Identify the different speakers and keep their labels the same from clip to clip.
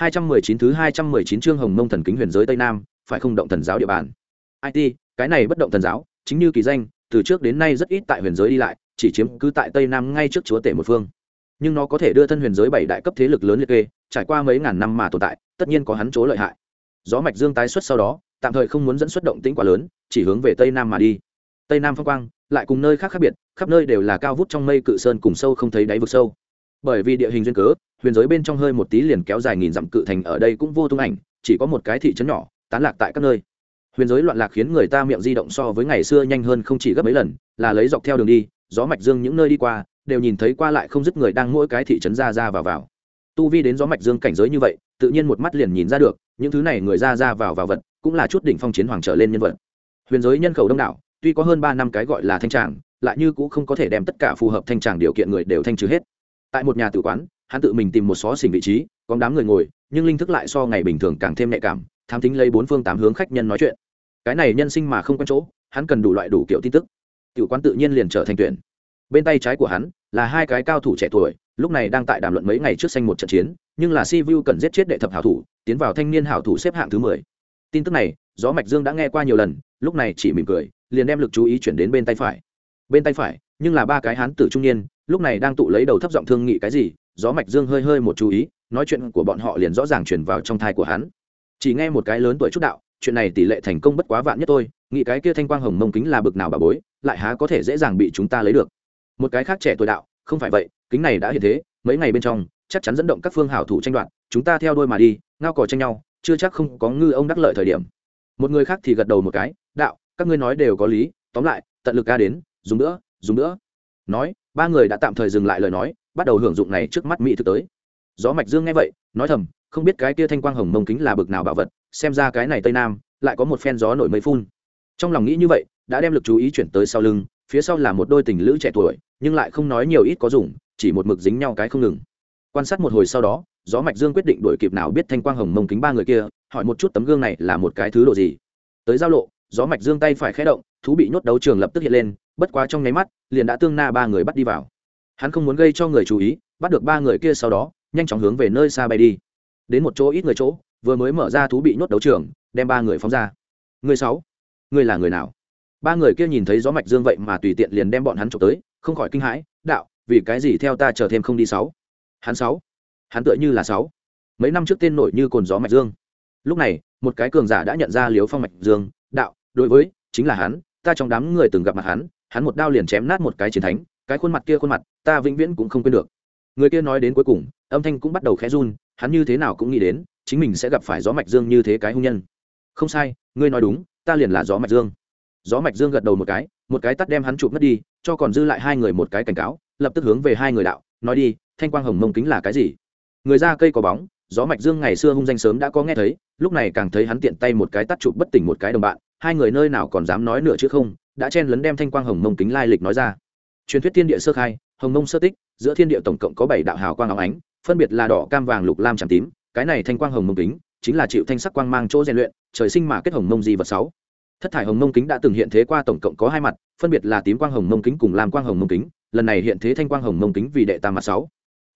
Speaker 1: 219 thứ 219 chương Hồng Mông Thần Kính Huyền Giới Tây Nam, phải không động thần giáo địa bàn. IT, cái này bất động thần giáo, chính như kỳ danh, từ trước đến nay rất ít tại huyền giới đi lại, chỉ chiếm cứ tại Tây Nam ngay trước chúa tể một phương. Nhưng nó có thể đưa thân huyền giới bảy đại cấp thế lực lớn liệt kê, trải qua mấy ngàn năm mà tồn tại, tất nhiên có hắn chỗ lợi hại. Gió mạch dương tái xuất sau đó, tạm thời không muốn dẫn xuất động tĩnh quá lớn, chỉ hướng về Tây Nam mà đi. Tây Nam phong quang, lại cùng nơi khác khác biệt, khắp nơi đều là cao vút trong mây cự sơn cùng sâu không thấy đáy vực sâu. Bởi vì địa hình duyên cớ, huyền giới bên trong hơi một tí liền kéo dài nghìn dặm cự thành ở đây cũng vô tung ảnh, chỉ có một cái thị trấn nhỏ, tán lạc tại các nơi. Huyền giới loạn lạc khiến người ta miệng di động so với ngày xưa nhanh hơn không chỉ gấp mấy lần, là lấy dọc theo đường đi, gió mạch dương những nơi đi qua, đều nhìn thấy qua lại không dứt người đang mỗi cái thị trấn ra ra vào vào. Tu vi đến gió mạch dương cảnh giới như vậy, tự nhiên một mắt liền nhìn ra được, những thứ này người ra ra vào vào vật, cũng là chút đỉnh phong chiến hoàng trở lên nhân vật. Huyền giới nhân khẩu đông đảo, tuy có hơn ba năm cái gọi là thanh tràng, lại như cũng không có thể đem tất cả phù hợp thanh tràng điều kiện người đều thanh trừ hết. Tại một nhà tử quán hắn tự mình tìm một xó xỉnh vị trí, có đám người ngồi, nhưng linh thức lại so ngày bình thường càng thêm nhạy cảm, tham tính lấy bốn phương tám hướng khách nhân nói chuyện. Cái này nhân sinh mà không quen chỗ, hắn cần đủ loại đủ kiểu tin tức. Tiểu quán tự nhiên liền trở thành tuyển. Bên tay trái của hắn là hai cái cao thủ trẻ tuổi, lúc này đang tại đàm luận mấy ngày trước xanh một trận chiến, nhưng là si vu cần giết chết đệ thập hảo thủ, tiến vào thanh niên hảo thủ xếp hạng thứ mười. Tin tức này, gió mạch dương đã nghe qua nhiều lần, lúc này chỉ mỉm cười, liền đem lực chú ý chuyển đến bên tay phải. Bên tay phải, nhưng là ba cái hán tử trung niên, lúc này đang tụ lấy đầu thấp giọng thương nghị cái gì gió mạch dương hơi hơi một chú ý, nói chuyện của bọn họ liền rõ ràng chuyển vào trong thai của hắn. Chỉ nghe một cái lớn tuổi chút đạo, chuyện này tỷ lệ thành công bất quá vạn nhất tôi nghĩ cái kia thanh quang hồng mông kính là bực nào bà bối, lại há có thể dễ dàng bị chúng ta lấy được. Một cái khác trẻ tuổi đạo, không phải vậy, kính này đã hiện thế, mấy ngày bên trong, chắc chắn dẫn động các phương hảo thủ tranh đoạt, chúng ta theo đôi mà đi, ngao cò tranh nhau, chưa chắc không có ngư ông đắc lợi thời điểm. Một người khác thì gật đầu một cái, đạo, các ngươi nói đều có lý, tóm lại, tận lực ca đến, dùng nữa dùng nữa. Nói, ba người đã tạm thời dừng lại lời nói bắt đầu hưởng dụng này trước mắt mỹ thực tới. Gió mạch dương nghe vậy, nói thầm, không biết cái kia thanh quang hồng mông kính là bực nào bảo vật, xem ra cái này tây nam, lại có một phen gió nổi mây phun. Trong lòng nghĩ như vậy, đã đem lực chú ý chuyển tới sau lưng, phía sau là một đôi tình lữ trẻ tuổi, nhưng lại không nói nhiều ít có dùng, chỉ một mực dính nhau cái không ngừng. Quan sát một hồi sau đó, gió mạch dương quyết định đuổi kịp nào biết thanh quang hồng mông kính ba người kia, hỏi một chút tấm gương này là một cái thứ độ gì. Tới giao lộ, gió mạch dương tay phải khé động, thú bị nhốt đấu trường lập tức hiện lên, bất quá trong nháy mắt, liền đã tương na ba người bắt đi vào hắn không muốn gây cho người chú ý, bắt được ba người kia sau đó, nhanh chóng hướng về nơi xa bay đi. Đến một chỗ ít người chỗ, vừa mới mở ra thú bị nhốt đấu trường, đem ba người phóng ra. Người sáu, người là người nào? Ba người kia nhìn thấy gió mạch dương vậy mà tùy tiện liền đem bọn hắn trộm tới, không khỏi kinh hãi, đạo, vì cái gì theo ta chờ thêm không đi sáu? Hắn sáu, hắn tựa như là sáu. Mấy năm trước tên nổi như cồn gió mạch dương. Lúc này, một cái cường giả đã nhận ra liếu phong mạch dương. Đạo, đối với, chính là hắn, ta trong đám người từng gặp mặt hắn hắn một đao liền chém nát một cái chiến thánh cái khuôn mặt kia khuôn mặt, ta vĩnh viễn cũng không quên được. Người kia nói đến cuối cùng, âm thanh cũng bắt đầu khẽ run, hắn như thế nào cũng nghĩ đến, chính mình sẽ gặp phải gió mạch dương như thế cái hung nhân. Không sai, ngươi nói đúng, ta liền là gió mạch dương. Gió mạch dương gật đầu một cái một cái tắt đem hắn chụp mất đi, cho còn dư lại hai người một cái cảnh cáo, lập tức hướng về hai người đạo, nói đi, thanh quang hồng mông kính là cái gì? Người ra cây có bóng, gió mạch dương ngày xưa hung danh sớm đã có nghe thấy, lúc này càng thấy hắn tiện tay một cái tắt chụp bất tỉnh một cái đồng bạn, hai người nơi nào còn dám nói nữa chứ không, đã chen lấn đem thanh quang hồng mông kính lai lịch nói ra truyền thuyết thiên địa sơ khai hồng mông sơ tích giữa thiên địa tổng cộng có bảy đạo hào quang áo ánh phân biệt là đỏ cam vàng lục lam tràm tím cái này thanh quang hồng mông kính chính là chịu thanh sắc quang mang chỗ rèn luyện trời sinh mà kết hồng mông di vật sáu thất thải hồng mông kính đã từng hiện thế qua tổng cộng có hai mặt phân biệt là tím quang hồng mông kính cùng lam quang hồng mông kính lần này hiện thế thanh quang hồng mông kính vì đệ tam mặt sáu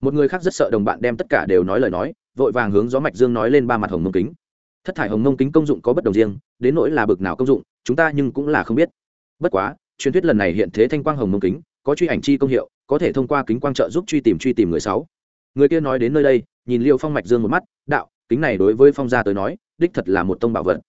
Speaker 1: một người khác rất sợ đồng bạn đem tất cả đều nói lời nói vội vàng hướng gió mạch dương nói lên ba mặt hồng mông kính thất thải hồng mông kính công dụng có bất đồng riêng đến nỗi là bực nào công dụng chúng ta nhưng cũng là không biết bất quá truyền thuyết lần này hiện thế thanh quang hồng mông kính có truy ảnh chi công hiệu, có thể thông qua kính quang trợ giúp truy tìm truy tìm người sáu. Người kia nói đến nơi đây, nhìn liêu phong mạch dương một mắt, đạo, kính này đối với phong gia tới nói, đích thật là một tông bảo vật.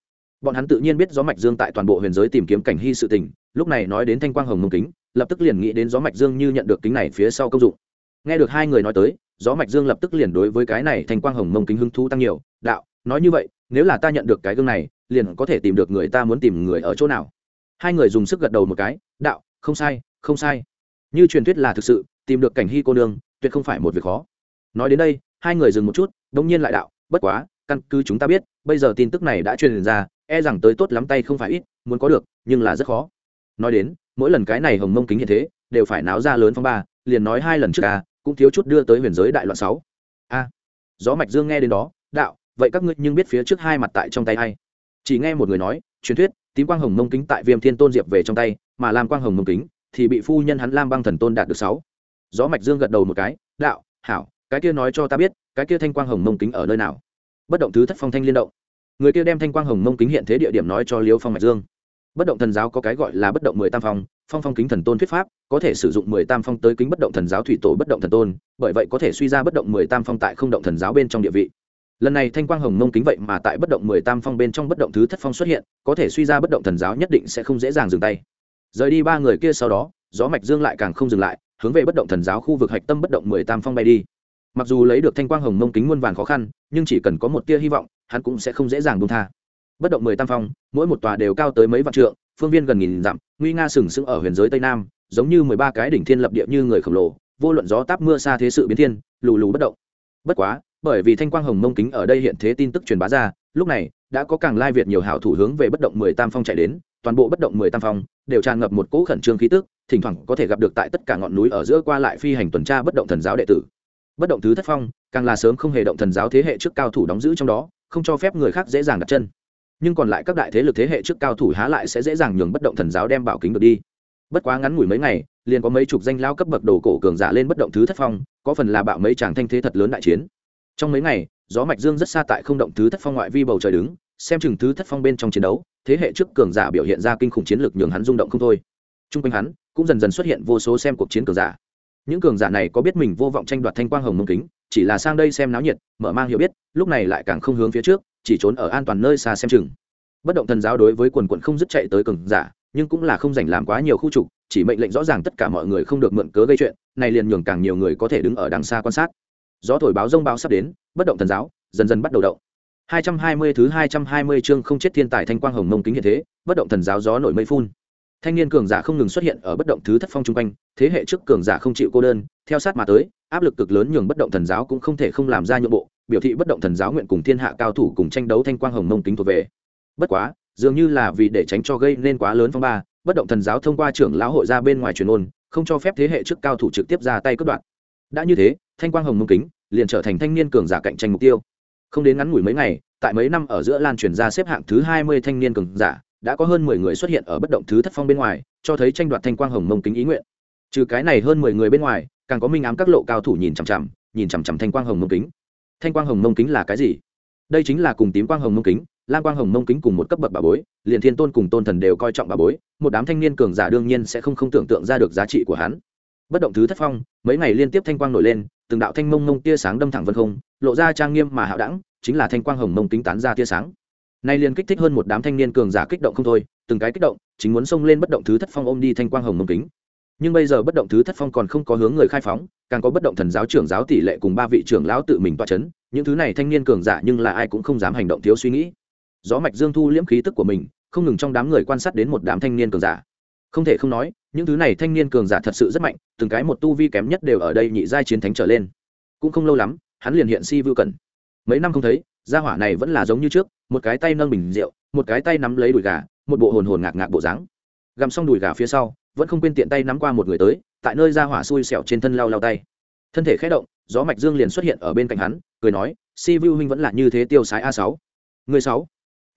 Speaker 1: Bọn hắn tự nhiên biết gió mạch dương tại toàn bộ huyền giới tìm kiếm cảnh hy sự tình, lúc này nói đến thanh quang hồng mông kính, lập tức liền nghĩ đến gió mạch dương như nhận được kính này phía sau công dụng. Nghe được hai người nói tới, gió mạch dương lập tức liền đối với cái này thanh quang hồng mông kính hứng thú tăng nhiều, đạo, nói như vậy, nếu là ta nhận được cái gương này, liền có thể tìm được người ta muốn tìm người ở chỗ nào. Hai người dùng sức gật đầu một cái, đạo, không sai không sai như truyền thuyết là thực sự, tìm được cảnh hy cô nương, tuyệt không phải một việc khó. Nói đến đây, hai người dừng một chút đông nhiên lại đạo, bất quá, căn cứ chúng ta biết, bây giờ tin tức này đã truyền ra e rằng tới tốt lắm tay không phải ít, muốn có được, nhưng là rất khó. Nói đến, mỗi lần cái này hồng mông kính hiện thế, đều phải náo ra lớn phong ba, liền nói hai lần trước a cũng thiếu chút đưa tới huyền giới đại loạn sáu. A, gió mạch dương nghe đến đó, đạo, vậy các ngươi nhưng biết phía trước hai mặt tại trong tay hay chỉ nghe một người nói, truyền thuyết, tím quang hồng mông kính tại viêm thiên tôn diệp về trong tay, mà làm quang hồng mông kính thì bị phu nhân hắn lam băng thần tôn đạt được sáu. Gió mạch dương gật đầu một cái, đạo, hảo, cái kia nói cho ta biết, cái kia thanh quang hồng mông kính ở nơi nào? Bất động thứ thất phong thanh liên động. Người kia đem thanh quang hồng mông kính hiện thế địa điểm nói cho liêu phong mạch dương. Bất động thần giáo có cái gọi là bất động mười tam phong phong phong kính thần tôn thuyết pháp, có thể sử dụng mười tam phong tới kính bất động thần giáo thủy tổ bất động thần tôn, bởi vậy có thể suy ra bất động mười tam phong tại không động thần giáo bên trong địa vị. Lần này thanh quang hồng mông kính vậy mà tại bất động mười tam phong bên trong bất động thứ thất phong xuất hiện, có thể suy ra bất động thần giáo nhất định sẽ không dễ dàng dừng tay rời đi ba người kia sau đó, gió mạch dương lại càng không dừng lại, hướng về bất động thần giáo khu vực hạch tâm bất động mười tam phong bay đi. Mặc dù lấy được thanh quang hồng mông kính muôn vàn khó khăn, nhưng chỉ cần có một tia hy vọng, hắn cũng sẽ không dễ dàng buông tha. Bất động mười tam phong, mỗi một tòa đều cao tới mấy vạn trượng, phương viên gần nghìn dặm, nguy nga sừng sững ở huyền giới tây nam, giống như mười ba cái đỉnh thiên lập địa như người khổng lồ, vô luận gió táp mưa xa thế sự biến thiên, lù lù bất động. Bất quá, bởi vì thanh quang hồng mông kính ở đây hiện thế tin tức truyền bá ra, lúc này, đã có càng lai việt nhiều hảo thủ hướng về bất động mười tam phong chạy đến toàn bộ bất động mười tam phong, đều tràn ngập một cỗ khẩn trương khí tức, thỉnh thoảng có thể gặp được tại tất cả ngọn núi ở giữa qua lại phi hành tuần tra bất động thần giáo đệ tử. Bất động thứ thất phong, càng là sớm không hề động thần giáo thế hệ trước cao thủ đóng giữ trong đó, không cho phép người khác dễ dàng đặt chân. Nhưng còn lại các đại thế lực thế hệ trước cao thủ há lại sẽ dễ dàng nhường bất động thần giáo đem bảo kính được đi. Bất quá ngắn ngủi mấy ngày, liền có mấy chục danh lao cấp bậc đồ cổ cường giả lên bất động thứ thất phong, có phần là bạo mấy chàng thanh thế thật lớn đại chiến. Trong mấy ngày, gió mạch dương rất xa tại không động thứ thất phong ngoại vi bầu trời đứng xem chừng thứ thất phong bên trong chiến đấu, thế hệ trước cường giả biểu hiện ra kinh khủng chiến lược nhường hắn rung động không thôi. T r u n g quanh hắn, cũng dần dần xuất hiện vô số xem cuộc chiến cường giả. Những cường giả này có biết mình vô vọng tranh đoạt thanh quang hồng mông kính, chỉ là sang đây xem náo nhiệt, mở mang hiểu biết, lúc này lại càng không hướng phía trước, chỉ trốn ở an toàn nơi xa xem chừng. Bất động thần giáo đối với quần quận không dứt chạy tới cường giả, nhưng cũng là không dành làm quá nhiều khu trục, chỉ mệnh lệnh rõ ràng tất cả mọi người không được mượn cớ gây chuyện, này liền nhường càng nhiều người có thể đứng ở đằng xa quan sát. Gió thổi báo rông báo sắp đến, bất động thần giáo dần dần bắt đầu động. 220 thứ 220 chương không chết thiên tài thanh quang hồng mông kính hiện thế, bất động thần giáo gió nổi mây phun. Thanh niên cường giả không ngừng xuất hiện ở bất động thứ thất phong trung quanh, thế hệ trước cường giả không chịu cô đơn, theo sát mà tới, áp lực cực lớn nhường bất động thần giáo cũng không thể không làm ra nhượng bộ, biểu thị bất động thần giáo nguyện cùng thiên hạ cao thủ cùng tranh đấu thanh quang hồng mông kính thuộc về. Bất quá, dường như là vì để tránh cho gây nên quá lớn phong ba, bất động thần giáo thông qua trưởng lão hội ra bên ngoài truyền ôn, không cho phép thế hệ trước cao thủ trực tiếp ra tay cướp đoạt. Đã như thế, thanh quang hồng mông kính liền trở thành thanh niên cường giả cạnh tranh mục tiêu không đến ngắn ngủi mấy ngày, tại mấy năm ở giữa lan truyền ra xếp hạng thứ hai mươi thanh niên cường giả, đã có hơn mười người xuất hiện ở bất động thứ thất phong bên ngoài, cho thấy tranh đoạt thanh quang hồng mông kính ý nguyện. Trừ cái này hơn mười người bên ngoài, càng có minh ám các lộ cao thủ nhìn chằm chằm, nhìn chằm chằm thanh quang hồng mông kính. Thanh quang hồng mông kính là cái gì? Đây chính là cùng tím quang hồng mông kính, lam quang hồng mông kính cùng một cấp bậc bà bối, liền thiên tôn cùng tôn thần đều coi trọng bà bối, một đám thanh niên cường giả đương nhiên sẽ không không tưởng tượng ra được giá trị của hắn. Bất động thứ thất phong, mấy ngày liên tiếp thanh quang nổi lên từng đạo thanh mông mông tia sáng đâm thẳng vân không, lộ ra trang nghiêm mà hạo đẳng, chính là thanh quang hồng mông kính tán ra tia sáng. Nay liền kích thích hơn một đám thanh niên cường giả kích động không thôi, từng cái kích động, chính muốn xông lên bất động thứ thất phong ôm đi thanh quang hồng mông kính. Nhưng bây giờ bất động thứ thất phong còn không có hướng người khai phóng, càng có bất động thần giáo trưởng giáo tỷ lệ cùng ba vị trưởng lão tự mình toa c h ấ n những thứ này thanh niên cường giả nhưng là ai cũng không dám hành động thiếu suy nghĩ. Gió mạch dương thu liễm khí tức của mình, không ngừng trong đám người quan sát đến một đám thanh niên cường giả. Không thể không nói những thứ này thanh niên cường giả thật sự rất mạnh, từng cái một tu vi kém nhất đều ở đây nhị giai chiến thánh trở lên. Cũng không lâu lắm, hắn liền hiện si vưu cần mấy năm không thấy, gia hỏa này vẫn là giống như trước, một cái tay nâng bình rượu, một cái tay nắm lấy đùi gà, một bộ hồn hồn ngạc ngạc bộ dáng. Gằm xong đùi gà phía sau, vẫn không quên tiện tay nắm qua một người tới, tại nơi gia hỏa xui xẻo trên thân lao lao tay. Thân thể khẽ động, gió mạch dương liền xuất hiện ở bên cạnh hắn, cười nói, si vu huynh vẫn là như thế tiêu sái a sáu. Người sáu.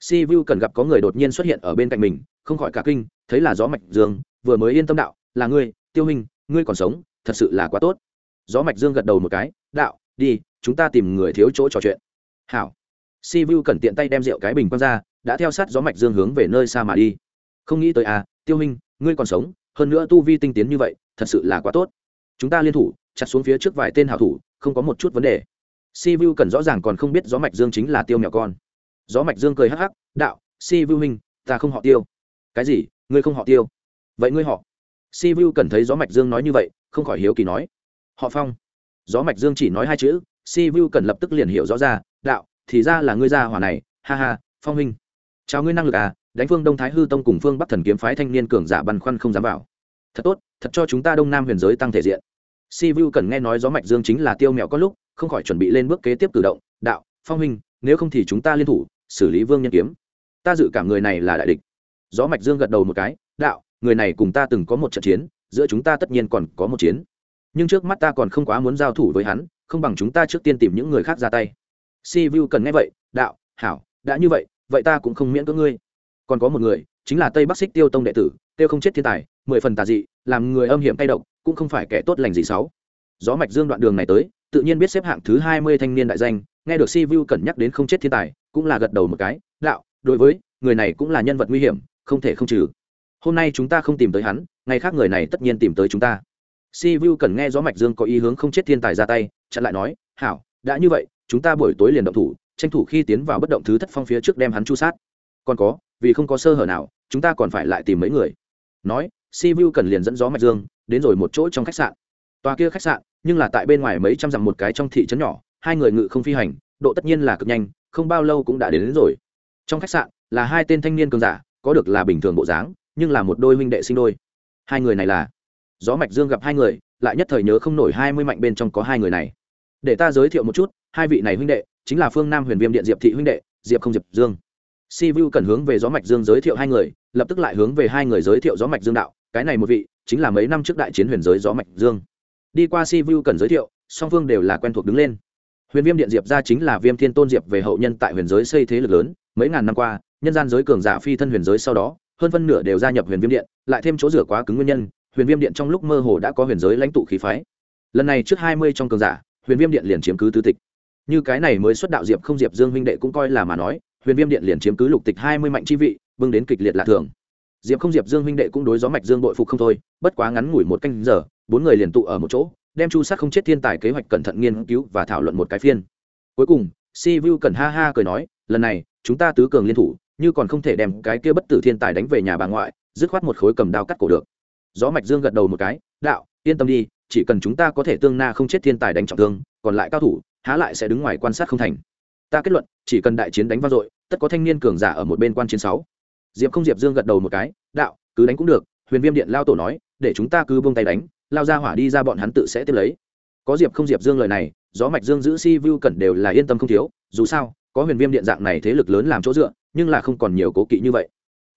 Speaker 1: Si vu cần gặp có người đột nhiên xuất hiện ở bên cạnh mình, không khỏi cả kinh, thấy là gió mạch dương vừa mới yên tâm đạo, là ngươi, tiêu hình ngươi còn sống, thật sự là quá tốt. Gió mạch dương gật đầu một cái, đạo, đi, chúng ta tìm người thiếu chỗ trò chuyện. Hảo. Si vu cẩn tiện tay đem rượu cái bình quăng ra, đã theo sát gió mạch dương hướng về nơi xa mà đi. Không nghĩ tới à tiêu minh, ngươi còn sống, hơn nữa tu vi tinh tiến như vậy, thật sự là quá tốt. Chúng ta liên thủ, chặt xuống phía trước vài tên hảo thủ, không có một chút vấn đề. Si vu cẩn rõ ràng còn không biết gió mạch dương chính là tiêu mèo con. Gió mạch dương cười hắc hắc, đạo, si vu minh ta không họ tiêu. Cái gì, ngươi không họ tiêu? Vậy ngươi họ? Si vu cần thấy gió mạch dương nói như vậy, không khỏi hiếu kỳ nói. Họ phong. Gió mạch dương chỉ nói hai chữ, si vu cần lập tức liền hiểu rõ ra, đạo, thì ra là ngươi gia hỏa này, ha ha, phong huynh. Chào ngươi năng lực à đánh phương đông thái hư tông cùng phương bắc thần kiếm phái thanh niên cường giả băn khoăn không dám vào. Thật tốt, thật cho chúng ta đông nam huyền giới tăng thể diện. Si vu cần nghe nói gió mạch dương chính là tiêu mèo có lúc, không khỏi chuẩn bị lên bước kế tiếp cử động. Đạo, phong huynh, nếu không thì chúng ta liên thủ, xử lý vương nhân kiếm. Ta dự cảm người này là đại địch. Gió mạch dương gật đầu một cái, đạo người này cùng ta từng có một trận chiến, giữa chúng ta tất nhiên còn có một chiến. Nhưng trước mắt ta còn không quá muốn giao thủ với hắn, không bằng chúng ta trước tiên tìm những người khác ra tay. Si vu cần nghe vậy, đạo, hảo, đã như vậy vậy ta cũng không miễn cưỡng ngươi. Còn có một người, chính là tây bắc xích tiêu tông đệ tử, tiêu không chết thiên tài, mười phần tà dị, làm người âm hiểm tay độc, cũng không phải kẻ tốt lành gì xấu. Gió mạch dương đoạn đường này tới, tự nhiên biết xếp hạng thứ hai mươi thanh niên đại danh, nghe được si vu cẩn nhắc đến không chết thiên tài, cũng là gật đầu một cái, đạo, đối với, người này cũng là nhân vật nguy hiểm, không thể không trừ hôm nay chúng ta không tìm tới hắn ngày khác người này tất nhiên tìm tới chúng ta. Si vu cần nghe gió mạch dương có ý hướng không chết thiên tài ra tay chặn lại nói hảo đã như vậy chúng ta buổi tối liền động thủ tranh thủ khi tiến vào bất động thứ thất phong phía trước đem hắn chu sát. Còn có vì không có sơ hở nào chúng ta còn phải lại tìm mấy người. Nói si vu cần liền dẫn gió mạch dương đến rồi một chỗ trong khách sạn. Tòa kia khách sạn nhưng là tại bên ngoài mấy trăm dặm một cái trong thị trấn nhỏ hai người ngự không phi hành độ tất nhiên là cực nhanh không bao lâu cũng đã đến, đến rồi. Trong khách sạn là hai tên thanh niên cường giả có được là bình thường bộ dáng nhưng là một đôi huynh đệ sinh đôi. Hai người này là gió mạch dương gặp hai người, lại nhất thời nhớ không nổi hai mươi mạnh bên trong có hai người này. Để ta giới thiệu một chút, hai vị này huynh đệ, chính là phương nam huyền viêm điện diệp thị huynh đệ, diệp không diệp dương. Si vu cần hướng về gió mạch dương giới thiệu hai người, lập tức lại hướng về hai người giới thiệu gió mạch dương đạo, cái này một vị, chính là mấy năm trước đại chiến huyền giới gió mạch dương. Đi qua si vu cần giới thiệu, song phương đều là quen thuộc đứng lên. Huyền viêm điện diệp ra chính là viêm thiên tôn diệp về hậu nhân tại huyền giới xây thế lực lớn, mấy ngàn năm qua, nhân gian giới cường giả phi thân huyền giới sau đó hơn phân nửa đều gia nhập huyền viêm điện, lại thêm chỗ rửa quá cứng nguyên nhân, huyền viêm điện trong lúc mơ hồ đã có huyền giới lãnh tụ khí phái. Lần này trước hai mươi trong cường giả, huyền viêm điện liền chiếm cứ tứ tịch. Như cái này mới xuất đạo diệp không diệp dương huynh đệ cũng coi là mà nói, huyền viêm điện liền chiếm cứ lục tịch hai mươi mạnh chi vị, bưng đến kịch liệt lạ thường. Diệp không diệp dương huynh đệ cũng đối gió mạch dương đội phục không thôi, bất quá ngắn ngủi một canh giờ, bốn người liền tụ ở một chỗ, đem chu sát không chết thiên tài kế hoạch cẩn thận nghiên cứu và thảo luận một cái phiên. Cuối cùng, si vu cần ha ha cười nói, lần này, chúng ta tứ cường liên thủ như còn không thể đem cái kia bất tử thiên tài đánh về nhà bà ngoại, dứt khoát một khối cầm đao cắt cổ được. Gió mạch dương gật đầu một cái, đạo, yên tâm đi, chỉ cần chúng ta có thể tương na không chết thiên tài đánh trọng thương, còn lại cao thủ, há lại sẽ đứng ngoài quan sát không thành. Ta kết luận, chỉ cần đại chiến đánh vang dội, tất có thanh niên cường giả ở một bên quan chiến sáu. Diệp không diệp dương gật đầu một cái, đạo, cứ đánh cũng được. Huyền viêm điện lao tổ nói, để chúng ta cứ buông tay đánh, lao ra hỏa đi ra bọn hắn tự sẽ tiếp lấy. Có diệp không diệp dương lời này, gió mạch dương giữ si vu cẩn đều là yên tâm không thiếu, dù sao, có huyền viêm điện dạng này thế lực lớn làm chỗ dựa nhưng là không còn nhiều cố kỵ như vậy.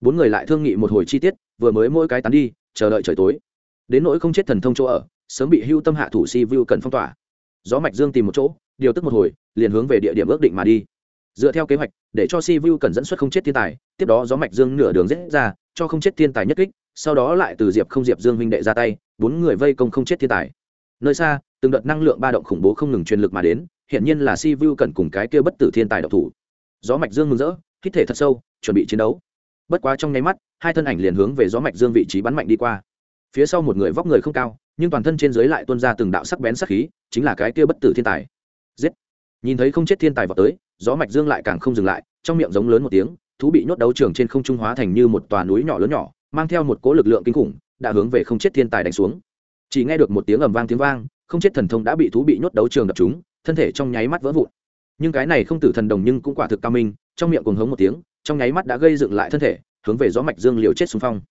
Speaker 1: Bốn người lại thương nghị một hồi chi tiết, vừa mới mỗi cái tán đi, chờ đợi trời tối. Đến nỗi không chết thần thông chỗ ở, sớm bị hưu tâm hạ thủ si vu cần phong tỏa. Gió mạch dương tìm một chỗ, điều tức một hồi, liền hướng về địa điểm ước định mà đi. Dựa theo kế hoạch, để cho si vu cần dẫn xuất không chết thiên tài, tiếp đó gió mạch dương nửa đường rết ra, cho không chết thiên tài nhất kích, sau đó lại từ diệp không diệp dương huynh đệ ra tay, bốn người vây công không chết thiên tài. Nơi xa, từng đợt năng lượng ba động khủng bố không ngừng truyền lực mà đến hiện nhiên là si vu cần cùng cái kia bất tử thiên tài độc thủ. Gió mạch dương mừng rỡ hít thể thật sâu, chuẩn bị chiến đấu. Bất quá trong nháy mắt, hai thân ảnh liền hướng về gió mạch dương vị trí bắn mạnh đi qua. Phía sau một người vóc người không cao, nhưng toàn thân trên dưới lại tuôn ra từng đạo sắc bén sắc khí, chính là cái kia bất tử thiên tài. Giết! Nhìn thấy không chết thiên tài vào tới, gió mạch dương lại càng không dừng lại, trong miệng giống lớn một tiếng, thú bị nhốt đấu trường trên không trung hóa thành như một tòa núi nhỏ lớn nhỏ, mang theo một cỗ lực lượng kinh khủng, đã hướng về không chết thiên tài đánh xuống. Chỉ nghe được một tiếng ầm vang tiếng vang, không chết thần thông đã bị thú bị nhốt đấu trường đập chúng thân thể trong nháy mắt vỡ vụn nhưng cái này không tử thần đồng nhưng cũng quả thực cao minh, trong miệng cuồng hống một tiếng, trong nháy mắt đã gây dựng lại thân thể, hướng về gió mạch dương liều chết xung phong.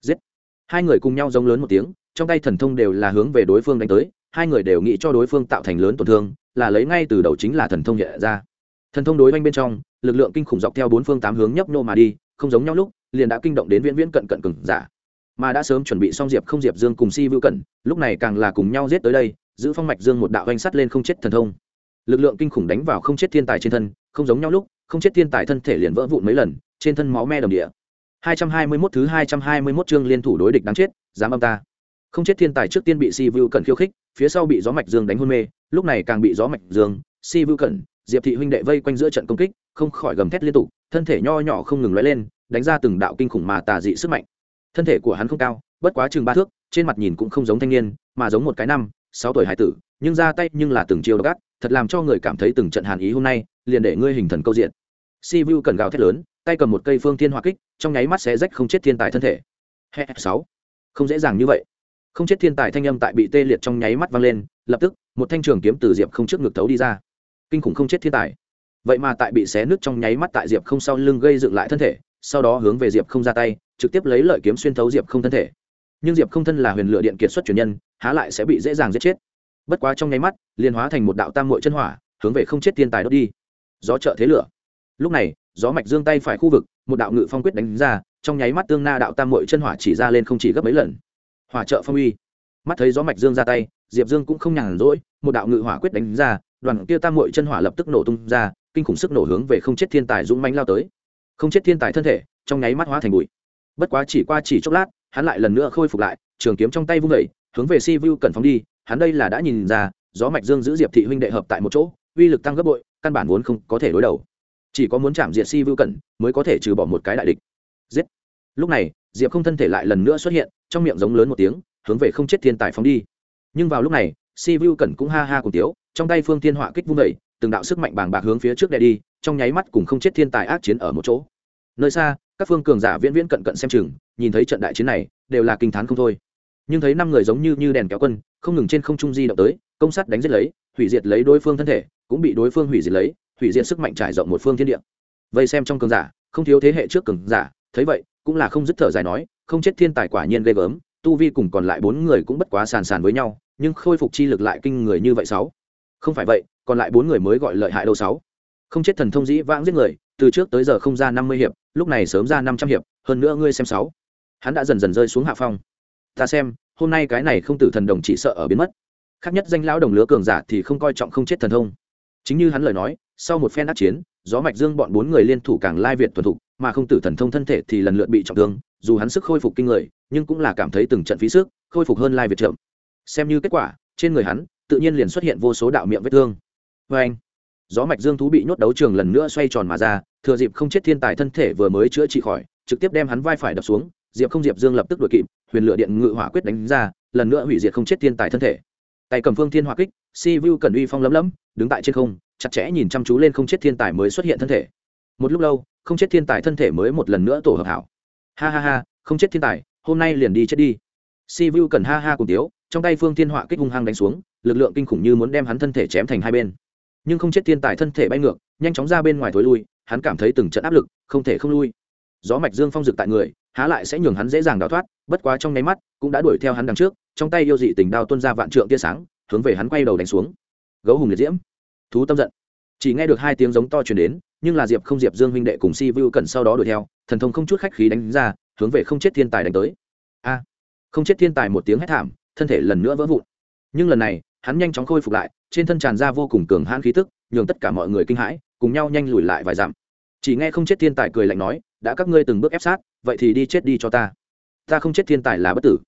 Speaker 1: Giết! Hai người cùng nhau giống lớn một tiếng, trong tay thần thông đều là hướng về đối phương đánh tới, hai người đều nghĩ cho đối phương tạo thành lớn tổn thương, là lấy ngay từ đầu chính là thần thông nhẹ ra. Thần thông đối oanh bên trong, lực lượng kinh khủng dọc theo bốn phương tám hướng nhấp nô mà đi, không giống nhau lúc, liền đã kinh động đến viễn viễn cận cận cừng giả. Mà đã sớm chuẩn bị xong diệp không diệp dương cùng si vưu cẩn, lúc này càng là cùng nhau giết tới đây, giữ phong mạch dương một đạo oanh sắt lên không chết thần thông lực lượng kinh khủng đánh vào không chết thiên tài trên thân, không giống nhau lúc, không chết thiên tài thân thể liền vỡ vụn mấy lần, trên thân máu me đồng địa. 221 thứ 221 chương liên thủ đối địch đáng chết, dám âm ta. Không chết thiên tài trước tiên bị si vu cẩn khiêu khích, phía sau bị gió mạch dương đánh hôn mê, lúc này càng bị gió mạch dương, si vu cẩn, diệp thị huynh đệ vây quanh giữa trận công kích, không khỏi gầm thét liên tục, thân thể nho nhỏ không ngừng lóe lên, đánh ra từng đạo kinh khủng mà tà dị sức mạnh. Thân thể của hắn không cao, bất quá chừng ba thước, trên mặt nhìn cũng không giống thanh niên, mà giống một cái năm, sáu tuổi hải tử, nhưng ra tay nhưng là từng chiêu gắt thật làm cho người cảm thấy từng trận hàn ý hôm nay, liền để ngươi hình thần câu diện. Si vu cần gào thét lớn, tay cầm một cây phương thiên hỏa kích, trong nháy mắt sẽ rách không chết thiên tài thân thể. Sáu. Không dễ dàng như vậy. Không chết thiên tài thanh âm tại bị tê liệt trong nháy mắt vang lên, lập tức, một thanh trường kiếm từ diệp không trước ngực thấu đi ra. Kinh khủng không chết thiên tài. Vậy mà tại bị xé nứt trong nháy mắt tại diệp không sau lưng gây dựng lại thân thể, sau đó hướng về diệp không ra tay, trực tiếp lấy lợi kiếm xuyên thấu diệp không thân thể. Nhưng diệp không thân là huyền lựa điện kiệt xuất truyền nhân, há lại sẽ bị dễ dàng giết chết bất quá trong nháy mắt, liền hóa thành một đạo tam mội chân hỏa, hướng về không chết thiên tài đốt đi. Gió trợ thế lửa. Lúc này, gió mạch dương tay phải khu vực, một đạo ngự phong quyết đánh ra, trong nháy mắt tương na đạo tam mội chân hỏa chỉ ra lên không chỉ gấp mấy lần. Hỏa trợ phong uy. Mắt thấy gió mạch dương ra tay, diệp dương cũng không nhàn rỗi, một đạo ngự hỏa quyết đánh ra, đoàn kia tam mội chân hỏa lập tức nổ tung ra, kinh khủng sức nổ hướng về không chết thiên tài dũng mánh lao tới. Không chết thiên tài thân thể, trong nháy mắt hóa thành bụi. Bất quá chỉ qua chỉ chốc lát, hắn lại lần nữa khôi phục lại, trường kiếm trong tay vung vẩy hướng về si vu cần phóng đi hắn đây là đã nhìn ra, gió mạch dương giữ diệp thị huynh đệ hợp tại một chỗ, uy lực tăng gấp bội, căn bản vốn không có thể đối đầu. Chỉ có muốn chạm diệt si vưu cẩn mới có thể trừ bỏ một cái đại địch. Giết! Lúc này, diệp không thân thể lại lần nữa xuất hiện, trong miệng giống lớn một tiếng, hướng về không chết thiên tài phóng đi. Nhưng vào lúc này, si vu cẩn cũng ha ha cùng tiếu, trong tay phương thiên họa kích vung vẩy từng đạo sức mạnh bàng bạc hướng phía trước đè đi, trong nháy mắt cùng không chết thiên tài ác chiến ở một chỗ. Nơi xa, các phương cường giả viễn viễn cận cận xem chừng, nhìn thấy trận đại chiến này, đều là kinh thán không thôi. Nhưng thấy năm người giống như như đèn kéo quân không ngừng trên không trung di động tới, công sát đánh giết lấy, hủy diệt lấy đối phương thân thể, cũng bị đối phương hủy diệt lấy, hủy diệt sức mạnh trải rộng một phương thiên địa. Vây xem trong cường giả, không thiếu thế hệ trước cường giả, thấy vậy, cũng là không dứt thở dài nói, không chết thiên tài quả nhiên ghê gớm, tu vi cùng còn lại bốn người cũng bất quá sàn sàn với nhau, nhưng khôi phục chi lực lại kinh người như vậy sáu. Không phải vậy, còn lại bốn người mới gọi lợi hại đâu sáu. Không chết thần thông dĩ vãng giết người, từ trước tới giờ không ra năm mươi hiệp, lúc này sớm ra năm trăm hiệp, hơn nữa ngươi xem sáu. Hắn đã dần dần rơi xuống hạ phong. Ta xem hôm nay cái này không tử thần đồng chỉ sợ ở biến mất. Khác nhất danh lão đồng lứa cường giả thì không coi trọng không chết thần thông. Chính như hắn lời nói, sau một phen đắc chiến, gió mạch dương bọn bốn người liên thủ càng lai việt thuần thục, mà không tử thần thông thân thể thì lần lượt bị trọng thương, dù hắn sức khôi phục kinh người, nhưng cũng là cảm thấy từng trận phí sức, khôi phục hơn lai việt chậm xem như kết quả, trên người hắn, tự nhiên liền xuất hiện vô số đạo miệng vết thương. Vê anh, gió mạch dương thú bị nhốt đấu trường lần nữa xoay tròn mà ra, thừa dịp không chết thiên tài thân thể vừa mới chữa trị khỏi, trực tiếp đem hắn vai phải đập xuống, diệp không diệp dương lập tức đuổi kịp huyền lửa điện ngự hỏa quyết đánh ra, lần nữa hủy diệt không chết thiên tài thân thể. Tay cầm phương thiên hỏa kích, si vu cần uy phong lấm lấm, đứng tại trên không, chặt chẽ nhìn chăm chú lên không chết thiên tài mới xuất hiện thân thể. Một lúc lâu, không chết thiên tài thân thể mới một lần nữa tổ hợp hảo. Ha ha ha, không chết thiên tài, hôm nay liền đi chết đi. Si vu cần ha ha cùng tiếu, trong tay phương thiên họa kích hung hăng đánh xuống, lực lượng kinh khủng như muốn đem hắn thân thể chém thành hai bên. Nhưng không chết thiên tài thân thể bay ngược, nhanh chóng ra bên ngoài thối lui, hắn cảm thấy từng trận áp lực, không thể không lui. Gió mạch dương phong dực tại người há lại sẽ nhường hắn dễ dàng đào thoát, bất quá trong nháy mắt cũng đã đuổi theo hắn đằng trước, trong tay yêu dị tình đao tuôn ra vạn trượng tia sáng, hướng về hắn quay đầu đánh xuống. Gấu hùng liệt diễm. Thú tâm giận. Chỉ nghe được hai tiếng giống to truyền đến, nhưng là diệp không diệp dương huynh đệ cùng si vu cẩn sau đó đuổi theo, thần thông không chút khách khí đánh ra, hướng về không chết thiên tài đánh tới. A. Không chết thiên tài một tiếng hét thảm, thân thể lần nữa vỡ vụn. Nhưng lần này, hắn nhanh chóng khôi phục lại, trên thân tràn ra vô cùng cường hãn khí tức, nhường tất cả mọi người kinh hãi, cùng nhau nhanh lùi lại vài dặm. Chỉ nghe không chết thiên tài cười lạnh nói, đã các ngươi từng bước ép sát vậy thì đi chết đi cho ta. Ta không chết thiên tài là bất tử.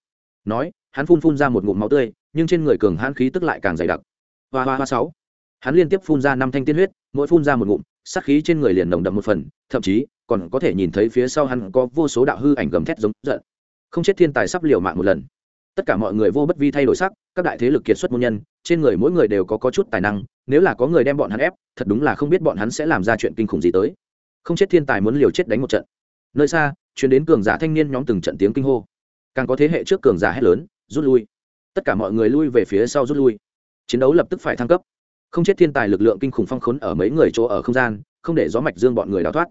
Speaker 1: Nói hắn phun phun ra một ngụm máu tươi nhưng trên người cường hãn khí tức lại càng dày đặc. Hoa hoa hoa sáu. Hắn liên tiếp phun ra năm thanh tiên huyết mỗi phun ra một ngụm sát khí trên người liền nồng đậm một phần thậm chí còn có thể nhìn thấy phía sau hắn có vô số đạo hư ảnh gầm thét giống giận. Không chết thiên tài sắp liều mạng một lần. Tất cả mọi người vô bất vi thay đổi sắc các đại thế lực kiệt xuất môn nhân trên người mỗi người đều có, có chút tài năng nếu là có người đem bọn hắn ép thật đúng là không biết bọn hắn sẽ làm ra chuyện kinh khủng gì tới. Không chết thiên tài muốn liều chết đánh một trận. Nơi xa chuyển đến cường giả thanh niên nhóm từng trận tiếng kinh hô. Càng có thế hệ trước cường giả hét lớn, rút lui. Tất cả mọi người lui về phía sau rút lui. Chiến đấu lập tức phải thăng cấp. Không chết thiên tài lực lượng kinh khủng phong khốn ở mấy người chỗ ở không gian, không để gió mạch dương bọn người đào thoát.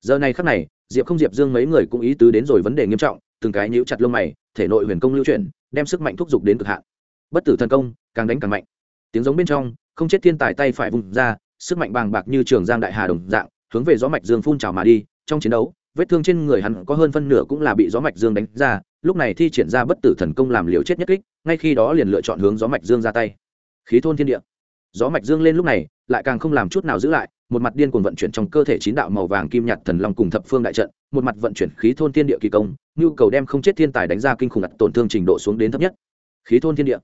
Speaker 1: Giờ này khắc này, diệp không diệp dương mấy người cũng ý tứ đến rồi vấn đề nghiêm trọng, từng cái nhíu chặt lông mày, thể nội huyền công lưu chuyển, đem sức mạnh thúc giục đến cực hạn. Bất tử thần công, càng đánh càng mạnh. Tiếng giống bên trong, không chết thiên tài tay phải vùng ra, sức mạnh bàng bạc như trường giang đại hà đồng dạng, hướng về gió mạch dương phun trào mà đi, trong chiến đấu vết thương trên người hắn có hơn phân nửa cũng là bị gió mạch dương đánh ra, lúc này thi triển ra bất tử thần công làm liều chết nhất kích, ngay khi đó liền lựa chọn hướng gió mạch dương ra tay. Khí thôn thiên địa. Gió mạch dương lên lúc này, lại càng không làm chút nào giữ lại, một mặt điên cuồng vận chuyển trong cơ thể chín đạo màu vàng kim nhạt thần long cùng thập phương đại trận, một mặt vận chuyển khí thôn thiên địa kỳ công, nhu cầu đem không chết thiên tài đánh ra kinh khủng đặt tổn thương trình độ xuống đến thấp nhất. Khí thôn thiên địa.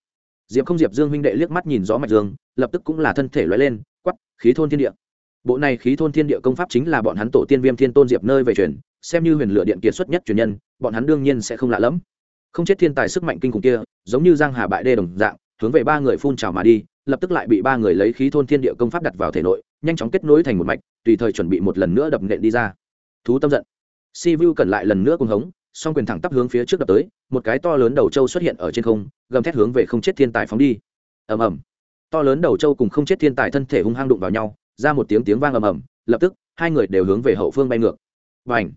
Speaker 1: Diệp không diệp dương huynh đệ liếc mắt nhìn gió mạch dương, lập tức cũng là thân thể lóe lên quắp khí thôn thiên địa bộ này khí thôn thiên địa công pháp chính là bọn hắn tổ tiên viêm thiên tôn diệp nơi về truyền, xem như huyền lửa điện kiệt xuất nhất truyền nhân, bọn hắn đương nhiên sẽ không lạ lẫm. Không chết thiên tài sức mạnh kinh khủng kia, giống như giang hà bại đê đồng dạng, hướng về ba người phun trào mà đi, lập tức lại bị ba người lấy khí thôn thiên địa công pháp đặt vào thể nội, nhanh chóng kết nối thành một mạch, tùy thời chuẩn bị một lần nữa đập nện đi ra. Thú tâm giận. Si vu cần lại lần nữa cùng hống, song quyền thẳng tắp hướng phía trước đập tới, một cái to lớn đầu trâu xuất hiện ở trên không, gầm thét hướng về không chết thiên tài phóng đi. Ầm ầm. To lớn đầu trâu cùng không chết thiên tài thân thể hung hăng đụng vào nhau ra một tiếng tiếng vang ầm ầm, lập tức, hai người đều hướng về hậu phương bay ngược. Và ảnh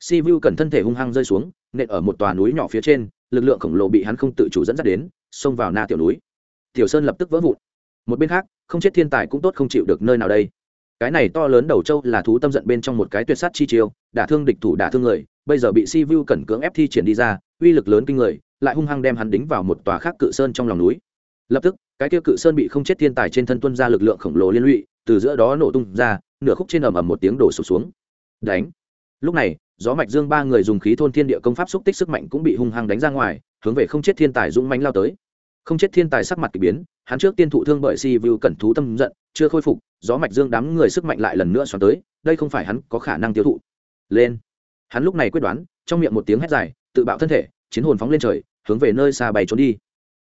Speaker 1: si vu cần thân thể hung hăng rơi xuống, nện ở một tòa núi nhỏ phía trên, lực lượng khổng lồ bị hắn không tự chủ dẫn dắt đến, xông vào na tiểu núi. Tiểu sơn lập tức vỡ vụn. Một bên khác, không chết thiên tài cũng tốt không chịu được nơi nào đây. Cái này to lớn đầu châu là thú tâm giận bên trong một cái tuyệt sát chi chiêu, đả thương địch thủ đả thương người, bây giờ bị si vu cẩn cưỡng ép thi triển đi ra, uy lực lớn kinh người, lại hung hăng đem hắn đính vào một tòa khác cự sơn trong lòng núi. Lập tức, cái kia cự sơn bị không chết thiên tài trên thân tuân ra lực lượng khổng lồ liên lụy từ giữa đó nổ tung ra, nửa khúc trên ầm ầm một tiếng đổ sụp xuống. Đánh. Lúc này, gió mạch dương ba người dùng khí thôn thiên địa công pháp xúc tích sức mạnh cũng bị hung hăng đánh ra ngoài, hướng về không chết thiên tài dũng mãnh lao tới. Không chết thiên tài sắc mặt k ỳ biến, hắn trước tiên thụ thương bởi si vu cẩn thú tâm giận, chưa khôi phục, gió mạch dương đám người sức mạnh lại lần nữa xoắn tới, đây không phải hắn có khả năng tiêu thụ. Lên. Hắn lúc này quyết đoán, trong miệng một tiếng hét dài, tự bạo thân thể, chiến hồn phóng lên trời, hướng về nơi xa bay trốn đi.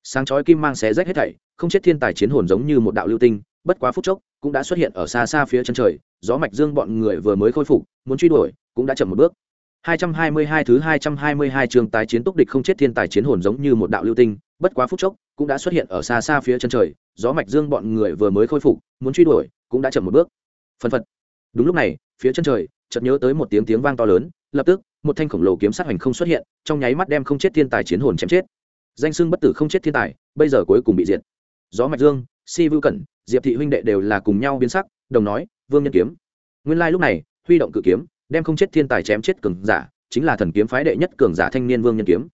Speaker 1: Sáng chói kim mang xé rách hết thảy, không chết thiên tài chiến hồn giống như một đạo lưu tinh, bất quá phút chốc cũng đã xuất hiện ở xa xa phía chân trời gió mạch dương bọn người vừa mới khôi phục muốn truy đuổi cũng đã chậm một bước 222 thứ 222 trường tái chiến túc địch không chết thiên tài chiến hồn giống như một đạo lưu tinh, bất quá phút chốc, cũng đã xuất hiện ở xa xa phía chân trời, gió mạch dương bọn người vừa mới khôi phục, muốn truy đuổi, cũng đã chậm một bước. Phần phật. Đúng lúc này, phía chân trời, chợt nhớ tới một tiếng tiếng vang to lớn, lập tức, một thanh khổng lồ kiếm sát hành không xuất hiện, trong nháy mắt đem không chết thiên tài chiến hồn chém chết. Danh xưng bất tử không chết thiên tài, bây giờ cuối cùng bị diệt. Gió mạch dương, Si Vưu Cẩn, Diệp thị huynh đệ đều là cùng nhau biến sắc, đồng nói, Vương Nhân kiếm. Nguyên lai like lúc này, huy động cự kiếm, đem không chết thiên tài chém chết cường giả, chính là thần kiếm phái đệ nhất cường giả thanh niên vương nhân kiếm.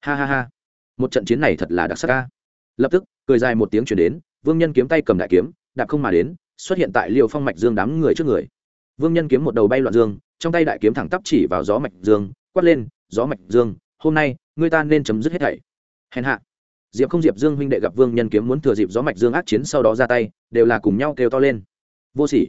Speaker 1: Ha ha ha. Một trận chiến này thật là đặc sắc ca. Lập tức cười dài một tiếng chuyển đến vương nhân kiếm tay cầm đại kiếm đạp không mà đến xuất hiện tại liều phong mạch dương đám người trước người. Vương nhân kiếm một đầu bay loạn dương trong tay đại kiếm thẳng tắp chỉ vào gió mạch dương quát lên gió mạch dương hôm nay người ta nên chấm dứt hết thảy. Hèn hạ diệp không diệp dương huynh đệ gặp vương nhân kiếm muốn thừa dịp gió mạch dương ác chiến sau đó ra tay, đều là cùng nhau kêu to lên. Vô sỉ.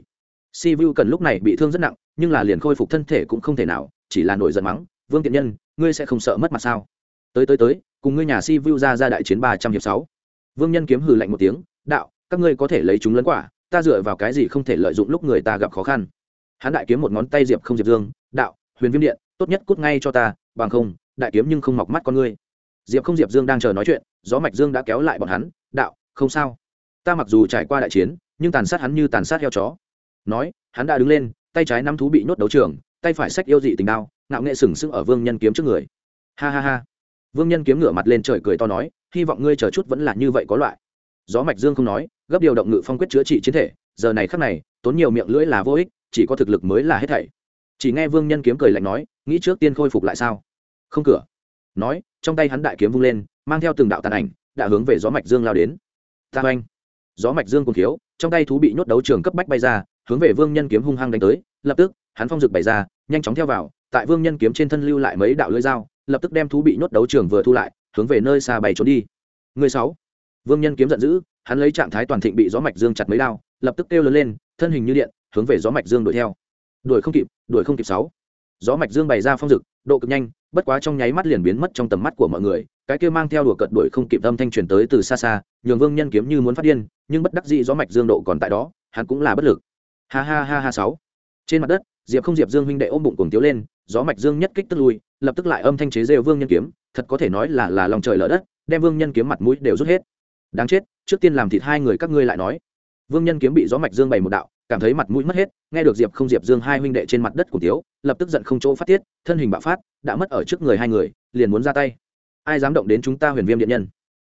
Speaker 1: Si vu cần lúc này bị thương rất nặng, nhưng là liền khôi phục thân thể cũng không thể nào, chỉ là nổi giận mắng, vương tiện nhân, ngươi sẽ không sợ mất mặt sao? Tới tới tới, cùng ngươi nhà si vu ra ra đại chiến ba trăm hiệp sáu. Vương nhân kiếm hừ lạnh một tiếng, đạo, các ngươi có thể lấy chúng lấn quả, ta dựa vào cái gì không thể lợi dụng lúc người ta gặp khó khăn? Hắn đại kiếm một ngón tay diệp không diệp dương, đạo, huyền viêm điện, tốt nhất cút ngay cho ta, bằng không, đại kiếm nhưng không mọc mắt con ngươi diệp không diệp dương đang chờ nói chuyện, gió mạch dương đã kéo lại bọn hắn, đạo, không sao. Ta mặc dù trải qua đại chiến, nhưng tàn sát hắn như tàn sát heo chó. Nói, hắn đã đứng lên, tay trái nắm thú bị nhốt đấu trường, tay phải sách yêu dị tình đao, ngạo nghệ sừng sững ở vương nhân kiếm trước người. Ha ha ha. Vương nhân kiếm ngửa mặt lên trời cười to nói, hy vọng ngươi chờ chút vẫn là như vậy có loại. Gió mạch dương không nói, gấp điều động ngự phong quyết chữa trị chiến thể, giờ này khắc này, tốn nhiều miệng lưỡi là vô ích, chỉ có thực lực mới là hết thảy. Chỉ nghe vương nhân kiếm cười lạnh nói, nghĩ trước tiên khôi phục lại sao? Không cửa. Nói trong tay hắn đại kiếm vung lên, mang theo từng đạo tàn ảnh, đã hướng về gió mạch dương lao đến. Ta oanh gió mạch dương cùng thiếu trong tay thú bị nhốt đấu trường cấp bách bay ra, hướng về vương nhân kiếm hung hăng đánh tới, lập tức, hắn phong dực bày ra, nhanh chóng theo vào, tại vương nhân kiếm trên thân lưu lại mấy đạo lưỡi dao, lập tức đem thú bị nhốt đấu trường vừa thu lại, hướng về nơi xa bày trốn đi. Người sáu! Vương nhân kiếm giận dữ, hắn lấy trạng thái toàn thịnh bị gió mạch dương chặt mấy đao, lập tức kêu lớn lên, thân hình như điện, hướng về gió mạch dương đuổi theo. Đuổi không kịp, đuổi không kịp sáu gió mạch dương bày ra phong dực, độ cực nhanh, bất quá trong nháy mắt liền biến mất trong tầm mắt của mọi người. Cái kia mang theo đùa cợt đuổi không kịp âm thanh truyền tới từ xa xa, nhường vương nhân kiếm như muốn phát điên, nhưng bất đắc dĩ gió mạch dương độ còn tại đó, hắn cũng là bất lực. Ha ha ha ha sáu. Trên mặt đất, diệp không diệp dương huynh đệ ôm bụng cuồng tiếu lên, gió mạch dương nhất kích tức lui, lập tức lại âm thanh chế rêu vương nhân kiếm, thật có thể nói là là lòng trời lở đất, đem vương nhân kiếm mặt mũi đều rút hết. Đáng chết, trước tiên làm thịt hai người các ngươi lại nói. Vương nhân kiếm bị gió mạch dương bày một đạo cảm thấy mặt mũi mất hết, nghe được diệp không diệp dương hai huynh đệ trên mặt đất của tiếu, lập tức giận không chỗ phát tiết, thân hình bạo phát, đã mất ở trước người hai người, liền muốn ra tay. Ai dám động đến chúng ta huyền viêm điện nhân?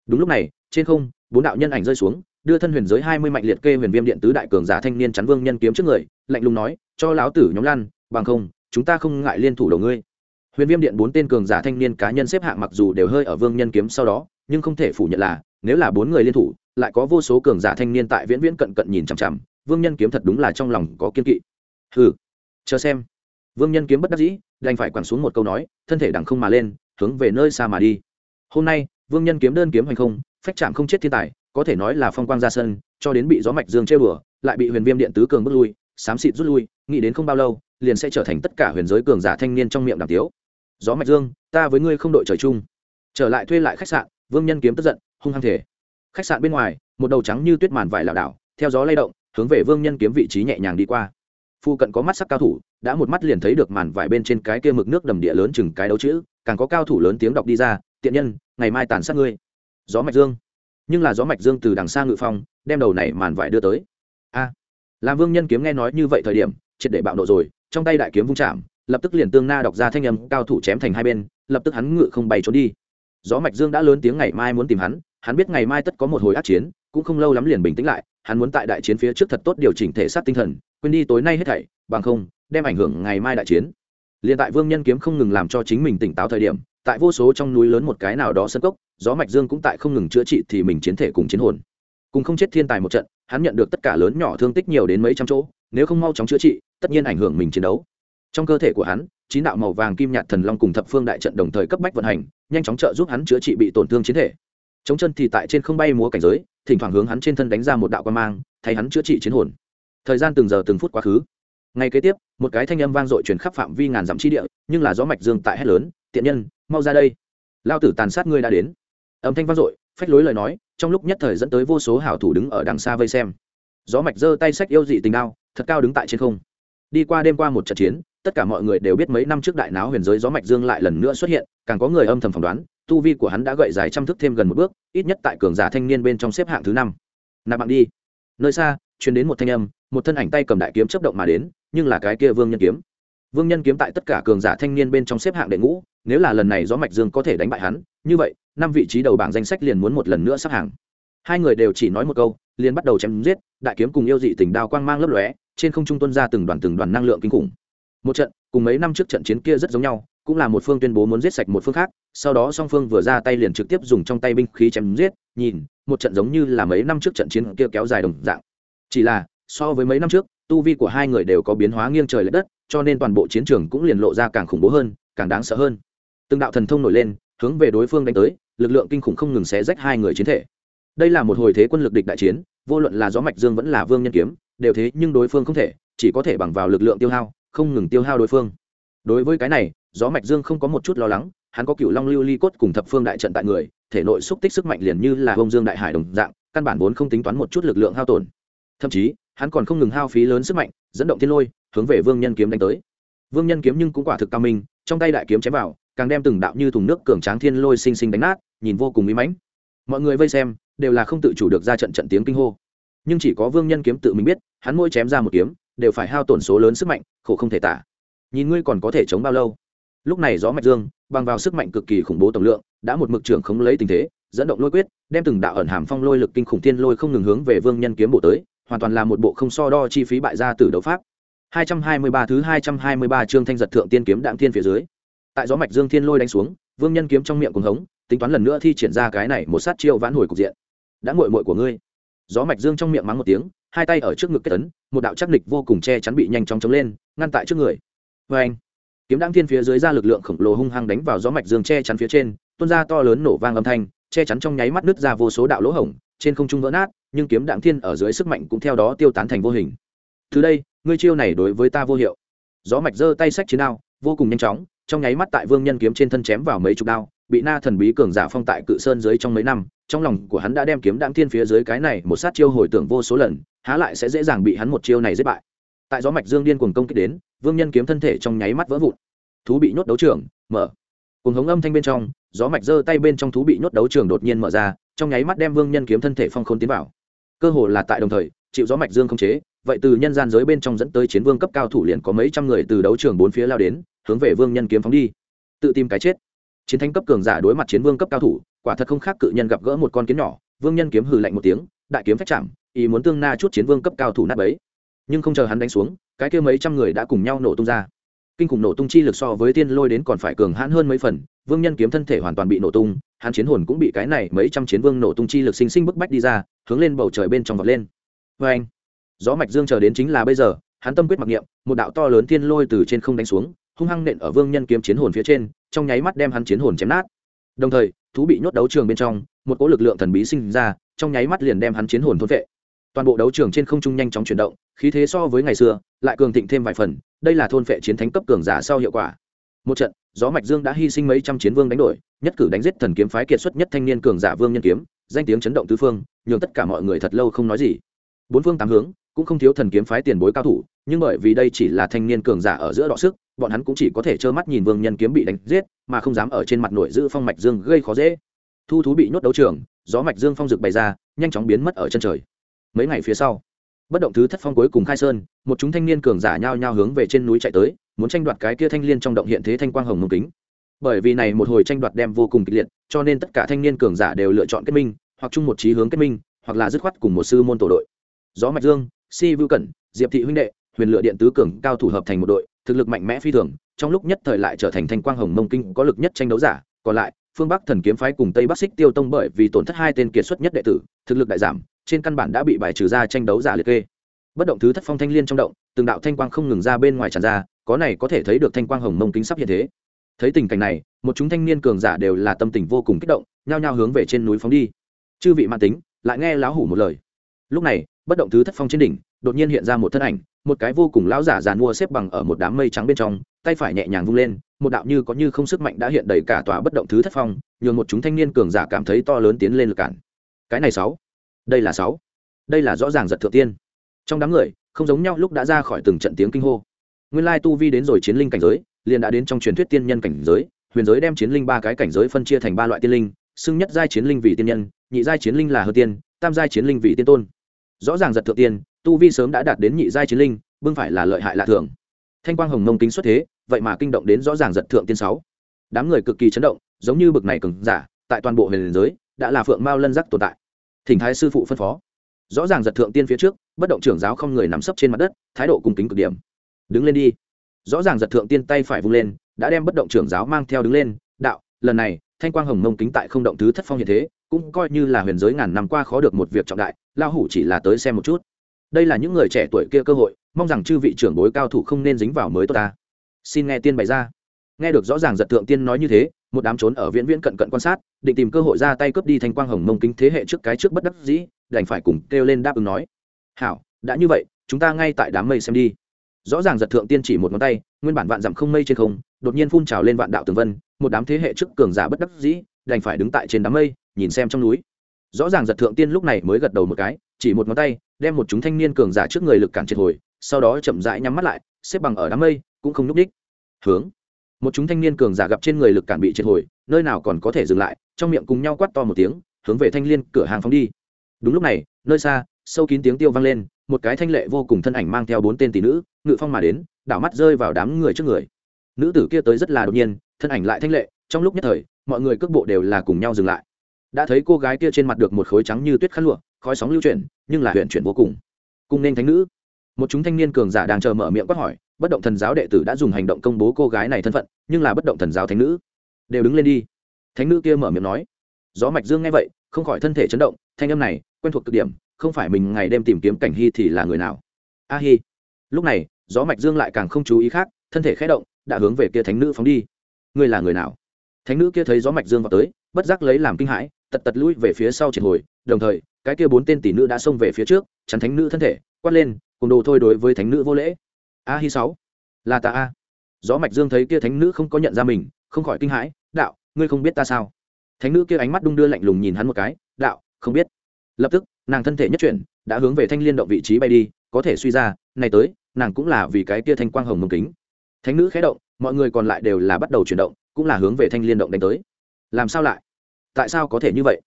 Speaker 1: Đúng lúc này, trên không, bốn đạo nhân ảnh rơi xuống, đưa thân huyền giới hai mươi mạnh liệt kê huyền viêm điện tứ đại cường giả thanh niên chắn vương nhân kiếm trước người, lạnh lùng nói, cho láo tử nhóm lan bằng không, chúng ta không ngại liên thủ đầu ngươi. Huyền viêm điện bốn tên cường giả thanh niên cá nhân xếp hạng mặc dù đều hơi ở vương nhân kiếm sau đó, nhưng không thể phủ nhận là, nếu là bốn người liên thủ, lại có vô số cường giả thanh niên tại viễn viễn cận cận nhìn chằm chằm vương nhân kiếm thật đúng là trong lòng có kiên kỵ. Hừ, chờ xem. Vương nhân kiếm bất đắc dĩ, đành phải quẳng xuống một câu nói, thân thể đằng không mà lên, hướng về nơi xa mà đi. Hôm nay, vương nhân kiếm đơn kiếm hành không, phách chạm không chết thiên tài, có thể nói là phong quang ra sân, cho đến bị gió mạch dương chơi bừa lại bị huyền viêm điện tứ cường bước lui, xám xịt rút lui, nghĩ đến không bao lâu, liền sẽ trở thành tất cả huyền giới cường giả thanh niên trong miệng đàm tiếu. Gió mạch dương, ta với ngươi không đội trời chung. Trở lại thuê lại khách sạn, vương nhân kiếm tức giận, hung hăng thể khách sạn bên ngoài, một đầu trắng như tuyết màn vải lảo đảo, theo gió lay động hướng về vương nhân kiếm vị trí nhẹ nhàng đi qua. Phu cận có mắt sắc cao thủ, đã một mắt liền thấy được màn vải bên trên cái kia mực nước đầm địa lớn chừng cái đấu chữ, càng có cao thủ lớn tiếng đọc đi ra, tiện nhân, ngày mai tàn sát ngươi. Gió mạch dương. Nhưng là gió mạch dương từ đằng xa ngự phong, đem đầu này màn vải đưa tới. A. Làm vương nhân kiếm nghe nói như vậy thời điểm, triệt để bạo nộ rồi, trong tay đại kiếm vung chạm, lập tức liền tương na đọc ra thanh âm, cao thủ chém thành hai bên, lập tức hắn ngự không bay trốn đi. Gió mạch dương đã lớn tiếng ngày mai muốn tìm hắn hắn biết ngày mai tất có một hồi ác chiến, cũng không lâu lắm liền bình tĩnh lại hắn muốn tại đại chiến phía trước thật tốt điều chỉnh thể xác tinh thần, quên đi tối nay hết thảy, bằng không, đem ảnh hưởng ngày mai đại chiến. Liền tại vương nhân kiếm không ngừng làm cho chính mình tỉnh táo thời điểm, tại vô số trong núi lớn một cái nào đó sân cốc, gió mạch dương cũng tại không ngừng chữa trị thì mình chiến thể cùng chiến hồn. Cùng không chết thiên tài một trận, hắn nhận được tất cả lớn nhỏ thương tích nhiều đến mấy trăm chỗ, nếu không mau chóng chữa trị, tất nhiên ảnh hưởng mình chiến đấu. Trong cơ thể của hắn, chín đạo màu vàng kim nhạt thần long cùng thập phương đại trận đồng thời cấp bách vận hành, nhanh chóng trợ giúp hắn chữa trị bị tổn thương chiến thể chống chân thì tại trên không bay múa cảnh giới, thỉnh thoảng hướng hắn trên thân đánh ra một đạo quan mang, thay hắn chữa trị chiến hồn. Thời gian từng giờ từng phút quá khứ. Ngay kế tiếp, một cái thanh âm vang dội truyền khắp phạm vi ngàn dặm chi địa, nhưng là gió mạch dương tại hét lớn, tiện nhân, mau ra đây. Lao tử tàn sát ngươi đã đến. Âm thanh vang dội, phách lối lời nói, trong lúc nhất thời dẫn tới vô số hảo thủ đứng ở đằng xa vây xem. Gió mạch giơ tay sách yêu dị tình đao, thật cao đứng tại trên không. Đi qua đêm qua một trận chiến, tất cả mọi người đều biết mấy năm trước đại náo huyền giới gió mạch dương lại lần nữa xuất hiện, càng có người âm thầm phỏng đoán tu vi của hắn đã gậy dài trăm thước thêm gần một bước, ít nhất tại cường giả thanh niên bên trong xếp hạng thứ năm. Nạp bạn đi. Nơi xa, truyền đến một thanh âm, một thân ảnh tay cầm đại kiếm chấp động mà đến, nhưng là cái kia vương nhân kiếm. Vương nhân kiếm tại tất cả cường giả thanh niên bên trong xếp hạng đệ ngũ, nếu là lần này gió mạch dương có thể đánh bại hắn, như vậy, năm vị trí đầu bảng danh sách liền muốn một lần nữa sắp hàng hai người đều chỉ nói một câu, liền bắt đầu chém giết, đại kiếm cùng yêu dị tình đao quang mang lấp lóe, trên không trung tuân ra từng đoàn từng đoàn năng lượng kinh khủng. Một trận, cùng mấy năm trước trận chiến kia rất giống nhau cũng là một phương tuyên bố muốn giết sạch một phương khác, sau đó song phương vừa ra tay liền trực tiếp dùng trong tay binh khí chém giết, nhìn, một trận giống như là mấy năm trước trận chiến kia kéo dài đồng dạng. Chỉ là, so với mấy năm trước, tu vi của hai người đều có biến hóa nghiêng trời l ệ đất, cho nên toàn bộ chiến trường cũng liền lộ ra càng khủng bố hơn, càng đáng sợ hơn. Từng đạo thần thông nổi lên, hướng về đối phương đánh tới, lực lượng kinh khủng không ngừng xé rách hai người chiến thể. Đây là một hồi thế quân lực địch đại chiến, vô luận là gió mạch dương vẫn là vương nhân kiếm, đều thế nhưng đối phương không thể, chỉ có thể bằng vào lực lượng tiêu hao, không ngừng tiêu hao đối phương. Đối với cái này gió mạch dương không có một chút lo lắng, hắn có cựu long lưu ly cốt cùng thập phương đại trận tại người, thể nội xúc tích sức mạnh liền như là bông dương đại hải đồng dạng, căn bản vốn không tính toán một chút lực lượng hao tổn. Thậm chí, hắn còn không ngừng hao phí lớn sức mạnh, dẫn động thiên lôi, hướng về vương nhân kiếm đánh tới. Vương nhân kiếm nhưng cũng quả thực cao minh, trong tay đại kiếm chém vào, càng đem từng đạo như thùng nước cường tráng thiên lôi xinh xinh đánh nát, nhìn vô cùng mỹ mãnh. Mọi người vây xem, đều là không tự chủ được ra trận trận tiếng kinh hô. Nhưng chỉ có vương nhân kiếm tự mình biết, hắn mỗi chém ra một kiếm, đều phải hao tổn số lớn sức mạnh, khổ không thể tả. Nhìn ngươi còn có thể chống bao lâu? Lúc này gió mạch dương, bằng vào sức mạnh cực kỳ khủng bố tổng lượng, đã một mực trưởng không lấy tình thế, dẫn động lôi quyết, đem từng đạo ẩn hàm phong lôi lực kinh khủng thiên lôi không ngừng hướng về vương nhân kiếm bộ tới, hoàn toàn là một bộ không so đo chi phí bại gia tử đấu pháp. 223 thứ 223 chương thanh giật thượng tiên kiếm đạm thiên phía dưới. Tại gió mạch dương thiên lôi đánh xuống, vương nhân kiếm trong miệng cuồng hống, tính toán lần nữa thi triển ra cái này một sát chiêu vãn hồi cục diện. Đã nguội muội của ngươi. Gió mạch dương trong miệng mắng một tiếng, hai tay ở trước ngực kết tấn một đạo chắc địch vô cùng che chắn bị nhanh chóng chống lên, ngăn tại trước người. Vê anh kiếm đáng thiên phía dưới ra lực lượng khổng lồ hung hăng đánh vào gió mạch dương che chắn phía trên, tuôn ra to lớn nổ vang âm thanh, che chắn trong nháy mắt nứt ra vô số đạo lỗ hổng, trên không trung vỡ nát, nhưng kiếm đặng thiên ở dưới sức mạnh cũng theo đó tiêu tán thành vô hình. Từ đây, ngươi chiêu này đối với ta vô hiệu. Gió mạch giơ tay sách chiến đao, vô cùng nhanh chóng, trong nháy mắt tại vương nhân kiếm trên thân chém vào mấy chục đao, bị na thần bí cường giả phong tại cự sơn dưới trong mấy năm, trong lòng của hắn đã đem kiếm đặng thiên phía dưới cái này một sát chiêu hồi tưởng vô số lần, há lại sẽ dễ dàng bị hắn một chiêu này giết bại tại gió mạch dương điên cuồng công kích đến, vương nhân kiếm thân thể trong nháy mắt vỡ vụn. Thú bị nhốt đấu trường, mở. Cùng hống âm thanh bên trong, gió mạch giơ tay bên trong thú bị nhốt đấu trường đột nhiên mở ra, trong nháy mắt đem vương nhân kiếm thân thể phong khôn tiến vào. Cơ hồ là tại đồng thời, chịu gió mạch dương không chế, vậy từ nhân gian giới bên trong dẫn tới chiến vương cấp cao thủ liền có mấy trăm người từ đấu trường bốn phía lao đến, hướng về vương nhân kiếm phóng đi. Tự tìm cái chết. Chiến thánh cấp cường giả đối mặt chiến vương cấp cao thủ, quả thật không khác cự nhân gặp gỡ một con kiến nhỏ, vương nhân kiếm hừ lạnh một tiếng, đại kiếm phách chạm, ý muốn tương na chút chiến vương cấp cao thủ nát bấy nhưng không chờ hắn đánh xuống, cái kia mấy trăm người đã cùng nhau nổ tung ra. Kinh khủng nổ tung chi lực so với tiên lôi đến còn phải cường hãn hơn mấy phần, vương nhân kiếm thân thể hoàn toàn bị nổ tung, hắn chiến hồn cũng bị cái này mấy trăm chiến vương nổ tung chi lực sinh sinh bức bách đi ra, hướng lên bầu trời bên trong vọt lên. Vê anh gió mạch dương chờ đến chính là bây giờ, hắn tâm quyết mặc niệm, một đạo to lớn tiên lôi từ trên không đánh xuống, hung hăng nện ở vương nhân kiếm chiến hồn phía trên, trong nháy mắt đem hắn chiến hồn chém nát. Đồng thời, thú bị nhốt đấu trường bên trong, một cỗ lực lượng thần bí sinh ra, trong nháy mắt liền đem hắn chiến hồn thôn vệ toàn bộ đấu trường trên không trung nhanh chóng chuyển động, khí thế so với ngày xưa, lại cường thịnh thêm vài phần, đây là thôn phệ chiến thánh cấp cường giả sau hiệu quả. Một trận, gió mạch dương đã hy sinh mấy trăm chiến vương đánh đổi, nhất cử đánh giết thần kiếm phái kiệt xuất nhất thanh niên cường giả vương nhân kiếm, danh tiếng chấn động tứ phương, nhường tất cả mọi người thật lâu không nói gì. Bốn phương tám hướng, cũng không thiếu thần kiếm phái tiền bối cao thủ, nhưng bởi vì đây chỉ là thanh niên cường giả ở giữa đọ sức, bọn hắn cũng chỉ có thể trơ mắt nhìn vương nhân kiếm bị đánh giết, mà không dám ở trên mặt nội giữ phong mạch dương gây khó dễ. Thu thú bị nhốt đấu trường, gió mạch dương phong dực bày ra, nhanh chóng biến mất ở chân trời mấy ngày phía sau. Bất động thứ thất phong cuối cùng khai sơn, một chúng thanh niên cường giả nhao nhao hướng về trên núi chạy tới, muốn tranh đoạt cái kia thanh liên trong động hiện thế thanh quang hồng mông kính. Bởi vì này một hồi tranh đoạt đem vô cùng kịch liệt, cho nên tất cả thanh niên cường giả đều lựa chọn kết minh, hoặc chung một trí hướng kết minh, hoặc là dứt khoát cùng một sư môn tổ đội. Gió mạch dương, si vưu cẩn, diệp thị huynh đệ, huyền lựa điện tứ cường cao thủ hợp thành một đội, thực lực mạnh mẽ phi thường, trong lúc nhất thời lại trở thành thanh quang hồng mông kinh có lực nhất tranh đấu giả, còn lại phương bắc thần kiếm phái cùng tây bắc xích tiêu tông bởi vì tổn thất hai tên kiệt xuất nhất đệ tử, thực lực đại giảm, trên căn bản đã bị bài trừ ra tranh đấu giả liệt kê. Bất động thứ thất phong thanh liên trong động, từng đạo thanh quang không ngừng ra bên ngoài tràn ra, có này có thể thấy được thanh quang hồng mông kính sắp hiện thế. Thấy tình cảnh này, một chúng thanh niên cường giả đều là tâm tình vô cùng kích động, nhao nhao hướng về trên núi phóng đi. Chư vị mạn tính, lại nghe lão hủ một lời. Lúc này, bất động thứ thất phong trên đỉnh, đột nhiên hiện ra một thân ảnh một cái vô cùng lão giả giàn mua xếp bằng ở một đám mây trắng bên trong, tay phải nhẹ nhàng vung lên, một đạo như có như không sức mạnh đã hiện đầy cả tòa bất động thứ thất phong, nhường một chúng thanh niên cường giả cảm thấy to lớn tiến lên lực cản. Cái này sáu. Đây là sáu. Đây là rõ ràng giật thượng tiên. Trong đám người, không giống nhau lúc đã ra khỏi từng trận tiếng kinh hô. Nguyên lai tu vi đến rồi chiến linh cảnh giới, liền đã đến trong truyền thuyết tiên nhân cảnh giới, huyền giới đem chiến linh ba cái cảnh giới phân chia thành ba loại tiên linh, xưng nhất giai chiến linh vì tiên nhân, nhị giai chiến linh là hư tiên, tam giai chiến linh vì tiên tôn. Rõ ràng giật thượng tiên tu vi sớm đã đạt đến nhị giai chiến linh, bưng phải là lợi hại lạ thường. Thanh quang hồng mông kính xuất thế, vậy mà kinh động đến rõ ràng giật thượng tiên sáu. Đám người cực kỳ chấn động, giống như bực này cứng giả, tại toàn bộ huyền giới, đã là phượng mao lân giác tồn tại. Thỉnh thái sư phụ phân phó. Rõ ràng giật thượng tiên phía trước, bất động trưởng giáo không người nằm sấp trên mặt đất, thái độ cùng kính cực điểm. Đứng lên đi. Rõ ràng giật thượng tiên tay phải vung lên, đã đem bất động trưởng giáo mang theo đứng lên, đạo, lần này, thanh quang hồng mông kính tại không động thứ thất phong hiện thế, cũng coi như là huyền giới ngàn năm qua khó được một việc trọng đại lao hủ chỉ là tới xem một chút đây là những người trẻ tuổi kia cơ hội, mong rằng chư vị trưởng bối cao thủ không nên dính vào mới tốt ta. Xin nghe tiên bày ra. Nghe được rõ ràng giật thượng tiên nói như thế, một đám trốn ở viễn viễn cận cận quan sát, định tìm cơ hội ra tay cướp đi thanh quang hồng mông kính thế hệ trước cái trước bất đắc dĩ, đành phải cùng kêu lên đáp ứng nói. Hảo, đã như vậy, chúng ta ngay tại đám mây xem đi. Rõ ràng giật thượng tiên chỉ một ngón tay, nguyên bản vạn dặm không mây trên không, đột nhiên phun trào lên vạn đạo tường vân, một đám thế hệ trước cường giả bất đắc dĩ, đành phải đứng tại trên đám mây, nhìn xem trong núi. Rõ ràng giật thượng tiên lúc này mới gật đầu một cái, chỉ một ngón tay đem một chúng thanh niên cường giả trước người lực cản triệt hồi, sau đó chậm rãi nhắm mắt lại, xếp bằng ở đám mây, cũng không nhúc đích. Hướng. Một chúng thanh niên cường giả gặp trên người lực cản bị triệt hồi, nơi nào còn có thể dừng lại, trong miệng cùng nhau quát to một tiếng, hướng về thanh liên cửa hàng phóng đi. Đúng lúc này, nơi xa, sâu kín tiếng tiêu vang lên, một cái thanh lệ vô cùng thân ảnh mang theo bốn tên tỷ nữ, ngự phong mà đến, đảo mắt rơi vào đám người trước người. Nữ tử kia tới rất là đột nhiên, thân ảnh lại thanh lệ, trong lúc nhất thời, mọi người cước bộ đều là cùng nhau dừng lại. Đã thấy cô gái kia trên mặt được một khối trắng như tuyết khăn lụa khói sóng lưu chuyển, nhưng là huyện chuyển vô cùng. Cùng nên thánh nữ. Một chúng thanh niên cường giả đang chờ mở miệng quát hỏi, bất động thần giáo đệ tử đã dùng hành động công bố cô gái này thân phận, nhưng là bất động thần giáo thánh nữ. Đều đứng lên đi. Thánh nữ kia mở miệng nói. Gió mạch dương nghe vậy, không khỏi thân thể chấn động, thanh âm này quen thuộc cực điểm, không phải mình ngày đêm tìm kiếm cảnh hy thì là người nào. A hi. Lúc này, gió mạch dương lại càng không chú ý khác, thân thể khẽ động, đã hướng về kia thánh nữ phóng đi. Ngươi là người nào? Thánh nữ kia thấy gió mạch dương vào tới, bất giác lấy làm kinh hãi, tật tật lui về phía sau triệt hồi, đồng thời, cái kia bốn tên tỷ nữ đã xông về phía trước, chắn thánh nữ thân thể, quát lên, cùng đồ thôi đối với thánh nữ vô lễ. A hi sáu, là ta a. Gió mạch dương thấy kia thánh nữ không có nhận ra mình, không khỏi kinh hãi, đạo, ngươi không biết ta sao? Thánh nữ kia ánh mắt đung đưa lạnh lùng nhìn hắn một cái, đạo, không biết. Lập tức, nàng thân thể nhất chuyển, đã hướng về thanh liên động vị trí bay đi, có thể suy ra, này tới, nàng cũng là vì cái kia thanh quang hồng mông kính. Thánh nữ khé động, mọi người còn lại đều là bắt đầu chuyển động cũng là hướng về thanh liên động đánh tới. Làm sao lại? Tại sao có thể như vậy?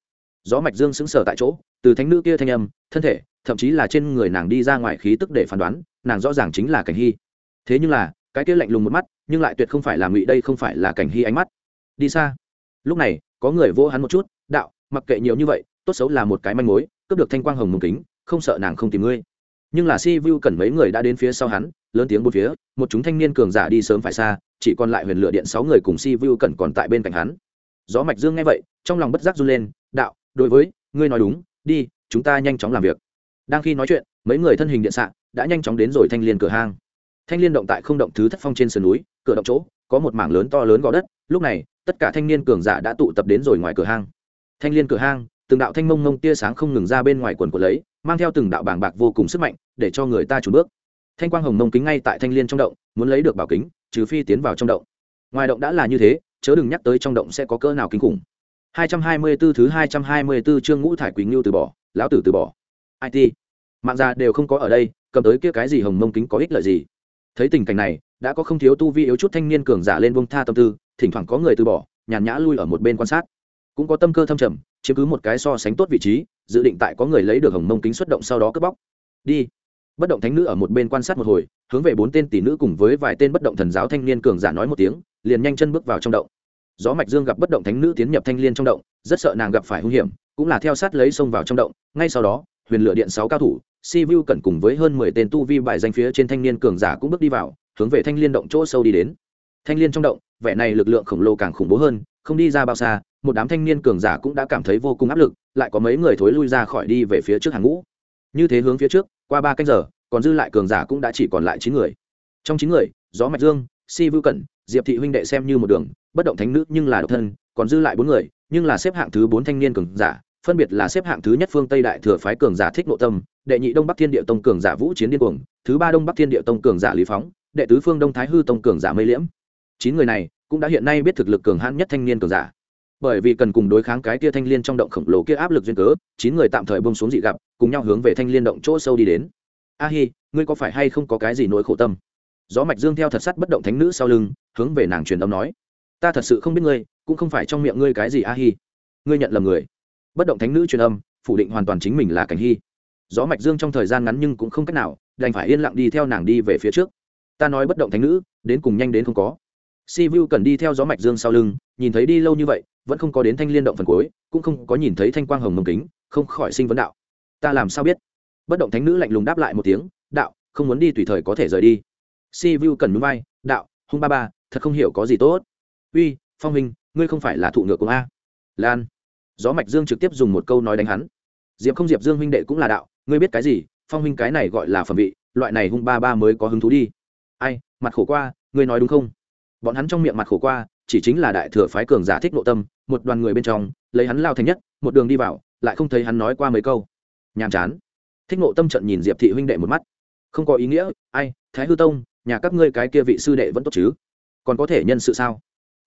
Speaker 1: Gió mạch dương sững sờ tại chỗ, từ thánh nữ kia thanh âm, thân thể, thậm chí là trên người nàng đi ra ngoài khí tức để phán đoán, nàng rõ ràng chính là cảnh hy. Thế nhưng là, cái kia lạnh lùng một mắt, nhưng lại tuyệt không phải là ngụy, đây không phải là cảnh hy ánh mắt. Đi xa. Lúc này, có người vô hắn một chút, đạo, mặc kệ nhiều như vậy, tốt xấu là một cái manh mối, cướp được thanh quang hồng mông kính, không sợ nàng không tìm ngươi. Nhưng là si vu cần mấy người đã đến phía sau hắn, lớn tiếng bốn phía, một chúng thanh niên cường giả đi sớm phải xa chỉ còn lại huyền lửa điện sáu người cùng si vu cần còn tại bên cạnh hắn. Gió mạch dương nghe vậy, trong lòng bất giác run lên, đạo, đối với, ngươi nói đúng, đi, chúng ta nhanh chóng làm việc. Đang khi nói chuyện, mấy người thân hình điện xạ đã nhanh chóng đến rồi thanh liên cửa hang. Thanh liên động tại không động thứ thất phong trên sườn núi, cửa động chỗ, có một mảng lớn to lớn gò đất, lúc này, tất cả thanh niên cường giả đã tụ tập đến rồi ngoài cửa hang. Thanh liên cửa hang, từng đạo thanh mông mông tia sáng không ngừng ra bên ngoài quần của lấy, mang theo từng đạo bảng bạc vô cùng sức mạnh, để cho người ta chủ bước. Thanh quang hồng mông kính ngay tại thanh liên trong động, muốn lấy được bảo kính trừ phi tiến vào trong động. Ngoài động đã là như thế, chớ đừng nhắc tới trong động sẽ có cỡ nào kinh khủng. 224 thứ 224 chương ngũ thải quỳnh lưu từ bỏ, lão tử từ bỏ. It mạng già đều không có ở đây, cầm tới kia cái gì hồng mông kính có ích lợi gì? Thấy tình cảnh này, đã có không thiếu tu vi yếu chút thanh niên cường giả lên bông tha tâm tư, thỉnh thoảng có người từ bỏ, nhàn nhã lui ở một bên quan sát. Cũng có tâm cơ thâm trầm, chiếm cứ một cái so sánh tốt vị trí, dự định tại có người lấy được hồng mông kính xuất động sau đó cướp bóc. Đi. Bất động thánh nữ ở một bên quan sát một hồi hướng về bốn tên tỷ nữ cùng với vài tên bất động thần giáo thanh niên cường giả nói một tiếng, liền nhanh chân bước vào trong động. Gió mạch dương gặp bất động thánh nữ tiến nhập thanh liên trong động, rất sợ nàng gặp phải hung hiểm, cũng là theo sát lấy xông vào trong động. Ngay sau đó, huyền lửa điện sáu cao thủ, si vu cẩn cùng với hơn mười tên tu vi bài danh phía trên thanh niên cường giả cũng bước đi vào, hướng về thanh liên động chỗ sâu đi đến. Thanh liên trong động, vẻ này lực lượng khổng lồ càng khủng bố hơn, không đi ra bao xa, một đám thanh niên cường giả cũng đã cảm thấy vô cùng áp lực, lại có mấy người thối lui ra khỏi đi về phía trước hàng ngũ. Như thế hướng phía trước, qua ba canh giờ còn dư lại cường giả cũng đã chỉ còn lại chín người. Trong chín người, gió mạch dương, si vưu cẩn, diệp thị huynh đệ xem như một đường, bất động thánh nữ nhưng là độc thân, còn dư lại bốn người, nhưng là xếp hạng thứ bốn thanh niên cường giả, phân biệt là xếp hạng thứ nhất phương tây đại thừa phái cường giả thích nội tâm, đệ nhị đông bắc thiên địa tông cường giả vũ chiến điên cuồng, thứ ba đông bắc thiên địa tông cường giả lý phóng, đệ tứ phương đông thái hư tông cường giả mây liễm. Chín người này cũng đã hiện nay biết thực lực cường hãn nhất thanh niên cường giả. Bởi vì cần cùng đối kháng cái kia thanh liên trong động khổng lồ kia áp lực duyên cớ, chín người tạm thời bông xuống dị gặp, cùng nhau hướng về thanh liên động chỗ sâu đi đến a hi, ngươi có phải hay không có cái gì nỗi khổ tâm? Gió mạch dương theo thật sắt bất động thánh nữ sau lưng, hướng về nàng truyền âm nói. Ta thật sự không biết ngươi, cũng không phải trong miệng ngươi cái gì, a hi. Ngươi nhận lầm người. Bất động thánh nữ truyền âm, phủ định hoàn toàn chính mình là cảnh hy gió mạch dương trong thời gian ngắn nhưng cũng không cách nào, đành phải yên lặng đi theo nàng đi về phía trước. Ta nói bất động thánh nữ, đến cùng nhanh đến không có. Si vu cần đi theo gió mạch dương sau lưng, nhìn thấy đi lâu như vậy, vẫn không có đến thanh liên động phần cuối, cũng không có nhìn thấy thanh quang hồng mông kính, không khỏi sinh vấn đạo. Ta làm sao biết? Bất động thánh nữ lạnh lùng đáp lại một tiếng, đạo, không muốn đi tùy thời có thể rời đi. Si vu cần núi vai, đạo, hung ba ba, thật không hiểu có gì tốt. Uy, phong minh, ngươi không phải là thụ ngựa của a. Lan. Gió mạch dương trực tiếp dùng một câu nói đánh hắn. Diệp không diệp dương huynh đệ cũng là đạo, ngươi biết cái gì? Phong huynh cái này gọi là phẩm vị, loại này hung ba ba mới có hứng thú đi. Ai, mặt khổ qua, ngươi nói đúng không? Bọn hắn trong miệng mặt khổ qua, chỉ chính là đại thừa phái cường giả thích nội tâm, một đoàn người bên trong, lấy hắn lao thành nhất, một đường đi vào, lại không thấy hắn nói qua mấy câu. Nhàm chán thích ngộ tâm trận nhìn diệp thị huynh đệ một mắt. Không có ý nghĩa, ai, thái hư tông, nhà các ngươi cái kia vị sư đệ vẫn tốt chứ? Còn có thể nhân sự sao?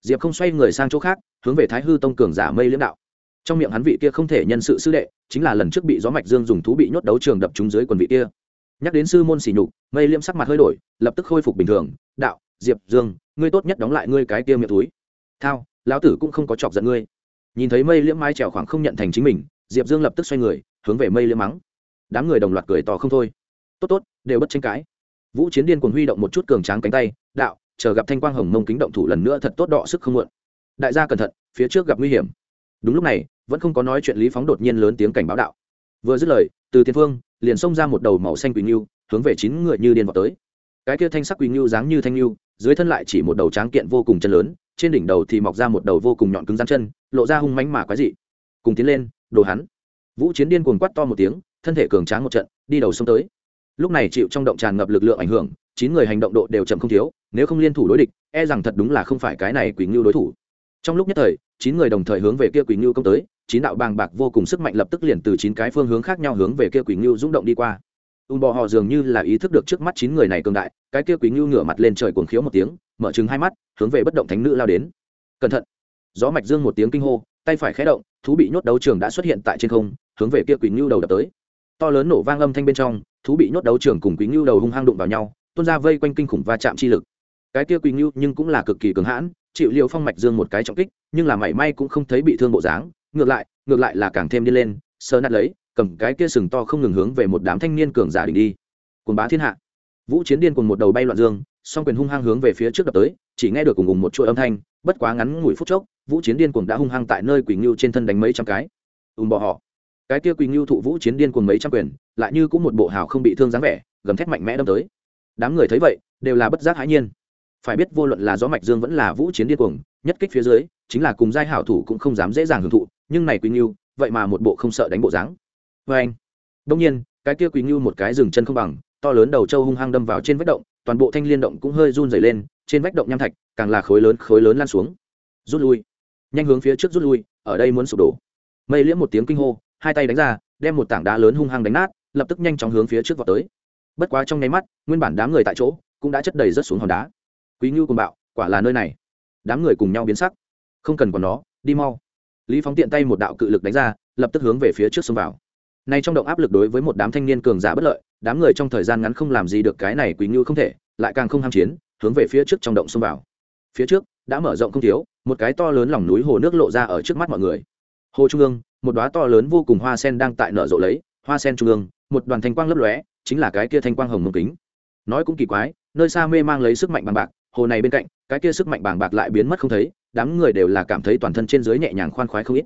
Speaker 1: Diệp không xoay người sang chỗ khác, hướng về thái hư tông cường giả mây liễm đạo. Trong miệng hắn vị kia không thể nhân sự sư đệ, chính là lần trước bị gió mạch dương dùng thú bị nhốt đấu trường đập trúng dưới quần vị kia. Nhắc đến sư môn xỉ nhục, mây liễm sắc mặt hơi đổi, lập tức khôi phục bình thường, đạo, diệp dương, ngươi tốt nhất đóng lại ngươi cái kia miệng túi. Thao, lão tử cũng không có chọc giận ngươi. Nhìn thấy mây liễm mái trèo khoảng không nhận thành chính mình, diệp dương lập tức xoay người, hướng về mây liễm mắng đám người đồng loạt cười to không thôi. Tốt tốt, đều bất tranh cãi. Vũ chiến điên cuồng huy động một chút cường tráng cánh tay, đạo, chờ gặp thanh quang hồng mông kính động thủ lần nữa thật tốt, đọ sức không muộn. Đại gia cẩn thận, phía trước gặp nguy hiểm. Đúng lúc này, vẫn không có nói chuyện lý phóng đột nhiên lớn tiếng cảnh báo đạo. Vừa dứt lời, từ tiền phương, liền xông ra một đầu màu xanh quỳnh ngưu, hướng về chín người như điên vào tới. Cái kia thanh sắc quỳnh ngưu dáng như thanh ngưu, dưới thân lại chỉ một đầu tráng kiện vô cùng chân lớn, trên đỉnh đầu thì mọc ra một đầu vô cùng nhọn cứng rắn chân, lộ ra hung mánh mà quái dị. Cùng tiến lên, đồ hắn. Vũ chiến điên cuồng quát to một tiếng thân thể cường tráng một trận, đi đầu xông tới. Lúc này chịu trong động tràn ngập lực lượng ảnh hưởng, chín người hành động độ đều chậm không thiếu, nếu không liên thủ đối địch e rằng thật đúng là không phải cái này quỷ ngưu đối thủ. Trong lúc nhất thời, chín người đồng thời hướng về kia quỷ ngưu công tới, chín đạo bàng bạc vô cùng sức mạnh lập tức liền từ chín cái phương hướng khác nhau hướng về kia quỷ ngưu rung động đi qua. Ùn bò họ dường như là ý thức được trước mắt chín người này cường đại, cái kia quỷ ngưu ngửa mặt lên trời cuồng khiếu một tiếng, mở chừng hai mắt, hướng về bất động thánh nữ lao đến. Cẩn thận! Gió mạch dương một tiếng kinh hô, tay phải khé động, thú bị nhốt đấu trường đã xuất hiện tại trên không, hướng về kia quỷ ngưu đầu đập tới to lớn nổ vang âm thanh bên trong, thú bị nhốt đấu trường cùng quý ngưu đầu hung hăng đụng vào nhau, tuôn ra vây quanh kinh khủng va chạm chi lực. Cái kia quý ngưu nhưng cũng là cực kỳ cường hãn, chịu liệu phong mạch dương một cái trọng kích, nhưng là mảy may cũng không thấy bị thương bộ dáng, ngược lại ngược lại là càng thêm đi lên sơ nát lấy, cầm cái kia sừng to không ngừng hướng về một đám thanh niên cường giả đỉnh đi. Cuồng bá thiên hạ. Vũ chiến điên cùng một đầu bay loạn dương, song quyền hung hăng hướng về phía trước đập tới, chỉ nghe được cùng cùng một chuỗi âm thanh, bất quá ngắn ngủi phút chốc, vũ chiến điên cuồng đã hung hăng tại nơi quỷ ngưu trên thân đánh mấy trăm cái. Ùm bỏ họ cái kia quỳ ngưu thụ vũ chiến điên cuồng mấy trăm quyền, lại như cũng một bộ hào không bị thương dáng vẻ, gầm thét mạnh mẽ đâm tới. Đám người thấy vậy, đều là bất giác hãi nhiên. Phải biết vô luận là gió mạch dương vẫn là vũ chiến điên cuồng, nhất kích phía dưới, chính là cùng giai hảo thủ cũng không dám dễ dàng hưởng thụ, nhưng này quỳ ngưu, vậy mà một bộ không sợ đánh bộ dáng. Vê anh đông nhiên, cái kia quỳ ngưu một cái dừng chân không bằng, to lớn đầu trâu hung hăng đâm vào trên vách động, toàn bộ thanh liên động cũng hơi run rẩy lên, trên vách động nham thạch, càng là khối lớn khối lớn lan xuống. Rút lui, nhanh hướng phía trước rút lui, ở đây muốn sụp đổ. Mây liễm một tiếng kinh hô hai tay đánh ra, đem một tảng đá lớn hung hăng đánh nát, lập tức nhanh chóng hướng phía trước vào tới. Bất quá trong nháy mắt, nguyên bản đám người tại chỗ cũng đã chất đầy rất xuống hòn đá. Quý ngưu cùng bạo, quả là nơi này. Đám người cùng nhau biến sắc. Không cần còn nó, đi mau. Lý phóng tiện tay một đạo cự lực đánh ra, lập tức hướng về phía trước xông vào. Nay trong động áp lực đối với một đám thanh niên cường giả bất lợi, đám người trong thời gian ngắn không làm gì được cái này quý ngưu không thể, lại càng không ham chiến, hướng về phía trước trong động xông vào. Phía trước, đã mở rộng không thiếu, một cái to lớn lòng núi hồ nước lộ ra ở trước mắt mọi người. Hồ trung ương một đóa to lớn vô cùng hoa sen đang tại nở rộ lấy, hoa sen trung ương, một đoàn thanh quang lấp lóe, chính là cái kia thanh quang hồng mông kính. Nói cũng kỳ quái, nơi xa mê mang lấy sức mạnh bằng bạc, hồ này bên cạnh, cái kia sức mạnh bàng bạc lại biến mất không thấy, đám người đều là cảm thấy toàn thân trên dưới nhẹ nhàng khoan khoái không ít.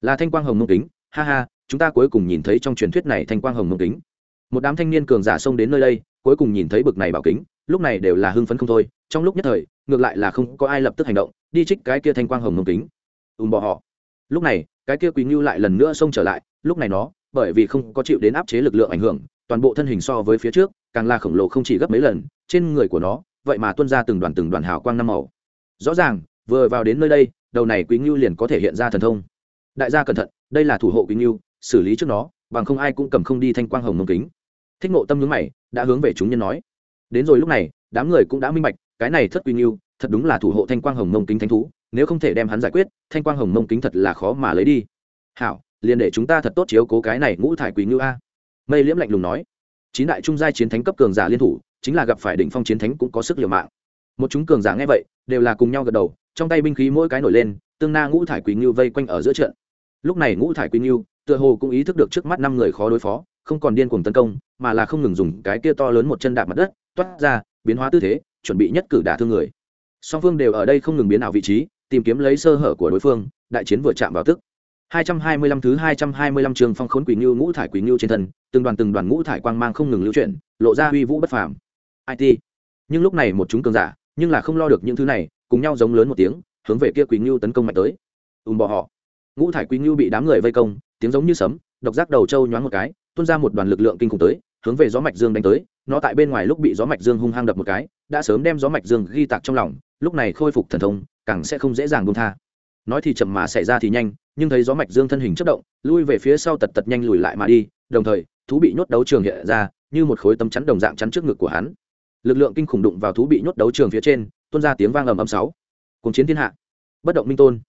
Speaker 1: Là thanh quang hồng mông kính, ha ha, chúng ta cuối cùng nhìn thấy trong truyền thuyết này thanh quang hồng mông kính. Một đám thanh niên cường giả xông đến nơi đây, cuối cùng nhìn thấy bực này bảo kính, lúc này đều là hưng phấn không thôi, trong lúc nhất thời, ngược lại là không có ai lập tức hành động, đi trích cái kia thanh quang hồng mông kính. Ùm bỏ họ. Lúc này cái kia quý ngưu lại lần nữa xông trở lại, lúc này nó, bởi vì không có chịu đến áp chế lực lượng ảnh hưởng, toàn bộ thân hình so với phía trước, càng là khổng lồ không chỉ gấp mấy lần, trên người của nó, vậy mà tuân ra từng đoàn từng đoàn hào quang năm màu. Rõ ràng, vừa vào đến nơi đây, đầu này quý ngưu liền có thể hiện ra thần thông. Đại gia cẩn thận, đây là thủ hộ quý ngưu, xử lý trước nó, bằng không ai cũng cầm không đi thanh quang hồng mông kính. Thích ngộ tâm nhướng mày, đã hướng về chúng nhân nói. Đến rồi lúc này, đám người cũng đã minh bạch, cái này thất quý ngưu, thật đúng là thủ hộ thanh quang hồng mông kính thánh thú nếu không thể đem hắn giải quyết, thanh quang hồng mông kính thật là khó mà lấy đi. Hảo, liền để chúng ta thật tốt chiếu cố cái này ngũ thải quý ngưu a. Mây liễm lạnh lùng nói. Chín đại trung gia chiến thánh cấp cường giả liên thủ, chính là gặp phải đỉnh phong chiến thánh cũng có sức liều mạng. Một chúng cường giả nghe vậy, đều là cùng nhau gật đầu, trong tay binh khí mỗi cái nổi lên, tương na ngũ thải quý ngưu vây quanh ở giữa trận. Lúc này ngũ thải quý ngưu, tựa hồ cũng ý thức được trước mắt năm người khó đối phó, không còn điên cuồng tấn công, mà là không ngừng dùng cái kia to lớn một chân đạp mặt đất, toát ra, biến hóa tư thế, chuẩn bị nhất cử đả thương người. Song phương đều ở đây không ngừng biến ảo vị trí tìm kiếm lấy sơ hở của đối phương, đại chiến vừa chạm vào tức. 225 thứ 225 trường phong khốn quỷ ngưu ngũ thải quỷ ngưu trên thân, từng đoàn từng đoàn ngũ thải quang mang không ngừng lưu chuyển, lộ ra uy vũ bất phàm. It nhưng lúc này một chúng cường giả, nhưng là không lo được những thứ này, cùng nhau giống lớn một tiếng, hướng về kia quỷ ngưu tấn công mạnh tới. Ùm bỏ họ. Ngũ thải quỷ ngưu bị đám người vây công, tiếng giống như sấm, độc giác đầu trâu nhoáng một cái, tuôn ra một đoàn lực lượng kinh khủng tới, hướng về gió mạch dương đánh tới. Nó tại bên ngoài lúc bị gió mạch dương hung hăng đập một cái, đã sớm đem gió mạch dương ghi tạc trong lòng, lúc này khôi phục thần thông càng sẽ không dễ dàng buông tha. Nói thì chậm mà xảy ra thì nhanh, nhưng thấy gió mạch dương thân hình chất động, lui về phía sau tật tật nhanh lùi lại mà đi, đồng thời, thú bị nhốt đấu trường hiện ra, như một khối tấm chắn đồng dạng chắn trước ngực của hắn. Lực lượng kinh khủng đụng vào thú bị nhốt đấu trường phía trên, tuôn ra tiếng vang ầm ầm sáu. Cùng chiến thiên hạ. Bất động minh tôn.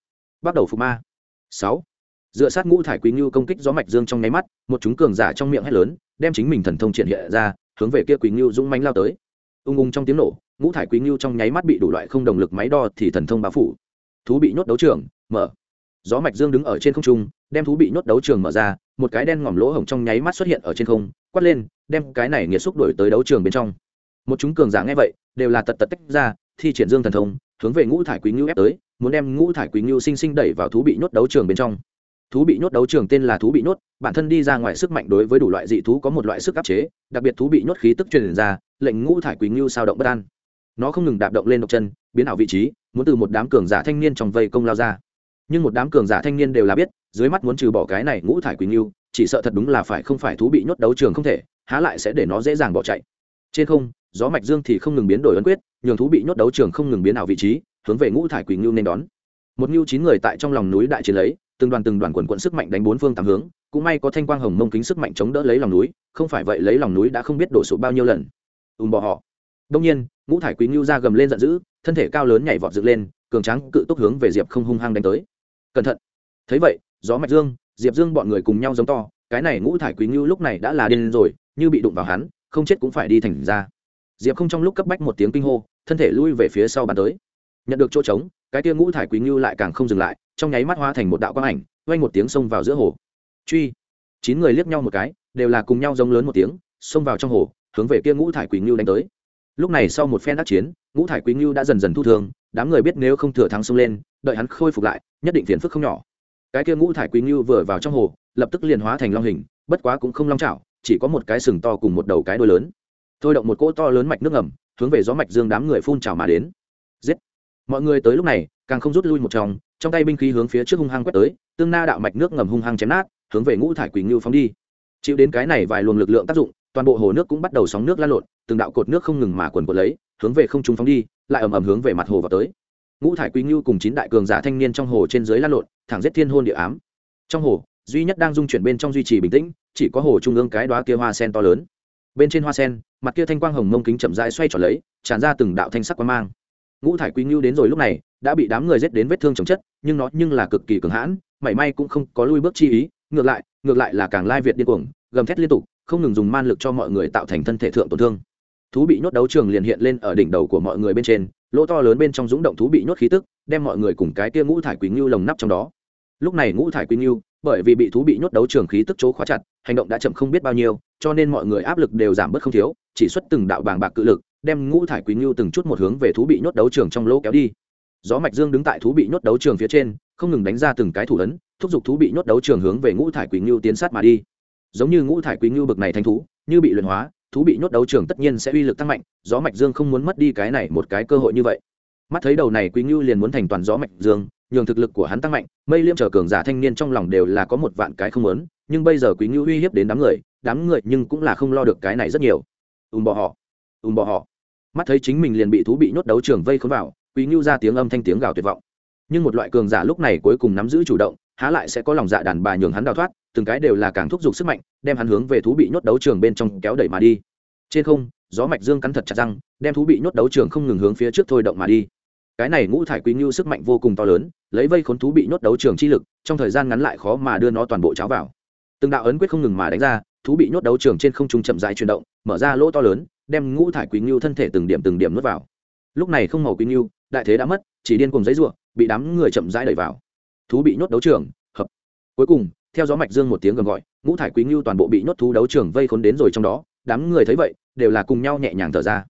Speaker 1: Bắt đầu phục ma. Sáu. Dựa sát ngũ thải quý ngưu công kích gió mạch dương trong nháy mắt, một chúng cường giả trong miệng hét lớn, đem chính mình thần thông triển hiện ra, hướng về kia quý ngưu dũng mãnh lao tới. Ung ung trong tiếng nổ ngũ thải quý ngưu trong nháy mắt bị đủ loại không đồng lực máy đo thì thần thông bao phủ. Thú bị nhốt đấu trường, mở. Gió mạch dương đứng ở trên không trung, đem thú bị nhốt đấu trường mở ra, một cái đen ngòm lỗ hổng trong nháy mắt xuất hiện ở trên không, quát lên, đem cái này nghiệt xúc đuổi tới đấu trường bên trong. Một chúng cường giả nghe vậy, đều là tật tật tách ra, thi triển dương thần thông, hướng về ngũ thải quý ngưu ép tới, muốn đem ngũ thải quý ngưu sinh sinh đẩy vào thú bị nhốt đấu trường bên trong. Thú bị nhốt đấu trường tên là thú bị nhốt, bản thân đi ra ngoài sức mạnh đối với đủ loại dị thú có một loại sức áp chế, đặc biệt thú bị nhốt khí tức truyền ra, lệnh ngũ thải quý ngưu sao động bất an nó không ngừng đạp động lên độc chân, biến ảo vị trí, muốn từ một đám cường giả thanh niên trong vây công lao ra. Nhưng một đám cường giả thanh niên đều là biết, dưới mắt muốn trừ bỏ cái này ngũ thải quỳnh yêu chỉ sợ thật đúng là phải không phải thú bị nhốt đấu trường không thể, há lại sẽ để nó dễ dàng bỏ chạy. Trên không, gió mạch dương thì không ngừng biến đổi ấn quyết, nhường thú bị nhốt đấu trường không ngừng biến ảo vị trí, hướng về ngũ thải quỷ yêu nên đón. Một ngưu chín người tại trong lòng núi đại chiến lấy, từng đoàn từng đoàn quần quận sức mạnh đánh bốn phương tám hướng, cũng may có thanh quang hồng mông kính sức mạnh chống đỡ lấy lòng núi, không phải vậy lấy lòng núi đã không biết đổ sụp bao nhiêu lần. Ùm bỏ họ đông nhiên, ngũ thải quý ngưu ra gầm lên giận dữ, thân thể cao lớn nhảy vọt dựng lên, cường tráng cự tốc hướng về diệp không hung hăng đánh tới. Cẩn thận. Thấy vậy, gió mạch dương, diệp dương bọn người cùng nhau giống to, cái này ngũ thải quý ngưu lúc này đã là điên rồi, như bị đụng vào hắn, không chết cũng phải đi thành ra. Diệp không trong lúc cấp bách một tiếng kinh hô, thân thể lui về phía sau bàn tới. Nhận được chỗ trống, cái tia ngũ thải quý ngưu lại càng không dừng lại, trong nháy mắt hóa thành một đạo quang ảnh quanh một tiếng xông vào giữa hồ. Truy. Chín người liếc nhau một cái, đều là cùng nhau giống lớn một tiếng, xông vào trong hồ, hướng về kia ngũ thải quý ngưu đánh tới lúc này sau một phen đắc chiến, ngũ thải quý ngưu đã dần dần thu thương, đám người biết nếu không thừa thắng xông lên, đợi hắn khôi phục lại, nhất định phiền phức không nhỏ. Cái kia ngũ thải quý ngưu vừa vào trong hồ, lập tức liền hóa thành long hình, bất quá cũng không long chảo, chỉ có một cái sừng to cùng một đầu cái đuôi lớn. Thôi động một cỗ to lớn mạch nước ngầm, hướng về gió mạch dương đám người phun trào mà đến. Giết! Mọi người tới lúc này, càng không rút lui một trong trong tay binh khí hướng phía trước hung hăng quét tới, tương na đạo mạch nước ngầm hung hăng chém nát, hướng về ngũ thải quỳnh ngưu phóng đi. Chịu đến cái này vài luồng lực lượng tác dụng toàn bộ hồ nước cũng bắt đầu sóng nước lan lộn, từng đạo cột nước không ngừng mà quần quật lấy, hướng về không trung phóng đi, lại ầm ầm hướng về mặt hồ vào tới. Ngũ thải quý ngưu cùng chín đại cường giả thanh niên trong hồ trên dưới lan lộn, thẳng giết thiên hôn địa ám. Trong hồ, duy nhất đang dung chuyển bên trong duy trì bình tĩnh, chỉ có hồ trung ương cái đoá kia hoa sen to lớn. Bên trên hoa sen, mặt kia thanh quang hồng mông kính chậm rãi xoay tròn lấy, tràn ra từng đạo thanh sắc quang mang. Ngũ thải quý ngưu đến rồi lúc này, đã bị đám người giết đến vết thương chồng chất, nhưng nó nhưng là cực kỳ cường hãn, mảy may cũng không có lui bước chi ý, ngược lại ngược lại là càng lai việt điên cuồng, gầm thét liên tục không ngừng dùng man lực cho mọi người tạo thành thân thể thượng tổn thương. Thú bị nhốt đấu trường liền hiện lên ở đỉnh đầu của mọi người bên trên, lỗ to lớn bên trong dũng động thú bị nhốt khí tức, đem mọi người cùng cái kia ngũ thải quý ngưu lồng nắp trong đó. Lúc này ngũ thải quý ngưu, bởi vì bị thú bị nhốt đấu trường khí tức chỗ khóa chặt, hành động đã chậm không biết bao nhiêu, cho nên mọi người áp lực đều giảm bớt không thiếu, chỉ xuất từng đạo bàng bạc cự lực, đem ngũ thải quý ngưu từng chút một hướng về thú bị nhốt đấu trường trong lỗ kéo đi. Gió mạch dương đứng tại thú bị nhốt đấu trường phía trên, không ngừng đánh ra từng cái thủ ấn, thúc giục thú bị nhốt đấu trường hướng về ngũ thải quý ngưu tiến sát mà đi giống như ngũ thải quý ngưu bực này thành thú, như bị luyện hóa, thú bị nhốt đấu trường tất nhiên sẽ uy lực tăng mạnh, gió mạch dương không muốn mất đi cái này một cái cơ hội như vậy. Mắt thấy đầu này quý ngưu liền muốn thành toàn gió mạch dương, nhường thực lực của hắn tăng mạnh, mây liêm trở cường giả thanh niên trong lòng đều là có một vạn cái không lớn nhưng bây giờ quý ngưu uy hiếp đến đám người đám người nhưng cũng là không lo được cái này rất nhiều. Ùm bỏ họ, ùm bỏ họ. Mắt thấy chính mình liền bị thú bị nhốt đấu trường vây khốn vào, quý ngưu ra tiếng âm thanh tiếng gào tuyệt vọng. Nhưng một loại cường giả lúc này cuối cùng nắm giữ chủ động há lại sẽ có lòng dạ đàn bà nhường hắn đào thoát, từng cái đều là càng thúc giục sức mạnh, đem hắn hướng về thú bị nhốt đấu trường bên trong kéo đẩy mà đi. Trên không, gió mạch dương cắn thật chặt răng, đem thú bị nhốt đấu trường không ngừng hướng phía trước thôi động mà đi. Cái này ngũ thải quý ngưu sức mạnh vô cùng to lớn, lấy vây khốn thú bị nhốt đấu trường chi lực, trong thời gian ngắn lại khó mà đưa nó toàn bộ cháo vào. Từng đạo ấn quyết không ngừng mà đánh ra, thú bị nhốt đấu trường trên không trung chậm rãi chuyển động, mở ra lỗ to lớn, đem ngũ thải quý ngưu thân thể từng điểm từng điểm nuốt vào. Lúc này không màu quý ngưu đại thế đã mất, chỉ điên cùng giấy ruộng bị đám người chậm rãi đẩy vào thú bị nhốt đấu trường, hợp. Cuối cùng, theo gió mạch dương một tiếng gầm gọi, ngũ thải quý ngưu toàn bộ bị nhốt thú đấu trường vây khốn đến rồi trong đó, đám người thấy vậy, đều là cùng nhau nhẹ nhàng thở ra.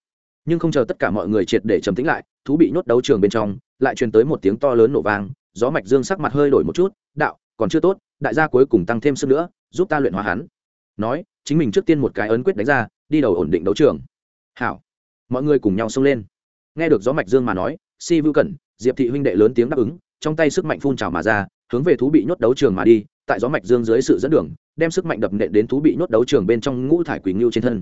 Speaker 1: Nhưng không chờ tất cả mọi người triệt để trầm tĩnh lại, thú bị nhốt đấu trường bên trong, lại truyền tới một tiếng to lớn nổ vang, gió mạch dương sắc mặt hơi đổi một chút, đạo, còn chưa tốt, đại gia cuối cùng tăng thêm sức nữa, giúp ta luyện hóa hắn. Nói, chính mình trước tiên một cái ấn quyết đánh ra, đi đầu ổn định đấu trường. Hảo. Mọi người cùng nhau xông lên. Nghe được gió mạch dương mà nói, si vưu cẩn, diệp thị huynh đệ lớn tiếng đáp ứng trong tay sức mạnh phun trào mà ra, hướng về thú bị nhốt đấu trường mà đi, tại gió mạch dương dưới sự dẫn đường, đem sức mạnh đập nện đến thú bị nhốt đấu trường bên trong ngũ thải quỷ ngưu trên thân.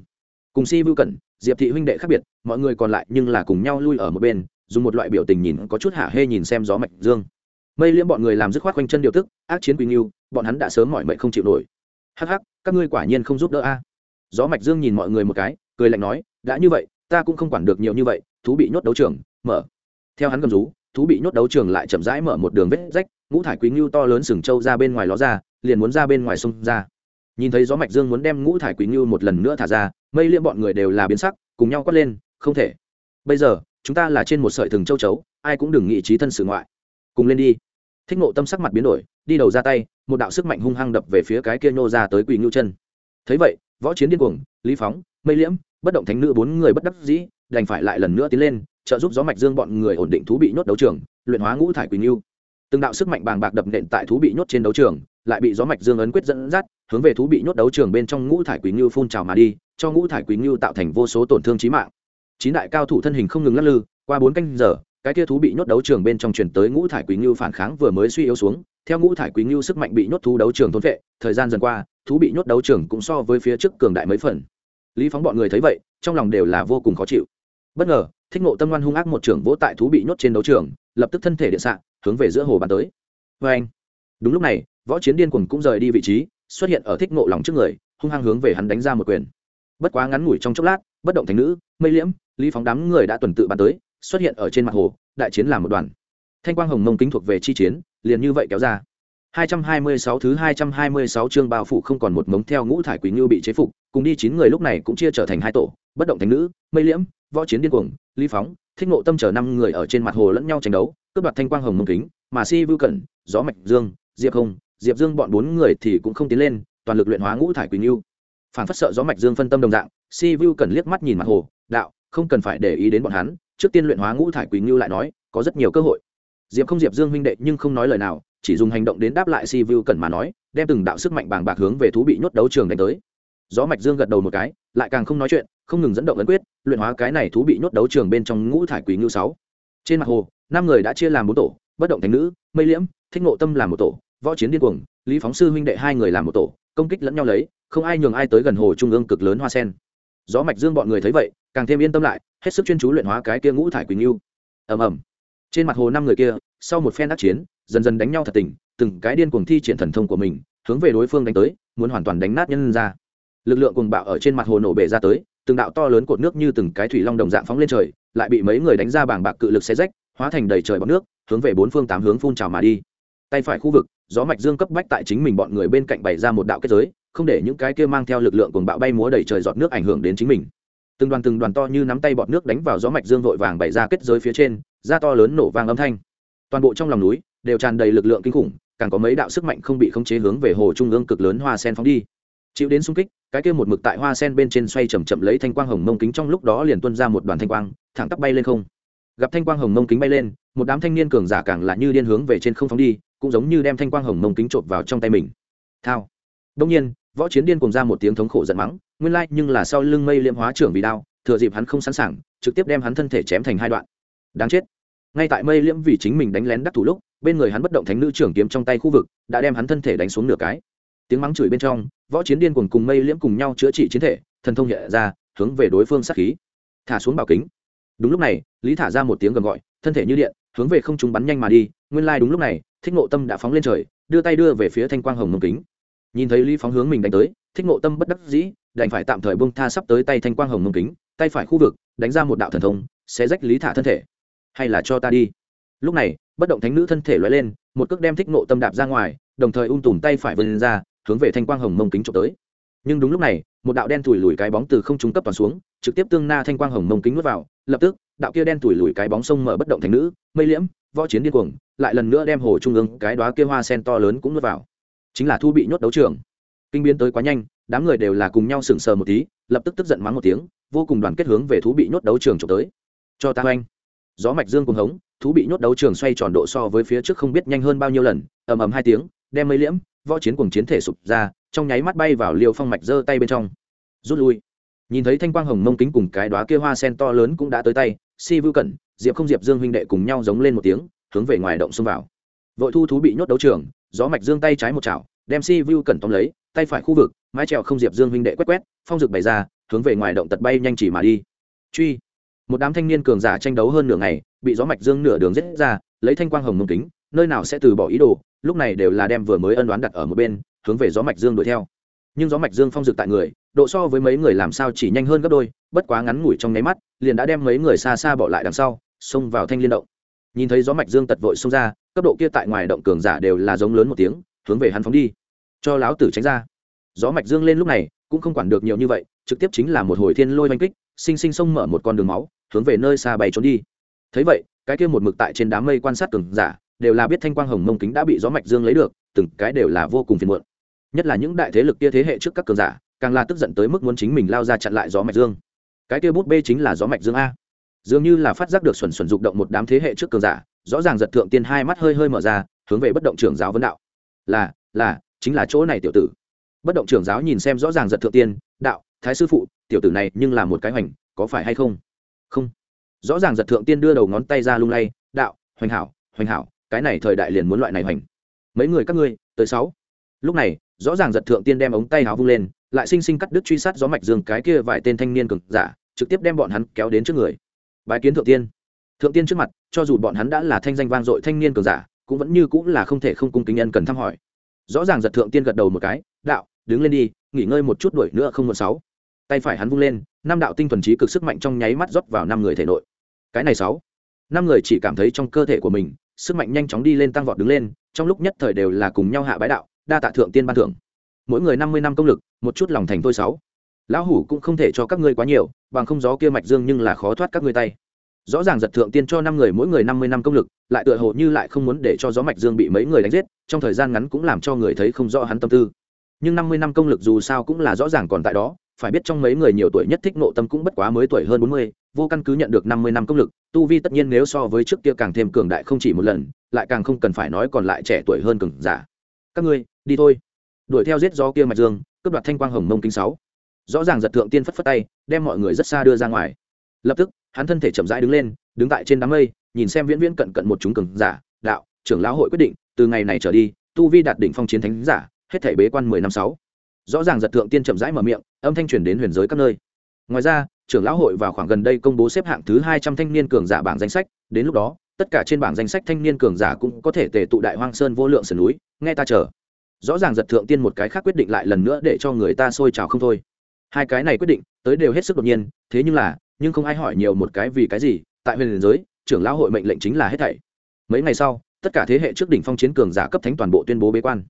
Speaker 1: Cùng si vưu cẩn, diệp thị huynh đệ khác biệt, mọi người còn lại nhưng là cùng nhau lui ở một bên, dùng một loại biểu tình nhìn có chút hạ hê nhìn xem gió mạch dương. Mây liễm bọn người làm dứt khoát quanh chân điều tức, ác chiến quỷ ngưu, bọn hắn đã sớm mỏi mệnh không chịu nổi. Hắc hắc, các ngươi quả nhiên không giúp đỡ a. Gió mạch dương nhìn mọi người một cái, cười lạnh nói, đã như vậy, ta cũng không quản được nhiều như vậy, thú bị nhốt đấu trường, mở. Theo hắn gầm rú thú bị nhốt đấu trường lại chậm rãi mở một đường vết rách, ngũ thải quý ngưu to lớn sừng trâu ra bên ngoài ló ra, liền muốn ra bên ngoài sông ra. Nhìn thấy gió mạch dương muốn đem ngũ thải quý ngưu một lần nữa thả ra, mây liệm bọn người đều là biến sắc, cùng nhau quát lên, không thể. Bây giờ, chúng ta là trên một sợi thừng châu chấu, ai cũng đừng nghĩ trí thân sự ngoại. Cùng lên đi. Thích ngộ tâm sắc mặt biến đổi, đi đầu ra tay, một đạo sức mạnh hung hăng đập về phía cái kia nhô ra tới quỳ ngưu chân. Thấy vậy, võ chiến điên cuồng, lý phóng, mây liễm, bất động thánh nữ bốn người bất đắc dĩ, đành phải lại lần nữa tiến lên trợ giúp gió mạch dương bọn người ổn định thú bị nhốt đấu trường, luyện hóa ngũ thải quỳnh lưu. Từng đạo sức mạnh bàng bạc đập nện tại thú bị nhốt trên đấu trường, lại bị gió mạch dương ấn quyết dẫn dắt, hướng về thú bị nhốt đấu trường bên trong ngũ thải quỳnh lưu phun trào mà đi, cho ngũ thải quỳnh lưu tạo thành vô số tổn thương chí mạng. Chín đại cao thủ thân hình không ngừng lắc lư, qua bốn canh giờ, cái kia thú bị nhốt đấu trường bên trong chuyển tới ngũ thải quỳ ngưu phản kháng vừa mới suy yếu xuống, theo ngũ thải quỳ ngưu sức mạnh bị nhốt thú đấu trường thôn vệ, thời gian dần qua, thú bị nhốt đấu trường cũng so với phía trước cường đại mấy phần. Lý phóng bọn người thấy vậy, trong lòng đều là vô cùng khó chịu. Bất ngờ thích ngộ tâm ngoan hung ác một trưởng vỗ tại thú bị nhốt trên đấu trường, lập tức thân thể điện xạ, hướng về giữa hồ bàn tới. Vê anh. Đúng lúc này, võ chiến điên cuồng cũng rời đi vị trí, xuất hiện ở thích ngộ lòng trước người, hung hăng hướng về hắn đánh ra một quyền. Bất quá ngắn ngủi trong chốc lát, bất động thành nữ, mây liễm, lý phóng đám người đã tuần tự bàn tới, xuất hiện ở trên mặt hồ, đại chiến làm một đoàn. Thanh quang hồng mông kính thuộc về chi chiến, liền như vậy kéo ra. 226 thứ 226 chương bao phủ không còn một mống theo ngũ thải quý như bị chế phục, cùng đi chín người lúc này cũng chia trở thành hai tổ, bất động thánh nữ, mây liễm, võ chiến điên cuồng, ly phóng, thích ngộ tâm trở năm người ở trên mặt hồ lẫn nhau tranh đấu, cướp đoạt thanh quang hồng mông kính, mà Si Vưu Cẩn, gió mạch dương, Diệp Không, Diệp Dương bọn bốn người thì cũng không tiến lên, toàn lực luyện hóa ngũ thải quý như. Phản phất sợ gió mạch dương phân tâm đồng dạng, Si Vưu Cẩn liếc mắt nhìn mặt hồ, đạo, không cần phải để ý đến bọn hắn, trước tiên luyện hóa ngũ thải quý như lại nói, có rất nhiều cơ hội. Diệp Không Diệp Dương huynh đệ nhưng không nói lời nào, chỉ dùng hành động đến đáp lại si vu cần mà nói, đem từng đạo sức mạnh bàng bạc hướng về thú bị nhốt đấu trường đánh tới. Gió mạch dương gật đầu một cái, lại càng không nói chuyện, không ngừng dẫn động ấn quyết, luyện hóa cái này thú bị nhốt đấu trường bên trong ngũ thải quý ngưu sáu. Trên mặt hồ, năm người đã chia làm bốn tổ, bất động thành nữ, mây liễm, thích ngộ tâm làm một tổ, võ chiến điên cuồng, lý phóng sư huynh đệ hai người làm một tổ, công kích lẫn nhau lấy, không ai nhường ai tới gần hồ trung ương cực lớn hoa sen. Gió mạch dương bọn người thấy vậy, càng thêm yên tâm lại, hết sức chuyên chú luyện hóa cái kia ngũ thải quý ngưu. Ầm ầm. Trên mặt hồ năm người kia sau một phen đắc chiến, dần dần đánh nhau thật tình, từng cái điên cuồng thi triển thần thông của mình, hướng về đối phương đánh tới, muốn hoàn toàn đánh nát nhân ra. Lực lượng cuồng bạo ở trên mặt hồ nổ bể ra tới, từng đạo to lớn cột nước như từng cái thủy long đồng dạng phóng lên trời, lại bị mấy người đánh ra bảng bạc cự lực xé rách, hóa thành đầy trời bọc nước, hướng về bốn phương tám hướng phun trào mà đi. Tay phải khu vực, gió mạch dương cấp bách tại chính mình bọn người bên cạnh bày ra một đạo kết giới, không để những cái kia mang theo lực lượng cuồng bạo bay múa đầy trời giọt nước ảnh hưởng đến chính mình. Từng đoàn từng đoàn to như nắm tay bọt nước đánh vào gió mạch dương vội vàng bày ra kết giới phía trên, ra to lớn nổ vang âm thanh toàn bộ trong lòng núi đều tràn đầy lực lượng kinh khủng, càng có mấy đạo sức mạnh không bị khống chế hướng về hồ trung ương cực lớn hoa sen phóng đi. Chịu đến xung kích, cái kia một mực tại hoa sen bên trên xoay chậm chậm lấy thanh quang hồng mông kính trong lúc đó liền tuôn ra một đoàn thanh quang, thẳng tắp bay lên không. Gặp thanh quang hồng mông kính bay lên, một đám thanh niên cường giả càng là như điên hướng về trên không phóng đi, cũng giống như đem thanh quang hồng mông kính trộn vào trong tay mình. Thao. Đông nhiên, võ chiến điên cùng ra một tiếng thống khổ giận mắng, nguyên lai nhưng là sau lưng mây liễm hóa trưởng vì đao, thừa dịp hắn không sẵn sàng, trực tiếp đem hắn thân thể chém thành hai đoạn. Đáng chết ngay tại mây liễm vì chính mình đánh lén đắc thủ lúc, bên người hắn bất động thánh nữ trưởng kiếm trong tay khu vực, đã đem hắn thân thể đánh xuống nửa cái. Tiếng mắng chửi bên trong, võ chiến điên cuồng cùng mây liễm cùng nhau chữa trị chiến thể, thần thông nhẹ ra, hướng về đối phương sát khí. Thả xuống bảo kính. Đúng lúc này, lý thả ra một tiếng gầm gọi, thân thể như điện, hướng về không chúng bắn nhanh mà đi, nguyên lai、like、đúng lúc này, thích ngộ tâm đã phóng lên trời, đưa tay đưa về phía thanh quang hồng mông kính. Nhìn thấy lý phóng hướng mình đánh tới, thích ngộ tâm bất đắc dĩ, đành phải tạm thời bông tha sắp tới tay thanh quang hồng mông kính, tay phải khu vực, đánh ra một đạo thần thông sẽ rách lý thả thân thể hay là cho ta đi. Lúc này, bất động thánh nữ thân thể loại lên, một cước đem thích nộ tâm đạp ra ngoài, đồng thời ung tùm tay phải vươn ra, hướng về thanh quang hồng mông kính trộm tới. Nhưng đúng lúc này, một đạo đen thủi lùi cái bóng từ không trung cấp toàn xuống, trực tiếp tương na thanh quang hồng mông kính nuốt vào, lập tức, đạo kia đen thủi lùi cái bóng sông mở bất động thành nữ, mây liễm, võ chiến điên cuồng, lại lần nữa đem hồ trung ương cái đóa kia hoa sen to lớn cũng nuốt vào. Chính là thu bị nhốt đấu trường. Kinh biến tới quá nhanh, đám người đều là cùng nhau sững sờ một tí, lập tức tức giận mắng một tiếng, vô cùng đoàn kết hướng về thú bị nhốt đấu trường trộm tới. Cho ta oanh gió mạch dương cùng hống, thú bị nhốt đấu trường xoay tròn độ so với phía trước không biết nhanh hơn bao nhiêu lần, ầm ầm hai tiếng, đem mây liễm, võ chiến cùng chiến thể sụp ra, trong nháy mắt bay vào liều phong mạch giơ tay bên trong. Rút lui. Nhìn thấy thanh quang hồng mông kính cùng cái đóa kia hoa sen to lớn cũng đã tới tay, si vưu cẩn, diệp không diệp dương huynh đệ cùng nhau giống lên một tiếng, hướng về ngoài động xông vào. Vội thu thú bị nhốt đấu trường, gió mạch dương tay trái một chảo, đem si vưu cẩn tóm lấy, tay phải khu vực, mái trèo không diệp dương huynh đệ quét quét, phong dược bày ra, hướng về ngoài động tật bay nhanh chỉ mà đi. Truy một đám thanh niên cường giả tranh đấu hơn nửa ngày, bị gió mạch dương nửa đường giết ra, lấy thanh quang hồng mông kính, nơi nào sẽ từ bỏ ý đồ, lúc này đều là đem vừa mới ân đoán đặt ở một bên, hướng về gió mạch dương đuổi theo. Nhưng gió mạch dương phong dực tại người, độ so với mấy người làm sao chỉ nhanh hơn gấp đôi, bất quá ngắn ngủi trong nháy mắt, liền đã đem mấy người xa xa bỏ lại đằng sau, xông vào thanh liên động. Nhìn thấy gió mạch dương tật vội xông ra, cấp độ kia tại ngoài động cường giả đều là giống lớn một tiếng, hướng về hắn phóng đi. Cho láo tử tránh ra. Gió mạch dương lên lúc này, cũng không quản được nhiều như vậy, trực tiếp chính là một hồi thiên lôi oanh kích sinh sinh xông mở một con đường máu, hướng về nơi xa bay trốn đi. Thấy vậy, cái kia một mực tại trên đám mây quan sát cường giả, đều là biết thanh quang hồng mông kính đã bị gió mạch dương lấy được, từng cái đều là vô cùng phiền muộn. Nhất là những đại thế lực kia thế hệ trước các cường giả, càng là tức giận tới mức muốn chính mình lao ra chặn lại gió mạch dương. Cái kia bút bê chính là gió mạch dương a. Dường như là phát giác được xuẩn xuẩn dục động một đám thế hệ trước cường giả, rõ ràng giật thượng tiên hai mắt hơi hơi mở ra, hướng về bất động trưởng giáo vấn đạo. Là là, chính là chỗ này tiểu tử. Bất động trưởng giáo nhìn xem rõ ràng giật thượng tiên, đạo thái sư phụ, tiểu tử này nhưng là một cái hoành, có phải hay không? Không. Rõ ràng giật thượng tiên đưa đầu ngón tay ra lung lay, đạo, hoành hảo hoành hảo, cái này thời đại liền muốn loại này hoành. Mấy người các ngươi, tới sáu. Lúc này, rõ ràng giật thượng tiên đem ống tay áo vung lên, lại sinh sinh cắt đứt truy sát gió mạch dương cái kia vài tên thanh niên cực giả, trực tiếp đem bọn hắn kéo đến trước người. Bài kiến thượng tiên. Thượng tiên trước mặt, cho dù bọn hắn đã là thanh danh vang dội thanh niên cường giả, cũng vẫn như cũng là không thể không cung kính nhân cần thăm hỏi. Rõ ràng giật thượng tiên gật đầu một cái, đạo, đứng lên đi nghỉ ngơi một chút đuổi nữa không một sáu. Tay phải hắn vung lên, năm đạo tinh thuần trí cực sức mạnh trong nháy mắt rót vào năm người thể nội. Cái này sáu. Năm người chỉ cảm thấy trong cơ thể của mình, sức mạnh nhanh chóng đi lên tăng vọt đứng lên, trong lúc nhất thời đều là cùng nhau hạ bái đạo, đa tạ thượng tiên ban thưởng. Mỗi người năm mươi năm công lực, một chút lòng thành thôi sáu. Lão hủ cũng không thể cho các ngươi quá nhiều, bằng không gió kia mạch dương nhưng là khó thoát các ngươi tay. Rõ ràng giật thượng tiên cho năm người mỗi người năm mươi năm công lực, lại tựa hồ như lại không muốn để cho gió mạch dương bị mấy người đánh giết, trong thời gian ngắn cũng làm cho người thấy không rõ hắn tâm tư nhưng năm mươi năm công lực dù sao cũng là rõ ràng còn tại đó, phải biết trong mấy người nhiều tuổi nhất thích nộ tâm cũng bất quá mới tuổi hơn bốn mươi, vô căn cứ nhận được năm mươi năm công lực, tu vi tất nhiên nếu so với trước kia càng thêm cường đại không chỉ một lần, lại càng không cần phải nói còn lại trẻ tuổi hơn cường giả. Các ngươi, đi thôi. Đuổi theo giết gió kia mạch dương, cướp đoạt thanh quang hồng mông kính sáu. Rõ ràng giật thượng tiên phất phất tay, đem mọi người rất xa đưa ra ngoài. Lập tức, hắn thân thể chậm rãi đứng lên, đứng tại trên đám mây, nhìn xem viễn viễn cận cận một chúng cường giả, đạo, trưởng lão hội quyết định, từ ngày này trở đi, tu vi đạt đỉnh phong chiến thánh giả hết thể bế quan mười năm sáu. Rõ ràng giật thượng tiên chậm rãi mở miệng, âm thanh truyền đến huyền giới các nơi. Ngoài ra, trưởng lão hội vào khoảng gần đây công bố xếp hạng thứ hai trăm thanh niên cường giả bảng danh sách, đến lúc đó, tất cả trên bảng danh sách thanh niên cường giả cũng có thể tề tụ đại hoang sơn vô lượng sườn núi, nghe ta chờ. Rõ ràng giật thượng tiên một cái khác quyết định lại lần nữa để cho người ta sôi trào không thôi. Hai cái này quyết định, tới đều hết sức đột nhiên, thế nhưng là, nhưng không ai hỏi nhiều một cái vì cái gì, tại huyền giới, trưởng lão hội mệnh lệnh chính là hết thảy. Mấy ngày sau, tất cả thế hệ trước đỉnh phong chiến cường giả cấp thánh toàn bộ tuyên bố bế quan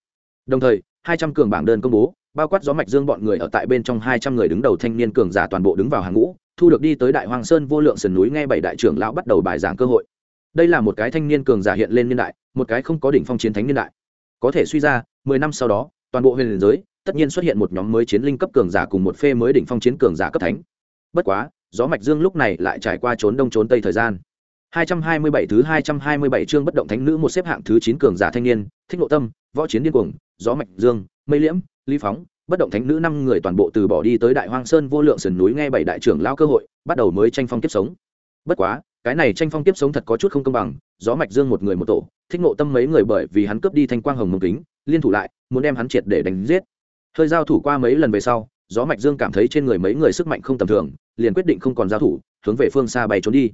Speaker 1: đồng thời, hai trăm cường bảng đơn công bố, bao quát gió mạch dương bọn người ở tại bên trong hai trăm người đứng đầu thanh niên cường giả toàn bộ đứng vào hàng ngũ, thu được đi tới đại hoàng sơn vô lượng sườn núi nghe bảy đại trưởng lão bắt đầu bài giảng cơ hội. Đây là một cái thanh niên cường giả hiện lên niên đại, một cái không có đỉnh phong chiến thánh niên đại. Có thể suy ra, mười năm sau đó, toàn bộ huyền giới, tất nhiên xuất hiện một nhóm mới chiến linh cấp cường giả cùng một phê mới đỉnh phong chiến cường giả cấp thánh. Bất quá, gió mạch dương lúc này lại trải qua trốn đông trốn tây thời gian. 227 thứ 227 chương bất động thánh nữ một xếp hạng thứ 9 cường giả thanh niên, thích nội tâm, võ chiến điên cuồng, gió mạch dương, mây liễm, ly phóng, bất động thánh nữ năm người toàn bộ từ bỏ đi tới đại hoang sơn vô lượng sườn núi nghe bảy đại trưởng lao cơ hội, bắt đầu mới tranh phong kiếp sống. Bất quá, cái này tranh phong kiếp sống thật có chút không công bằng, gió mạch dương một người một tổ, thích nội tâm mấy người bởi vì hắn cướp đi thanh quang hồng mông kính, liên thủ lại, muốn đem hắn triệt để đánh giết. Hơi giao thủ qua mấy lần về sau, gió mạch dương cảm thấy trên người mấy người sức mạnh không tầm thường, liền quyết định không còn giao thủ, hướng về phương xa bay trốn đi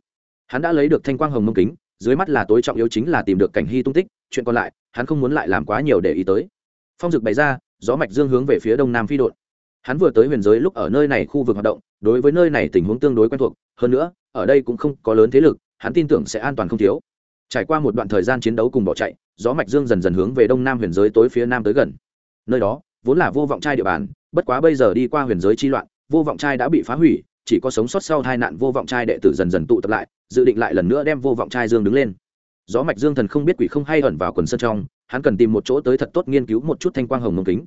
Speaker 1: hắn đã lấy được thanh quang hồng mông kính, dưới mắt là tối trọng yếu chính là tìm được cảnh hy tung tích, chuyện còn lại, hắn không muốn lại làm quá nhiều để ý tới. Phong dực bày ra, gió mạch dương hướng về phía đông nam phi đội hắn vừa tới huyền giới lúc ở nơi này khu vực hoạt động, đối với nơi này tình huống tương đối quen thuộc, hơn nữa, ở đây cũng không có lớn thế lực, hắn tin tưởng sẽ an toàn không thiếu. Trải qua một đoạn thời gian chiến đấu cùng bỏ chạy, gió mạch dương dần dần hướng về đông nam huyền giới tối phía nam tới gần. Nơi đó, vốn là vô vọng trai địa bàn, bất quá bây giờ đi qua huyền giới chi loạn, vô vọng trai đã bị phá hủy, chỉ có sống sót sau hai nạn vô vọng trai đệ tử dần dần tụ tập lại dự định lại lần nữa đem vô vọng trai dương đứng lên. Gió mạch dương thần không biết quỷ không hay ẩn vào quần sân trong, hắn cần tìm một chỗ tới thật tốt nghiên cứu một chút thanh quang hồng mông kính.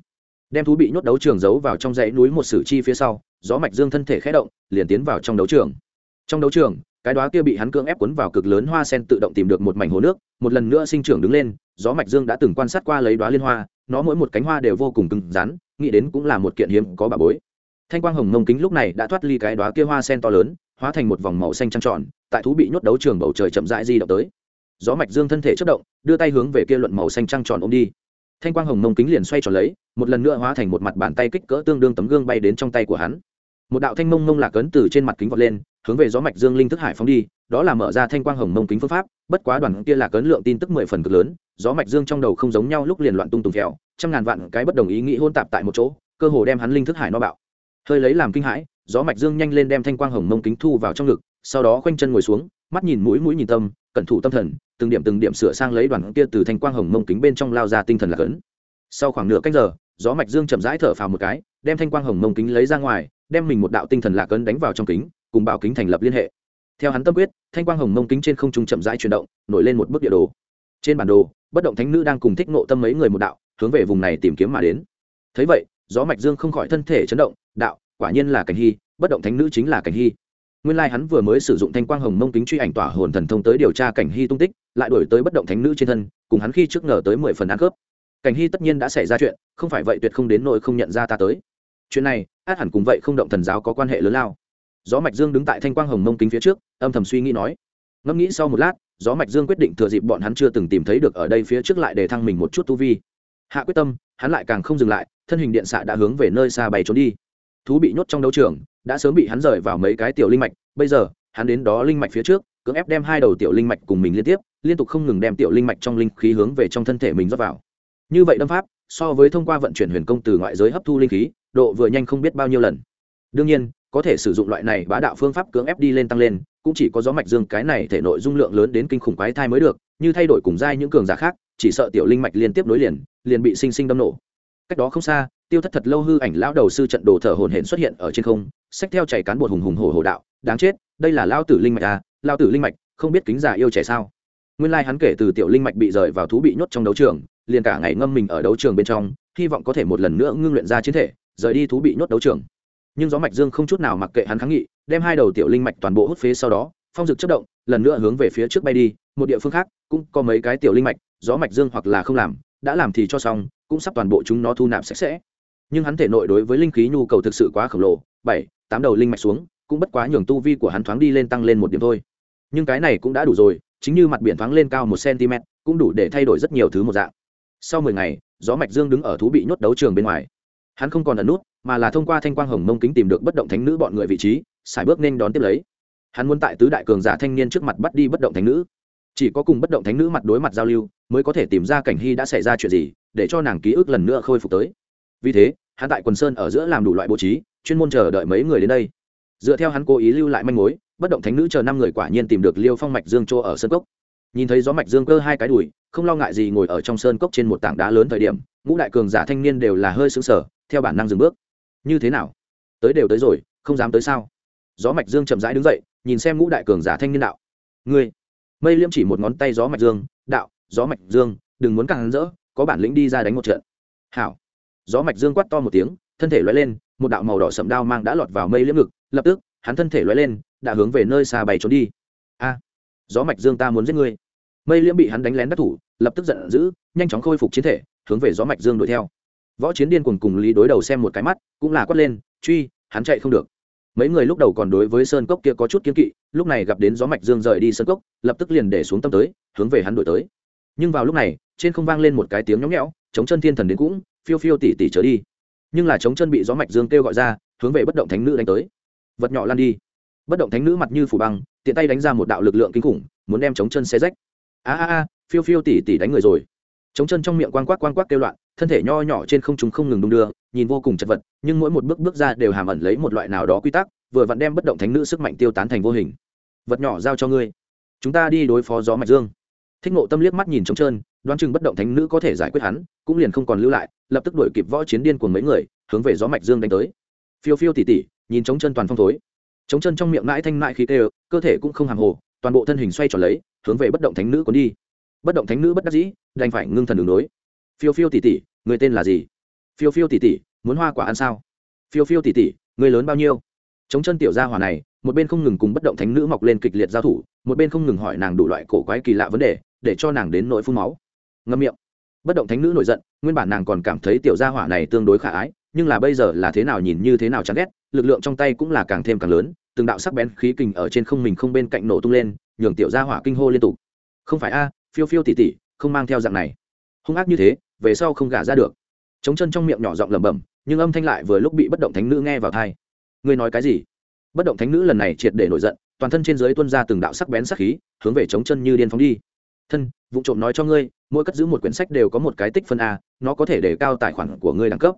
Speaker 1: Đem thú bị nhốt đấu trường giấu vào trong dãy núi một sử chi phía sau, gió mạch dương thân thể khẽ động, liền tiến vào trong đấu trường. Trong đấu trường, cái đóa kia bị hắn cưỡng ép cuốn vào cực lớn hoa sen tự động tìm được một mảnh hồ nước, một lần nữa sinh trưởng đứng lên, gió mạch dương đã từng quan sát qua lấy đóa liên hoa, nó mỗi một cánh hoa đều vô cùng cứng rắn, nghĩ đến cũng là một kiện hiếm có bà bối thanh quang hồng mông kính lúc này đã thoát ly cái đoá kia hoa sen to lớn, hóa thành một vòng màu xanh trăng tròn, tại thú bị nhốt đấu trường bầu trời chậm rãi di động tới. Gió mạch dương thân thể chất động, đưa tay hướng về kia luận màu xanh trăng tròn ôm đi. Thanh quang hồng mông kính liền xoay tròn lấy, một lần nữa hóa thành một mặt bàn tay kích cỡ tương đương tấm gương bay đến trong tay của hắn. Một đạo thanh mông mông lạc ấn từ trên mặt kính vọt lên, hướng về gió mạch dương linh thức hải phóng đi, đó là mở ra thanh quang hồng mông kính phương pháp, bất quá đoàn kia là cấn lượng tin tức mười phần cực lớn, gió mạch dương trong đầu không giống nhau lúc liền loạn tung tùng kẹo, trăm ngàn vạn cái bất đồng ý nghĩ hôn tạp tại một chỗ, cơ hồ đem hắn linh thức hải no bạo hơi lấy làm kinh hãi, gió mạch dương nhanh lên đem thanh quang hồng mông kính thu vào trong ngực, sau đó khoanh chân ngồi xuống, mắt nhìn mũi mũi nhìn tâm, cẩn thủ tâm thần, từng điểm từng điểm sửa sang lấy đoàn kia từ thanh quang hồng mông kính bên trong lao ra tinh thần là cấn sau khoảng nửa canh giờ, gió mạch dương chậm rãi thở phào một cái, đem thanh quang hồng mông kính lấy ra ngoài, đem mình một đạo tinh thần lạc cấn đánh vào trong kính, cùng bảo kính thành lập liên hệ. Theo hắn tâm quyết, thanh quang hồng mông kính trên không trung chậm rãi chuyển động, nổi lên một bức địa đồ. Trên bản đồ, bất động thánh nữ đang cùng thích nộ tâm mấy người một đạo, hướng về vùng này tìm kiếm mà đến. Thấy vậy gió mạch dương không khỏi thân thể chấn động, đạo, quả nhiên là cảnh hy, bất động thánh nữ chính là cảnh hy. Nguyên lai hắn vừa mới sử dụng thanh quang hồng mông kính truy ảnh tỏa hồn thần thông tới điều tra cảnh hy tung tích, lại đổi tới bất động thánh nữ trên thân, cùng hắn khi trước ngờ tới mười phần ăn khớp. Cảnh hy tất nhiên đã xảy ra chuyện, không phải vậy tuyệt không đến nỗi không nhận ra ta tới. Chuyện này át hẳn cùng vậy không động thần giáo có quan hệ lớn lao. Gió mạch dương đứng tại thanh quang hồng mông kính phía trước, âm thầm suy nghĩ nói. Ngẫm nghĩ sau một lát, gió mạch dương quyết định thừa dịp bọn hắn chưa từng tìm thấy được ở đây phía trước lại để thăng mình một chút tu vi. Hạ quyết tâm, hắn lại càng không dừng lại thân hình điện xạ đã hướng về nơi xa bay trốn đi. Thú bị nhốt trong đấu trường, đã sớm bị hắn rời vào mấy cái tiểu linh mạch, bây giờ, hắn đến đó linh mạch phía trước, cưỡng ép đem hai đầu tiểu linh mạch cùng mình liên tiếp, liên tục không ngừng đem tiểu linh mạch trong linh khí hướng về trong thân thể mình rót vào. Như vậy đâm pháp, so với thông qua vận chuyển huyền công từ ngoại giới hấp thu linh khí, độ vừa nhanh không biết bao nhiêu lần. Đương nhiên, có thể sử dụng loại này bá đạo phương pháp cưỡng ép đi lên tăng lên, cũng chỉ có gió mạch dương cái này thể nội dung lượng lớn đến kinh khủng quái thai mới được, như thay đổi cùng giai những cường giả khác, chỉ sợ tiểu linh mạch liên tiếp nối liền liền bị sinh sinh đâm nổ cách đó không xa, tiêu thất thật lâu hư ảnh lão đầu sư trận đồ thở hồn hển xuất hiện ở trên không, xách theo chảy cán bột hùng hùng hổ hổ đạo, đáng chết, đây là lao tử linh mạch à lao tử linh mạch, không biết kính già yêu trẻ sao? Nguyên lai hắn kể từ tiểu linh mạch bị rời vào thú bị nhốt trong đấu trường, liền cả ngày ngâm mình ở đấu trường bên trong, hy vọng có thể một lần nữa ngưng luyện ra chiến thể, rời đi thú bị nhốt đấu trường. Nhưng gió mạch dương không chút nào mặc kệ hắn kháng nghị, đem hai đầu tiểu linh mạch toàn bộ hút phế sau đó, phong dực chất động, lần nữa hướng về phía trước bay đi, một địa phương khác, cũng có mấy cái tiểu linh mạch, gió mạch dương hoặc là không làm đã làm thì cho xong, cũng sắp toàn bộ chúng nó thu nạp sạch sẽ. Nhưng hắn thể nội đối với linh khí nhu cầu thực sự quá khổng lồ, bảy, tám đầu linh mạch xuống, cũng bất quá nhường tu vi của hắn thoáng đi lên tăng lên một điểm thôi. Nhưng cái này cũng đã đủ rồi, chính như mặt biển thoáng lên cao một cm cũng đủ để thay đổi rất nhiều thứ một dạng. Sau mười ngày, gió mạch dương đứng ở thú bị nhốt đấu trường bên ngoài. Hắn không còn ẩn nút, mà là thông qua thanh quang hồng mông kính tìm được bất động thánh nữ bọn người vị trí xài bước nên đón tiếp lấy. Hắn muốn tại tứ đại cường giả thanh niên trước mặt bắt đi bất động thánh nữ chỉ có cùng bất động thánh nữ mặt đối mặt giao lưu, mới có thể tìm ra cảnh hy đã xảy ra chuyện gì, để cho nàng ký ức lần nữa khôi phục tới. Vì thế, hắn tại quần sơn ở giữa làm đủ loại bố trí, chuyên môn chờ đợi mấy người đến đây. Dựa theo hắn cố ý lưu lại manh mối, bất động thánh nữ chờ năm người quả nhiên tìm được liêu phong mạch dương chỗ ở sơn cốc. Nhìn thấy gió mạch dương cơ hai cái đùi, không lo ngại gì ngồi ở trong sơn cốc trên một tảng đá lớn thời điểm, ngũ đại cường giả thanh niên đều là hơi sững sờ, theo bản năng dừng bước. Như thế nào? Tới đều tới rồi, không dám tới sao? Gió mạch dương chậm rãi đứng dậy, nhìn xem ngũ đại cường giả thanh niên đạo. Ngươi mây liêm chỉ một ngón tay gió mạch dương, đạo, gió mạch dương, đừng muốn càng hắn rỡ, có bản lĩnh đi ra đánh một trận. Hảo. Gió mạch dương quát to một tiếng, thân thể lóe lên, một đạo màu đỏ sậm đao mang đã lọt vào mây liêm ngực, lập tức, hắn thân thể lóe lên, đã hướng về nơi xa bày trốn đi. A, gió mạch dương ta muốn giết ngươi. Mây liêm bị hắn đánh lén đắc thủ, lập tức giận dữ, nhanh chóng khôi phục chiến thể, hướng về gió mạch dương đuổi theo. Võ chiến điên cuồng cùng lý đối đầu xem một cái mắt, cũng là quát lên, truy, hắn chạy không được mấy người lúc đầu còn đối với sơn cốc kia có chút kiến kỵ, lúc này gặp đến gió mạch dương rời đi sơn cốc, lập tức liền để xuống tâm tới, hướng về hắn đuổi tới. Nhưng vào lúc này, trên không vang lên một cái tiếng nhõng nhẽo, chống chân thiên thần đến cũng, phiêu phiêu tỉ tỉ trở đi. Nhưng là chống chân bị gió mạch dương kêu gọi ra, hướng về bất động thánh nữ đánh tới. Vật nhỏ lan đi. Bất động thánh nữ mặt như phủ băng, tiện tay đánh ra một đạo lực lượng kinh khủng, muốn đem chống chân xe rách. A a a, phiêu phiêu tỉ tỉ đánh người rồi chống chân trong miệng quang quắc quang quắc kêu loạn, thân thể nho nhỏ trên không trung không ngừng đung đưa, nhìn vô cùng chật vật, nhưng mỗi một bước bước ra đều hàm ẩn lấy một loại nào đó quy tắc, vừa vặn đem bất động thánh nữ sức mạnh tiêu tán thành vô hình. Vật nhỏ giao cho ngươi. Chúng ta đi đối phó gió mạch dương. Thích ngộ tâm liếc mắt nhìn trống trơn, đoán chừng bất động thánh nữ có thể giải quyết hắn, cũng liền không còn lưu lại, lập tức đuổi kịp võ chiến điên của mấy người, hướng về gió mạch dương đánh tới. Phiêu phiêu tỉ tỉ, nhìn trống chân toàn phong thối. Trống chân trong miệng mãi thanh mãi khí tê, cơ thể cũng không hàng hồ, toàn bộ thân hình xoay tròn lấy, hướng về bất động thánh nữ cuốn đi. Bất động thánh nữ bất đắc dĩ đành phải ngưng thần đường đối. Phiêu phiêu tỉ tỉ, người tên là gì? Phiêu phiêu tỉ tỉ, muốn hoa quả ăn sao? Phiêu phiêu tỉ tỉ, người lớn bao nhiêu? Chống chân tiểu gia hỏa này, một bên không ngừng cùng bất động thánh nữ mọc lên kịch liệt giao thủ, một bên không ngừng hỏi nàng đủ loại cổ quái kỳ lạ vấn đề, để cho nàng đến nỗi phun máu. Ngâm miệng. Bất động thánh nữ nổi giận, nguyên bản nàng còn cảm thấy tiểu gia hỏa này tương đối khả ái, nhưng là bây giờ là thế nào nhìn như thế nào chán ghét, lực lượng trong tay cũng là càng thêm càng lớn, từng đạo sắc bén khí kình ở trên không mình không bên cạnh nổ tung lên, nhường tiểu gia hỏa kinh hô liên tục. Không phải a, phiêu phiêu tỉ tỉ không mang theo dạng này. Hung ác như thế, về sau không gả ra được. Chống chân trong miệng nhỏ giọng lẩm bẩm, nhưng âm thanh lại vừa lúc bị bất động thánh nữ nghe vào thai ngươi nói cái gì? Bất động thánh nữ lần này triệt để nổi giận, toàn thân trên dưới tuân ra từng đạo sắc bén sắc khí, hướng về chống chân như điên phóng đi. Thân, vụ trộm nói cho ngươi, mỗi cất giữ một quyển sách đều có một cái tích phân a, nó có thể để cao tài khoản của ngươi đẳng cấp.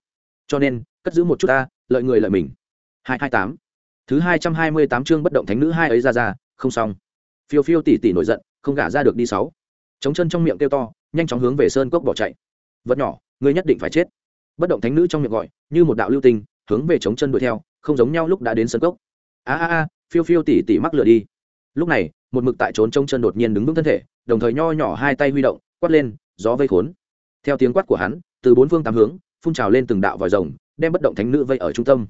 Speaker 1: Cho nên, cất giữ một chút a, lợi người lợi mình. Hai hai tám. Thứ hai trăm hai mươi tám chương bất động thánh nữ hai ấy ra ra, không xong. Phiêu phiêu tỷ tỷ nổi giận, không gả ra được đi sáu chống chân trong miệng kêu to, nhanh chóng hướng về sơn cốc bỏ chạy. Vật nhỏ, ngươi nhất định phải chết. Bất động thánh nữ trong miệng gọi, như một đạo lưu tinh, hướng về chống chân đuổi theo, không giống nhau lúc đã đến sơn cốc. A a a, phiêu phiêu tỉ tỉ mắc lửa đi. Lúc này, một mực tại trốn trông chân đột nhiên đứng vững thân thể, đồng thời nho nhỏ hai tay huy động, quát lên, gió vây khốn. Theo tiếng quát của hắn, từ bốn phương tám hướng, phun trào lên từng đạo vòi rồng, đem bất động thánh nữ vây ở trung tâm.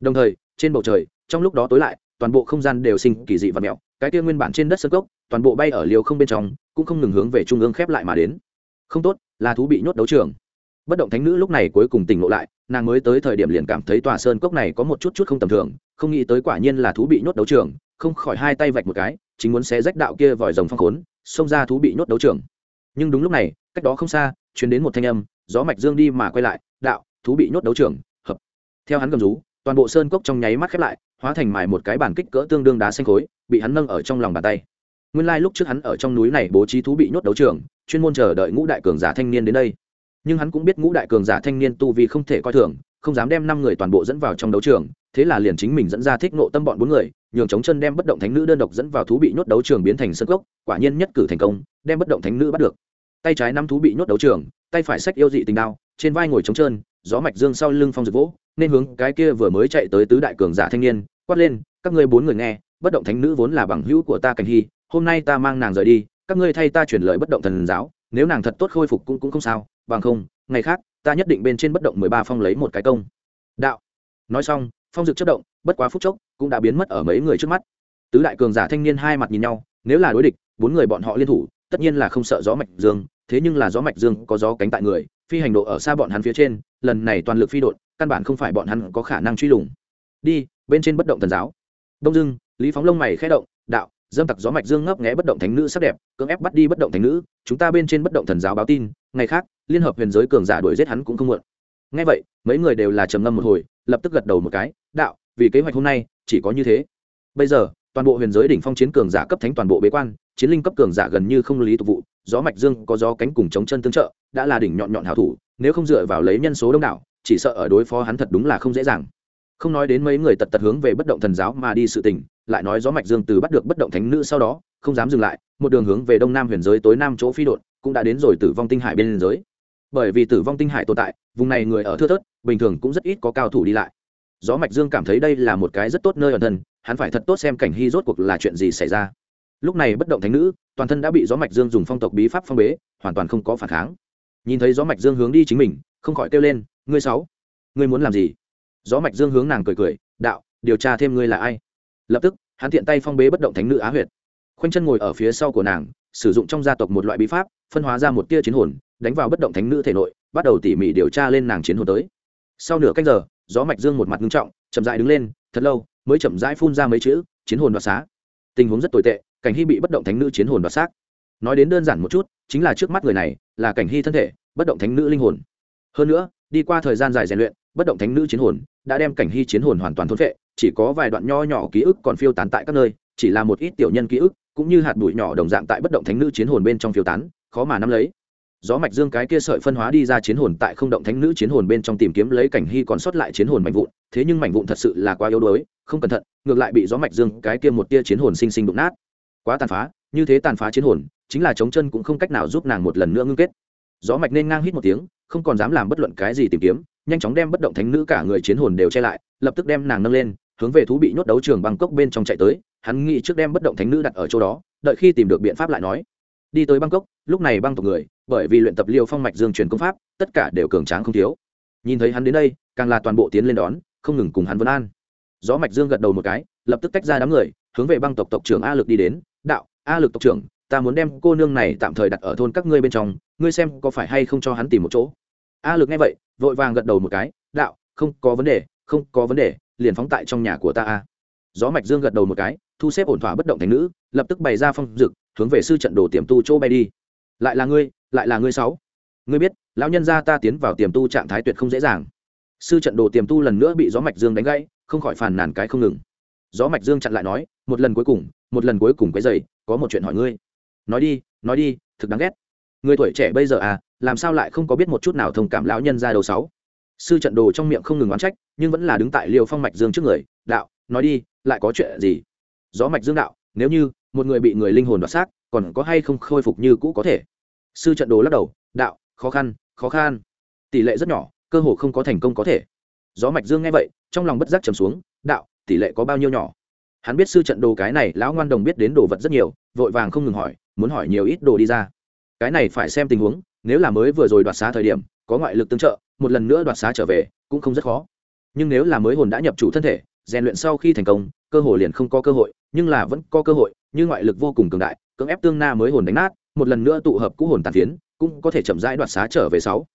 Speaker 1: Đồng thời, trên bầu trời, trong lúc đó tối lại, toàn bộ không gian đều sinh kỳ dị và mẹo cái kia nguyên bản trên đất sơ cốc, toàn bộ bay ở liều không bên trong, cũng không ngừng hướng về trung ương khép lại mà đến. Không tốt, là thú bị nhốt đấu trường. Bất động thánh nữ lúc này cuối cùng tỉnh ngộ lại, nàng mới tới thời điểm liền cảm thấy tòa sơn cốc này có một chút chút không tầm thường, không nghĩ tới quả nhiên là thú bị nhốt đấu trường, không khỏi hai tay vạch một cái, chính muốn xé rách đạo kia vòi rồng phong khốn, xông ra thú bị nhốt đấu trường. Nhưng đúng lúc này, cách đó không xa chuyến đến một thanh âm, gió mạch dương đi mà quay lại, đạo, thú bị nhốt đấu trường, hợp. Theo hắn cầm rú, toàn bộ sơn cốc trong nháy mắt khép lại, hóa thành mài một cái bản kích cỡ tương đương đá xanh khối bị hắn nâng ở trong lòng bàn tay. Nguyên lai lúc trước hắn ở trong núi này bố trí thú bị nhốt đấu trường, chuyên môn chờ đợi ngũ đại cường giả thanh niên đến đây. Nhưng hắn cũng biết ngũ đại cường giả thanh niên tu vì không thể coi thường, không dám đem năm người toàn bộ dẫn vào trong đấu trường, thế là liền chính mình dẫn ra thích nộ tâm bọn bốn người, nhường chống chân đem bất động thánh nữ đơn độc dẫn vào thú bị nhốt đấu trường biến thành sân gốc quả nhiên nhất cử thành công, đem bất động thánh nữ bắt được. Tay trái năm thú bị nhốt đấu trường, tay phải sách yêu dị tình đao, trên vai ngồi chống trơn gió mạch dương sau lưng phong rực vỗ, nên hướng cái kia vừa mới chạy tới tứ đại cường giả thanh niên, quát lên, các ngươi bốn người nghe bất động thánh nữ vốn là bằng hữu của ta cảnh hy, hôm nay ta mang nàng rời đi, các ngươi thay ta chuyển lời bất động thần giáo, nếu nàng thật tốt khôi phục cũng cũng không sao, bằng không, ngày khác, ta nhất định bên trên bất động mười ba phong lấy một cái công. Đạo. Nói xong, phong dực chất động, bất quá phút chốc, cũng đã biến mất ở mấy người trước mắt. Tứ đại cường giả thanh niên hai mặt nhìn nhau, nếu là đối địch, bốn người bọn họ liên thủ, tất nhiên là không sợ gió mạch dương, thế nhưng là gió mạch dương có gió cánh tại người, phi hành độ ở xa bọn hắn phía trên, lần này toàn lực phi đột căn bản không phải bọn hắn có khả năng truy lùng. Đi, bên trên bất động thần giáo. Đông dưng lý phóng lông mày khẽ động, đạo, dâm tặc gió mạch dương ngấp nghé bất động thánh nữ sắc đẹp, cưỡng ép bắt đi bất động thánh nữ, chúng ta bên trên bất động thần giáo báo tin, ngày khác, liên hợp huyền giới cường giả đuổi giết hắn cũng không muộn. Ngay vậy, mấy người đều là trầm ngâm một hồi, lập tức gật đầu một cái, đạo, vì kế hoạch hôm nay, chỉ có như thế. Bây giờ, toàn bộ huyền giới đỉnh phong chiến cường giả cấp thánh toàn bộ bế quan, chiến linh cấp cường giả gần như không lý tục vụ, gió mạch dương có gió cánh cùng chống chân tương trợ, đã là đỉnh nhọn nhọn hảo thủ, nếu không dựa vào lấy nhân số đông đảo, chỉ sợ ở đối phó hắn thật đúng là không dễ dàng. Không nói đến mấy người tật tật hướng về bất động thần giáo mà đi sự tình lại nói gió mạch dương từ bắt được bất động thánh nữ sau đó, không dám dừng lại, một đường hướng về đông nam huyền giới tối nam chỗ phi đột cũng đã đến rồi tử vong tinh hải bên liên giới. Bởi vì tử vong tinh hải tồn tại, vùng này người ở thưa thớt, bình thường cũng rất ít có cao thủ đi lại. Gió mạch dương cảm thấy đây là một cái rất tốt nơi ẩn thân, hắn phải thật tốt xem cảnh hy rốt cuộc là chuyện gì xảy ra. Lúc này bất động thánh nữ, toàn thân đã bị gió mạch dương dùng phong tộc bí pháp phong bế, hoàn toàn không có phản kháng. Nhìn thấy gió mạch dương hướng đi chính mình, không khỏi kêu lên, ngươi sáu, ngươi muốn làm gì? Gió mạch dương hướng nàng cười cười, đạo, điều tra thêm ngươi là ai? Lập tức, hắn tiện tay phong bế bất động thánh nữ á huyệt. Khoanh chân ngồi ở phía sau của nàng, sử dụng trong gia tộc một loại bí pháp, phân hóa ra một tia chiến hồn, đánh vào bất động thánh nữ thể nội, bắt đầu tỉ mỉ điều tra lên nàng chiến hồn tới. Sau nửa canh giờ, gió mạch dương một mặt ngưng trọng, chậm rãi đứng lên, thật lâu, mới chậm rãi phun ra mấy chữ, chiến hồn đoạt xá. Tình huống rất tồi tệ, cảnh hy bị bất động thánh nữ chiến hồn đoạt xác. Nói đến đơn giản một chút, chính là trước mắt người này là cảnh hy thân thể, bất động thánh nữ linh hồn. Hơn nữa, đi qua thời gian dài rèn luyện bất động thánh nữ chiến hồn, đã đem cảnh hy chiến hồn hoàn toàn thôn vệ chỉ có vài đoạn nho nhỏ ký ức còn phiêu tán tại các nơi, chỉ là một ít tiểu nhân ký ức, cũng như hạt bụi nhỏ đồng dạng tại bất động thánh nữ chiến hồn bên trong phiêu tán, khó mà nắm lấy. Gió mạch dương cái kia sợi phân hóa đi ra chiến hồn tại không động thánh nữ chiến hồn bên trong tìm kiếm lấy cảnh hy còn sót lại chiến hồn mảnh vụn, thế nhưng mảnh vụn thật sự là quá yếu đuối, không cẩn thận, ngược lại bị gió mạch dương cái kia một tia chiến hồn sinh sinh đụng nát. Quá tàn phá, như thế tàn phá chiến hồn, chính là chống chân cũng không cách nào giúp nàng một lần nữa ngưng kết. Gió mạch nên ngang hít một tiếng, không còn dám làm bất luận cái gì tìm kiếm nhanh chóng đem bất động thánh nữ cả người chiến hồn đều che lại, lập tức đem nàng nâng lên, hướng về thú bị nhốt đấu trường bangkok bên trong chạy tới. Hắn nghĩ trước đem bất động thánh nữ đặt ở chỗ đó, đợi khi tìm được biện pháp lại nói, đi tới bangkok, lúc này băng tộc người, bởi vì luyện tập liều phong mạch dương truyền công pháp, tất cả đều cường tráng không thiếu. Nhìn thấy hắn đến đây, càng là toàn bộ tiến lên đón, không ngừng cùng hắn vân an. Gió mạch dương gật đầu một cái, lập tức tách ra đám người, hướng về băng tộc tộc trưởng a lực đi đến, đạo, a lực tộc trưởng, ta muốn đem cô nương này tạm thời đặt ở thôn các ngươi bên trong, ngươi xem có phải hay không cho hắn tìm một chỗ? A lực nghe vậy vội vàng gật đầu một cái đạo không có vấn đề không có vấn đề liền phóng tại trong nhà của ta a. Gió mạch dương gật đầu một cái thu xếp ổn thỏa bất động thành nữ lập tức bày ra phong dực hướng về sư trận đồ tiềm tu chỗ bay đi. Lại là ngươi lại là ngươi sáu. Ngươi biết lão nhân gia ta tiến vào tiềm tu trạng thái tuyệt không dễ dàng. Sư trận đồ tiềm tu lần nữa bị gió mạch dương đánh gãy không khỏi phàn nàn cái không ngừng. Gió mạch dương chặn lại nói một lần cuối cùng một lần cuối cùng cái giày, có một chuyện hỏi ngươi. Nói đi nói đi thực đáng ghét. Người tuổi trẻ bây giờ à làm sao lại không có biết một chút nào thông cảm lão nhân ra đầu sáu? Sư trận đồ trong miệng không ngừng oán trách, nhưng vẫn là đứng tại liều phong mạch dương trước người, đạo, nói đi, lại có chuyện gì? Gió mạch dương đạo, nếu như một người bị người linh hồn đoạt xác, còn có hay không khôi phục như cũ có thể? Sư trận đồ lắc đầu, đạo, khó khăn khó khăn. Tỷ lệ rất nhỏ, cơ hồ không có thành công có thể. Gió mạch dương nghe vậy, trong lòng bất giác trầm xuống, đạo, tỷ lệ có bao nhiêu nhỏ? Hắn biết sư trận đồ cái này, lão ngoan đồng biết đến đồ vật rất nhiều, vội vàng không ngừng hỏi, muốn hỏi nhiều ít đồ đi ra. Cái này phải xem tình huống nếu là mới vừa rồi đoạt xá thời điểm, có ngoại lực tương trợ, một lần nữa đoạt xá trở về, cũng không rất khó. Nhưng nếu là mới hồn đã nhập chủ thân thể, rèn luyện sau khi thành công, cơ hội liền không có cơ hội, nhưng là vẫn có cơ hội, như ngoại lực vô cùng cường đại, cưỡng ép tương na mới hồn đánh nát, một lần nữa tụ hợp cũ hồn tàn phiến, cũng có thể chậm rãi đoạt xá trở về sáu.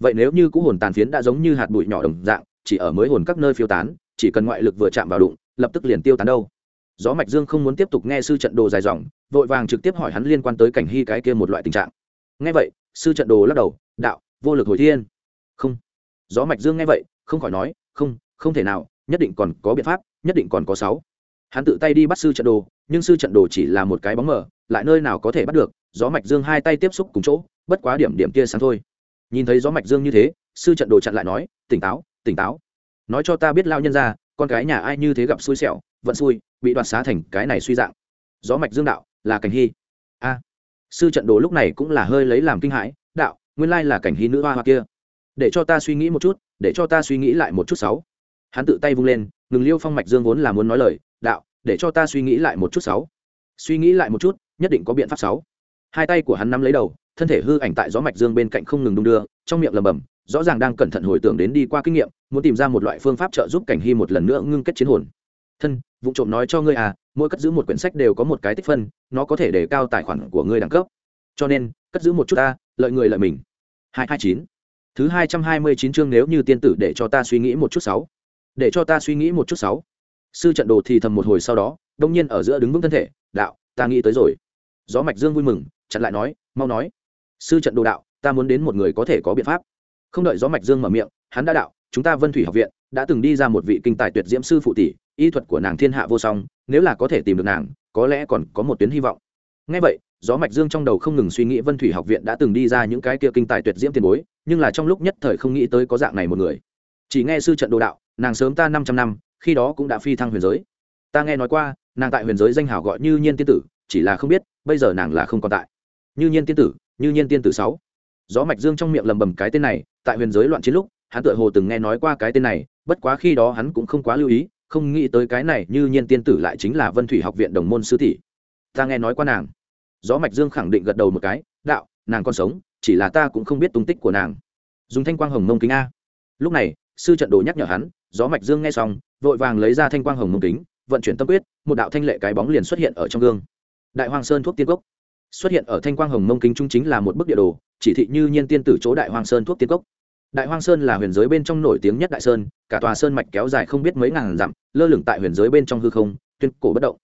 Speaker 1: Vậy nếu như cũ hồn tàn phiến đã giống như hạt bụi nhỏ đồng dạng, chỉ ở mới hồn các nơi phiêu tán, chỉ cần ngoại lực vừa chạm vào đụng, lập tức liền tiêu tán đâu. Gió mạch dương không muốn tiếp tục nghe sư trận đồ dài dòng, vội vàng trực tiếp hỏi hắn liên quan tới cảnh hy cái kia một loại tình trạng. Nghe vậy sư trận đồ lắc đầu, đạo, vô lực hồi thiên. Không. Gió mạch dương nghe vậy, không khỏi nói, không không thể nào, nhất định còn có biện pháp, nhất định còn có sáu. Hắn tự tay đi bắt sư trận đồ, nhưng sư trận đồ chỉ là một cái bóng mờ, lại nơi nào có thể bắt được, gió mạch dương hai tay tiếp xúc cùng chỗ, bất quá điểm điểm kia sáng thôi. Nhìn thấy gió mạch dương như thế, sư trận đồ chặn lại nói, tỉnh táo tỉnh táo. Nói cho ta biết lao nhân ra con cái nhà ai như thế gặp xui xẻo, vận xui, bị đoạt xá thành cái này suy dạng. Gió mạch dương đạo, là cảnh hy. A sư trận đồ lúc này cũng là hơi lấy làm kinh hãi, đạo, nguyên lai là cảnh hy nữ hoa hoa kia. Để cho ta suy nghĩ một chút, để cho ta suy nghĩ lại một chút sáu. Hắn tự tay vung lên, ngừng liêu phong mạch dương vốn là muốn nói lời, đạo, để cho ta suy nghĩ lại một chút sáu. Suy nghĩ lại một chút, nhất định có biện pháp sáu. Hai tay của hắn nắm lấy đầu, thân thể hư ảnh tại gió mạch dương bên cạnh không ngừng đung đưa, trong miệng lầm bầm rõ ràng đang cẩn thận hồi tưởng đến đi qua kinh nghiệm, muốn tìm ra một loại phương pháp trợ giúp cảnh hy một lần nữa ngưng kết chiến hồn. Thân vụ trộm nói cho ngươi à mỗi cất giữ một quyển sách đều có một cái tích phân, nó có thể để cao tài khoản của ngươi đẳng cấp. Cho nên, cất giữ một chút ta, lợi người lợi mình. Hai hai, chín. Thứ hai trăm hai mươi chín chương nếu như tiên tử để cho ta suy nghĩ một chút sáu. Để cho ta suy nghĩ một chút sáu. Sư trận đồ thì thầm một hồi sau đó, đông nhiên ở giữa đứng vững thân thể, đạo, ta nghĩ tới rồi. Gió mạch dương vui mừng, chặn lại nói, mau nói. Sư trận đồ đạo, ta muốn đến một người có thể có biện pháp. Không đợi gió mạch dương mở miệng, hắn đã đạo, chúng ta vân thủy học viện đã từng đi ra một vị kinh tài tuyệt diễm sư phụ tỷ y thuật của nàng thiên hạ vô song, nếu là có thể tìm được nàng, có lẽ còn có một tuyến hy vọng. Ngay vậy, gió mạch dương trong đầu không ngừng suy nghĩ vân thủy học viện đã từng đi ra những cái kia kinh tài tuyệt diễm tiền bối, nhưng là trong lúc nhất thời không nghĩ tới có dạng này một người. Chỉ nghe sư trận đồ đạo, nàng sớm ta 500 năm, khi đó cũng đã phi thăng huyền giới. Ta nghe nói qua, nàng tại huyền giới danh hào gọi như nhiên tiên tử, chỉ là không biết, bây giờ nàng là không còn tại. Như nhiên tiên tử, như nhiên tiên tử sáu. Gió mạch dương trong miệng lầm bầm cái tên này, tại huyền giới loạn chiến lúc, hắn tựa hồ từng nghe nói qua cái tên này, bất quá khi đó hắn cũng không quá lưu ý không nghĩ tới cái này như nhiên tiên tử lại chính là vân thủy học viện đồng môn sư tỷ. Ta nghe nói qua nàng. Gió mạch dương khẳng định gật đầu một cái, đạo, nàng còn sống, chỉ là ta cũng không biết tung tích của nàng. Dùng thanh quang hồng mông kính a. Lúc này, sư trận đồ nhắc nhở hắn, gió mạch dương nghe xong, vội vàng lấy ra thanh quang hồng mông kính, vận chuyển tâm quyết, một đạo thanh lệ cái bóng liền xuất hiện ở trong gương. Đại hoàng sơn thuốc tiên cốc. Xuất hiện ở thanh quang hồng mông kính trung chính là một bức địa đồ, chỉ thị như nhiên tiên tử chỗ đại hoàng sơn thuốc tiên cốc đại hoang sơn là huyền giới bên trong nổi tiếng nhất đại sơn, cả tòa sơn mạch kéo dài không biết mấy ngàn dặm, lơ lửng tại huyền giới bên trong hư không, tuyên cổ bất động.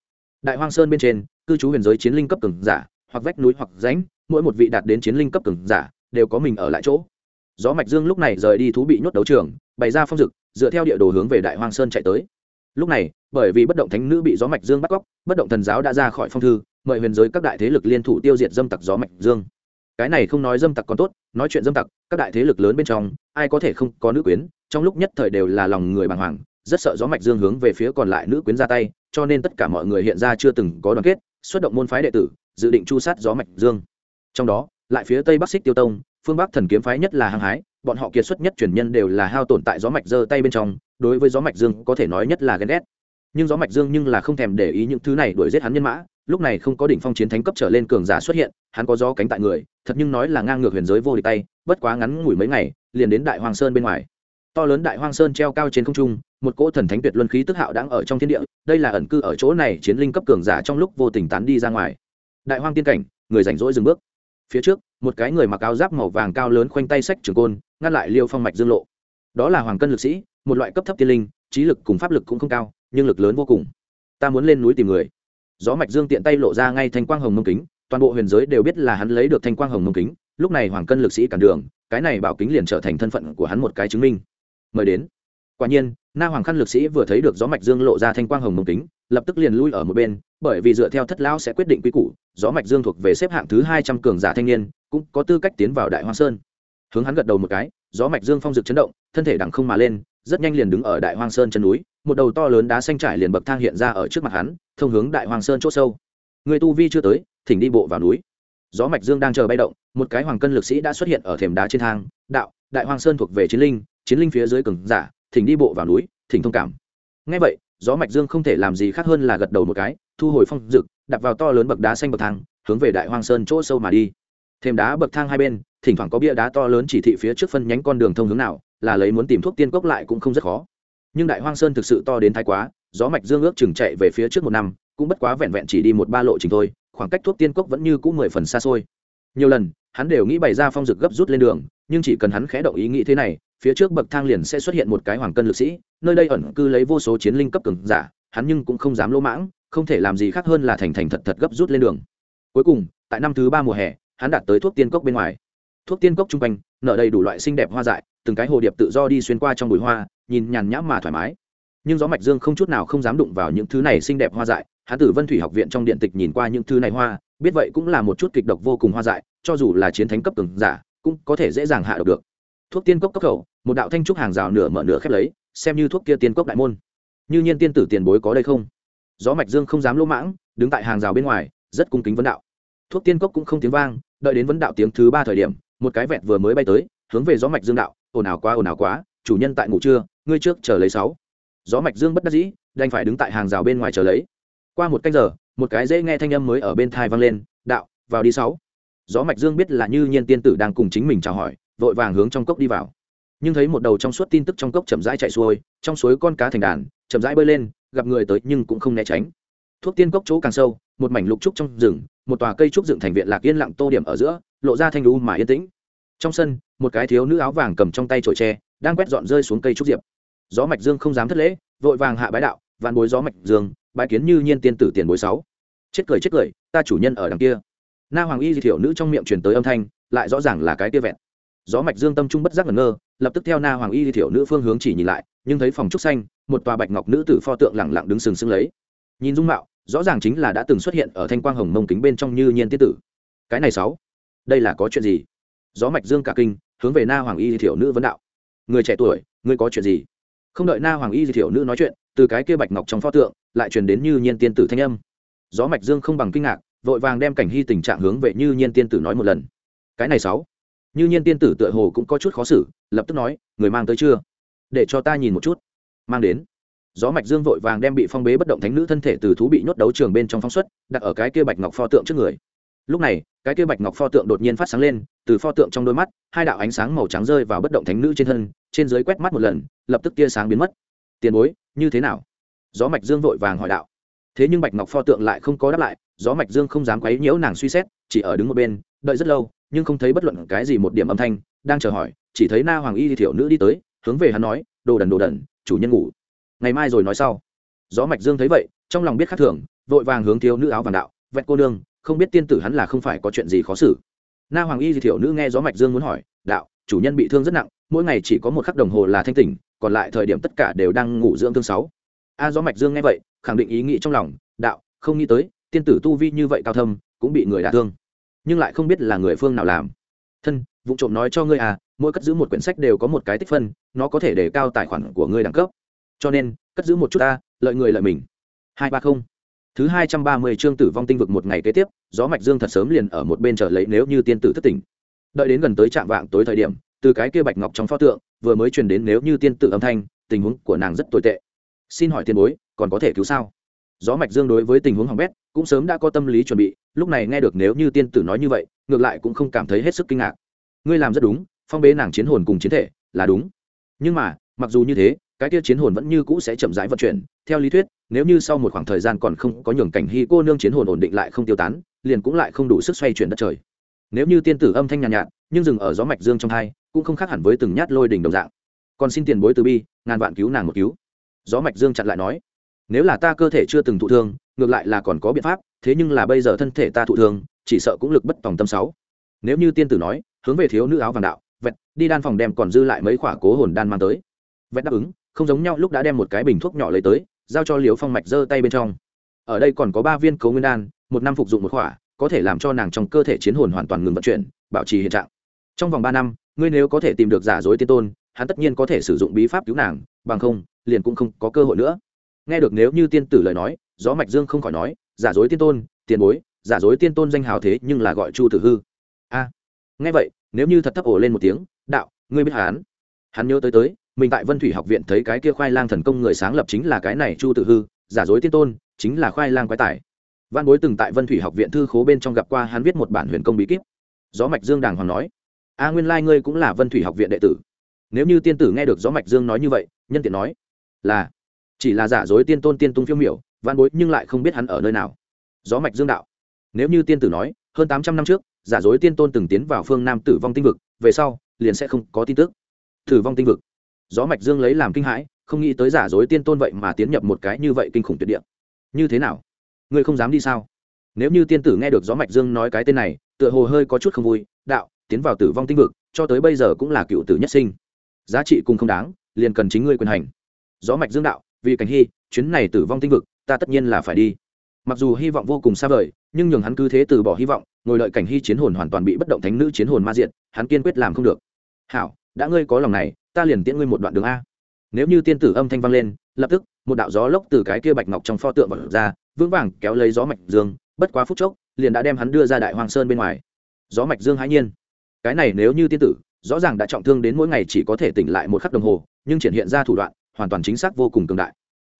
Speaker 1: Đại hoang sơn bên trên, cư trú huyền giới chiến linh cấp cường giả, hoặc vách núi hoặc rãnh, mỗi một vị đạt đến chiến linh cấp cường giả, đều có mình ở lại chỗ. Gió mạch dương lúc này rời đi thú bị nhốt đấu trường, bày ra phong dực, dựa theo địa đồ hướng về đại hoang sơn chạy tới. Lúc này, bởi vì bất động thánh nữ bị gió mạch dương bắt cóc, bất động thần giáo đã ra khỏi phong thư, mời huyền giới các đại thế lực liên thủ tiêu diệt dâm tặc gió mạch dương. Cái này không nói dâm tặc còn tốt, nói chuyện dâm tặc các đại thế lực lớn bên trong, ai có thể không có nữ quyến, trong lúc nhất thời đều là lòng người bàng hoàng, rất sợ gió mạch dương hướng về phía còn lại nữ quyến ra tay, cho nên tất cả mọi người hiện ra chưa từng có đoàn kết, xuất động môn phái đệ tử, dự định chu sát gió mạch dương. Trong đó, lại phía tây bắc xích tiêu tông, phương bắc thần kiếm phái nhất là hăng hái, bọn họ kiệt xuất nhất truyền nhân đều là hao tổn tại gió mạch giơ tay bên trong, đối với gió mạch dương có thể nói nhất là ghen ghét. Nhưng gió mạch dương nhưng là không thèm để ý những thứ này đuổi giết hắn nhân mã, lúc này không có đỉnh phong chiến thánh cấp trở lên cường giả xuất hiện, hắn có gió cánh tại người thật nhưng nói là ngang ngược huyền giới vô địch tay, bất quá ngắn ngủi mấy ngày, liền đến đại hoàng sơn bên ngoài. To lớn đại hoang sơn treo cao trên không trung, một cỗ thần thánh tuyệt luân khí tức hạo đang ở trong thiên địa, đây là ẩn cư ở chỗ này chiến linh cấp cường giả trong lúc vô tình tán đi ra ngoài. Đại hoang tiên cảnh, người rảnh rỗi dừng bước. Phía trước, một cái người mặc áo giáp màu vàng cao lớn khoanh tay sách trường côn, ngăn lại liêu phong mạch dương lộ. Đó là hoàng cân lực sĩ, một loại cấp thấp tiên linh, trí lực cùng pháp lực cũng không cao, nhưng lực lớn vô cùng. Ta muốn lên núi tìm người. Gió mạch dương tiện tay lộ ra ngay thành quang hồng mông kính toàn bộ huyền giới đều biết là hắn lấy được thanh quang hồng mông kính, lúc này hoàng cân lực sĩ cản đường, cái này bảo kính liền trở thành thân phận của hắn một cái chứng minh. Mời đến. Quả nhiên, na hoàng khăn lực sĩ vừa thấy được gió mạch dương lộ ra thanh quang hồng mông kính, lập tức liền lui ở một bên, bởi vì dựa theo thất lão sẽ quyết định quy củ, gió mạch dương thuộc về xếp hạng thứ hai trăm cường giả thanh niên, cũng có tư cách tiến vào đại hoa sơn. Hướng hắn gật đầu một cái, gió mạch dương phong dực chấn động, thân thể đằng không mà lên, rất nhanh liền đứng ở đại hoang sơn chân núi, một đầu to lớn đá xanh trải liền bậc thang hiện ra ở trước mặt hắn, thông hướng đại hoang sơn chỗ sâu. Người tu vi chưa tới thỉnh đi bộ vào núi. Gió mạch dương đang chờ bay động, một cái hoàng cân lực sĩ đã xuất hiện ở thềm đá trên thang, đạo, đại hoang sơn thuộc về chiến linh chiến linh phía dưới cường giả, thỉnh đi bộ vào núi, thỉnh thông cảm. Ngay vậy, gió mạch dương không thể làm gì khác hơn là gật đầu một cái, thu hồi phong dực đặt vào to lớn bậc đá xanh bậc thang, hướng về đại hoang sơn chỗ sâu mà đi. Thềm đá bậc thang hai bên, thỉnh thoảng có bia đá to lớn chỉ thị phía trước phân nhánh con đường thông hướng nào, là lấy muốn tìm thuốc tiên cốc lại cũng không rất khó. Nhưng đại hoang sơn thực sự to đến thái quá, gió mạch dương ước chừng chạy về phía trước một năm, cũng bất quá vẹn vẹn chỉ đi một ba lộ trình thôi khoảng cách thuốc tiên cốc vẫn như cũ mười phần xa xôi. Nhiều lần, hắn đều nghĩ bày ra phong dực gấp rút lên đường, nhưng chỉ cần hắn khẽ động ý nghĩ thế này, phía trước bậc thang liền sẽ xuất hiện một cái hoàng cân lực sĩ, nơi đây ẩn cư lấy vô số chiến linh cấp cường giả, hắn nhưng cũng không dám lỗ mãng, không thể làm gì khác hơn là thành thành thật thật gấp rút lên đường. Cuối cùng, tại năm thứ ba mùa hè, hắn đạt tới thuốc tiên cốc bên ngoài. Thuốc tiên cốc chung quanh, nở đầy đủ loại xinh đẹp hoa dại, từng cái hồ điệp tự do đi xuyên qua trong bụi hoa, nhìn nhàn nhãm mà thoải mái nhưng gió mạch dương không chút nào không dám đụng vào những thứ này xinh đẹp hoa dại. Hắn tử vân thủy học viện trong điện tịch nhìn qua những thứ này hoa, biết vậy cũng là một chút kịch độc vô cùng hoa dại, cho dù là chiến thánh cấp cường giả, cũng có thể dễ dàng hạ độc được. Thuốc tiên cốc cấp khẩu một đạo thanh trúc hàng rào nửa mở nửa khép lấy, xem như thuốc kia tiên cốc đại môn. Như nhiên tiên tử tiền bối có đây không? Gió mạch dương không dám lỗ mãng, đứng tại hàng rào bên ngoài, rất cung kính vấn đạo. Thuốc tiên cốc cũng không tiếng vang, đợi đến vấn đạo tiếng thứ ba thời điểm, một cái vẹt vừa mới bay tới, hướng về gió mạch dương đạo, ồn ào quá, ồn ào quá, chủ nhân tại ngủ trưa, ngươi trước chờ lấy sáu gió mạch dương bất đắc dĩ, đành phải đứng tại hàng rào bên ngoài chờ lấy. Qua một canh giờ, một cái dễ nghe thanh âm mới ở bên thai vang lên, đạo, vào đi sáu. Gió mạch dương biết là như nhiên tiên tử đang cùng chính mình chào hỏi, vội vàng hướng trong cốc đi vào. Nhưng thấy một đầu trong suốt tin tức trong cốc chậm rãi chạy xuôi, trong suối con cá thành đàn, chậm rãi bơi lên, gặp người tới nhưng cũng không né tránh. Thuốc tiên cốc chỗ càng sâu, một mảnh lục trúc trong rừng, một tòa cây trúc dựng thành viện lạc yên lặng tô điểm ở giữa, lộ ra thanh đu mà yên tĩnh. Trong sân, một cái thiếu nữ áo vàng cầm trong tay chổi tre, đang quét dọn rơi xuống cây trúc diệp gió mạch dương không dám thất lễ, vội vàng hạ bái đạo, vạn bối gió mạch dương, bái kiến như nhiên tiên tử tiền bối sáu. Chết cười chết cười, ta chủ nhân ở đằng kia. Na hoàng y di thiểu nữ trong miệng truyền tới âm thanh, lại rõ ràng là cái kia vẹn. Gió mạch dương tâm trung bất giác ngẩn ngơ, lập tức theo na hoàng y di thiểu nữ phương hướng chỉ nhìn lại, nhưng thấy phòng trúc xanh, một tòa bạch ngọc nữ tử pho tượng lẳng lặng đứng sừng sững lấy. Nhìn dung mạo, rõ ràng chính là đã từng xuất hiện ở thanh quang hồng mông kính bên trong như nhiên tiết tử. Cái này sáu, đây là có chuyện gì? Gió mạch dương cả kinh, hướng về na hoàng y di thiểu nữ vấn đạo. Người trẻ tuổi, ngươi có chuyện gì? Không đợi na hoàng y di thiểu nữ nói chuyện, từ cái kia bạch ngọc trong pho tượng, lại truyền đến như nhiên tiên tử thanh âm. Gió mạch dương không bằng kinh ngạc, vội vàng đem cảnh hy tình trạng hướng về như nhiên tiên tử nói một lần. Cái này sáu. Như nhiên tiên tử tựa hồ cũng có chút khó xử, lập tức nói, người mang tới chưa? Để cho ta nhìn một chút. Mang đến. Gió mạch dương vội vàng đem bị phong bế bất động thánh nữ thân thể từ thú bị nhốt đấu trường bên trong phóng xuất, đặt ở cái kia bạch ngọc pho tượng trước người. Lúc này, cái kia bạch ngọc pho tượng đột nhiên phát sáng lên từ pho tượng trong đôi mắt, hai đạo ánh sáng màu trắng rơi vào bất động thánh nữ trên thân, trên dưới quét mắt một lần, lập tức tia sáng biến mất. Tiền bối, như thế nào? Gió mạch dương vội vàng hỏi đạo. Thế nhưng bạch ngọc pho tượng lại không có đáp lại, gió mạch dương không dám quấy nhiễu nàng suy xét, chỉ ở đứng một bên, đợi rất lâu, nhưng không thấy bất luận cái gì một điểm âm thanh, đang chờ hỏi, chỉ thấy na hoàng y thiểu nữ đi tới, hướng về hắn nói, đồ đần đồ đần, chủ nhân ngủ. Ngày mai rồi nói sau. Gió mạch dương thấy vậy, trong lòng biết khác thường, vội vàng hướng thiếu nữ áo vàng đạo vẹn cô nương, không biết tiên tử hắn là không phải có chuyện gì khó xử na hoàng y thiểu nữ nghe gió mạch dương muốn hỏi, đạo, chủ nhân bị thương rất nặng, mỗi ngày chỉ có một khắc đồng hồ là thanh tỉnh, còn lại thời điểm tất cả đều đang ngủ dưỡng thương sáu. A gió mạch dương nghe vậy, khẳng định ý nghĩ trong lòng, đạo, không nghĩ tới, tiên tử tu vi như vậy cao thâm, cũng bị người đả thương, nhưng lại không biết là người phương nào làm. Thân, vụ trộm nói cho ngươi à mỗi cất giữ một quyển sách đều có một cái tích phân, nó có thể để cao tài khoản của ngươi đẳng cấp. Cho nên, cất giữ một chút ta, lợi người lợi mình. Hai ba không thứ hai trăm ba mươi chương tử vong tinh vực một ngày kế tiếp, gió mạch dương thật sớm liền ở một bên chờ lấy nếu như tiên tử thất tỉnh. Đợi đến gần tới trạm vạng tối thời điểm, từ cái kia bạch ngọc trong pho tượng, vừa mới truyền đến nếu như tiên tử âm thanh, tình huống của nàng rất tồi tệ. Xin hỏi tiền bối, còn có thể cứu sao? Gió mạch dương đối với tình huống hỏng bét, cũng sớm đã có tâm lý chuẩn bị, lúc này nghe được nếu như tiên tử nói như vậy, ngược lại cũng không cảm thấy hết sức kinh ngạc. Ngươi làm rất đúng, phong bế nàng chiến hồn cùng chiến thể, là đúng. Nhưng mà, mặc dù như thế cái kia chiến hồn vẫn như cũ sẽ chậm rãi vận chuyển. Theo lý thuyết nếu như sau một khoảng thời gian còn không có nhường cảnh hy cô nương chiến hồn ổn định lại không tiêu tán liền cũng lại không đủ sức xoay chuyển đất trời. Nếu như tiên tử âm thanh nhàn nhạt, nhạt nhưng dừng ở gió mạch dương trong hai cũng không khác hẳn với từng nhát lôi đỉnh đồng dạng. Còn xin tiền bối từ bi ngàn vạn cứu nàng một cứu. Gió mạch dương chặn lại nói nếu là ta cơ thể chưa từng thụ thương ngược lại là còn có biện pháp thế nhưng là bây giờ thân thể ta thụ thương chỉ sợ cũng lực bất tòng tâm sáu. Nếu như tiên tử nói hướng về thiếu nữ áo vàng đạo vẹt đi đan phòng đem còn dư lại mấy khỏa cố hồn đan mang tới. Vẹt đáp ứng không giống nhau lúc đã đem một cái bình thuốc nhỏ lấy tới, giao cho liều phong mạch giơ tay bên trong. Ở đây còn có ba viên cấu nguyên đan, một năm phục dụng một khỏa, có thể làm cho nàng trong cơ thể chiến hồn hoàn toàn ngừng vận chuyển, bảo trì hiện trạng. Trong vòng ba năm, ngươi nếu có thể tìm được giả dối tiên tôn, hắn tất nhiên có thể sử dụng bí pháp cứu nàng, bằng không, liền cũng không có cơ hội nữa. Nghe được nếu như tiên tử lời nói, gió mạch dương không khỏi nói, giả dối tiên tôn, tiền bối, giả dối tiên tôn danh hào thế nhưng là gọi chu tử hư. A. Nghe vậy, nếu như thật thấp ổ lên một tiếng, đạo, ngươi biết hắn? Hắn nhớ tới tới mình tại vân thủy học viện thấy cái kia khoai lang thần công người sáng lập chính là cái này chu tử hư, giả dối tiên tôn, chính là khoai lang quái tải văn bối từng tại vân thủy học viện thư khố bên trong gặp qua, hắn viết một bản huyền công bí kíp. Gió mạch dương đàng hoàng nói, a nguyên lai ngươi cũng là vân thủy học viện đệ tử. Nếu như tiên tử nghe được gió mạch dương nói như vậy, nhân tiện nói là, chỉ là giả dối tiên tôn tiên tung phiêu miểu, văn bối nhưng lại không biết hắn ở nơi nào. Gió mạch dương đạo, nếu như tiên tử nói, hơn tám trăm năm trước, giả dối tiên tôn từng tiến vào phương nam tử vong tinh vực, về sau liền sẽ không có tin tức. Tử vong tinh vực gió mạch dương lấy làm kinh hãi, không nghĩ tới giả dối tiên tôn vậy mà tiến nhập một cái như vậy kinh khủng tuyệt địa. Như thế nào? Ngươi không dám đi sao? Nếu như tiên tử nghe được gió mạch dương nói cái tên này, tựa hồ hơi có chút không vui, đạo, tiến vào tử vong tinh vực, cho tới bây giờ cũng là cựu tử nhất sinh. Giá trị cùng không đáng, liền cần chính ngươi quyền hành. Gió mạch dương đạo, vì cảnh hy, chuyến này tử vong tinh vực, ta tất nhiên là phải đi. Mặc dù hy vọng vô cùng xa vời, nhưng nhường hắn cứ thế từ bỏ hy vọng, ngồi đợi cảnh hy chiến hồn hoàn toàn bị bất động thánh nữ chiến hồn ma diện hắn kiên quyết làm không được. Hảo, đã ngươi có lòng này ta liền tiễn ngươi một đoạn đường a. Nếu như tiên tử âm thanh vang lên, lập tức, một đạo gió lốc từ cái kia bạch ngọc trong pho tượng vật ra, vững vàng kéo lấy gió mạch dương, bất quá phút chốc, liền đã đem hắn đưa ra đại hoàng sơn bên ngoài. Gió mạch dương hãi nhiên. Cái này nếu như tiên tử, rõ ràng đã trọng thương đến mỗi ngày chỉ có thể tỉnh lại một khắc đồng hồ, nhưng triển hiện ra thủ đoạn, hoàn toàn chính xác vô cùng cường đại.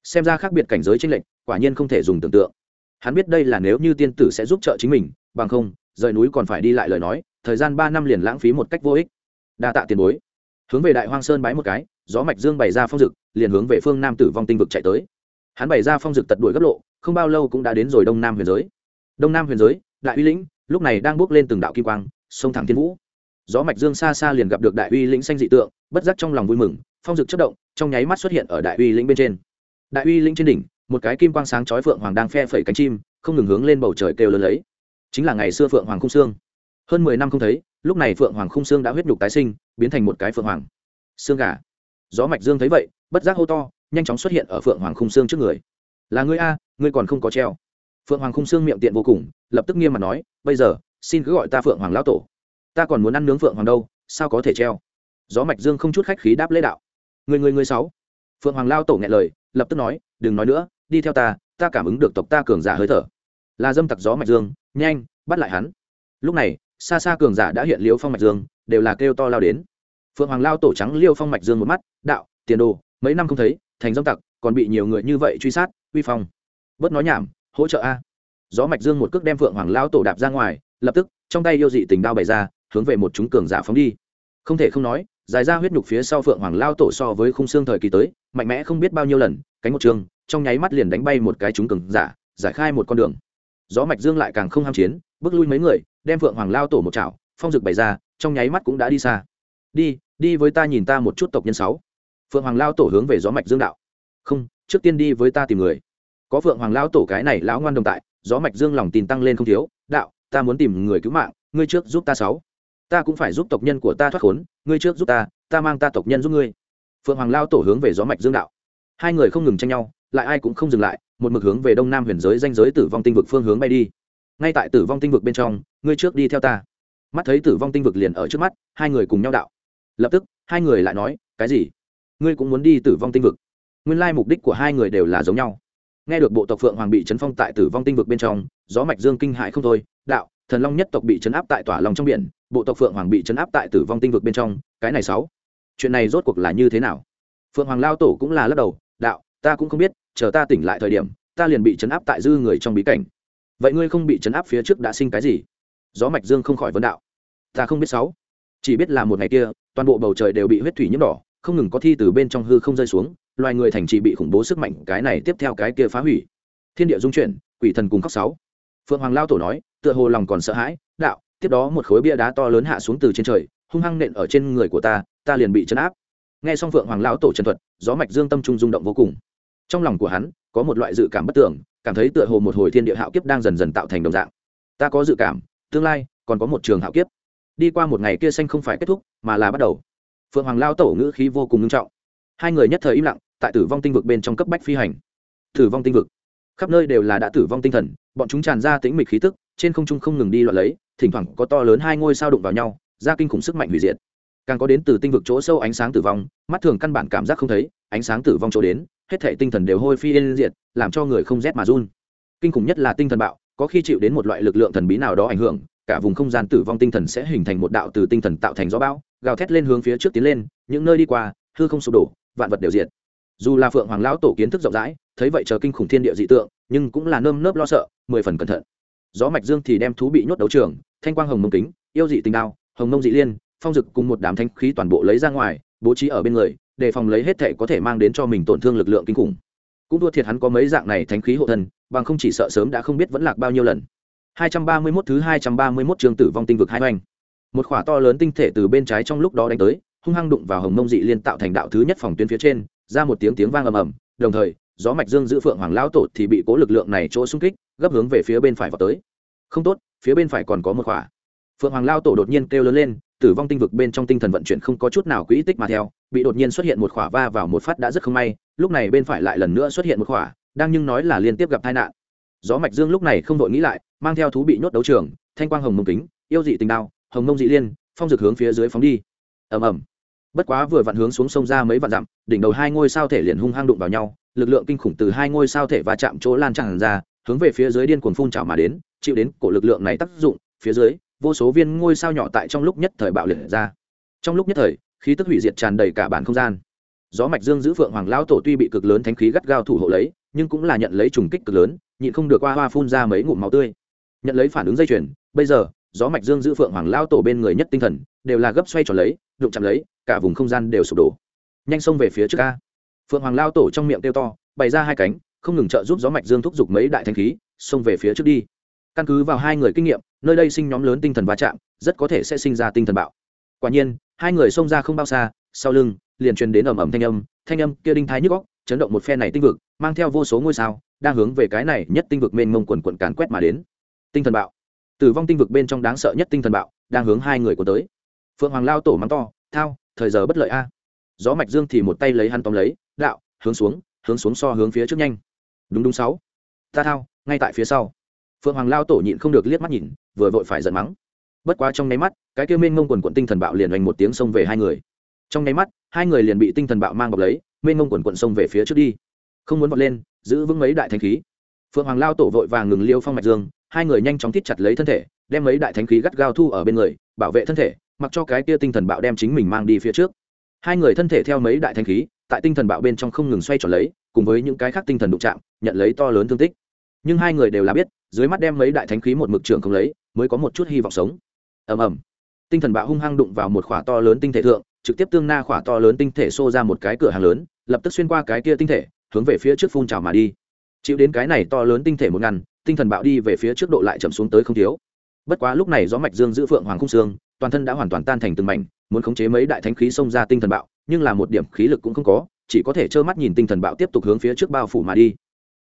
Speaker 1: Xem ra khác biệt cảnh giới tranh lệch, quả nhiên không thể dùng tưởng tượng. Hắn biết đây là nếu như tiên tử sẽ giúp trợ chính mình, bằng không, rời núi còn phải đi lại lời nói, thời gian ba năm liền lãng phí một cách vô ích. Đa tạ tiền bối hướng về đại hoang sơn bái một cái, gió mạch dương bày ra phong dực, liền hướng về phương nam tử vong tinh vực chạy tới. Hắn bày ra phong dực tật đuổi gấp lộ, không bao lâu cũng đã đến rồi đông nam huyền giới. Đông nam huyền giới, đại uy lĩnh, lúc này đang bước lên từng đạo kim quang, sông thẳng thiên vũ. Gió mạch dương xa xa liền gặp được đại uy lĩnh xanh dị tượng, bất giác trong lòng vui mừng, phong dực chất động, trong nháy mắt xuất hiện ở đại uy lĩnh bên trên. Đại uy lĩnh trên đỉnh, một cái kim quang sáng chói phượng hoàng đang phe phẩy cánh chim, không ngừng hướng lên bầu trời kêu lớn lấy. Chính là ngày xưa phượng hoàng khung xương. Hơn mười năm không thấy, lúc này phượng hoàng khung xương đã huyết nhục tái sinh biến thành một cái phượng hoàng. Xương gà. Gió mạch dương thấy vậy, bất giác hô to, nhanh chóng xuất hiện ở phượng hoàng khung xương trước người. Là ngươi a, ngươi còn không có treo. Phượng hoàng khung xương miệng tiện vô cùng, lập tức nghiêm mặt nói, bây giờ, xin cứ gọi ta phượng hoàng lão tổ. Ta còn muốn ăn nướng phượng hoàng đâu, sao có thể treo? Gió mạch dương không chút khách khí đáp lễ đạo. Người người người sáu. Phượng hoàng lao tổ nghe lời, lập tức nói, đừng nói nữa, đi theo ta ta cảm ứng được tộc ta cường giả hơi thở. Là dâm tặc gió mạch dương, nhanh, bắt lại hắn. Lúc này, xa xa cường giả đã hiện liễu phong mạch dương đều là kêu to lao đến. Phượng hoàng lao tổ trắng liêu phong mạch dương một mắt, đạo, tiền đồ, mấy năm không thấy, thành dâm tặc, còn bị nhiều người như vậy truy sát, uy phong. Bớt nói nhảm, hỗ trợ a. Gió mạch dương một cước đem phượng hoàng lao tổ đạp ra ngoài, lập tức, trong tay yêu dị tình đao bày ra, hướng về một chúng cường giả phóng đi. Không thể không nói, dài ra huyết nhục phía sau phượng hoàng lao tổ so với khung xương thời kỳ tới, mạnh mẽ không biết bao nhiêu lần, cánh một trường, trong nháy mắt liền đánh bay một cái chúng cường giả, giải khai một con đường. Gió mạch dương lại càng không ham chiến, bước lui mấy người, đem phượng hoàng lao tổ một chảo, phong dực bày ra trong nháy mắt cũng đã đi xa. Đi đi với ta nhìn ta một chút tộc nhân sáu. Phượng hoàng lao tổ hướng về gió mạch dương đạo. Không, trước tiên đi với ta tìm người. Có phượng hoàng lao tổ cái này lão ngoan đồng tại, gió mạch dương lòng tin tăng lên không thiếu. Đạo, ta muốn tìm người cứu mạng, ngươi trước giúp ta sáu. Ta cũng phải giúp tộc nhân của ta thoát khốn, ngươi trước giúp ta ta mang ta tộc nhân giúp ngươi. Phượng hoàng lao tổ hướng về gió mạch dương đạo. Hai người không ngừng tranh nhau, lại ai cũng không dừng lại, một mực hướng về đông nam huyền giới danh giới tử vong tinh vực phương hướng bay đi. Ngay tại tử vong tinh vực bên trong, ngươi trước đi theo ta mắt thấy tử vong tinh vực liền ở trước mắt, hai người cùng nhau đạo. Lập tức, hai người lại nói, cái gì? Ngươi cũng muốn đi tử vong tinh vực? Nguyên lai mục đích của hai người đều là giống nhau. Nghe được bộ tộc phượng hoàng bị chấn phong tại tử vong tinh vực bên trong, gió mạch dương kinh hại không thôi, đạo, thần long nhất tộc bị chấn áp tại tỏa lòng trong biển, bộ tộc phượng hoàng bị chấn áp tại tử vong tinh vực bên trong, cái này sáu, chuyện này rốt cuộc là như thế nào? Phượng hoàng lao tổ cũng là lắc đầu, đạo, ta cũng không biết, chờ ta tỉnh lại thời điểm, ta liền bị chấn áp tại dư người trong bí cảnh. Vậy ngươi không bị chấn áp phía trước đã sinh cái gì? Gió mạch dương không khỏi vấn đạo. Ta không biết sáu. Chỉ biết là một ngày kia, toàn bộ bầu trời đều bị huyết thủy nhiễm đỏ, không ngừng có thi từ bên trong hư không rơi xuống, loài người thành trì bị khủng bố sức mạnh cái này tiếp theo cái kia phá hủy. Thiên địa dung chuyển, quỷ thần cùng khóc sáu. Phượng hoàng lao tổ nói, tựa hồ lòng còn sợ hãi, đạo, tiếp đó một khối bia đá to lớn hạ xuống từ trên trời, hung hăng nện ở trên người của ta ta liền bị chấn áp. Nghe xong phượng hoàng lão tổ trần thuật, gió mạch dương tâm trung rung động vô cùng. Trong lòng của hắn, có một loại dự cảm bất tưởng cảm thấy tựa hồ một hồi thiên địa hạo kiếp đang dần dần tạo thành đồng dạng. Ta có dự cảm tương lai còn có một trường hạo kiếp. Đi qua một ngày kia xanh không phải kết thúc, mà là bắt đầu. Phượng hoàng lao tổ ngữ khí vô cùng nghiêm trọng. Hai người nhất thời im lặng, tại tử vong tinh vực bên trong cấp bách phi hành. Tử vong tinh vực. Khắp nơi đều là đã tử vong tinh thần, bọn chúng tràn ra tĩnh mịch khí tức, trên không trung không ngừng đi loạn lấy, thỉnh thoảng có to lớn hai ngôi sao đụng vào nhau, ra kinh khủng sức mạnh hủy diệt. Càng có đến từ tinh vực chỗ sâu ánh sáng tử vong, mắt thường căn bản cảm giác không thấy, ánh sáng tử vong chỗ đến, hết thể tinh thần đều hôi phi yên diệt, làm cho người không rét mà run. Kinh khủng nhất là tinh thần bạo có khi chịu đến một loại lực lượng thần bí nào đó ảnh hưởng, cả vùng không gian tử vong tinh thần sẽ hình thành một đạo từ tinh thần tạo thành gió bão, gào thét lên hướng phía trước tiến lên, những nơi đi qua, hư không sụp đổ, vạn vật đều diệt. Dù là phượng hoàng lão tổ kiến thức rộng rãi, thấy vậy chờ kinh khủng thiên địa dị tượng, nhưng cũng là nơm nớp lo sợ, mười phần cẩn thận. Gió mạch dương thì đem thú bị nhốt đấu trường, thanh quang hồng mông kính, yêu dị tình đao, hồng mông dị liên, phong dực cùng một đám thanh khí toàn bộ lấy ra ngoài, bố trí ở bên người, đề phòng lấy hết thể có thể mang đến cho mình tổn thương lực lượng kinh khủng. Cũng thua thiệt hắn có mấy dạng này thánh khí hộ thân bằng không chỉ sợ sớm đã không biết vẫn lạc bao nhiêu lần. 231 thứ 231 trường tử vong tinh vực hai hoành. Một khỏa to lớn tinh thể từ bên trái trong lúc đó đánh tới, hung hăng đụng vào hồng mông dị liên tạo thành đạo thứ nhất phòng tuyến phía trên, ra một tiếng tiếng vang ầm ầm, đồng thời, gió mạch dương giữ phượng hoàng lão tổ thì bị cố lực lượng này chỗ xung kích, gấp hướng về phía bên phải vào tới. Không tốt, phía bên phải còn có một khỏa. Phượng hoàng lao tổ đột nhiên kêu lớn lên, tử vong tinh vực bên trong tinh thần vận chuyển không có chút nào quỹ tích mà theo, bị đột nhiên xuất hiện một khỏa va vào một phát đã rất không may, lúc này bên phải lại lần nữa xuất hiện một khỏa đang nhưng nói là liên tiếp gặp tai nạn. Gió mạch dương lúc này không đội nghĩ lại, mang theo thú bị nhốt đấu trường, thanh quang hồng mông kính, yêu dị tình đao, hồng mông dị liên, phong dược hướng phía dưới phóng đi. Ầm ầm. Bất quá vừa vặn hướng xuống sông ra mấy vạn dặm, đỉnh đầu hai ngôi sao thể liền hung hăng đụng vào nhau, lực lượng kinh khủng từ hai ngôi sao thể va chạm chỗ lan tràn ra, hướng về phía dưới điên cuồng phun trào mà đến, chịu đến cổ lực lượng này tác dụng, phía dưới, vô số viên ngôi sao nhỏ tại trong lúc nhất thời bạo liệt ra. Trong lúc nhất thời, khí tức hủy diệt tràn đầy cả bản không gian. Gió mạch dương giữ phượng hoàng lão tổ tuy bị cực lớn thánh khí gắt gao thủ hộ lấy nhưng cũng là nhận lấy trùng kích cực lớn, nhịn không được qua hoa phun ra mấy ngụm máu tươi. Nhận lấy phản ứng dây chuyền, bây giờ, gió mạch dương giữ phượng hoàng lao tổ bên người nhất tinh thần, đều là gấp xoay tròn lấy, đụng chạm lấy, cả vùng không gian đều sụp đổ. Nhanh xông về phía trước ca phượng hoàng lao tổ trong miệng kêu to, bày ra hai cánh, không ngừng trợ giúp gió mạch dương thúc giục mấy đại thanh khí, xông về phía trước đi. Căn cứ vào hai người kinh nghiệm, nơi đây sinh nhóm lớn tinh thần va chạm, rất có thể sẽ sinh ra tinh thần bạo. Quả nhiên, hai người xông ra không bao xa, sau lưng, liền truyền đến ầm ầm thanh âm thanh âm kia đinh thái nhức góc chấn động một phe này tinh vực, mang theo vô số ngôi sao, đang hướng về cái này nhất tinh vực mênh mông quần quần càn quét mà đến. Tinh thần bạo. Tử vong tinh vực bên trong đáng sợ nhất tinh thần bạo, đang hướng hai người của tới. Phượng hoàng lao tổ mắng to, thao, thời giờ bất lợi a. Gió mạch dương thì một tay lấy hắn tóm lấy, đạo, hướng xuống hướng xuống so hướng phía trước nhanh. Đúng đúng, sáu. Ta thao, ngay tại phía sau. Phượng hoàng lao tổ nhịn không được liếc mắt nhìn, vừa vội phải giận mắng. Bất quá trong nháy mắt, cái kia mênh mông quần quận tinh thần bạo liền hoành một tiếng xông về hai người. Trong nháy mắt, hai người liền bị tinh thần bạo mang bọc lấy mênh mông quần quận xông về phía trước đi. Không muốn vọt lên, giữ vững mấy đại thanh khí. Phượng hoàng lao tổ vội vàng ngừng liêu phong mạch dương, hai người nhanh chóng thít chặt lấy thân thể, đem mấy đại thánh khí gắt gao thu ở bên người, bảo vệ thân thể, mặc cho cái kia tinh thần bạo đem chính mình mang đi phía trước. Hai người thân thể theo mấy đại thánh khí, tại tinh thần bạo bên trong không ngừng xoay tròn lấy, cùng với những cái khác tinh thần đụng chạm, nhận lấy to lớn thương tích. Nhưng hai người đều là biết, dưới mắt đem mấy đại thánh khí một mực trưởng không lấy, mới có một chút hy vọng sống. Ầm ầm. Tinh thần bạo hung hăng đụng vào một khỏa to lớn tinh thể thượng trực tiếp tương na khỏa to lớn tinh thể xô ra một cái cửa hàng lớn, lập tức xuyên qua cái kia tinh thể, hướng về phía trước phun trào mà đi. Chịu đến cái này to lớn tinh thể một ngăn tinh thần bạo đi về phía trước độ lại chậm xuống tới không thiếu. Bất quá lúc này gió mạch dương giữ phượng hoàng khung xương, toàn thân đã hoàn toàn tan thành từng mảnh, muốn khống chế mấy đại thánh khí xông ra tinh thần bạo, nhưng là một điểm khí lực cũng không có, chỉ có thể trơ mắt nhìn tinh thần bạo tiếp tục hướng phía trước bao phủ mà đi.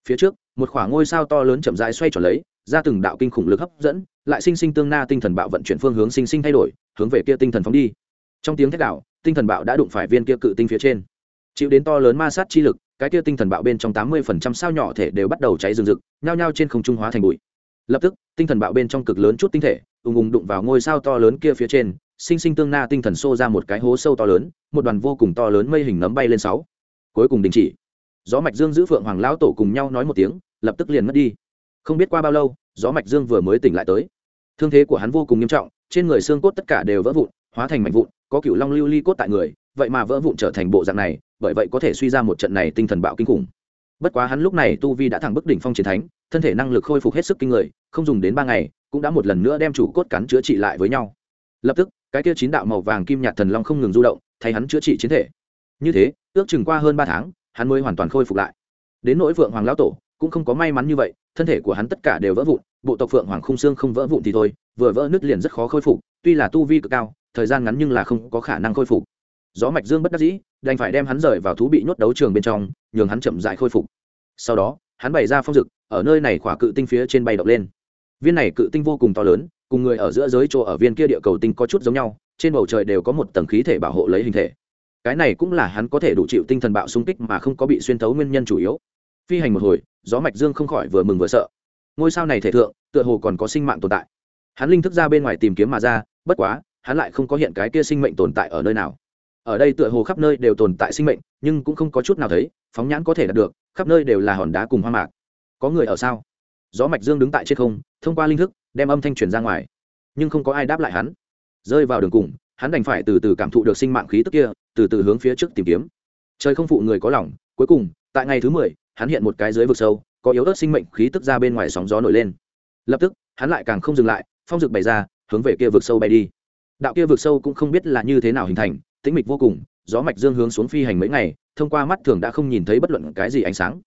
Speaker 1: Phía trước, một khoảng ngôi sao to lớn chậm rãi xoay tròn lấy, ra từng đạo kinh khủng lực hấp dẫn, lại sinh sinh tương na tinh thần bạo vận chuyển phương hướng sinh sinh thay đổi, hướng về kia tinh thần phóng đi trong tiếng thét đạo tinh thần bạo đã đụng phải viên kia cự tinh phía trên. Chịu đến to lớn ma sát chi lực, cái kia tinh thần bạo bên trong tám mươi phần trăm sao nhỏ thể đều bắt đầu cháy rừng rực, nhao nhao trên không trung hóa thành bụi. Lập tức, tinh thần bạo bên trong cực lớn chút tinh thể, ùng ùng đụng vào ngôi sao to lớn kia phía trên, sinh sinh tương na tinh thần xô ra một cái hố sâu to lớn, một đoàn vô cùng to lớn mây hình nấm bay lên sáu. Cuối cùng đình chỉ. Gió mạch dương giữ phượng hoàng lão tổ cùng nhau nói một tiếng, lập tức liền mất đi. Không biết qua bao lâu, gió mạch dương vừa mới tỉnh lại tới. Thương thế của hắn vô cùng nghiêm trọng, trên người xương cốt tất cả đều vỡ vụn, hóa thành mảnh vụn có cựu long lưu ly cốt tại người, vậy mà vỡ vụn trở thành bộ dạng này, bởi vậy có thể suy ra một trận này tinh thần bạo kinh khủng. Bất quá hắn lúc này tu vi đã thẳng bức đỉnh phong chiến thánh, thân thể năng lực khôi phục hết sức kinh người, không dùng đến ba ngày, cũng đã một lần nữa đem chủ cốt cắn chữa trị lại với nhau. Lập tức, cái kia chín đạo màu vàng kim nhạt thần long không ngừng du động, thay hắn chữa trị chiến thể. Như thế, ước chừng qua hơn ba tháng, hắn mới hoàn toàn khôi phục lại. Đến nỗi vượng hoàng lão tổ, cũng không có may mắn như vậy, thân thể của hắn tất cả đều vỡ vụn, bộ tộc phượng hoàng khung xương không vỡ vụn thì thôi, vừa vỡ nứt liền rất khó khôi phục, tuy là tu vi cực cao thời gian ngắn nhưng là không có khả năng khôi phục. Gió mạch dương bất đắc dĩ, đành phải đem hắn rời vào thú bị nhốt đấu trường bên trong, nhường hắn chậm dại khôi phục. Sau đó, hắn bày ra phong dực, ở nơi này khỏa cự tinh phía trên bay động lên. Viên này cự tinh vô cùng to lớn, cùng người ở giữa giới chỗ ở viên kia địa cầu tinh có chút giống nhau, trên bầu trời đều có một tầng khí thể bảo hộ lấy hình thể. Cái này cũng là hắn có thể đủ chịu tinh thần bạo xung kích mà không có bị xuyên thấu nguyên nhân chủ yếu. Phi hành một hồi, gió mạch dương không khỏi vừa mừng vừa sợ. Ngôi sao này thể thượng, tựa hồ còn có sinh mạng tồn tại. Hắn linh thức ra bên ngoài tìm kiếm mà ra, bất quá hắn lại không có hiện cái kia sinh mệnh tồn tại ở nơi nào. Ở đây tựa hồ khắp nơi đều tồn tại sinh mệnh, nhưng cũng không có chút nào thấy, phóng nhãn có thể đạt được, khắp nơi đều là hòn đá cùng hoa mạc. Có người ở sao? Gió mạch dương đứng tại trên không, thông qua linh thức, đem âm thanh truyền ra ngoài. Nhưng không có ai đáp lại hắn. Rơi vào đường cùng, hắn đành phải từ từ cảm thụ được sinh mạng khí tức kia, từ từ hướng phía trước tìm kiếm. Trời không phụ người có lòng, cuối cùng, tại ngày thứ mười, hắn hiện một cái dưới vực sâu, có yếu ớt sinh mệnh khí tức ra bên ngoài sóng gió nổi lên. Lập tức, hắn lại càng không dừng lại, phong dực bày ra, hướng về kia vực sâu bay đi đạo kia vực sâu cũng không biết là như thế nào hình thành, tĩnh mịch vô cùng, gió mạch dương hướng xuống phi hành mấy ngày, thông qua mắt thường đã không nhìn thấy bất luận cái gì ánh sáng.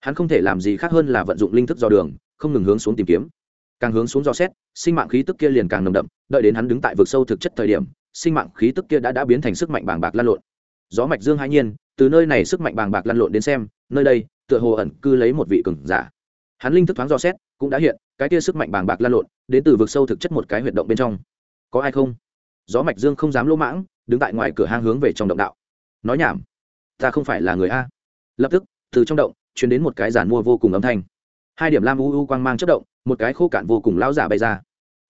Speaker 1: Hắn không thể làm gì khác hơn là vận dụng linh thức dò đường, không ngừng hướng xuống tìm kiếm. Càng hướng xuống dò xét, sinh mạng khí tức kia liền càng nồng đậm, đợi đến hắn đứng tại vực sâu thực chất thời điểm, sinh mạng khí tức kia đã đã biến thành sức mạnh bàng bạc lan lộn. Gió mạch dương hai nhiên, từ nơi này sức mạnh bàng bạc lan lộn đến xem, nơi đây, tựa hồ ẩn cư lấy một vị cường giả. Hắn linh thức thoáng dò xét, cũng đã hiện, cái kia sức mạnh bàng bạc lan lộn, đến từ vực sâu thực chất một cái huyệt động bên trong. Có ai không? Gió mạch dương không dám lỗ mãng, đứng tại ngoài cửa hang hướng về trong động đạo. Nói nhảm, ta không phải là người a. Lập tức, từ trong động chuyển đến một cái giàn mua vô cùng âm thanh. Hai điểm lam u u quang mang chất động, một cái khô cạn vô cùng lão giả bay ra.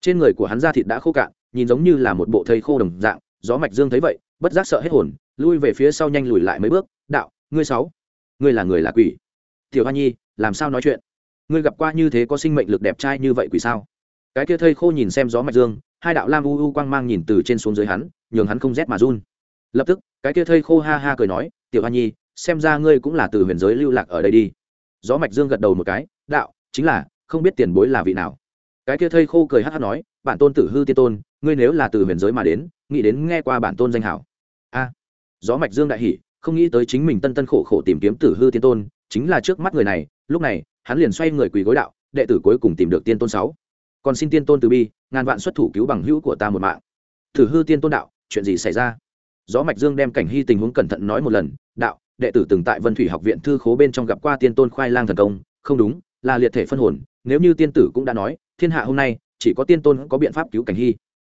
Speaker 1: Trên người của hắn da thịt đã khô cạn, nhìn giống như là một bộ thây khô đồng dạng, gió mạch dương thấy vậy, bất giác sợ hết hồn, lui về phía sau nhanh lùi lại mấy bước, đạo, ngươi sáu, ngươi là người là quỷ? Tiểu hoa nhi, làm sao nói chuyện? Ngươi gặp qua như thế có sinh mệnh lực đẹp trai như vậy quỷ sao? Cái kia thây khô nhìn xem gió mạch dương hai đạo lam u u quang mang nhìn từ trên xuống dưới hắn, nhường hắn không rét mà run. Lập tức, cái kia thây khô ha ha cười nói, tiểu hoa nhi, xem ra ngươi cũng là từ huyền giới lưu lạc ở đây đi. Gió mạch dương gật đầu một cái, đạo, chính là, không biết tiền bối là vị nào. Cái kia thây khô cười hát hát nói, bản tôn tử hư tiên tôn, ngươi nếu là từ huyền giới mà đến, nghĩ đến nghe qua bản tôn danh hảo. A. Gió mạch dương đại hỉ, không nghĩ tới chính mình tân tân khổ khổ tìm kiếm tử hư tiên tôn, chính là trước mắt người này, lúc này, hắn liền xoay người quỳ gối đạo, đệ tử cuối cùng tìm được tiên tôn sáu còn xin tiên tôn từ bi, ngàn vạn xuất thủ cứu bằng hữu của ta một mạng. Tử hư tiên tôn đạo, chuyện gì xảy ra? Gió mạch dương đem cảnh hy tình huống cẩn thận nói một lần, đạo, đệ tử từng tại vân thủy học viện thư khố bên trong gặp qua tiên tôn khoai lang thần công, không đúng, là liệt thể phân hồn, nếu như tiên tử cũng đã nói, thiên hạ hôm nay, chỉ có tiên tôn có biện pháp cứu cảnh hy.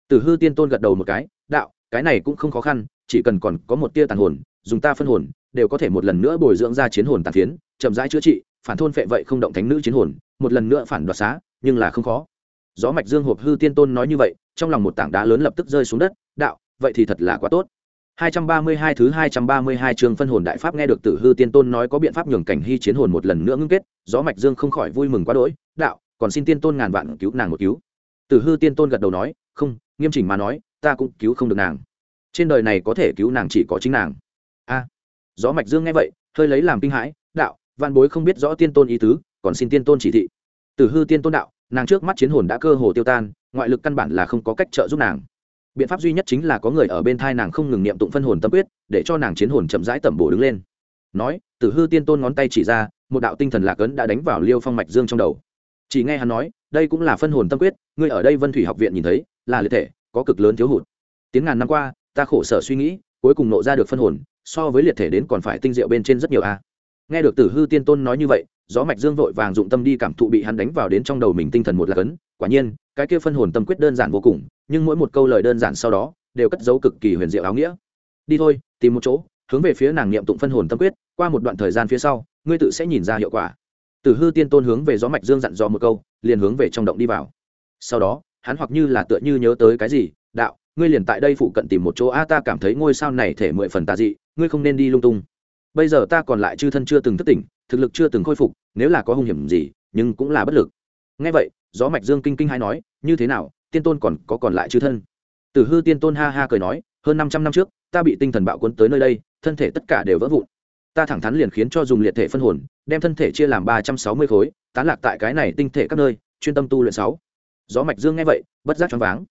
Speaker 1: Tử hư tiên tôn gật đầu một cái, đạo, cái này cũng không khó khăn, chỉ cần còn có một tia tàn hồn, dùng ta phân hồn, đều có thể một lần nữa bồi dưỡng ra chiến hồn tàn phiến, chậm rãi chữa trị, phản thôn phệ vậy không động thánh nữ chiến hồn, một lần nữa phản đoạt xá, nhưng là không khó gió mạch dương hộp hư tiên tôn nói như vậy trong lòng một tảng đá lớn lập tức rơi xuống đất đạo vậy thì thật là quá tốt 232 thứ 232 trường phân hồn đại pháp nghe được Tử Hư Tiên Tôn nói có biện pháp nhường cảnh hy chiến hồn một lần nữa ngưng kết, gió mạch dương không khỏi vui mừng quá đỗi, đạo, còn xin Tiên Tôn ngàn vạn cứu nàng một cứu. Tử Hư Tiên Tôn gật đầu nói, không, nghiêm chỉnh mà nói, ta cũng cứu không được nàng. Trên đời này có thể cứu nàng chỉ có chính nàng. A. gió mạch dương nghe vậy, hơi lấy làm kinh hãi, đạo, vạn bối không biết rõ Tiên Tôn ý tứ, còn xin Tiên Tôn chỉ thị. Tử Hư Tiên Tôn đạo, nàng trước mắt chiến hồn đã cơ hồ tiêu tan, ngoại lực căn bản là không có cách trợ giúp nàng. Biện pháp duy nhất chính là có người ở bên thai nàng không ngừng niệm tụng phân hồn tâm quyết để cho nàng chiến hồn chậm rãi tẩm bổ đứng lên. Nói tử hư tiên tôn ngón tay chỉ ra một đạo tinh thần lạc ấn đã đánh vào liêu phong mạch dương trong đầu. Chỉ nghe hắn nói đây cũng là phân hồn tâm quyết ngươi ở đây vân thủy học viện nhìn thấy là liệt thể có cực lớn thiếu hụt. Tiếng ngàn năm qua ta khổ sở suy nghĩ cuối cùng nộ ra được phân hồn so với liệt thể đến còn phải tinh diệu bên trên rất nhiều a nghe được tử hư tiên tôn nói như vậy, gió mạch dương vội vàng dụng tâm đi cảm thụ bị hắn đánh vào đến trong đầu mình tinh thần một lạc ấn quả nhiên, cái kia phân hồn tâm quyết đơn giản vô cùng, nhưng mỗi một câu lời đơn giản sau đó, đều cất dấu cực kỳ huyền diệu áo nghĩa. Đi thôi, tìm một chỗ, hướng về phía nàng niệm tụng phân hồn tâm quyết, qua một đoạn thời gian phía sau, ngươi tự sẽ nhìn ra hiệu quả. Tử hư tiên tôn hướng về gió mạch dương dặn dò một câu, liền hướng về trong động đi vào. Sau đó, hắn hoặc như là tựa như nhớ tới cái gì, đạo, ngươi liền tại đây phụ cận tìm một chỗ, a, ta cảm thấy ngôi sao này thể mười phần tà dị, ngươi không nên đi lung tung bây giờ ta còn lại chư thân chưa từng thức tỉnh, thực lực chưa từng khôi phục, nếu là có hung hiểm gì, nhưng cũng là bất lực. Ngay vậy, gió mạch dương kinh kinh hai nói, như thế nào, tiên tôn còn có còn lại chư thân? Tử hư tiên tôn ha ha cười nói, hơn năm trăm năm trước, ta bị tinh thần bạo cuốn tới nơi đây, thân thể tất cả đều vỡ vụn. Ta thẳng thắn liền khiến cho dùng liệt thể phân hồn, đem thân thể chia làm ba trăm sáu mươi khối, tán lạc tại cái này tinh thể các nơi, chuyên tâm tu luyện sáu. Gió mạch dương nghe vậy, bất giác choáng váng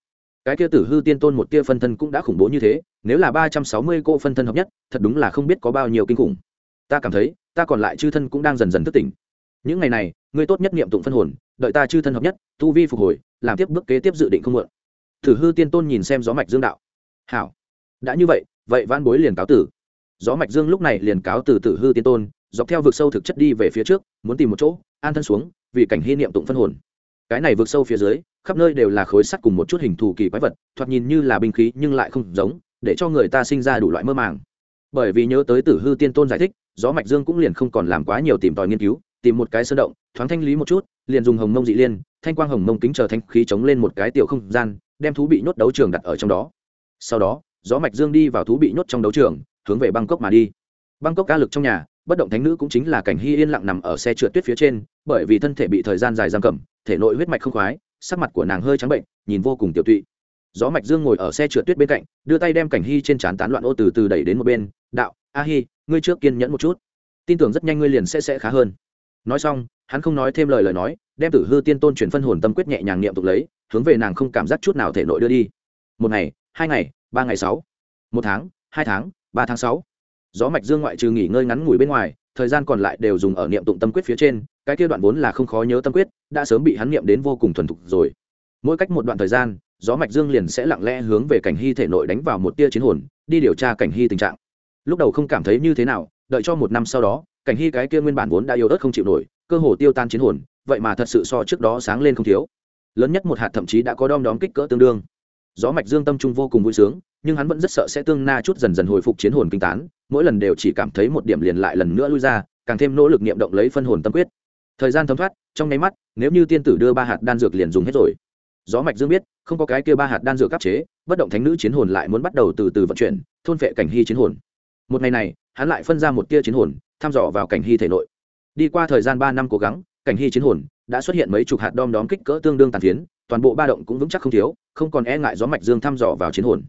Speaker 1: cái kia tử hư tiên tôn một tia phân thân cũng đã khủng bố như thế, nếu là ba trăm sáu mươi cô phân thân hợp nhất, thật đúng là không biết có bao nhiêu kinh khủng. Ta cảm thấy, ta còn lại chư thân cũng đang dần dần thức tỉnh. Những ngày này, ngươi tốt nhất niệm tụng phân hồn, đợi ta chư thân hợp nhất, tu vi phục hồi, làm tiếp bước kế tiếp dự định không muộn. Tử hư tiên tôn nhìn xem gió mạch dương đạo. Hảo. Đã như vậy vậy van bối liền cáo tử. Gió mạch dương lúc này liền cáo từ tử hư tiên tôn, dọc theo vực sâu thực chất đi về phía trước, muốn tìm một chỗ, an thân xuống, vì cảnh hy niệm tụng phân hồn cái này vượt sâu phía dưới, khắp nơi đều là khối sắt cùng một chút hình thù kỳ quái vật, thoạt nhìn như là binh khí nhưng lại không giống, để cho người ta sinh ra đủ loại mơ màng. Bởi vì nhớ tới tử hư tiên tôn giải thích, gió mạch dương cũng liền không còn làm quá nhiều tìm tòi nghiên cứu, tìm một cái sơn động, thoáng thanh lý một chút, liền dùng hồng mông dị liên, thanh quang hồng mông kính chờ thanh khí chống lên một cái tiểu không gian, đem thú bị nhốt đấu trường đặt ở trong đó. Sau đó, gió mạch dương đi vào thú bị nhốt trong đấu trường, hướng về bangkok mà đi. Bangkok ca lực trong nhà bất động thánh nữ cũng chính là cảnh hy yên lặng nằm ở xe trượt tuyết phía trên, bởi vì thân thể bị thời gian dài giam cầm, thể nội huyết mạch không khoái, sắc mặt của nàng hơi trắng bệnh, nhìn vô cùng tiểu tụy. Gió mạch dương ngồi ở xe trượt tuyết bên cạnh, đưa tay đem cảnh hy trên trán tán loạn ô từ từ đẩy đến một bên, đạo, a hi, ngươi trước kiên nhẫn một chút. Tin tưởng rất nhanh ngươi liền sẽ sẽ khá hơn. Nói xong, hắn không nói thêm lời lời nói, đem tử hư tiên tôn chuyển phân hồn tâm quyết nhẹ nhàng niệm tục lấy, hướng về nàng không cảm giác chút nào thể nội đưa đi. Một ngày, hai ngày, ba ngày sáu. Một tháng, hai tháng, ba tháng sáu gió mạch dương ngoại trừ nghỉ ngơi ngắn ngủi bên ngoài, thời gian còn lại đều dùng ở niệm tụng tâm quyết phía trên, cái kia đoạn vốn là không khó nhớ tâm quyết, đã sớm bị hắn niệm đến vô cùng thuần thục rồi. Mỗi cách một đoạn thời gian, gió mạch dương liền sẽ lặng lẽ hướng về cảnh hy thể nội đánh vào một tia chiến hồn, đi điều tra cảnh hy tình trạng. Lúc đầu không cảm thấy như thế nào, đợi cho một năm sau đó, cảnh hy cái kia nguyên bản vốn đã yếu ớt không chịu nổi, cơ hồ tiêu tan chiến hồn, vậy mà thật sự so trước đó sáng lên không thiếu. Lớn nhất một hạt thậm chí đã có đom đóm kích cỡ tương đương. Gió mạch dương tâm trung vô cùng vui sướng nhưng hắn vẫn rất sợ sẽ tương na chút dần dần hồi phục chiến hồn kinh tán, mỗi lần đều chỉ cảm thấy một điểm liền lại lần nữa lui ra, càng thêm nỗ lực niệm động lấy phân hồn tâm quyết. Thời gian thấm thoát, trong nháy mắt, nếu như tiên tử đưa ba hạt đan dược liền dùng hết rồi. Gió mạch dương biết, không có cái kia ba hạt đan dược áp chế, bất động thánh nữ chiến hồn lại muốn bắt đầu từ từ vận chuyển, thôn vệ cảnh hy chiến hồn. Một ngày này, hắn lại phân ra một tia chiến hồn, thăm dò vào cảnh hy thể nội. Đi qua thời gian ba năm cố gắng, cảnh hy chiến hồn đã xuất hiện mấy chục hạt đom đóm kích cỡ tương đương tàn phiến, toàn bộ ba động cũng vững chắc không thiếu, không còn e ngại gió mạch dương thăm dò vào chiến hồn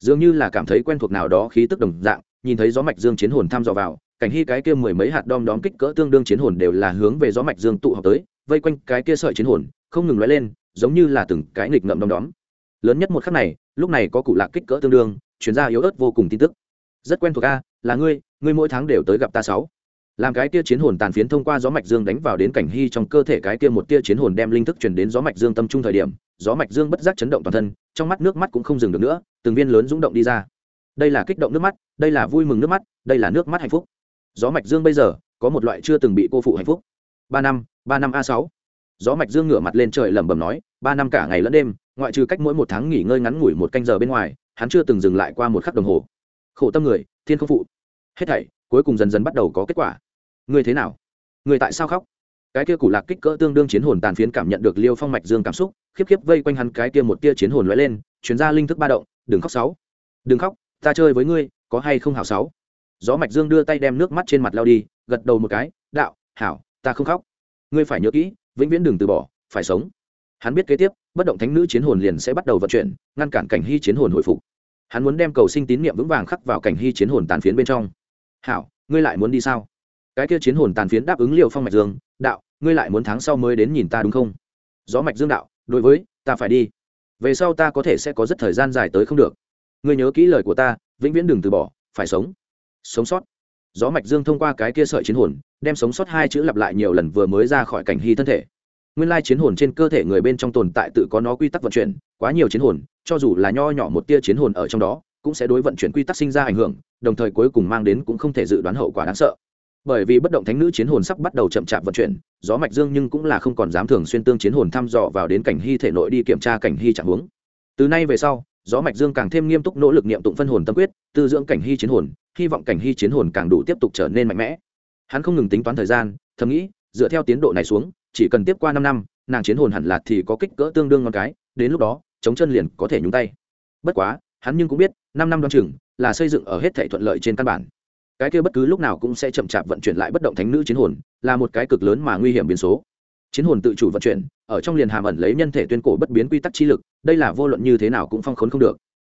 Speaker 1: dường như là cảm thấy quen thuộc nào đó khí tức đồng dạng, nhìn thấy gió mạch dương chiến hồn tham dò vào, cảnh hy cái kia mười mấy hạt đom đóm kích cỡ tương đương chiến hồn đều là hướng về gió mạch dương tụ họp tới, vây quanh cái kia sợi chiến hồn, không ngừng lóe lên, giống như là từng cái nghịch ngậm đom đóm. Lớn nhất một khắc này, lúc này có cụ lạc kích cỡ tương đương chuyển ra yếu ớt vô cùng tin tức. Rất quen thuộc a, là ngươi ngươi mỗi tháng đều tới gặp ta sáu. Làm cái kia chiến hồn tàn phiến thông qua gió mạch dương đánh vào đến cảnh hy trong cơ thể cái kia một tia chiến hồn đem linh thức truyền đến gió mạch dương tâm trung thời điểm gió mạch dương bất giác chấn động toàn thân, trong mắt nước mắt cũng không dừng được nữa, từng viên lớn rung động đi ra. Đây là kích động nước mắt, đây là vui mừng nước mắt, đây là nước mắt hạnh phúc. Gió mạch dương bây giờ, có một loại chưa từng bị cô phụ hạnh phúc. Ba năm ba năm a sáu. Gió mạch dương ngửa mặt lên trời lẩm bẩm nói, ba năm cả ngày lẫn đêm, ngoại trừ cách mỗi một tháng nghỉ ngơi ngắn ngủi một canh giờ bên ngoài, hắn chưa từng dừng lại qua một khắc đồng hồ. Khổ tâm người, thiên không phụ. Hết thảy, cuối cùng dần dần bắt đầu có kết quả. Ngươi thế nào? Ngươi tại sao khóc? Cái kia củ lạc kích cỡ tương đương chiến hồn tàn phiến cảm nhận được liêu phong mạch dương cảm xúc, khiếp khiếp vây quanh hắn cái kia một tia chiến hồn lóe lên chuyển ra linh thức ba động, đừng khóc, sáu. Đừng khóc, ta chơi với ngươi, có hay không hảo sáu? Gió mạch dương đưa tay đem nước mắt trên mặt lao đi, gật đầu một cái, đạo, hảo, ta không khóc. Ngươi phải nhớ kỹ, vĩnh viễn đừng từ bỏ, phải sống. Hắn biết kế tiếp, bất động thánh nữ chiến hồn liền sẽ bắt đầu vận chuyển, ngăn cản cảnh hy chiến hồn hồi phục. Hắn muốn đem cầu sinh tín niệm vững vàng khắc vào cảnh hy chiến hồn tàn phiến bên trong. Hảo, ngươi lại muốn đi sao? Cái kia chiến hồn tàn phiến đáp ứng liều phong mạch dương, đạo, ngươi lại muốn tháng sau mới đến nhìn ta đúng không? Gió mạch dương đạo, đối với, ta phải đi. Về sau ta có thể sẽ có rất thời gian dài tới không được. Ngươi nhớ kỹ lời của ta, vĩnh viễn đừng từ bỏ, phải sống. Sống sót. Gió mạch dương thông qua cái kia sợi chiến hồn, đem sống sót hai chữ lặp lại nhiều lần vừa mới ra khỏi cảnh hy thân thể. Nguyên lai chiến hồn trên cơ thể người bên trong tồn tại tự có nó quy tắc vận chuyển, quá nhiều chiến hồn, cho dù là nho nhỏ một tia chiến hồn ở trong đó, cũng sẽ đối vận chuyển quy tắc sinh ra ảnh hưởng, đồng thời cuối cùng mang đến cũng không thể dự đoán hậu quả đáng sợ bởi vì bất động thánh nữ chiến hồn sắp bắt đầu chậm chạp vận chuyển, gió mạch dương nhưng cũng là không còn dám thường xuyên tương chiến hồn thăm dò vào đến cảnh hy thể nội đi kiểm tra cảnh hy trạng huống. Từ nay về sau, gió mạch dương càng thêm nghiêm túc nỗ lực niệm tụng phân hồn tâm quyết, tư dưỡng cảnh hy chiến hồn, hy vọng cảnh hy chiến hồn càng đủ tiếp tục trở nên mạnh mẽ. Hắn không ngừng tính toán thời gian, thầm nghĩ, dựa theo tiến độ này xuống, chỉ cần tiếp qua năm năm, nàng chiến hồn hẳn là thì có kích cỡ tương đương ngon cái, đến lúc đó, chống chân liền có thể nhúng tay. Bất quá, hắn nhưng cũng biết, năm năm đoan chừng là xây dựng ở hết thể thuận lợi trên căn bản cái kia bất cứ lúc nào cũng sẽ chậm chạp vận chuyển lại bất động thánh nữ chiến hồn là một cái cực lớn mà nguy hiểm biến số. Chiến hồn tự chủ vận chuyển ở trong liền hàm ẩn lấy nhân thể tuyên cổ bất biến quy tắc chi lực đây là vô luận như thế nào cũng phong khốn không được.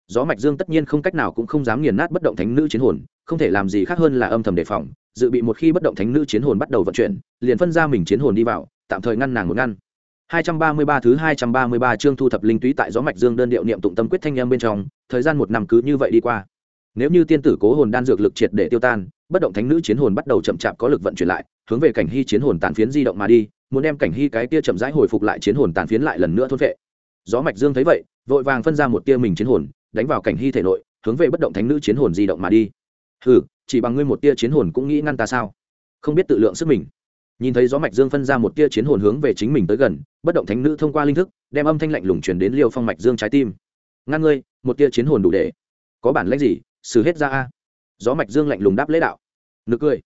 Speaker 1: Gió mạch dương tất nhiên không cách nào cũng không dám nghiền nát bất động thánh nữ chiến hồn không thể làm gì khác hơn là âm thầm đề phòng dự bị một khi bất động thánh nữ chiến hồn bắt đầu vận chuyển liền phân ra mình chiến hồn đi vào tạm thời ngăn nàng một ngăn. 233 thứ 233 chương thu thập linh túy tại gió mạch dương đơn điệu niệm tụng tâm quyết thanh âm bên trong, thời gian một năm cứ như vậy đi qua. Nếu như tiên tử cố hồn đan dược lực triệt để tiêu tan, bất động thánh nữ chiến hồn bắt đầu chậm chạp có lực vận chuyển lại, hướng về cảnh hy chiến hồn tàn phiến di động mà đi, muốn đem cảnh hy cái tia chậm rãi hồi phục lại chiến hồn tàn phiến lại lần nữa thôn vệ. Gió mạch dương thấy vậy, vội vàng phân ra một tia mình chiến hồn, đánh vào cảnh hy thể nội, hướng về bất động thánh nữ chiến hồn di động mà đi. Hừ, chỉ bằng ngươi một tia chiến hồn cũng nghĩ ngăn ta sao? Không biết tự lượng sức mình nhìn thấy gió mạch dương phân ra một tia chiến hồn hướng về chính mình tới gần bất động thánh nữ thông qua linh thức đem âm thanh lạnh lùng truyền đến liêu phong mạch dương trái tim ngăn ngươi một tia chiến hồn đủ để có bản lãnh gì xử hết ra a. Gió mạch dương lạnh lùng đáp lễ đạo. Nực cười.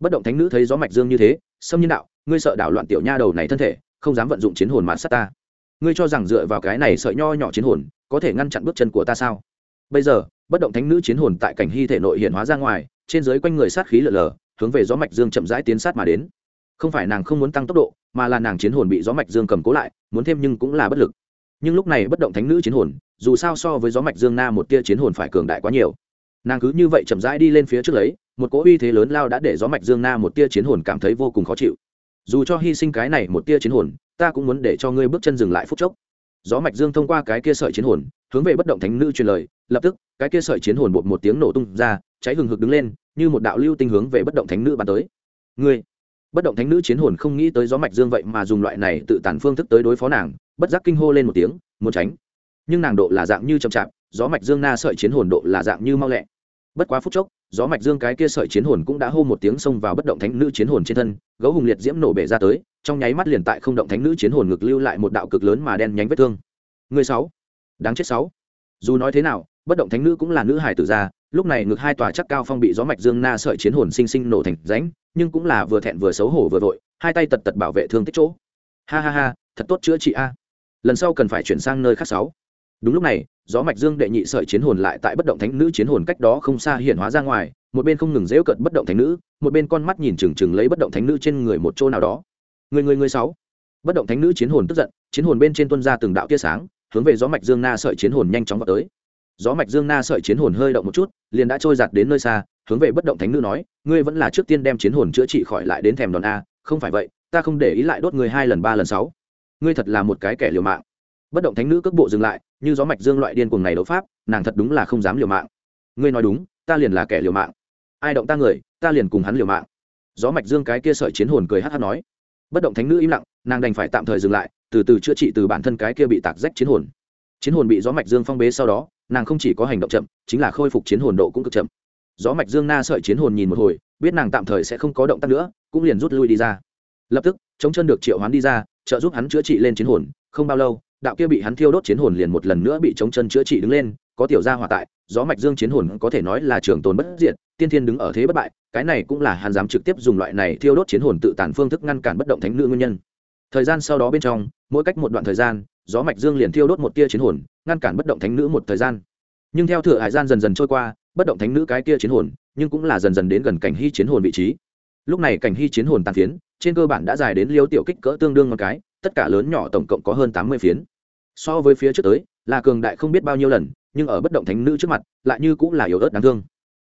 Speaker 1: Bất động thánh nữ thấy gió mạch dương như thế, xâm nhân đạo, ngươi sợ đảo loạn tiểu nha đầu này thân thể, không dám vận dụng chiến hồn mạn sát ta. Ngươi cho rằng dựa vào cái này sợi nho nhỏ chiến hồn, có thể ngăn chặn bước chân của ta sao? Bây giờ, bất động thánh nữ chiến hồn tại cảnh hy thể nội hiện hóa ra ngoài, trên dưới quanh người sát khí lở lở hướng về gió mạch dương chậm rãi tiến sát mà đến. Không phải nàng không muốn tăng tốc độ, mà là nàng chiến hồn bị gió mạch dương cầm cố lại, muốn thêm nhưng cũng là bất lực. Nhưng lúc này bất động thánh nữ chiến hồn, dù sao so với gió mạch dương na một tia chiến hồn phải cường đại quá nhiều nàng cứ như vậy chậm rãi đi lên phía trước lấy, một cỗ uy thế lớn lao đã để gió mạch dương na một tia chiến hồn cảm thấy vô cùng khó chịu. Dù cho hy sinh cái này một tia chiến hồn, ta cũng muốn để cho ngươi bước chân dừng lại phút chốc. Gió mạch dương thông qua cái kia sợi chiến hồn, hướng về bất động thánh nữ truyền lời, lập tức, cái kia sợi chiến hồn bột một tiếng nổ tung ra, cháy hừng hực đứng lên, như một đạo lưu tinh hướng về bất động thánh nữ bắn tới. Ngươi, bất động thánh nữ chiến hồn không nghĩ tới gió mạch dương vậy mà dùng loại này tự tàn phương thức tới đối phó nàng, bất giác kinh hô lên một tiếng, muốn tránh. Nhưng nàng độ là dạng như chậm chạp gió mạch dương na sợi chiến hồn độ là dạng như mau lẹ. Bất quá phút chốc, gió mạch dương cái kia sợi chiến hồn cũng đã hô một tiếng xông vào bất động thánh nữ chiến hồn trên thân, gấu hùng liệt diễm nổ bể ra tới, trong nháy mắt liền tại không động thánh nữ chiến hồn ngực lưu lại một đạo cực lớn mà đen nhánh vết thương. Người sáu, đáng chết sáu. Dù nói thế nào, bất động thánh nữ cũng là nữ hài tử gia, lúc này ngực hai tòa chắc cao phong bị gió mạch dương na sợi chiến hồn sinh sinh nổ thành ránh nhưng cũng là vừa thẹn vừa xấu hổ vừa vội, hai tay tật tật bảo vệ thương tích chỗ. Ha ha ha, thật tốt chữa trị a. Lần sau cần phải chuyển sang nơi khác sáu đúng lúc này, gió mạch dương đệ nhị sợi chiến hồn lại tại bất động thánh nữ chiến hồn cách đó không xa hiện hóa ra ngoài, một bên không ngừng dễu cận bất động thánh nữ, một bên con mắt nhìn chừng chừng lấy bất động thánh nữ trên người một chỗ nào đó. Người người người sáu. Bất động thánh nữ chiến hồn tức giận, chiến hồn bên trên tuân ra từng đạo tia sáng, hướng về gió mạch dương na sợi chiến hồn nhanh chóng vào tới. Gió mạch dương na sợi chiến hồn hơi động một chút, liền đã trôi giạt đến nơi xa, hướng về bất động thánh nữ nói, ngươi vẫn là trước tiên đem chiến hồn chữa trị khỏi lại đến thèm đòn a, không phải vậy, ta không để ý lại đốt người hai lần ba lần sáu. Ngươi thật là một cái kẻ liều mạng bất động thánh nữ cước bộ dừng lại, như gió mạch dương loại điên cuồng này đấu pháp, nàng thật đúng là không dám liều mạng. Ngươi nói đúng, ta liền là kẻ liều mạng. Ai động ta người, ta liền cùng hắn liều mạng. Gió mạch dương cái kia sợi chiến hồn cười hát hát nói. Bất động thánh nữ im lặng, nàng đành phải tạm thời dừng lại, từ từ chữa trị từ bản thân cái kia bị tạc rách chiến hồn. Chiến hồn bị gió mạch dương phong bế sau đó, nàng không chỉ có hành động chậm, chính là khôi phục chiến hồn độ cũng cực chậm. Gió mạch dương na sợi chiến hồn nhìn một hồi, biết nàng tạm thời sẽ không có động tác nữa, cũng liền rút lui đi ra. Lập tức, chống chân được triệu hoán đi ra, trợ giúp hắn chữa trị lên chiến hồn, không bao lâu đạo kia bị hắn thiêu đốt chiến hồn liền một lần nữa bị chống chân chữa trị đứng lên, có tiểu gia hỏa tại, gió mạch dương chiến hồn có thể nói là trường tồn bất diệt, tiên thiên đứng ở thế bất bại, cái này cũng là hắn dám trực tiếp dùng loại này thiêu đốt chiến hồn tự tàn phương thức ngăn cản bất động thánh nữ nguyên nhân. Thời gian sau đó bên trong, mỗi cách một đoạn thời gian, gió mạch dương liền thiêu đốt một tia chiến hồn, ngăn cản bất động thánh nữ một thời gian. Nhưng theo thừa hải gian dần dần trôi qua, bất động thánh nữ cái kia chiến hồn, nhưng cũng là dần dần đến gần cảnh hy chiến hồn vị trí. Lúc này cảnh hy chiến hồn tàn phiến, trên cơ bản đã dài đến liêu tiểu kích cỡ tương đương một cái, tất cả lớn nhỏ tổng cộng có hơn tám mươi phiến so với phía trước tới, là cường đại không biết bao nhiêu lần, nhưng ở bất động thánh nữ trước mặt, lại như cũng là yếu ớt đáng thương.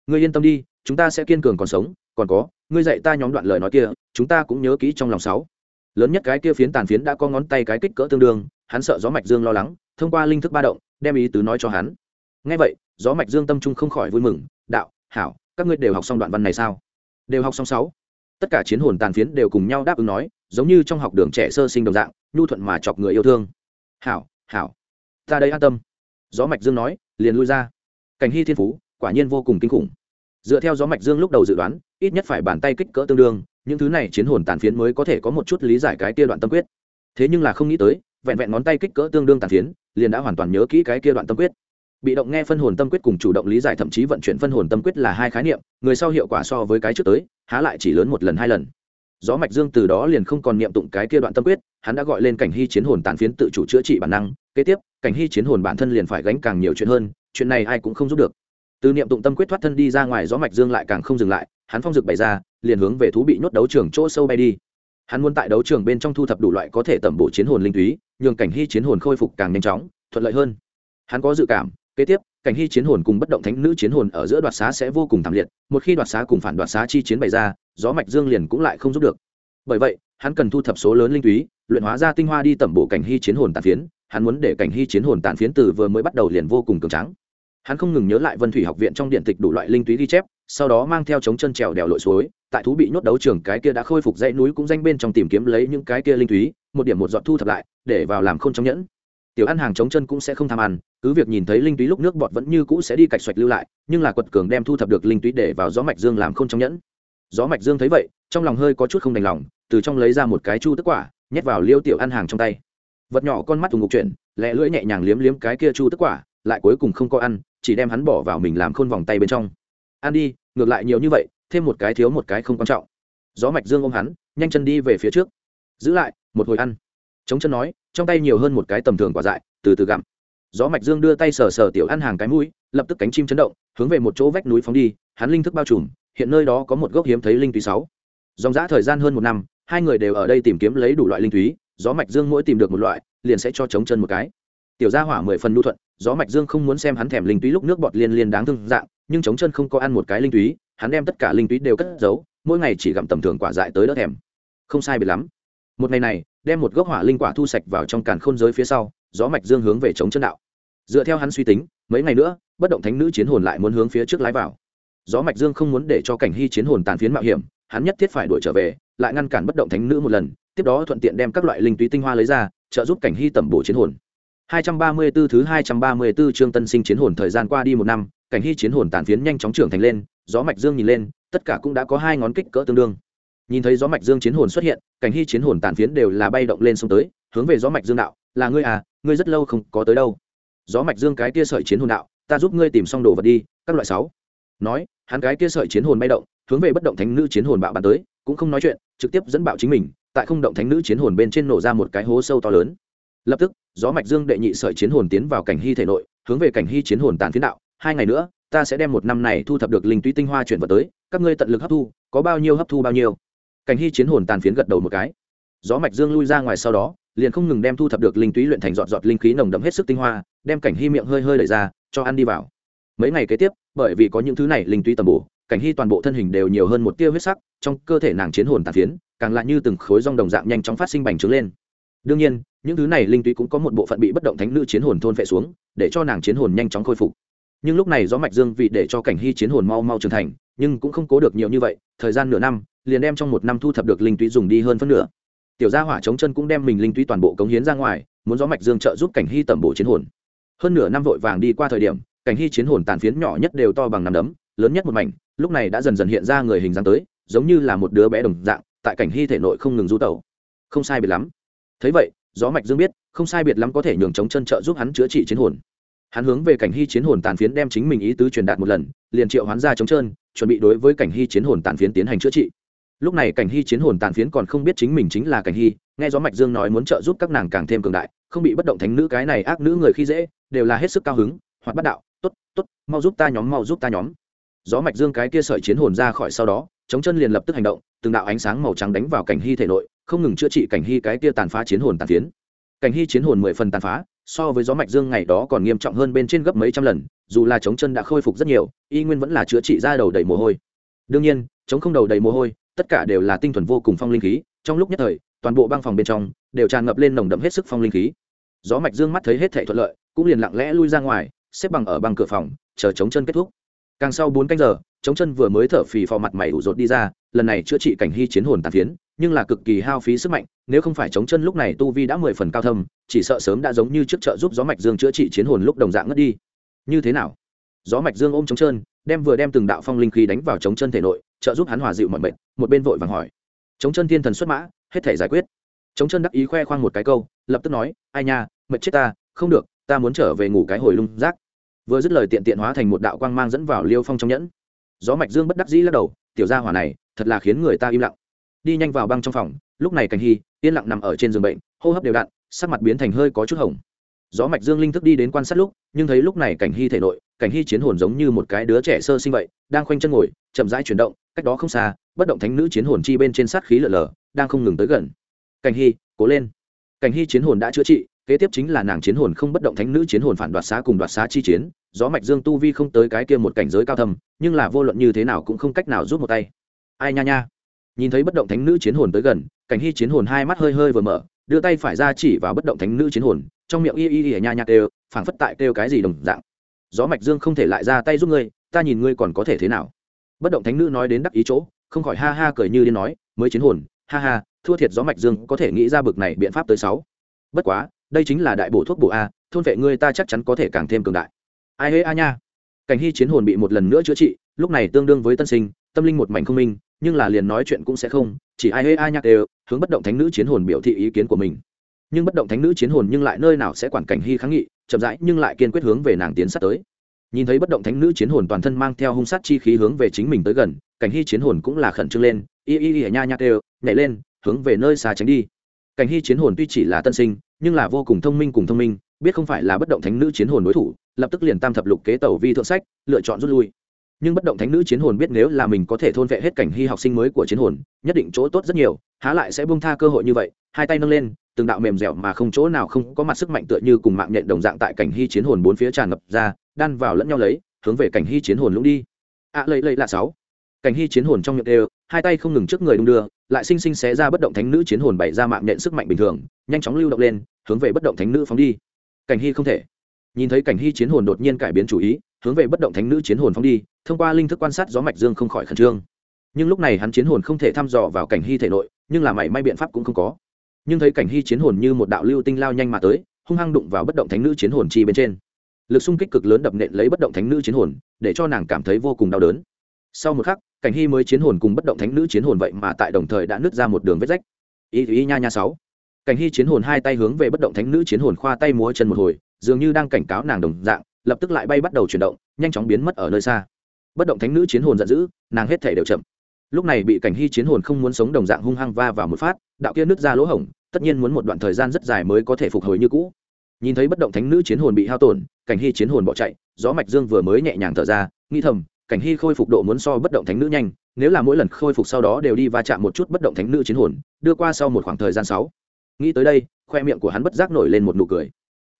Speaker 1: Ngươi yên tâm đi, chúng ta sẽ kiên cường còn sống, còn có, ngươi dạy ta nhóm đoạn lời nói kia, chúng ta cũng nhớ kỹ trong lòng sáu. Lớn nhất cái kia phiến tàn phiến đã có ngón tay cái kích cỡ tương đương, hắn sợ gió mạch dương lo lắng, thông qua linh thức ba động, đem ý tứ nói cho hắn. Ngay vậy, gió mạch dương tâm trung không khỏi vui mừng, đạo, hảo, các ngươi đều học xong đoạn văn này sao? Đều học xong sáu. Tất cả chiến hồn tàn phiến đều cùng nhau đáp ứng nói, giống như trong học đường trẻ sơ sinh đồng dạng, nhu thuận mà chọc người yêu thương. Hảo hảo. Ta đây an tâm. Gió mạch dương nói, liền lui ra. Cảnh hy thiên phú, quả nhiên vô cùng kinh khủng. Dựa theo gió mạch dương lúc đầu dự đoán, ít nhất phải bàn tay kích cỡ tương đương, những thứ này chiến hồn tàn phiến mới có thể có một chút lý giải cái kia đoạn tâm quyết. Thế nhưng là không nghĩ tới, vẹn vẹn ngón tay kích cỡ tương đương tàn phiến, liền đã hoàn toàn nhớ kỹ cái kia đoạn tâm quyết. Bị động nghe phân hồn tâm quyết cùng chủ động lý giải thậm chí vận chuyển phân hồn tâm quyết là hai khái niệm, người sau hiệu quả so với cái trước tới, há lại chỉ lớn một lần hai lần gió mạch dương từ đó liền không còn niệm tụng cái kia đoạn tâm quyết, hắn đã gọi lên cảnh hy chiến hồn tàn phiến tự chủ chữa trị bản năng, kế tiếp, cảnh hy chiến hồn bản thân liền phải gánh càng nhiều chuyện hơn, chuyện này ai cũng không giúp được. Từ niệm tụng tâm quyết thoát thân đi ra ngoài gió mạch dương lại càng không dừng lại, hắn phong dực bày ra, liền hướng về thú bị nhốt đấu trường chỗ sâu bay đi. Hắn muốn tại đấu trường bên trong thu thập đủ loại có thể tẩm bổ chiến hồn linh túy, nhường cảnh hy chiến hồn khôi phục càng nhanh chóng, thuận lợi hơn. Hắn có dự cảm, kế tiếp cảnh hy chiến hồn cùng bất động thánh nữ chiến hồn ở giữa đoạt xá sẽ vô cùng thảm liệt, một khi đoạt xá cùng phản đoạt xá chi chiến bày ra, gió mạch dương liền cũng lại không giúp được. Bởi vậy, hắn cần thu thập số lớn linh túy, luyện hóa ra tinh hoa đi tẩm bổ cảnh hy chiến hồn tàn phiến, hắn muốn để cảnh hy chiến hồn tàn phiến từ vừa mới bắt đầu liền vô cùng cường tráng. Hắn không ngừng nhớ lại vân thủy học viện trong điện tịch đủ loại linh túy ghi chép, sau đó mang theo chống chân trèo đèo lội suối, tại thú bị nhốt đấu trường cái kia đã khôi phục dãy núi cũng danh bên trong tìm kiếm lấy những cái kia linh túy, một điểm một giọt thu thập lại, để vào làm không trong nhẫn tiểu ăn hàng chống chân cũng sẽ không tham ăn, cứ việc nhìn thấy linh túy lúc nước bọt vẫn như cũ sẽ đi cạch xoạch lưu lại, nhưng là quật cường đem thu thập được linh túy để vào gió mạch dương làm không trong nhẫn. Gió mạch dương thấy vậy, trong lòng hơi có chút không đành lòng, từ trong lấy ra một cái chu tức quả, nhét vào liêu tiểu ăn hàng trong tay. Vật nhỏ con mắt thùng ngục chuyển, lẹ lưỡi nhẹ nhàng liếm liếm cái kia chu tức quả, lại cuối cùng không có ăn, chỉ đem hắn bỏ vào mình làm khôn vòng tay bên trong. Ăn đi, ngược lại nhiều như vậy, thêm một cái thiếu một cái không quan trọng. Gió mạch dương ôm hắn, nhanh chân đi về phía trước. Giữ lại, một hồi ăn chống chân nói, trong tay nhiều hơn một cái tầm thường quả dại, từ từ gặm. Gió mạch dương đưa tay sờ sờ tiểu ăn hàng cái mũi, lập tức cánh chim chấn động, hướng về một chỗ vách núi phóng đi, hắn linh thức bao trùm, hiện nơi đó có một gốc hiếm thấy linh túy sáu. Dòng dã thời gian hơn một năm, hai người đều ở đây tìm kiếm lấy đủ loại linh túy gió mạch dương mỗi tìm được một loại, liền sẽ cho chống chân một cái. Tiểu gia hỏa mười phần lưu thuận, gió mạch dương không muốn xem hắn thèm linh túy lúc nước bọt liên liên đáng thương dạng, nhưng chống chân không có ăn một cái linh túy hắn đem tất cả linh túy đều cất giấu, mỗi ngày chỉ gặm tầm thường quả dại tới đỡ thèm. Không sai biệt lắm. Một ngày này đem một gốc hỏa linh quả thu sạch vào trong càn khôn giới phía sau, gió mạch dương hướng về chống chân đạo. Dựa theo hắn suy tính, mấy ngày nữa, bất động thánh nữ chiến hồn lại muốn hướng phía trước lái vào. Gió mạch dương không muốn để cho cảnh hy chiến hồn tàn phiến mạo hiểm, hắn nhất thiết phải đuổi trở về, lại ngăn cản bất động thánh nữ một lần, tiếp đó thuận tiện đem các loại linh túy tinh hoa lấy ra, trợ giúp cảnh hy tẩm bổ chiến hồn. 234 thứ 234 chương tân sinh chiến hồn thời gian qua đi một năm, cảnh hy chiến hồn tàn phiến nhanh chóng trưởng thành lên, gió mạch dương nhìn lên, tất cả cũng đã có hai ngón kích cỡ tương đương nhìn thấy gió mạch dương chiến hồn xuất hiện, cảnh hy chiến hồn tàn phiến đều là bay động lên sông tới, hướng về gió mạch dương đạo, là ngươi à ngươi rất lâu không có tới đâu. Gió mạch dương cái kia sợi chiến hồn đạo, ta giúp ngươi tìm xong đồ vật đi, các loại sáu. Nói, hắn cái kia sợi chiến hồn bay động, hướng về bất động thánh nữ chiến hồn bạo bắn tới, cũng không nói chuyện, trực tiếp dẫn bạo chính mình, tại không động thánh nữ chiến hồn bên trên nổ ra một cái hố sâu to lớn. Lập tức, gió mạch dương đệ nhị sợi chiến hồn tiến vào cảnh hy thể nội, hướng về cảnh hy chiến hồn tàn phiến đạo, hai ngày nữa, ta sẽ đem một năm này thu thập được linh túy tinh hoa chuyển vào tới, các ngươi tận lực hấp thu, có bao nhiêu hấp thu bao nhiêu cảnh hy chiến hồn tàn phiến gật đầu một cái. Gió mạch dương lui ra ngoài sau đó, liền không ngừng đem thu thập được linh túy luyện thành giọt giọt linh khí nồng đậm hết sức tinh hoa, đem cảnh hy miệng hơi hơi đẩy ra, cho ăn đi vào. Mấy ngày kế tiếp, bởi vì có những thứ này linh túy tầm bổ, cảnh hy toàn bộ thân hình đều nhiều hơn một tia huyết sắc, trong cơ thể nàng chiến hồn tàn phiến, càng lại như từng khối rong đồng dạng nhanh chóng phát sinh bành trướng lên. Đương nhiên, những thứ này linh túy cũng có một bộ phận bị bất động thánh nữ chiến hồn thôn phệ xuống, để cho nàng chiến hồn nhanh chóng khôi phục. Nhưng lúc này gió mạch dương vì để cho cảnh hy chiến hồn mau mau trưởng thành, nhưng cũng không cố được nhiều như vậy, thời gian nửa năm liền đem trong một năm thu thập được linh túy dùng đi hơn phân nửa. Tiểu gia hỏa chống chân cũng đem mình linh túy toàn bộ cống hiến ra ngoài muốn gió mạch dương trợ giúp cảnh hy tẩm bổ chiến hồn. Hơn nửa năm vội vàng đi qua thời điểm cảnh hy chiến hồn tàn phiến nhỏ nhất đều to bằng nắm đấm lớn nhất một mảnh lúc này đã dần dần hiện ra người hình dáng tới giống như là một đứa bé đồng dạng tại cảnh hy thể nội không ngừng du tẩu. Không sai biệt lắm. Thấy vậy gió mạch dương biết không sai biệt lắm có thể nhường chống chân trợ giúp hắn chữa trị chiến hồn. Hắn hướng về cảnh hy chiến hồn tàn phiến đem chính mình ý tứ truyền đạt một lần liền triệu hoán ra chống chân, chuẩn bị đối với cảnh hy chiến hồn tàn phiến tiến hành chữa trị lúc này cảnh hy chiến hồn tàn phiến còn không biết chính mình chính là cảnh hy, nghe gió mạch dương nói muốn trợ giúp các nàng càng thêm cường đại, không bị bất động thánh nữ cái này ác nữ người khi dễ, đều là hết sức cao hứng hoặc bắt đạo, tốt tốt, mau giúp ta nhóm, mau giúp ta nhóm. Gió mạch dương cái kia sợi chiến hồn ra khỏi sau đó, chống chân liền lập tức hành động, từng đạo ánh sáng màu trắng đánh vào cảnh hy thể nội, không ngừng chữa trị cảnh hy cái kia tàn phá chiến hồn tàn phiến. Cảnh hy chiến hồn mười phần tàn phá, so với gió mạch dương ngày đó còn nghiêm trọng hơn bên trên gấp mấy trăm lần, dù là chống chân đã khôi phục rất nhiều, y nguyên vẫn là chữa trị ra đầu đầy mồ hôi. Đương nhiên, chống không đầu đầy mồ hôi tất cả đều là tinh thuần vô cùng phong linh khí, trong lúc nhất thời, toàn bộ băng phòng bên trong đều tràn ngập lên nồng đậm hết sức phong linh khí. Gió mạch dương mắt thấy hết thể thuận lợi, cũng liền lặng lẽ lui ra ngoài, xếp bằng ở băng cửa phòng, chờ chống chân kết thúc. Càng sau bốn canh giờ chống chân vừa mới thở phì phò mặt mày ủ rột đi ra, lần này chữa trị cảnh hy chiến hồn tàn phiến, nhưng là cực kỳ hao phí sức mạnh, nếu không phải chống chân lúc này tu vi đã mười phần cao thâm, chỉ sợ sớm đã giống như trước trợ giúp gió mạch dương chữa trị chiến hồn lúc đồng dạng ngất đi. Như thế nào? Gió mạch dương ôm chống chân, đem vừa đem từng đạo phong linh khí đánh vào chống chân thể nội trợ giúp hắn hòa dịu mọi bệnh, một bên vội vàng hỏi. Chống chân thiên thần xuất mã hết thể giải quyết. Chống chân đắc ý khoe khoang một cái câu lập tức nói ai nha mệt chết ta không được ta muốn trở về ngủ cái hồi lung rác. Vừa dứt lời tiện tiện hóa thành một đạo quang mang dẫn vào liêu phong trong nhẫn. Gió mạch dương bất đắc dĩ lắc đầu tiểu gia hỏa này thật là khiến người ta im lặng. Đi nhanh vào băng trong phòng lúc này cảnh hy yên lặng nằm ở trên giường bệnh hô hấp đều đặn sắc mặt biến thành hơi có chút hồng. Gió mạch dương linh thức đi đến quan sát lúc nhưng thấy lúc này cảnh hy thể nội cảnh hy chiến hồn giống như một cái đứa trẻ sơ sinh vậy đang khoanh chân ngồi chậm rãi chuyển động cách đó không xa, bất động thánh nữ chiến hồn chi bên trên sát khí lở lở đang không ngừng tới gần. Cảnh hy, cố lên. Cảnh hy chiến hồn đã chữa trị, kế tiếp chính là nàng chiến hồn không bất động thánh nữ chiến hồn phản đoạt xá cùng đoạt xá chi chiến. Gió mạch dương tu vi không tới cái kia một cảnh giới cao thầm nhưng là vô luận như thế nào cũng không cách nào giúp một tay. Ai nha nha. Nhìn thấy bất động thánh nữ chiến hồn tới gần, cảnh hy chiến hồn hai mắt hơi hơi vừa mở, đưa tay phải ra chỉ vào bất động thánh nữ chiến hồn, trong miệng y y y nha nha kêu, phảng phất tại kêu cái gì đồng dạng. Gió mạch dương không thể lại ra tay giúp ngươi, ta nhìn ngươi còn có thể thế nào? Bất động thánh nữ nói đến đắc ý chỗ, không khỏi ha ha cười như điên nói, mới chiến hồn, ha ha, thua thiệt gió mạch dương, có thể nghĩ ra bực này biện pháp tới sáu. Bất quá, đây chính là đại bổ thuốc bổ a, thôn vệ ngươi ta chắc chắn có thể càng thêm cường đại. Ai hê a nha. Cảnh hy chiến hồn bị một lần nữa chữa trị, lúc này tương đương với tân sinh, tâm linh một mảnh không minh, nhưng là liền nói chuyện cũng sẽ không, chỉ ai hê a nhắc đều, hướng bất động thánh nữ chiến hồn biểu thị ý kiến của mình. Nhưng bất động thánh nữ chiến hồn nhưng lại nơi nào sẽ quản cảnh hy kháng nghị, chậm rãi nhưng lại kiên quyết hướng về nàng tiến sát tới nhìn thấy bất động thánh nữ chiến hồn toàn thân mang theo hung sát chi khí hướng về chính mình tới gần, cảnh hy chiến hồn cũng là khẩn trương lên, y y y nha nha đều nhảy lên, hướng về nơi xa tránh đi. Cảnh hy chiến hồn tuy chỉ là tân sinh, nhưng là vô cùng thông minh cùng thông minh, biết không phải là bất động thánh nữ chiến hồn đối thủ, lập tức liền tam thập lục kế tẩu vi thượng sách, lựa chọn rút lui. Nhưng bất động thánh nữ chiến hồn biết nếu là mình có thể thôn vệ hết cảnh hy học sinh mới của chiến hồn, nhất định chỗ tốt rất nhiều, há lại sẽ bung tha cơ hội như vậy, hai tay nâng lên, từng đạo mềm dẻo mà không chỗ nào không có mặt sức mạnh tựa như cùng mạng nhện đồng dạng tại cảnh hy chiến hồn bốn phía tràn ngập ra đan vào lẫn nhau lấy hướng về cảnh hy chiến hồn lũng đi. Ạ à, lấy lấy là sáu. Cảnh hy chiến hồn trong miệng đều hai tay không ngừng trước người đung đưa lại sinh sinh xé ra bất động thánh nữ chiến hồn bày ra mạng nhện sức mạnh bình thường nhanh chóng lưu động lên hướng về bất động thánh nữ phóng đi. Cảnh hy không thể. Nhìn thấy cảnh hy chiến hồn đột nhiên cải biến chủ ý hướng về bất động thánh nữ chiến hồn phóng đi thông qua linh thức quan sát gió mạch dương không khỏi khẩn trương. Nhưng lúc này hắn chiến hồn không thể thăm dò vào cảnh hy thể nội nhưng là mảy may biện pháp cũng không có. Nhưng thấy cảnh hy chiến hồn như một đạo lưu tinh lao nhanh mà tới hung hăng đụng vào bất động thánh nữ chiến hồn chi bên trên lực xung kích cực lớn đập nện lấy bất động thánh nữ chiến hồn, để cho nàng cảm thấy vô cùng đau đớn. Sau một khắc, cảnh hy mới chiến hồn cùng bất động thánh nữ chiến hồn vậy mà tại đồng thời đã nứt ra một đường vết rách. Y y, nha nha, sáu. Cảnh hy chiến hồn hai tay hướng về bất động thánh nữ chiến hồn khoa tay múa chân một hồi, dường như đang cảnh cáo nàng đồng dạng, lập tức lại bay bắt đầu chuyển động, nhanh chóng biến mất ở nơi xa. Bất động thánh nữ chiến hồn giận dữ, nàng hết thể đều chậm. Lúc này bị cảnh hy chiến hồn không muốn sống đồng dạng hung hăng va vào một phát, đạo kia nứt ra lỗ hổng, tất nhiên muốn một đoạn thời gian rất dài mới có thể phục hồi như cũ nhìn thấy bất động thánh nữ chiến hồn bị hao tổn, cảnh hy chiến hồn bỏ chạy, gió mạch dương vừa mới nhẹ nhàng thở ra, nghĩ thầm, cảnh hy khôi phục độ muốn so bất động thánh nữ nhanh, nếu là mỗi lần khôi phục sau đó đều đi va chạm một chút bất động thánh nữ chiến hồn, đưa qua sau một khoảng thời gian sáu. Nghĩ tới đây, khoe miệng của hắn bất giác nổi lên một nụ cười.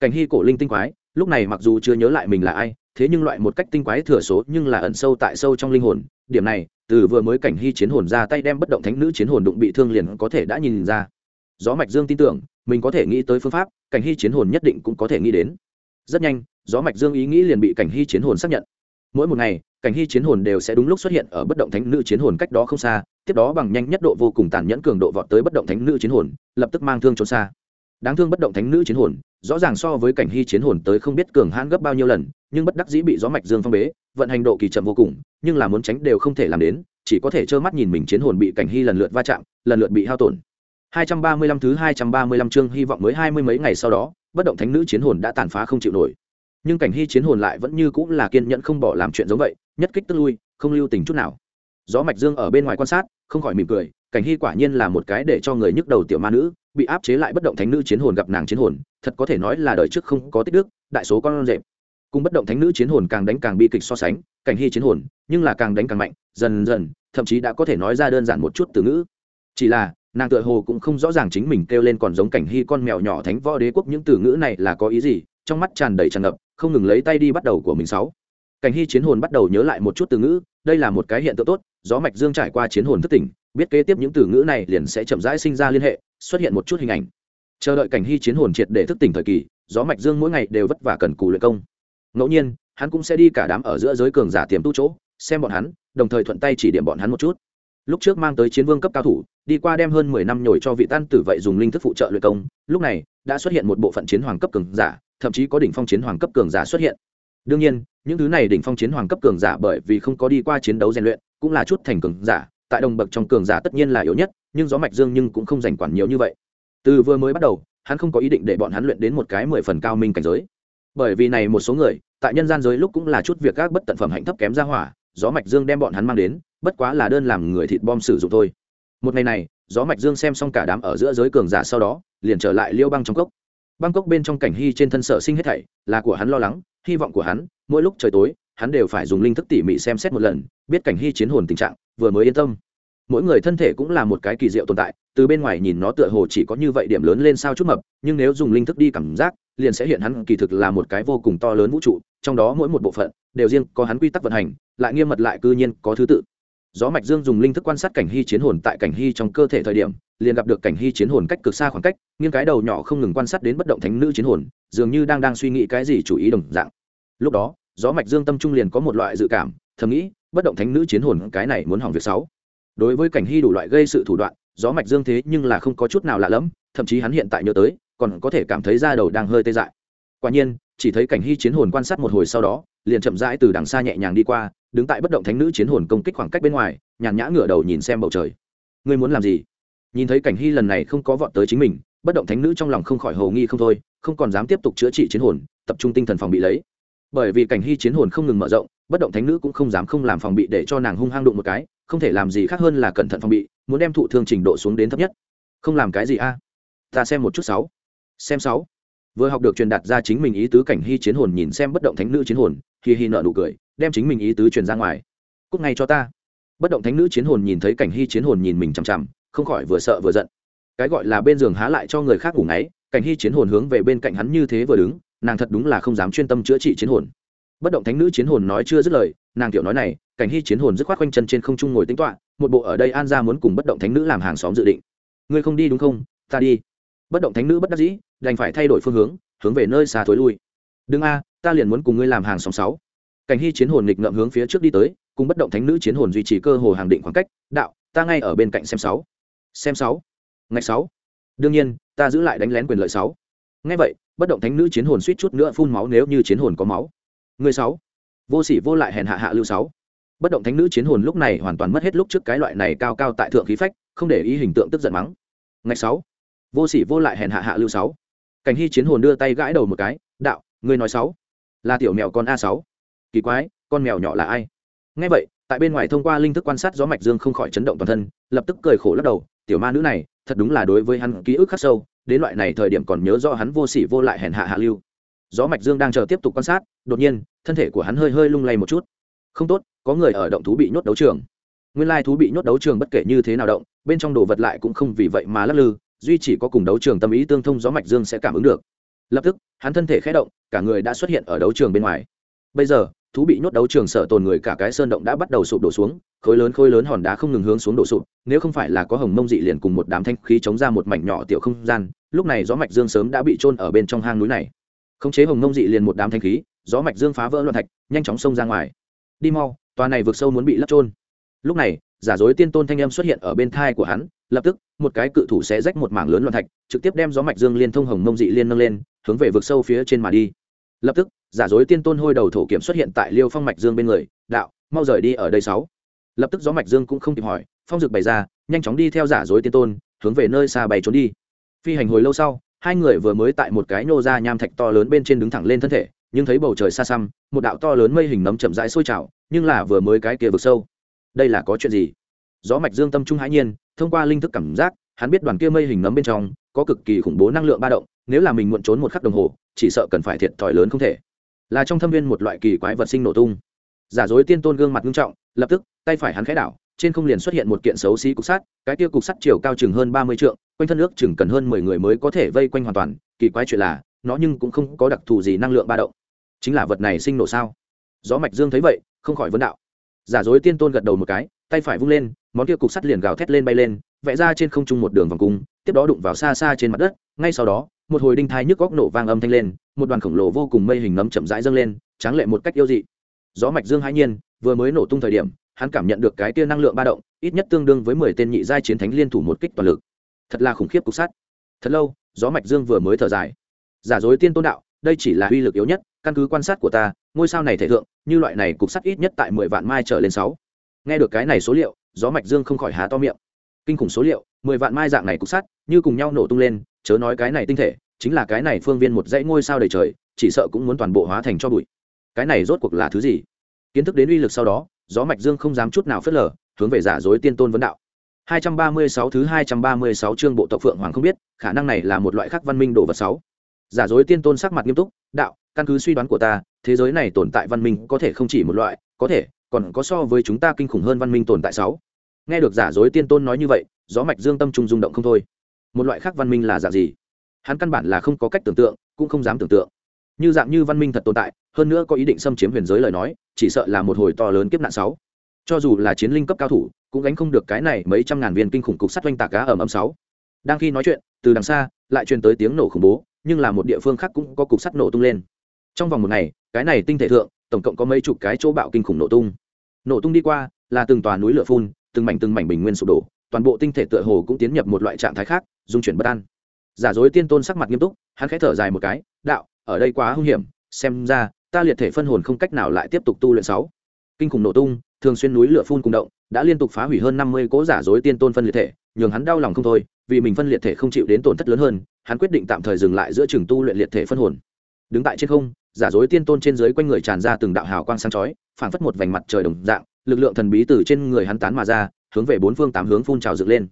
Speaker 1: Cảnh hy cổ linh tinh quái, lúc này mặc dù chưa nhớ lại mình là ai, thế nhưng loại một cách tinh quái thừa số nhưng là ẩn sâu tại sâu trong linh hồn. Điểm này, từ vừa mới cảnh hy chiến hồn ra tay đem bất động thánh nữ chiến hồn đụng bị thương liền có thể đã nhìn ra. Gió mạch dương tin tưởng mình có thể nghĩ tới phương pháp, cảnh hy chiến hồn nhất định cũng có thể nghĩ đến. Rất nhanh, gió mạch dương ý nghĩ liền bị cảnh hy chiến hồn xác nhận. Mỗi một ngày, cảnh hy chiến hồn đều sẽ đúng lúc xuất hiện ở bất động thánh nữ chiến hồn cách đó không xa, tiếp đó bằng nhanh nhất độ vô cùng tàn nhẫn cường độ vọt tới bất động thánh nữ chiến hồn, lập tức mang thương trốn xa. Đáng thương bất động thánh nữ chiến hồn, rõ ràng so với cảnh hy chiến hồn tới không biết cường hãn gấp bao nhiêu lần, nhưng bất đắc dĩ bị gió mạch dương phong bế, vận hành độ kỳ chậm vô cùng, nhưng là muốn tránh đều không thể làm đến, chỉ có thể trơ mắt nhìn mình chiến hồn bị cảnh hy lần lượt va chạm, lần lượt bị hao tổn. 235 thứ 235 chương hy vọng mới hai mươi mấy ngày sau đó, bất động thánh nữ chiến hồn đã tàn phá không chịu nổi. Nhưng cảnh hy chiến hồn lại vẫn như cũng là kiên nhẫn không bỏ làm chuyện giống vậy, nhất kích tức lui, không lưu tình chút nào. Gió mạch dương ở bên ngoài quan sát, không khỏi mỉm cười, cảnh hy quả nhiên là một cái để cho người nhức đầu tiểu ma nữ, bị áp chế lại bất động thánh nữ chiến hồn gặp nàng chiến hồn, thật có thể nói là đời trước không có tích đức, đại số con rệp. Cùng bất động thánh nữ chiến hồn càng đánh càng bi kịch so sánh, cảnh hy chiến hồn, nhưng là càng đánh càng mạnh, dần dần, thậm chí đã có thể nói ra đơn giản một chút từ ngữ. Chỉ là nàng tựa hồ cũng không rõ ràng chính mình kêu lên còn giống cảnh hy con mèo nhỏ thánh võ đế quốc những từ ngữ này là có ý gì, trong mắt tràn đầy tràn ngập, không ngừng lấy tay đi bắt đầu của mình sáu. Cảnh hy chiến hồn bắt đầu nhớ lại một chút từ ngữ, đây là một cái hiện tượng tốt, gió mạch dương trải qua chiến hồn thức tỉnh, biết kế tiếp những từ ngữ này liền sẽ chậm rãi sinh ra liên hệ, xuất hiện một chút hình ảnh. Chờ đợi cảnh hy chiến hồn triệt để thức tỉnh thời kỳ, gió mạch dương mỗi ngày đều vất vả cần cù luyện công. Ngẫu nhiên, hắn cũng sẽ đi cả đám ở giữa giới cường giả tiềm tu chỗ, xem bọn hắn, đồng thời thuận tay chỉ điểm bọn hắn một chút lúc trước mang tới chiến vương cấp cao thủ, đi qua đem hơn mười năm nhồi cho vị tan tử vậy dùng linh thức phụ trợ luyện công, lúc này, đã xuất hiện một bộ phận chiến hoàng cấp cường giả, thậm chí có đỉnh phong chiến hoàng cấp cường giả xuất hiện. Đương nhiên, những thứ này đỉnh phong chiến hoàng cấp cường giả bởi vì không có đi qua chiến đấu rèn luyện, cũng là chút thành cường giả, tại đồng bậc trong cường giả tất nhiên là yếu nhất, nhưng gió mạch dương nhưng cũng không dành quản nhiều như vậy. Từ vừa mới bắt đầu, hắn không có ý định để bọn hắn luyện đến một cái mười phần cao minh cảnh giới. Bởi vì này một số người, tại nhân gian giới lúc cũng là chút việc các bất tận phẩm hạnh thấp kém ra hỏa gió mạch dương đem bọn hắn mang đến, bất quá là đơn làm người thịt bom sử dụng thôi. Một ngày này, gió mạch dương xem xong cả đám ở giữa giới cường giả sau đó, liền trở lại liêu băng trong cốc. Băng cốc bên trong cảnh hy trên thân sở sinh hết thảy, là của hắn lo lắng, hy vọng của hắn, mỗi lúc trời tối, hắn đều phải dùng linh thức tỉ mỉ xem xét một lần, biết cảnh hy chiến hồn tình trạng, vừa mới yên tâm mỗi người thân thể cũng là một cái kỳ diệu tồn tại, từ bên ngoài nhìn nó tựa hồ chỉ có như vậy điểm lớn lên sao chút mập, nhưng nếu dùng linh thức đi cảm giác, liền sẽ hiện hắn kỳ thực là một cái vô cùng to lớn vũ trụ, trong đó mỗi một bộ phận đều riêng có hắn quy tắc vận hành, lại nghiêm mật lại cư nhiên có thứ tự. Gió mạch dương dùng linh thức quan sát cảnh hy chiến hồn tại cảnh hy trong cơ thể thời điểm, liền gặp được cảnh hy chiến hồn cách cực xa khoảng cách nghiêng cái đầu nhỏ không ngừng quan sát đến bất động thánh nữ chiến hồn, dường như đang đang suy nghĩ cái gì chủ ý đồng dạng. Lúc đó, gió mạch dương tâm trung liền có một loại dự cảm, thầm nghĩ, bất động thánh nữ chiến hồn cái này muốn hỏng việc sáu đối với cảnh hy đủ loại gây sự thủ đoạn, gió mạch dương thế nhưng là không có chút nào lạ lẫm, thậm chí hắn hiện tại nhớ tới, còn có thể cảm thấy da đầu đang hơi tê dại. Quả nhiên, chỉ thấy cảnh hy chiến hồn quan sát một hồi sau đó, liền chậm rãi từ đằng xa nhẹ nhàng đi qua, đứng tại bất động thánh nữ chiến hồn công kích khoảng cách bên ngoài, nhàn nhã ngửa đầu nhìn xem bầu trời. Ngươi muốn làm gì? Nhìn thấy cảnh hy lần này không có vọt tới chính mình, bất động thánh nữ trong lòng không khỏi hầu nghi không thôi, không còn dám tiếp tục chữa trị chiến hồn, tập trung tinh thần phòng bị lấy bởi vì cảnh hy chiến hồn không ngừng mở rộng, bất động thánh nữ cũng không dám không làm phòng bị để cho nàng hung hăng đụng một cái, không thể làm gì khác hơn là cẩn thận phòng bị, muốn đem thụ thương trình độ xuống đến thấp nhất. Không làm cái gì a? Ta xem một chút sáu. Xem sáu. Vừa học được truyền đạt ra chính mình ý tứ cảnh hy chiến hồn nhìn xem bất động thánh nữ chiến hồn, hi hi nợ nụ cười, đem chính mình ý tứ truyền ra ngoài. Cúc ngay cho ta. Bất động thánh nữ chiến hồn nhìn thấy cảnh hy chiến hồn nhìn mình chằm chằm, không khỏi vừa sợ vừa giận. Cái gọi là bên giường há lại cho người khác ngủ ngáy, cảnh hy chiến hồn hướng về bên cạnh hắn như thế vừa đứng nàng thật đúng là không dám chuyên tâm chữa trị chiến hồn. Bất động thánh nữ chiến hồn nói chưa dứt lời, nàng tiểu nói này, cảnh hy chiến hồn dứt khoát quanh chân trên không trung ngồi tính toạ một bộ ở đây an ra muốn cùng bất động thánh nữ làm hàng xóm dự định. Ngươi không đi đúng không? Ta đi. Bất động thánh nữ bất đắc dĩ, đành phải thay đổi phương hướng hướng về nơi xa thối lui. Đừng a, ta liền muốn cùng ngươi làm hàng xóm sáu. Cảnh hy chiến hồn nghịch ngợm hướng phía trước đi tới, cùng bất động thánh nữ chiến hồn duy trì cơ hồ hàng định khoảng cách, đạo, ta ngay ở bên cạnh xem sáu. Xem sáu. Ngày sáu. Đương nhiên, ta giữ lại đánh lén quyền lợi sáu ngay vậy, bất động thánh nữ chiến hồn suýt chút nữa phun máu nếu như chiến hồn có máu. Người sáu. Vô sỉ vô lại hèn hạ hạ lưu sáu. Bất động thánh nữ chiến hồn lúc này hoàn toàn mất hết lúc trước cái loại này cao cao tại thượng khí phách, không để ý hình tượng tức giận mắng. Ngày sáu. Vô sỉ vô lại hèn hạ hạ lưu sáu. Cảnh hy chiến hồn đưa tay gãi đầu một cái, đạo người nói sáu. Là tiểu mèo con a sáu. Kỳ quái, con mèo nhỏ là ai? Ngay vậy, tại bên ngoài thông qua linh thức quan sát gió mạch dương không khỏi chấn động toàn thân, lập tức cười khổ lắc đầu, tiểu ma nữ này, thật đúng là đối với hắn ký ức khắc sâu đến loại này thời điểm còn nhớ rõ hắn vô sỉ vô lại hèn hạ hạ lưu. Gió mạch dương đang chờ tiếp tục quan sát, đột nhiên, thân thể của hắn hơi hơi lung lay một chút. Không tốt, có người ở động thú bị nhốt đấu trường. Nguyên lai thú bị nhốt đấu trường bất kể như thế nào động, bên trong đồ vật lại cũng không vì vậy mà lắc lư, duy chỉ có cùng đấu trường tâm ý tương thông gió mạch dương sẽ cảm ứng được. Lập tức, hắn thân thể khẽ động, cả người đã xuất hiện ở đấu trường bên ngoài. Bây giờ thú bị nhốt đấu trường sở tồn người cả cái sơn động đã bắt đầu sụp đổ xuống, khối lớn khối lớn hòn đá không ngừng hướng xuống đổ sụp, nếu không phải là có hồng mông dị liền cùng một đám thanh khí chống ra một mảnh nhỏ tiểu không gian, lúc này gió mạch dương sớm đã bị trôn ở bên trong hang núi này. Khống chế hồng mông dị liền một đám thanh khí, gió mạch dương phá vỡ loạn thạch, nhanh chóng xông ra ngoài. Đi mau, tòa này vượt sâu muốn bị lấp trôn lúc này, giả dối tiên tôn thanh âm xuất hiện ở bên thai của hắn, lập tức, một cái cự thủ sẽ rách một mảng lớn loạn thạch, trực tiếp đem gió mạch dương liên thông hồng mông dị liên nâng lên, hướng về vực sâu phía trên mà đi lập tức, giả dối tiên tôn hôi đầu thổ kiểm xuất hiện tại liêu phong mạch dương bên người, đạo, mau rời đi ở đây sáu. Lập tức gió mạch dương cũng không kịp hỏi, phong dực bày ra, nhanh chóng đi theo giả dối tiên tôn, hướng về nơi xa bày trốn đi. Phi hành hồi lâu sau, hai người vừa mới tại một cái nô ra nham thạch to lớn bên trên đứng thẳng lên thân thể, nhưng thấy bầu trời xa xăm, một đạo to lớn mây hình nấm chậm rãi sôi trào, nhưng là vừa mới cái kia vực sâu. Đây là có chuyện gì? Gió mạch dương tâm trung hãi nhiên, thông qua linh thức cảm giác, hắn biết đoàn kia mây hình nấm bên trong có cực kỳ khủng bố năng lượng ba động nếu là mình muộn trốn một khắc đồng hồ, chỉ sợ cần phải thiệt thòi lớn không thể. Là trong thâm viên một loại kỳ quái vật sinh nổ tung. Giả dối tiên tôn gương mặt nghiêm trọng, lập tức, tay phải hắn khẽ đảo, trên không liền xuất hiện một kiện xấu xí cục sắt, cái kia cục sắt chiều cao chừng hơn ba mươi trượng, quanh thân nước chừng cần hơn mười người mới có thể vây quanh hoàn toàn, kỳ quái chuyện là, nó nhưng cũng không có đặc thù gì năng lượng ba động. Chính là vật này sinh nổ sao? Gió mạch dương thấy vậy, không khỏi vấn đạo. Giả dối tiên tôn gật đầu một cái, tay phải vung lên, món kia cục sắt liền gào thét lên bay lên, vẽ ra trên không trung một đường vòng cung, tiếp đó đụng vào xa xa trên mặt đất, ngay sau đó một hồi đinh thai nhức góc nổ vang âm thanh lên, một đoàn khổng lồ vô cùng mây hình nấm chậm rãi dâng lên, tráng lệ một cách yêu dị. Gió mạch dương hãi nhiên, vừa mới nổ tung thời điểm, hắn cảm nhận được cái tia năng lượng ba động, ít nhất tương đương với mười tên nhị giai chiến thánh liên thủ một kích toàn lực. Thật là khủng khiếp cục sắt. Thật lâu, gió mạch dương vừa mới thở dài. Giả dối tiên tôn đạo, đây chỉ là uy lực yếu nhất, căn cứ quan sát của ta, ngôi sao này thể thượng, như loại này cục sắt ít nhất tại mười vạn mai trở lên sáu. Nghe được cái này số liệu, gió mạch dương không khỏi há to miệng. Kinh khủng số liệu, mười vạn mai dạng này cục sắt, như cùng nhau nổ tung lên, chớ nói cái này tinh thể chính là cái này phương viên một dãy ngôi sao đầy trời chỉ sợ cũng muốn toàn bộ hóa thành cho bụi cái này rốt cuộc là thứ gì kiến thức đến uy lực sau đó gió mạch dương không dám chút nào phớt lờ hướng về giả dối tiên tôn vấn đạo 236 thứ 236 chương bộ tộc Phượng Hoàng không biết, khả năng này là một loại khác văn minh đồ vật sáu. Giả dối tiên tôn sắc mặt nghiêm túc, đạo, căn cứ suy đoán của ta, thế giới này tồn tại văn minh có thể không chỉ một loại, có thể còn có so với chúng ta kinh khủng hơn văn minh tồn tại sáu. Nghe được giả dối tiên tôn nói như vậy, gió mạch dương tâm trung rung động không thôi. Một loại khác văn minh là dạng gì? Hắn căn bản là không có cách tưởng tượng, cũng không dám tưởng tượng. Như dạng như văn minh thật tồn tại, hơn nữa có ý định xâm chiếm huyền giới lời nói, chỉ sợ là một hồi to lớn kiếp nạn sáu. Cho dù là chiến linh cấp cao thủ, cũng gánh không được cái này mấy trăm ngàn viên kinh khủng cục sắt oanh tạc cá ẩm âm sáu đang khi nói chuyện từ đằng xa lại truyền tới tiếng nổ khủng bố nhưng là một địa phương khác cũng có cục sắt nổ tung lên trong vòng một ngày cái này tinh thể thượng tổng cộng có mấy chục cái chỗ bạo kinh khủng nổ tung nổ tung đi qua là từng tòa núi lửa phun từng mảnh từng mảnh bình nguyên sụp đổ toàn bộ tinh thể tựa hồ cũng tiến nhập một loại trạng thái khác dung chuyển bất an giả dối tiên tôn sắc mặt nghiêm túc, hắn khẽ thở dài một cái, đạo, ở đây quá hung hiểm, xem ra, ta liệt thể phân hồn không cách nào lại tiếp tục tu luyện sáu. Kinh khủng nổ tung, thường xuyên núi lửa phun cùng động, đã liên tục phá hủy hơn năm mươi cố giả dối tiên tôn phân liệt thể, nhường hắn đau lòng không thôi, vì mình phân liệt thể không chịu đến tổn thất lớn hơn, hắn quyết định tạm thời dừng lại giữa trường tu luyện liệt thể phân hồn. Đứng tại trên không, giả dối tiên tôn trên dưới quanh người tràn ra từng đạo hào quang sáng chói, phảng phất một vành mặt trời đồng dạng, lực lượng thần bí từ trên người hắn tán mà ra, hướng về bốn phương tám hướng phun trào dựng lên.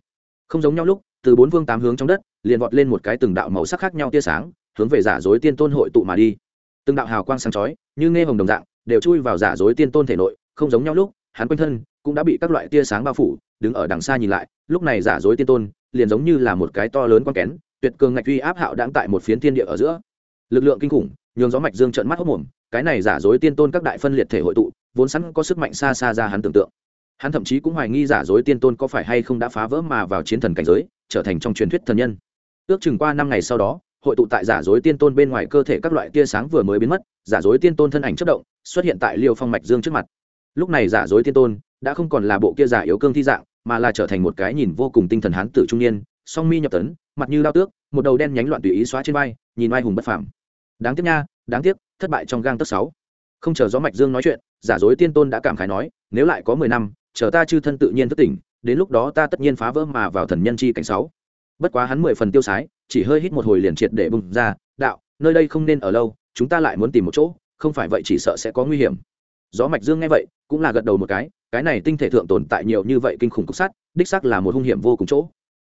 Speaker 1: Không giống nhau lúc từ bốn phương tám hướng trong đất, liền vọt lên một cái từng đạo màu sắc khác nhau tia sáng, hướng về giả dối tiên tôn hội tụ mà đi. Từng đạo hào quang sáng chói, như nghe hồng đồng dạng, đều chui vào giả dối tiên tôn thể nội, không giống nhau lúc, hắn quanh thân cũng đã bị các loại tia sáng bao phủ, đứng ở đằng xa nhìn lại, lúc này giả dối tiên tôn liền giống như là một cái to lớn con kén, tuyệt cường ngạch uy áp hạo đáng tại một phiến thiên địa ở giữa. Lực lượng kinh khủng, nhường gió mạch dương trợn mắt hốc mồm, cái này giả dối tiên tôn các đại phân liệt thể hội tụ, vốn sẵn có sức mạnh xa xa ra hắn tưởng tượng hắn thậm chí cũng hoài nghi giả dối tiên tôn có phải hay không đã phá vỡ mà vào chiến thần cảnh giới, trở thành trong truyền thuyết thần nhân. Ước chừng qua năm ngày sau đó, hội tụ tại giả dối tiên tôn bên ngoài cơ thể các loại tia sáng vừa mới biến mất, giả dối tiên tôn thân ảnh chất động, xuất hiện tại liêu phong mạch dương trước mặt. Lúc này giả dối tiên tôn đã không còn là bộ kia giả yếu cương thi dạng, mà là trở thành một cái nhìn vô cùng tinh thần hán tử trung niên, song mi nhập tấn, mặt như lao tước, một đầu đen nhánh loạn tùy ý xóa trên vai, nhìn oai hùng bất phàm. Đáng tiếc nha, đáng tiếc, thất bại trong gang tấc sáu. Không chờ gió mạch dương nói chuyện, giả dối tiên tôn đã cảm khái nói, nếu lại có mười năm chờ ta chư thân tự nhiên thức tỉnh, đến lúc đó ta tất nhiên phá vỡ mà vào thần nhân chi cảnh sáu. Bất quá hắn mười phần tiêu sái, chỉ hơi hít một hồi liền triệt để bùng ra, đạo, nơi đây không nên ở lâu, chúng ta lại muốn tìm một chỗ, không phải vậy chỉ sợ sẽ có nguy hiểm. Gió mạch dương nghe vậy, cũng là gật đầu một cái cái này tinh thể thượng tồn tại nhiều như vậy kinh khủng cục sắt, đích xác là một hung hiểm vô cùng chỗ.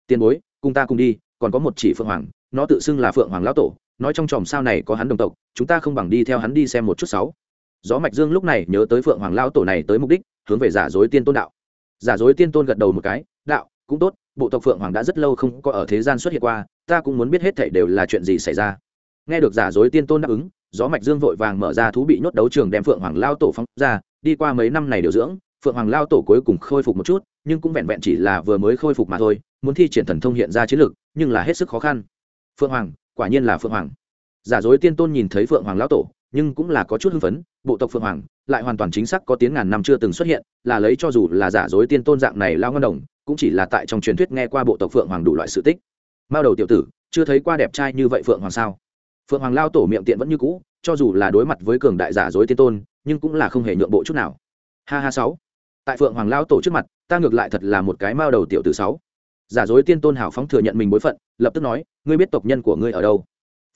Speaker 1: Tiền bối, cùng ta cùng đi, còn có một chỉ phượng hoàng, nó tự xưng là phượng hoàng lão tổ, nói trong tròm sao này có hắn đồng tộc, chúng ta không bằng đi theo hắn đi xem một chút sáu. Gió mạch dương lúc này nhớ tới phượng hoàng lão tổ này tới mục đích hướng về giả dối tiên tôn đạo. Giả dối tiên tôn gật đầu một cái, đạo, cũng tốt, bộ tộc phượng hoàng đã rất lâu không có ở thế gian xuất hiện qua, ta cũng muốn biết hết thảy đều là chuyện gì xảy ra. Nghe được giả dối tiên tôn đáp ứng, gió mạch dương vội vàng mở ra thú bị nhốt đấu trường đem phượng hoàng lao tổ phóng ra, đi qua mấy năm này điều dưỡng, phượng hoàng lao tổ cuối cùng khôi phục một chút, nhưng cũng vẹn vẹn chỉ là vừa mới khôi phục mà thôi, muốn thi triển thần thông hiện ra chiến lược nhưng là hết sức khó khăn. Phượng hoàng, quả nhiên là phượng hoàng. Giả dối tiên tôn nhìn thấy phượng hoàng lao tổ nhưng cũng là có chút hưng phấn, bộ tộc phượng hoàng lại hoàn toàn chính xác có tiếng ngàn năm chưa từng xuất hiện, là lấy cho dù là giả dối tiên tôn dạng này lao ngân đồng, cũng chỉ là tại trong truyền thuyết nghe qua bộ tộc phượng hoàng đủ loại sự tích. Mao đầu tiểu tử, chưa thấy qua đẹp trai như vậy phượng hoàng sao? Phượng hoàng lao tổ miệng tiện vẫn như cũ, cho dù là đối mặt với cường đại giả dối tiên tôn, nhưng cũng là không hề nhượng bộ chút nào. Ha ha sáu. Tại phượng hoàng lao tổ trước mặt, ta ngược lại thật là một cái mao đầu tiểu tử sáu. Giả dối tiên tôn hào phóng thừa nhận mình bối phận, lập tức nói, ngươi biết tộc nhân của ngươi ở đâu?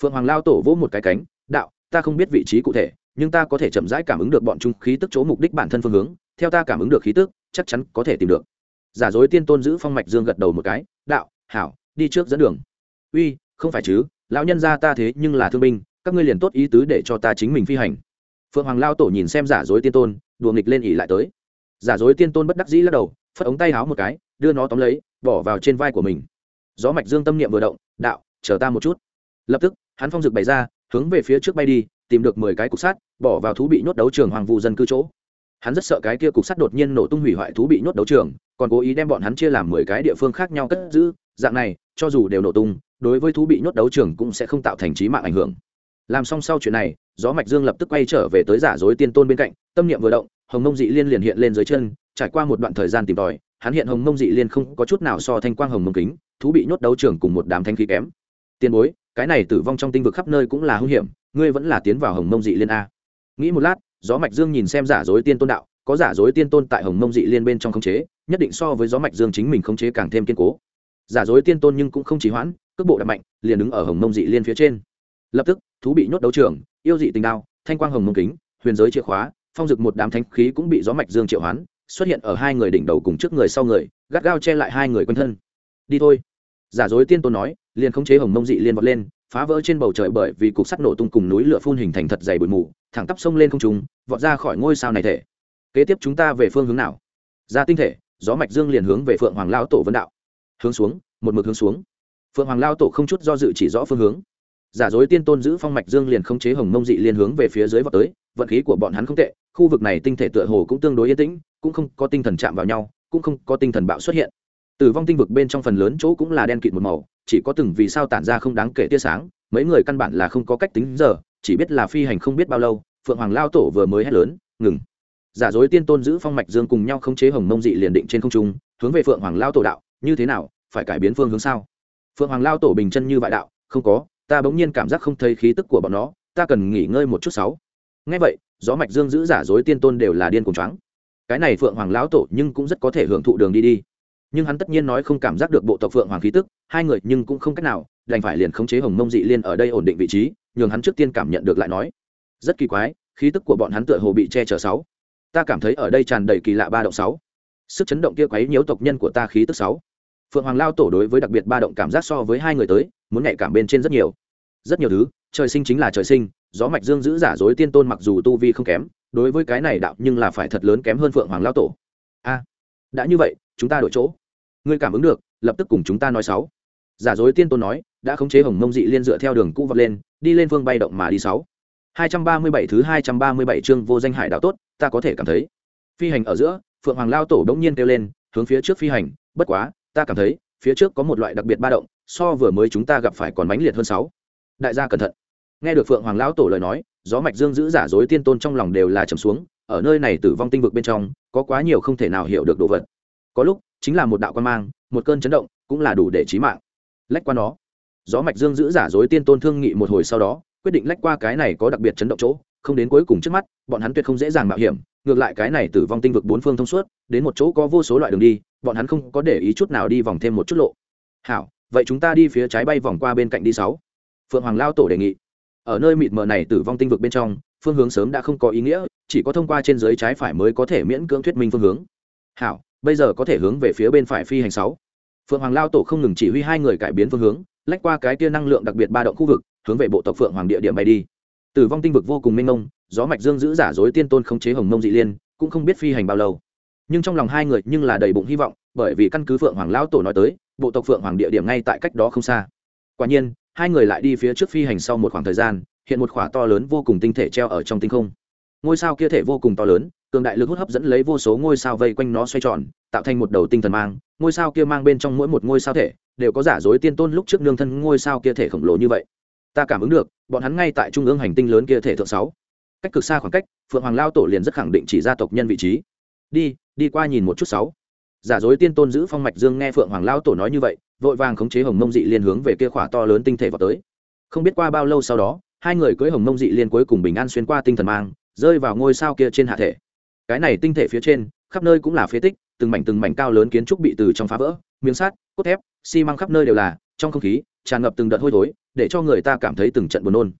Speaker 1: Phượng hoàng lao tổ vỗ một cái cánh, đạo ta không biết vị trí cụ thể, nhưng ta có thể chậm rãi cảm ứng được bọn chúng khí tức chỗ mục đích bản thân phương hướng, theo ta cảm ứng được khí tức, chắc chắn có thể tìm được. Giả dối tiên tôn giữ phong mạch dương gật đầu một cái, đạo, hảo, đi trước dẫn đường. Uy, không phải chứ, lão nhân gia ta thế nhưng là thương binh, các ngươi liền tốt ý tứ để cho ta chính mình phi hành. Phượng hoàng lao tổ nhìn xem giả dối tiên tôn, đùa nghịch lên ỉ lại tới. Giả dối tiên tôn bất đắc dĩ lắc đầu, phất ống tay háo một cái, đưa nó tóm lấy, bỏ vào trên vai của mình. Gió mạch dương tâm niệm vừa động, đạo, chờ ta một chút. Lập tức, hắn phong dực bày ra hướng về phía trước bay đi, tìm được mười cái cục sắt, bỏ vào thú bị nhốt đấu trường hoàng vu dân cư chỗ. Hắn rất sợ cái kia cục sắt đột nhiên nổ tung hủy hoại thú bị nhốt đấu trường, còn cố ý đem bọn hắn chia làm mười cái địa phương khác nhau cất giữ. Dạng này, cho dù đều nổ tung, đối với thú bị nhốt đấu trường cũng sẽ không tạo thành trí mạng ảnh hưởng. Làm xong sau chuyện này, gió mạch dương lập tức quay trở về tới giả dối tiên tôn bên cạnh, tâm niệm vừa động, hồng mông dị liên liền hiện lên dưới chân, trải qua một đoạn thời gian tìm tòi, hắn hiện hồng mông dị liên không có chút nào so thanh quang hồng mông kính, thú bị nhốt đấu trường cùng một đám thanh khí kém. Tiền bối cái này tử vong trong tinh vực khắp nơi cũng là hung hiểm, ngươi vẫn là tiến vào hồng mông dị liên a. Nghĩ một lát, gió mạch dương nhìn xem giả dối tiên tôn đạo, có giả dối tiên tôn tại hồng mông dị liên bên trong khống chế, nhất định so với gió mạch dương chính mình khống chế càng thêm kiên cố. Giả dối tiên tôn nhưng cũng không chỉ hoãn, cước bộ đập mạnh, liền đứng ở hồng mông dị liên phía trên. Lập tức, thú bị nhốt đấu trường, yêu dị tình đao, thanh quang hồng mông kính, huyền giới chìa khóa, phong dực một đám thanh khí cũng bị gió mạch dương triệu hoán, xuất hiện ở hai người đỉnh đầu cùng trước người sau người, gắt gao che lại hai người quanh thân. Đi thôi. Giả dối tiên tôn nói liền khống chế hồng mông dị liên vọt lên, phá vỡ trên bầu trời bởi vì cục sắt nổ tung cùng núi lửa phun hình thành thật dày bụi mù, thẳng tắp sông lên không trung, vọt ra khỏi ngôi sao này thể. Kế tiếp chúng ta về phương hướng nào? Ra tinh thể, gió mạch dương liền hướng về phượng hoàng lao tổ vân đạo. Hướng xuống, một mực hướng xuống. Phượng hoàng lao tổ không chút do dự chỉ rõ phương hướng. Giả dối tiên tôn giữ phong mạch dương liền khống chế hồng mông dị liên hướng về phía dưới vọt tới, vận khí của bọn hắn không tệ, khu vực này tinh thể tựa hồ cũng tương đối yên tĩnh, cũng không có tinh thần chạm vào nhau, cũng không có tinh thần bạo xuất hiện. Tử vong tinh vực bên trong phần lớn chỗ cũng là đen kịt một màu chỉ có từng vì sao tản ra không đáng kể tia sáng, mấy người căn bản là không có cách tính giờ, chỉ biết là phi hành không biết bao lâu, phượng hoàng lao tổ vừa mới hét lớn, ngừng! Giả dối tiên tôn giữ phong mạch dương cùng nhau khống chế hồng mông dị liền định trên không trung, hướng về phượng hoàng lao tổ đạo, như thế nào, phải cải biến phương hướng sao? Phượng hoàng lao tổ bình chân như vại đạo, không có, ta bỗng nhiên cảm giác không thấy khí tức của bọn nó, ta cần nghỉ ngơi một chút sáu. Ngay vậy, gió mạch dương giữ giả dối tiên tôn đều là điên cùng choáng. Cái này phượng hoàng lão tổ nhưng cũng rất có thể hưởng thụ đường đi đi. Nhưng hắn tất nhiên nói không cảm giác được bộ tộc phượng hoàng khí tức hai người nhưng cũng không cách nào, đành phải liền khống chế hồng mông dị liên ở đây ổn định vị trí, nhường hắn trước tiên cảm nhận được lại nói. Rất kỳ quái, khí tức của bọn hắn tựa hồ bị che chở sáu. Ta cảm thấy ở đây tràn đầy kỳ lạ ba động sáu. Sức chấn động kia quấy nhiễu tộc nhân của ta khí tức sáu. Phượng hoàng lao tổ đối với đặc biệt ba động cảm giác so với hai người tới, muốn nhạy cảm bên trên rất nhiều. Rất nhiều thứ, trời sinh chính là trời sinh, gió mạch dương giữ giả dối tiên tôn mặc dù tu vi không kém, đối với cái này đạo nhưng là phải thật lớn kém hơn phượng hoàng lao tổ. A, đã như vậy, chúng ta đổi chỗ. Ngươi cảm ứng được, lập tức cùng chúng ta nói sáu giả dối tiên tôn nói, đã khống chế hồng mông dị liên dựa theo đường cũ vọt lên, đi lên phương bay động mà đi sáu. Hai trăm ba mươi bảy thứ hai trăm ba mươi bảy chương vô danh hải đạo tốt, ta có thể cảm thấy. Phi hành ở giữa, phượng hoàng lao tổ đống nhiên kêu lên, hướng phía trước phi hành, bất quá, ta cảm thấy, phía trước có một loại đặc biệt ba động, so vừa mới chúng ta gặp phải còn mãnh liệt hơn sáu. Đại gia cẩn thận. Nghe được phượng hoàng lão tổ lời nói, gió mạch dương giữ giả dối tiên tôn trong lòng đều là trầm xuống, ở nơi này tử vong tinh vực bên trong, có quá nhiều không thể nào hiểu được đồ vật. Có lúc, chính là một đạo quan mang, một cơn chấn động, cũng là đủ để chí mạng lách qua nó. Gió mạch dương giữ giả dối tiên tôn thương nghị một hồi sau đó, quyết định lách qua cái này có đặc biệt chấn động chỗ, không đến cuối cùng trước mắt, bọn hắn tuyệt không dễ dàng mạo hiểm, ngược lại cái này tử vong tinh vực bốn phương thông suốt, đến một chỗ có vô số loại đường đi, bọn hắn không có để ý chút nào đi vòng thêm một chút lộ. Hảo, vậy chúng ta đi phía trái bay vòng qua bên cạnh đi sáu. Phượng hoàng lao tổ đề nghị. Ở nơi mịt mờ này tử vong tinh vực bên trong, phương hướng sớm đã không có ý nghĩa, chỉ có thông qua trên dưới trái phải mới có thể miễn cưỡng thuyết minh phương hướng. Hảo, bây giờ có thể hướng về phía bên phải phi hành sáu phượng hoàng lao tổ không ngừng chỉ huy hai người cải biến phương hướng, lách qua cái tia năng lượng đặc biệt ba động khu vực, hướng về bộ tộc phượng hoàng địa điểm bay đi. Tử vong tinh vực vô cùng mênh mông, gió mạch dương giữ giả dối tiên tôn không chế hồng mông dị liên, cũng không biết phi hành bao lâu. Nhưng trong lòng hai người nhưng là đầy bụng hy vọng, bởi vì căn cứ phượng hoàng lão tổ nói tới, bộ tộc phượng hoàng địa điểm ngay tại cách đó không xa. Quả nhiên, hai người lại đi phía trước phi hành sau một khoảng thời gian, hiện một khỏa to lớn vô cùng tinh thể treo ở trong tinh không. Ngôi sao kia thể vô cùng to lớn, cường đại lực hút hấp dẫn lấy vô số ngôi sao vây quanh nó xoay tròn tạo thành một đầu tinh thần mang, ngôi sao kia mang bên trong mỗi một ngôi sao thể đều có giả dối tiên tôn lúc trước nương thân ngôi sao kia thể khổng lồ như vậy. Ta cảm ứng được, bọn hắn ngay tại trung ương hành tinh lớn kia thể thượng sáu. Cách cực xa khoảng cách, phượng hoàng lao tổ liền rất khẳng định chỉ gia tộc nhân vị trí. Đi đi qua nhìn một chút sáu. Giả dối tiên tôn giữ phong mạch dương nghe phượng hoàng lao tổ nói như vậy, vội vàng khống chế hồng mông dị liên hướng về kia khỏa to lớn tinh thể vào tới. Không biết qua bao lâu sau đó, hai người cưới hồng mông dị liên cuối cùng bình an xuyên qua tinh thần mang, rơi vào ngôi sao kia trên hạ thể. Cái này tinh thể phía trên, khắp nơi cũng là phế tích từng mảnh từng mảnh cao lớn kiến trúc bị từ trong phá vỡ, miếng sắt, cốt thép, xi măng khắp nơi đều là, trong không khí, tràn ngập từng đợt hôi thối, để cho người ta cảm thấy từng trận buồn nôn.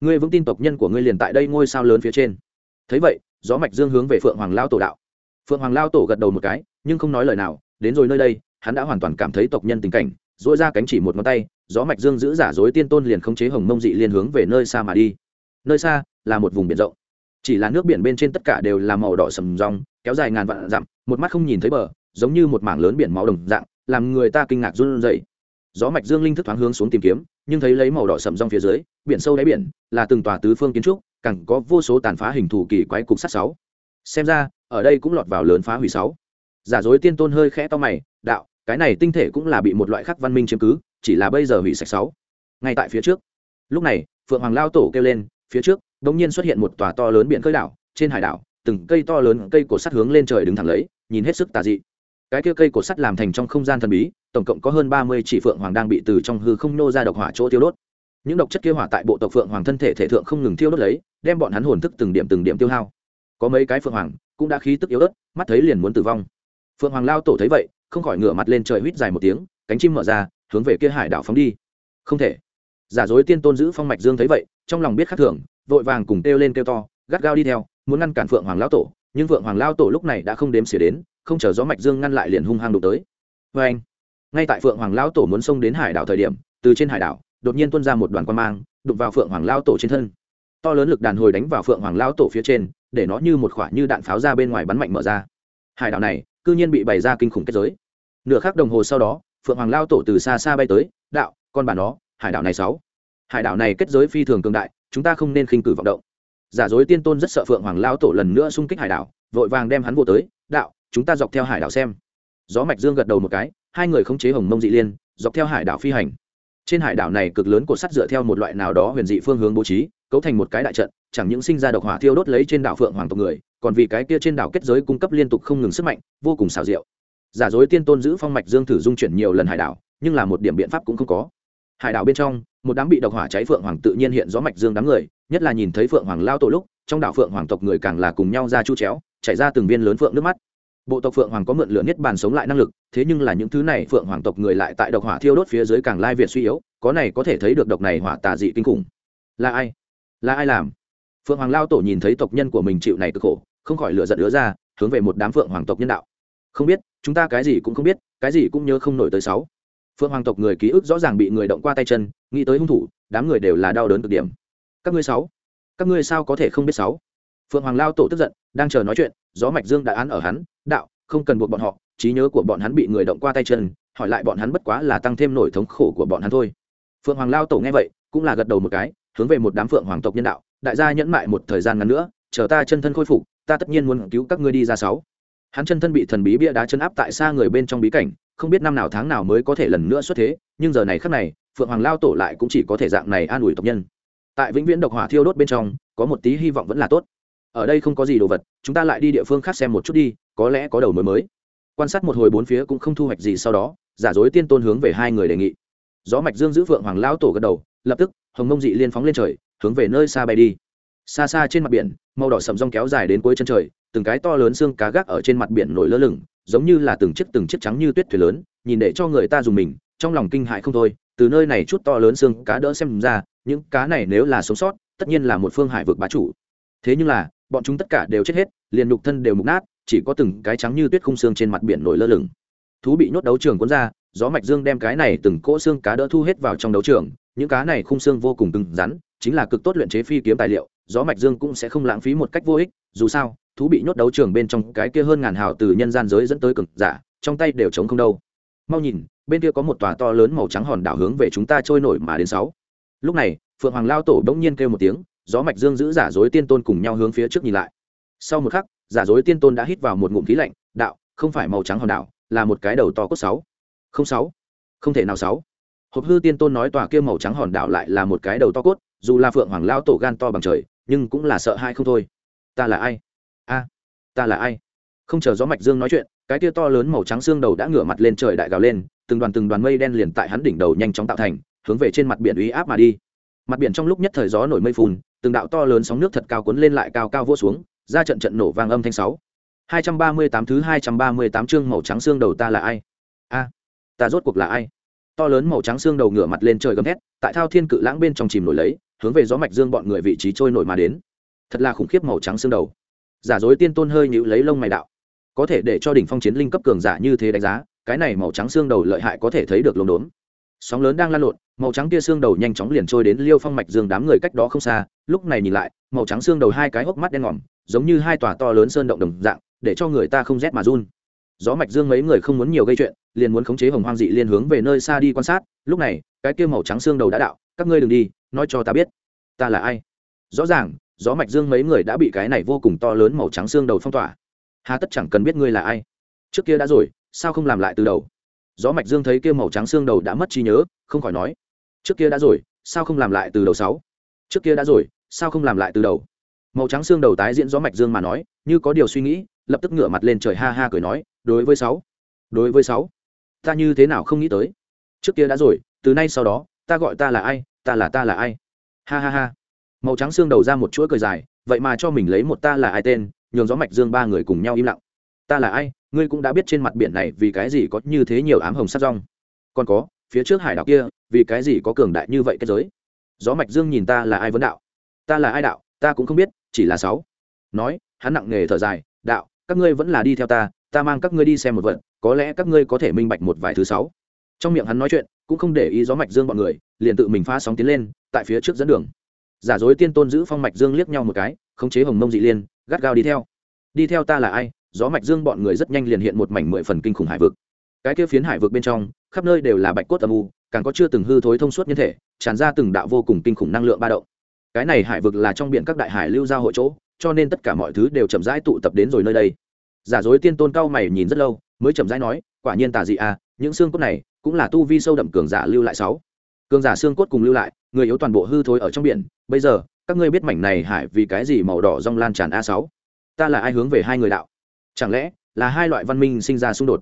Speaker 1: Ngươi vững tin tộc nhân của ngươi liền tại đây ngôi sao lớn phía trên. Thấy vậy, gió mạch dương hướng về phượng hoàng lao tổ đạo. Phượng hoàng lao tổ gật đầu một cái, nhưng không nói lời nào, đến rồi nơi đây, hắn đã hoàn toàn cảm thấy tộc nhân tình cảnh dỗi ra cánh chỉ một ngón tay, gió mạch dương giữ giả dối tiên tôn liền không chế hồng mông dị liên hướng về nơi xa mà đi. Nơi xa là một vùng biển rộng chỉ là nước biển bên trên tất cả đều là màu đỏ sầm rong, kéo dài ngàn vạn dặm, một mắt không nhìn thấy bờ, giống như một mảng lớn biển máu đồng dạng, làm người ta kinh ngạc run rẩy. Gió mạch dương linh thức thoáng hướng xuống tìm kiếm, nhưng thấy lấy màu đỏ sầm rong phía dưới, biển sâu đáy biển, là từng tòa tứ phương kiến trúc, càng có vô số tàn phá hình thù kỳ quái cục sắt sáu. Xem ra, ở đây cũng lọt vào lớn phá hủy sáu. Giả dối tiên tôn hơi khẽ to mày, đạo, cái này tinh thể cũng là bị một loại khắc văn minh chiếm cứ, chỉ là bây giờ hủy sạch sáu. Ngay tại phía trước. Lúc này, phượng hoàng lao tổ kêu lên, phía trước đột nhiên xuất hiện một tòa to lớn biển khơi đảo, trên hải đảo, từng cây to lớn cây cổ sắt hướng lên trời đứng thẳng lấy, nhìn hết sức tà dị. Cái kia cây cổ sắt làm thành trong không gian thần bí, tổng cộng có hơn ba mươi chỉ phượng hoàng đang bị từ trong hư không nô ra độc hỏa chỗ tiêu đốt. Những độc chất kia hỏa tại bộ tộc phượng hoàng thân thể thể thượng không ngừng tiêu đốt lấy, đem bọn hắn hồn thức từng điểm từng điểm tiêu hao. Có mấy cái phượng hoàng cũng đã khí tức yếu ớt, mắt thấy liền muốn tử vong. Phượng hoàng lao tổ thấy vậy, không khỏi ngửa mặt lên trời huýt dài một tiếng, cánh chim mở ra, hướng về kia hải đảo phóng đi. Không thể. Giả dối tiên tôn giữ phong mạch dương thấy vậy, trong lòng biết khắc thường vội vàng cùng kêu lên kêu to, gắt gao đi theo, muốn ngăn cản phượng hoàng lao tổ, nhưng phượng hoàng lao tổ lúc này đã không đếm xỉa đến, không chờ gió mạch dương ngăn lại liền hung hăng đụng tới. Vê anh, ngay tại phượng hoàng lao tổ muốn xông đến hải đảo thời điểm, từ trên hải đảo, đột nhiên tuôn ra một đoàn quan mang, đụng vào phượng hoàng lao tổ trên thân. To lớn lực đàn hồi đánh vào phượng hoàng lao tổ phía trên, để nó như một khoả như đạn pháo ra bên ngoài bắn mạnh mở ra. Hải đảo này, cư nhiên bị bày ra kinh khủng kết giới. Nửa khắc đồng hồ sau đó, phượng hoàng lao tổ từ xa xa bay tới, đạo, con bà nó, hải đảo này sáu. Hải đảo này kết giới phi thường cường đại chúng ta không nên khinh cử vọng động. Giả dối tiên tôn rất sợ phượng hoàng lao tổ lần nữa xung kích hải đảo, vội vàng đem hắn vô tới, đạo, chúng ta dọc theo hải đảo xem. Gió mạch dương gật đầu một cái, hai người khống chế hồng mông dị liên, dọc theo hải đảo phi hành. Trên hải đảo này cực lớn cột sắt dựa theo một loại nào đó huyền dị phương hướng bố trí, cấu thành một cái đại trận, chẳng những sinh ra độc hỏa thiêu đốt lấy trên đảo phượng hoàng tộc người, còn vì cái kia trên đảo kết giới cung cấp liên tục không ngừng sức mạnh, vô cùng xảo diệu. Giả dối tiên tôn giữ phong mạch dương thử dung chuyển nhiều lần hải đảo, nhưng là một điểm biện pháp cũng không có hải đảo bên trong, một đám bị độc hỏa cháy phượng hoàng tự nhiên hiện rõ mạch dương đám người, nhất là nhìn thấy phượng hoàng lao tổ lúc, trong đảo phượng hoàng tộc người càng là cùng nhau ra chu chéo, chảy ra từng viên lớn phượng nước mắt. Bộ tộc phượng hoàng có mượn lửa niết bàn sống lại năng lực, thế nhưng là những thứ này phượng hoàng tộc người lại tại độc hỏa thiêu đốt phía dưới càng lai việt suy yếu, có này có thể thấy được độc này hỏa tà dị kinh khủng. Là ai? Là ai làm? Phượng hoàng lao tổ nhìn thấy tộc nhân của mình chịu này cực khổ, không khỏi lửa giận đứa ra, hướng về một đám phượng hoàng tộc nhân đạo. Không biết, chúng ta cái gì cũng không biết, cái gì cũng nhớ không nổi tới sáu phượng hoàng tộc người ký ức rõ ràng bị người động qua tay chân, nghĩ tới hung thủ, đám người đều là đau đớn cực điểm. Các ngươi sáu, các ngươi sao có thể không biết sáu? Phượng hoàng lao tổ tức giận, đang chờ nói chuyện, gió mạch dương đã án ở hắn, đạo, không cần buộc bọn họ, trí nhớ của bọn hắn bị người động qua tay chân, hỏi lại bọn hắn bất quá là tăng thêm nổi thống khổ của bọn hắn thôi. Phượng hoàng lao tổ nghe vậy, cũng là gật đầu một cái, hướng về một đám phượng hoàng tộc nhân đạo, đại gia nhẫn mại một thời gian ngắn nữa, chờ ta chân thân khôi phục, ta tất nhiên muốn cứu các ngươi đi ra sáu. Hắn chân thân bị thần bí bia đá chân áp tại xa người bên trong bí cảnh không biết năm nào tháng nào mới có thể lần nữa xuất thế, nhưng giờ này khắc này, phượng hoàng lao tổ lại cũng chỉ có thể dạng này an ủi tộc nhân. Tại vĩnh viễn độc hỏa thiêu đốt bên trong, có một tí hy vọng vẫn là tốt. Ở đây không có gì đồ vật, chúng ta lại đi địa phương khác xem một chút đi, có lẽ có đầu mối mới. Quan sát một hồi bốn phía cũng không thu hoạch gì sau đó, giả dối tiên tôn hướng về hai người đề nghị. Gió mạch dương giữ phượng hoàng lao tổ gật đầu, lập tức, hồng mông dị liên phóng lên trời, hướng về nơi xa bay đi. Xa xa trên mặt biển, màu đỏ sầm rong kéo dài đến cuối chân trời, từng cái to lớn xương cá gác ở trên mặt biển nổi lơ lửng giống như là từng chiếc từng chiếc trắng như tuyết thuyền lớn, nhìn để cho người ta dùng mình, trong lòng kinh hại không thôi, từ nơi này chút to lớn xương cá đỡ xem ra, những cá này nếu là sống sót, tất nhiên là một phương hải vực bá chủ. Thế nhưng là, bọn chúng tất cả đều chết hết, liền nhục thân đều mục nát, chỉ có từng cái trắng như tuyết khung xương trên mặt biển nổi lơ lửng. Thú bị nhốt đấu trường cuốn ra, gió mạch dương đem cái này từng cỗ xương cá đỡ thu hết vào trong đấu trường, những cá này khung xương vô cùng cứng rắn, chính là cực tốt luyện chế phi kiếm tài liệu, gió mạch dương cũng sẽ không lãng phí một cách vô ích, dù sao thú bị nhốt đấu trường bên trong cái kia hơn ngàn hào từ nhân gian giới dẫn tới cực giả, trong tay đều chống không đâu. Mau nhìn, bên kia có một tòa to lớn màu trắng hòn đảo hướng về chúng ta trôi nổi mà đến sáu. Lúc này, phượng hoàng lao tổ đống nhiên kêu một tiếng, gió mạch dương giữ giả dối tiên tôn cùng nhau hướng phía trước nhìn lại. Sau một khắc, giả dối tiên tôn đã hít vào một ngụm khí lạnh, đạo, không phải màu trắng hòn đảo, là một cái đầu to cốt sáu. Không sáu, không thể nào sáu. Hộp hư tiên tôn nói tòa kia màu trắng hòn đảo lại là một cái đầu to cốt, dù là phượng hoàng lao tổ gan to bằng trời, nhưng cũng là sợ hai không thôi. Ta là ai? A, ta là ai? Không chờ gió mạch dương nói chuyện, cái kia to lớn màu trắng xương đầu đã ngửa mặt lên trời đại gào lên, từng đoàn từng đoàn mây đen liền tại hắn đỉnh đầu nhanh chóng tạo thành, hướng về trên mặt biển uy áp mà đi. Mặt biển trong lúc nhất thời gió nổi mây phun từng đạo to lớn sóng nước thật cao cuốn lên lại cao cao vô xuống, ra trận trận nổ vang âm thanh sáu. Hai trăm ba mươi tám thứ hai trăm ba mươi tám chương màu trắng xương đầu ta là ai? A, ta rốt cuộc là ai? To lớn màu trắng xương đầu ngửa mặt lên trời gầm thét, tại thao thiên cự lãng bên trong chìm nổi lấy, hướng về gió mạch dương bọn người vị trí trôi nổi mà đến. Thật là khủng khiếp màu trắng xương đầu giả dối tiên tôn hơi nhữ lấy lông mày đạo. Có thể để cho đỉnh phong chiến linh cấp cường giả như thế đánh giá, cái này màu trắng xương đầu lợi hại có thể thấy được lốm đốn sóng lớn đang lan lộn, màu trắng kia xương đầu nhanh chóng liền trôi đến liêu phong mạch dương đám người cách đó không xa, lúc này nhìn lại, màu trắng xương đầu hai cái hốc mắt đen ngòm, giống như hai tòa to lớn sơn động đồng dạng, để cho người ta không rét mà run. Gió mạch dương mấy người không muốn nhiều gây chuyện, liền muốn khống chế hồng hoang dị liên hướng về nơi xa đi quan sát, lúc này, cái kia màu trắng xương đầu đã đạo, các ngươi đừng đi, nói cho ta biết, ta là ai? Rõ ràng gió mạch dương mấy người đã bị cái này vô cùng to lớn màu trắng xương đầu phong tỏa. Hà tất chẳng cần biết ngươi là ai. Trước kia đã rồi, sao không làm lại từ đầu? Gió mạch dương thấy kia màu trắng xương đầu đã mất trí nhớ, không khỏi nói. Trước kia đã rồi, sao không làm lại từ đầu sáu? Trước kia đã rồi, sao không làm lại từ đầu? Màu trắng xương đầu tái diễn gió mạch dương mà nói, như có điều suy nghĩ, lập tức ngửa mặt lên trời ha ha cười nói, đối với sáu, đối với sáu, ta như thế nào không nghĩ tới? Trước kia đã rồi, từ nay sau đó, ta gọi ta là ai, ta là ta là ai? Ha ha ha màu trắng xương đầu ra một chuỗi cười dài, vậy mà cho mình lấy một ta là ai tên, nhường gió mạch dương ba người cùng nhau im lặng. Ta là ai? Ngươi cũng đã biết trên mặt biển này vì cái gì có như thế nhiều ám hồng sát rong. Còn có, phía trước hải đảo kia, vì cái gì có cường đại như vậy cái giới? Gió mạch dương nhìn ta là ai vấn đạo? Ta là ai đạo? Ta cũng không biết, chỉ là sáu. Nói, hắn nặng nề thở dài, đạo, các ngươi vẫn là đi theo ta ta mang các ngươi đi xem một vận có lẽ các ngươi có thể minh bạch một vài thứ sáu. Trong miệng hắn nói chuyện, cũng không để ý gió mạch dương bọn người, liền tự mình phá sóng tiến lên, tại phía trước dẫn đường giả dối tiên tôn giữ phong mạch dương liếc nhau một cái, khống chế hồng mông dị liên, gắt gao đi theo. Đi theo ta là ai? Gió mạch dương bọn người rất nhanh liền hiện một mảnh mười phần kinh khủng hải vực. Cái kia phiến hải vực bên trong, khắp nơi đều là bạch cốt âm u, càng có chưa từng hư thối thông suốt nhân thể, tràn ra từng đạo vô cùng kinh khủng năng lượng ba động. Cái này hải vực là trong biển các đại hải lưu giao hội chỗ, cho nên tất cả mọi thứ đều chậm rãi tụ tập đến rồi nơi đây. Giả dối tiên tôn cao mày nhìn rất lâu, mới chậm rãi nói, quả nhiên tà dị à những xương cốt này cũng là tu vi sâu đậm cường giả lưu lại sáu. Cường giả xương cốt cùng lưu lại người yếu toàn bộ hư thối ở trong biển, bây giờ, các ngươi biết mảnh này hải vì cái gì màu đỏ rong lan tràn a sáu? Ta là ai hướng về hai người đạo? Chẳng lẽ là hai loại văn minh sinh ra xung đột?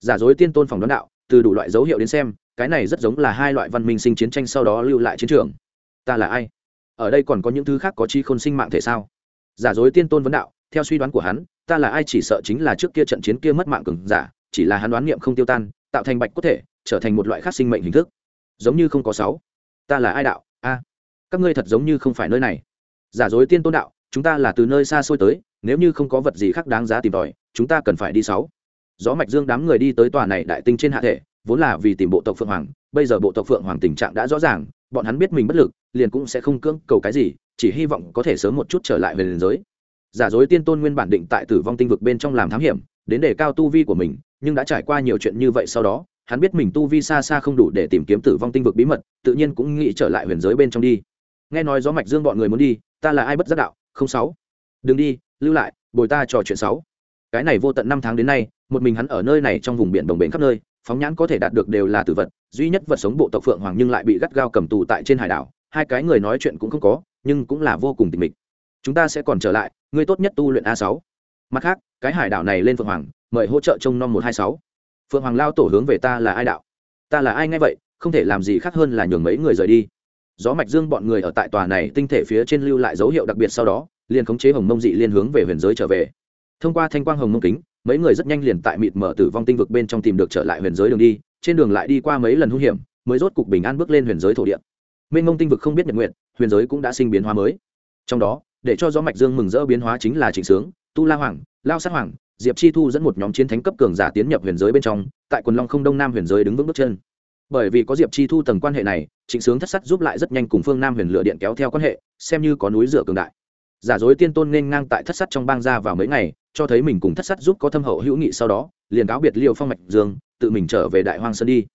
Speaker 1: Giả dối tiên tôn phòng đoán đạo, từ đủ loại dấu hiệu đến xem, cái này rất giống là hai loại văn minh sinh chiến tranh sau đó lưu lại chiến trường. Ta là ai? Ở đây còn có những thứ khác có chi khôn sinh mạng thể sao? Giả dối tiên tôn vấn đạo, theo suy đoán của hắn, ta là ai chỉ sợ chính là trước kia trận chiến kia mất mạng cường giả, chỉ là hắn đoán niệm không tiêu tan, tạo thành bạch có thể, trở thành một loại khác sinh mệnh hình thức. Giống như không có sáu ta là ai đạo? A, các ngươi thật giống như không phải nơi này. Giả dối tiên tôn đạo, chúng ta là từ nơi xa xôi tới, nếu như không có vật gì khác đáng giá tìm tòi, chúng ta cần phải đi sáu. Gió mạch dương đám người đi tới tòa này đại tinh trên hạ thể, vốn là vì tìm bộ tộc phượng hoàng, bây giờ bộ tộc phượng hoàng tình trạng đã rõ ràng, bọn hắn biết mình bất lực, liền cũng sẽ không cưỡng cầu cái gì, chỉ hy vọng có thể sớm một chút trở lại về liền giới. Giả dối tiên tôn nguyên bản định tại tử vong tinh vực bên trong làm thám hiểm, đến để cao tu vi của mình, nhưng đã trải qua nhiều chuyện như vậy sau đó hắn biết mình tu vi xa xa không đủ để tìm kiếm tử vong tinh vực bí mật, tự nhiên cũng nghĩ trở lại huyền giới bên trong đi. Nghe nói gió mạch dương bọn người muốn đi, ta là ai bất giác đạo, không sáu. Đừng đi, lưu lại, bồi ta trò chuyện sáu. Cái này vô tận năm tháng đến nay, một mình hắn ở nơi này trong vùng biển đồng bền khắp nơi, phóng nhãn có thể đạt được đều là tử vật, duy nhất vật sống bộ tộc phượng hoàng nhưng lại bị gắt gao cầm tù tại trên hải đảo, hai cái người nói chuyện cũng không có, nhưng cũng là vô cùng tịch mịch. Chúng ta sẽ còn trở lại, ngươi tốt nhất tu luyện a sáu. Mặt khác, cái hải đảo này lên phượng hoàng, mời hỗ trợ trông nom một hai sáu phượng hoàng lao tổ hướng về ta là ai đạo? Ta là ai ngay vậy, không thể làm gì khác hơn là nhường mấy người rời đi. Gió mạch dương bọn người ở tại tòa này tinh thể phía trên lưu lại dấu hiệu đặc biệt sau đó, liền khống chế hồng mông dị liên hướng về huyền giới trở về. Thông qua thanh quang hồng mông kính, mấy người rất nhanh liền tại mịt mở tử vong tinh vực bên trong tìm được trở lại huyền giới đường đi, trên đường lại đi qua mấy lần hung hiểm, mới rốt cục bình an bước lên huyền giới thổ địa. Mênh mông tinh vực không biết nhật nguyện huyền giới cũng đã sinh biến hóa mới. Trong đó, để cho gió mạch dương mừng rỡ biến hóa chính là trịnh sướng, tu la hoàng, lao sát hoàng diệp chi thu dẫn một nhóm chiến thánh cấp cường giả tiến nhập huyền giới bên trong, tại quần long không đông nam huyền giới đứng vững bước chân. Bởi vì có diệp chi thu tầng quan hệ này, trịnh sướng thất sắt giúp lại rất nhanh cùng phương nam huyền lựa điện kéo theo quan hệ, xem như có núi rửa cường đại. Giả dối tiên tôn nên ngang tại thất sắt trong bang ra vào mấy ngày, cho thấy mình cùng thất sắt giúp có thâm hậu hữu nghị sau đó, liền cáo biệt liêu phong mạch dương, tự mình trở về đại hoang sơn đi.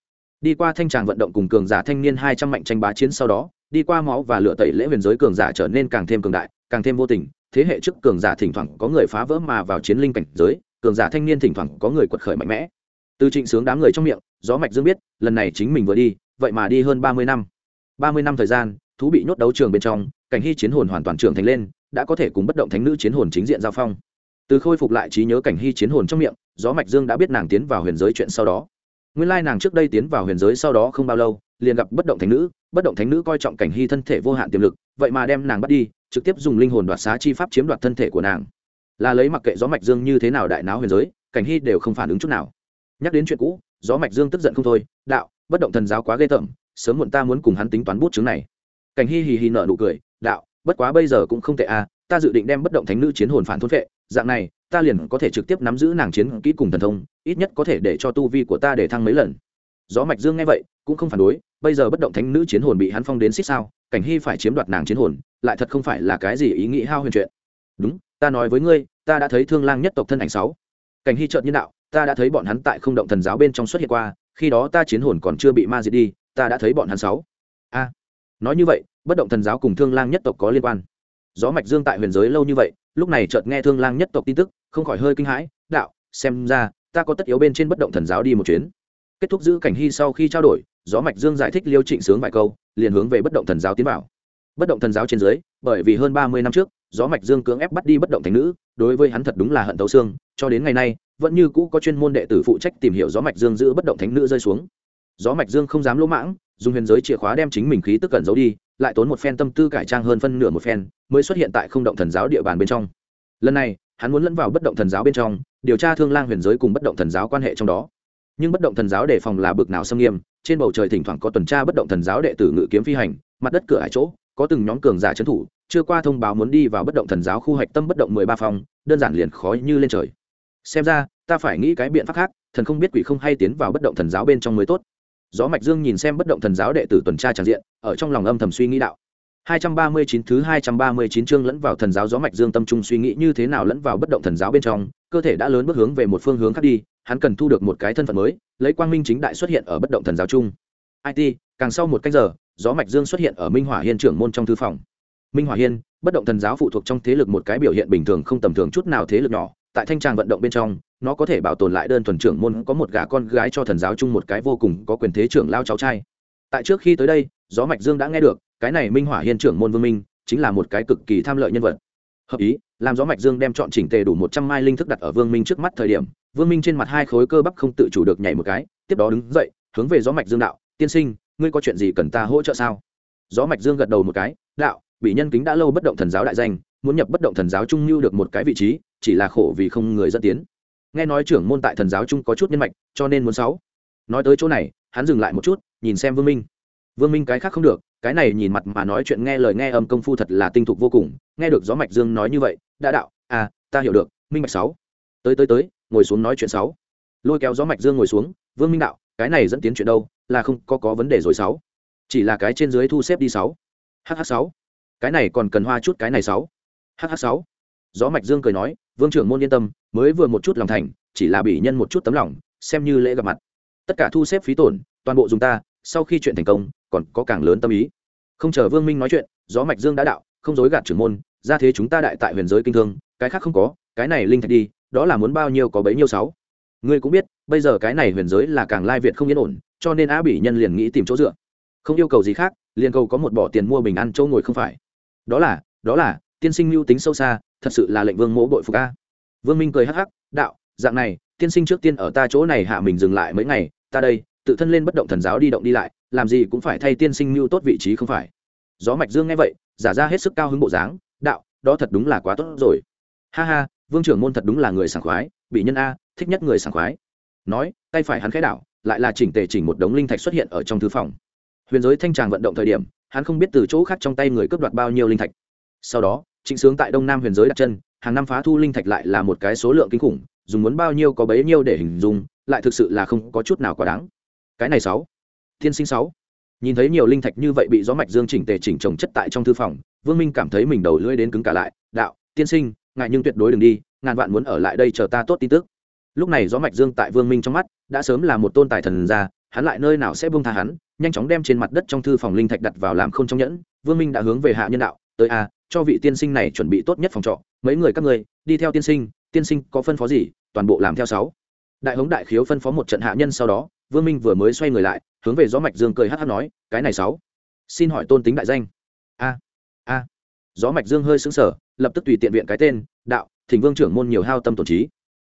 Speaker 1: Đi qua thanh tràng vận động cùng cường giả thanh niên hai trăm mạnh tranh bá chiến sau đó, đi qua máu và lựa tẩy lễ huyền giới cường giả trở nên càng thêm cường đại càng thêm vô tình, thế hệ trước cường giả thỉnh thoảng có người phá vỡ mà vào chiến linh cảnh giới, cường giả thanh niên thỉnh thoảng có người quật khởi mạnh mẽ. Từ trịnh sướng đám người trong miệng, gió mạch dương biết, lần này chính mình vừa đi, vậy mà đi hơn ba mươi năm. Ba mươi năm thời gian, thú bị nhốt đấu trường bên trong, cảnh hy chiến hồn hoàn toàn trưởng thành lên, đã có thể cùng bất động thánh nữ chiến hồn chính diện giao phong. Từ khôi phục lại trí nhớ cảnh hy chiến hồn trong miệng, gió mạch dương đã biết nàng tiến vào huyền giới chuyện sau đó. Nguyên lai nàng trước đây tiến vào huyền giới sau đó không bao lâu, liền gặp bất động thánh nữ, bất động thánh nữ coi trọng cảnh hy thân thể vô hạn tiềm lực, vậy mà đem nàng bắt đi trực tiếp dùng linh hồn đoạt xá chi pháp chiếm đoạt thân thể của nàng. Là lấy mặc kệ gió mạch dương như thế nào đại náo huyền giới, cảnh hy đều không phản ứng chút nào. Nhắc đến chuyện cũ, gió mạch dương tức giận không thôi, đạo, bất động thần giáo quá ghê tởm, sớm muộn ta muốn cùng hắn tính toán bút chứng này. Cảnh hy hì hì nở nụ cười, đạo, bất quá bây giờ cũng không tệ à ta dự định đem bất động thánh nữ chiến hồn phản thôn vệ dạng này, ta liền có thể trực tiếp nắm giữ nàng chiến kỹ cùng thần thông, ít nhất có thể để cho tu vi của ta để thăng mấy lần. Gió mạch dương nghe vậy, cũng không phản đối bây giờ bất động thánh nữ chiến hồn bị hắn phong đến xích sao, cảnh hy phải chiếm đoạt nàng chiến hồn, lại thật không phải là cái gì ý nghĩ hao huyền chuyện. Đúng, ta nói với ngươi, ta đã thấy thương lang nhất tộc thân ảnh sáu. Cảnh hy trợn nhân đạo, ta đã thấy bọn hắn tại không động thần giáo bên trong xuất hiện qua, khi đó ta chiến hồn còn chưa bị ma diệt đi, ta đã thấy bọn hắn sáu. A, nói như vậy, bất động thần giáo cùng thương lang nhất tộc có liên quan. Gió mạch dương tại huyền giới lâu như vậy, lúc này chợt nghe thương lang nhất tộc tin tức, không khỏi hơi kinh hãi, đạo, xem ra, ta có tất yếu bên trên bất động thần giáo đi một chuyến. Kết thúc giữ cảnh hy sau khi trao đổi gió mạch dương giải thích liêu trịnh sướng vài câu, liền hướng về bất động thần giáo tiến vào. Bất động thần giáo trên dưới, bởi vì hơn ba mươi năm trước, gió mạch dương cưỡng ép bắt đi bất động thành nữ, đối với hắn thật đúng là hận thấu xương, cho đến ngày nay, vẫn như cũ có chuyên môn đệ tử phụ trách tìm hiểu gió mạch dương giữ bất động thánh nữ rơi xuống. Gió mạch dương không dám lỗ mãng, dùng huyền giới chìa khóa đem chính mình khí tức cẩn giấu đi, lại tốn một phen tâm tư cải trang hơn phân nửa một phen, mới xuất hiện tại không động thần giáo địa bàn bên trong. Lần này, hắn muốn lẫn vào bất động thần giáo bên trong, điều tra thương lang huyền giới cùng bất động thần giáo quan hệ trong đó. Nhưng bất động thần giáo đề phòng là bực nào xâm nghiêm trên bầu trời thỉnh thoảng có tuần tra bất động thần giáo đệ tử ngự kiếm phi hành mặt đất cửa hải chỗ có từng nhóm cường giả trấn thủ chưa qua thông báo muốn đi vào bất động thần giáo khu hạch tâm bất động mười ba phòng đơn giản liền khó như lên trời. Xem ra ta phải nghĩ cái biện pháp khác thần không biết quỷ không hay tiến vào bất động thần giáo bên trong mới tốt. Gió mạch dương nhìn xem bất động thần giáo đệ tử tuần tra tràn diện ở trong lòng âm thầm suy nghĩ đạo. 239 thứ 239 chương lẫn vào thần giáo gió mạch dương tâm trung suy nghĩ như thế nào lẫn vào bất động thần giáo bên trong, cơ thể đã lớn bước hướng về một phương hướng khác đi, hắn cần thu được một cái thân phận mới, lấy quang minh chính đại xuất hiện ở bất động thần giáo chung. IT, càng sau một cách giờ, gió mạch dương xuất hiện ở Minh Hỏa Hiên trưởng môn trong thư phòng. Minh Hỏa Hiên, bất động thần giáo phụ thuộc trong thế lực một cái biểu hiện bình thường không tầm thường chút nào thế lực nhỏ, tại thanh tràng vận động bên trong, nó có thể bảo tồn lại đơn thuần trưởng môn có một gã con gái cho thần giáo chung một cái vô cùng có quyền thế trưởng lao cháu trai. Tại trước khi tới đây, gió mạch dương đã nghe được, cái này minh hỏa hiên trưởng môn vương minh chính là một cái cực kỳ tham lợi nhân vật hợp ý làm gió mạch dương đem chọn chỉnh tề đủ một trăm mai linh thức đặt ở vương minh trước mắt thời điểm vương minh trên mặt hai khối cơ bắp không tự chủ được nhảy một cái, tiếp đó đứng dậy, hướng về gió mạch dương đạo, tiên sinh, ngươi có chuyện gì cần ta hỗ trợ sao? Gió mạch dương gật đầu một cái, đạo, bị nhân kính đã lâu bất động thần giáo đại danh, muốn nhập bất động thần giáo trung lưu được một cái vị trí, chỉ là khổ vì không người dẫn tiến. Nghe nói trưởng môn tại thần giáo trung có chút nhân mạch, cho nên muốn sáu. Nói tới chỗ này, hắn dừng lại một chút, nhìn xem vương minh. Vương minh cái khác không được, cái này nhìn mặt mà nói chuyện nghe lời nghe âm công phu thật là tinh thục vô cùng, nghe được gió mạch dương nói như vậy, đã đạo à ta hiểu được, minh mạch sáu. Tới tới tới ngồi xuống nói chuyện sáu. Lôi kéo gió mạch dương ngồi xuống, vương minh đạo, cái này dẫn tiến chuyện đâu, là không, có có vấn đề rồi sáu. Chỉ là cái trên dưới thu xếp đi sáu. Hh sáu. Cái này còn cần hoa chút cái này sáu. Hh sáu. Gió mạch dương cười nói, vương trưởng môn yên tâm, mới vừa một chút lòng thành, chỉ là bị nhân một chút tấm lòng, xem như lễ gặp mặt. Tất cả thu xếp phí tổn, toàn bộ dùng ta, sau khi chuyện thành công, còn có càng lớn tâm ý. Không chờ vương minh nói chuyện, gió mạch dương đã đạo, không dối gạt trưởng môn, ra thế chúng ta đại tại huyền giới kinh thương, cái khác không có, cái này linh thạch đi đó là muốn bao nhiêu có bấy nhiêu sáu. Ngươi cũng biết, bây giờ cái này huyền giới là càng lai việt không yên ổn, cho nên á bỉ nhân liền nghĩ tìm chỗ dựa. Không yêu cầu gì khác, liền cầu có một bỏ tiền mua bình ăn chỗ ngồi không phải. Đó là đó là, tiên sinh mưu tính sâu xa, thật sự là lệnh vương mỗ bội phục a. Vương minh cười hắc hắc, đạo, dạng này, tiên sinh trước tiên ở ta chỗ này hạ mình dừng lại mấy ngày, ta đây, tự thân lên bất động thần giáo đi động đi lại, làm gì cũng phải thay tiên sinh mưu tốt vị trí không phải. Gió mạch dương nghe vậy, giả ra hết sức cao hứng bộ dáng, đạo, đó thật đúng là quá tốt rồi. Ha ha vương trưởng môn thật đúng là người sảng khoái, bị nhân a, thích nhất người sảng khoái. Nói, tay phải hắn khẽ đảo, lại là chỉnh tề chỉnh một đống linh thạch xuất hiện ở trong thư phòng. Huyền giới thanh tràng vận động thời điểm, hắn không biết từ chỗ khác trong tay người cướp đoạt bao nhiêu linh thạch. Sau đó, trịnh sướng tại đông nam huyền giới đặt chân, hàng năm phá thu linh thạch lại là một cái số lượng kinh khủng, dùng muốn bao nhiêu có bấy nhiêu để hình dung, lại thực sự là không có chút nào quá đáng. Cái này sáu, thiên sinh sáu. Nhìn thấy nhiều linh thạch như vậy bị gió mạch dương chỉnh tề chỉnh trồng chất tại trong thư phòng, vương minh cảm thấy mình đầu lưỡi đến cứng cả lại, đạo, tiên sinh ngại nhưng tuyệt đối đừng đi, ngàn vạn muốn ở lại đây chờ ta tốt tin tức. Lúc này gió mạch dương tại vương minh trong mắt, đã sớm là một tôn tài thần ra, hắn lại nơi nào sẽ buông tha hắn, nhanh chóng đem trên mặt đất trong thư phòng linh thạch đặt vào làm không trong nhẫn. Vương minh đã hướng về hạ nhân đạo, tới a, cho vị tiên sinh này chuẩn bị tốt nhất phòng trọ, mấy người các người đi theo tiên sinh tiên sinh có phân phó gì, toàn bộ làm theo sáu. Đại hống đại khiếu phân phó một trận hạ nhân sau đó, vương minh vừa mới xoay người lại, hướng về gió mạch dương cười hát hát nói, cái này sáu, xin hỏi tôn tính đại danh. A a. Gió mạch dương hơi sững sờ lập tức tùy tiện viện cái tên, đạo, thỉnh vương trưởng môn nhiều hao tâm tổn trí.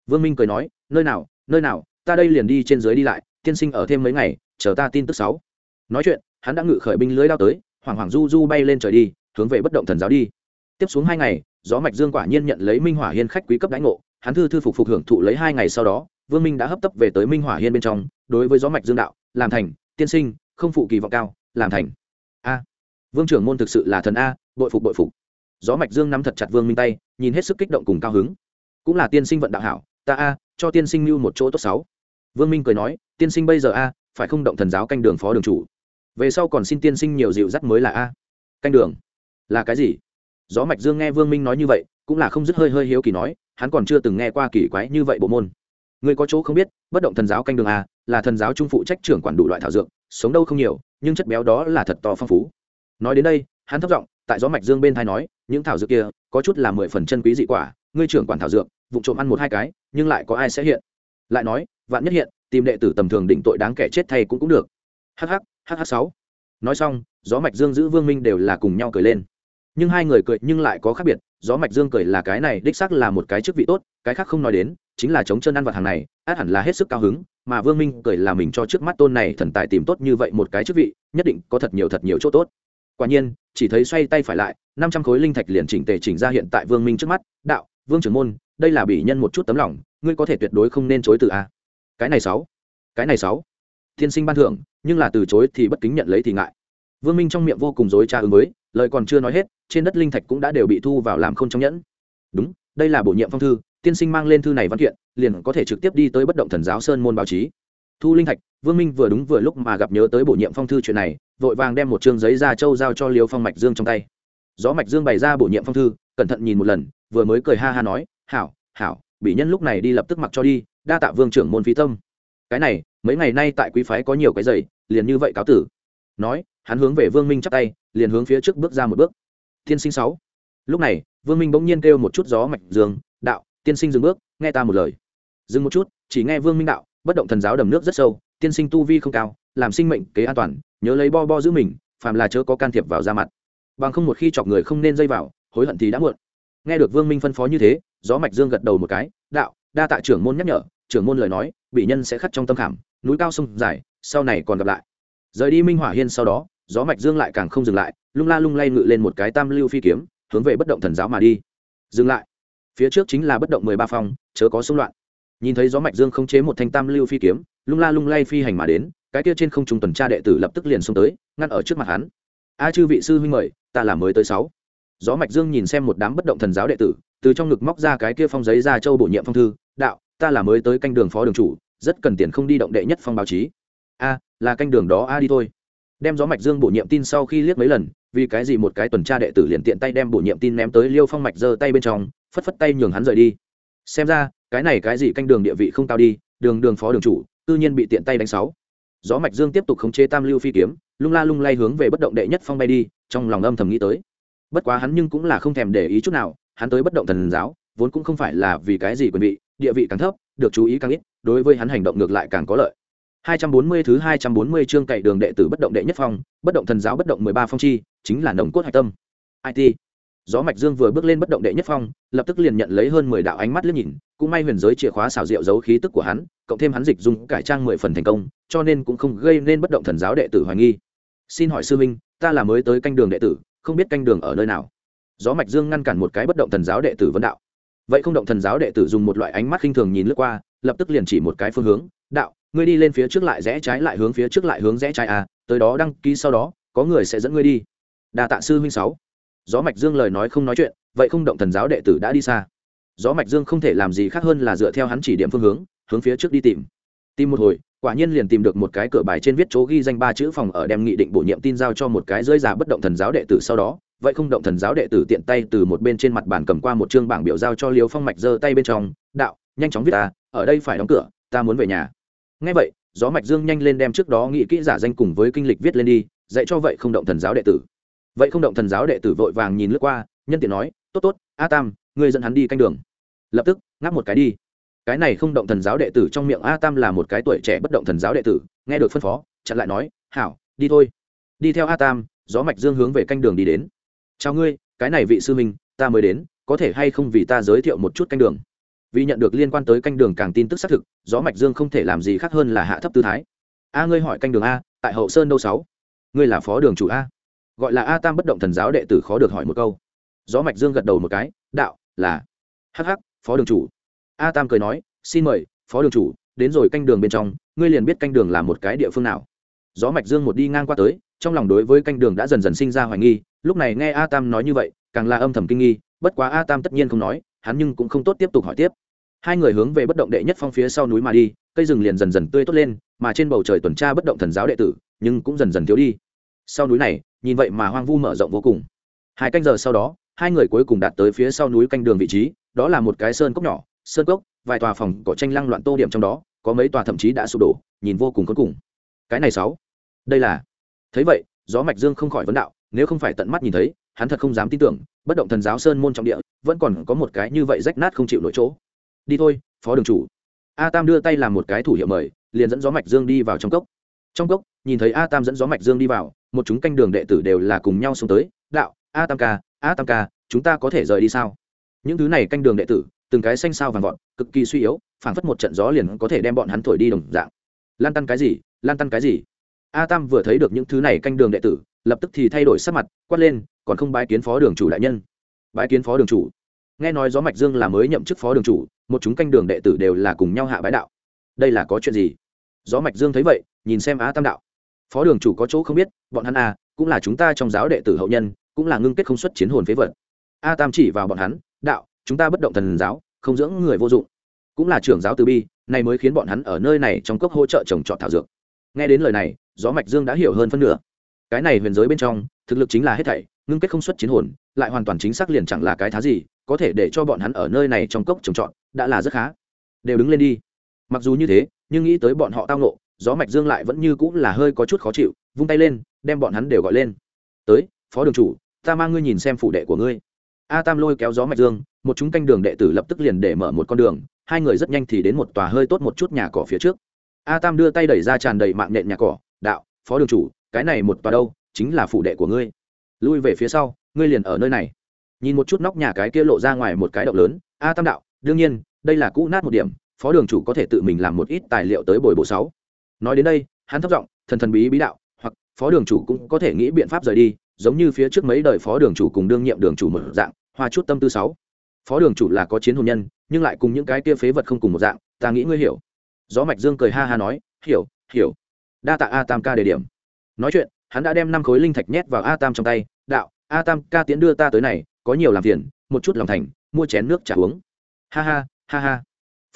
Speaker 1: Vương minh cười nói, nơi nào nơi nào, ta đây liền đi trên dưới đi lại, tiên sinh ở thêm mấy ngày, chờ ta tin tức sáu. Nói chuyện, hắn đã ngự khởi binh lưới lao tới, hoảng hoảng du du bay lên trời đi, hướng về bất động thần giáo đi. Tiếp xuống hai ngày, gió mạch dương quả nhiên nhận lấy minh hỏa hiên khách quý cấp đánh ngộ, hắn thư thư phục phục hưởng thụ lấy hai ngày sau đó, vương minh đã hấp tấp về tới minh hỏa hiên bên trong, đối với gió mạch dương đạo, làm thành, tiên sinh, không phụ kỳ vọng cao, làm thành. A. Vương trưởng môn thực sự là thần a, bội phục bội phục gió mạch dương nắm thật chặt vương minh tay, nhìn hết sức kích động cùng cao hứng. Cũng là tiên sinh vận đạo hảo, ta a, cho tiên sinh mưu một chỗ tốt sáu vương minh cười nói, tiên sinh bây giờ a, phải không động thần giáo canh đường phó đường chủ? Về sau còn xin tiên sinh nhiều dịu dắt mới là a. Canh đường? Là cái gì? Gió mạch dương nghe vương minh nói như vậy, cũng là không dứt hơi hơi hiếu kỳ nói, hắn còn chưa từng nghe qua kỳ quái như vậy bộ môn. Người có chỗ không biết, bất động thần giáo canh đường a, là thần giáo trung phụ trách trưởng quản đủ loại thảo dược, sống đâu không nhiều, nhưng chất béo đó là thật to phong phú. Nói đến đây, hắn thấp giọng, tại gió mạch dương bên thai nói những thảo dược kia, có chút là mười phần chân quý dị quả, ngươi trưởng quản thảo dược vụ trộm ăn một hai cái, nhưng lại có ai sẽ hiện? Lại nói, vạn nhất hiện, tìm đệ tử tầm thường định tội đáng kẻ chết thay cũng cũng được. Hh hh sáu. Nói xong, gió mạch dương giữ vương minh đều là cùng nhau cười lên. Nhưng hai người cười nhưng lại có khác biệt, gió mạch dương cười là cái này đích xác là một cái chức vị tốt, cái khác không nói đến, chính là chống chân ăn vặt hàng này, át hẳn là hết sức cao hứng, mà vương minh cười là mình cho trước mắt tôn này thần tài tìm tốt như vậy một cái chức vị, nhất định có thật nhiều thật nhiều chỗ tốt quả nhiên, chỉ thấy xoay tay phải lại, năm trăm khối linh thạch liền chỉnh tề chỉnh ra hiện tại vương minh trước mắt, đạo, vương trưởng môn, đây là bị nhân một chút tấm lòng, ngươi có thể tuyệt đối không nên chối từ a. Cái này sáu, cái này sáu. Thiên sinh ban thưởng, nhưng là từ chối thì bất kính nhận lấy thì ngại. Vương minh trong miệng vô cùng dối tra ứng với, lời còn chưa nói hết, trên đất linh thạch cũng đã đều bị thu vào làm không trong nhẫn. Đúng, đây là bổ nhiệm phong thư, tiên sinh mang lên thư này văn kiện, liền có thể trực tiếp đi tới bất động thần giáo sơn môn báo chí thu linh thạch, vương minh vừa đúng vừa lúc mà gặp nhớ tới bổ nhiệm phong thư chuyện này, vội vàng đem một chương giấy ra châu giao cho liêu phong mạch dương trong tay. Gió mạch dương bày ra bổ nhiệm phong thư, cẩn thận nhìn một lần, vừa mới cười ha ha nói, hảo hảo, bị nhân lúc này đi lập tức mặc cho đi, đa tạ vương trưởng môn phí tâm. Cái này, mấy ngày nay tại quý phái có nhiều cái giày, liền như vậy cáo tử. Nói, hắn hướng về vương minh chắp tay, liền hướng phía trước bước ra một bước. Tiên sinh sáu. Lúc này, vương minh bỗng nhiên kêu một chút gió mạch dương, đạo, tiên sinh dừng bước, nghe ta một lời. Dừng một chút, chỉ nghe vương minh đạo bất động thần giáo đầm nước rất sâu, tiên sinh tu vi không cao, làm sinh mệnh kế an toàn, nhớ lấy bo bo giữ mình, phàm là chớ có can thiệp vào da mặt. Bằng không một khi chọc người không nên dây vào, hối hận thì đã muộn. Nghe được vương minh phân phó như thế, gió mạch dương gật đầu một cái, đạo, đa tạ trưởng môn nhắc nhở, trưởng môn lời nói, bị nhân sẽ khắc trong tâm khảm, núi cao sông dài, sau này còn gặp lại. Rời đi minh hỏa hiên sau đó, gió mạch dương lại càng không dừng lại, lung la lung lay ngự lên một cái tam lưu phi kiếm, hướng về bất động thần giáo mà đi. Dừng lại. Phía trước chính là bất động mười ba phong, chớ có xung loạn nhìn thấy gió mạch dương không chế một thanh tam lưu phi kiếm, lung la lung lay phi hành mà đến, cái kia trên không trung tuần tra đệ tử lập tức liền xông tới, ngăn ở trước mặt hắn. A chư vị sư huynh mời, ta là mới tới sáu. Gió mạch dương nhìn xem một đám bất động thần giáo đệ tử, từ trong ngực móc ra cái kia phong giấy ra châu bổ nhiệm phong thư, đạo, ta là mới tới canh đường phó đường chủ, rất cần tiền không đi động đệ nhất phong báo chí. A, là canh đường đó, a đi thôi. Đem gió mạch dương bổ nhiệm tin sau khi liếc mấy lần, vì cái gì một cái tuần tra đệ tử liền tiện tay đem bổ nhiệm tin ném tới liêu phong mạch giơ tay bên trong, phất phất tay nhường hắn rời đi. Xem ra cái này cái gì canh đường địa vị không cao đi đường đường phó đường chủ tự nhiên bị tiện tay đánh sáu gió mạch dương tiếp tục khống chế tam lưu phi kiếm lung la lung lay hướng về bất động đệ nhất phong bay đi trong lòng âm thầm nghĩ tới bất quá hắn nhưng cũng là không thèm để ý chút nào hắn tới bất động thần giáo vốn cũng không phải là vì cái gì quyền vị địa vị càng thấp được chú ý càng ít đối với hắn hành động ngược lại càng có lợi 240 thứ 240 chương cậy đường đệ tử bất động đệ nhất phong, bất động thần giáo bất động 13 phong chi, chính là nồng cốt hạch tâm. IT. Gió mạch dương vừa bước lên bất động đệ nhất phong, lập tức liền nhận lấy hơn 10 đạo ánh mắt liếc nhìn, cũng may huyền giới chìa khóa xảo diệu giấu khí tức của hắn, cộng thêm hắn dịch dung cải trang 10 phần thành công, cho nên cũng không gây nên bất động thần giáo đệ tử hoài nghi. Xin hỏi sư minh, ta là mới tới canh đường đệ tử, không biết canh đường ở nơi nào. Gió mạch dương ngăn cản một cái bất động thần giáo đệ tử vấn đạo. Vậy không động thần giáo đệ tử dùng một loại ánh mắt khinh thường nhìn lướt qua, lập tức liền chỉ một cái phương hướng, đạo, ngươi đi lên phía trước lại rẽ trái lại hướng phía trước lại hướng rẽ trái à tới đó đăng ký sau đó có người sẽ dẫn ngươi đi đà tạ sư huynh sáu gió mạch dương lời nói không nói chuyện, vậy không động thần giáo đệ tử đã đi xa. Gió mạch dương không thể làm gì khác hơn là dựa theo hắn chỉ điểm phương hướng hướng phía trước đi tìm. Tìm một hồi, quả nhiên liền tìm được một cái cửa bài trên viết chỗ ghi danh ba chữ phòng ở đem nghị định bổ nhiệm tin giao cho một cái rơi giả bất động thần giáo đệ tử sau đó, vậy không động thần giáo đệ tử tiện tay từ một bên trên mặt bàn cầm qua một chương bảng biểu giao cho liêu phong mạch giơ tay bên trong, đạo, nhanh chóng viết ta, ở đây phải đóng cửa, ta muốn về nhà. Ngay vậy, gió mạch dương nhanh lên đem trước đó nghĩ kỹ giả danh cùng với kinh lịch viết lên đi, dạy cho vậy không động thần giáo đệ tử vậy không động thần giáo đệ tử vội vàng nhìn lướt qua, nhân tiện nói, tốt tốt, a tam, ngươi dẫn hắn đi canh đường. Lập tức, ngáp một cái đi. Cái này không động thần giáo đệ tử trong miệng a tam là một cái tuổi trẻ bất động thần giáo đệ tử, nghe được phân phó, chặn lại nói, hảo, đi thôi. Đi theo a tam, gió mạch dương hướng về canh đường đi đến. Chào ngươi, cái này vị sư minh, ta mới đến, có thể hay không vì ta giới thiệu một chút canh đường? Vì nhận được liên quan tới canh đường càng tin tức xác thực, gió mạch dương không thể làm gì khác hơn là hạ thấp tư thái. A, ngươi hỏi canh đường a, tại hậu sơn đâu sáu? Ngươi là phó đường chủ a gọi là a tam bất động thần giáo đệ tử khó được hỏi một câu. Gió mạch dương gật đầu một cái, đạo, là. Hắc hắc, phó đường chủ. A tam cười nói, xin mời, phó đường chủ, đến rồi canh đường bên trong, ngươi liền biết canh đường là một cái địa phương nào. Gió mạch dương một đi ngang qua tới, trong lòng đối với canh đường đã dần dần sinh ra hoài nghi, lúc này nghe a tam nói như vậy, càng là âm thầm kinh nghi, bất quá a tam tất nhiên không nói, hắn nhưng cũng không tốt tiếp tục hỏi tiếp. Hai người hướng về bất động đệ nhất phong phía sau núi mà đi, cây rừng liền dần dần tươi tốt lên, mà trên bầu trời tuần tra bất động thần giáo đệ tử, nhưng cũng dần dần thiếu đi. Sau núi này nhìn vậy mà hoang vu mở rộng vô cùng. Hai canh giờ sau đó, hai người cuối cùng đạt tới phía sau núi canh đường vị trí, đó là một cái sơn cốc nhỏ, sơn cốc, vài tòa phòng có tranh lăng loạn tô điểm trong đó, có mấy tòa thậm chí đã sụp đổ, nhìn vô cùng cuối cùng. Cái này sáu. Đây là. Thấy vậy, gió mạch dương không khỏi vấn đạo, nếu không phải tận mắt nhìn thấy, hắn thật không dám tin tưởng, bất động thần giáo sơn môn trọng địa, vẫn còn có một cái như vậy rách nát không chịu nổi chỗ. Đi thôi, phó đường chủ. A tam đưa tay làm một cái thủ hiệu mời, liền dẫn gió mạch dương đi vào trong cốc. Trong cốc nhìn thấy a tam dẫn gió mạch dương đi vào, một chúng canh đường đệ tử đều là cùng nhau xuống tới, đạo, a tam ca, a tam ca, chúng ta có thể rời đi sao? Những thứ này canh đường đệ tử, từng cái xanh sao vàng vọt, cực kỳ suy yếu, phảng phất một trận gió liền có thể đem bọn hắn thổi đi đồng dạng. Lan tăn cái gì? Lan tăn cái gì? A tam vừa thấy được những thứ này canh đường đệ tử, lập tức thì thay đổi sắc mặt, quát lên, còn không bái kiến phó đường chủ đại nhân? Bái kiến phó đường chủ? Nghe nói gió mạch dương là mới nhậm chức phó đường chủ, một chúng canh đường đệ tử đều là cùng nhau hạ bái đạo. Đây là có chuyện gì? Gió mạch dương thấy vậy, nhìn xem á tam đạo phó đường chủ có chỗ không biết, bọn hắn à cũng là chúng ta trong giáo đệ tử hậu nhân, cũng là ngưng kết không xuất chiến hồn phế vật. A tam chỉ vào bọn hắn, đạo, chúng ta bất động thần giáo, không dưỡng người vô dụng. Cũng là trưởng giáo từ bi này mới khiến bọn hắn ở nơi này trong cốc hỗ trợ trồng trọt thảo dược. Nghe đến lời này, gió mạch dương đã hiểu hơn phân nửa. Cái này huyền giới bên trong, thực lực chính là hết thảy, ngưng kết không xuất chiến hồn, lại hoàn toàn chính xác liền chẳng là cái thá gì, có thể để cho bọn hắn ở nơi này trong cốc trồng trọt, đã là rất khá. Đều đứng lên đi. Mặc dù như thế, nhưng nghĩ tới bọn họ tao nộ gió mạch dương lại vẫn như cũng là hơi có chút khó chịu, vung tay lên, đem bọn hắn đều gọi lên. Tới, phó đường chủ, ta mang ngươi nhìn xem phủ đệ của ngươi. A tam lôi kéo gió mạch dương, một chúng canh đường đệ tử lập tức liền để mở một con đường, hai người rất nhanh thì đến một tòa hơi tốt một chút nhà cỏ phía trước. A tam đưa tay đẩy ra tràn đầy mạng nện nhà cỏ, đạo, phó đường chủ, cái này một tòa đâu, chính là phủ đệ của ngươi. Lui về phía sau, ngươi liền ở nơi này. Nhìn một chút nóc nhà cái kia lộ ra ngoài một cái động lớn, a tam đạo, đương nhiên, đây là cũ nát một điểm, phó đường chủ có thể tự mình làm một ít tài liệu tới bồi bộ sáu nói đến đây, hắn thất giọng, thần thần bí bí đạo, hoặc phó đường chủ cũng có thể nghĩ biện pháp rời đi, giống như phía trước mấy đời phó đường chủ cùng đương nhiệm đường chủ một dạng, hoa chút tâm tư sáu. Phó đường chủ là có chiến hồn nhân, nhưng lại cùng những cái kia phế vật không cùng một dạng, ta nghĩ ngươi hiểu. Gió mạch dương cười ha ha nói, hiểu hiểu. Đa tạ a tam ca đề điểm. Nói chuyện, hắn đã đem năm khối linh thạch nhét vào a tam trong tay, đạo, a tam ca tiến đưa ta tới này, có nhiều làm phiền, một chút lòng thành, mua chén nước trả uống. Ha ha ha ha.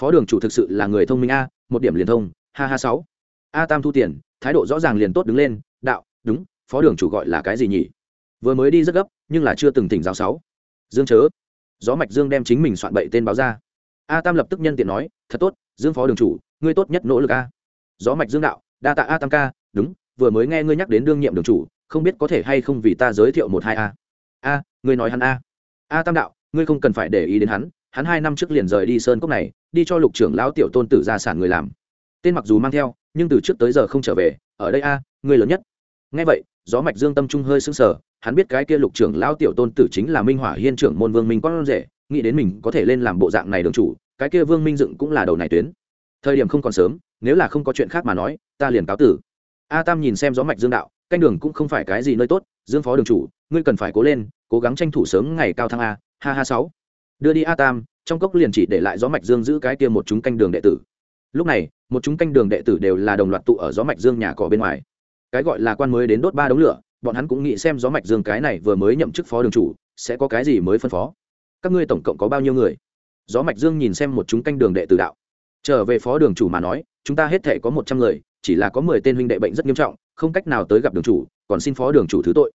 Speaker 1: Phó đường chủ thực sự là người thông minh a, một điểm liền thông, ha ha sáu a tam thu tiền, thái độ rõ ràng liền tốt đứng lên, đạo, đúng, phó đường chủ gọi là cái gì nhỉ? Vừa mới đi rất gấp, nhưng là chưa từng tỉnh giáo sáu. Dương chớ. Gió mạch dương đem chính mình soạn bậy tên báo ra. A tam lập tức nhân tiện nói, thật tốt, dương phó đường chủ, ngươi tốt nhất nỗ lực a. Gió mạch dương đạo, đa tạ a tam ca, đúng, vừa mới nghe ngươi nhắc đến đương nhiệm đường chủ, không biết có thể hay không vì ta giới thiệu một hai a. A, ngươi nói hắn a. A tam đạo, ngươi không cần phải để ý đến hắn hắn hai năm trước liền rời đi sơn cốc này, đi cho lục trưởng lão tiểu tôn tử gia sản người làm. Tên mặc dù mang theo nhưng từ trước tới giờ không trở về, ở đây a, người lớn nhất. Nghe vậy, gió mạch dương tâm trung hơi sững sờ, hắn biết cái kia lục trưởng lão tiểu tôn tử chính là minh hỏa hiên trưởng môn vương minh con rể, nghĩ đến mình có thể lên làm bộ dạng này đường chủ, cái kia vương minh dựng cũng là đầu này tuyến. Thời điểm không còn sớm, nếu là không có chuyện khác mà nói, ta liền cáo tử. A tam nhìn xem gió mạch dương đạo, canh đường cũng không phải cái gì nơi tốt, dương phó đường chủ, ngươi cần phải cố lên, cố gắng tranh thủ sớm ngày cao thăng a, ha ha sáu. Đưa đi a tam, trong cốc liền chỉ để lại gió mạch dương giữ cái kia một chúng canh đường đệ tử lúc này, một chúng canh đường đệ tử đều là đồng loạt tụ ở gió mạch dương nhà cỏ bên ngoài. Cái gọi là quan mới đến đốt ba đống lửa, bọn hắn cũng nghĩ xem gió mạch dương cái này vừa mới nhậm chức phó đường chủ, sẽ có cái gì mới phân phó. Các ngươi tổng cộng có bao nhiêu người? Gió mạch dương nhìn xem một chúng canh đường đệ tử đạo. Trở về phó đường chủ mà nói, chúng ta hết thể có một trăm người, chỉ là có mười tên huynh đệ bệnh rất nghiêm trọng, không cách nào tới gặp đường chủ, còn xin phó đường chủ thứ tội.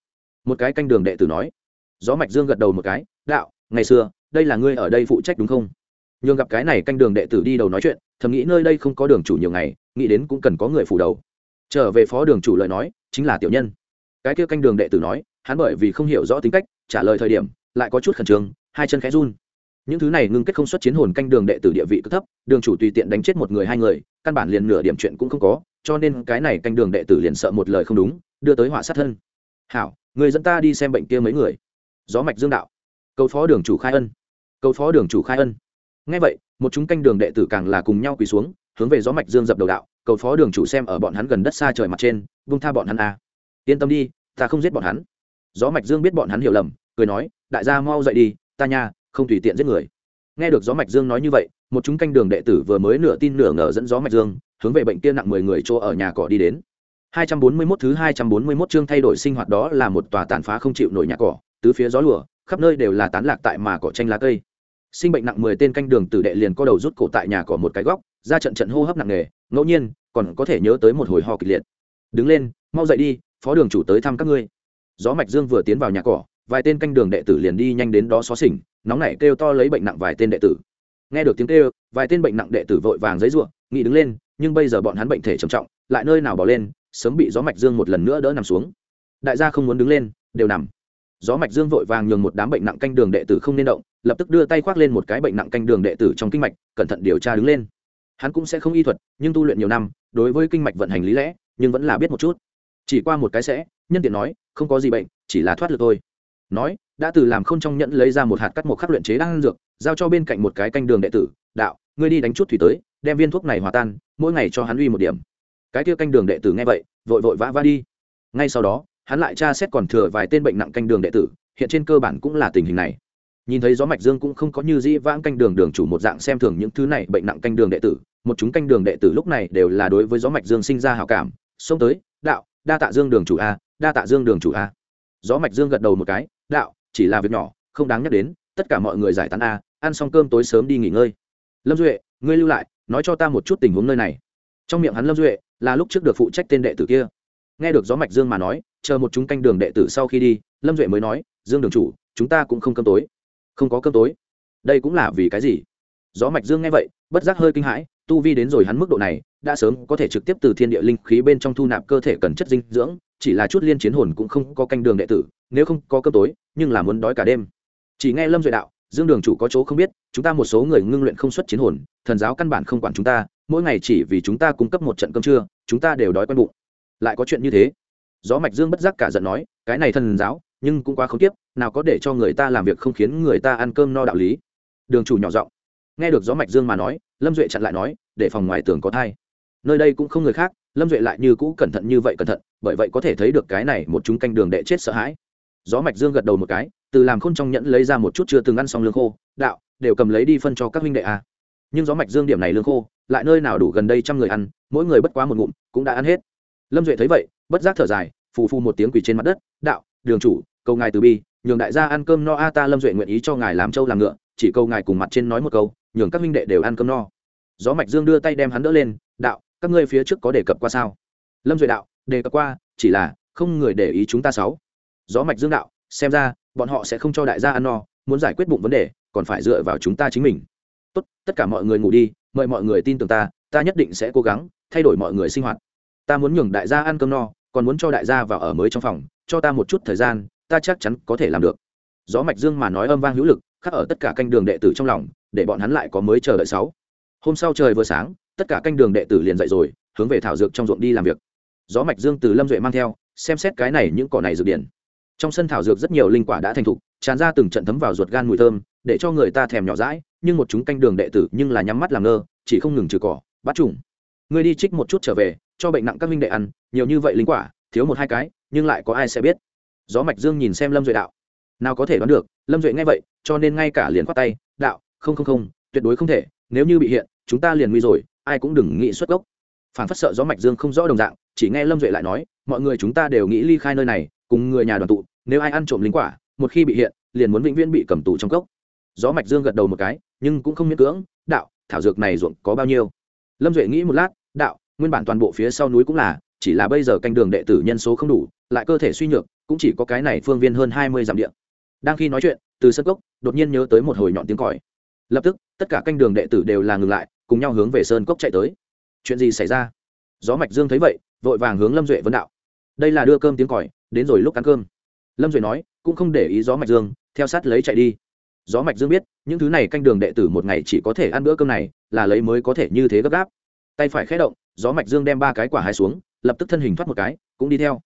Speaker 1: Một cái canh đường đệ tử nói. Gió mạch dương gật đầu một cái, đạo, ngày xưa, đây là ngươi ở đây phụ trách đúng không? Nhường gặp cái này canh đường đệ tử đi đầu nói chuyện thầm nghĩ nơi đây không có đường chủ nhiều ngày, nghĩ đến cũng cần có người phủ đầu. Trở về phó đường chủ lời nói, chính là tiểu nhân. Cái kia canh đường đệ tử nói, hắn bởi vì không hiểu rõ tính cách, trả lời thời điểm, lại có chút khẩn trương, hai chân khẽ run. Những thứ này ngưng kết không xuất chiến hồn canh đường đệ tử địa vị cực thấp, đường chủ tùy tiện đánh chết một người hai người, căn bản liền nửa điểm chuyện cũng không có, cho nên cái này canh đường đệ tử liền sợ một lời không đúng, đưa tới họa sát thân. Hảo, người dẫn ta đi xem bệnh kia mấy người. Gió mạch dương đạo. Cầu phó đường chủ khai ân. Cầu phó đường chủ khai ân. Ngay vậy một chúng canh đường đệ tử càng là cùng nhau quỳ xuống, hướng về gió mạch dương dập đầu đạo, cầu phó đường chủ xem ở bọn hắn gần đất xa trời mặt trên, vung tha bọn hắn a. À. yên tâm đi, ta không giết bọn hắn. Gió mạch dương biết bọn hắn hiểu lầm, cười nói, đại gia mau dậy đi, ta nha, không tùy tiện giết người. Nghe được gió mạch dương nói như vậy, một chúng canh đường đệ tử vừa mới nửa tin nửa ngờ dẫn gió mạch dương, hướng về bệnh tiên nặng mười người chỗ ở nhà cỏ đi đến. 241 thứ 241 chương thay đổi sinh hoạt đó là một tòa tàn phá không chịu nổi nhà cỏ, tứ phía gió lùa, khắp nơi đều là tán lạc tại mà cỏ tranh lá cây sinh bệnh nặng mười tên canh đường tử đệ liền co đầu rút cổ tại nhà cỏ một cái góc, ra trận trận hô hấp nặng nề, ngẫu nhiên, còn có thể nhớ tới một hồi ho kịch liệt. Đứng lên, mau dậy đi, phó đường chủ tới thăm các ngươi. Gió mạch dương vừa tiến vào nhà cỏ, vài tên canh đường đệ tử liền đi nhanh đến đó xó xỉnh, nóng nảy kêu to lấy bệnh nặng vài tên đệ tử. Nghe được tiếng kêu, vài tên bệnh nặng đệ tử vội vàng giấy ruộng nghĩ đứng lên, nhưng bây giờ bọn hắn bệnh thể trầm trọng, lại nơi nào bỏ lên, sớm bị gió mạch dương một lần nữa đỡ nằm xuống. Đại gia không muốn đứng lên, đều nằm gió mạch dương vội vàng nhường một đám bệnh nặng canh đường đệ tử không nên động, lập tức đưa tay khoác lên một cái bệnh nặng canh đường đệ tử trong kinh mạch, cẩn thận điều tra đứng lên. Hắn cũng sẽ không y thuật, nhưng tu luyện nhiều năm, đối với kinh mạch vận hành lý lẽ, nhưng vẫn là biết một chút. Chỉ qua một cái sẽ, nhân tiện nói, không có gì bệnh, chỉ là thoát lực thôi. Nói, đã từ làm không trong nhẫn lấy ra một hạt cắt một khắc luyện chế đang dược, giao cho bên cạnh một cái canh đường đệ tử, đạo, ngươi đi đánh chút thủy tới, đem viên thuốc này hòa tan, mỗi ngày cho hắn uy một điểm. Cái kia canh đường đệ tử nghe vậy, vội vội vã vã đi. Ngay sau đó hắn lại tra xét còn thừa vài tên bệnh nặng canh đường đệ tử, hiện trên cơ bản cũng là tình hình này. Nhìn thấy gió mạch dương cũng không có như dĩ vãng canh đường đường chủ một dạng xem thường những thứ này bệnh nặng canh đường đệ tử, một chúng canh đường đệ tử lúc này đều là đối với gió mạch dương sinh ra hảo cảm, xông tới, đạo, đa tạ dương đường chủ a, đa tạ dương đường chủ a. Gió mạch dương gật đầu một cái, đạo, chỉ là việc nhỏ, không đáng nhắc đến, tất cả mọi người giải tán a, ăn xong cơm tối sớm đi nghỉ ngơi. Lâm duệ, ngươi lưu lại, nói cho ta một chút tình huống nơi này. Trong miệng hắn lâm duệ, là lúc trước được phụ trách tên đệ tử kia. Nghe được gió mạch dương mà nói chờ một chúng canh đường đệ tử sau khi đi, lâm duệ mới nói, dương đường chủ, chúng ta cũng không cơm tối. Không có cơm tối? Đây cũng là vì cái gì? Gió mạch dương nghe vậy, bất giác hơi kinh hãi, tu vi đến rồi hắn mức độ này, đã sớm có thể trực tiếp từ thiên địa linh khí bên trong thu nạp cơ thể cần chất dinh dưỡng, chỉ là chút liên chiến hồn cũng không có canh đường đệ tử, nếu không có cơm tối, nhưng là muốn đói cả đêm. Chỉ nghe lâm duệ đạo, dương đường chủ có chỗ không biết, chúng ta một số người ngưng luyện không xuất chiến hồn, thần giáo căn bản không quản chúng ta, mỗi ngày chỉ vì chúng ta cung cấp một trận cơm trưa, chúng ta đều đói quen bụng. Lại có chuyện như thế gió mạch dương bất giác cả giận nói, cái này thần giáo, nhưng cũng quá không tiếp nào có để cho người ta làm việc không khiến người ta ăn cơm no đạo lý. Đường chủ nhỏ giọng, nghe được gió mạch dương mà nói, lâm duệ chặn lại nói, để phòng ngoài tường có thai. Nơi đây cũng không người khác, lâm duệ lại như cũ cẩn thận như vậy cẩn thận, bởi vậy có thể thấy được cái này một chúng canh đường đệ chết sợ hãi. Gió mạch dương gật đầu một cái, từ làm khôn trong nhẫn lấy ra một chút chưa từng ăn xong lương khô, đạo, đều cầm lấy đi phân cho các huynh đệ à. nhưng gió mạch dương điểm này lương khô, lại nơi nào đủ gần đây trăm người ăn, mỗi người bất quá một ngụm, cũng đã ăn hết. Lâm duệ thấy vậy bất giác thở dài, phù phù một tiếng quỳ trên mặt đất, đạo, đường chủ, cầu ngài từ bi, nhường đại gia ăn cơm no a ta lâm duệ nguyện ý cho ngài làm trâu làm ngựa, chỉ câu ngài cùng mặt trên nói một câu, nhường các huynh đệ đều ăn cơm no. Gió mạch dương đưa tay đem hắn đỡ lên, đạo, các ngươi phía trước có đề cập qua sao? Lâm duệ đạo, đề cập qua, chỉ là không người để ý chúng ta sáu. Gió mạch dương đạo, xem ra, bọn họ sẽ không cho đại gia ăn no, muốn giải quyết bụng vấn đề, còn phải dựa vào chúng ta chính mình. Tốt, tất cả mọi người ngủ đi, mời mọi người tin tưởng ta ta nhất định sẽ cố gắng thay đổi mọi người sinh hoạt. Ta muốn nhường đại gia ăn cơm no còn muốn cho đại gia vào ở mới trong phòng, cho ta một chút thời gian, ta chắc chắn có thể làm được. Gió mạch dương mà nói âm vang hữu lực, khắc ở tất cả canh đường đệ tử trong lòng, để bọn hắn lại có mới chờ đợi sáu. Hôm sau trời vừa sáng, tất cả canh đường đệ tử liền dậy rồi, hướng về thảo dược trong ruộng đi làm việc. Gió mạch dương từ lâm duệ mang theo, xem xét cái này những cỏ này dược điển trong sân thảo dược rất nhiều linh quả đã thành thục, tràn ra từng trận thấm vào ruột gan mùi thơm, để cho người ta thèm nhỏ rãi nhưng một chúng canh đường đệ tử nhưng là nhắm mắt làm ngơ, chỉ không ngừng trừ cỏ, bắt trùng. Người đi trích một chút trở về cho bệnh nặng các minh đệ ăn, nhiều như vậy linh quả, thiếu một hai cái, nhưng lại có ai sẽ biết? Gió mạch dương nhìn xem lâm duệ đạo. Nào có thể đoán được, lâm duệ nghe vậy, cho nên ngay cả liền khoát tay, đạo, không không không, tuyệt đối không thể, nếu như bị hiện, chúng ta liền nguy rồi, ai cũng đừng nghĩ xuất gốc. Phản phất sợ gió mạch dương không rõ đồng dạng, chỉ nghe lâm duệ lại nói, mọi người chúng ta đều nghĩ ly khai nơi này, cùng người nhà đoàn tụ, nếu ai ăn trộm linh quả, một khi bị hiện, liền muốn vĩnh viễn bị cầm tù trong cốc. Gió mạch dương gật đầu một cái, nhưng cũng không miễn cưỡng, đạo, thảo dược này ruộng có bao nhiêu? Lâm duệ nghĩ một lát, đạo nguyên bản toàn bộ phía sau núi cũng là, chỉ là bây giờ canh đường đệ tử nhân số không đủ, lại cơ thể suy nhược, cũng chỉ có cái này phương viên hơn hai mươi dặm điện đang khi nói chuyện, từ sân cốc, đột nhiên nhớ tới một hồi nhọn tiếng còi. Lập tức, tất cả canh đường đệ tử đều là ngừng lại, cùng nhau hướng về sơn cốc chạy tới. Chuyện gì xảy ra? Gió mạch dương thấy vậy, vội vàng hướng lâm duệ vấn đạo. Đây là đưa cơm tiếng còi, đến rồi lúc ăn cơm. Lâm duệ nói, cũng không để ý gió mạch dương, theo sát lấy chạy đi. Gió mạch dương biết, những thứ này canh đường đệ tử một ngày chỉ có thể ăn bữa cơm này, là lấy mới có thể như thế gấp gáp. Tay phải khé động gió mạch dương đem ba cái quả hai xuống, lập tức thân hình thoát một cái, cũng đi theo.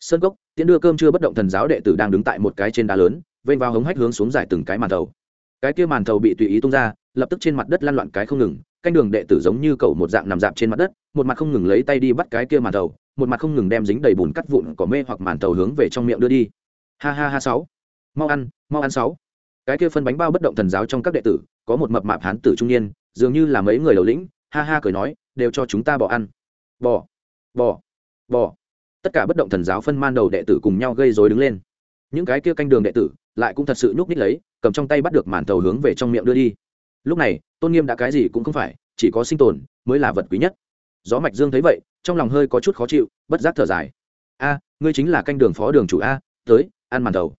Speaker 1: Sơn cốc tiến đưa cơm chưa bất động thần giáo đệ tử đang đứng tại một cái trên đá lớn, vênh vào hống hách hướng xuống giải từng cái màn thầu. Cái kia màn thầu bị tùy ý tung ra, lập tức trên mặt đất lăn loạn cái không ngừng, canh đường đệ tử giống như cậu một dạng nằm dạp trên mặt đất, một mặt không ngừng lấy tay đi bắt cái kia màn thầu, một mặt không ngừng đem dính đầy bùn cắt vụn cỏ mê hoặc màn thầu hướng về trong miệng đưa đi. Ha ha ha sáu. Mau ăn mau ăn sáu. Cái kia phân bánh bao bất động thần giáo trong các đệ tử, có một mập mạp hán tử trung niên, dường như là mấy người đầu lĩnh, ha ha cười nói đều cho chúng ta bỏ ăn. Bỏ bỏ bỏ. Tất cả bất động thần giáo phân man đầu đệ tử cùng nhau gây rối đứng lên. Những cái kia canh đường đệ tử lại cũng thật sự nhúc ních lấy, cầm trong tay bắt được màn thầu hướng về trong miệng đưa đi. Lúc này, tôn nghiêm đã cái gì cũng không phải, chỉ có sinh tồn mới là vật quý nhất. Gió mạch dương thấy vậy, trong lòng hơi có chút khó chịu, bất giác thở dài. A, ngươi chính là canh đường phó đường chủ a, tới, ăn màn thầu.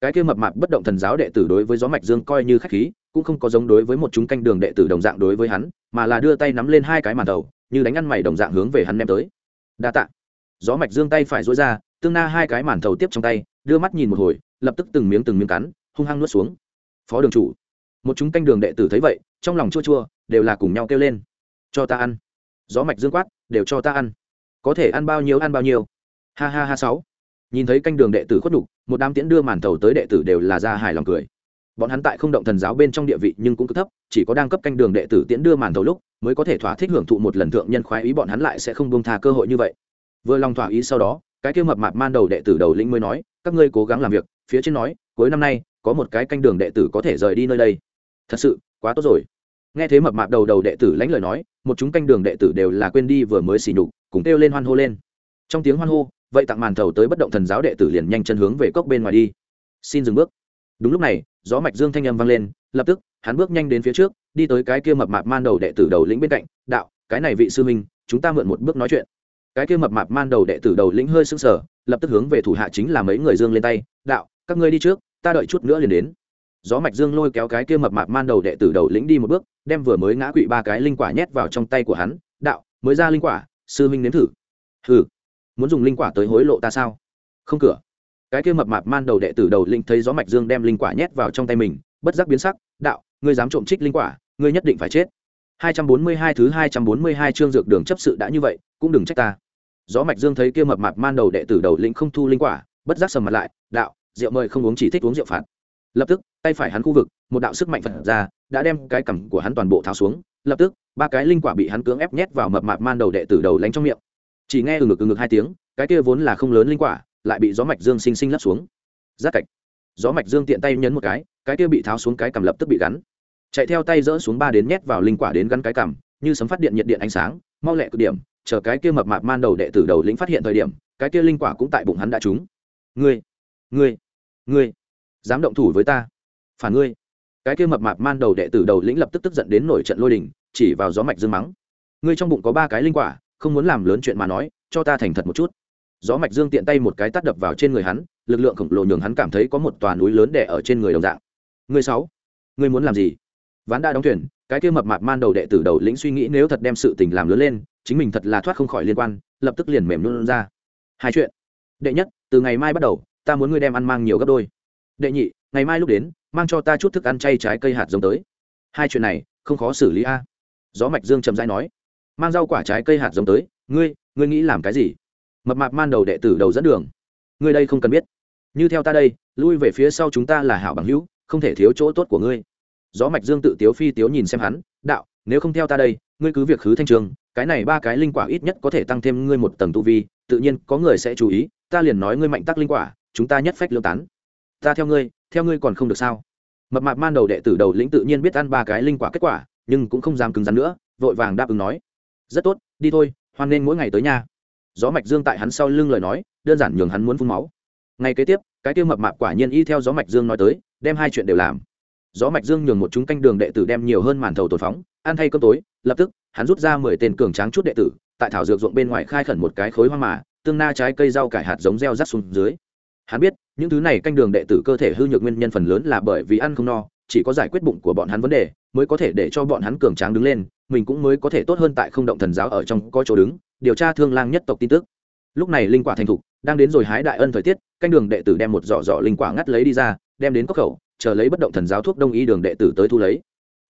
Speaker 1: Cái kia mập mạp bất động thần giáo đệ tử đối với gió mạch dương coi như khách khí cũng không có giống đối với một chúng canh đường đệ tử đồng dạng đối với hắn mà là đưa tay nắm lên hai cái màn đầu, như đánh ăn mày đồng dạng hướng về hắn ném tới. Đa tạ. Gió mạch dương tay phải dối ra tương na hai cái màn thầu tiếp trong tay đưa mắt nhìn một hồi lập tức từng miếng từng miếng cắn hung hăng nuốt xuống. Phó đường chủ. Một chúng canh đường đệ tử thấy vậy trong lòng chua chua đều là cùng nhau kêu lên. Cho ta ăn. Gió mạch dương quát đều cho ta ăn. Có thể ăn bao nhiêu ăn bao nhiêu. Ha ha ha sáu. Nhìn thấy canh đường đệ tử khuất đục một đám tiễn đưa màn thầu tới đệ tử đều là ra hài lòng cười bọn hắn tại không động thần giáo bên trong địa vị nhưng cũng cứ thấp, chỉ có đang cấp canh đường đệ tử tiễn đưa màn thầu lúc mới có thể thỏa thích hưởng thụ một lần thượng nhân khoái ý, bọn hắn lại sẽ không buông tha cơ hội như vậy. Vừa lòng thỏa ý sau đó, cái kia mập mạp man đầu đệ tử đầu lĩnh mới nói, các ngươi cố gắng làm việc. Phía trên nói, cuối năm nay, có một cái canh đường đệ tử có thể rời đi nơi đây. Thật sự, quá tốt rồi. Nghe thế mập mạp đầu đầu đệ tử lãnh lời nói, một chúng canh đường đệ tử đều là quên đi vừa mới xỉ nhục, cùng kêu lên hoan hô lên. Trong tiếng hoan hô, vậy tặng màn thầu tới bất động thần giáo đệ tử liền nhanh chân hướng về cốc bên ngoài đi. Xin dừng bước đúng lúc này, gió mạch dương thanh âm vang lên, lập tức, hắn bước nhanh đến phía trước, đi tới cái kia mập mạp man đầu đệ tử đầu lĩnh bên cạnh, đạo, cái này vị sư minh chúng ta mượn một bước nói chuyện. Cái kia mập mạp man đầu đệ tử đầu lĩnh hơi sưng sờ, lập tức hướng về thủ hạ chính là mấy người dương lên tay, đạo, các ngươi đi trước, ta đợi chút nữa liền đến. Gió mạch dương lôi kéo cái kia mập mạp man đầu đệ tử đầu lĩnh đi một bước, đem vừa mới ngã quỵ ba cái linh quả nhét vào trong tay của hắn, đạo, mới ra linh quả, sư minh nếm thử. Hừ, muốn dùng linh quả tới hối lộ ta sao? Không cửa cái kia mập mạp man đầu đệ tử đầu linh thấy gió mạch dương đem linh quả nhét vào trong tay mình, bất giác biến sắc, đạo, ngươi dám trộm trích linh quả, ngươi nhất định phải chết. 242 thứ 242 chương dược đường chấp sự đã như vậy, cũng đừng trách ta. Gió mạch dương thấy kia mập mạp man đầu đệ tử đầu lĩnh không thu linh quả, bất giác sầm mặt lại, đạo, rượu mời không uống chỉ thích uống rượu phạt. Lập tức, tay phải hắn khu vực, một đạo sức mạnh phật ra, đã đem cái cằm của hắn toàn bộ tháo xuống. Lập tức, ba cái linh quả bị hắn cưỡng ép nhét vào mập mạp man đầu đệ tử đầu lánh trong miệng. Chỉ nghe ừ ngực ừ ngực hai tiếng, cái kia vốn là không lớn linh quả lại bị gió mạch dương sinh sinh lấp xuống. Giác cạch gió mạch dương tiện tay nhấn một cái cái kia bị tháo xuống cái cằm lập tức bị gắn. Chạy theo tay dỡ xuống ba đến nhét vào linh quả đến gắn cái cằm, như sấm phát điện nhiệt điện ánh sáng, mau lẹ cực điểm, chờ cái kia mập mạp man đầu đệ tử đầu lĩnh phát hiện thời điểm, cái kia linh quả cũng tại bụng hắn đã trúng. Ngươi ngươi ngươi, dám động thủ với ta. Phản ngươi. Cái kia mập mạp man đầu đệ tử đầu lĩnh lập tức tức giận đến nổi trận lôi đình, chỉ vào gió mạch dương mắng. Ngươi trong bụng có ba cái linh quả, không muốn làm lớn chuyện mà nói, cho ta thành thật một chút gió mạch dương tiện tay một cái tát đập vào trên người hắn, lực lượng khổng lồ nhường hắn cảm thấy có một tòa núi lớn đè ở trên người đồng dạng. Ngươi sáu ngươi muốn làm gì? Ván đã đóng thuyền, cái kia mập mạp man đầu đệ tử đầu lĩnh suy nghĩ nếu thật đem sự tình làm lớn lên, chính mình thật là thoát không khỏi liên quan, lập tức liền mềm luôn ra. Hai chuyện. Đệ nhất, từ ngày mai bắt đầu, ta muốn ngươi đem ăn mang nhiều gấp đôi. Đệ nhị, ngày mai lúc đến, mang cho ta chút thức ăn chay trái cây hạt giống tới. Hai chuyện này, không khó xử lý a. Gió mạch dương trầm dai nói. Mang rau quả trái cây hạt giống tới, ngươi ngươi nghĩ làm cái gì? Mập mạp man đầu đệ tử đầu dẫn đường. Ngươi đây không cần biết. Như theo ta đây, lui về phía sau chúng ta là hảo bằng hữu, không thể thiếu chỗ tốt của ngươi. Gió mạch dương tự tiếu phi tiếu nhìn xem hắn, đạo, nếu không theo ta đây, ngươi cứ việc khứ thanh trường, cái này ba cái linh quả ít nhất có thể tăng thêm ngươi một tầng tu vi, tự nhiên có người sẽ chú ý, ta liền nói ngươi mạnh tắc linh quả, chúng ta nhất phách lương tán. Ta theo ngươi theo ngươi còn không được sao? Mập mạp man đầu đệ tử đầu lĩnh tự nhiên biết ăn ba cái linh quả kết quả, nhưng cũng không dám cứng rắn nữa, vội vàng đáp ứng nói, rất tốt, đi thôi, hoan nên mỗi ngày tới nhà gió mạch dương tại hắn sau lưng lời nói, đơn giản nhường hắn muốn phun máu. Ngày kế tiếp, cái tiêu mập mạp quả nhiên y theo gió mạch dương nói tới, đem hai chuyện đều làm. Gió mạch dương nhường một chúng canh đường đệ tử đem nhiều hơn màn thầu tồn phóng, ăn thay cơm tối, lập tức, hắn rút ra mười tên cường tráng chút đệ tử, tại thảo dược ruộng bên ngoài khai khẩn một cái khối hoa mà, tương na trái cây rau cải hạt giống gieo rắc xuống dưới. Hắn biết, những thứ này canh đường đệ tử cơ thể hư nhược nguyên nhân phần lớn là bởi vì ăn không no, chỉ có giải quyết bụng của bọn hắn vấn đề, mới có thể để cho bọn hắn cường tráng đứng lên, mình cũng mới có thể tốt hơn tại không động thần giáo ở trong có chỗ đứng điều tra thương lang nhất tộc tin tức. Lúc này linh quả thành thục, đang đến rồi hái đại ân thời tiết, canh đường đệ tử đem một giỏ giỏ linh quả ngắt lấy đi ra, đem đến cốc khẩu, chờ lấy bất động thần giáo thuốc đông y đường đệ tử tới thu lấy.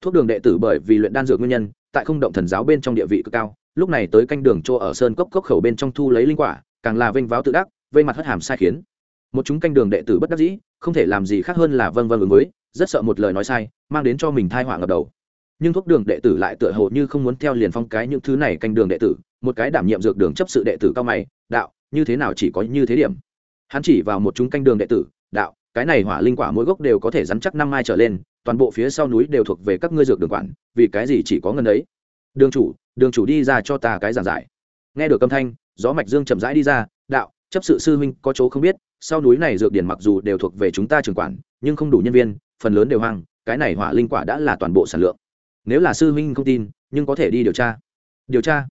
Speaker 1: Thuốc đường đệ tử bởi vì luyện đan dược nguyên nhân, tại không động thần giáo bên trong địa vị cực cao, lúc này tới canh đường chỗ ở sơn cốc cốc khẩu bên trong thu lấy linh quả, càng là vênh váo tự đắc vây mặt hất hàm sai khiến. Một chúng canh đường đệ tử bất đắc dĩ, không thể làm gì khác hơn là vâng vâng ứng với, rất sợ một lời nói sai, mang đến cho mình thai họa ngập đầu nhưng thuốc đường đệ tử lại tựa hồ như không muốn theo liền phong cái những thứ này canh đường đệ tử, một cái đảm nhiệm dược đường chấp sự đệ tử cao mày, đạo, như thế nào chỉ có như thế điểm? Hắn chỉ vào một chúng canh đường đệ tử, đạo, cái này hỏa linh quả mỗi gốc đều có thể rắn chắc năm mai trở lên, toàn bộ phía sau núi đều thuộc về các ngươi dược đường quản, vì cái gì chỉ có ngân ấy? Đường chủ đường chủ đi ra cho ta cái giảng giải. Nghe được âm thanh, gió mạch dương chậm rãi đi ra, đạo, chấp sự sư huynh có chỗ không biết, sau núi này dược điển mặc dù đều thuộc về chúng ta trường quản, nhưng không đủ nhân viên, phần lớn đều hoang, cái này hỏa linh quả đã là toàn bộ sản lượng nếu là sư huynh không tin, nhưng có thể đi điều tra. Điều tra?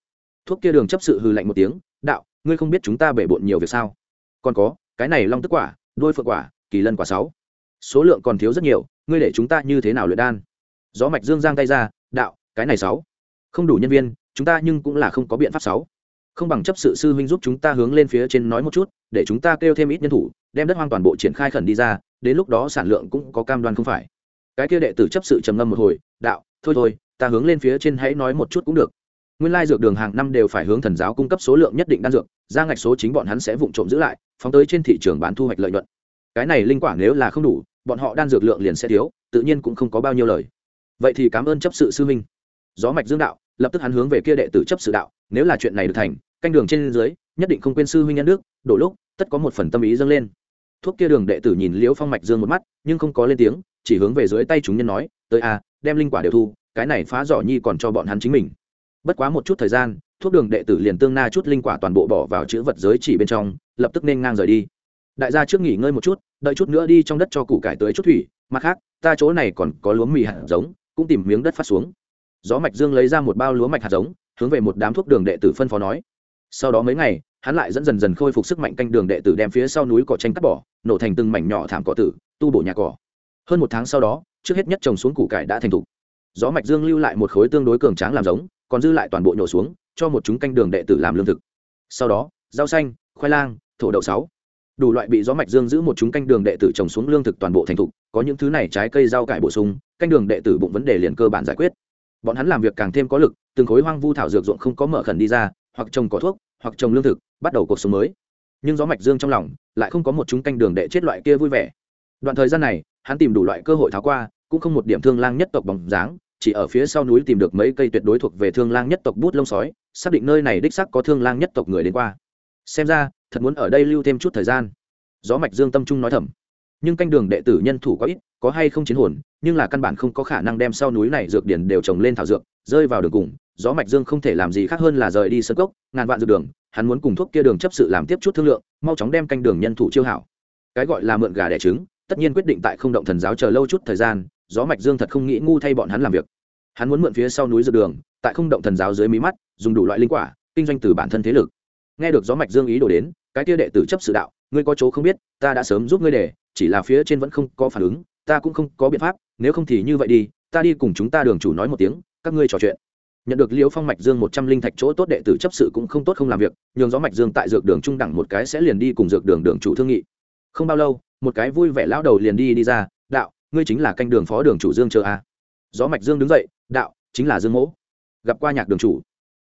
Speaker 1: Thuốc kia đường chấp sự hư lạnh một tiếng, đạo, ngươi không biết chúng ta bể bộn nhiều việc sao? Còn có, cái này long tức quả đôi phượng quả, kỳ lân quả sáu. Số lượng còn thiếu rất nhiều, ngươi để chúng ta như thế nào luyện đan? Gió mạch dương giang tay ra, đạo, cái này sáu. Không đủ nhân viên, chúng ta nhưng cũng là không có biện pháp sáu. Không bằng chấp sự sư huynh giúp chúng ta hướng lên phía trên nói một chút, để chúng ta kêu thêm ít nhân thủ, đem đất hoang toàn bộ triển khai khẩn đi ra, đến lúc đó sản lượng cũng có cam đoan không phải. Cái kia đệ tử chấp sự trầm ngâm một hồi, đạo thôi thôi, ta hướng lên phía trên hãy nói một chút cũng được. Nguyên lai dược đường hàng năm đều phải hướng thần giáo cung cấp số lượng nhất định đan dược, ra ngạch số chính bọn hắn sẽ vụng trộm giữ lại, phóng tới trên thị trường bán thu hoạch lợi nhuận. Cái này linh quả nếu là không đủ, bọn họ đan dược lượng liền sẽ thiếu, tự nhiên cũng không có bao nhiêu lời. Vậy thì cảm ơn chấp sự sư minh gió mạch dương đạo, lập tức hắn hướng về kia đệ tử chấp sự đạo, nếu là chuyện này được thành, canh đường trên dưới, nhất định không quên sư huynh nhân đức đổ lúc, tất có một phần tâm ý dâng lên. Thuốc kia đường đệ tử nhìn liễu phong mạch dương một mắt, nhưng không có lên tiếng, chỉ hướng về dưới tay chúng nhân nói, tới a đem linh quả đều thu, cái này phá giỏ nhi còn cho bọn hắn chính mình. Bất quá một chút thời gian, thuốc đường đệ tử liền tương na chút linh quả toàn bộ bỏ vào chữ vật giới chỉ bên trong, lập tức nên ngang rời đi. Đại gia trước nghỉ ngơi một chút, đợi chút nữa đi trong đất cho củ cải tới chút thủy, mặt khác, ta chỗ này còn có lúa mì hạt giống, cũng tìm miếng đất phát xuống. Gió mạch dương lấy ra một bao lúa mạch hạt giống, hướng về một đám thuốc đường đệ tử phân phó nói. Sau đó mấy ngày, hắn lại dẫn dần dần khôi phục sức mạnh canh đường đệ tử đem phía sau núi cỏ tranh cắt bỏ, nổ thành từng mảnh nhỏ thảm cỏ tử, tu bổ nhà cỏ. Hơn một tháng sau đó trước hết nhất trồng xuống củ cải đã thành thục. Gió mạch dương lưu lại một khối tương đối cường tráng làm giống, còn dư lại toàn bộ nhổ xuống, cho một chúng canh đường đệ tử làm lương thực. Sau đó, rau xanh, khoai lang, thổ đậu sáu. Đủ loại bị gió mạch dương giữ một chúng canh đường đệ tử trồng xuống lương thực toàn bộ thành thục, có những thứ này trái cây rau cải bổ sung, canh đường đệ tử bụng vấn đề liền cơ bản giải quyết. Bọn hắn làm việc càng thêm có lực, từng khối hoang vu thảo dược ruộng không có mở khẩn đi ra, hoặc trồng cỏ thuốc, hoặc trồng lương thực, bắt đầu cuộc sống mới. Nhưng gió mạch dương trong lòng, lại không có một chúng canh đường đệ chết loại kia vui vẻ. Đoạn thời gian này, hắn tìm đủ loại cơ hội tháo qua cũng không một điểm thương lang nhất tộc bóng dáng, chỉ ở phía sau núi tìm được mấy cây tuyệt đối thuộc về thương lang nhất tộc bút lông sói, xác định nơi này đích sắc có thương lang nhất tộc người đến qua. Xem ra, thật muốn ở đây lưu thêm chút thời gian. Gió mạch dương tâm trung nói thầm. Nhưng canh đường đệ tử nhân thủ có ít, có hay không chiến hồn, nhưng là căn bản không có khả năng đem sau núi này dược điển đều trồng lên thảo dược, rơi vào đường cùng, gió mạch dương không thể làm gì khác hơn là rời đi sân cốc, ngàn vạn dược đường, hắn muốn cùng thuốc kia đường chấp sự làm tiếp chút thương lượng, mau chóng đem canh đường nhân thủ chiêu hảo. Cái gọi là mượn gà đẻ trứng, tất nhiên quyết định tại không động thần giáo chờ lâu chút thời gian gió mạch dương thật không nghĩ ngu thay bọn hắn làm việc. Hắn muốn mượn phía sau núi dược đường, tại không động thần giáo dưới mí mắt, dùng đủ loại linh quả, kinh doanh từ bản thân thế lực. Nghe được gió mạch dương ý đồ đến, cái kia đệ tử chấp sự đạo, ngươi có chỗ không biết, ta đã sớm giúp ngươi để, chỉ là phía trên vẫn không có phản ứng, ta cũng không có biện pháp, nếu không thì như vậy đi, ta đi cùng chúng ta đường chủ nói một tiếng, các ngươi trò chuyện. Nhận được liễu phong mạch dương một trăm linh thạch chỗ tốt đệ tử chấp sự cũng không tốt không làm việc, nhường gió mạch dương tại dược đường trung đẳng một cái sẽ liền đi cùng dược đường đường chủ thương nghị. Không bao lâu, một cái vui vẻ lão đầu liền đi đi ra, đạo ngươi chính là canh đường phó đường chủ dương chờ a. Gió mạch dương đứng dậy, đạo, chính là dương mỗ. Gặp qua nhạc đường chủ.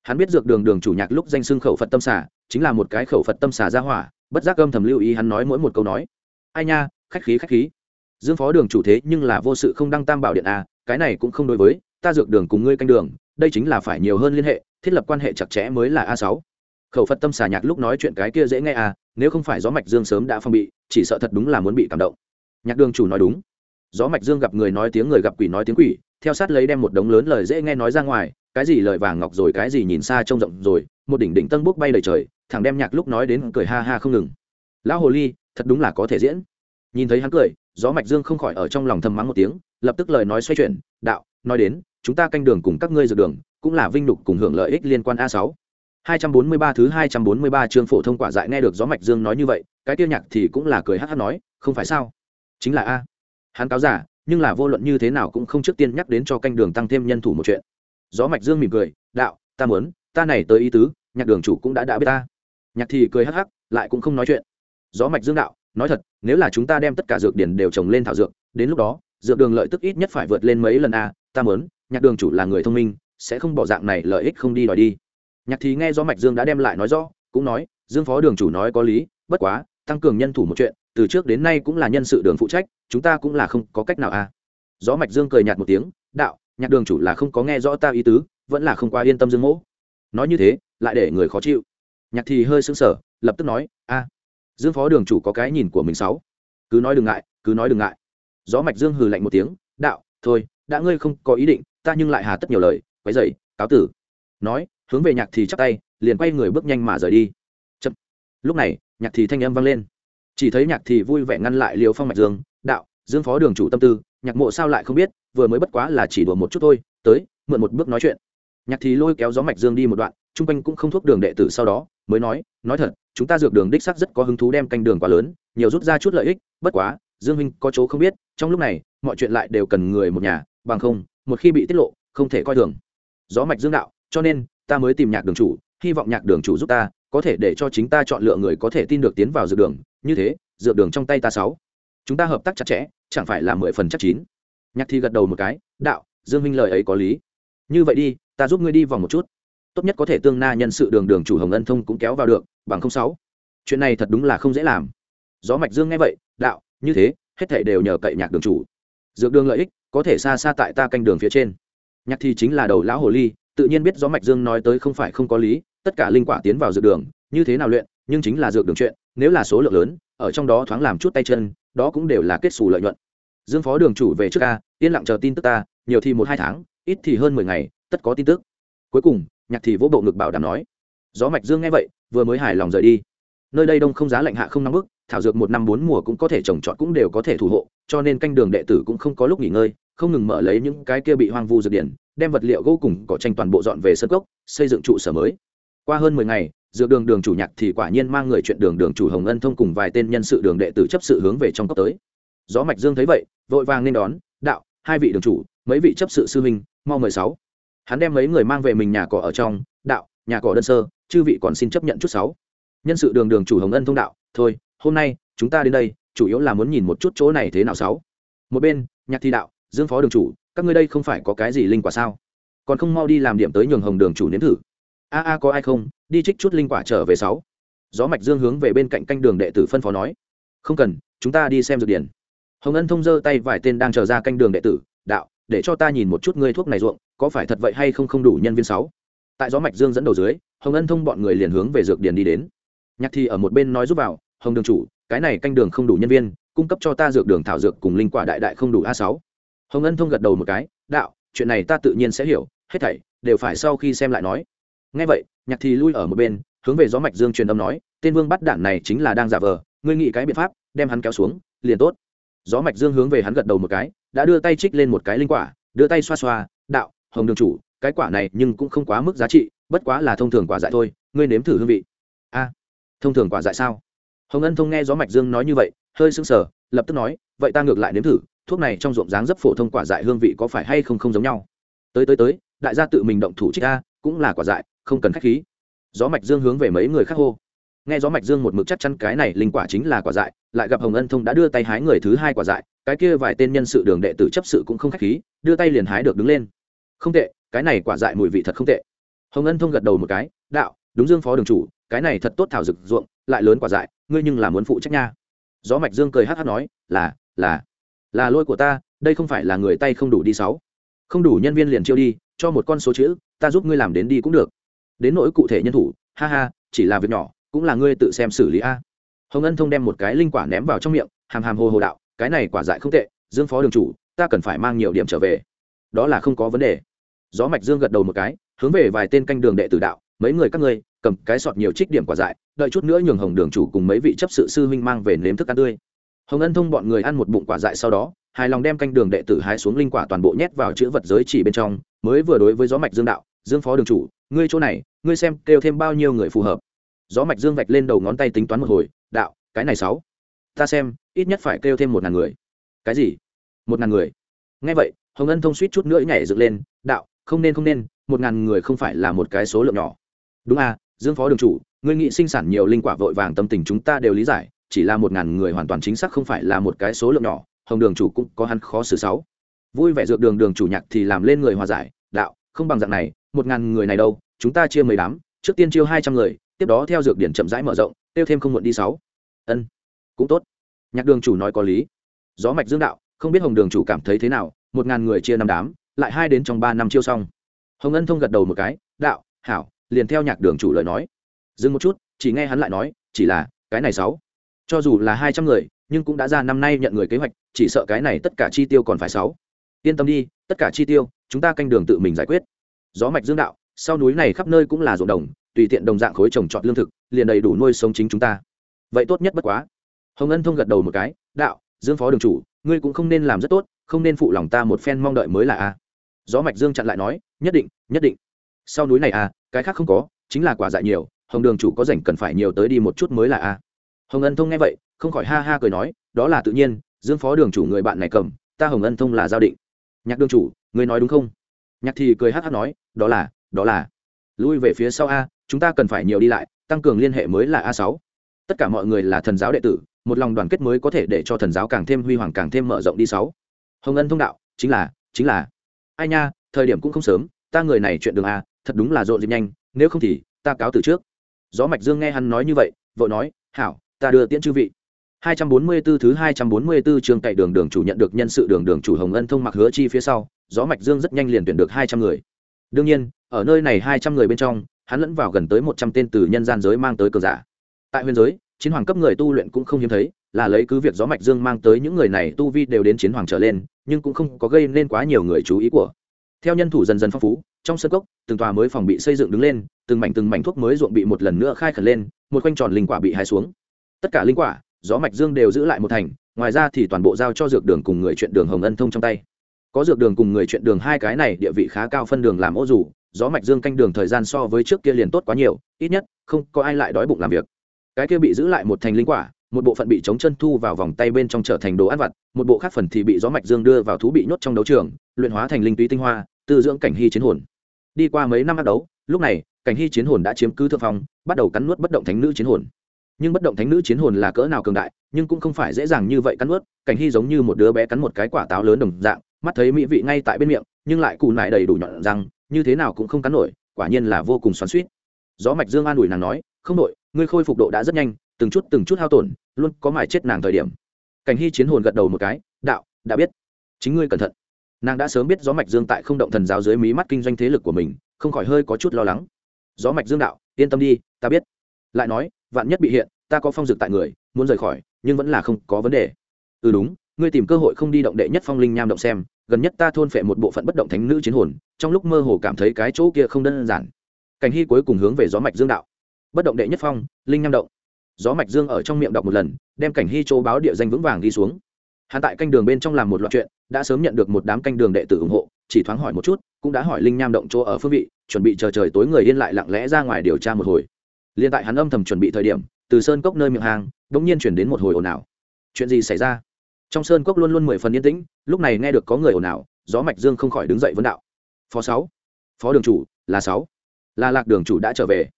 Speaker 1: Hắn biết dược đường đường chủ nhạc lúc danh xưng khẩu phật tâm xà, chính là một cái khẩu phật tâm xà ra hỏa, bất giác âm thầm lưu ý hắn nói mỗi một câu nói. Ai nha, khách khí khách khí. Dương phó đường chủ thế nhưng là vô sự không đăng tam bảo điện a, cái này cũng không đối với, ta dược đường cùng ngươi canh đường, đây chính là phải nhiều hơn liên hệ, thiết lập quan hệ chặt chẽ mới là a sáu. Khẩu phật tâm xà nhạc lúc nói chuyện cái kia dễ nghe à nếu không phải gió mạch dương sớm đã phong bị, chỉ sợ thật đúng là muốn bị cảm động. Nhạc đường chủ nói đúng gió mạch dương gặp người nói tiếng người gặp quỷ nói tiếng quỷ theo sát lấy đem một đống lớn lời dễ nghe nói ra ngoài cái gì lời vàng ngọc rồi cái gì nhìn xa trông rộng rồi một đỉnh đỉnh tân bốc bay đầy trời thằng đem nhạc lúc nói đến cười ha ha không ngừng lão hồ ly thật đúng là có thể diễn nhìn thấy hắn cười gió mạch dương không khỏi ở trong lòng thầm mắng một tiếng lập tức lời nói xoay chuyển đạo nói đến chúng ta canh đường cùng các ngươi dược đường cũng là vinh đục cùng hưởng lợi ích liên quan a sáu 243 thứ 243 chương phổ thông quả dại nghe được gió mạch dương nói như vậy, cái tiêu nhạc thì cũng là cười hắc hắc nói, không phải sao? Chính là a. Hắn cáo giả, nhưng là vô luận như thế nào cũng không trước tiên nhắc đến cho canh đường tăng thêm nhân thủ một chuyện. Gió mạch dương mỉm cười, đạo, ta muốn, ta này tới ý tứ, nhạc đường chủ cũng đã đã biết ta. Nhạc thì cười hắc hắc, lại cũng không nói chuyện. Gió mạch dương đạo, nói thật, nếu là chúng ta đem tất cả dược điển đều trồng lên thảo dược, đến lúc đó, dược đường lợi tức ít nhất phải vượt lên mấy lần a, ta muốn, nhạc đường chủ là người thông minh, sẽ không bỏ dạng này lợi ích không đi đòi đi nhạc thì nghe do mạch dương đã đem lại nói rõ cũng nói dương phó đường chủ nói có lý bất quá tăng cường nhân thủ một chuyện từ trước đến nay cũng là nhân sự đường phụ trách, chúng ta cũng là không có cách nào à. Gió mạch dương cười nhạt một tiếng, đạo, nhạc đường chủ là không có nghe rõ ta ý tứ, vẫn là không quá yên tâm dương mỗ. Nói như thế, lại để người khó chịu. Nhạc thì hơi sững sờ, lập tức nói, a, dương phó đường chủ có cái nhìn của mình sáu cứ nói đừng ngại, cứ nói đừng ngại. Gió mạch dương hừ lạnh một tiếng, đạo, thôi, đã ngươi không có ý định, ta nhưng lại hà tất nhiều lời, quấy dậy cáo tử. Nói, hướng về nhạc thì chắp tay, liền quay người bước nhanh mà rời đi. Chậm. lúc này, nhạc thì thanh âm vang lên chỉ thấy nhạc thì vui vẻ ngăn lại liều phong mạch dương, đạo, dương phó đường chủ tâm tư, nhạc mộ sao lại không biết, vừa mới bất quá là chỉ đùa một chút thôi, tới, mượn một bước nói chuyện. Nhạc thì lôi kéo gió mạch dương đi một đoạn, chung quanh cũng không thuốc đường đệ tử sau đó, mới nói nói thật, chúng ta dược đường đích sắc rất có hứng thú đem canh đường quá lớn, nhiều rút ra chút lợi ích, bất quá, dương huynh có chỗ không biết, trong lúc này, mọi chuyện lại đều cần người một nhà, bằng không, một khi bị tiết lộ, không thể coi thường. Gió mạch dương đạo, cho nên, ta mới tìm nhạc đường chủ, hy vọng nhạc đường chủ giúp ta, có thể để cho chính ta chọn lựa người có thể tin được tiến vào dược đường như thế dược đường trong tay ta sáu. Chúng ta hợp tác chặt chẽ, chẳng phải là mười phần chắc chín. Nhạc thi gật đầu một cái, đạo, dương minh lời ấy có lý. Như vậy đi, ta giúp ngươi đi vòng một chút. Tốt nhất có thể tương na nhân sự đường đường chủ hồng ân thông cũng kéo vào được, bằng không sáu. Chuyện này thật đúng là không dễ làm. Gió mạch dương nghe vậy, đạo, như thế, hết thảy đều nhờ cậy nhạc đường chủ. Dược đường lợi ích, có thể xa xa tại ta canh đường phía trên. Nhạc thi chính là đầu lão hồ ly, tự nhiên biết gió mạch dương nói tới không phải không có lý, tất cả linh quả tiến vào dược đường, như thế nào luyện, nhưng chính là dược đường chuyện nếu là số lượng lớn ở trong đó thoáng làm chút tay chân đó cũng đều là kết xù lợi nhuận. Dương phó đường chủ về trước ca yên lặng chờ tin tức ta nhiều thì một hai tháng ít thì hơn mười ngày tất có tin tức. Cuối cùng nhạc thì vỗ bộ ngực bảo đảm nói gió mạch dương nghe vậy vừa mới hài lòng rời đi. Nơi đây đông không giá lạnh hạ không nóng bức thảo dược một năm bốn mùa cũng có thể trồng trọt cũng đều có thể thủ hộ cho nên canh đường đệ tử cũng không có lúc nghỉ ngơi không ngừng mở lấy những cái kia bị hoang vu dược điển đem vật liệu gỗ cùng cỏ tranh toàn bộ dọn về sân cốc, xây dựng trụ sở mới. Qua hơn mười ngày dược đường đường chủ nhạc thì quả nhiên mang người chuyện đường đường chủ hồng ân thông cùng vài tên nhân sự đường đệ tử chấp sự hướng về trong cốc tới. Gió mạch dương thấy vậy, vội vàng nên đón, đạo, hai vị đường chủ, mấy vị chấp sự sư huynh, mau mời sáu. Hắn đem mấy người mang về mình nhà cỏ ở trong, đạo, nhà cỏ đơn sơ, chư vị còn xin chấp nhận chút sáu. Nhân sự đường đường chủ hồng ân thông đạo, thôi, hôm nay, chúng ta đến đây, chủ yếu là muốn nhìn một chút chỗ này thế nào sáu. Một bên, nhạc thi đạo, dương phó đường chủ, các ngươi đây không phải có cái gì linh quả sao? Còn không mau đi làm điểm tới nhường hồng đường chủ nếm thử a a có ai không, đi trích chút linh quả trở về sáu. Gió mạch dương hướng về bên cạnh canh đường đệ tử phân phó nói. Không cần, chúng ta đi xem dược điển. Hồng ân thông giơ tay vài tên đang chờ ra canh đường đệ tử, đạo, để cho ta nhìn một chút ngươi thuốc này ruộng, có phải thật vậy hay không không đủ nhân viên sáu. Tại gió mạch dương dẫn đầu dưới, hồng ân thông bọn người liền hướng về dược điển đi đến. Nhạc thi ở một bên nói giúp vào, hồng đường chủ, cái này canh đường không đủ nhân viên, cung cấp cho ta dược đường thảo dược cùng linh quả đại đại không đủ a sáu. Hồng ân thông gật đầu một cái, đạo, chuyện này ta tự nhiên sẽ hiểu, hết thảy đều phải sau khi xem lại nói ngay vậy, nhạc thì lui ở một bên, hướng về gió mạch dương truyền âm nói, tên vương bắt đạn này chính là đang giả vờ, ngươi nghĩ cái biện pháp, đem hắn kéo xuống, liền tốt. Gió mạch dương hướng về hắn gật đầu một cái, đã đưa tay trích lên một cái linh quả, đưa tay xoa xoa, đạo, hồng đường chủ, cái quả này nhưng cũng không quá mức giá trị, bất quá là thông thường quả dại thôi, ngươi nếm thử hương vị. A, thông thường quả dại sao? Hồng ân thông nghe gió mạch dương nói như vậy, hơi sững sờ, lập tức nói, vậy ta ngược lại nếm thử, thuốc này trong ruộng dáng rất phổ thông quả dại hương vị có phải hay không không giống nhau? Tới tới tới, đại gia tự mình động thủ trích a, cũng là quả dại không cần khách khí. Gió mạch dương hướng về mấy người khác hô. Nghe gió mạch dương một mực chắc chắn cái này linh quả chính là quả dại, lại gặp hồng ân thông đã đưa tay hái người thứ hai quả dại, cái kia vài tên nhân sự đường đệ tử chấp sự cũng không khách khí, đưa tay liền hái được đứng lên. Không tệ, cái này quả dại mùi vị thật không tệ. Hồng ân thông gật đầu một cái, đạo, đúng dương phó đường chủ, cái này thật tốt thảo dược ruộng, lại lớn quả dại, ngươi nhưng là muốn phụ trách nha. Gió mạch dương cười hát hát nói, là là là lỗi của ta, đây không phải là người tay không đủ đi sáu. Không đủ nhân viên liền chiêu đi, cho một con số chữ, ta giúp ngươi làm đến đi cũng được đến nỗi cụ thể nhân thủ, ha ha, chỉ là việc nhỏ, cũng là ngươi tự xem xử lý a. Hồng ân thông đem một cái linh quả ném vào trong miệng, hàm hàm hồ hồ đạo, cái này quả dại không tệ, dương phó đường chủ, ta cần phải mang nhiều điểm trở về. Đó là không có vấn đề. Gió mạch dương gật đầu một cái, hướng về vài tên canh đường đệ tử đạo, mấy người các ngươi, cầm cái sọt nhiều trích điểm quả dại, đợi chút nữa nhường hồng đường chủ cùng mấy vị chấp sự sư huynh mang về nếm thức ăn tươi. Hồng ân thông bọn người ăn một bụng quả dại sau đó, hài lòng đem canh đường đệ tử hái xuống linh quả toàn bộ nhét vào chữ vật giới chỉ bên trong, mới vừa đối với gió mạch dương đạo, dương phó đường chủ, ngươi chỗ này ngươi xem kêu thêm bao nhiêu người phù hợp. Gió mạch dương vạch lên đầu ngón tay tính toán một hồi, đạo, cái này sáu. Ta xem, ít nhất phải kêu thêm một ngàn người. Cái gì? Một ngàn người. Nghe vậy, hồng ân thông suýt chút nữa nhảy dựng lên, đạo, không nên không nên, một ngàn người không phải là một cái số lượng nhỏ. Đúng à dương phó đường chủ, ngươi nghị sinh sản nhiều linh quả vội vàng tâm tình chúng ta đều lý giải, chỉ là một ngàn người hoàn toàn chính xác không phải là một cái số lượng nhỏ, hồng đường chủ cũng có hắn khó xử sáu. Vui vẻ dược đường đường chủ nhạc thì làm lên người hòa giải, đạo, không bằng dạng này, một ngàn người này đâu chúng ta chia mười đám, trước tiên chiêu hai trăm người, tiếp đó theo dược điển chậm rãi mở rộng, tiêu thêm không muộn đi sáu. Ân, cũng tốt. Nhạc đường chủ nói có lý. Gió mạch dương đạo, không biết hồng đường chủ cảm thấy thế nào, một ngàn người chia năm đám, lại hai đến trong ba năm chiêu xong. Hồng ân thông gật đầu một cái, đạo, hảo, liền theo nhạc đường chủ lời nói. Dừng một chút, chỉ nghe hắn lại nói, chỉ là, cái này sáu. Cho dù là hai trăm người, nhưng cũng đã ra năm nay nhận người kế hoạch, chỉ sợ cái này tất cả chi tiêu còn phải sáu. Yên tâm đi, tất cả chi tiêu, chúng ta canh đường tự mình giải quyết. Gió mạch dương đạo sau núi này khắp nơi cũng là ruộng đồng, tùy tiện đồng dạng khối trồng trọt lương thực, liền đầy đủ nuôi sống chính chúng ta. Vậy tốt nhất bất quá. Hồng ân thông gật đầu một cái, đạo, dương phó đường chủ, ngươi cũng không nên làm rất tốt, không nên phụ lòng ta một phen mong đợi mới là a. Gió mạch dương chặn lại nói, nhất định nhất định. Sau núi này a cái khác không có, chính là quả dại nhiều, hồng đường chủ có rảnh cần phải nhiều tới đi một chút mới là a. Hồng ân thông nghe vậy, không khỏi ha ha cười nói, đó là tự nhiên, dương phó đường chủ người bạn này cầm, ta hồng ân thông là giao định. Nhạc đường chủ, ngươi nói đúng không? Nhạc thì cười hát hát nói, đó là đó là lui về phía sau a chúng ta cần phải nhiều đi lại tăng cường liên hệ mới là a sáu. Tất cả mọi người là thần giáo đệ tử một lòng đoàn kết mới có thể để cho thần giáo càng thêm huy hoàng càng thêm mở rộng đi sáu. Hồng ân thông đạo chính là chính là. Ai nha thời điểm cũng không sớm ta người này chuyện đường a thật đúng là rộn dịp nhanh nếu không thì ta cáo từ trước. Gió mạch dương nghe hắn nói như vậy vợ nói hảo ta đưa tiễn chư vị. 244 thứ 244 trường cậy đường đường chủ nhận được nhân sự đường đường chủ Hồng Ân thông mặc hứa chi phía sau, gió mạch dương rất nhanh liền tuyển được 200 người. Đương nhiên, ở nơi này 200 người bên trong, hắn lẫn vào gần tới 100 tên từ nhân gian giới mang tới cờ giả. Tại huyền giới, chiến hoàng cấp người tu luyện cũng không hiếm thấy là lấy cứ việc gió mạch dương mang tới những người này tu vi đều đến chiến hoàng trở lên nhưng cũng không có gây nên quá nhiều người chú ý của. Theo nhân thủ dần dần phong phú trong sân cốc từng tòa mới phòng bị xây dựng đứng lên từng mảnh từng mảnh thuốc mới ruộng bị một lần nữa khai khẩn lên một quanh tròn linh quả bị hai xuống. Tất cả linh quả gió mạch dương đều giữ lại một thành ngoài ra thì toàn bộ giao cho dược đường cùng người chuyện đường hồng ân thông trong tay có dược đường cùng người chuyện đường hai cái này địa vị khá cao phân đường làm ô dù, gió mạch dương canh đường thời gian so với trước kia liền tốt quá nhiều, ít nhất, không có ai lại đói bụng làm việc. Cái kia bị giữ lại một thành linh quả, một bộ phận bị chống chân thu vào vòng tay bên trong trở thành đồ ăn vặt, một bộ khác phần thì bị gió mạch dương đưa vào thú bị nhốt trong đấu trường, luyện hóa thành linh túy tinh hoa, tư dưỡng cảnh hy chiến hồn. Đi qua mấy năm ác đấu, lúc này, cảnh hy chiến hồn đã chiếm cứ thượng phong, bắt đầu cắn nuốt bất động thánh nữ chiến hồn. Nhưng bất động thánh nữ chiến hồn là cỡ nào cường đại, nhưng cũng không phải dễ dàng như vậy cắn nuốt, cảnh hy giống như một đứa bé cắn một cái quả táo lớn đồng dạng mắt thấy mỹ vị ngay tại bên miệng, nhưng lại cù nại đầy đủ nhọn răng, như thế nào cũng không cắn nổi, quả nhiên là vô cùng xoắn suýt gió mạch dương an ủi nàng nói, không đội, ngươi khôi phục độ đã rất nhanh, từng chút từng chút hao tổn, luôn có mải chết nàng thời điểm. Cảnh hy chiến hồn gật đầu một cái, đạo, đã biết. Chính ngươi cẩn thận. Nàng đã sớm biết gió mạch dương tại không động thần giáo dưới mí mắt kinh doanh thế lực của mình, không khỏi hơi có chút lo lắng. Gió mạch dương đạo, yên tâm đi, ta biết. Lại nói, vạn nhất bị hiện, ta có phong dực tại người, muốn rời khỏi, nhưng vẫn là không có vấn đề. Ừ đúng ngươi tìm cơ hội không đi động đệ nhất phong linh nham động xem, gần nhất ta thôn phệ một bộ phận bất động thánh nữ chiến hồn, trong lúc mơ hồ cảm thấy cái chỗ kia không đơn giản. Cảnh hy cuối cùng hướng về gió mạch dương đạo. Bất động đệ nhất phong, linh nham động. Gió mạch dương ở trong miệng đọc một lần, đem cảnh hy chỗ báo địa danh vững vàng đi xuống. Hắn tại canh đường bên trong làm một loạt chuyện, đã sớm nhận được một đám canh đường đệ tử ủng hộ, chỉ thoáng hỏi một chút, cũng đã hỏi linh nham động chỗ ở phương vị, chuẩn bị chờ trời tối người yên lại lặng lẽ ra ngoài điều tra một hồi. Liên tại hắn âm thầm chuẩn bị thời điểm, từ sơn cốc nơi miệng hàng đống nhiên chuyển đến một hồi ồn ào. Chuyện gì xảy ra? Trong sơn cốc luôn luôn mười phần yên tĩnh, lúc này nghe được có người ồn ào, gió mạch dương không khỏi đứng dậy vấn đạo. Phó sáu, phó đường chủ, là sáu. Là lạc đường chủ đã trở về.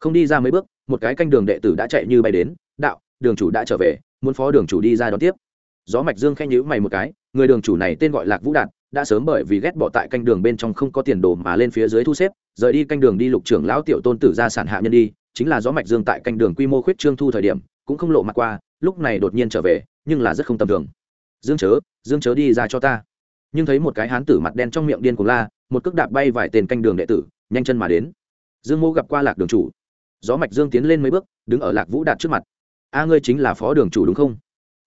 Speaker 1: Không đi ra mấy bước, một cái canh đường đệ tử đã chạy như bay đến, đạo, đường chủ đã trở về, muốn phó đường chủ đi ra đón tiếp. Gió mạch dương khen nhữ mày một cái, người đường chủ này tên gọi lạc vũ đạt, đã sớm bởi vì ghét bỏ tại canh đường bên trong không có tiền đồ mà lên phía dưới thu xếp, rời đi canh đường đi lục trưởng lão tiểu tôn tử ra sản hạ nhân đi, chính là gió mạch dương tại canh đường quy mô khuyết trương thu thời điểm, cũng không lộ mặt qua, lúc này đột nhiên trở về, nhưng là rất không tầm thường dương chớ dương chớ đi ra cho ta. Nhưng thấy một cái hán tử mặt đen trong miệng điên cùng la, một cước đạp bay vài tên canh đường đệ tử, nhanh chân mà đến. Dương mô gặp qua lạc đường chủ. Gió mạch dương tiến lên mấy bước, đứng ở lạc vũ đạt trước mặt. A, ngươi chính là phó đường chủ đúng không?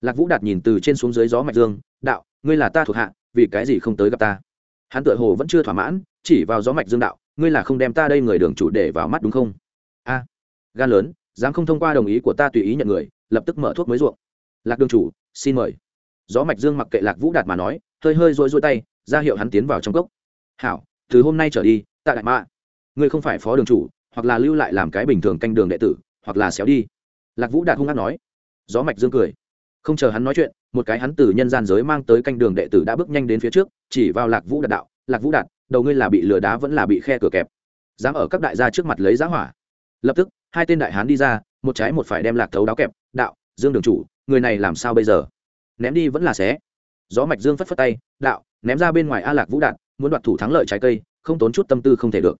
Speaker 1: Lạc vũ đạt nhìn từ trên xuống dưới gió mạch dương, đạo, ngươi là ta thuộc hạ, vì cái gì không tới gặp ta? Hắn tựa hồ vẫn chưa thỏa mãn, chỉ vào gió mạch dương đạo, ngươi là không đem ta đây người đường chủ để vào mắt đúng không? A, gan lớn, dám không thông qua đồng ý của ta tùy ý nhận người, lập tức mở thuốc mới ruộng. Lạc đường chủ, xin mời gió mạch dương mặc kệ lạc vũ đạt mà nói, hơi hơi rối rối tay, ra hiệu hắn tiến vào trong cốc. Hảo, từ hôm nay trở đi tạ đại mã ngươi không phải phó đường chủ, hoặc là lưu lại làm cái bình thường canh đường đệ tử, hoặc là xéo đi. Lạc vũ đạt hung hát nói. Gió mạch dương cười. Không chờ hắn nói chuyện, một cái hắn từ nhân gian giới mang tới canh đường đệ tử đã bước nhanh đến phía trước, chỉ vào lạc vũ đạt đạo, lạc vũ đạt, đầu ngươi là bị lừa đá vẫn là bị khe cửa kẹp, dám ở các đại gia trước mặt lấy giá hỏa. Lập tức, hai tên đại hán đi ra, một trái một phải đem lạc thấu đáo kẹp, đạo, dương đường chủ, người này làm sao bây giờ? Ném đi vẫn là xé. Gió mạch dương phất phất tay, đạo, ném ra bên ngoài a lạc vũ đạt, muốn đoạt thủ thắng lợi trái cây, không tốn chút tâm tư không thể được.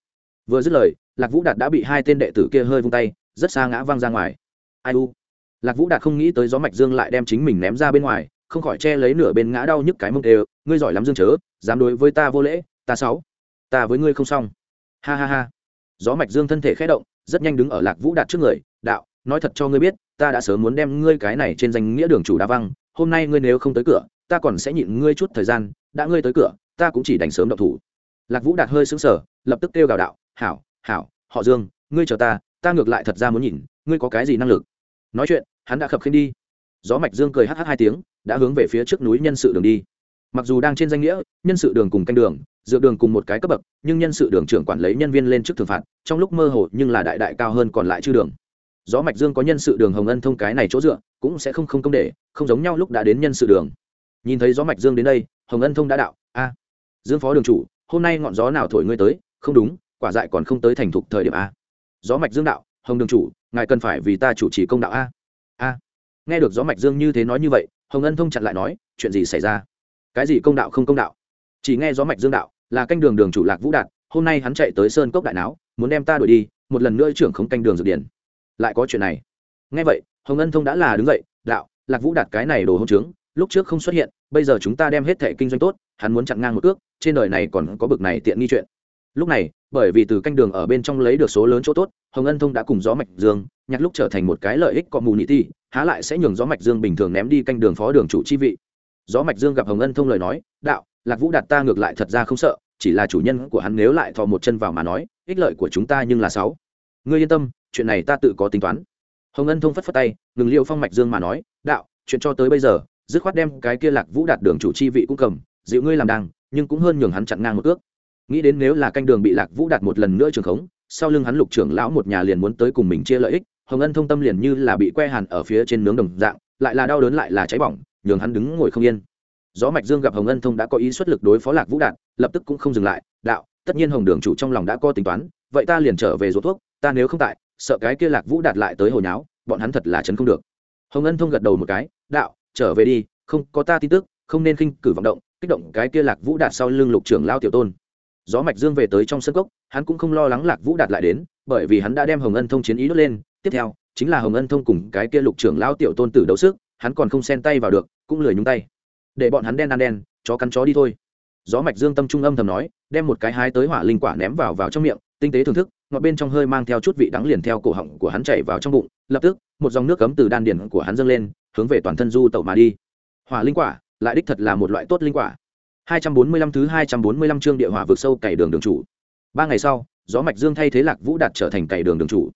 Speaker 1: Vừa dứt lời, lạc vũ đạt đã bị hai tên đệ tử kia hơi vung tay, rất xa ngã văng ra ngoài. Ai u? Lạc vũ đạt không nghĩ tới gió mạch dương lại đem chính mình ném ra bên ngoài, không khỏi che lấy nửa bên ngã đau nhức cái mông đều, ngươi giỏi lắm dương chớ, dám đối với ta vô lễ, ta sáu, ta với ngươi không xong. Ha ha ha. Gió mạch dương thân thể khẽ động, rất nhanh đứng ở lạc vũ đạt trước người, đạo, nói thật cho ngươi biết, ta đã sớm muốn đem ngươi cái này trên danh nghĩa đường chủ đa văng hôm nay ngươi nếu không tới cửa, ta còn sẽ nhịn ngươi chút thời gian, đã ngươi tới cửa, ta cũng chỉ đánh sớm động thủ. Lạc vũ đạt hơi xứng sờ, lập tức kêu gào đạo, hảo hảo, họ dương, ngươi chờ ta ta ngược lại thật ra muốn nhìn, ngươi có cái gì năng lực? Nói chuyện, hắn đã khập khênh đi. Gió mạch dương cười hh hai tiếng, đã hướng về phía trước núi nhân sự đường đi. Mặc dù đang trên danh nghĩa, nhân sự đường cùng canh đường, dựa đường cùng một cái cấp bậc, nhưng nhân sự đường trưởng quản lý nhân viên lên trước thường phạt, trong lúc mơ hồ nhưng là đại đại cao hơn còn lại chư đường gió mạch dương có nhân sự đường hồng ân thông cái này chỗ dựa, cũng sẽ không không công để, không giống nhau lúc đã đến nhân sự đường. Nhìn thấy gió mạch dương đến đây, hồng ân thông đã đạo, a, dương phó đường chủ, hôm nay ngọn gió nào thổi ngươi tới? Không đúng, quả dại còn không tới thành thục thời điểm a. Gió mạch dương đạo, hồng đường chủ, ngài cần phải vì ta chủ trì công đạo a. A. Nghe được gió mạch dương như thế nói như vậy, hồng ân thông chặn lại nói, chuyện gì xảy ra? Cái gì công đạo không công đạo? Chỉ nghe gió mạch dương đạo, là canh đường đường chủ lạc vũ đạt, hôm nay hắn chạy tới sơn cốc đại não muốn đem ta đuổi đi, một lần nữa trưởng không canh đường dược điển lại có chuyện này. Nghe vậy, hồng ân thông đã là đứng dậy, đạo, lạc vũ đạt cái này đồ hôn trướng, lúc trước không xuất hiện, bây giờ chúng ta đem hết thẻ kinh doanh tốt, hắn muốn chặn ngang một ước trên đời này còn có bực này tiện nghi chuyện. Lúc này, bởi vì từ canh đường ở bên trong lấy được số lớn chỗ tốt, hồng ân thông đã cùng gió mạch dương, nhạc lúc trở thành một cái lợi ích có mù nị ti, há lại sẽ nhường gió mạch dương bình thường ném đi canh đường phó đường chủ chi vị. Gió mạch dương gặp hồng ân thông lời nói, đạo, lạc vũ đạt ta ngược lại thật ra không sợ, chỉ là chủ nhân của hắn nếu lại thò một chân vào mà nói, ích lợi của chúng ta nhưng là sáu. Ngươi yên tâm chuyện này ta tự có tính toán. Hồng ân thông phất phất tay, ngừng liêu phong mạch dương mà nói, đạo, chuyện cho tới bây giờ, dứt khoát đem cái kia lạc vũ đạt đường chủ chi vị cũng cầm, dịu ngươi làm đàng, nhưng cũng hơn nhường hắn chặn ngang một ước nghĩ đến nếu là canh đường bị lạc vũ đạt một lần nữa trường khống, sau lưng hắn lục trưởng lão một nhà liền muốn tới cùng mình chia lợi ích, hồng ân thông tâm liền như là bị que hàn ở phía trên nướng đồng dạng, lại là đau đớn lại là cháy bỏng, nhường hắn đứng ngồi không yên. Gió mạch dương gặp hồng ân thông đã có ý xuất lực đối phó lạc vũ đạt, lập tức cũng không dừng lại, đạo, tất nhiên hồng đường chủ trong lòng đã có tính toán, vậy ta liền trở về ruột thuốc, ta nếu không tại sợ cái kia lạc vũ đạt lại tới hồi nháo, bọn hắn thật là chấn không được. Hồng ân thông gật đầu một cái, đạo, trở về đi, không có ta tin tức, không nên khinh cử vọng động, kích động cái kia lạc vũ đạt sau lưng lục trưởng lao tiểu tôn. Gió mạch dương về tới trong sân cốc, hắn cũng không lo lắng lạc vũ đạt lại đến, bởi vì hắn đã đem hồng ân thông chiến ý đốt lên. Tiếp theo, chính là hồng ân thông cùng cái kia lục trưởng lao tiểu tôn tử đấu sức, hắn còn không xen tay vào được, cũng lười nhúng tay. Để bọn hắn đen ăn đen, chó cắn chó đi thôi. Gió mạch dương tâm trung âm thầm nói, đem một cái hái tới hỏa linh quả ném vào vào trong miệng tinh tế thưởng thức, ngọt bên trong hơi mang theo chút vị đắng liền theo cổ họng của hắn chảy vào trong bụng, lập tức, một dòng nước cấm từ đan điển của hắn dâng lên, hướng về toàn thân du tẩu mà đi. Hỏa linh quả, lại đích thật là một loại tốt linh quả. 245 thứ 245 chương địa hỏa vực sâu cày đường đường chủ. Ba ngày sau, gió mạch dương thay thế lạc vũ đạt trở thành cày đường đường chủ.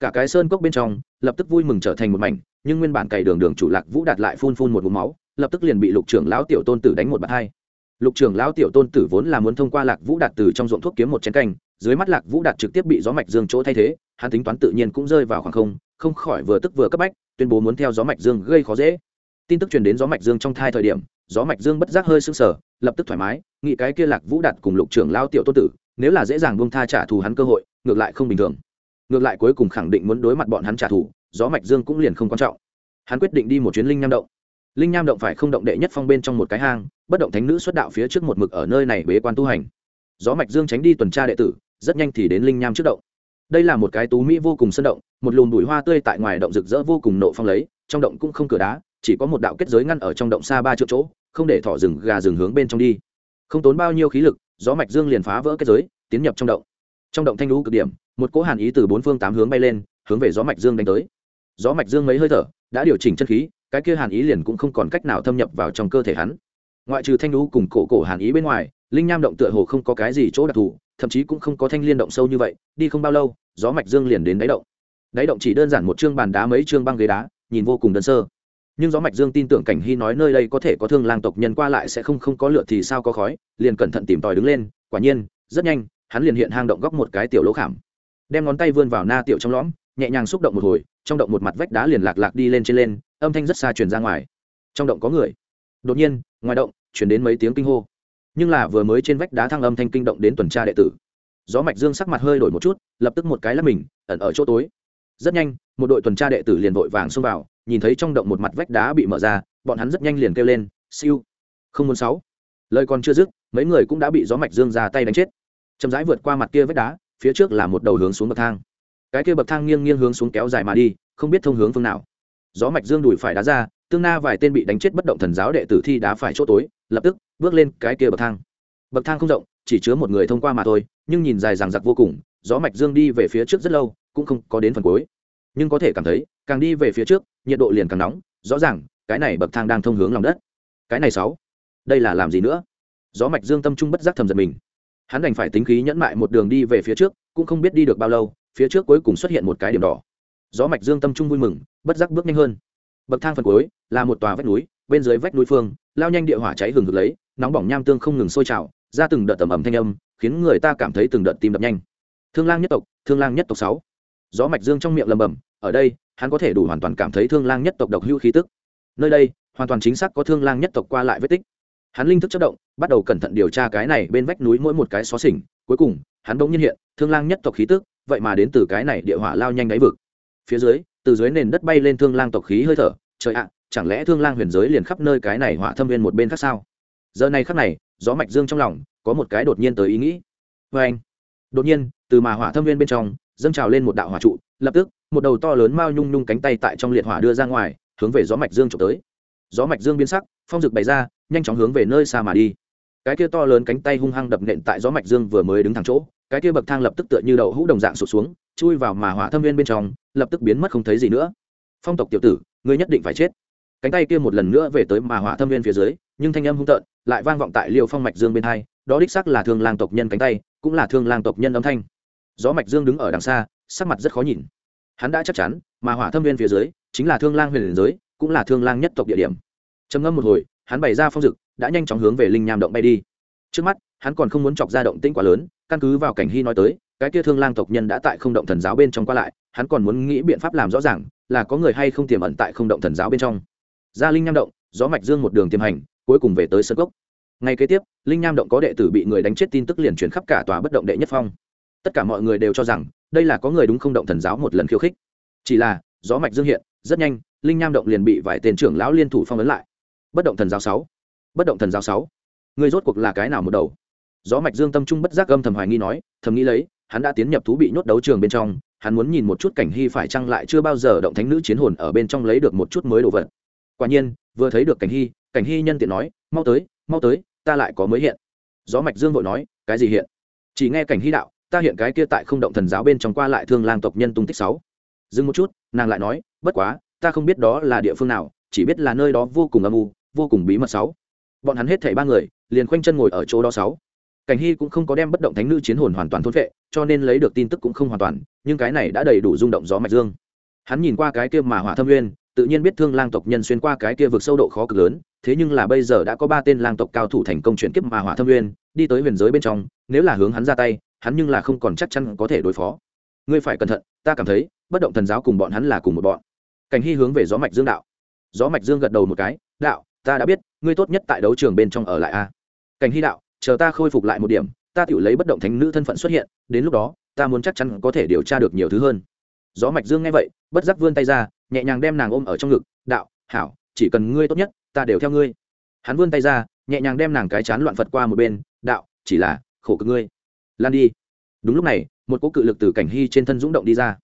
Speaker 1: Cả cái sơn cốc bên trong, lập tức vui mừng trở thành một mảnh, nhưng nguyên bản cày đường đường chủ lạc vũ đạt lại phun phun một ngụm máu, lập tức liền bị lục trưởng lão tiểu tôn tử đánh một bạt hai. Lục trưởng lão tiểu tôn tử vốn là muốn thông qua lạc vũ đạt từ trong ruộng thuốc kiếm một chén canh dưới mắt lạc vũ đạt trực tiếp bị gió mạch dương chỗ thay thế, hắn tính toán tự nhiên cũng rơi vào khoảng không không khỏi vừa tức vừa cấp bách, tuyên bố muốn theo gió mạch dương gây khó dễ. Tin tức truyền đến gió mạch dương trong thai thời điểm, gió mạch dương bất giác hơi sưng sờ, lập tức thoải mái, nghĩ cái kia lạc vũ đạt cùng lục trưởng lao tiểu tôn tử, nếu là dễ dàng buông tha trả thù hắn cơ hội, ngược lại không bình thường. Ngược lại cuối cùng khẳng định muốn đối mặt bọn hắn trả thù, gió mạch dương cũng liền không quan trọng. Hắn quyết định đi một chuyến linh nham động. Linh nham động phải không động đệ nhất phong bên trong một cái hang, bất động thánh nữ xuất đạo phía trước một mực ở nơi này bế quan tu hành. Gió mạch dương tránh đi tuần tra đệ tử rất nhanh thì đến linh nham trước động. Đây là một cái tú mỹ vô cùng sân động, một lùm bụi hoa tươi tại ngoài động rực rỡ vô cùng nộ phong lấy, trong động cũng không cửa đá, chỉ có một đạo kết giới ngăn ở trong động xa ba triệu chỗ, không để thỏ rừng gà rừng hướng bên trong đi. Không tốn bao nhiêu khí lực, gió mạch dương liền phá vỡ kết giới, tiến nhập trong động. Trong động thanh lũ cực điểm, một cỗ hàn ý từ bốn phương tám hướng bay lên, hướng về gió mạch dương đánh tới. Gió mạch dương mấy hơi thở, đã điều chỉnh chân khí, cái kia hàn ý liền cũng không còn cách nào thâm nhập vào trong cơ thể hắn. Ngoại trừ thanh lũ cùng cổ cổ hàn ý bên ngoài, linh nham động tựa hồ không có cái gì chỗ đặc thù thậm chí cũng không có thanh liên động sâu như vậy, đi không bao lâu, gió mạch dương liền đến đáy động. Đáy động chỉ đơn giản một chương bàn đá mấy chương băng ghế đá, nhìn vô cùng đơn sơ. Nhưng gió mạch dương tin tưởng cảnh hy nói nơi đây có thể có thương lang tộc nhân qua lại sẽ không không có lửa thì sao có khói, liền cẩn thận tìm tòi đứng lên, quả nhiên, rất nhanh, hắn liền hiện hang động góc một cái tiểu lỗ khảm. Đem ngón tay vươn vào na tiểu trong lõm, nhẹ nhàng xúc động một hồi, trong động một mặt vách đá liền lạc lạc đi lên trên lên, âm thanh rất xa truyền ra ngoài. Trong động có người. Đột nhiên, ngoài động, chuyển đến mấy tiếng kinh hô nhưng là vừa mới trên vách đá thăng âm thanh kinh động đến tuần tra đệ tử. Gió mạch dương sắc mặt hơi đổi một chút, lập tức một cái là mình, ẩn ở chỗ tối. Rất nhanh, một đội tuần tra đệ tử liền vội vàng xông vào, nhìn thấy trong động một mặt vách đá bị mở ra, bọn hắn rất nhanh liền kêu lên, siêu, không muốn sáu. Lời còn chưa dứt, mấy người cũng đã bị gió mạch dương ra tay đánh chết. Chậm rãi vượt qua mặt kia vách đá, phía trước là một đầu hướng xuống bậc thang. Cái kia bậc thang nghiêng nghiêng hướng xuống kéo dài mà đi, không biết thông hướng phương nào. Gió mạch dương đùi phải đá ra tương na vài tên bị đánh chết bất động thần giáo đệ tử thi đá phải chỗ tối, lập tức bước lên cái kia bậc thang. Bậc thang không rộng, chỉ chứa một người thông qua mà thôi, nhưng nhìn dài dằng dặc vô cùng, gió mạch dương đi về phía trước rất lâu, cũng không có đến phần cuối. Nhưng có thể cảm thấy, càng đi về phía trước, nhiệt độ liền càng nóng, rõ ràng, cái này bậc thang đang thông hướng lòng đất. Cái này sáu, đây là làm gì nữa? Gió mạch dương tâm trung bất giác thầm giật mình. Hắn đành phải tính khí nhẫn mại một đường đi về phía trước, cũng không biết đi được bao lâu, phía trước cuối cùng xuất hiện một cái điểm đỏ. Gió mạch dương tâm trung vui mừng, bất giác bước nhanh hơn bậc thang phần cuối là một tòa vách núi, bên dưới vách núi phương, lao nhanh địa hỏa cháy hừng hực lấy, nóng bỏng nham tương không ngừng sôi trào, ra từng đợt tầm ẩm thanh âm, khiến người ta cảm thấy từng đợt tim đập nhanh. Thương lang nhất tộc, thương lang nhất tộc sáu. Gió mạch dương trong miệng lầm bầm, ở đây, hắn có thể đủ hoàn toàn cảm thấy thương lang nhất tộc độc hữu khí tức. Nơi đây, hoàn toàn chính xác có thương lang nhất tộc qua lại vết tích. Hắn linh thức chất động, bắt đầu cẩn thận điều tra cái này bên vách núi mỗi một cái xó xỉnh, cuối cùng, hắn đống nhiên hiện, thương lang nhất tộc khí tức, vậy mà đến từ cái này địa hỏa lao nhanh đáy vực. Phía dưới từ dưới nền đất bay lên thương lang tộc khí hơi thở, trời ạ, chẳng lẽ thương lang huyền giới liền khắp nơi cái này hỏa thâm viên một bên khác sao? Giờ này khắc này, gió mạch dương trong lòng, có một cái đột nhiên tới ý nghĩ. Vê anh, đột nhiên, từ mà hỏa thâm viên bên trong, dâng trào lên một đạo hỏa trụ, lập tức, một đầu to lớn mao nhung nhung cánh tay tại trong liệt hỏa đưa ra ngoài, hướng về gió mạch dương trộm tới. Gió mạch dương biến sắc, phong dực bày ra, nhanh chóng hướng về nơi xa mà đi. Cái kia to lớn cánh tay hung hăng đập nện tại gió mạch dương vừa mới đứng thẳng chỗ, cái kia bậc thang lập tức tựa như đậu hũ đồng dạng sụt xuống, chui vào mà hỏa thâm viên bên trong lập tức biến mất không thấy gì nữa. Phong tộc tiểu tử, ngươi nhất định phải chết. Cánh tay kia một lần nữa về tới mà hỏa thâm viên phía dưới, nhưng thanh âm hung tợn, lại vang vọng tại liêu phong mạch dương bên hai, đó đích xác là thương lang tộc nhân cánh tay, cũng là thương lang tộc nhân âm thanh. Gió mạch dương đứng ở đằng xa, sắc mặt rất khó nhìn. Hắn đã chắc chắn, mà hỏa thâm viên phía dưới, chính là thương lang huyền giới, cũng là thương lang nhất tộc địa điểm. Trầm ngâm một hồi, hắn bày ra phong dực, đã nhanh chóng hướng về linh nham động bay đi. Trước mắt, hắn còn không muốn chọc ra động tĩnh quá lớn, căn cứ vào cảnh hy nói tới cái kia thương lang tộc nhân đã tại không động thần giáo bên trong qua lại, hắn còn muốn nghĩ biện pháp làm rõ ràng là có người hay không tiềm ẩn tại không động thần giáo bên trong. Ra linh nham động, gió mạch dương một đường tiềm hành, cuối cùng về tới sân cốc. Ngay kế tiếp, linh nham động có đệ tử bị người đánh chết tin tức liền chuyển khắp cả tòa bất động đệ nhất phong. Tất cả mọi người đều cho rằng, đây là có người đúng không động thần giáo một lần khiêu khích. Chỉ là, gió mạch dương hiện, rất nhanh, linh nham động liền bị vài tên trưởng lão liên thủ phong ấn lại. Bất động thần giáo sáu. Bất động thần giáo sáu. Người rốt cuộc là cái nào một đầu? Gió mạch dương tâm trung bất giác âm thầm hoài nghi nói, thầm nghĩ lấy hắn đã tiến nhập thú bị nhốt đấu trường bên trong, hắn muốn nhìn một chút cảnh hy phải chăng lại chưa bao giờ động thánh nữ chiến hồn ở bên trong lấy được một chút mới đồ vật. Quả nhiên, vừa thấy được cảnh hy cảnh hy nhân tiện nói, mau tới mau tới, ta lại có mới hiện. Gió mạch dương vội nói, cái gì hiện? Chỉ nghe cảnh hy đạo, ta hiện cái kia tại không động thần giáo bên trong qua lại thương lang tộc nhân tung tích sáu. Dừng một chút, nàng lại nói, bất quá, ta không biết đó là địa phương nào, chỉ biết là nơi đó vô cùng âm u, vô cùng bí mật sáu. Bọn hắn hết thảy ba người, liền khoanh chân ngồi ở chỗ đó sáu cảnh hy cũng không có đem bất động thánh nữ chiến hồn hoàn toàn thốt vệ cho nên lấy được tin tức cũng không hoàn toàn, nhưng cái này đã đầy đủ rung động gió mạch dương. Hắn nhìn qua cái kia mà hỏa thâm nguyên, tự nhiên biết thương lang tộc nhân xuyên qua cái kia vực sâu độ khó cực lớn, thế nhưng là bây giờ đã có ba tên lang tộc cao thủ thành công chuyển kiếp mà hỏa thâm nguyên, đi tới huyền giới bên trong, nếu là hướng hắn ra tay, hắn nhưng là không còn chắc chắn có thể đối phó. Ngươi phải cẩn thận, ta cảm thấy, bất động thần giáo cùng bọn hắn là cùng một bọn. Cảnh hy hướng về gió mạch dương đạo. Gió mạch dương gật đầu một cái, đạo, ta đã biết, ngươi tốt nhất tại đấu trường bên trong ở lại a. Cảnh hy đạo chờ ta khôi phục lại một điểm, ta tự lấy bất động thánh nữ thân phận xuất hiện, đến lúc đó, ta muốn chắc chắn có thể điều tra được nhiều thứ hơn. Gió mạch dương nghe vậy, bất giác vươn tay ra, nhẹ nhàng đem nàng ôm ở trong ngực, đạo, hảo, chỉ cần ngươi tốt nhất, ta đều theo ngươi. Hắn vươn tay ra, nhẹ nhàng đem nàng cái chán loạn phật qua một bên, đạo, chỉ là khổ cực ngươi. Lan đi. Đúng lúc này, một cỗ cự lực từ cảnh hy trên thân dũng động đi ra.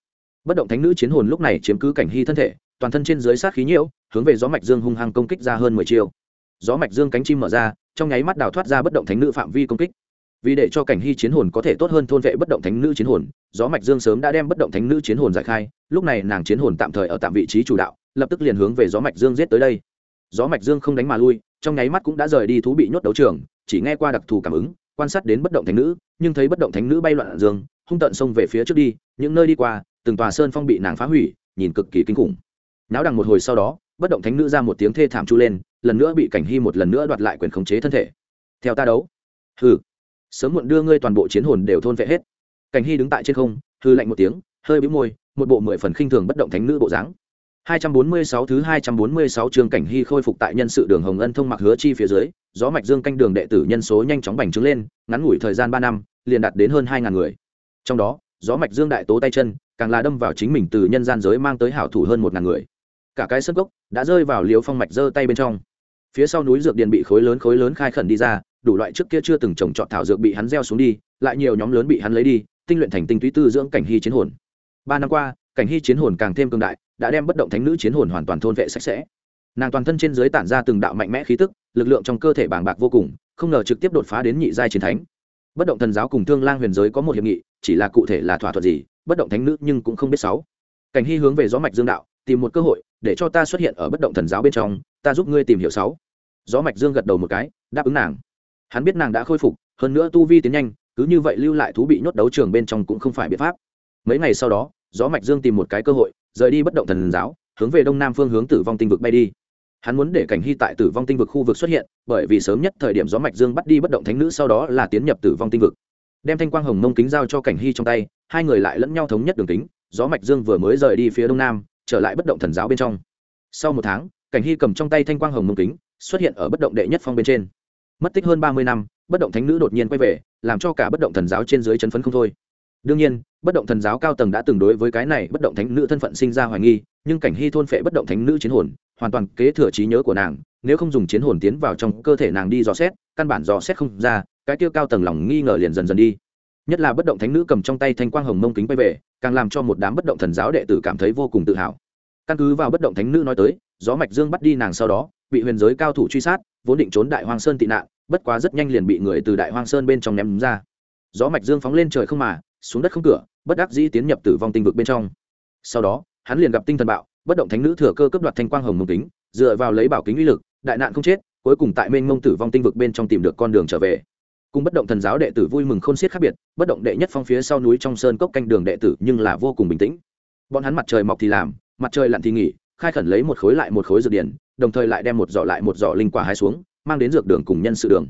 Speaker 1: Bất động thánh nữ chiến hồn lúc này chiếm cứ cảnh hy thân thể, toàn thân trên dưới sát khí nhiễu, hướng về gió mạch dương hung hăng công kích ra hơn mười chiêu gió mạch dương cánh chim mở ra, trong nháy mắt đào thoát ra bất động thánh nữ phạm vi công kích. Vì để cho cảnh hy chiến hồn có thể tốt hơn thôn vệ bất động thánh nữ chiến hồn, gió mạch dương sớm đã đem bất động thánh nữ chiến hồn giải khai, lúc này nàng chiến hồn tạm thời ở tạm vị trí chủ đạo, lập tức liền hướng về gió mạch dương giết tới đây. Gió mạch dương không đánh mà lui, trong nháy mắt cũng đã rời đi thú bị nhốt đấu trường, chỉ nghe qua đặc thù cảm ứng, quan sát đến bất động thánh nữ, nhưng thấy bất động thánh nữ bay loạn dương, hung tận xông về phía trước đi, những nơi đi qua, từng tòa sơn phong bị nàng phá hủy, nhìn cực kỳ kinh khủng. Náo đằng một hồi sau đó, bất động thánh nữ ra một tiếng thê thảm chu lên lần nữa bị cảnh hy một lần nữa đoạt lại quyền khống chế thân thể. Theo ta đấu. Hừ. Sớm muộn đưa ngươi toàn bộ chiến hồn đều thôn vệ hết. Cảnh hy đứng tại trên không hư lạnh một tiếng hơi bĩu môi một bộ mười phần khinh thường bất động thánh nữ bộ dáng. 246 thứ 246 chương cảnh hy khôi phục tại nhân sự đường Hồng Ân thông mặc hứa chi phía dưới, gió mạch dương canh đường đệ tử nhân số nhanh chóng bành trướng lên, ngắn ngủi thời gian 3 năm, liền đạt đến hơn 2000 người. Trong đó, gió mạch dương đại tố tay chân, càng là đâm vào chính mình từ nhân gian giới mang tới hảo thủ hơn 1000 người. Cả cái sân gốc đã rơi vào liều phong mạch giơ tay bên trong. Phía sau núi dược điền bị khối lớn khối lớn khai khẩn đi ra, đủ loại trước kia chưa từng trồng trọt thảo dược bị hắn gieo xuống đi, lại nhiều nhóm lớn bị hắn lấy đi, tinh luyện thành tinh túy tư dưỡng cảnh hy chiến hồn. ba năm qua, cảnh hy chiến hồn càng thêm cường đại, đã đem bất động thánh nữ chiến hồn hoàn toàn thôn vệ sạch sẽ nàng toàn thân trên dưới tản ra từng đạo mạnh mẽ khí tức lực lượng trong cơ thể bàng bạc vô cùng không ngờ trực tiếp đột phá đến nhị giai chiến thánh bất động thần giáo cùng thương lang huyền giới có một hiệp nghị chỉ là cụ thể là thỏa thuận gì bất động thánh nữ nhưng cũng không biết sáu cảnh hy hướng về gió mạch dương đạo tìm một cơ hội, để cho ta xuất hiện ở bất động thần giáo bên trong, ta giúp ngươi tìm hiểu sáu. Gió mạch dương gật đầu một cái, đáp ứng nàng. Hắn biết nàng đã khôi phục, hơn nữa tu vi tiến nhanh, cứ như vậy lưu lại thú bị nhốt đấu trường bên trong cũng không phải biện pháp. Mấy ngày sau đó, gió mạch dương tìm một cái cơ hội, rời đi bất động thần giáo, hướng về đông nam phương hướng tử vong tinh vực bay đi. Hắn muốn để cảnh hy tại tử vong tinh vực khu vực xuất hiện, bởi vì sớm nhất thời điểm gió mạch dương bắt đi bất động thánh nữ sau đó là tiến nhập tử vong tinh vực. Đem thanh quang hồng mông kính giao cho cảnh hy trong tay, hai người lại lẫn nhau thống nhất đường kính, gió mạch dương vừa mới rời đi phía đông nam trở lại bất động thần giáo bên trong. Sau một tháng, cảnh hy cầm trong tay thanh quang hồng mông kính, xuất hiện ở bất động đệ nhất phong bên trên. Mất tích hơn ba mươi năm, bất động thánh nữ đột nhiên quay về, làm cho cả bất động thần giáo trên dưới chấn phấn không thôi. Đương nhiên, bất động thần giáo cao tầng đã từng đối với cái này bất động thánh nữ thân phận sinh ra hoài nghi, nhưng cảnh hy thôn phệ bất động thánh nữ chiến hồn, hoàn toàn kế thừa trí nhớ của nàng, nếu không dùng chiến hồn tiến vào trong cơ thể nàng đi dò xét, căn bản dò xét không ra, cái tiêu cao tầng lòng nghi ngờ liền dần dần đi nhất là bất động thánh nữ cầm trong tay thanh quang hồng mông kính bay về, càng làm cho một đám bất động thần giáo đệ tử cảm thấy vô cùng tự hào. Căn cứ vào bất động thánh nữ nói tới, gió mạch dương bắt đi nàng sau đó, bị huyền giới cao thủ truy sát, vốn định trốn đại hoang sơn tị nạn, bất quá rất nhanh liền bị người từ đại hoang sơn bên trong ném ra. Gió mạch dương phóng lên trời không mà, xuống đất không cửa, bất đắc dĩ tiến nhập tử vong tinh vực bên trong. Sau đó, hắn liền gặp tinh thần bạo, bất động thánh nữ thừa cơ cấp đoạt thanh quang hồng mông kính, dựa vào lấy bảo kính uy lực, đại nạn không chết, cuối cùng tại mênh mông tử vong tinh vực bên trong tìm được con đường trở về cùng bất động thần giáo đệ tử vui mừng khôn xiết khác biệt, bất động đệ nhất phong phía sau núi trong sơn cốc canh đường đệ tử nhưng là vô cùng bình tĩnh. Bọn hắn mặt trời mọc thì làm, mặt trời lặn thì nghỉ, khai khẩn lấy một khối lại một khối dược điển, đồng thời lại đem một giỏ lại một giỏ linh quả hai xuống, mang đến dược đường cùng nhân sự đường.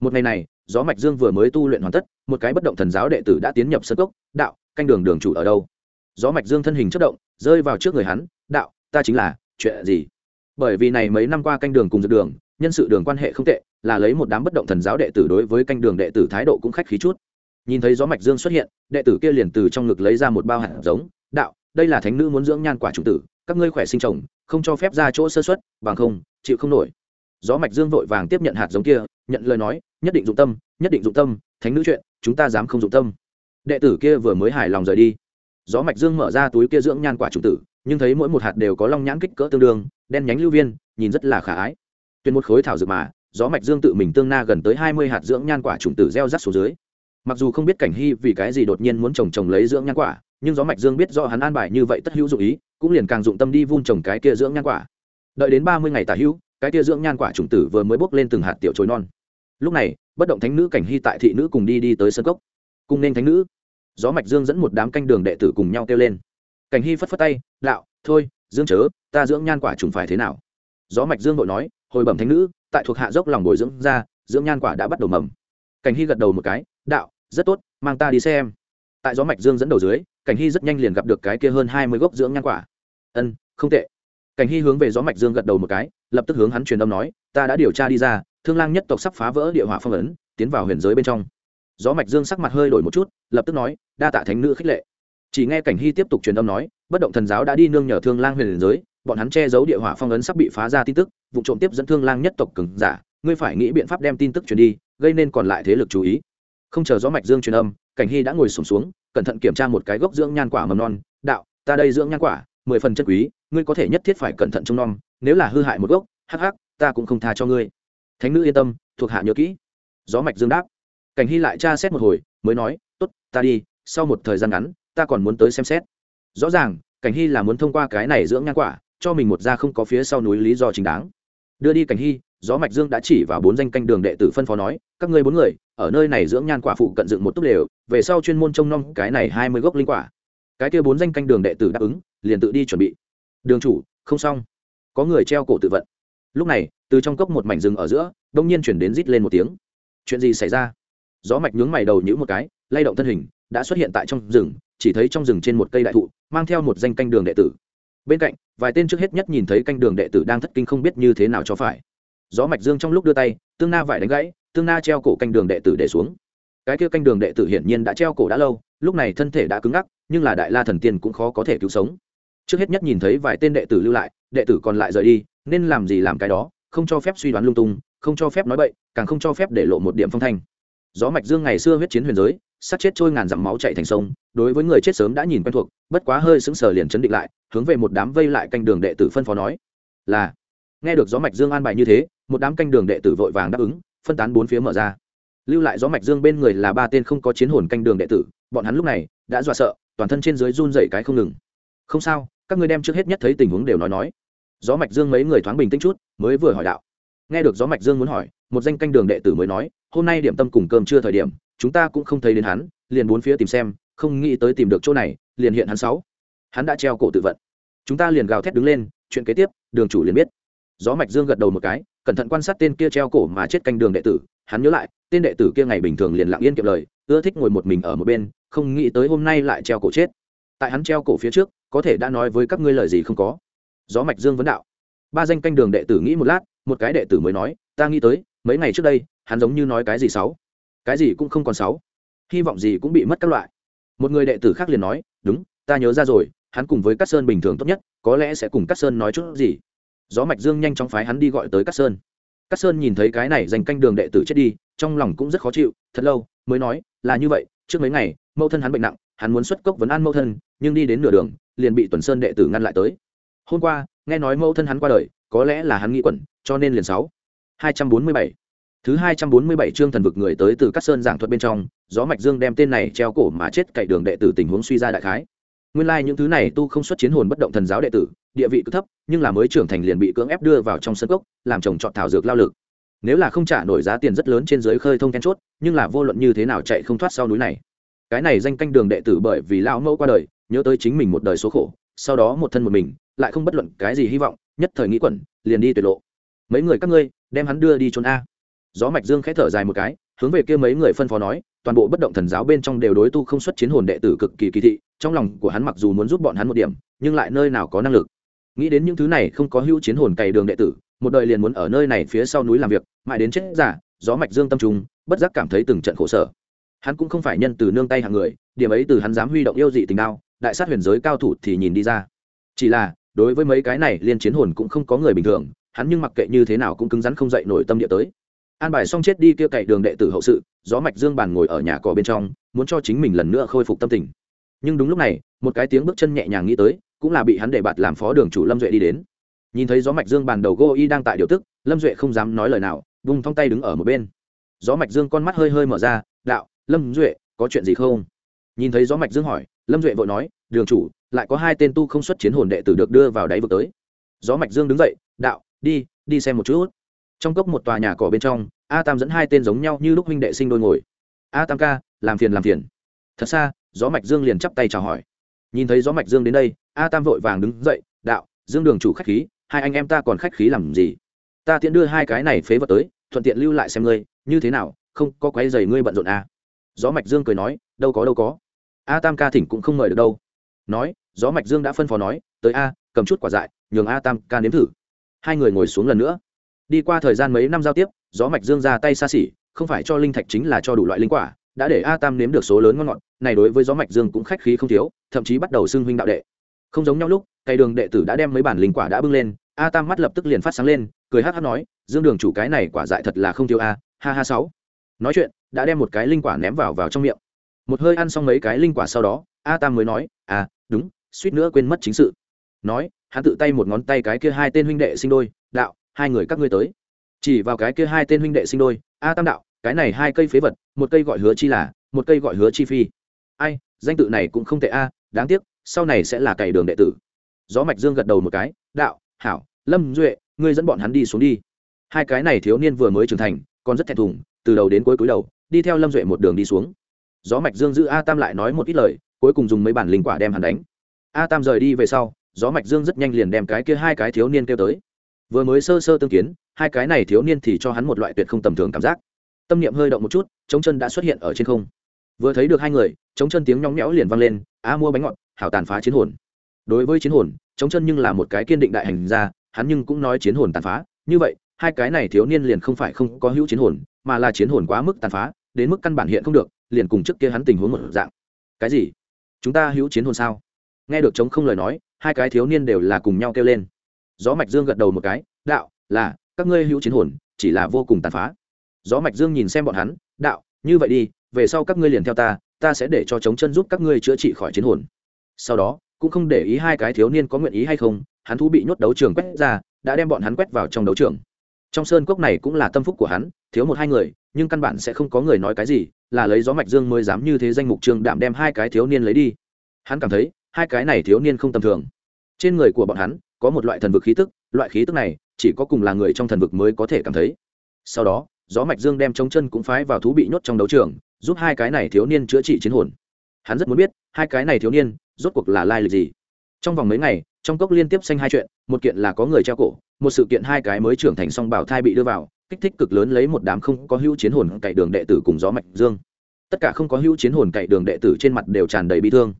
Speaker 1: Một ngày này, gió mạch dương vừa mới tu luyện hoàn tất, một cái bất động thần giáo đệ tử đã tiến nhập sân cốc, đạo, canh đường đường chủ ở đâu? Gió mạch dương thân hình chất động, rơi vào trước người hắn, đạo, ta chính là, chuyện gì? Bởi vì này mấy năm qua canh đường cùng dược đường, nhân sự đường quan hệ không tệ là lấy một đám bất động thần giáo đệ tử đối với canh đường đệ tử thái độ cũng khách khí chút. Nhìn thấy gió mạch dương xuất hiện đệ tử kia liền từ trong ngực lấy ra một bao hạt giống đạo đây là thánh nữ muốn dưỡng nhan quả chủ tử các ngươi khỏe sinh chồng, không cho phép ra chỗ sơ xuất bằng không chịu không nổi. Gió mạch dương vội vàng tiếp nhận hạt giống kia nhận lời nói nhất định dụng tâm nhất định dụng tâm thánh nữ chuyện chúng ta dám không dụng tâm. Đệ tử kia vừa mới hài lòng rời đi. Gió mạch dương mở ra túi kia dưỡng nhan quả chủ tử nhưng thấy mỗi một hạt đều có long nhãn kích cỡ tương đương đen nhánh lưu viên nhìn rất là khả ái. Tuyên một khối thảo dược mà gió mạch dương tự mình tương na gần tới hai mươi hạt dưỡng nhan quả trùng tử gieo rắc xuống dưới. Mặc dù không biết cảnh hy vì cái gì đột nhiên muốn trồng trồng lấy dưỡng nhan quả, nhưng gió mạch dương biết do hắn an bài như vậy tất hữu dụng ý, cũng liền càng dụng tâm đi vun trồng cái kia dưỡng nhan quả. Đợi đến ba mươi ngày tả hữu, cái kia dưỡng nhan quả trùng tử vừa mới bốc lên từng hạt tiểu chồi non. Lúc này, bất động thánh nữ cảnh hy tại thị nữ cùng đi đi tới sân cốc. Cùng nên thánh nữ, gió mạch dương dẫn một đám canh đường đệ tử cùng nhau kêu lên. Cảnh hy phất phất tay, đạo, thôi, dương chớ, ta dưỡng nhan quả trùng phải thế nào? Gió mạch dương vội nói, hồi bẩm thánh nữ tại thuộc hạ dốc lòng bồi dưỡng ra, dưỡng nhan quả đã bắt đầu mầm. Cảnh hy gật đầu một cái, đạo, rất tốt, mang ta đi xem. Tại gió mạch dương dẫn đầu dưới, cảnh hy rất nhanh liền gặp được cái kia hơn hai mươi gốc dưỡng nhan quả. Ân, không tệ. Cảnh hy hướng về gió mạch dương gật đầu một cái, lập tức hướng hắn truyền âm nói, ta đã điều tra đi ra, thương lang nhất tộc sắp phá vỡ địa hỏa phong ấn, tiến vào huyền giới bên trong. Gió mạch dương sắc mặt hơi đổi một chút, lập tức nói, đa tạ thánh nữ khích lệ. Chỉ nghe cảnh hy tiếp tục truyền âm nói, bất động thần giáo đã đi nương nhờ thương lang huyền giới bọn hắn che giấu địa hỏa phong ấn sắp bị phá ra tin tức vụ trộm tiếp dẫn thương lang nhất tộc cứng giả ngươi phải nghĩ biện pháp đem tin tức truyền đi gây nên còn lại thế lực chú ý. Không chờ gió mạch dương truyền âm cảnh hy đã ngồi sùng xuống, xuống cẩn thận kiểm tra một cái gốc dưỡng nhan quả mầm non đạo ta đây dưỡng nhan quả mười phần chân quý ngươi có thể nhất thiết phải cẩn thận trông nom nếu là hư hại một gốc hắc hắc ta cũng không tha cho ngươi. Thánh nữ yên tâm thuộc hạ nhớ kỹ. Gió mạch dương đáp. Cảnh hy lại tra xét một hồi mới nói tốt ta đi sau một thời gian ngắn ta còn muốn tới xem xét. Rõ ràng cảnh hy là muốn thông qua cái này dưỡng nhan quả cho mình một ra không có phía sau núi lý do chính đáng. Đưa đi cảnh hy, gió mạch dương đã chỉ vào bốn danh canh đường đệ tử phân phó nói, các ngươi bốn người, ở nơi này dưỡng nhan quả phụ cận dựng một túp đều về sau chuyên môn trông nom cái này hai mươi gốc linh quả. Cái kia bốn danh canh đường đệ tử đáp ứng, liền tự đi chuẩn bị. Đường chủ, không xong. Có người treo cổ tự vận. Lúc này, từ trong cốc một mảnh rừng ở giữa, đông nhiên chuyển đến rít lên một tiếng. Chuyện gì xảy ra? Gió mạch nhướng mày đầu nhữ một cái, lay động thân hình, đã xuất hiện tại trong rừng, chỉ thấy trong rừng trên một cây đại thụ, mang theo một danh canh đường đệ tử bên cạnh, vài tên trước hết nhất nhìn thấy canh đường đệ tử đang thất kinh không biết như thế nào cho phải. Gió mạch dương trong lúc đưa tay, tương na vải đánh gãy, tương na treo cổ canh đường đệ tử để xuống. Cái kia canh đường đệ tử hiển nhiên đã treo cổ đã lâu, lúc này thân thể đã cứng ngắc, nhưng là đại la thần tiên cũng khó có thể cứu sống. Trước hết nhất nhìn thấy vài tên đệ tử lưu lại, đệ tử còn lại rời đi, nên làm gì làm cái đó, không cho phép suy đoán lung tung, không cho phép nói bậy, càng không cho phép để lộ một điểm phong thanh. Gió mạch dương ngày xưa huyết chiến huyền giới sát chết trôi ngàn dặm máu chạy thành sông, đối với người chết sớm đã nhìn quen thuộc, bất quá hơi sững sờ liền chấn định lại, hướng về một đám vây lại canh đường đệ tử phân phó nói. Là, nghe được gió mạch dương an bài như thế, một đám canh đường đệ tử vội vàng đáp ứng, phân tán bốn phía mở ra. Lưu lại gió mạch dương bên người là ba tên không có chiến hồn canh đường đệ tử, bọn hắn lúc này đã dọa sợ, toàn thân trên dưới run dậy cái không ngừng. Không sao, các ngươi đem trước hết nhất thấy tình huống đều nói nói. Gió mạch dương mấy người thoáng bình tĩnh chút, mới vừa hỏi đạo. Nghe được gió mạch dương muốn hỏi, một danh canh đường đệ tử mới nói, hôm nay điểm tâm cùng cơm chưa thời điểm chúng ta cũng không thấy đến hắn, liền bốn phía tìm xem, không nghĩ tới tìm được chỗ này, liền hiện hắn sáu. Hắn đã treo cổ tự vận. Chúng ta liền gào thét đứng lên, chuyện kế tiếp, đường chủ liền biết. Gió mạch dương gật đầu một cái, cẩn thận quan sát tên kia treo cổ mà chết canh đường đệ tử, hắn nhớ lại, tên đệ tử kia ngày bình thường liền lặng yên kiệm lời, ưa thích ngồi một mình ở một bên, không nghĩ tới hôm nay lại treo cổ chết. Tại hắn treo cổ phía trước, có thể đã nói với các ngươi lời gì không có. Gió mạch dương vấn đạo. Ba danh canh đường đệ tử nghĩ một lát, một cái đệ tử mới nói, ta nghĩ tới, mấy ngày trước đây, hắn giống như nói cái gì sáu? Cái gì cũng không còn sáu. Hy vọng gì cũng bị mất các loại. Một người đệ tử khác liền nói, đúng, ta nhớ ra rồi, hắn cùng với cát sơn bình thường tốt nhất, có lẽ sẽ cùng cát sơn nói chút gì. Gió mạch dương nhanh chóng phái hắn đi gọi tới cát sơn. Cát sơn nhìn thấy cái này dành canh đường đệ tử chết đi, trong lòng cũng rất khó chịu, thật lâu mới nói, là như vậy, trước mấy ngày, mẫu thân hắn bệnh nặng, hắn muốn xuất cốc vấn an mẫu thân, nhưng đi đến nửa đường, liền bị tuần sơn đệ tử ngăn lại tới. Hôm qua, nghe nói mẫu thân hắn qua đời, có lẽ là hắn nghĩ quẩn, cho nên liền sáu. Hai trăm bốn mươi bảy thứ hai trăm bốn mươi bảy chương thần vực người tới từ các sơn giảng thuật bên trong, gió mạch dương đem tên này treo cổ mà chết cậy đường đệ tử tình huống suy ra đại khái. Nguyên lai những thứ này tu không xuất chiến hồn bất động thần giáo đệ tử, địa vị cứ thấp, nhưng là mới trưởng thành liền bị cưỡng ép đưa vào trong sân cốc, làm trồng trọt thảo dược lao lực. Nếu là không trả nổi giá tiền rất lớn trên dưới khơi thông then chốt, nhưng là vô luận như thế nào chạy không thoát sau núi này. Cái này danh canh đường đệ tử bởi vì lão mẫu qua đời, nhớ tới chính mình một đời số khổ, sau đó một thân một mình, lại không bất luận cái gì hy vọng, nhất thời nghĩ quẩn, liền đi tuyệt lộ. Mấy người các ngươi, đem hắn đưa đi trốn a gió mạch dương khẽ thở dài một cái, hướng về kia mấy người phân phó nói, toàn bộ bất động thần giáo bên trong đều đối tu không xuất chiến hồn đệ tử cực kỳ kỳ thị, trong lòng của hắn mặc dù muốn giúp bọn hắn một điểm, nhưng lại nơi nào có năng lực. Nghĩ đến những thứ này không có hữu chiến hồn cày đường đệ tử, một đời liền muốn ở nơi này phía sau núi làm việc, mãi đến chết giả gió mạch dương tâm trung, bất giác cảm thấy từng trận khổ sở. Hắn cũng không phải nhân từ nương tay hàng người, điểm ấy từ hắn dám huy động yêu dị tình đao, đại sát huyền giới cao thủ thì nhìn đi ra. Chỉ là, đối với mấy cái này liên chiến hồn cũng không có người bình thường, hắn nhưng mặc kệ như thế nào cũng cứng rắn không dậy nổi tâm địa tới an bài xong chết đi kia cậy đường đệ tử hậu sự, gió mạch dương bàn ngồi ở nhà cỏ bên trong, muốn cho chính mình lần nữa khôi phục tâm tình. Nhưng đúng lúc này, một cái tiếng bước chân nhẹ nhàng nghĩ tới, cũng là bị hắn để bạt làm phó đường chủ lâm duệ đi đến. Nhìn thấy gió mạch dương bàn đầu gô y đang tại điều tức, lâm duệ không dám nói lời nào, vung thong tay đứng ở một bên. Gió mạch dương con mắt hơi hơi mở ra, đạo, lâm duệ, có chuyện gì không? Nhìn thấy gió mạch dương hỏi, lâm duệ vội nói, đường chủ, lại có hai tên tu không xuất chiến hồn đệ tử được đưa vào đáy vực tới. Gió mạch dương đứng dậy, đạo, đi đi xem một chút trong cốc một tòa nhà cỏ bên trong, a tam dẫn hai tên giống nhau như lúc huynh đệ sinh đôi ngồi. A tam ca, làm phiền làm phiền. Thật xa, gió mạch dương liền chắp tay chào hỏi. Nhìn thấy gió mạch dương đến đây, a tam vội vàng đứng dậy, đạo, dương đường chủ khách khí, hai anh em ta còn khách khí làm gì? Ta tiện đưa hai cái này phế vật tới, thuận tiện lưu lại xem ngươi, như thế nào, không có quấy giày ngươi bận rộn à. gió mạch dương cười nói, đâu có đâu có. A tam ca thỉnh cũng không mời được đâu. Nói, gió mạch dương đã phân phó nói, tới a, cầm chút quả dại, nhường a tam ca nếm thử. Hai người ngồi xuống lần nữa đi qua thời gian mấy năm giao tiếp, gió mạch dương ra tay xa xỉ, không phải cho linh thạch chính là cho đủ loại linh quả, đã để a tam nếm được số lớn ngon ngọt, này đối với gió mạch dương cũng khách khí không thiếu, thậm chí bắt đầu xưng huynh đạo đệ. Không giống nhau lúc cây đường đệ tử đã đem mấy bản linh quả đã bưng lên, a tam mắt lập tức liền phát sáng lên, cười hát hát nói, dương đường chủ cái này quả dại thật là không thiếu a, ha ha sáu. Nói chuyện, đã đem một cái linh quả ném vào vào trong miệng. Một hơi ăn xong mấy cái linh quả sau đó, a tam mới nói à đúng, suýt nữa quên mất chính sự. Nói, hắn tự tay một ngón tay cái kia hai tên huynh đệ sinh đôi, đạo hai người các ngươi tới. Chỉ vào cái kia hai tên huynh đệ sinh đôi, a tam đạo, cái này hai cây phế vật, một cây gọi hứa chi là, một cây gọi hứa chi phi. Ai, danh tự này cũng không tệ a, đáng tiếc, sau này sẽ là cày đường đệ tử. Gió mạch dương gật đầu một cái, đạo, hảo, lâm duệ, ngươi dẫn bọn hắn đi xuống đi. Hai cái này thiếu niên vừa mới trưởng thành, còn rất thẹn thùng, từ đầu đến cuối cúi đầu, đi theo lâm duệ một đường đi xuống. Gió mạch dương giữ a tam lại nói một ít lời, cuối cùng dùng mấy bản linh quả đem hắn đánh. A tam rời đi về sau, gió mạch dương rất nhanh liền đem cái kia hai cái thiếu niên kêu tới vừa mới sơ sơ tương kiến, hai cái này thiếu niên thì cho hắn một loại tuyệt không tầm thường cảm giác. Tâm niệm hơi động một chút chống chân đã xuất hiện ở trên không. Vừa thấy được hai người chống chân tiếng nhóng nhẽo liền vang lên a mua bánh ngọt, hảo tàn phá chiến hồn. Đối với chiến hồn chống chân nhưng là một cái kiên định đại hành ra hắn nhưng cũng nói chiến hồn tàn phá. Như vậy, hai cái này thiếu niên liền không phải không có hữu chiến hồn, mà là chiến hồn quá mức tàn phá, đến mức căn bản hiện không được, liền cùng trước kia hắn tình huống một dạng. Cái gì? Chúng ta hữu chiến hồn sao? Nghe được chống không lời nói, hai cái thiếu niên đều là cùng nhau kêu lên gió mạch dương gật đầu một cái, đạo, là, các ngươi hữu chiến hồn, chỉ là vô cùng tàn phá. Gió mạch dương nhìn xem bọn hắn, đạo, như vậy đi, về sau các ngươi liền theo ta ta sẽ để cho chống chân giúp các ngươi chữa trị khỏi chiến hồn. Sau đó, cũng không để ý hai cái thiếu niên có nguyện ý hay không, hắn thú bị nhốt đấu trường quét ra, đã đem bọn hắn quét vào trong đấu trường. Trong sơn cốc này cũng là tâm phúc của hắn, thiếu một hai người, nhưng căn bản sẽ không có người nói cái gì, là lấy gió mạch dương mới dám như thế danh mục trường đạm đem hai cái thiếu niên lấy đi. Hắn cảm thấy, hai cái này thiếu niên không tầm thường. Trên người của bọn hắn có một loại thần vực khí tức, loại khí tức này chỉ có cùng là người trong thần vực mới có thể cảm thấy. Sau đó, gió mạch dương đem trống chân cũng phái vào thú bị nhốt trong đấu trường, giúp hai cái này thiếu niên chữa trị chiến hồn. Hắn rất muốn biết, hai cái này thiếu niên rốt cuộc là lai lịch gì. Trong vòng mấy ngày, trong cốc liên tiếp xanh hai chuyện, một kiện là có người treo cổ, một sự kiện hai cái mới trưởng thành song bảo thai bị đưa vào, kích thích cực lớn lấy một đám không có hữu chiến hồn cậy đường đệ tử cùng gió mạch dương. Tất cả không có hữu chiến hồn cậy đường đệ tử trên mặt đều tràn đầy bi thương.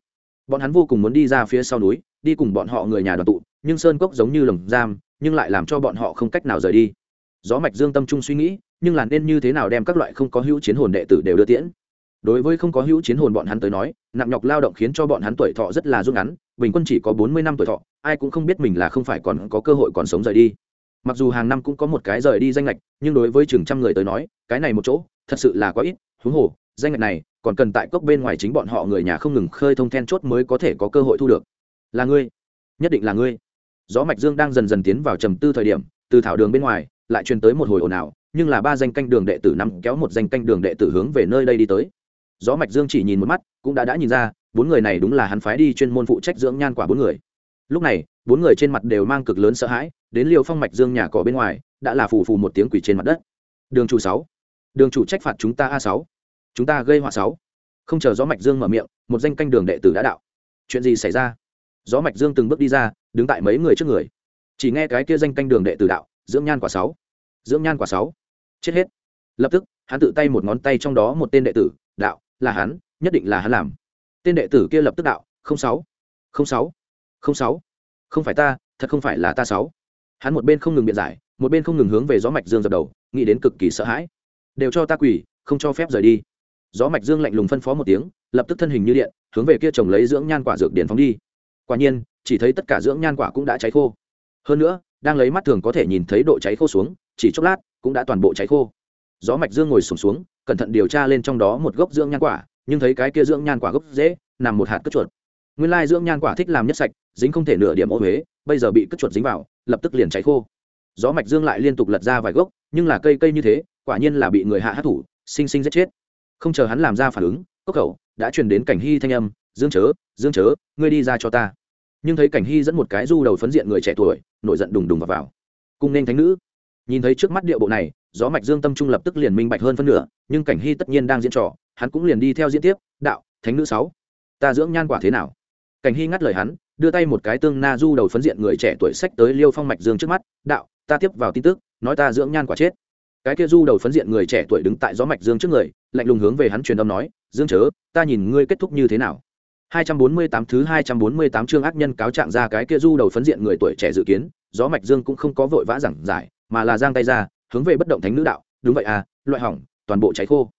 Speaker 1: Bọn hắn vô cùng muốn đi ra phía sau núi, đi cùng bọn họ người nhà đoàn tụ nhưng sơn cốc giống như lồng giam, nhưng lại làm cho bọn họ không cách nào rời đi. Gió mạch dương tâm trung suy nghĩ, nhưng là nên như thế nào đem các loại không có hữu chiến hồn đệ tử đều đưa tiễn. Đối với không có hữu chiến hồn bọn hắn tới nói, nặng nhọc lao động khiến cho bọn hắn tuổi thọ rất là rút ngắn, bình quân chỉ có bốn mươi năm tuổi thọ, ai cũng không biết mình là không phải còn có cơ hội còn sống rời đi. Mặc dù hàng năm cũng có một cái rời đi danh lệch nhưng đối với chừng trăm người tới nói, cái này một chỗ, thật sự là quá ít, huống hồ, danh lệch này, còn cần tại cốc bên ngoài chính bọn họ người nhà không ngừng khơi thông then chốt mới có thể có cơ hội thu được. Là ngươi. Nhất định là ngươi gió mạch dương đang dần dần tiến vào trầm tư thời điểm, từ thảo đường bên ngoài, lại truyền tới một hồi ồn ào, nhưng là ba danh canh đường đệ tử nắm kéo một danh canh đường đệ tử hướng về nơi đây đi tới. Gió mạch dương chỉ nhìn một mắt, cũng đã đã nhìn ra, bốn người này đúng là hắn phái đi chuyên môn phụ trách dưỡng nhan quả bốn người. Lúc này, bốn người trên mặt đều mang cực lớn sợ hãi, đến liều phong mạch dương nhà cỏ bên ngoài, đã là phù phù một tiếng quỷ trên mặt đất. Đường chủ sáu, đường chủ trách phạt chúng ta a sáu, chúng ta gây họa sáu. Không chờ gió mạch dương mở miệng, một danh canh đường đệ tử đã đạo. Chuyện gì xảy ra? Gió mạch dương từng bước đi ra đứng tại mấy người trước người. Chỉ nghe cái kia danh canh đường đệ tử đạo, dưỡng nhan quả sáu, dưỡng nhan quả sáu. Chết hết. Lập tức, hắn tự tay một ngón tay trong đó một tên đệ tử, đạo, là hắn, nhất định là hắn làm. Tên đệ tử kia lập tức đạo, không sáu không sáu không sáu, không phải ta, thật không phải là ta sáu. Hắn một bên không ngừng biện giải, một bên không ngừng hướng về gió mạch dương dập đầu, nghĩ đến cực kỳ sợ hãi. Đều cho ta quỳ, không cho phép rời đi. Gió mạch dương lạnh lùng phân phó một tiếng, lập tức thân hình như điện, hướng về kia trồng lấy dưỡng nhan quả dược điển phóng đi. Quả nhiên chỉ thấy tất cả dưỡng nhan quả cũng đã cháy khô. Hơn nữa đang lấy mắt thường có thể nhìn thấy độ cháy khô xuống chỉ chốc lát cũng đã toàn bộ cháy khô. Gió mạch dương ngồi sùng xuống, xuống cẩn thận điều tra lên trong đó một gốc dưỡng nhan quả nhưng thấy cái kia dưỡng nhan quả gốc dễ nằm một hạt cất chuột. Nguyên lai dưỡng nhan quả thích làm nhất sạch dính không thể nửa điểm ô huế bây giờ bị cất chuột dính vào lập tức liền cháy khô. Gió mạch dương lại liên tục lật ra vài gốc nhưng là cây cây như thế quả nhiên là bị người hạ hát thủ sinh sinh giết chết. Không chờ hắn làm ra phản ứng cốc khẩu đã truyền đến cảnh hy thanh âm dương chớ dương chớ ngươi đi ra cho ta nhưng thấy cảnh hy dẫn một cái du đầu phấn diện người trẻ tuổi nổi giận đùng đùng vào, vào. cùng nên thánh nữ. Nhìn thấy trước mắt địa bộ này gió mạch dương tâm trung lập tức liền minh bạch hơn phân nửa nhưng cảnh hy tất nhiên đang diễn trò hắn cũng liền đi theo diễn tiếp đạo thánh nữ sáu ta dưỡng nhan quả thế nào? Cảnh hy ngắt lời hắn đưa tay một cái tương na du đầu phấn diện người trẻ tuổi sách tới liêu phong mạch dương trước mắt đạo ta tiếp vào tin tức nói ta dưỡng nhan quả chết. Cái kia du đầu phấn diện người trẻ tuổi đứng tại gió mạch dương trước người lạnh lùng hướng về hắn truyền âm nói dương chớ ta nhìn ngươi kết thúc như thế nào. 248 thứ 248 chương ác nhân cáo trạng ra cái kia du đầu phấn diện người tuổi trẻ dự kiến, gió mạch dương cũng không có vội vã giảng giải, mà là giang tay ra, hướng về bất động thánh nữ đạo, đúng vậy à loại hỏng, toàn bộ cháy khô.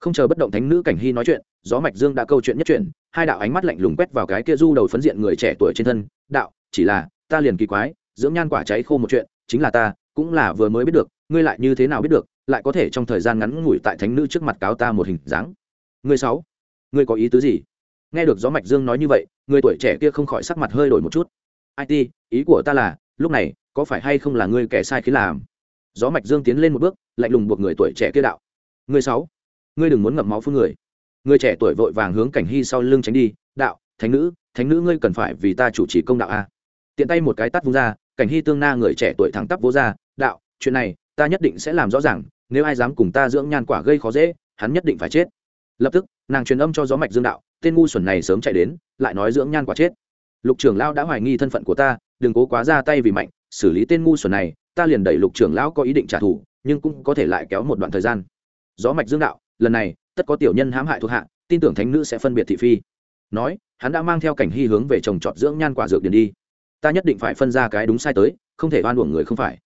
Speaker 1: Không chờ bất động thánh nữ cảnh hy nói chuyện, gió mạch dương đã câu chuyện nhất chuyện, hai đạo ánh mắt lạnh lùng quét vào cái kia du đầu phấn diện người trẻ tuổi trên thân, đạo, chỉ là, ta liền kỳ quái, dưỡng nhan quả cháy khô một chuyện, chính là ta, cũng là vừa mới biết được, ngươi lại như thế nào biết được, lại có thể trong thời gian ngắn ngủi tại thánh nữ trước mặt cáo ta một hình dáng. Ngươi sáu, ngươi có ý tứ gì? Nghe được gió mạch dương nói như vậy, người tuổi trẻ kia không khỏi sắc mặt hơi đổi một chút. It ý của ta là, lúc này, có phải hay không là ngươi kẻ sai khi làm? Gió mạch dương tiến lên một bước, lạnh lùng buộc người tuổi trẻ kia đạo. Người sáu, ngươi đừng muốn ngậm máu phương người. Người trẻ tuổi vội vàng hướng cảnh hy sau lưng tránh đi, đạo, thánh nữ thánh nữ ngươi cần phải vì ta chủ trì công đạo a. Tiện tay một cái tắt vung ra, cảnh hy tương na người trẻ tuổi thẳng tắp vỗ ra, đạo, chuyện này, ta nhất định sẽ làm rõ ràng, nếu ai dám cùng ta dưỡng nhan quả gây khó dễ, hắn nhất định phải chết. Lập tức, nàng truyền âm cho gió mạch dương đạo tên ngu xuẩn này sớm chạy đến, lại nói dưỡng nhan quả chết. Lục trưởng lão đã hoài nghi thân phận của ta, đừng cố quá ra tay vì mạnh, xử lý tên ngu xuẩn này, ta liền đẩy lục trưởng lão có ý định trả thù, nhưng cũng có thể lại kéo một đoạn thời gian. Gió mạch dương đạo, lần này, tất có tiểu nhân hãm hại thuộc hạ, tin tưởng thánh nữ sẽ phân biệt thị phi. Nói, hắn đã mang theo cảnh hy hướng về trồng trọt dưỡng nhan quả dược điền đi. Ta nhất định phải phân ra cái đúng sai tới, không thể oan uổng người không phải.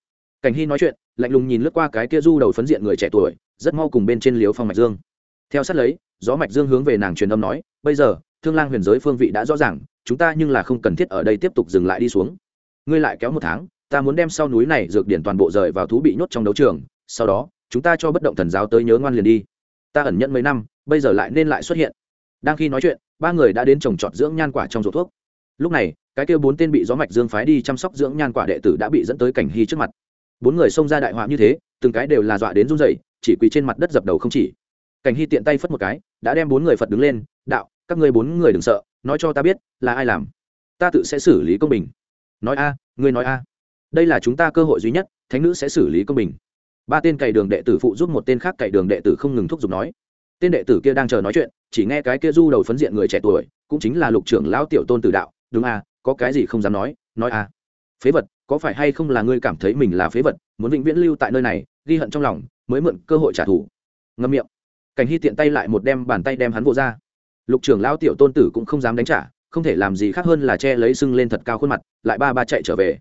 Speaker 1: Cảnh hy nói chuyện, lạnh lùng nhìn lướt qua cái kia du đầu phấn diện người trẻ tuổi, rất mau cùng bên trên liếu phong mạch dương theo sát lấy, gió mạch dương hướng về nàng truyền âm nói, bây giờ, thương lang huyền giới phương vị đã rõ ràng, chúng ta nhưng là không cần thiết ở đây tiếp tục dừng lại đi xuống. Ngươi lại kéo một tháng, ta muốn đem sau núi này dược điển toàn bộ rời vào thú bị nhốt trong đấu trường, sau đó, chúng ta cho bất động thần giáo tới nhớ ngoan liền đi. Ta ẩn nhận mấy năm, bây giờ lại nên lại xuất hiện. Đang khi nói chuyện, ba người đã đến trồng trọt dưỡng nhan quả trong ruột thuốc. Lúc này, cái kêu bốn tên bị gió mạch dương phái đi chăm sóc dưỡng nhan quả đệ tử đã bị dẫn tới cảnh hy trước mặt. Bốn người xông ra đại họa như thế, từng cái đều là dọa đến run rẩy, chỉ quỳ trên mặt đất dập đầu không chỉ cảnh hy tiện tay phất một cái, đã đem bốn người phật đứng lên, đạo, các ngươi bốn người đừng sợ, nói cho ta biết là ai làm. Ta tự sẽ xử lý công bình. Nói a, ngươi nói a. Đây là chúng ta cơ hội duy nhất, thánh nữ sẽ xử lý công bình. Ba tên cày đường đệ tử phụ giúp một tên khác cày đường đệ tử không ngừng thúc giục nói. Tên đệ tử kia đang chờ nói chuyện, chỉ nghe cái kia du đầu phấn diện người trẻ tuổi, cũng chính là lục trưởng lão tiểu tôn tử đạo, đúng a, có cái gì không dám nói nói a. Phế vật, có phải hay không là ngươi cảm thấy mình là phế vật, muốn vĩnh viễn lưu tại nơi này, ghi hận trong lòng, mới mượn cơ hội trả thù. Ngâm miệng cảnh hy tiện tay lại một đem bàn tay đem hắn vô ra. Lục trưởng lão tiểu tôn tử cũng không dám đánh trả, không thể làm gì khác hơn là che lấy sưng lên thật cao khuôn mặt, lại ba ba chạy trở về.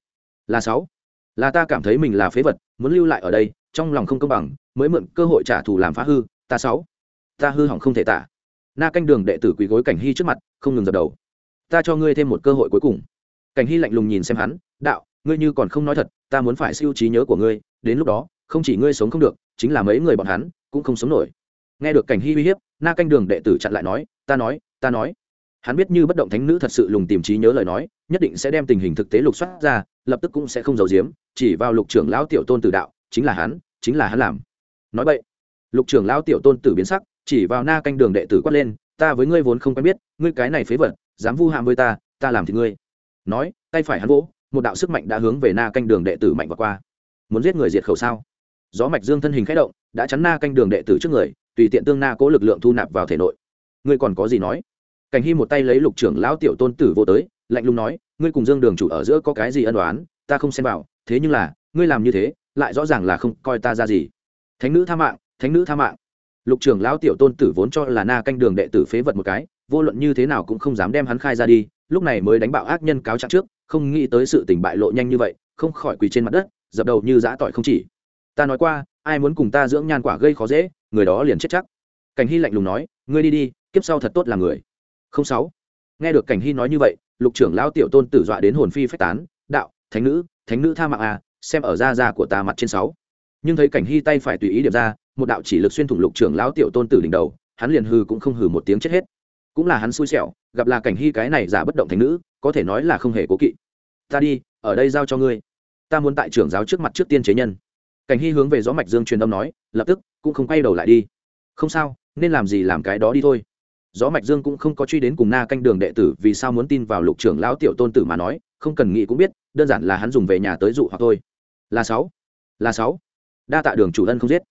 Speaker 1: Là sáu. Là ta cảm thấy mình là phế vật, muốn lưu lại ở đây, trong lòng không công bằng, mới mượn cơ hội trả thù làm phá hư, ta sáu. Ta hư hỏng không thể tả. Na canh đường đệ tử quỳ gối cảnh hy trước mặt, không ngừng dập đầu. Ta cho ngươi thêm một cơ hội cuối cùng. Cảnh hy lạnh lùng nhìn xem hắn, đạo, ngươi như còn không nói thật, ta muốn phải siêu trí nhớ của ngươi, đến lúc đó, không chỉ ngươi sống không được, chính là mấy người bọn hắn, cũng không sống nổi nghe được cảnh hy uy hiếp, na canh đường đệ tử chặn lại nói, ta nói ta nói. Hắn biết như bất động thánh nữ thật sự lùng tìm trí nhớ lời nói, nhất định sẽ đem tình hình thực tế lục soát ra, lập tức cũng sẽ không giấu giếm, chỉ vào lục trưởng lão tiểu tôn tử đạo, chính là hắn, chính là hắn làm. Nói vậy lục trưởng lão tiểu tôn tử biến sắc, chỉ vào na canh đường đệ tử quát lên, ta với ngươi vốn không quen biết, ngươi cái này phế vật, dám vu hàm với ta ta làm thì ngươi. Nói, tay phải hắn vỗ, một đạo sức mạnh đã hướng về na canh đường đệ tử mạnh và qua. Muốn giết người diệt khẩu sao? Gió mạch dương thân hình khẽ động, đã chắn na canh đường đệ tử trước người tùy tiện tương na cố lực lượng thu nạp vào thể nội. Ngươi còn có gì nói? Cảnh hy một tay lấy lục trưởng lão tiểu tôn tử vô tới, lạnh lùng nói, ngươi cùng dương đường chủ ở giữa có cái gì ân đoán ta không xem vào, thế nhưng là, ngươi làm như thế, lại rõ ràng là không coi ta ra gì. Thánh nữ tha mạng, thánh nữ tha mạng. Lục trưởng lão tiểu tôn tử vốn cho là na canh đường đệ tử phế vật một cái, vô luận như thế nào cũng không dám đem hắn khai ra đi, lúc này mới đánh bạo ác nhân cáo trạng trước, không nghĩ tới sự tình bại lộ nhanh như vậy, không khỏi quỳ trên mặt đất, dập đầu như giã tỏi không chỉ. Ta nói qua, ai muốn cùng ta dưỡng nhan quả gây khó dễ người đó liền chết chắc. Cảnh hy lạnh lùng nói, ngươi đi đi, kiếp sau thật tốt là người. Không sáu. Nghe được cảnh hy nói như vậy, lục trưởng lão tiểu tôn tử dọa đến hồn phi phách tán, đạo, thánh nữ thánh nữ tha mạng à xem ở da da của ta mặt trên sáu. Nhưng thấy cảnh hy tay phải tùy ý điểm ra, một đạo chỉ lực xuyên thủng lục trưởng lão tiểu tôn tử đỉnh đầu, hắn liền hư cũng không hừ một tiếng chết hết. Cũng là hắn xui xẻo, gặp là cảnh hy cái này giả bất động thành nữ, có thể nói là không hề cố kỵ. Ta đi, ở đây giao cho ngươi. Ta muốn tại trưởng giáo trước mặt trước tiên chế nhân cảnh hy hướng về gió mạch dương truyền âm nói, lập tức, cũng không quay đầu lại đi. Không sao, nên làm gì làm cái đó đi thôi. Gió mạch dương cũng không có truy đến cùng na canh đường đệ tử, vì sao muốn tin vào lục trưởng lão tiểu tôn tử mà nói, không cần nghĩ cũng biết, đơn giản là hắn dùng về nhà tới dụ hoặc thôi. Là sáu là sáu. Đa tạ đường chủ ân không giết.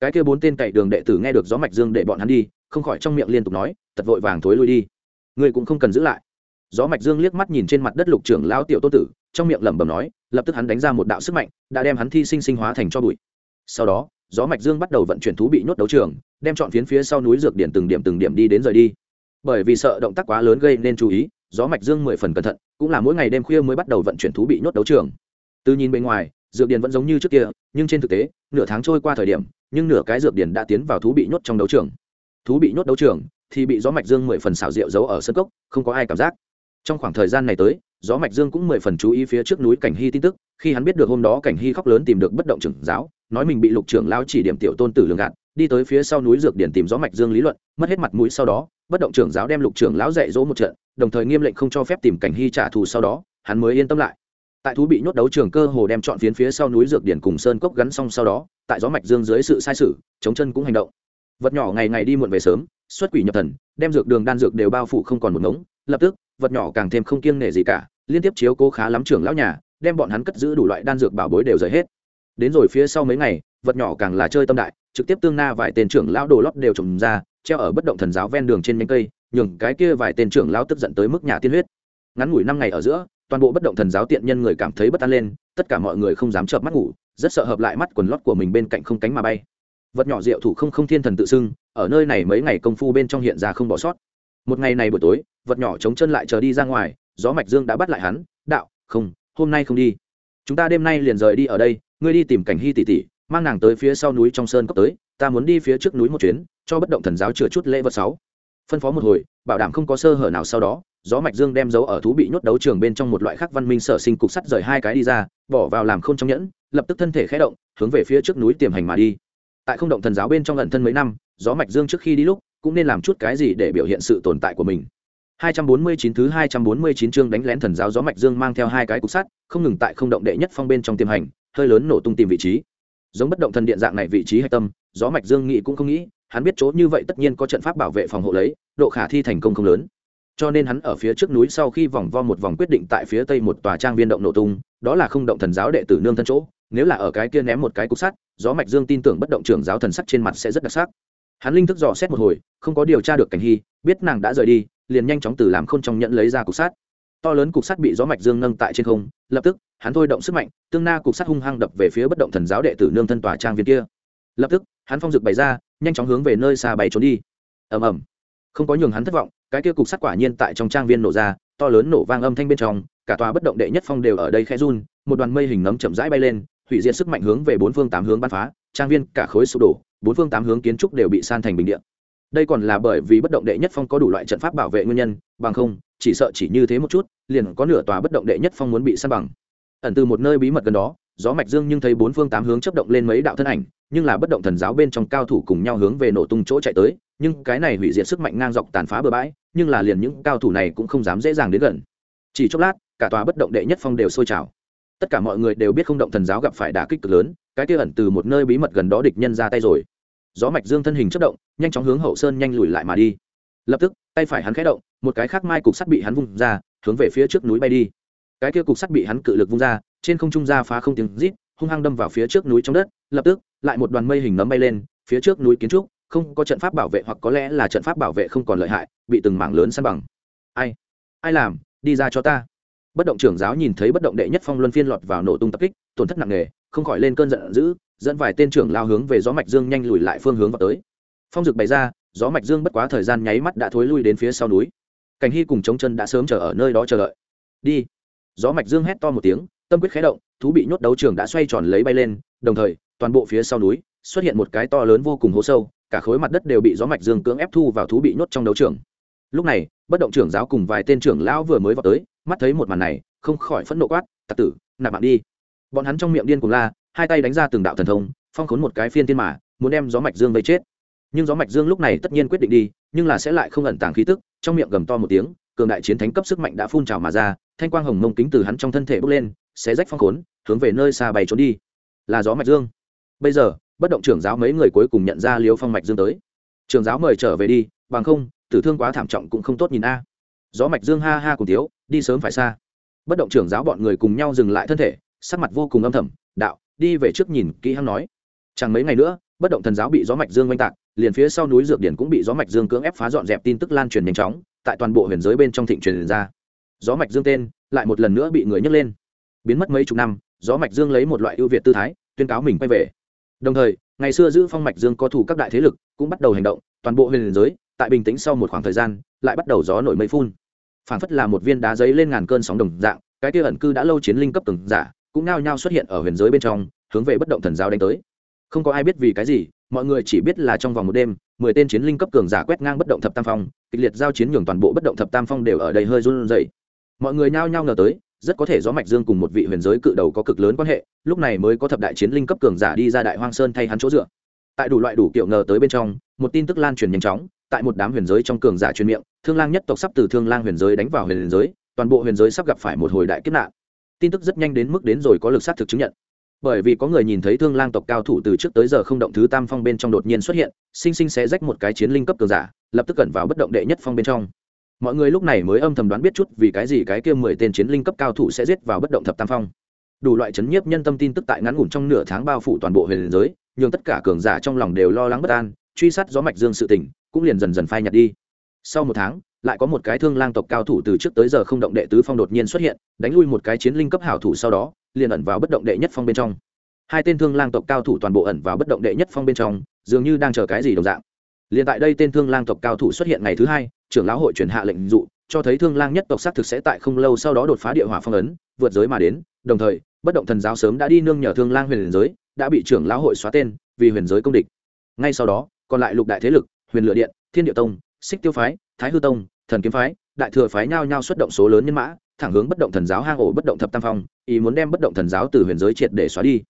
Speaker 1: Cái kia bốn tên cậy đường đệ tử nghe được gió mạch dương để bọn hắn đi, không khỏi trong miệng liên tục nói tật vội vàng thối lui đi. Ngươi cũng không cần giữ lại. Gió mạch dương liếc mắt nhìn trên mặt đất lục trưởng lão tiểu tôn tử, trong miệng lẩm bẩm nói lập tức hắn đánh ra một đạo sức mạnh, đã đem hắn thi sinh sinh hóa thành cho bụi. Sau đó, gió mạch dương bắt đầu vận chuyển thú bị nhốt đấu trường, đem chọn phiến phía sau núi dược điển từng điểm từng điểm đi đến rời đi. Bởi vì sợ động tác quá lớn gây nên chú ý, gió mạch dương mười phần cẩn thận, cũng là mỗi ngày đêm khuya mới bắt đầu vận chuyển thú bị nhốt đấu trường. Từ nhìn bên ngoài, dược điển vẫn giống như trước kia, nhưng trên thực tế, nửa tháng trôi qua thời điểm, nhưng nửa cái dược điển đã tiến vào thú bị nhốt trong đấu trường. Thú bị nhốt đấu trường thì bị gió mạch dương mười phần xảo diệu giấu ở sân cốc, không có ai cảm giác. Trong khoảng thời gian này tới gió mạch dương cũng mười phần chú ý phía trước núi cảnh hy tin tức, khi hắn biết được hôm đó cảnh hy khóc lớn tìm được bất động trưởng giáo, nói mình bị lục trưởng lao chỉ điểm tiểu tôn tử lường gạt, đi tới phía sau núi dược điển tìm gió mạch dương lý luận, mất hết mặt mũi sau đó, bất động trưởng giáo đem lục trưởng lão dạy dỗ một trận, đồng thời nghiêm lệnh không cho phép tìm cảnh hy trả thù sau đó, hắn mới yên tâm lại. Tại thú bị nhốt đấu trường cơ hồ đem chọn phiến phía sau núi dược điển cùng sơn cốc gắn xong sau đó, tại gió mạch dương dưới sự sai sự chống chân cũng hành động. Vật nhỏ ngày ngày đi muộn về sớm, xuất quỷ nhập thần, đem dược đường đan dược đều bao phủ không còn một ngống, lập tức vật nhỏ càng thêm không kiêng nể gì cả, liên tiếp chiếu cố khá lắm trưởng lão nhà, đem bọn hắn cất giữ đủ loại đan dược bảo bối đều rời hết. Đến rồi phía sau mấy ngày, vật nhỏ càng là chơi tâm đại, trực tiếp tương na vài tên trưởng lão đồ lót đều trồng ra, treo ở bất động thần giáo ven đường trên nhánh cây, nhường cái kia vài tên trưởng lão tức giận tới mức nhà tiên huyết. Ngắn ngủi năm ngày ở giữa, toàn bộ bất động thần giáo tiện nhân người cảm thấy bất an lên, tất cả mọi người không dám chợp mắt ngủ, rất sợ hợp lại mắt quần lót của mình bên cạnh không cánh mà bay. Vật nhỏ diệu thủ không không thiên thần tự xưng, ở nơi này mấy ngày công phu bên trong hiện ra không bỏ sót một ngày này buổi tối, vật nhỏ chống chân lại chờ đi ra ngoài, gió mạch dương đã bắt lại hắn, đạo, không, hôm nay không đi. Chúng ta đêm nay liền rời đi ở đây, ngươi đi tìm cảnh hy tỷ tỷ, mang nàng tới phía sau núi trong sơn cốc tới, ta muốn đi phía trước núi một chuyến, cho bất động thần giáo chữa chút lễ vật sáu. Phân phó một hồi, bảo đảm không có sơ hở nào sau đó, gió mạch dương đem dấu ở thú bị nhốt đấu trường bên trong một loại khắc văn minh sở sinh cục sắt rời hai cái đi ra, bỏ vào làm không trong nhẫn, lập tức thân thể khẽ động, hướng về phía trước núi tiềm hành mà đi. Tại không động thần giáo bên trong lần thân mấy năm, gió mạch dương trước khi đi lúc cũng nên làm chút cái gì để biểu hiện sự tồn tại của mình 249 thứ 249 chương đánh lén thần giáo gió mạch dương mang theo hai cái cục sắt, không ngừng tại không động đệ nhất phong bên trong tiềm hành, hơi lớn nổ tung tìm vị trí. Giống bất động thần điện dạng này vị trí hay tâm, gió mạch dương nghĩ cũng không nghĩ, hắn biết chỗ như vậy tất nhiên có trận pháp bảo vệ phòng hộ lấy, độ khả thi thành công không lớn. Cho nên hắn ở phía trước núi sau khi vòng vo một vòng quyết định tại phía tây một tòa trang viên động nổ tung, đó là không động thần giáo đệ tử nương thân chỗ, nếu là ở cái kia ném một cái cục sắt, gió mạch dương tin tưởng bất động trưởng giáo thần sắc trên mặt sẽ rất đặc sắc. Hắn linh thức dò xét một hồi, không có điều tra được cảnh hy, biết nàng đã rời đi, liền nhanh chóng từ làm khôn trong nhận lấy ra cục sát, to lớn cục sắt bị gió mạch dương nâng tại trên không lập tức hắn thôi động sức mạnh tương na cục sắt hung hăng đập về phía bất động thần giáo đệ tử nương thân tòa trang viên kia. Lập tức hắn phong dực bày ra nhanh chóng hướng về nơi xa bày trốn đi. Ầm ầm. Không có nhường hắn thất vọng cái kia cục sắt quả nhiên tại trong trang viên nổ ra to lớn nổ vang âm thanh bên trong cả tòa bất động đệ nhất phong đều ở đây khẽ run một đoàn mây hình nấm chậm rãi bay lên hủy diệt sức mạnh hướng về bốn phương tám hướng bắn phá trang viên cả khối sụp đổ bốn phương tám hướng kiến trúc đều bị san thành bình địa. Đây còn là bởi vì bất động đệ nhất phong có đủ loại trận pháp bảo vệ nguyên nhân, bằng không, chỉ sợ chỉ như thế một chút, liền có nửa tòa bất động đệ nhất phong muốn bị san bằng. Ẩn từ một nơi bí mật gần đó, gió mạch dương nhưng thấy bốn phương tám hướng chấp động lên mấy đạo thân ảnh, nhưng là bất động thần giáo bên trong cao thủ cùng nhau hướng về nổ tung chỗ chạy tới, nhưng cái này hủy diệt sức mạnh ngang dọc tàn phá bừa bãi, nhưng là liền những cao thủ này cũng không dám dễ dàng đến gần. Chỉ chốc lát, cả tòa bất động đệ nhất phong đều sôi trào. Tất cả mọi người đều biết không động thần giáo gặp phải đả kích cực lớn cái kia ẩn từ một nơi bí mật gần đó địch nhân ra tay rồi. Gió mạch dương thân hình chất động, nhanh chóng hướng hậu sơn nhanh lùi lại mà đi. Lập tức, tay phải hắn khẽ động, một cái khác mai cục sắt bị hắn vung ra, hướng về phía trước núi bay đi. Cái kia cục sắt bị hắn cự lực vung ra, trên không trung ra phá không tiếng rít, hung hăng đâm vào phía trước núi trong đất, lập tức, lại một đoàn mây hình nấm bay lên, phía trước núi kiến trúc, không có trận pháp bảo vệ hoặc có lẽ là trận pháp bảo vệ không còn lợi hại, bị từng mảng lớn san bằng. Ai? Ai làm? Đi ra cho ta. Bất động trưởng giáo nhìn thấy bất động đệ nhất phong luân phiên lọt vào nổ tung tập kích, tổn thất nặng nề không khỏi lên cơn giận dữ, dẫn vài tên trưởng lao hướng về gió mạch dương nhanh lùi lại phương hướng vào tới. Phong dực bày ra, gió mạch dương bất quá thời gian nháy mắt đã thối lui đến phía sau núi. Cảnh hy cùng chống chân đã sớm chờ ở nơi đó chờ đợi. Đi. Gió mạch dương hét to một tiếng, tâm quyết khé động, thú bị nhốt đấu trường đã xoay tròn lấy bay lên, đồng thời, toàn bộ phía sau núi xuất hiện một cái to lớn vô cùng hố sâu, cả khối mặt đất đều bị gió mạch dương cưỡng ép thu vào thú bị nhốt trong đấu trường. Lúc này, bất động trưởng giáo cùng vài tên trưởng lão vừa mới vào tới, mắt thấy một màn này, không khỏi phẫn nộ quát, tặc tử, nạp mạng đi bọn hắn trong miệng điên cùng la hai tay đánh ra từng đạo thần thông phong khốn một cái phiên tiên mà muốn đem gió mạch dương vây chết. Nhưng gió mạch dương lúc này tất nhiên quyết định đi nhưng là sẽ lại không ẩn tàng khí tức trong miệng gầm to một tiếng cường đại chiến thánh cấp sức mạnh đã phun trào mà ra thanh quang hồng mông kính từ hắn trong thân thể bốc lên xé rách phong khốn hướng về nơi xa bay trốn đi. Là gió mạch dương. Bây giờ bất động trưởng giáo mấy người cuối cùng nhận ra liếu phong mạch dương tới. Trưởng giáo mời trở về đi bằng không tử thương quá thảm trọng cũng không tốt nhìn a. Gió mạch dương ha ha cùng thiếu, đi sớm phải xa. Bất động trưởng giáo bọn người cùng nhau dừng lại thân thể sắc mặt vô cùng âm thầm, đạo, đi về trước nhìn kỹ hắn nói. Chẳng mấy ngày nữa, bất động thần giáo bị gió mạch dương oanh tạc, liền phía sau núi dược điển cũng bị gió mạch dương cưỡng ép phá dọn dẹp tin tức lan truyền nhanh chóng, tại toàn bộ huyền giới bên trong thịnh truyền ra. Gió mạch dương tên lại một lần nữa bị người nhấc lên. Biến mất mấy chục năm, gió mạch dương lấy một loại ưu việt tư thái, tuyên cáo mình quay về. Đồng thời, ngày xưa giữ phong mạch dương có thủ các đại thế lực cũng bắt đầu hành động, toàn bộ huyền giới, tại bình tĩnh sau một khoảng thời gian, lại bắt đầu gió nổi mây phun. Phản phất là một viên đá giấy lên ngàn cơn sóng đồng dạng, cái kia ẩn cư đã lâu chiến linh cấp từng giả cũng nao nhao xuất hiện ở huyền giới bên trong, hướng về bất động thần giáo đánh tới. Không có ai biết vì cái gì, mọi người chỉ biết là trong vòng một đêm, mười tên chiến linh cấp cường giả quét ngang bất động thập tam phong, kịch liệt giao chiến nhường toàn bộ bất động thập tam phong đều ở đây hơi run rẩy. Mọi người nao nhao ngờ tới, rất có thể gió mạch dương cùng một vị huyền giới cự đầu có cực lớn quan hệ, lúc này mới có thập đại chiến linh cấp cường giả đi ra đại hoang sơn thay hắn chỗ dựa. Tại đủ loại đủ kiểu ngờ tới bên trong, một tin tức lan truyền nhanh chóng, tại một đám huyền giới trong cường giả truyền miệng, thương lang nhất tộc sắp từ thương lang huyền giới đánh vào huyền giới, toàn bộ huyền giới sắp gặp phải một hồi đại kiếp nạn tin tức rất nhanh đến mức đến rồi có lực xác thực chứng nhận. Bởi vì có người nhìn thấy thương lang tộc cao thủ từ trước tới giờ không động thứ tam phong bên trong đột nhiên xuất hiện, sinh sinh xé rách một cái chiến linh cấp cường giả, lập tức cẩn vào bất động đệ nhất phong bên trong. Mọi người lúc này mới âm thầm đoán biết chút vì cái gì cái kia mười tên chiến linh cấp cao thủ sẽ giết vào bất động thập tam phong. Đủ loại chấn nhiếp nhân tâm tin tức tại ngắn ngủn trong nửa tháng bao phủ toàn bộ huyền giới, nhưng tất cả cường giả trong lòng đều lo lắng bất an, truy sát gió mạch dương sự tỉnh cũng liền dần dần phai nhạt đi. Sau một tháng lại có một cái thương lang tộc cao thủ từ trước tới giờ không động đệ tứ phong đột nhiên xuất hiện, đánh lui một cái chiến linh cấp hảo thủ sau đó, liền ẩn vào bất động đệ nhất phong bên trong. Hai tên thương lang tộc cao thủ toàn bộ ẩn vào bất động đệ nhất phong bên trong, dường như đang chờ cái gì đồng dạng. Liền tại đây tên thương lang tộc cao thủ xuất hiện ngày thứ hai, trưởng lão hội truyền hạ lệnh dụ, cho thấy thương lang nhất tộc xác thực sẽ tại không lâu sau đó đột phá địa hỏa phong ấn, vượt giới mà đến, đồng thời, bất động thần giáo sớm đã đi nương nhờ thương lang huyền giới, đã bị trưởng lão hội xóa tên vì huyền giới công địch. Ngay sau đó, còn lại lục đại thế lực, huyền lựa điện, thiên địa tông, xích tiêu phái thái hư tông, thần kiếm phái, đại thừa phái nhao nhao xuất động số lớn nhân mã, thẳng hướng bất động thần giáo hang ổ bất động thập tam phong, ý muốn đem bất động thần giáo từ huyền giới triệt để xóa đi.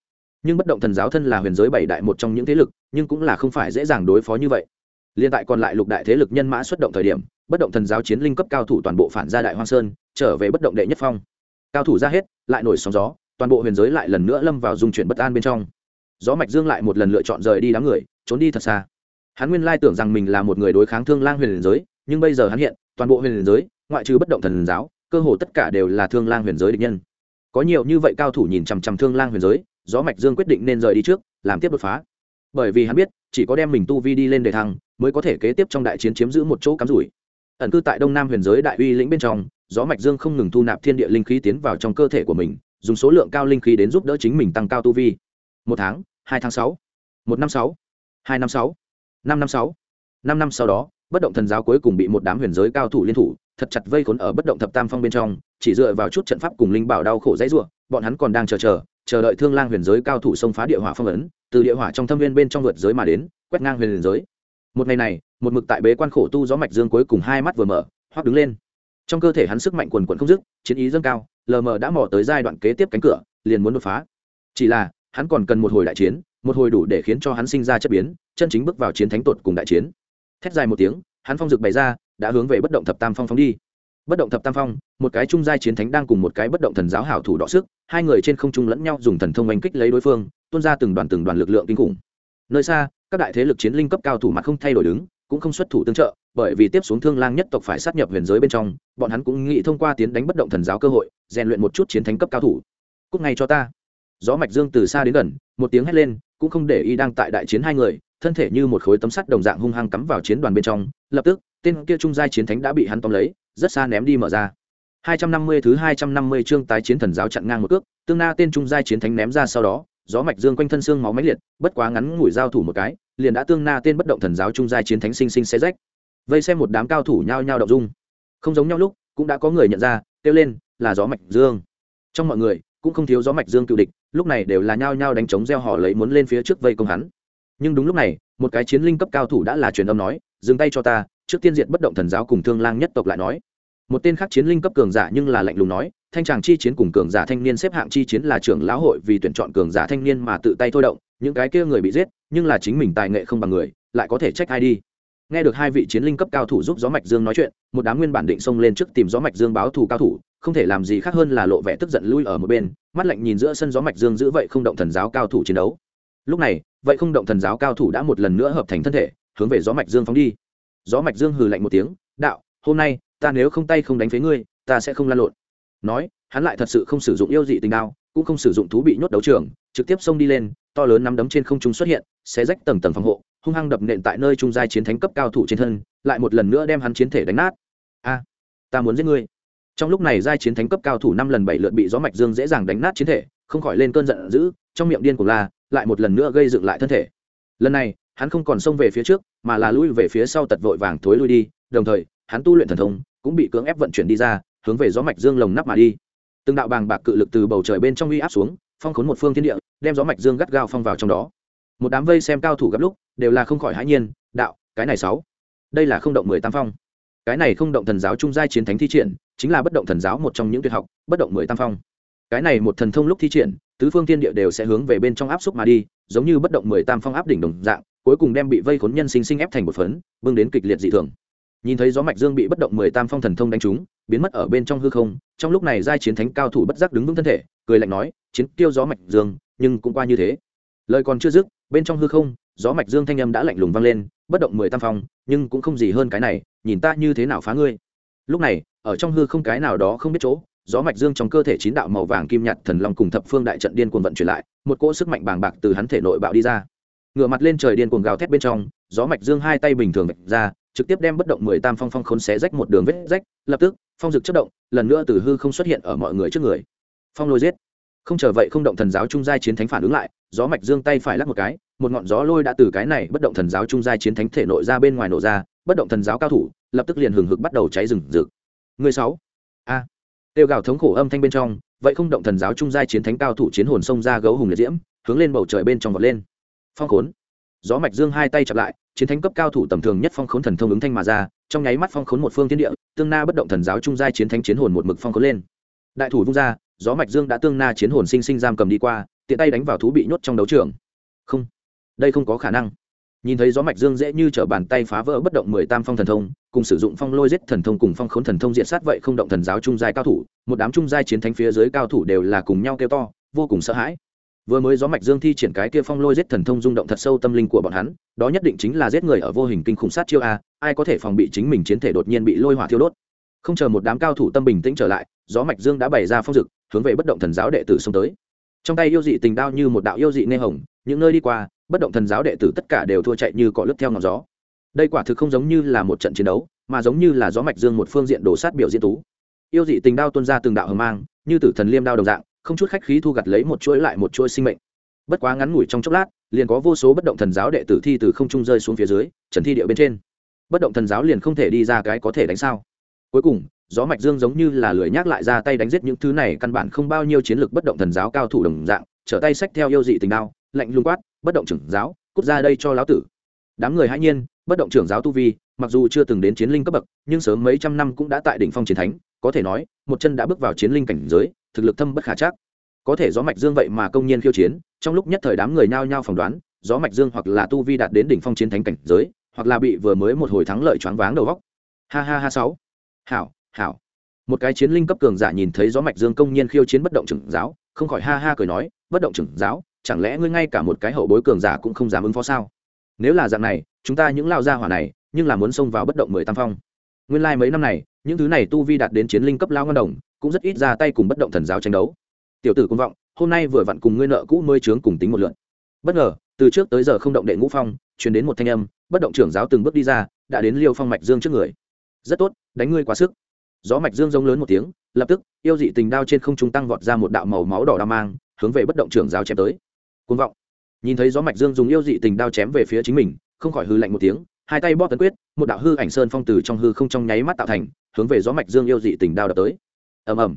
Speaker 1: Nhưng bất động thần giáo thân là huyền giới bảy đại một trong những thế lực, nhưng cũng là không phải dễ dàng đối phó như vậy. Liên tại còn lại lục đại thế lực nhân mã xuất động thời điểm, bất động thần giáo chiến linh cấp cao thủ toàn bộ phản ra đại hoang sơn, trở về bất động đệ nhất phong. Cao thủ ra hết, lại nổi sóng gió, toàn bộ huyền giới lại lần nữa lâm vào dung chuyển bất an bên trong. Gió mạch dương lại một lần lựa chọn rời đi đám người, trốn đi thật xa. Hắn nguyên lai tưởng rằng mình là một người đối kháng thương lang huyền giới nhưng bây giờ hắn hiện, toàn bộ huyền giới, ngoại trừ bất động thần giáo, cơ hồ tất cả đều là thương lang huyền giới địch nhân. Có nhiều như vậy cao thủ nhìn chằm chằm thương lang huyền giới, gió mạch dương quyết định nên rời đi trước, làm tiếp đột phá. Bởi vì hắn biết, chỉ có đem mình tu vi đi lên đề thăng, mới có thể kế tiếp trong đại chiến chiếm giữ một chỗ cắm rủi. Ẩn cư tại đông nam huyền giới đại uy lĩnh bên trong, gió mạch dương không ngừng thu nạp thiên địa linh khí tiến vào trong cơ thể của mình, dùng số lượng cao linh khí đến giúp đỡ chính mình tăng cao tu vi. Một tháng, hai tháng sáu, một năm sáu, hai năm sáu, năm năm sáu, năm năm sau đó bất động thần giáo cuối cùng bị một đám huyền giới cao thủ liên thủ, thật chặt vây khốn ở bất động thập tam phong bên trong, chỉ dựa vào chút trận pháp cùng linh bảo đau khổ dãy ruộng bọn hắn còn đang chờ chờ chờ đợi thương lang huyền giới cao thủ xông phá địa hỏa phong ấn, từ địa hỏa trong thâm viên bên trong vượt giới mà đến, quét ngang huyền giới. Một ngày này, một mực tại bế quan khổ tu gió mạch dương cuối cùng hai mắt vừa mở hoặc đứng lên. Trong cơ thể hắn sức mạnh quần quần không dứt, chiến ý dâng cao, lờ mờ đã mò tới giai đoạn kế tiếp cánh cửa, liền muốn đột phá. Chỉ là, hắn còn cần một hồi đại chiến, một hồi đủ để khiến cho hắn sinh ra chất biến, chân chính bước vào chiến thánh tột cùng đại chiến thét dài một tiếng, hắn phong dực bày ra, đã hướng về bất động thập tam phong phong đi. Bất động thập tam phong, một cái trung giai chiến thánh đang cùng một cái bất động thần giáo hảo thủ đọ sức, hai người trên không trung lẫn nhau dùng thần thông oanh kích lấy đối phương, tuôn ra từng đoàn từng đoàn lực lượng kinh khủng. Nơi xa, các đại thế lực chiến linh cấp cao thủ mặt không thay đổi đứng, cũng không xuất thủ tương trợ, bởi vì tiếp xuống thương lang nhất tộc phải sát nhập huyền giới bên trong, bọn hắn cũng nghĩ thông qua tiến đánh bất động thần giáo cơ hội, rèn luyện một chút chiến thánh cấp cao thủ. Cúc ngay cho ta. Gió mạch dương từ xa đến gần, một tiếng hét lên, cũng không để y đang tại đại chiến hai người thân thể như một khối tấm sắt đồng dạng hung hăng cắm vào chiến đoàn bên trong, lập tức, tên kia trung giai chiến thánh đã bị hắn tóm lấy, rất xa ném đi mở ra. 250 thứ 250 chương tái chiến thần giáo chặn ngang một cước, tương na tên trung giai chiến thánh ném ra sau đó, gió mạch dương quanh thân xương máu máy liệt, bất quá ngắn ngủi giao thủ một cái, liền đã tương na tên bất động thần giáo trung giai chiến thánh sinh sinh xé rách. Vây xem một đám cao thủ nhao nhao động dung. Không giống nhau lúc, cũng đã có người nhận ra, kêu lên, là gió mạch dương. Trong mọi người, cũng không thiếu gió mạch dương cựu địch, lúc này đều là nhao nhao đánh chống gieo họ lấy muốn lên phía trước vây công hắn nhưng đúng lúc này, một cái chiến linh cấp cao thủ đã là truyền âm nói, dừng tay cho ta, trước tiên diện bất động thần giáo cùng thương lang nhất tộc lại nói. Một tên khác chiến linh cấp cường giả nhưng là lạnh lùng nói, thanh tràng chi chiến cùng cường giả thanh niên xếp hạng chi chiến là trưởng lão hội vì tuyển chọn cường giả thanh niên mà tự tay thôi động, những cái kia người bị giết, nhưng là chính mình tài nghệ không bằng người, lại có thể trách ai đi. Nghe được hai vị chiến linh cấp cao thủ giúp gió mạch dương nói chuyện, một đám nguyên bản định xông lên trước tìm gió mạch dương báo thù cao thủ, không thể làm gì khác hơn là lộ vẻ tức giận lui ở một bên, mắt lạnh nhìn giữa sân gió mạch dương giữ vậy không động thần giáo cao thủ chiến đấu lúc này, vậy không động thần giáo cao thủ đã một lần nữa hợp thành thân thể, hướng về gió mạch dương phóng đi. Gió mạch dương hừ lạnh một tiếng, đạo, hôm nay, ta nếu không tay không đánh phế ngươi, ta sẽ không lan lộn. Nói, hắn lại thật sự không sử dụng yêu dị tình đao, cũng không sử dụng thú bị nhốt đấu trường, trực tiếp xông đi lên, to lớn nắm đấm trên không trung xuất hiện sẽ rách tầng tầng phòng hộ, hung hăng đập nện tại nơi trung giai chiến thánh cấp cao thủ trên thân, lại một lần nữa đem hắn chiến thể đánh nát. A, ta muốn giết ngươi. Trong lúc này giai chiến thánh cấp cao thủ năm lần bảy lượt bị gió mạch dương dễ dàng đánh nát chiến thể, không khỏi lên cơn giận dữ, trong miệng điên của la lại một lần nữa gây dựng lại thân thể. Lần này, hắn không còn xông về phía trước, mà là lui về phía sau tật vội vàng thối lui đi, đồng thời, hắn tu luyện thần thông cũng bị cưỡng ép vận chuyển đi ra, hướng về gió mạch dương lồng nắp mà đi. Từng đạo bàng bạc cự lực từ bầu trời bên trong uy áp xuống, phong khốn một phương thiên địa, đem gió mạch dương gắt gao phong vào trong đó. Một đám vây xem cao thủ gấp lúc, đều là không khỏi hãi nhiên, đạo, cái này sáu, đây là không động mười tam phong. Cái này không động thần giáo trung giai chiến thánh thi triển, chính là bất động thần giáo một trong những tuyệt học, bất động mười tam phong cái này một thần thông lúc thi triển, tứ phương thiên địa đều sẽ hướng về bên trong áp xúc mà đi, giống như bất động mười tam phong áp đỉnh đồng dạng, cuối cùng đem bị vây khốn nhân sinh sinh ép thành một phấn, bưng đến kịch liệt dị thường. Nhìn thấy gió mạch dương bị bất động mười tam phong thần thông đánh trúng, biến mất ở bên trong hư không, trong lúc này giai chiến thánh cao thủ bất giác đứng vững thân thể, cười lạnh nói, chiến tiêu gió mạch dương, nhưng cũng qua như thế. Lời còn chưa dứt, bên trong hư không, gió mạch dương thanh âm đã lạnh lùng vang lên, bất động mười tam phong, nhưng cũng không gì hơn cái này, nhìn ta như thế nào phá ngươi? Lúc này, ở trong hư không cái nào đó không biết chỗ gió mạch dương trong cơ thể chín đạo màu vàng kim nhạt thần long cùng thập phương đại trận điên cuồng vận chuyển lại, một cỗ sức mạnh bàng bạc từ hắn thể nội bạo đi ra. Ngửa mặt lên trời điên cuồng gào thét bên trong, gió mạch dương hai tay bình thường vạch ra, trực tiếp đem bất động mười tam phong phong khốn xé rách một đường vết rách, lập tức, phong dực chất động, lần nữa từ hư không xuất hiện ở mọi người trước người. Phong lôi giết. Không chờ vậy không động thần giáo trung giai chiến thánh phản ứng lại, gió mạch dương tay phải lắc một cái, một ngọn gió lôi đã từ cái này bất động thần giáo trung giai chiến thánh thể nội ra bên ngoài nổ ra, bất động thần giáo cao thủ, lập tức liền hừng hực bắt đầu cháy rừng rực. Người sáu tiêu gào thống khổ âm thanh bên trong, vậy không động thần giáo trung giai chiến thánh cao thủ chiến hồn xông ra gấu hùng liệt diễm, hướng lên bầu trời bên trong vọt lên. Phong khốn. Gió mạch dương hai tay chặp lại, chiến thánh cấp cao thủ tầm thường nhất phong khốn thần thông ứng thanh mà ra, trong nháy mắt phong khốn một phương thiên địa, tương na bất động thần giáo trung giai chiến thánh chiến hồn một mực phong khốn lên. Đại thủ vung ra, gió mạch dương đã tương na chiến hồn sinh sinh giam cầm đi qua, tiện tay đánh vào thú bị nhốt trong đấu trường. Không, đây không có khả năng nhìn thấy gió mạch dương dễ như t r ở bàn tay phá vỡ bất động mười tam phong thần thông, cùng sử dụng phong lôi giết thần thông cùng phong khốn thần thông diện sát vậy không động thần giáo trung giai cao thủ, một đám trung giai chiến thánh phía dưới cao thủ đều là cùng nhau kêu to, vô cùng sợ hãi. Vừa mới gió mạch dương thi triển cái kia phong lôi giết thần thông rung động thật sâu tâm linh của bọn hắn, đó nhất định chính là giết người ở vô hình kinh khủng sát chiêu a, ai có thể phòng bị chính mình chiến thể đột nhiên bị lôi hỏa thiêu đốt. Không chờ một đám cao thủ tâm bình tĩnh trở lại, gió mạch dương đã bày ra phong dực, hướng về bất động thần giáo đệ tử xông tới. Trong tay yêu dị tình đao như một đạo yêu dị nê hồng, những nơi đi qua bất động thần giáo đệ tử tất cả đều thua chạy như cọ lướt theo ngọn gió. Đây quả thực không giống như là một trận chiến đấu, mà giống như là gió mạch dương một phương diện đổ sát biểu diễn tú. Yêu dị tình đao tuôn ra từng đạo hờ mang, như tử thần liêm đao đồng dạng, không chút khách khí thu gặt lấy một chuỗi lại một chuỗi sinh mệnh. Bất quá ngắn ngủi trong chốc lát, liền có vô số bất động thần giáo đệ tử thi từ không trung rơi xuống phía dưới, trần thi địa bên trên. Bất động thần giáo liền không thể đi ra cái có thể đánh sao. Cuối cùng, gió mạch dương giống như là lười nhác lại ra tay đánh giết những thứ này căn bản không bao nhiêu chiến lược bất động thần giáo cao thủ đồng dạng, trở tay sách theo yêu dị tình đao lạnh lùng quát, bất động trưởng giáo, cút ra đây cho lão tử. Đám người hãy nhiên, bất động trưởng giáo tu vi, mặc dù chưa từng đến chiến linh cấp bậc, nhưng sớm mấy trăm năm cũng đã tại đỉnh phong chiến thánh, có thể nói, một chân đã bước vào chiến linh cảnh giới, thực lực thâm bất khả chắc. Có thể gió mạch dương vậy mà công nhiên khiêu chiến, trong lúc nhất thời đám người nhao nhao phỏng đoán, gió mạch dương hoặc là tu vi đạt đến đỉnh phong chiến thánh cảnh giới, hoặc là bị vừa mới một hồi thắng lợi choáng váng đầu góc. Ha ha ha, sáu. Hảo hảo. Một cái chiến linh cấp cường giả nhìn thấy gió mạch dương công nhiên khiêu chiến bất động trưởng giáo, không khỏi ha ha cười nói, bất động trưởng giáo chẳng lẽ ngươi ngay cả một cái hậu bối cường giả cũng không dám ứng phó sao? Nếu là dạng này, chúng ta những lao gia hỏa này, nhưng là muốn xông vào bất động mười tam phong. Nguyên lai、like、mấy năm này, những thứ này tu vi đạt đến chiến linh cấp lao ngân đồng, cũng rất ít ra tay cùng bất động thần giáo tranh đấu. Tiểu tử công vọng, hôm nay vừa vặn cùng ngươi nợ cũ mới trướng cùng tính một lượn. Bất ngờ, từ trước tới giờ không động đệ ngũ phong chuyển đến một thanh âm, bất động trưởng giáo từng bước đi ra, đã đến liêu phong mạch dương trước người. Rất tốt, đánh ngươi quá sức. Gió mạch dương rông lớn một tiếng, lập tức, yêu dị tình đao trên không trung tăng vọt ra một đạo màu máu đỏ đao mang, hướng về bất động trưởng giáo chém tới côn vọng. Nhìn thấy gió mạch dương dùng yêu dị tình đao chém về phía chính mình, không khỏi hư lạnh một tiếng, hai tay bóp tấn quyết, một đạo hư ảnh sơn phong từ trong hư không trong nháy mắt tạo thành, hướng về gió mạch dương yêu dị tình đao đập tới. Ầm ầm.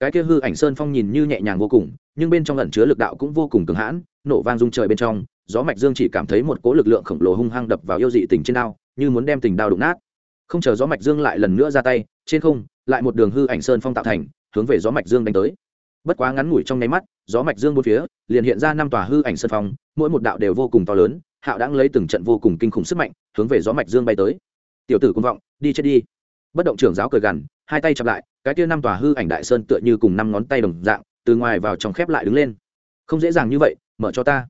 Speaker 1: Cái kia hư ảnh sơn phong nhìn như nhẹ nhàng vô cùng, nhưng bên trong ẩn chứa lực đạo cũng vô cùng cường hãn, nổ vang rung trời bên trong, gió mạch dương chỉ cảm thấy một cỗ lực lượng khổng lồ hung hăng đập vào yêu dị tình trên đao, như muốn đem tình đao đụng nát. Không chờ gió mạch dương lại lần nữa ra tay, trên không, lại một đường hư ảnh sơn phong tạo thành, hướng về gió mạch dương đánh tới bất quá ngắn ngủi trong nháy mắt, gió mạch dương bốn phía, liền hiện ra năm tòa hư ảnh sơn phong, mỗi một đạo đều vô cùng to lớn, hạo đang lấy từng trận vô cùng kinh khủng sức mạnh, hướng về gió mạch dương bay tới. Tiểu tử công vọng, đi chết đi. Bất động trưởng giáo cười gằn, hai tay chặp lại, cái kia năm tòa hư ảnh đại sơn tựa như cùng năm ngón tay đồng dạng, từ ngoài vào trong khép lại đứng lên. Không dễ dàng như vậy, mở cho ta.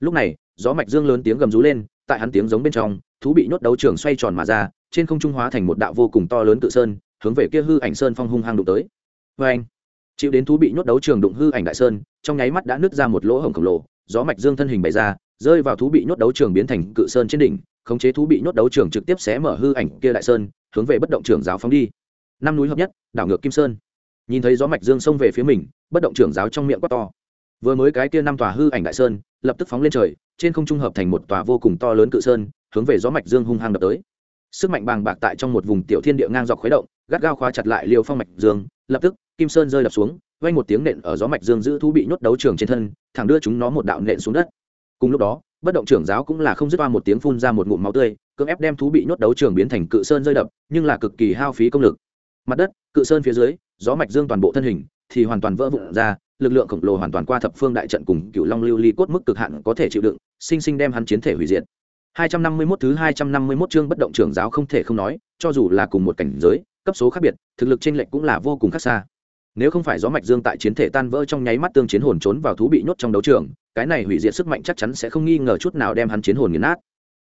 Speaker 1: Lúc này, gió mạch dương lớn tiếng gầm rú lên, tại hắn tiếng giống bên trong, thú bị nhốt đấu trường xoay tròn mà ra, trên không trung hóa thành một đạo vô cùng to lớn tự sơn, hướng về kia hư ảnh sơn phong hung hăng đụng tới. Vê anh chịu đến thú bị nhốt đấu trường đụng hư ảnh đại sơn, trong nháy mắt đã nứt ra một lỗ hổng khổng lồ, gió mạch dương thân hình bày ra, rơi vào thú bị nhốt đấu trường biến thành cự sơn trên đỉnh, khống chế thú bị nhốt đấu trường trực tiếp xé mở hư ảnh kia đại sơn, hướng về bất động trưởng giáo phóng đi. Năm núi hợp nhất, đảo ngược kim sơn. Nhìn thấy gió mạch dương xông về phía mình, bất động trưởng giáo trong miệng quát to. Vừa mới cái kia năm tòa hư ảnh đại sơn, lập tức phóng lên trời, trên không trung hợp thành một tòa vô cùng to lớn cự sơn, hướng về gió mạch dương hung hăng đập tới. Sức mạnh bàng bạc tại trong một vùng tiểu thiên địa ngang dọc khuấy động, gắt gao khóa chặt lại liều phong mạch dương, lập tức kim sơn rơi đập xuống vang một tiếng nện ở gió mạch dương giữ thú bị nhốt đấu trường trên thân thẳng đưa chúng nó một đạo nện xuống đất. Cùng lúc đó bất động trưởng giáo cũng là không dứt qua một tiếng phun ra một ngụm máu tươi cưỡng ép đem thú bị nhốt đấu trường biến thành cự sơn rơi đập nhưng là cực kỳ hao phí công lực. Mặt đất cự sơn phía dưới gió mạch dương toàn bộ thân hình thì hoàn toàn vỡ vụn ra lực lượng khổng lồ hoàn toàn qua thập phương đại trận cùng cựu long lưu ly cốt mức cực hạn có thể chịu đựng sinh sinh đem hắn chiến thể hủy diệt. 251 thứ 251 chương bất động trưởng giáo không thể không nói, cho dù là cùng một cảnh giới, cấp số khác biệt, thực lực chênh lệch cũng là vô cùng khác xa. Nếu không phải gió mạch dương tại chiến thể tan vỡ trong nháy mắt tương chiến hồn trốn vào thú bị nhốt trong đấu trường, cái này hủy diệt sức mạnh chắc chắn sẽ không nghi ngờ chút nào đem hắn chiến hồn nghiền nát.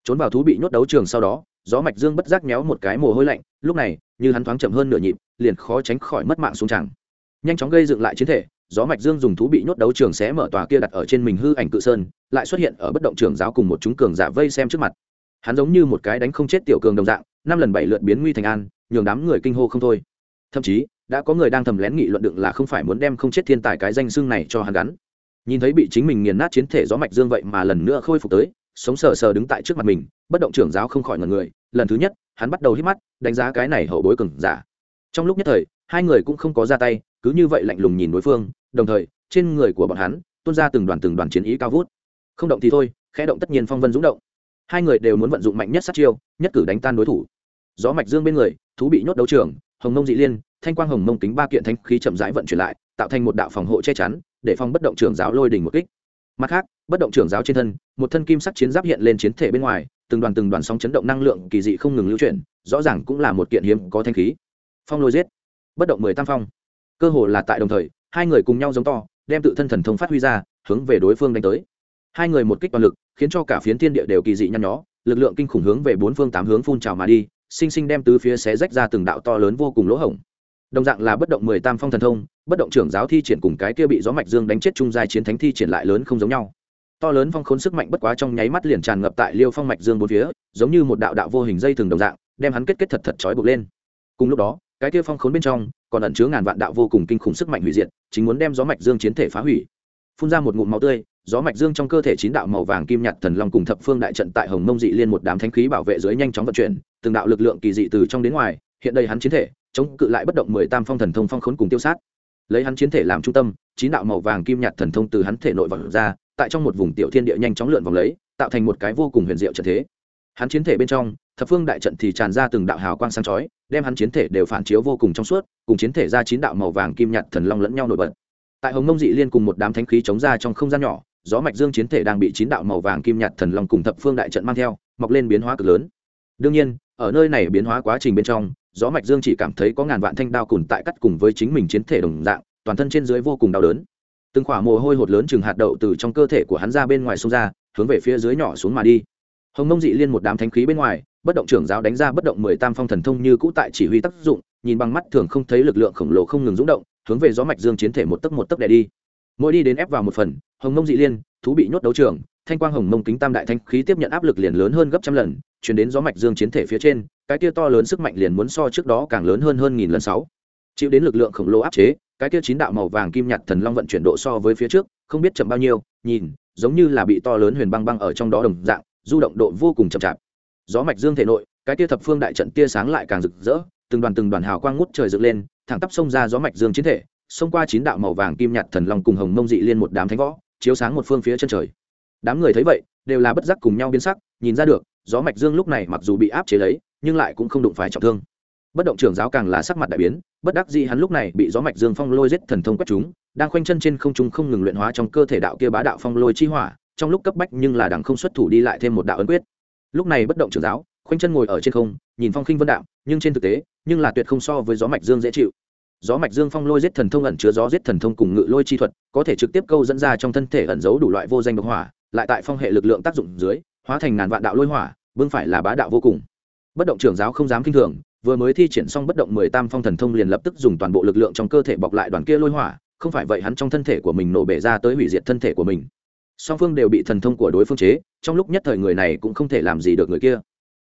Speaker 1: Trốn vào thú bị nhốt đấu trường sau đó, gió mạch dương bất giác méo một cái mồ hôi lạnh, lúc này, như hắn thoáng chậm hơn nửa nhịp, liền khó tránh khỏi mất mạng xuống chẳng. Nhanh chóng gây dựng lại chiến thể, gió mạch dương dùng thú bị nhốt đấu trường xé mở tòa kia đặt ở trên mình hư ảnh cự sơn lại xuất hiện ở bất động trường giáo cùng một chúng cường giả vây xem trước mặt hắn giống như một cái đánh không chết tiểu cường đồng dạng năm lần bảy lượt biến nguy thành an nhường đám người kinh hô không thôi thậm chí đã có người đang thầm lén nghị luận đựng là không phải muốn đem không chết thiên tài cái danh xưng này cho hắn gắn. Nhìn thấy bị chính mình nghiền nát chiến thể gió mạch dương vậy mà lần nữa khôi phục tới, sống sờ sờ đứng tại trước mặt mình, bất động trưởng giáo không khỏi ngần người, lần thứ nhất, hắn bắt đầu hít mắt, đánh giá cái này hậu bối cường giả. Trong lúc nhất thời, hai người cũng không có ra tay, cứ như vậy lạnh lùng nhìn đối phương, đồng thời, trên người của bọn hắn, tuôn ra từng đoàn từng đoàn chiến ý cao vút. Không động thì thôi, khẽ động tất nhiên phong vân rúng động. Hai người đều muốn vận dụng mạnh nhất sát chiêu, nhất cử đánh tan đối thủ. Gió mạch dương bên người, thú bị nhốt đấu trường, hồng nông dị liên thanh quang hồng mông kính ba kiện thanh khí chậm rãi vận chuyển lại, tạo thành một đạo phòng hộ che chắn, để phong bất động trưởng giáo lôi đỉnh một kích. Mặt khác, bất động trưởng giáo trên thân, một thân kim sắc chiến giáp hiện lên chiến thể bên ngoài, từng đoàn từng đoàn sóng chấn động năng lượng kỳ dị không ngừng lưu chuyển, rõ ràng cũng là một kiện hiếm có thanh khí. Phong lôi giết. Bất động mười tam phong. Cơ hồ là tại đồng thời, hai người cùng nhau giống to, đem tự thân thần thông phát huy ra, hướng về đối phương đánh tới. Hai người một kích toàn lực, khiến cho cả phiến thiên địa đều kỳ dị nhăn nhó, lực lượng kinh khủng hướng về bốn phương tám hướng phun trào mà đi, sinh sinh đem tứ phía xé rách ra từng đạo to lớn vô cùng lỗ hổng đồng dạng là bất động mười tam phong thần thông, bất động trưởng giáo thi triển cùng cái kia bị gió mạch dương đánh chết trung giai chiến thánh thi triển lại lớn không giống nhau. To lớn phong khốn sức mạnh bất quá trong nháy mắt liền tràn ngập tại liêu phong mạch dương bốn phía, giống như một đạo đạo vô hình dây thường đồng dạng, đem hắn kết kết thật thật trói buộc lên. Cùng lúc đó, cái kia phong khốn bên trong, còn ẩn chứa ngàn vạn đạo vô cùng kinh khủng sức mạnh hủy diệt, chính muốn đem gió mạch dương chiến thể phá hủy. Phun ra một ngụm máu tươi, gió mạch dương trong cơ thể chín đạo màu vàng kim nhạt thần long cùng thập phương đại trận tại hồng mông dị liên một đám thanh khí bảo vệ dưới nhanh chóng vận chuyển, từng đạo lực lượng kỳ dị từ trong đến ngoài, hiện đây hắn chiến thể chống cự lại bất động mười tam phong thần thông phong khốn cùng tiêu sát. Lấy hắn chiến thể làm trung tâm, chín đạo màu vàng kim nhạt thần thông từ hắn thể nội vọng ra, tại trong một vùng tiểu thiên địa nhanh chóng lượn vòng lấy, tạo thành một cái vô cùng huyền diệu trận thế. Hắn chiến thể bên trong, thập phương đại trận thì tràn ra từng đạo hào quang sáng chói, đem hắn chiến thể đều phản chiếu vô cùng trong suốt, cùng chiến thể ra chín đạo màu vàng kim nhạt thần long lẫn nhau nổi bật. Tại hồng mông dị liên cùng một đám thánh khí chống ra trong không gian nhỏ, gió mạch dương chiến thể đang bị chín đạo màu vàng kim nhạt thần long cùng thập phương đại trận mang theo, mọc lên biến hóa cực lớn. Đương nhiên, ở nơi này biến hóa quá trình bên trong gió mạch dương chỉ cảm thấy có ngàn vạn thanh đao cùn tại cắt cùng với chính mình chiến thể đồng dạng, toàn thân trên dưới vô cùng đau đớn. Từng khỏa mồ hôi hột lớn chừng hạt đậu từ trong cơ thể của hắn ra bên ngoài xông ra, hướng về phía dưới nhỏ xuống mà đi. Hồng mông dị liên một đám thánh khí bên ngoài, bất động trưởng giáo đánh ra bất động mười tam phong thần thông như cũ tại chỉ huy tác dụng, nhìn bằng mắt thường không thấy lực lượng khổng lồ không ngừng rúng động, hướng về gió mạch dương chiến thể một tấc một tấc đè đi. Mỗi đi đến ép vào một phần, hồng mông dị liên, thú bị nhốt đấu trường, thanh quang hồng mông kính tam đại thanh khí tiếp nhận áp lực liền lớn hơn gấp trăm lần, chuyển đến gió mạch dương chiến thể phía trên cái kia to lớn sức mạnh liền muốn so trước đó càng lớn hơn hơn nghìn lần sáu. Chịu đến lực lượng khổng lồ áp chế, cái kia chín đạo màu vàng kim nhạt thần long vận chuyển độ so với phía trước, không biết chậm bao nhiêu, nhìn, giống như là bị to lớn huyền băng băng ở trong đó đồng dạng, du động độ vô cùng chậm chạp. Gió mạch dương thể nội, cái tia thập phương đại trận tia sáng lại càng rực rỡ, từng đoàn từng đoàn hào quang ngút trời dựng lên, thẳng tắp xông ra gió mạch dương chiến thể, xông qua chín đạo màu vàng kim nhạt thần long cùng hồng mông dị liên một đám thánh võ, chiếu sáng một phương phía chân trời. Đám người thấy vậy, đều là bất giác cùng nhau biến sắc, nhìn ra được, gió mạch dương lúc này mặc dù bị áp chế lấy nhưng lại cũng không đụng phải trọng thương. Bất động trưởng giáo càng là sắc mặt đại biến, bất đắc dĩ hắn lúc này bị gió mạch dương phong lôi giết thần thông quét chúng, đang khoanh chân trên không trung không ngừng luyện hóa trong cơ thể đạo kia bá đạo phong lôi chi hỏa, trong lúc cấp bách nhưng là đằng không xuất thủ đi lại thêm một đạo ấn quyết. Lúc này bất động trưởng giáo, khoanh chân ngồi ở trên không, nhìn phong khinh vân đạo, nhưng trên thực tế, nhưng là tuyệt không so với gió mạch dương dễ chịu. Gió mạch dương phong lôi giết thần thông ẩn chứa gió giết thần thông cùng ngự lôi chi thuật, có thể trực tiếp câu dẫn ra trong thân thể ẩn giấu đủ loại vô danh độc hỏa, lại tại phong hệ lực lượng tác dụng dưới, hóa thành ngàn vạn đạo lôi hỏa, vương phải là bá đạo vô cùng bất động trưởng giáo không dám kinh thường, vừa mới thi triển xong bất động mười tam phong thần thông liền lập tức dùng toàn bộ lực lượng trong cơ thể bọc lại đoàn kia lôi hỏa, không phải vậy hắn trong thân thể của mình nổ bể ra tới hủy diệt thân thể của mình. Song phương đều bị thần thông của đối phương chế, trong lúc nhất thời người này cũng không thể làm gì được người kia.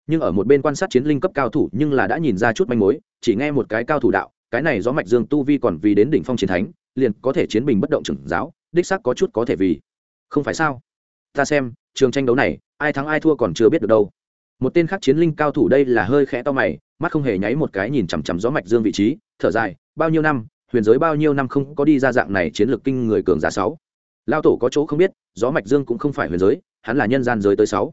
Speaker 1: Nhưng ở một bên quan sát chiến linh cấp cao thủ nhưng là đã nhìn ra chút manh mối, chỉ nghe một cái cao thủ đạo, cái này do mạch dương tu vi còn vì đến đỉnh phong chiến thánh, liền có thể chiến bình bất động trưởng giáo, đích xác có chút có thể vì. Không phải sao? Ta xem, trường tranh đấu này, ai thắng ai thua còn chưa biết được đâu một tên khác chiến linh cao thủ đây là hơi khẽ to mày, mắt không hề nháy một cái nhìn chằm chằm gió mạch dương vị trí, thở dài, bao nhiêu năm, huyền giới bao nhiêu năm không có đi ra dạng này chiến lược kinh người cường giả sáu. Lao tổ có chỗ không biết, gió mạch dương cũng không phải huyền giới, hắn là nhân gian giới tới sáu.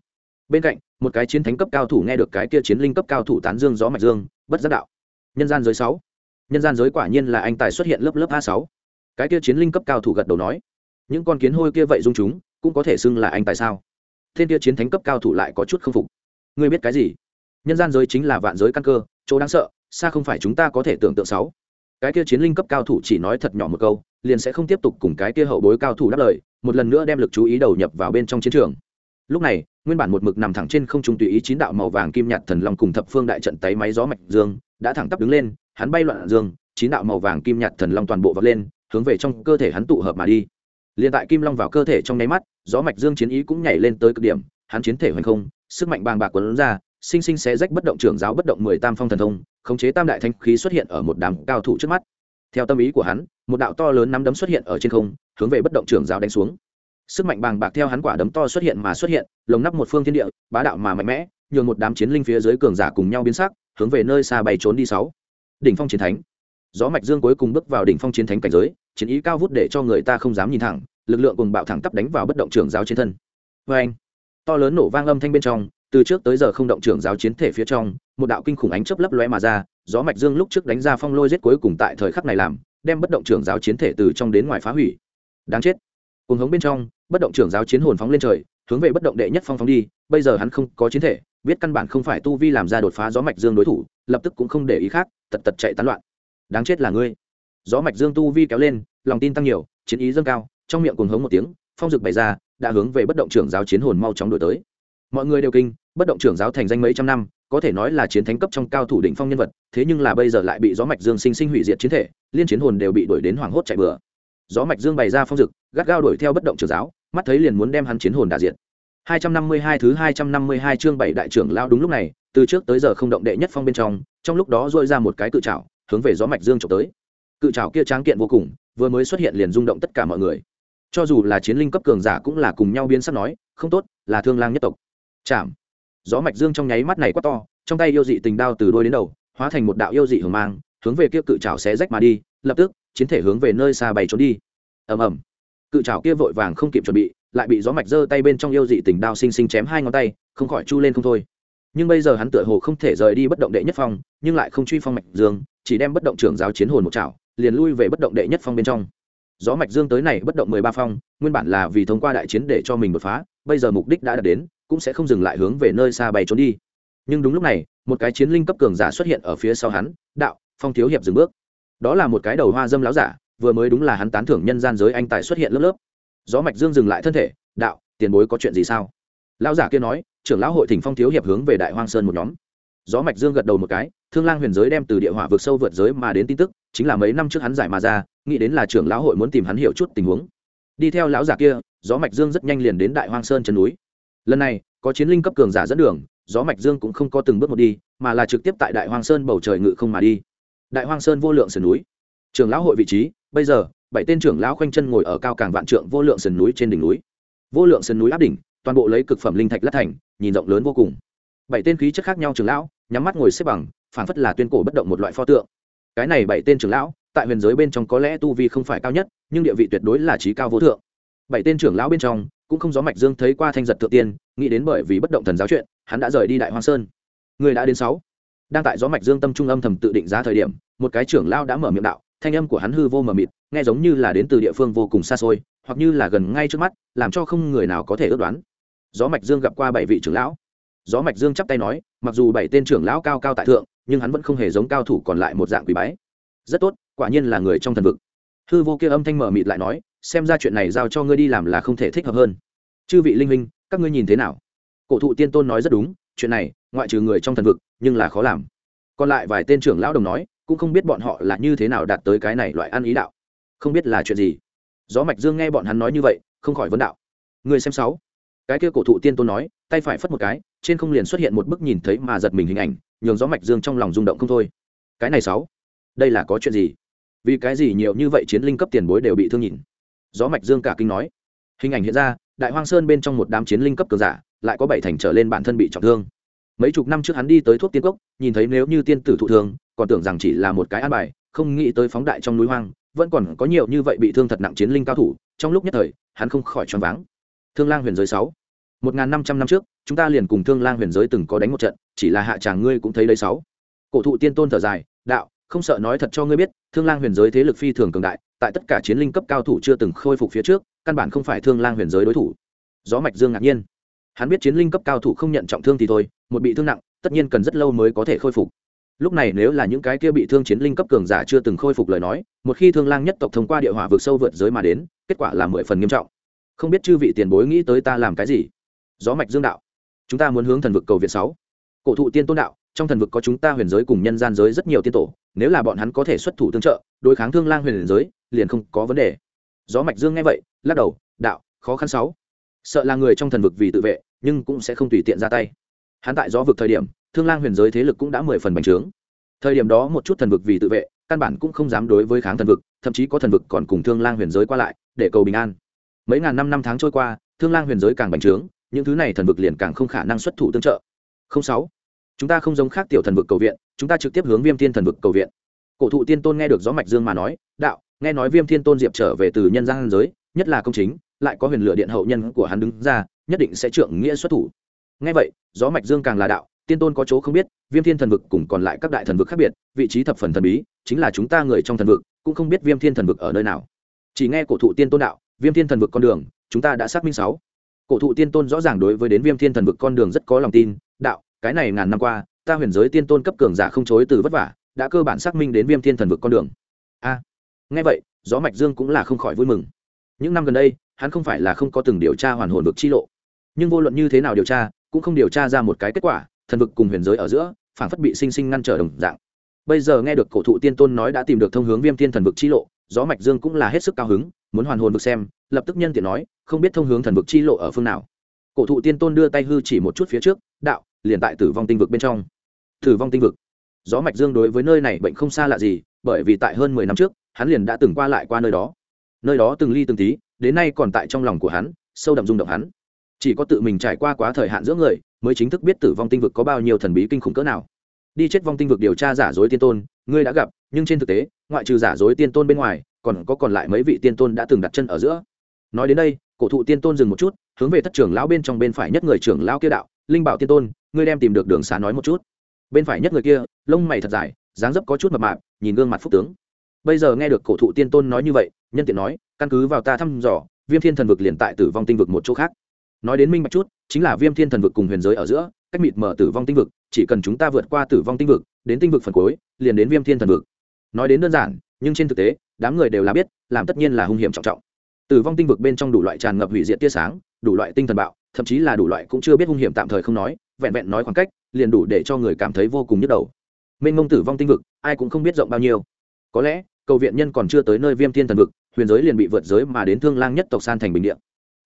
Speaker 1: Bên cạnh, một cái chiến thánh cấp cao thủ nghe được cái kia chiến linh cấp cao thủ tán dương gió mạch dương, bất giác đạo. Nhân gian giới sáu. Nhân gian giới quả nhiên là anh tài xuất hiện lớp lớp a sáu. Cái kia chiến linh cấp cao thủ gật đầu nói, những con kiến hôi kia vậy dung chúng, cũng có thể xưng là anh tài sao? Thiên kia chiến thánh cấp cao thủ lại có chút không phục ngươi biết cái gì? Nhân gian giới chính là vạn giới căn cơ, chỗ đáng sợ, xa không phải chúng ta có thể tưởng tượng sáu. Cái kia chiến linh cấp cao thủ chỉ nói thật nhỏ một câu, liền sẽ không tiếp tục cùng cái kia hậu bối cao thủ đáp lời, một lần nữa đem lực chú ý đầu nhập vào bên trong chiến trường. Lúc này, nguyên bản một mực nằm thẳng trên không trung tùy ý chín đạo màu vàng kim nhạt thần long cùng thập phương đại trận tay máy gió mạch dương, đã thẳng tắp đứng lên, hắn bay loạn dương, chín đạo màu vàng kim nhạt thần long toàn bộ vọt lên, hướng về trong cơ thể hắn tụ hợp mà đi. Liền tại kim long vào cơ thể trong nháy mắt, gió mạch dương chiến ý cũng nhảy lên tới cực điểm, hắn chiến thể hoành không sức mạnh bàng bạc quấn ra, sinh sinh xé rách bất động trưởng giáo bất động mười tam phong thần thông, khống chế tam đại thanh khí xuất hiện ở một đám cao thủ trước mắt. Theo tâm ý của hắn, một đạo to lớn nắm đấm xuất hiện ở trên không, hướng về bất động trưởng giáo đánh xuống. Sức mạnh bàng bạc theo hắn quả đấm to xuất hiện mà xuất hiện, lồng nắp một phương thiên địa, bá đạo mà mạnh mẽ, nhường một đám chiến linh phía dưới cường giả cùng nhau biến sắc, hướng về nơi xa bay trốn đi sáu. Đỉnh phong chiến thánh. Gió mạch dương cuối cùng bước vào đỉnh phong chiến thánh cảnh giới, chiến ý cao vút để cho người ta không dám nhìn thẳng, lực lượng cùng bạo thẳng tắp đánh vào bất động trưởng giáo trên thân. Vê anh to lớn nổ vang âm thanh bên trong, từ trước tới giờ không động trưởng giáo chiến thể phía trong, một đạo kinh khủng ánh chớp lấp lóe mà ra, gió mạch dương lúc trước đánh ra phong lôi giết cuối cùng tại thời khắc này làm, đem bất động trưởng giáo chiến thể từ trong đến ngoài phá hủy. Đáng chết. Cùng hống bên trong, bất động trưởng giáo chiến hồn phóng lên trời, hướng về bất động đệ nhất phong phóng đi, bây giờ hắn không có chiến thể, biết căn bản không phải tu vi làm ra đột phá gió mạch dương đối thủ, lập tức cũng không để ý khác, tật tật chạy tán loạn. Đáng chết là ngươi. Gió mạch dương tu vi kéo lên, lòng tin tăng nhiều, chiến ý dâng cao, trong miệng cuồng hống một tiếng, phong dực bày ra đã hướng về bất động trưởng giáo chiến hồn mau chóng đổi tới. Mọi người đều kinh, bất động trưởng giáo thành danh mấy trăm năm, có thể nói là chiến thánh cấp trong cao thủ đỉnh phong nhân vật, thế nhưng là bây giờ lại bị gió mạch dương sinh sinh hủy diệt chiến thể, liên chiến hồn đều bị đuổi đến hoảng hốt chạy bừa. Gió mạch dương bày ra phong dực, gắt gao đuổi theo bất động trưởng giáo, mắt thấy liền muốn đem hắn chiến hồn đả diệt. 252 thứ 252 chương bảy đại trưởng lao đúng lúc này, từ trước tới giờ không động đệ nhất phong bên trong trong lúc đó dội ra một cái cự trảo, hướng về gió mạch dương trộm tới. Cự trảo kia tráng kiện vô cùng, vừa mới xuất hiện liền rung động tất cả mọi người cho dù là chiến linh cấp cường giả cũng là cùng nhau biến sắc nói, không tốt, là thương lang nhất tộc. Chạm. Gió mạch dương trong nháy mắt này quá to, trong tay yêu dị tình đao từ đôi đến đầu, hóa thành một đạo yêu dị hưởng mang, hướng về kia cự chảo xé rách mà đi, lập tức, chiến thể hướng về nơi xa bay trốn đi. Ầm ầm. Cự chảo kia vội vàng không kịp chuẩn bị, lại bị gió mạch giơ tay bên trong yêu dị tình đao sinh sinh chém hai ngón tay, không khỏi chu lên không thôi. Nhưng bây giờ hắn tựa hồ không thể rời đi bất động đệ nhất phong, nhưng lại không truy phong mạch dương, chỉ đem bất động trưởng giáo chiến hồn một chảo liền lui về bất động đệ nhất phong bên trong gió mạch dương tới này bất động mười ba phong, nguyên bản là vì thông qua đại chiến để cho mình đột phá, bây giờ mục đích đã đạt đến, cũng sẽ không dừng lại hướng về nơi xa bay trốn đi. Nhưng đúng lúc này, một cái chiến linh cấp cường giả xuất hiện ở phía sau hắn, đạo, phong thiếu hiệp dừng bước. Đó là một cái đầu hoa dâm láo giả, vừa mới đúng là hắn tán thưởng nhân gian giới anh tài xuất hiện lớp lớp. Gió mạch dương dừng lại thân thể, đạo, tiền bối có chuyện gì sao? Lão giả kia nói, trưởng lão hội thỉnh phong thiếu hiệp hướng về đại hoang sơn một nhóm. Gió mạch dương gật đầu một cái, thương lang huyền giới đem từ địa hỏa vượt sâu vượt giới mà đến tin tức, chính là mấy năm trước hắn giải mà ra nghĩ đến là trưởng lão hội muốn tìm hắn hiểu chút tình huống. Đi theo lão giả kia, gió mạch dương rất nhanh liền đến đại hoang sơn chân núi. Lần này, có chiến linh cấp cường giả dẫn đường, gió mạch dương cũng không có từng bước một đi, mà là trực tiếp tại đại hoang sơn bầu trời ngự không mà đi. Đại hoang sơn vô lượng sườn núi. Trưởng lão hội vị trí, bây giờ, bảy tên trưởng lão khoanh chân ngồi ở cao càng vạn trượng vô lượng sườn núi trên đỉnh núi. Vô lượng sườn núi áp đỉnh, toàn bộ lấy cực phẩm linh thạch lát thành, nhìn rộng lớn vô cùng. Bảy tên khí chất khác nhau trưởng lão, nhắm mắt ngồi xếp bằng phản phất là tuyên cổ bất động một loại pho tượng. Cái này bảy tên trưởng lão tại huyền giới bên trong có lẽ tu vi không phải cao nhất, nhưng địa vị tuyệt đối là trí cao vô thượng. Bảy tên trưởng lão bên trong, cũng không gió mạch dương thấy qua thanh giật thượng tiên, nghĩ đến bởi vì bất động thần giáo chuyện, hắn đã rời đi đại hoang sơn. Người đã đến sáu. Đang tại gió mạch dương tâm trung âm thầm tự định giá thời điểm, một cái trưởng lão đã mở miệng đạo, thanh âm của hắn hư vô mờ mịt, nghe giống như là đến từ địa phương vô cùng xa xôi, hoặc như là gần ngay trước mắt, làm cho không người nào có thể ước đoán. Gió mạch dương gặp qua bảy vị trưởng lão. Gió mạch dương chắp tay nói, mặc dù bảy tên trưởng lão cao cao tại thượng, nhưng hắn vẫn không hề giống cao thủ còn lại một dạng quý bái. Rất tốt quả nhiên là người trong thần vực. Hư vô kia âm thanh mở mịt lại nói, xem ra chuyện này giao cho ngươi đi làm là không thể thích hợp hơn. Chư vị linh minh các ngươi nhìn thế nào? Cổ thụ tiên tôn nói rất đúng, chuyện này, ngoại trừ người trong thần vực, nhưng là khó làm. Còn lại vài tên trưởng lão đồng nói, cũng không biết bọn họ là như thế nào đạt tới cái này loại ăn ý đạo. Không biết là chuyện gì. Gió mạch dương nghe bọn hắn nói như vậy, không khỏi vấn đạo. Người xem sáu. Cái kia cổ thụ tiên tôn nói, tay phải phất một cái, trên không liền xuất hiện một bức nhìn thấy mà giật mình hình ảnh, nhường gió mạch dương trong lòng rung động không thôi. Cái này sáu. Đây là có chuyện gì? Vì cái gì nhiều như vậy chiến linh cấp tiền bối đều bị thương nhìn? Gió mạch dương cả kinh nói. Hình ảnh hiện ra, đại hoang sơn bên trong một đám chiến linh cấp cường giả, lại có bảy thành trở lên bản thân bị trọng thương. Mấy chục năm trước hắn đi tới thuốc tiên cốc, nhìn thấy nếu như tiên tử thụ thương, còn tưởng rằng chỉ là một cái an bài, không nghĩ tới phóng đại trong núi hoang, vẫn còn có nhiều như vậy bị thương thật nặng chiến linh cao thủ, trong lúc nhất thời, hắn không khỏi choáng váng. Thương lang huyền giới sáu. Một n g h n năm trăm năm trước, chúng ta liền cùng thương lang huyền giới từng có đánh một trận, chỉ là hạ tràng ngươi cũng thấy đấy sáu. Cổ thụ tiên tôn thở dài, đạo không sợ nói thật cho ngươi biết, thương lang huyền giới thế lực phi thường cường đại, tại tất cả chiến linh cấp cao thủ chưa từng khôi phục phía trước, căn bản không phải thương lang huyền giới đối thủ. Gió mạch dương ngạc nhiên. Hắn biết chiến linh cấp cao thủ không nhận trọng thương thì thôi, một bị thương nặng, tất nhiên cần rất lâu mới có thể khôi phục. Lúc này nếu là những cái kia bị thương chiến linh cấp cường giả chưa từng khôi phục lời nói, một khi thương lang nhất tộc thông qua địa hỏa vượt sâu vượt giới mà đến, kết quả là mười phần nghiêm trọng. Không biết chư vị tiền bối nghĩ tới ta làm cái gì? Gió mạch dương đạo. Chúng ta muốn hướng thần vực cầu viện sáu. Cổ thụ tiên tôn đạo trong thần vực có chúng ta huyền giới cùng nhân gian giới rất nhiều tiên tổ, nếu là bọn hắn có thể xuất thủ tương trợ, đối kháng thương lang huyền giới, liền không có vấn đề. Gió mạch dương nghe vậy, lắc đầu, đạo, khó khăn sáu. Sợ là người trong thần vực vì tự vệ, nhưng cũng sẽ không tùy tiện ra tay. Hắn tại gió vực thời điểm, thương lang huyền giới thế lực cũng đã mười phần bành trướng. Thời điểm đó một chút thần vực vì tự vệ, căn bản cũng không dám đối với kháng thần vực, thậm chí có thần vực còn cùng thương lang huyền giới qua lại, để cầu bình an. Mấy ngàn năm năm tháng trôi qua, thương lang huyền giới càng bành trướng, những thứ này thần vực liền càng không khả năng xuất thủ tương trợ. Không sáu chúng ta không giống khác tiểu thần vực cầu viện, chúng ta trực tiếp hướng viêm thiên thần vực cầu viện. Cổ thụ tiên tôn nghe được gió mạch dương mà nói, đạo, nghe nói viêm thiên tôn diệp trở về từ nhân gian giới, nhất là công chính, lại có huyền lửa điện hậu nhân của hắn đứng ra, nhất định sẽ trượng nghĩa xuất thủ. Nghe vậy, gió mạch dương càng là đạo, tiên tôn có chỗ không biết, viêm thiên thần vực cùng còn lại các đại thần vực khác biệt, vị trí thập phần thần bí, chính là chúng ta người trong thần vực, cũng không biết viêm thiên thần vực ở nơi nào. Chỉ nghe cổ thụ tiên tôn đạo, viêm thiên thần vực con đường, chúng ta đã xác minh sáu. Cổ thụ tiên tôn rõ ràng đối với đến viêm thiên thần vực con đường rất có lòng tin, đạo cái này ngàn năm qua, ta huyền giới tiên tôn cấp cường giả không chối từ vất vả, đã cơ bản xác minh đến viêm thiên thần vực con đường. A, nghe vậy, gió mạch dương cũng là không khỏi vui mừng. Những năm gần đây, hắn không phải là không có từng điều tra hoàn hồn vực chi lộ. Nhưng vô luận như thế nào điều tra, cũng không điều tra ra một cái kết quả, thần vực cùng huyền giới ở giữa phản phất bị sinh sinh ngăn trở đồng dạng. Bây giờ nghe được cổ thụ tiên tôn nói đã tìm được thông hướng viêm thiên thần vực chi lộ, gió mạch dương cũng là hết sức cao hứng, muốn hoàn hồn vực xem, lập tức nhân tiện nói, không biết thông hướng thần vực chi lộ ở phương nào. Cổ thụ tiên tôn đưa tay hư chỉ một chút phía trước, đạo liền tại tử vong tinh vực bên trong. Tử vong tinh vực. Gió mạch dương đối với nơi này bệnh không xa lạ gì, bởi vì tại hơn mười năm trước, hắn liền đã từng qua lại qua nơi đó. Nơi đó từng ly từng tí, đến nay còn tại trong lòng của hắn, sâu đậm rung động hắn. Chỉ có tự mình trải qua quá thời hạn giữa người, mới chính thức biết tử vong tinh vực có bao nhiêu thần bí kinh khủng cỡ nào. Đi chết vong tinh vực điều tra giả dối tiên tôn, ngươi đã gặp, nhưng trên thực tế, ngoại trừ giả dối tiên tôn bên ngoài, còn có còn lại mấy vị tiên tôn đã từng đặt chân ở giữa. Nói đến đây, cổ thụ tiên tôn dừng một chút, hướng về thất trưởng lão bên trong bên phải nhất người trưởng lão kia đạo, linh bảo tiên tôn ngươi đem tìm được đường xá nói một chút. Bên phải nhất người kia, lông mày thật dài, dáng dấp có chút mập mạp, nhìn gương mặt phúc tướng. Bây giờ nghe được cổ thụ tiên tôn nói như vậy, nhân tiện nói, căn cứ vào ta thăm dò, viêm thiên thần vực liền tại tử vong tinh vực một chỗ khác. Nói đến minh bạch chút, chính là viêm thiên thần vực cùng huyền giới ở giữa, cách mịt mở tử vong tinh vực, chỉ cần chúng ta vượt qua tử vong tinh vực, đến tinh vực phần cuối, liền đến viêm thiên thần vực. Nói đến đơn giản, nhưng trên thực tế, đám người đều là biết, làm tất nhiên là hung hiểm trọng trọng. Tử vong tinh vực bên trong đủ loại tràn ngập hủy diệt tia sáng, đủ loại tinh thần bạo, thậm chí là đủ loại cũng chưa biết hung hiểm tạm thời không nói vẹn vẹn nói khoảng cách, liền đủ để cho người cảm thấy vô cùng nhức đầu. Mênh mông tử vong tinh vực, ai cũng không biết rộng bao nhiêu. Có lẽ, cầu viện nhân còn chưa tới nơi viêm thiên thần vực, huyền giới liền bị vượt giới mà đến thương lang nhất tộc san thành bình địa.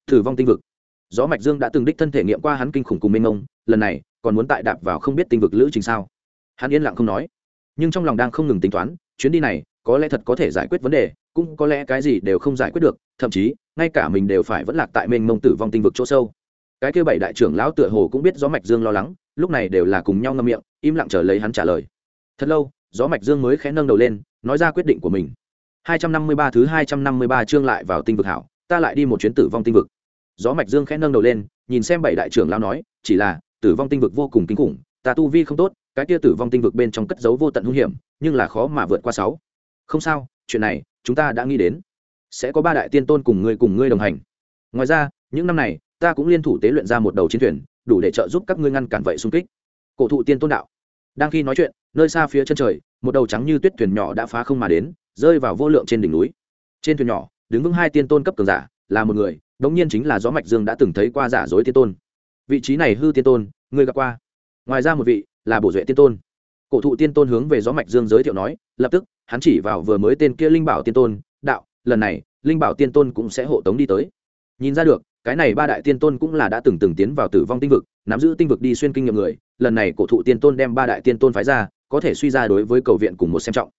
Speaker 1: Tử vong tinh vực. Gió mạch dương đã từng đích thân thể nghiệm qua hắn kinh khủng cùng mênh mông, lần này, còn muốn tại đạp vào không biết tinh vực lữ trình sao? Hắn yên lặng không nói. Nhưng trong lòng đang không ngừng tính toán, chuyến đi này, có lẽ thật có thể giải quyết vấn đề, cũng có lẽ cái gì đều không giải quyết được, thậm chí, ngay cả mình đều phải vẫn lạc tại mênh mông tử vong tinh vực chỗ sâu cái kia bảy đại trưởng lão tựa hồ cũng biết gió mạch dương lo lắng, lúc này đều là cùng nhau ngâm miệng, im lặng chờ lấy hắn trả lời. Thật lâu, gió mạch dương mới khẽ nâng đầu lên, nói ra quyết định của mình. 253 thứ 253 chương lại vào tinh vực hảo, ta lại đi một chuyến tử vong tinh vực. Gió mạch dương khẽ nâng đầu lên, nhìn xem bảy đại trưởng lão nói, chỉ là, tử vong tinh vực vô cùng kinh khủng, ta tu vi không tốt, cái kia tử vong tinh vực bên trong cất giấu vô tận hung hiểm, nhưng là khó mà vượt qua sáu. Không sao, chuyện này, chúng ta đã nghĩ đến. Sẽ có ba đại tiên tôn cùng ngươi cùng ngươi đồng hành. Ngoài ra, những năm này ta cũng liên thủ tế luyện ra một đầu chiến thuyền, đủ để trợ giúp các ngươi ngăn cản vậy xung kích. Cổ thụ tiên tôn đạo. Đang khi nói chuyện, nơi xa phía chân trời, một đầu trắng như tuyết thuyền nhỏ đã phá không mà đến, rơi vào vô lượng trên đỉnh núi. Trên thuyền nhỏ, đứng vững hai tiên tôn cấp cường giả, là một người, đống nhiên chính là gió mạch dương đã từng thấy qua giả dối tiên tôn. Vị trí này hư tiên tôn, ngươi gặp qua? Ngoài ra một vị, là bổ duệ tiên tôn. Cổ thụ tiên tôn hướng về gió mạch dương giới thiệu nói, lập tức, hắn chỉ vào vừa mới tên kia linh bảo tiên tôn, đạo, lần này, linh bảo tiên tôn cũng sẽ hộ tống đi tới. Nhìn ra được cái này ba đại tiên tôn cũng là đã từng từng tiến vào tử vong tinh vực, nắm giữ tinh vực đi xuyên kinh nghiệm người, lần này cổ thụ tiên tôn đem ba đại tiên tôn phái ra, có thể suy ra đối với cầu viện cùng một xem trọng.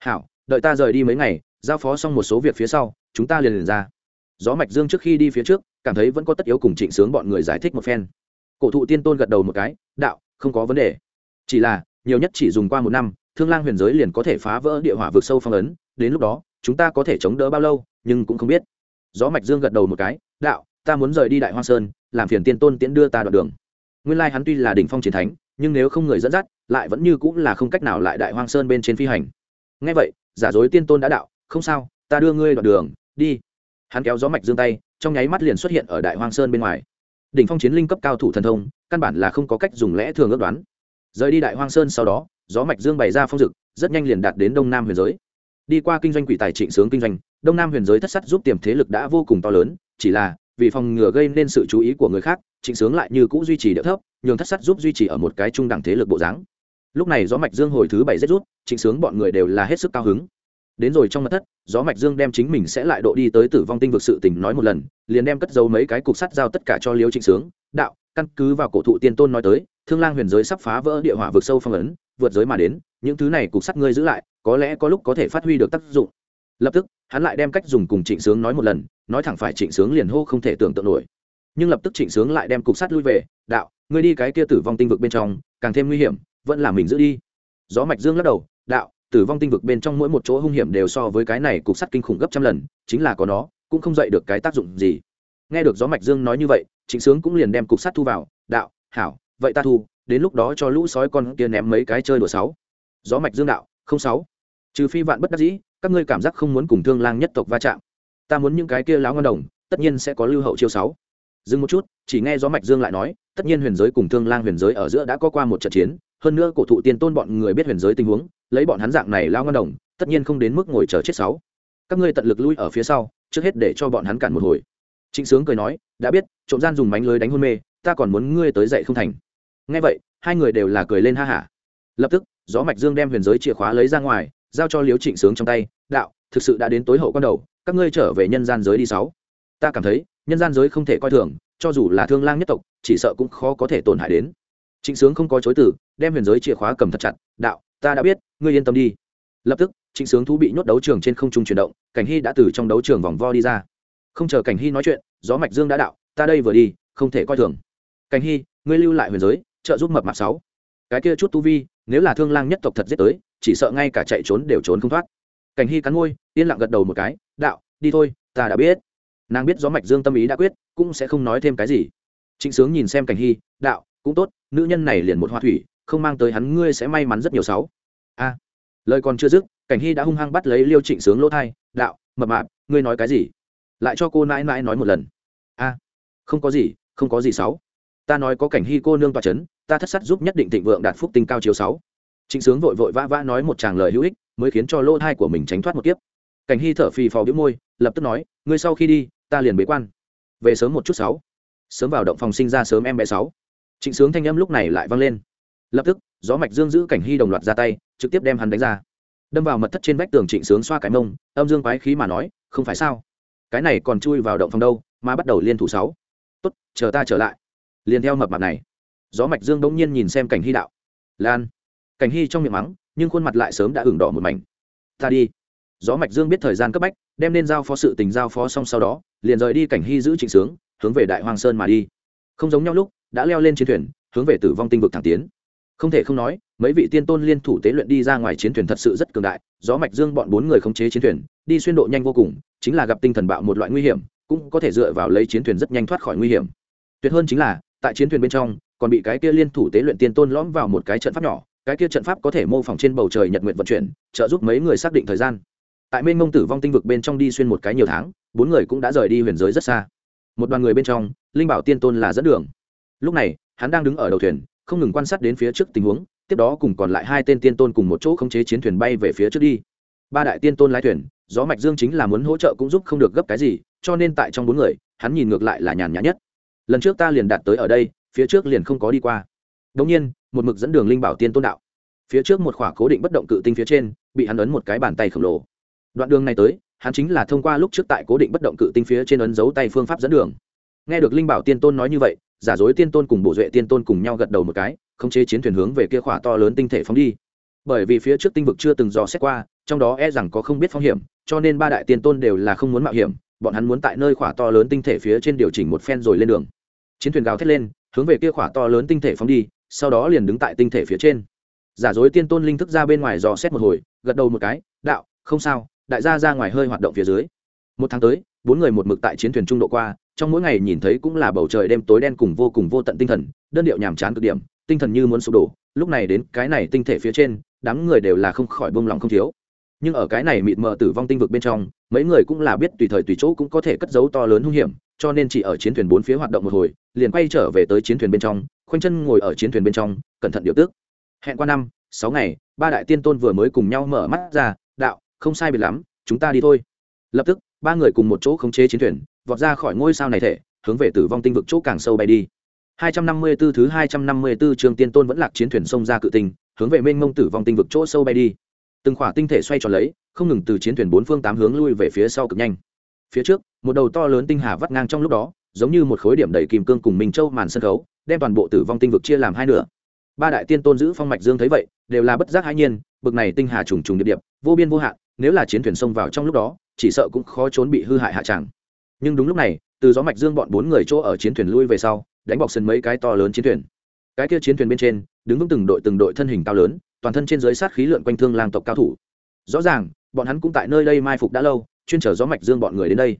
Speaker 1: Hảo, đợi ta rời đi mấy ngày, giao phó xong một số việc phía sau, chúng ta liền liền ra. Gió mạch dương trước khi đi phía trước, cảm thấy vẫn có tất yếu cùng trịnh sướng bọn người giải thích một phen. Cổ thụ tiên tôn gật đầu một cái, đạo, không có vấn đề. Chỉ là, nhiều nhất chỉ dùng qua một năm, thương lang huyền giới liền có thể phá vỡ địa hỏa vực sâu phong ấn, đến lúc đó, chúng ta có thể chống đỡ bao lâu, nhưng cũng không biết. Gió mạch dương gật đầu một cái, đạo ta muốn rời đi đại hoa sơn, làm phiền tiên tôn tiễn đưa ta đoạn đường. Nguyên lai hắn tuy là đỉnh phong chiến thánh, nhưng nếu không người dẫn dắt, lại vẫn như cũng là không cách nào lại đại hoang sơn bên trên phi hành. Ngay vậy, giả dối tiên tôn đã đạo, không sao, ta đưa ngươi đoạn đường, đi. Hắn kéo gió mạch dương tay, trong nháy mắt liền xuất hiện ở đại hoang sơn bên ngoài. Đỉnh phong chiến linh cấp cao thủ thần thông, căn bản là không có cách dùng lẽ thường ước đoán. Rời đi đại hoang sơn sau đó, gió mạch dương bày ra phong dực, rất nhanh liền đạt đến đông nam huyền giới. Đi qua kinh doanh quỷ tài trịnh sướng kinh doanh, đông nam huyền giới thất sắt giúp tiềm thế lực đã vô cùng to lớn, chỉ là vì phòng ngừa gây nên sự chú ý của người khác, trịnh sướng lại như cũ duy trì địa thấp, nhường thất sắt giúp duy trì ở một cái trung đẳng thế lực bộ dáng. Lúc này gió mạch dương hồi thứ bảy rất rút, trịnh sướng bọn người đều là hết sức cao hứng. Đến rồi trong mặt thất, gió mạch dương đem chính mình sẽ lại độ đi tới tử vong tinh vực sự tình nói một lần, liền đem cất giấu mấy cái cục sắt giao tất cả cho liêu trịnh sướng. Đạo, căn cứ vào cổ thụ tiên tôn nói tới, thương lang huyền giới sắp phá vỡ địa hỏa vực sâu phong ấn, vượt giới mà đến, những thứ này cục sắt ngươi giữ lại, có lẽ có lúc có thể phát huy được tác dụng. Lập tức, hắn lại đem cách dùng cùng trịnh sướng nói một lần nói thẳng phải trịnh sướng liền hô không thể tưởng tượng nổi. Nhưng lập tức trịnh sướng lại đem cục sắt lui về, đạo, ngươi đi cái kia tử vong tinh vực bên trong, càng thêm nguy hiểm, vẫn là mình giữ đi. Gió mạch dương lắc đầu, đạo, tử vong tinh vực bên trong mỗi một chỗ hung hiểm đều so với cái này cục sắt kinh khủng gấp trăm lần, chính là có nó, cũng không dậy được cái tác dụng gì. Nghe được gió mạch dương nói như vậy, trịnh sướng cũng liền đem cục sắt thu vào, đạo, hảo, vậy ta thu, đến lúc đó cho lũ sói con kia ném mấy cái chơi đùa sáu. Gió mạch dương đạo, không sáu. Trừ phi vạn bất đắc dĩ, các ngươi cảm giác không muốn cùng thương lang nhất tộc va chạm ta muốn những cái kia láo ngon đồng, tất nhiên sẽ có lưu hậu chiêu sáu. Dừng một chút, chỉ nghe gió mạch dương lại nói, tất nhiên huyền giới cùng thương lang huyền giới ở giữa đã có qua một trận chiến, hơn nữa cổ thụ tiên tôn bọn người biết huyền giới tình huống, lấy bọn hắn dạng này lao ngon đồng, tất nhiên không đến mức ngồi chờ chết sáu. Các ngươi tận lực lui ở phía sau, trước hết để cho bọn hắn cản một hồi. Trịnh sướng cười nói, đã biết, trộm gian dùng bánh lưới đánh hôn mê, ta còn muốn ngươi tới dậy không thành. Nghe vậy, hai người đều là cười lên ha hả. Lập tức, gió mạch dương đem huyền giới chìa khóa lấy ra ngoài, giao cho liếu trịnh sướng trong tay, đạo, thực sự đã đến tối hậu con đầu các ngươi trở về nhân gian giới đi sáu. Ta cảm thấy, nhân gian giới không thể coi thường, cho dù là thương lang nhất tộc, chỉ sợ cũng khó có thể tổn hại đến. Trịnh sướng không có chối từ, đem huyền giới chìa khóa cầm thật chặt, đạo, ta đã biết, ngươi yên tâm đi. Lập tức, trịnh sướng thú bị nhốt đấu trường trên không trung chuyển động, cảnh hy đã từ trong đấu trường vòng vo đi ra. Không chờ cảnh hy nói chuyện, gió mạch dương đã đạo, ta đây vừa đi, không thể coi thường. Cảnh hy, ngươi lưu lại huyền giới, trợ giúp mập mạp sáu. Cái kia chút tu vi, nếu là thương lang nhất tộc thật giết tới, chỉ sợ ngay cả chạy trốn đều trốn không thoát cảnh hy cắn môi, yên lặng gật đầu một cái, đạo, đi thôi, ta đã biết. Nàng biết gió mạch dương tâm ý đã quyết, cũng sẽ không nói thêm cái gì. Trịnh sướng nhìn xem cảnh hy, đạo, cũng tốt, nữ nhân này liền một hoa thủy, không mang tới hắn ngươi sẽ may mắn rất nhiều sáu. A, lời còn chưa dứt, cảnh hy đã hung hăng bắt lấy liêu trịnh sướng lỗ thai, đạo, mập mạp, ngươi nói cái gì? Lại cho cô nãi nãi nói một lần. A, không có gì, không có gì sáu. Ta nói có cảnh hy cô nương tòa c h ấ n ta thất sắc giúp nhất định thịnh vượng đạt phúc tinh cao chiếu sáu. Trịnh sướng vội vội vã vã nói một tràng lời hữu ích mới khiến cho lỗ thai của mình tránh thoát một kiếp. Cảnh hy thở phì phò biếu môi, lập tức nói, ngươi sau khi đi, ta liền bế quan. Về sớm một chút sáu. Sớm vào động phòng sinh ra sớm em bé sáu. Trịnh sướng thanh âm lúc này lại vang lên. Lập tức, gió mạch dương giữ cảnh hy đồng loạt ra tay, trực tiếp đem hắn đánh ra. Đâm vào mật thất trên vách tường trịnh sướng xoa cái mông, âm dương quái khí mà nói, không phải sao? Cái này còn chui vào động phòng đâu, mà bắt đầu liên thủ sáu. Tốt, chờ ta trở lại. Liền theo mập mặt này. Gió mạch dương bỗng nhiên nhìn xem cảnh hy đạo. Lan. Cảnh hy trong miệng mắng nhưng khuôn mặt lại sớm đã ửng đỏ một mảnh. Ta đi. Gió mạch dương biết thời gian cấp bách, đem nên giao phó sự tình giao phó xong sau đó, liền rời đi cảnh hy giữ trịnh sướng, hướng về đại hoàng sơn mà đi. Không giống nhau lúc, đã leo lên chiến thuyền, hướng về tử vong tinh vực thẳng tiến. Không thể không nói, mấy vị tiên tôn liên thủ tế luyện đi ra ngoài chiến thuyền thật sự rất cường đại, gió mạch dương bọn bốn người khống chế chiến thuyền, đi xuyên độ nhanh vô cùng, chính là gặp tinh thần bạo một loại nguy hiểm, cũng có thể dựa vào lấy chiến thuyền rất nhanh thoát khỏi nguy hiểm. Tuyệt hơn chính là, tại chiến thuyền bên trong, còn bị cái kia liên thủ tế luyện tiên tôn lõm vào một cái trận pháp nhỏ cái kia trận pháp có thể mô phỏng trên bầu trời nhật nguyện vận chuyển, trợ giúp mấy người xác định thời gian. Tại mênh mông tử vong tinh vực bên trong đi xuyên một cái nhiều tháng, bốn người cũng đã rời đi huyền giới rất xa. Một đoàn người bên trong, linh bảo tiên tôn là dẫn đường. Lúc này, hắn đang đứng ở đầu thuyền, không ngừng quan sát đến phía trước tình huống, tiếp đó cùng còn lại hai tên tiên tôn cùng một chỗ khống chế chiến thuyền bay về phía trước đi. Ba đại tiên tôn lái thuyền, gió mạch dương chính là muốn hỗ trợ cũng giúp không được gấp cái gì, cho nên tại trong bốn người, hắn nhìn ngược lại là nhàn nhã nhất. Lần trước ta liền đạt tới ở đây, phía trước liền không có đi qua. Đống nhiên một mực dẫn đường linh bảo tiên tôn đạo. Phía trước một khỏa cố định bất động cự tinh phía trên, bị hắn ấn một cái bàn tay khổng lồ. Đoạn đường này tới, hắn chính là thông qua lúc trước tại cố định bất động cự tinh phía trên ấn dấu tay phương pháp dẫn đường. Nghe được linh bảo tiên tôn nói như vậy, giả dối tiên tôn cùng bổ duệ tiên tôn cùng nhau gật đầu một cái, khống chế chiến thuyền hướng về kia khỏa to lớn tinh thể phóng đi. Bởi vì phía trước tinh vực chưa từng dò xét qua, trong đó e rằng có không biết phong hiểm, cho nên ba đại tiên tôn đều là không muốn mạo hiểm, bọn hắn muốn tại nơi khỏa to lớn tinh thể phía trên điều chỉnh một phen rồi lên đường. Chiến thuyền gào thét lên, hướng về kia khỏa to lớn tinh thể phóng đi sau đó liền đứng tại tinh thể phía trên. Giả dối tiên tôn linh thức ra bên ngoài dò xét một hồi, gật đầu một cái, đạo, không sao, đại gia ra ngoài hơi hoạt động phía dưới. Một tháng tới, bốn người một mực tại chiến thuyền trung độ qua, trong mỗi ngày nhìn thấy cũng là bầu trời đêm tối đen cùng vô cùng vô tận tinh thần, đơn điệu nhàm chán cực điểm, tinh thần như muốn sụp đổ, lúc này đến cái này tinh thể phía trên, đám người đều là không khỏi bông lòng không thiếu. Nhưng ở cái này mịt mờ tử vong tinh vực bên trong, mấy người cũng là biết tùy thời tùy chỗ cũng có thể cất giấu to lớn hung hiểm, cho nên chỉ ở chiến thuyền bốn phía hoạt động một hồi, liền quay trở về tới chiến thuyền bên trong khoanh chân ngồi ở chiến thuyền bên trong, cẩn thận điều tước hẹn qua năm, sáu ngày, ba đại tiên tôn vừa mới cùng nhau mở mắt ra, đạo, không sai biệt lắm, chúng ta đi thôi. Lập tức, ba người cùng một chỗ khống chế chiến thuyền, vọt ra khỏi ngôi sao này thể, hướng về tử vong tinh vực chỗ càng sâu bay đi. 254 thứ 254 trường tiên tôn vẫn lạc chiến thuyền sông ra cự tinh, hướng về mênh mông tử vong tinh vực chỗ sâu bay đi. Từng khỏa tinh thể xoay tròn lấy, không ngừng từ chiến thuyền bốn phương tám hướng lui về phía sau cực nhanh. Phía trước, một đầu to lớn tinh hà vắt ngang trong lúc đó, giống như một khối điểm đầy kim cương cùng minh châu màn sân khấu đem toàn bộ tử vong tinh vực chia làm hai nửa. Ba đại tiên tôn giữ phong mạch dương thấy vậy, đều là bất giác hãi nhiên, bực này tinh hà trùng trùng điệp điệp, vô biên vô hạn, nếu là chiến thuyền xông vào trong lúc đó, chỉ sợ cũng khó trốn bị hư hại hạ tràng nhưng đúng lúc này, từ gió mạch dương bọn bốn người chỗ ở chiến thuyền lui về sau, đánh bọc sân mấy cái to lớn chiến thuyền. Cái kia chiến thuyền bên trên, đứng vững từng đội từng đội thân hình cao lớn, toàn thân trên dưới sát khí lượn quanh thương lang tộc cao thủ. Rõ ràng, bọn hắn cũng tại nơi đây mai phục đã lâu, chuyên chở gió mạch dương bọn người đến đây.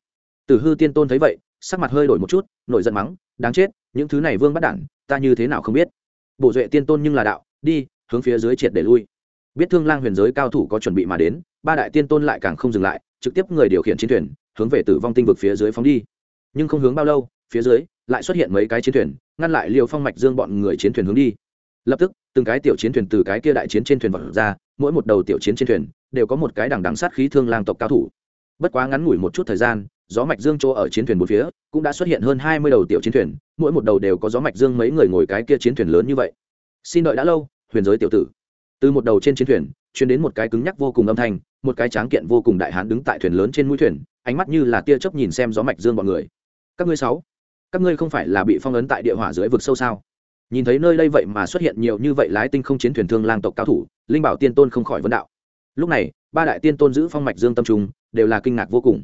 Speaker 1: Tử hư tiên tôn thấy vậy, sắc mặt hơi đổi một chút, nổi giận mắng đáng chết, những thứ này vương bắt đản, ta như thế nào không biết. Bộ duệ tiên tôn nhưng là đạo, đi, hướng phía dưới triệt để lui. Biết thương lang huyền giới cao thủ có chuẩn bị mà đến, ba đại tiên tôn lại càng không dừng lại, trực tiếp người điều khiển chiến thuyền, hướng về tử vong tinh vực phía dưới phóng đi. Nhưng không hướng bao lâu, phía dưới lại xuất hiện mấy cái chiến thuyền, ngăn lại liều phong mạch dương bọn người chiến thuyền hướng đi. Lập tức, từng cái tiểu chiến thuyền từ cái kia đại chiến trên thuyền vật ra, mỗi một đầu tiểu chiến trên thuyền đều có một cái đằng đằng sát khí thương lang tộc cao thủ. Bất quá ngắn ngủi một chút thời gian gió mạch dương chỗ ở chiến thuyền bốn phía cũng đã xuất hiện hơn hai mươi đầu tiểu chiến thuyền, mỗi một đầu đều có gió mạch dương mấy người ngồi cái kia chiến thuyền lớn như vậy. Xin đợi đã lâu, huyền giới tiểu tử. Từ một đầu trên chiến thuyền chuyển đến một cái cứng nhắc vô cùng âm thanh, một cái tráng kiện vô cùng đại hán đứng tại thuyền lớn trên mũi thuyền, ánh mắt như là tia chớp nhìn xem gió mạch dương bọn người. Các ngươi sáu, các ngươi không phải là bị phong ấn tại địa hỏa dưới vực sâu sao? Nhìn thấy nơi đây vậy mà xuất hiện nhiều như vậy lái tinh không chiến thuyền thương lang tộc cao thủ, linh bảo tiên tôn không khỏi vấn đạo. Lúc này, ba đại tiên tôn giữ phong mạch dương tâm trung, đều là kinh ngạc vô cùng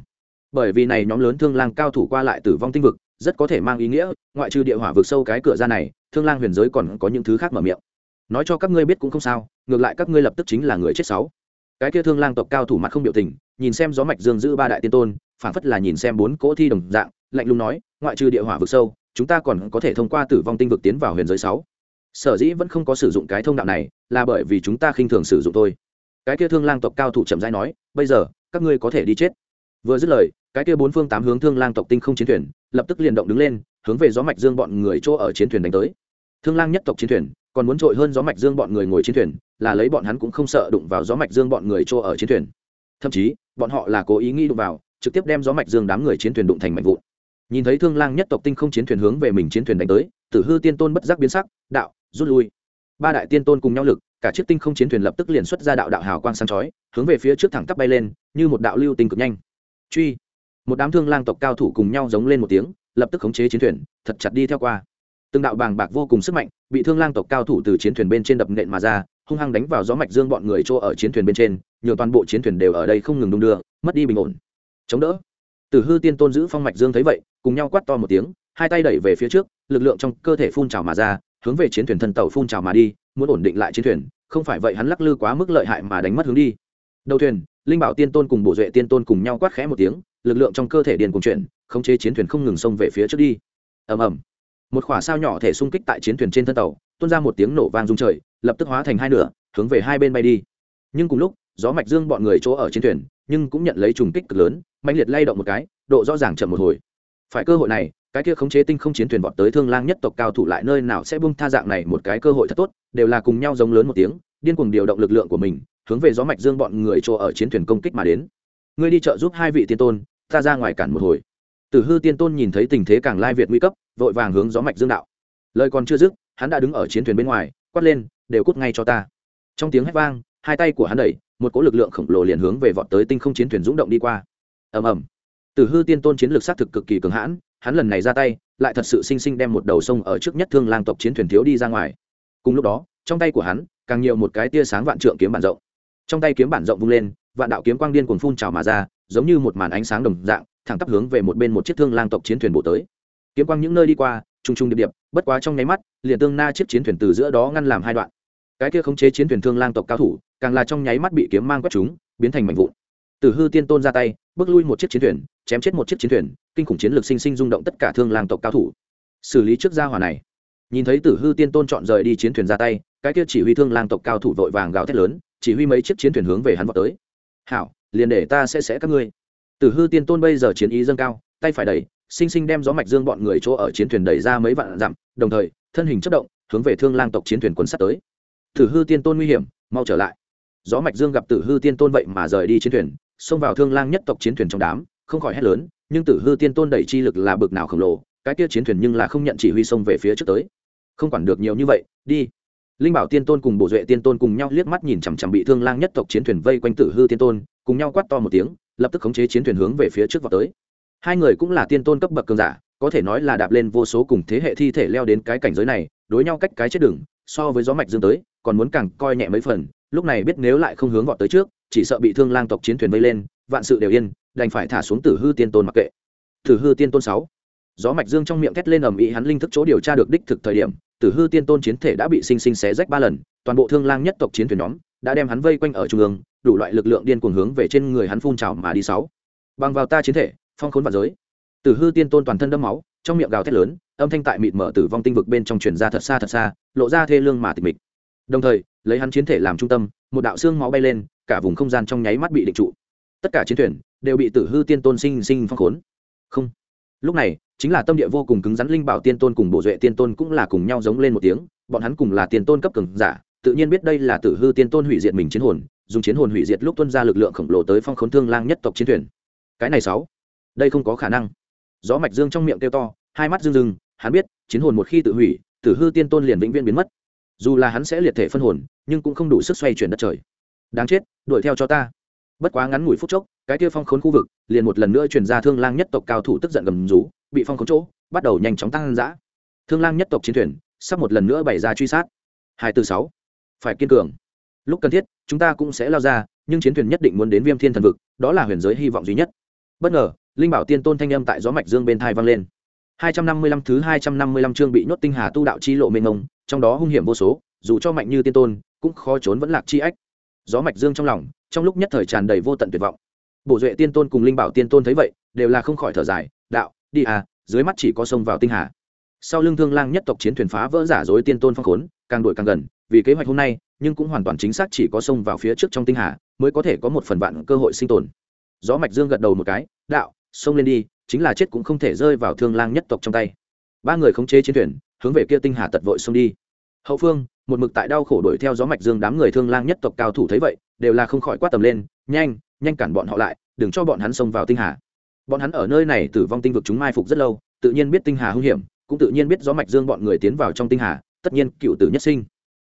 Speaker 1: bởi vì này nhóm lớn thương lang cao thủ qua lại tử vong tinh vực, rất có thể mang ý nghĩa, ngoại trừ địa hỏa vực sâu cái cửa ra này, thương lang huyền giới còn có những thứ khác mở miệng. Nói cho các ngươi biết cũng không sao, ngược lại các ngươi lập tức chính là người chết sáu. Cái kia thương lang tộc cao thủ mặt không biểu tình, nhìn xem gió mạch dương giữ ba đại tiên tôn, phảng phất là nhìn xem bốn cỗ thi đồng dạng, lạnh lùng nói, ngoại trừ địa hỏa vực sâu, chúng ta còn có thể thông qua tử vong tinh vực tiến vào huyền giới sáu. Sở dĩ vẫn không có sử dụng cái thông đạo này, là bởi vì chúng ta khinh thường sử dụng thôi. Cái kia thương lang tộc cao thủ chậm rãi nói, bây giờ, các ngươi có thể đi chết. Vừa dứt lời cái kia bốn phương tám hướng thương lang tộc tinh không chiến thuyền, lập tức liền động đứng lên, hướng về gió mạch dương bọn người chỗ ở chiến thuyền đánh tới. Thương lang nhất tộc chiến thuyền, còn muốn trội hơn gió mạch dương bọn người ngồi chiến thuyền, là lấy bọn hắn cũng không sợ đụng vào gió mạch dương bọn người chỗ ở chiến thuyền. Thậm chí, bọn họ là cố ý nghĩ đụng vào, trực tiếp đem gió mạch dương đám người chiến thuyền đụng thành mảnh vụn. Nhìn thấy thương lang nhất tộc tinh không chiến thuyền hướng về mình chiến thuyền đánh tới, tử hư tiên tôn bất giác biến sắc, đạo, rút lui. Ba đại tiên tôn cùng nhau lực, cả chiếc tinh không chiến thuyền lập tức liền xuất ra đạo đạo hào quang sáng chói, hướng về phía trước thẳng tắp bay lên, như một đạo lưu tinh cực nhanh. Truy một đám thương lang tộc cao thủ cùng nhau giống lên một tiếng, lập tức khống chế chiến thuyền, thật chặt đi theo qua. Từng đạo bàng bạc vô cùng sức mạnh bị thương lang tộc cao thủ từ chiến thuyền bên trên đập nện mà ra, hung hăng đánh vào gió mạch dương bọn người chỗ ở chiến thuyền bên trên nhiều toàn bộ chiến thuyền đều ở đây không ngừng đung đưa, mất đi bình ổn. Chống đỡ. Tử hư tiên tôn giữ phong mạch dương thấy vậy, cùng nhau quát to một tiếng, hai tay đẩy về phía trước, lực lượng trong cơ thể phun trào mà ra, hướng về chiến thuyền thân tàu phun trào mà đi, muốn ổn định lại chiến thuyền, không phải vậy hắn lắc lư quá mức lợi hại mà đánh mất hướng đi. Đầu thuyền, linh bảo tiên tôn cùng bổ duệ tiên tôn cùng nhau quát khẽ một tiếng lực lượng trong cơ thể điền cùng chuyển, khống chế chiến thuyền không ngừng xông về phía trước đi. Ầm ầm. Một khỏa sao nhỏ thể xung kích tại chiến thuyền trên thân tàu, tuôn ra một tiếng nổ vang rung trời, lập tức hóa thành hai nửa, hướng về hai bên bay đi. Nhưng cùng lúc, gió mạch dương bọn người chỗ ở trên thuyền, nhưng cũng nhận lấy trùng kích cực lớn mạnh liệt lay động một cái, độ rõ ràng chậm một hồi. Phải cơ hội này, cái kia khống chế tinh không chiến thuyền vọt tới thương lang nhất tộc cao thủ lại nơi nào sẽ bung tha dạng này một cái cơ hội thật tốt, đều là cùng nhau giống lớn một tiếng, điên cuồng điều động lực lượng của mình, hướng về gió mạch dương bọn người chỗ ở chiến thuyền công kích mà đến ngươi đi chợ giúp hai vị tiên tôn, ta ra ngoài cản một hồi. Tử hư tiên tôn nhìn thấy tình thế càng lai việt nguy cấp, vội vàng hướng gió mạch dương đạo. Lời còn chưa dứt, hắn đã đứng ở chiến thuyền bên ngoài, quát lên, đều cút ngay cho ta. Trong tiếng hét vang, hai tay của hắn đẩy, một cỗ lực lượng khổng lồ liền hướng về vọt tới tinh không chiến thuyền dũng động đi qua. Ầm ầm. Tử hư tiên tôn chiến lược xác thực cực kỳ cường hãn, hắn lần này ra tay, lại thật sự sinh sinh đem một đầu sông ở trước nhất thương lang tộc chiến thuyền thiếu đi ra ngoài. Cùng lúc đó, trong tay của hắn, càng nhiều một cái tia sáng vạn trượng kiếm bản rộng. Trong tay kiếm bản rộng vung lên vạn đạo kiếm quang điên cuồng phun trào mà ra, giống như một màn ánh sáng đồng dạng, thẳng tắp hướng về một bên một chiếc thương lang tộc chiến thuyền bộ tới. Kiếm quang những nơi đi qua trung trung điệp điệp, bất quá trong nháy mắt, liền tương na chiếc chiến thuyền từ giữa đó ngăn làm hai đoạn. Cái kia khống chế chiến thuyền thương lang tộc cao thủ, càng là trong nháy mắt bị kiếm mang quét chúng, biến thành mảnh vụn. Tử hư tiên tôn ra tay, bước lui một chiếc chiến thuyền, chém chết một chiếc chiến thuyền, kinh khủng chiến lược sinh sinh rung động tất cả thương lang tộc cao thủ. Xử lý trước gia hỏa này. Nhìn thấy tử hư tiên tôn chọn rời đi chiến thuyền ra tay, cái kia chỉ huy thương lang tộc cao thủ vội vàng gào thét lớn, chỉ huy mấy chiếc chiến thuyền hướng về hắn vào tới hảo, liền để ta sẽ sẽ các ngươi. Tử hư tiên tôn bây giờ chiến ý dâng cao, tay phải đẩy, sinh sinh đem gió mạch dương bọn người chỗ ở chiến thuyền đẩy ra mấy vạn dặm, đồng thời, thân hình chất động, hướng về thương lang tộc chiến thuyền quấn sát tới. Tử hư tiên tôn nguy hiểm, mau trở lại. Gió mạch dương gặp tử hư tiên tôn vậy mà rời đi chiến thuyền, xông vào thương lang nhất tộc chiến thuyền trong đám, không khỏi hét lớn, nhưng tử hư tiên tôn đẩy chi lực là bực nào khổng lồ, cái kia chiến thuyền nhưng là không nhận chỉ huy xông về phía trước tới. Không quản được nhiều như vậy, đi linh bảo tiên tôn cùng bổ duệ tiên tôn cùng nhau liếc mắt nhìn chằm chằm bị thương lang nhất tộc chiến thuyền vây quanh tử hư tiên tôn, cùng nhau quát to một tiếng, lập tức khống chế chiến thuyền hướng về phía trước vào tới. Hai người cũng là tiên tôn cấp bậc cường giả, có thể nói là đạp lên vô số cùng thế hệ thi thể leo đến cái cảnh giới này, đối nhau cách cái chết đường, so với gió mạch dương tới, còn muốn càng coi nhẹ mấy phần, lúc này biết nếu lại không hướng vọt tới trước, chỉ sợ bị thương lang tộc chiến thuyền vây lên, vạn sự đều yên, đành phải thả xuống tử hư tiên tôn mặc kệ. Tử hư tiên tôn sáu gió mạch dương trong miệng thét lên ầm ĩ, hắn linh thức chỗ điều tra được đích thực thời điểm, tử hư tiên tôn chiến thể đã bị sinh sinh xé rách ba lần, toàn bộ thương lang nhất tộc chiến thuyền nhóm đã đem hắn vây quanh ở trung ương, đủ loại lực lượng điên cuồng hướng về trên người hắn phun trào mà đi sáu. Bằng vào ta chiến thể, phong khốn vạn giới. Tử hư tiên tôn toàn thân đẫm máu, trong miệng gào thét lớn, âm thanh tại mịt mở tử vong tinh vực bên trong truyền ra thật xa thật xa, lộ ra thê lương mà tịch mịch. Đồng thời, lấy hắn chiến thể làm trung tâm, một đạo xương máu bay lên, cả vùng không gian trong nháy mắt bị định trụ. Tất cả chiến thuyền đều bị tử hư tiên tôn sinh sinh phong khốn. Không. Lúc này chính là tâm địa vô cùng cứng rắn linh bảo tiên tôn cùng bổ duệ tiên tôn cũng là cùng nhau giống lên một tiếng, bọn hắn cùng là tiên tôn cấp cường giả, tự nhiên biết đây là tử hư tiên tôn hủy diệt mình chiến hồn, dùng chiến hồn hủy diệt lúc tuân ra lực lượng khổng lồ tới phong khốn thương lang nhất tộc chiến thuyền. Cái này sáu, đây không có khả năng. Gió mạch dương trong miệng kêu to, hai mắt rưng rưng, hắn biết, chiến hồn một khi tự hủy, tử hư tiên tôn liền vĩnh viễn biến mất. Dù là hắn sẽ liệt thể phân hồn, nhưng cũng không đủ sức xoay chuyển đất trời. Đáng chết, đuổi theo cho ta. Bất quá ngắn ngủi phút chốc, cái kia phong khốn khu vực liền một lần nữa truyền ra thương lang nhất tộc cao thủ tức giận gầm rú bị phong khống chỗ, bắt đầu nhanh chóng tăng dã. Thương lang nhất tộc chiến thuyền, sắp một lần nữa bày ra truy sát. Hai từ sáu. Phải kiên cường. Lúc cần thiết, chúng ta cũng sẽ lao ra, nhưng chiến thuyền nhất định muốn đến viêm thiên thần vực, đó là huyền giới hy vọng duy nhất. Bất ngờ, linh bảo tiên tôn thanh âm tại gió mạch dương bên thai vang lên. Hai trăm năm mươi lăm thứ hai trăm năm mươi lăm chương bị nhốt tinh hà tu đạo chi lộ mênh mông, trong đó hung hiểm vô số, dù cho mạnh như tiên tôn, cũng khó trốn vẫn lạc chi ách. Gió mạch dương trong lòng, trong lúc nhất thời tràn đầy vô tận tuyệt vọng. Bổ duệ tiên tôn cùng linh bảo tiên tôn thấy vậy, đều là không khỏi thở dài, đạo đi à dưới mắt chỉ có sông vào tinh hà. Sau lưng thương lang nhất tộc chiến thuyền phá vỡ giả dối tiên tôn phong khốn, càng đuổi càng gần, vì kế hoạch hôm nay, nhưng cũng hoàn toàn chính xác chỉ có sông vào phía trước trong tinh hà, mới có thể có một phần vạn cơ hội sinh tồn. Gió mạch dương gật đầu một cái, đạo, sông lên đi, chính là chết cũng không thể rơi vào thương lang nhất tộc trong tay. Ba người khống chế chiến thuyền, hướng về kia tinh hà tật vội xông đi. Hậu phương, một mực tại đau khổ đuổi theo gió mạch dương đám người thương lang nhất tộc cao thủ thấy vậy, đều là không khỏi quát tầm lên, nhanh nhanh cản bọn họ lại, đừng cho bọn hắn xông vào tinh hà bọn hắn ở nơi này tử vong tinh vực chúng mai phục rất lâu, tự nhiên biết tinh hà hung hiểm, cũng tự nhiên biết gió mạch dương bọn người tiến vào trong tinh hà, tất nhiên cựu tử nhất sinh.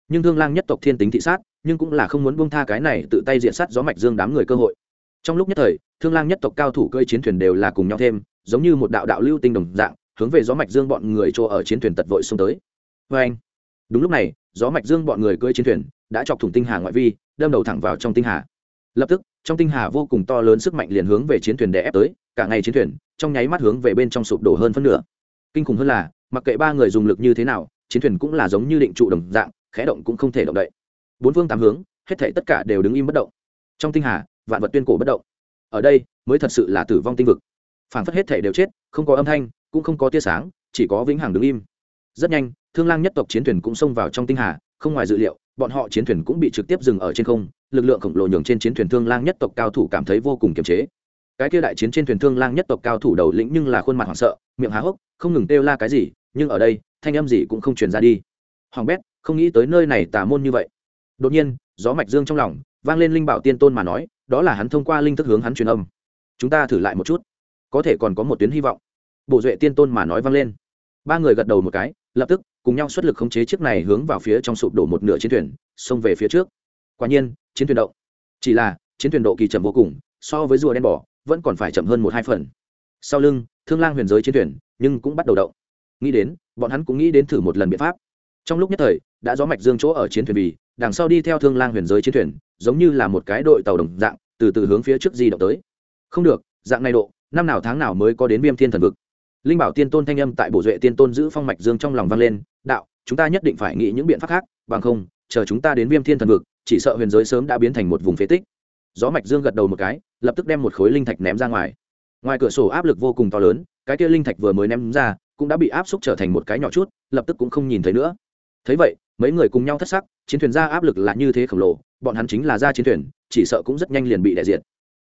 Speaker 1: Nhưng thương lang nhất tộc thiên tính thị sát, nhưng cũng là không muốn buông tha cái này tự tay diện sát gió mạch dương đám người cơ hội. Trong lúc nhất thời, thương lang nhất tộc cao thủ cơi chiến thuyền đều là cùng nhau thêm, giống như một đạo đạo lưu tinh đồng dạng, hướng về gió mạch dương bọn người chỗ ở chiến thuyền tật vội xông tới. Vê anh, đúng lúc này, gió mạch dương bọn người cơi chiến thuyền đã chọc thủng tinh hà ngoại vi, đâm đầu thẳng vào trong tinh hà. Lập tức, trong tinh hà vô cùng to lớn sức mạnh liền hướng về chiến thuyền đè ép tới cả ngày chiến thuyền, trong nháy mắt hướng về bên trong sụp đổ hơn phân nửa. Kinh khủng hơn là, mặc kệ ba người dùng lực như thế nào, chiến thuyền cũng là giống như định trụ đồng dạng, khẽ động cũng không thể động đậy. Bốn phương tám hướng, hết thảy tất cả đều đứng im bất động. Trong tinh hà, vạn vật tuyên cổ bất động. Ở đây, mới thật sự là tử vong tinh vực. Phảng phất hết thảy đều chết, không có âm thanh, cũng không có tia sáng, chỉ có vĩnh hằng đứng im. Rất nhanh, thương lang nhất tộc chiến thuyền cũng xông vào trong tinh hà, không ngoài dự liệu, bọn họ chiến thuyền cũng bị trực tiếp dừng ở trên không, lực lượng khổng lồ nhường trên chiến thuyền thương lang nhất tộc cao thủ cảm thấy vô cùng kiềm chế cái kia đại chiến trên thuyền thương lang nhất tộc cao thủ đầu lĩnh nhưng là khuôn mặt hoảng sợ, miệng há hốc, không ngừng kêu la cái gì, nhưng ở đây, thanh âm gì cũng không truyền ra đi. Hoàng bét, không nghĩ tới nơi này tà môn như vậy. Đột nhiên, gió mạch dương trong lòng, vang lên linh bảo tiên tôn mà nói, đó là hắn thông qua linh thức hướng hắn truyền âm. Chúng ta thử lại một chút. Có thể còn có một tuyến hy vọng. Bộ duệ tiên tôn mà nói vang lên. Ba người gật đầu một cái, lập tức, cùng nhau xuất lực khống chế chiếc này hướng vào phía trong sụp đổ một nửa chiến thuyền, xông về phía trước. Quả nhiên, chiến thuyền động. Chỉ là, chiến thuyền độ kỳ chậm vô cùng, so với rùa đen bỏ vẫn còn phải chậm hơn một hai phần. Sau lưng, thương lang huyền giới chiến thuyền, nhưng cũng bắt đầu động. Nghĩ đến, bọn hắn cũng nghĩ đến thử một lần biện pháp. Trong lúc nhất thời, đã gió mạch dương chỗ ở chiến thuyền vì, đằng sau đi theo thương lang huyền giới chiến thuyền, giống như là một cái đội tàu đồng dạng, từ từ hướng phía trước di động tới. Không được, dạng này độ, năm nào tháng nào mới có đến viêm thiên thần vực. Linh bảo tiên tôn thanh âm tại bổ duệ tiên tôn giữ phong mạch dương trong lòng vang lên, đạo, chúng ta nhất định phải nghĩ những biện pháp khác, bằng không, chờ chúng ta đến viêm thiên thần vực, chỉ sợ huyền giới sớm đã biến thành một vùng phế tích gió mạch dương gật đầu một cái, lập tức đem một khối linh thạch ném ra ngoài. Ngoài cửa sổ áp lực vô cùng to lớn, cái kia linh thạch vừa mới ném ra, cũng đã bị áp xúc trở thành một cái nhỏ chút, lập tức cũng không nhìn thấy nữa. Thấy vậy, mấy người cùng nhau thất sắc, chiến thuyền ra áp lực là như thế khổng lồ, bọn hắn chính là ra chiến thuyền, chỉ sợ cũng rất nhanh liền bị đại diện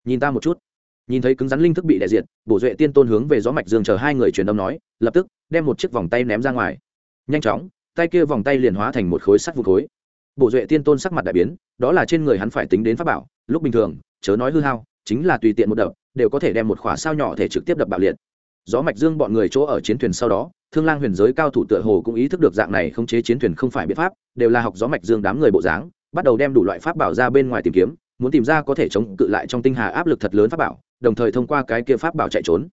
Speaker 1: nhìn ta một chút. Nhìn thấy cứng rắn linh thức bị đại diện bổ duệ tiên tôn hướng về gió mạch dương chờ hai người truyền âm nói, lập tức đem một chiếc vòng tay ném ra ngoài. Nhanh chóng, tay kia vòng tay liền hóa thành một khối sắt vụ khối. Bổ duệ tiên tôn sắc mặt đại biến, đó là trên người hắn phải tính đến pháp bảo lúc bình thường, chớ nói hư hao, chính là tùy tiện một đập, đều có thể đem một khỏa sao nhỏ thể trực tiếp đập bạo liệt. Gió mạch dương bọn người chỗ ở chiến thuyền sau đó, thương lang huyền giới cao thủ tựa hồ cũng ý thức được dạng này không chế chiến thuyền không phải biện pháp, đều là học gió mạch dương đám người bộ dáng, bắt đầu đem đủ loại pháp bảo ra bên ngoài tìm kiếm, muốn tìm ra có thể chống cự lại trong tinh hà áp lực thật lớn pháp bảo, đồng thời thông qua cái kia pháp bảo chạy trốn.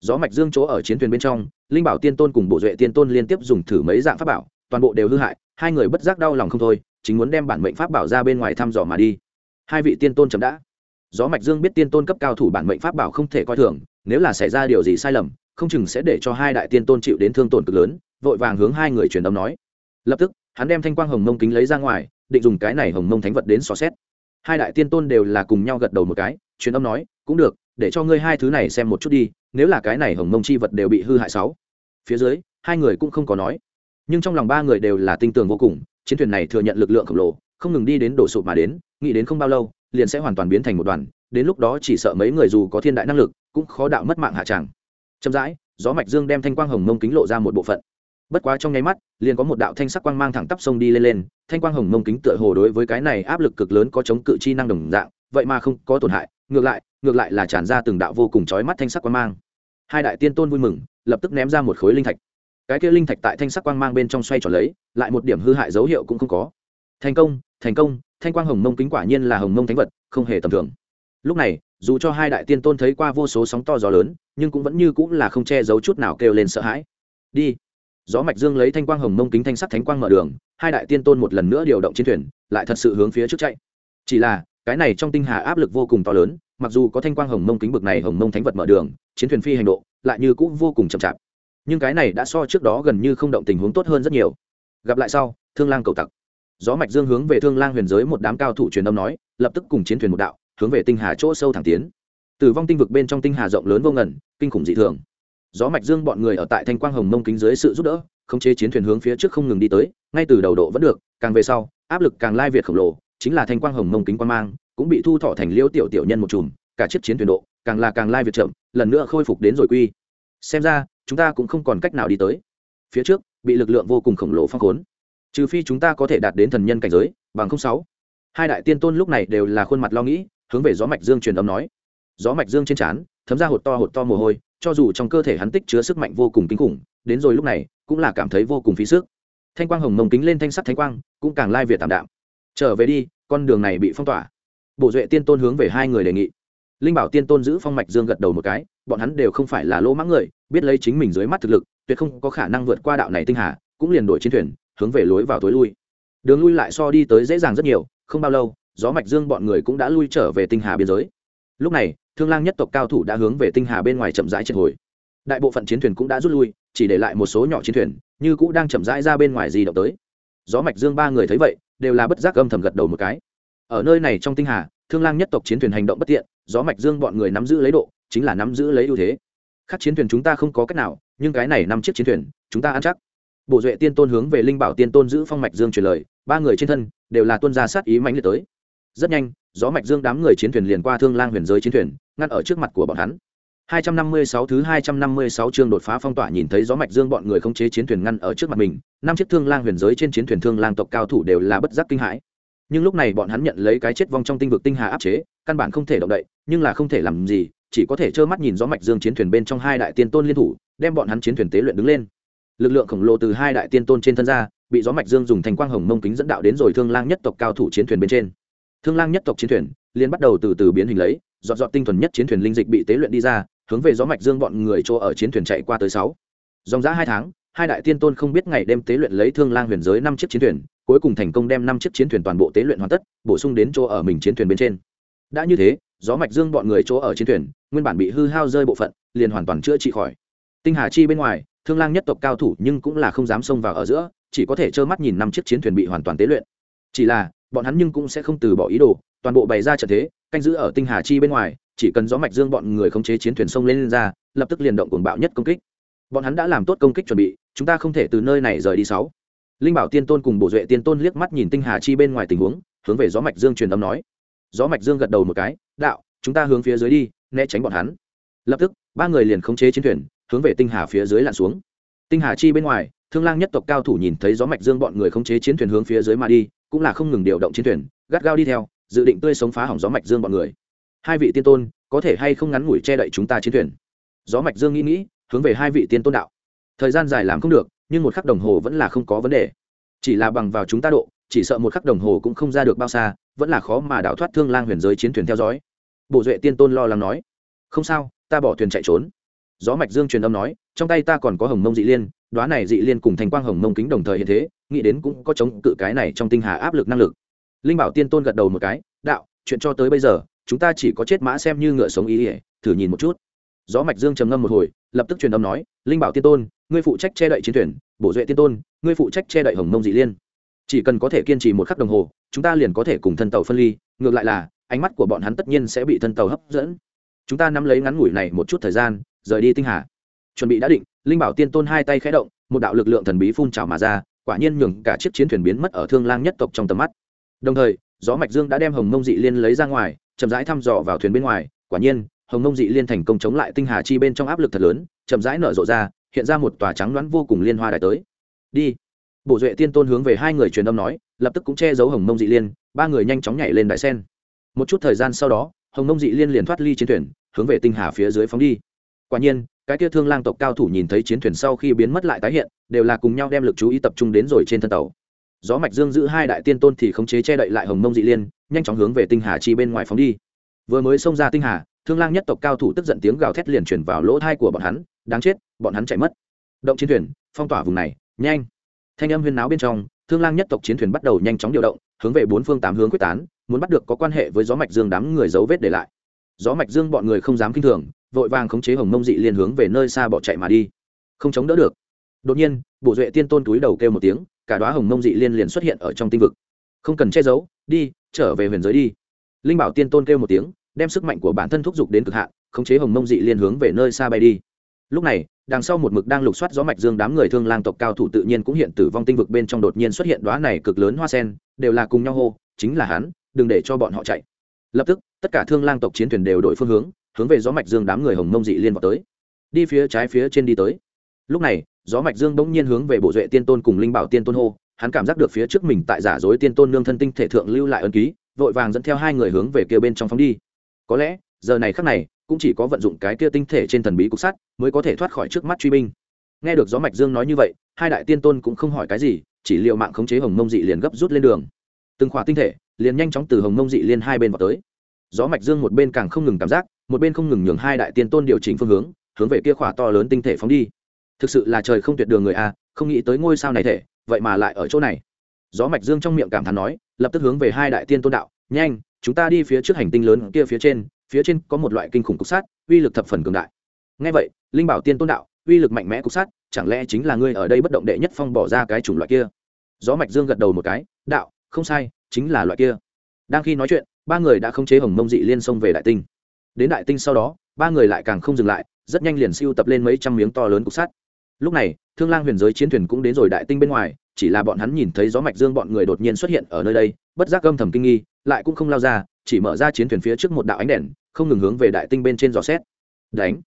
Speaker 1: Gió mạch dương chỗ ở chiến thuyền bên trong, linh bảo tiên tôn cùng bộ duệ tiên tôn liên tiếp dùng thử mấy dạng pháp bảo, toàn bộ đều hư hại, hai người bất giác đau lòng không thôi, chính muốn đem bản mệnh pháp bảo ra bên ngoài thăm dò mà đi hai vị tiên tôn chấm đã. Gió mạch dương biết tiên tôn cấp cao thủ bản mệnh pháp bảo không thể coi thường, nếu là xảy ra điều gì sai lầm, không chừng sẽ để cho hai đại tiên tôn chịu đến thương tổn cực lớn, vội vàng hướng hai người truyền âm nói. Lập tức, hắn đem thanh quang hồng mông kính lấy ra ngoài, định dùng cái này hồng mông thánh vật đến xò xét. Hai đại tiên tôn đều là cùng nhau gật đầu một cái, truyền âm nói, cũng được, để cho ngươi hai thứ này xem một chút đi, nếu là cái này hồng mông chi vật đều bị hư hại sáu. Phía dưới, hai người cũng không có nói. Nhưng trong lòng ba người đều là tinh tường vô cùng, chiến thuyền này thừa nhận lực lượng khổng lồ, không ngừng đi đến đổ sụp mà đến nghĩ đến không bao lâu, liền sẽ hoàn toàn biến thành một đoàn, đến lúc đó chỉ sợ mấy người dù có thiên đại năng lực, cũng khó đạo mất mạng hạ tràng. Chậm rãi, gió mạch dương đem thanh quang hồng mông kính lộ ra một bộ phận. Bất quá trong nháy mắt, liền có một đạo thanh sắc quang mang thẳng tắp sông đi lên lên, thanh quang hồng mông kính tựa hồ đối với cái này áp lực cực lớn có chống cự chi năng đồng dạng, vậy mà không có tổn hại, ngược lại ngược lại là tràn ra từng đạo vô cùng chói mắt thanh sắc quang mang. Hai đại tiên tôn vui mừng, lập tức ném ra một khối linh thạch. Cái kia linh thạch tại thanh sắc quang mang bên trong xoay tròn lấy, lại một điểm hư hại dấu hiệu cũng không có. Thành công thành công thanh quang hồng mông kính quả nhiên là hồng mông thánh vật, không hề tầm thường. Lúc này, dù cho hai đại tiên tôn thấy qua vô số sóng to gió lớn, nhưng cũng vẫn như cũng là không che giấu chút nào kêu lên sợ hãi. Đi. Gió mạch dương lấy thanh quang hồng mông kính thanh sắt thánh quang mở đường, hai đại tiên tôn một lần nữa điều động chiến thuyền, lại thật sự hướng phía trước chạy. Chỉ là, cái này trong tinh hà áp lực vô cùng to lớn, mặc dù có thanh quang hồng mông kính bực này hồng mông thánh vật mở đường, chiến thuyền phi hành độ lại như cũng vô cùng chậm chạp. Nhưng cái này đã so trước đó gần như không động tình huống tốt hơn rất nhiều. Gặp lại sau, thương lang cầu tặc gió mạch dương hướng về thương lang huyền giới một đám cao thủ truyền âm nói, lập tức cùng chiến thuyền một đạo, hướng về tinh hà chỗ sâu thẳng tiến. Tử vong tinh vực bên trong tinh hà rộng lớn vô ngần, kinh khủng dị thường. Gió mạch dương bọn người ở tại thanh quang hồng mông kính dưới sự giúp đỡ, khống chế chiến thuyền hướng phía trước không ngừng đi tới, ngay từ đầu độ vẫn được, càng về sau, áp lực càng lai việt khổng lồ, chính là thanh quang hồng mông kính quan mang, cũng bị thu thọ thành liêu tiểu tiểu nhân một chùm, cả chiếc chiến thuyền độ, càng là càng lai việt chậm, lần nữa khôi phục đến rồi quy. Xem ra, chúng ta cũng không còn cách nào đi tới. Phía trước, bị lực lượng vô cùng khổng lồ phong khốn trừ phi chúng ta có thể đạt đến thần nhân cảnh giới, bằng không sáu. Hai đại tiên tôn lúc này đều là khuôn mặt lo nghĩ, hướng về gió mạch dương truyền âm nói. Gió mạch dương trên trán, thấm ra hột to hột to mồ hôi, cho dù trong cơ thể hắn tích chứa sức mạnh vô cùng kinh khủng, đến rồi lúc này, cũng là cảm thấy vô cùng phí sức. Thanh quang hồng mông kính lên thanh sắt thanh quang, cũng càng lai việt tạm đạm. Trở về đi, con đường này bị phong tỏa. Bộ duệ tiên tôn hướng về hai người đề nghị. Linh bảo tiên tôn giữ phong mạch dương gật đầu một cái, bọn hắn đều không phải là lỗ mãng người, biết lấy chính mình dưới mắt thực lực, tuyệt không có khả năng vượt qua đạo này tinh hà, cũng liền đổi chiến thuyền hướng về lối vào tối lui. Đường lui lại so đi tới dễ dàng rất nhiều, không bao lâu, gió mạch dương bọn người cũng đã lui trở về tinh hà biên giới. Lúc này, thương lang nhất tộc cao thủ đã hướng về tinh hà bên ngoài chậm rãi triệt hồi. Đại bộ phận chiến thuyền cũng đã rút lui, chỉ để lại một số nhỏ chiến thuyền, như cũ đang chậm rãi ra bên ngoài di động tới. Gió mạch dương ba người thấy vậy, đều là bất giác âm thầm gật đầu một cái. Ở nơi này trong tinh hà, thương lang nhất tộc chiến thuyền hành động bất tiện, gió mạch dương bọn người nắm giữ lấy độ, chính là nắm giữ lấy ưu thế. Khác chiến thuyền chúng ta không có cách nào, nhưng cái này năm chiếc chiến thuyền, chúng ta ăn chắc bộ duệ tiên tôn hướng về linh bảo tiên tôn giữ phong mạch dương truyền lời ba người trên thân đều là tuân gia sát ý mãnh liệt tới rất nhanh gió mạch dương đám người chiến thuyền liền qua thương lang huyền giới chiến thuyền ngăn ở trước mặt của bọn hắn 256 thứ 256 chương đột phá phong tỏa nhìn thấy gió mạch dương bọn người không chế chiến thuyền ngăn ở trước mặt mình, năm chiếc thương lang huyền giới trên chiến thuyền thương lang tộc cao thủ đều là bất giác kinh hãi. Nhưng lúc này bọn hắn nhận lấy cái chết vong trong tinh vực tinh hà áp chế, căn bản không thể động đậy, nhưng là không thể làm gì, chỉ có thể trơ mắt nhìn gió mạch dương chiến thuyền bên trong hai đại tiên tôn liên thủ, đem bọn hắn chiến thuyền tế luyện đứng lên. Lực lượng khổng lồ từ hai đại tiên tôn trên thân ra, bị gió mạch dương dùng thành quang hồng mông kính dẫn đạo đến rồi thương lang nhất tộc cao thủ chiến thuyền bên trên. Thương lang nhất tộc chiến thuyền liền bắt đầu từ từ biến hình lấy, dọn dọn tinh thuần nhất chiến thuyền linh dịch bị tế luyện đi ra, hướng về gió mạch dương bọn người chỗ ở chiến thuyền chạy qua tới sáu. Dòng giã hai tháng hai đại tiên tôn không biết ngày đêm tế luyện lấy thương lang huyền giới năm chiếc chiến thuyền cuối cùng thành công đem năm chiếc chiến thuyền toàn bộ tế luyện hoàn tất bổ sung đến chỗ ở mình chiến thuyền bên trên. Đã như thế gió mạch dương bọn người chỗ ở chiến thuyền nguyên bản bị hư hao rơi bộ phận liền hoàn toàn chữa trị khỏi. Tinh hà chi bên ngoài thương lang nhất tộc cao thủ nhưng cũng là không dám xông vào ở giữa chỉ có thể trơ mắt nhìn năm chiếc chiến thuyền bị hoàn toàn tế luyện. Chỉ là bọn hắn nhưng cũng sẽ không từ bỏ ý đồ toàn bộ bày ra trận thế canh giữ ở tinh hà chi bên ngoài chỉ cần gió mạch dương bọn người khống chế chiến thuyền sông lên, lên ra lập tức liền động cuồng bạo nhất công kích. Bọn hắn đã làm tốt công kích chuẩn bị chúng ta không thể từ nơi này rời đi sáu. Linh bảo tiên tôn cùng bổ duệ tiên tôn liếc mắt nhìn tinh hà chi bên ngoài tình huống hướng về gió mạch dương truyền âm nói. Gió mạch dương gật đầu một cái đạo chúng ta hướng phía dưới đi né tránh bọn hắn. Lập tức ba người liền khống chế chiến thuyền hướng về tinh hà phía dưới lặn xuống. Tinh hà chi bên ngoài, thương lang nhất tộc cao thủ nhìn thấy gió mạch dương bọn người khống chế chiến thuyền hướng phía dưới mà đi, cũng là không ngừng điều động chiến thuyền, gắt gao đi theo, dự định tươi sống phá hỏng gió mạch dương bọn người. Hai vị tiên tôn, có thể hay không ngắn ngủi che đậy chúng ta chiến thuyền? Gió mạch dương nghĩ nghĩ, hướng về hai vị tiên tôn đạo. Thời gian dài làm không được, nhưng một khắc đồng hồ vẫn là không có vấn đề. Chỉ là bằng vào chúng ta độ, chỉ sợ một khắc đồng hồ cũng không ra được bao xa, vẫn là khó mà đảo thoát thương lang huyền giới chiến thuyền theo dõi. Bộ duệ tiên tôn lo lắng nói. Không sao, ta bỏ thuyền chạy trốn gió mạch dương truyền âm nói, trong tay ta còn có hồng mông dị liên đoá này dị liên cùng thành quang hồng mông kính đồng thời hiện thế, nghĩ đến cũng có chống cự cái này trong tinh hà áp lực năng lực. Linh bảo tiên tôn gật đầu một cái, đạo, chuyện cho tới bây giờ, chúng ta chỉ có chết mã xem như ngựa sống ý ỉa, thử nhìn một chút. Gió mạch dương trầm ngâm một hồi, lập tức truyền âm nói, linh bảo tiên tôn, ngươi phụ trách che đậy chiến thuyền, bổ duệ tiên tôn, ngươi phụ trách che đậy hồng mông dị liên. Chỉ cần có thể kiên trì một khắc đồng hồ, chúng ta liền có thể cùng thân tàu phân ly, ngược lại là, ánh mắt của bọn hắn tất nhiên sẽ bị thân tàu hấp dẫn. Chúng ta nắm lấy ngắn ngủi này một chút thời gian rời đi tinh hà. Chuẩn bị đã định, linh bảo tiên tôn hai tay khẽ động, một đạo lực lượng thần bí phun trào mà ra, quả nhiên nhường cả chiếc chiến thuyền biến mất ở thương lang nhất tộc trong tầm mắt. Đồng thời, gió mạch dương đã đem hồng mông dị liên lấy ra ngoài, chậm rãi thăm dò vào thuyền bên ngoài, quả nhiên, hồng mông dị liên thành công chống lại tinh hà chi bên trong áp lực thật lớn, chậm rãi nở rộ ra, hiện ra một tòa trắng đoán vô cùng liên hoa đài tới. Đi. Bổ duệ tiên tôn hướng về hai người truyền âm nói, lập tức cũng che giấu hồng mông dị liên, ba người nhanh chóng nhảy lên đại sen. Một chút thời gian sau đó, hồng mông dị liên liền thoát ly chiến thuyền, hướng về tinh hà phía dưới phóng đi quả nhiên, cái kia thương lang tộc cao thủ nhìn thấy chiến thuyền sau khi biến mất lại tái hiện, đều là cùng nhau đem lực chú ý tập trung đến rồi trên thân tàu. Gió mạch dương giữ hai đại tiên tôn thì khống chế che đậy lại hồng mông dị liên, nhanh chóng hướng về tinh hà chi bên ngoài phóng đi. Vừa mới xông ra tinh hà, thương lang nhất tộc cao thủ tức giận tiếng gào thét liền chuyển vào lỗ thai của bọn hắn, đáng chết, bọn hắn chạy mất. Động chiến thuyền, phong tỏa vùng này, nhanh. Thanh âm huyên náo bên trong, thương lang nhất tộc chiến thuyền bắt đầu nhanh chóng điều động, hướng về bốn phương tám hướng quyết tán, muốn bắt được có quan hệ với gió mạch dương đám người dấu vết để lại gió mạch dương bọn người không dám kinh thường, vội vàng khống chế hồng mông dị liên hướng về nơi xa bỏ chạy mà đi. Không chống đỡ được. Đột nhiên bộ duệ tiên tôn túi đầu kêu một tiếng, cả đoá hồng mông dị liên liền xuất hiện ở trong tinh vực. Không cần che giấu, đi, trở về huyền giới đi. Linh bảo tiên tôn kêu một tiếng, đem sức mạnh của bản thân thúc giục đến cực hạn, khống chế hồng mông dị liên hướng về nơi xa bay đi. Lúc này, đằng sau một mực đang lục soát gió mạch dương đám người thương lang tộc cao thủ tự nhiên cũng hiện tử vong tinh vực bên trong đột nhiên xuất hiện đoá này cực lớn hoa sen, đều là cùng nhau hô, chính là hắn, đừng để cho bọn họ chạy lập tức, tất cả thương lang tộc chiến thuyền đều đổi phương hướng hướng về gió mạch dương đám người hồng mông dị liên vào tới. Đi phía trái phía trên đi tới. Lúc này, gió mạch dương bỗng nhiên hướng về bộ duệ tiên tôn cùng linh bảo tiên tôn hô, hắn cảm giác được phía trước mình tại giả dối tiên tôn nương thân tinh thể thượng lưu lại ân ký, vội vàng dẫn theo hai người hướng về kia bên trong phóng đi. Có lẽ, giờ này khắc này, cũng chỉ có vận dụng cái kia tinh thể trên thần bí cục sắt mới có thể thoát khỏi trước mắt truy binh. Nghe được gió mạch dương nói như vậy, hai đại tiên tôn cũng không hỏi cái gì, chỉ liệu mạng khống chế hồng mông dị liền gấp rút lên đường từng khỏa tinh thể liền nhanh chóng từ hồng mông dị liên hai bên vào tới. Gió mạch dương một bên càng không ngừng cảm giác, một bên không ngừng nhường hai đại tiên tôn điều chỉnh phương hướng hướng về kia khỏa to lớn tinh thể phóng đi. Thực sự là trời không tuyệt đường người a, không nghĩ tới ngôi sao này thể, vậy mà lại ở chỗ này. Gió mạch dương trong miệng cảm thán nói, lập tức hướng về hai đại tiên tôn đạo, nhanh, chúng ta đi phía trước hành tinh lớn kia phía trên phía trên có một loại kinh khủng cục sát uy lực thập phần cường đại. Ngay vậy, linh bảo tiên tôn đạo, uy lực mạnh mẽ cục sát chẳng lẽ chính là ngươi ở đây bất động đệ nhất phong bỏ ra cái chủng loại kia? Gió mạch dương gật đầu một cái, đạo không sai, chính là loại kia. Đang khi nói chuyện, ba người đã khống chế hồng mông dị liên xông về đại tinh. Đến đại tinh sau đó, ba người lại càng không dừng lại, rất nhanh liền siêu tập lên mấy trăm miếng to lớn cục sắt. Lúc này, thương lang huyền giới chiến thuyền cũng đến rồi đại tinh bên ngoài, chỉ là bọn hắn nhìn thấy gió mạch dương bọn người đột nhiên xuất hiện ở nơi đây, bất giác âm thầm kinh nghi, lại cũng không lao ra, chỉ mở ra chiến thuyền phía trước một đạo ánh đèn, không ngừng hướng về đại tinh bên trên dò xét. Đánh!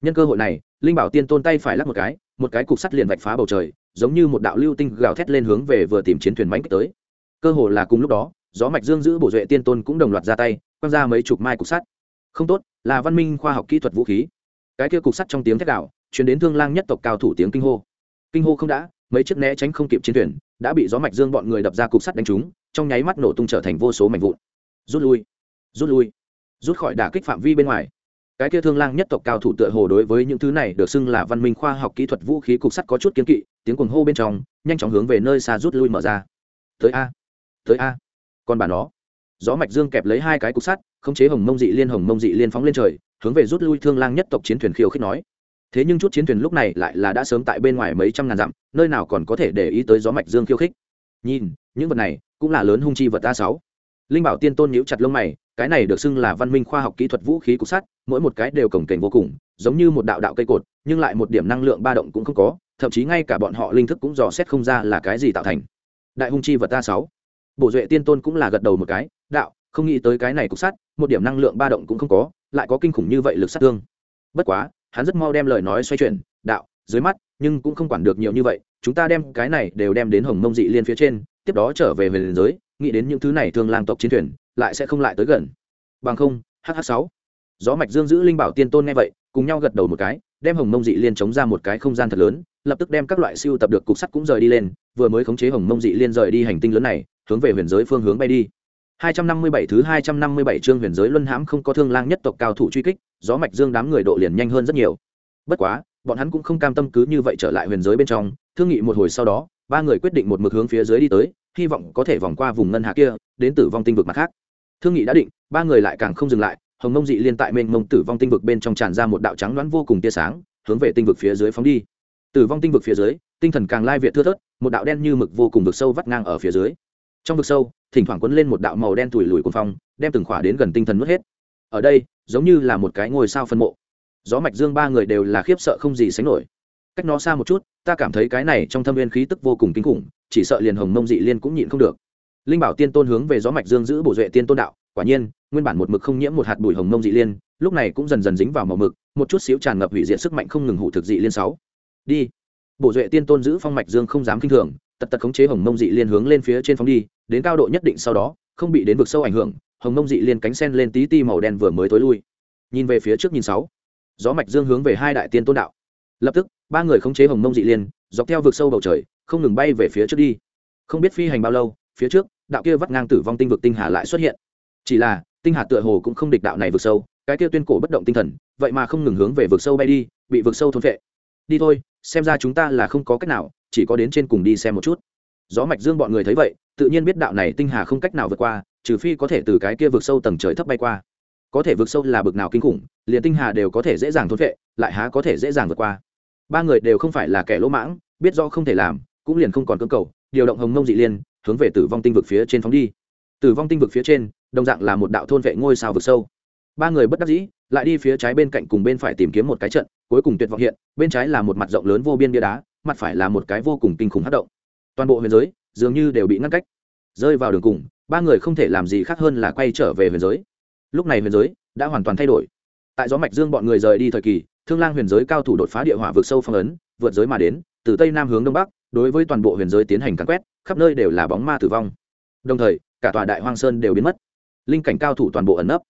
Speaker 1: Nhân cơ hội này, linh bảo tiên tôn tay phải lắc một cái một cái cục sắt liền vạch phá bầu trời, giống như một đạo lưu tinh gào thét lên hướng về vừa tìm chiến thuyền mãnh tới cơ hồ là cùng lúc đó, gió mạch dương giữ bổ duệ tiên tôn cũng đồng loạt ra tay, quăng ra mấy chục mai cục sắt. Không tốt, là văn minh khoa học kỹ thuật vũ khí. Cái kia cục sắt trong tiếng thét đạo chuyển đến thương lang nhất tộc cao thủ tiếng kinh hô. Kinh hô không đã, mấy chiếc né tránh không kịp chiến thuyền, đã bị gió mạch dương bọn người đập ra cục sắt đánh trúng, trong nháy mắt nổ tung trở thành vô số mảnh vụn. Rút lui rút lui, rút khỏi đả kích phạm vi bên ngoài. Cái kia thương lang nhất tộc cao thủ tựa hồ đối với những thứ này được xưng là văn minh khoa học kỹ thuật vũ khí cục sắt có chút kiến kỵ, tiếng cuồng hô bên trong, nhanh chóng hướng về nơi xa rút lui mở ra. Tới a tới a. Còn bà nó. Gió mạch dương kẹp lấy hai cái cục sắt, khống chế hồng mông dị liên, hồng mông dị liên phóng lên trời, hướng về rút lui thương lang nhất tộc chiến thuyền khiêu khích nói. Thế nhưng chút chiến thuyền lúc này lại là đã sớm tại bên ngoài mấy trăm ngàn dặm, nơi nào còn có thể để ý tới gió mạch dương khiêu khích. Nhìn, những vật này cũng là lớn hung chi vật a sáu. Linh bảo tiên tôn nhíu chặt lông mày, cái này được xưng là văn minh khoa học kỹ thuật vũ khí cục sắt, mỗi một cái đều cổng kềnh vô cùng, giống như một đạo đạo cây cột, nhưng lại một điểm năng lượng ba động cũng không có, thậm chí ngay cả bọn họ linh thức cũng dò xét không ra là cái gì tạo thành. Đại hung chi vật a sáu bổ duệ tiên tôn cũng là gật đầu một cái, đạo, không nghĩ tới cái này cục sắt, một điểm năng lượng ba động cũng không có, lại có kinh khủng như vậy lực sát thương. Bất quá, hắn rất mau đem lời nói xoay chuyển, đạo, dưới mắt, nhưng cũng không quản được nhiều như vậy, chúng ta đem cái này đều đem đến hồng mông dị liên phía trên, tiếp đó trở về về liền giới, nghĩ đến những thứ này thương lang tộc chiến thuyền, lại sẽ không lại tới gần. Bằng không hh sáu. Gió mạch dương giữ linh bảo tiên tôn nghe vậy, cùng nhau gật đầu một cái, đem hồng mông dị liên chống ra một cái không gian thật lớn, lập tức đem các loại siêu tập được cục sắt cũng rời đi lên, vừa mới khống chế hồng mông dị liên rời đi hành tinh lớn này hướng về huyền giới phương hướng bay đi 257 thứ 257 chương huyền giới luân hãm không có thương lang nhất tộc cao thủ truy kích, gió mạch dương đám người độ liền nhanh hơn rất nhiều. Bất quá, bọn hắn cũng không cam tâm cứ như vậy trở lại huyền giới bên trong, thương nghị một hồi sau đó, ba người quyết định một mực hướng phía dưới đi tới, hy vọng có thể vòng qua vùng ngân hà kia, đến tử vong tinh vực mặt khác. Thương nghị đã định, ba người lại càng không dừng lại, hồng mông dị liên tại mênh mông tử vong tinh vực bên trong tràn ra một đạo trắng đoán vô cùng tia sáng, hướng về tinh vực phía dưới phóng đi. Tử vong tinh vực phía dưới, tinh thần càng lai việt thưa thớt, một đạo đen như mực vô cùng vực sâu vắt ngang ở phía dưới trong vực sâu, thỉnh thoảng quấn lên một đạo màu đen tủi lùi cuồng phong, đem từng khỏa đến gần tinh thần mất hết. Ở đây, giống như là một cái ngôi sao phân mộ. Gió mạch dương ba người đều là khiếp sợ không gì sánh nổi. Cách nó xa một chút, ta cảm thấy cái này trong thâm viên khí tức vô cùng kinh khủng, chỉ sợ liền hồng mông dị liên cũng nhịn không được. Linh bảo tiên tôn hướng về gió mạch dương giữ bổ duệ tiên tôn đạo, quả nhiên, nguyên bản một mực không nhiễm một hạt bụi hồng mông dị liên, lúc này cũng dần dần dính vào màu mực, một chút xíu tràn ngập hủy diện sức mạnh không ngừng hủ thực dị liên sáu. Đi. Bổ duệ tiên tôn giữ phong mạch dương không dám kinh thường tật tật khống chế hồng mông dị liên hướng lên phía trên phóng đi, đến cao độ nhất định sau đó, không bị đến vực sâu ảnh hưởng, hồng mông dị liên cánh sen lên tí ti màu đen vừa mới tối lui. Nhìn về phía trước nhìn sáu, gió mạch dương hướng về hai đại tiên tôn đạo. Lập tức, ba người khống chế hồng mông dị liên, dọc theo vực sâu bầu trời, không ngừng bay về phía trước đi. Không biết phi hành bao lâu, phía trước, đạo kia vắt ngang tử vong tinh vực tinh hà lại xuất hiện. Chỉ là, tinh hà tựa hồ cũng không địch đạo này vực sâu, cái kia tuyên cổ bất động tinh thần, vậy mà không ngừng hướng về vực sâu bay đi, bị vực sâu thôn phệ. đi thôi, xem ra chúng ta là không có cách nào chỉ có đến trên cùng đi xem một chút. Gió mạch dương bọn người thấy vậy, tự nhiên biết đạo này tinh hà không cách nào vượt qua, trừ phi có thể từ cái kia vượt sâu tầng trời thấp bay qua. Có thể vượt sâu là bực nào kinh khủng, liền tinh hà đều có thể dễ dàng thốt vệ, lại há có thể dễ dàng vượt qua. Ba người đều không phải là kẻ lỗ mãng, biết do không thể làm, cũng liền không còn cưỡng cầu, điều động hồng mông dị liên, hướng về tử vong tinh vực phía trên phóng đi. Tử vong tinh vực phía trên, đồng dạng là một đạo thôn vệ ngôi sao vực sâu. Ba người bất đắc dĩ, lại đi phía trái bên cạnh cùng bên phải tìm kiếm một cái trận, cuối cùng tuyệt vọng hiện, bên trái là một mặt rộng lớn vô biên bia đá mặt phải là một cái vô cùng kinh khủng hát động. Toàn bộ huyền giới dường như đều bị ngăn cách. Rơi vào đường cùng, ba người không thể làm gì khác hơn là quay trở về huyền giới. Lúc này huyền giới đã hoàn toàn thay đổi. Tại gió mạch dương bọn người rời đi thời kỳ, thương lang huyền giới cao thủ đột phá địa hỏa vượt sâu phong ấn, vượt giới mà đến, từ tây nam hướng đông bắc, đối với toàn bộ huyền giới tiến hành cắn quét, khắp nơi đều là bóng ma tử vong. Đồng thời, cả tòa đại hoang sơn đều biến mất. Linh cảnh cao thủ toàn bộ ẩn nấp.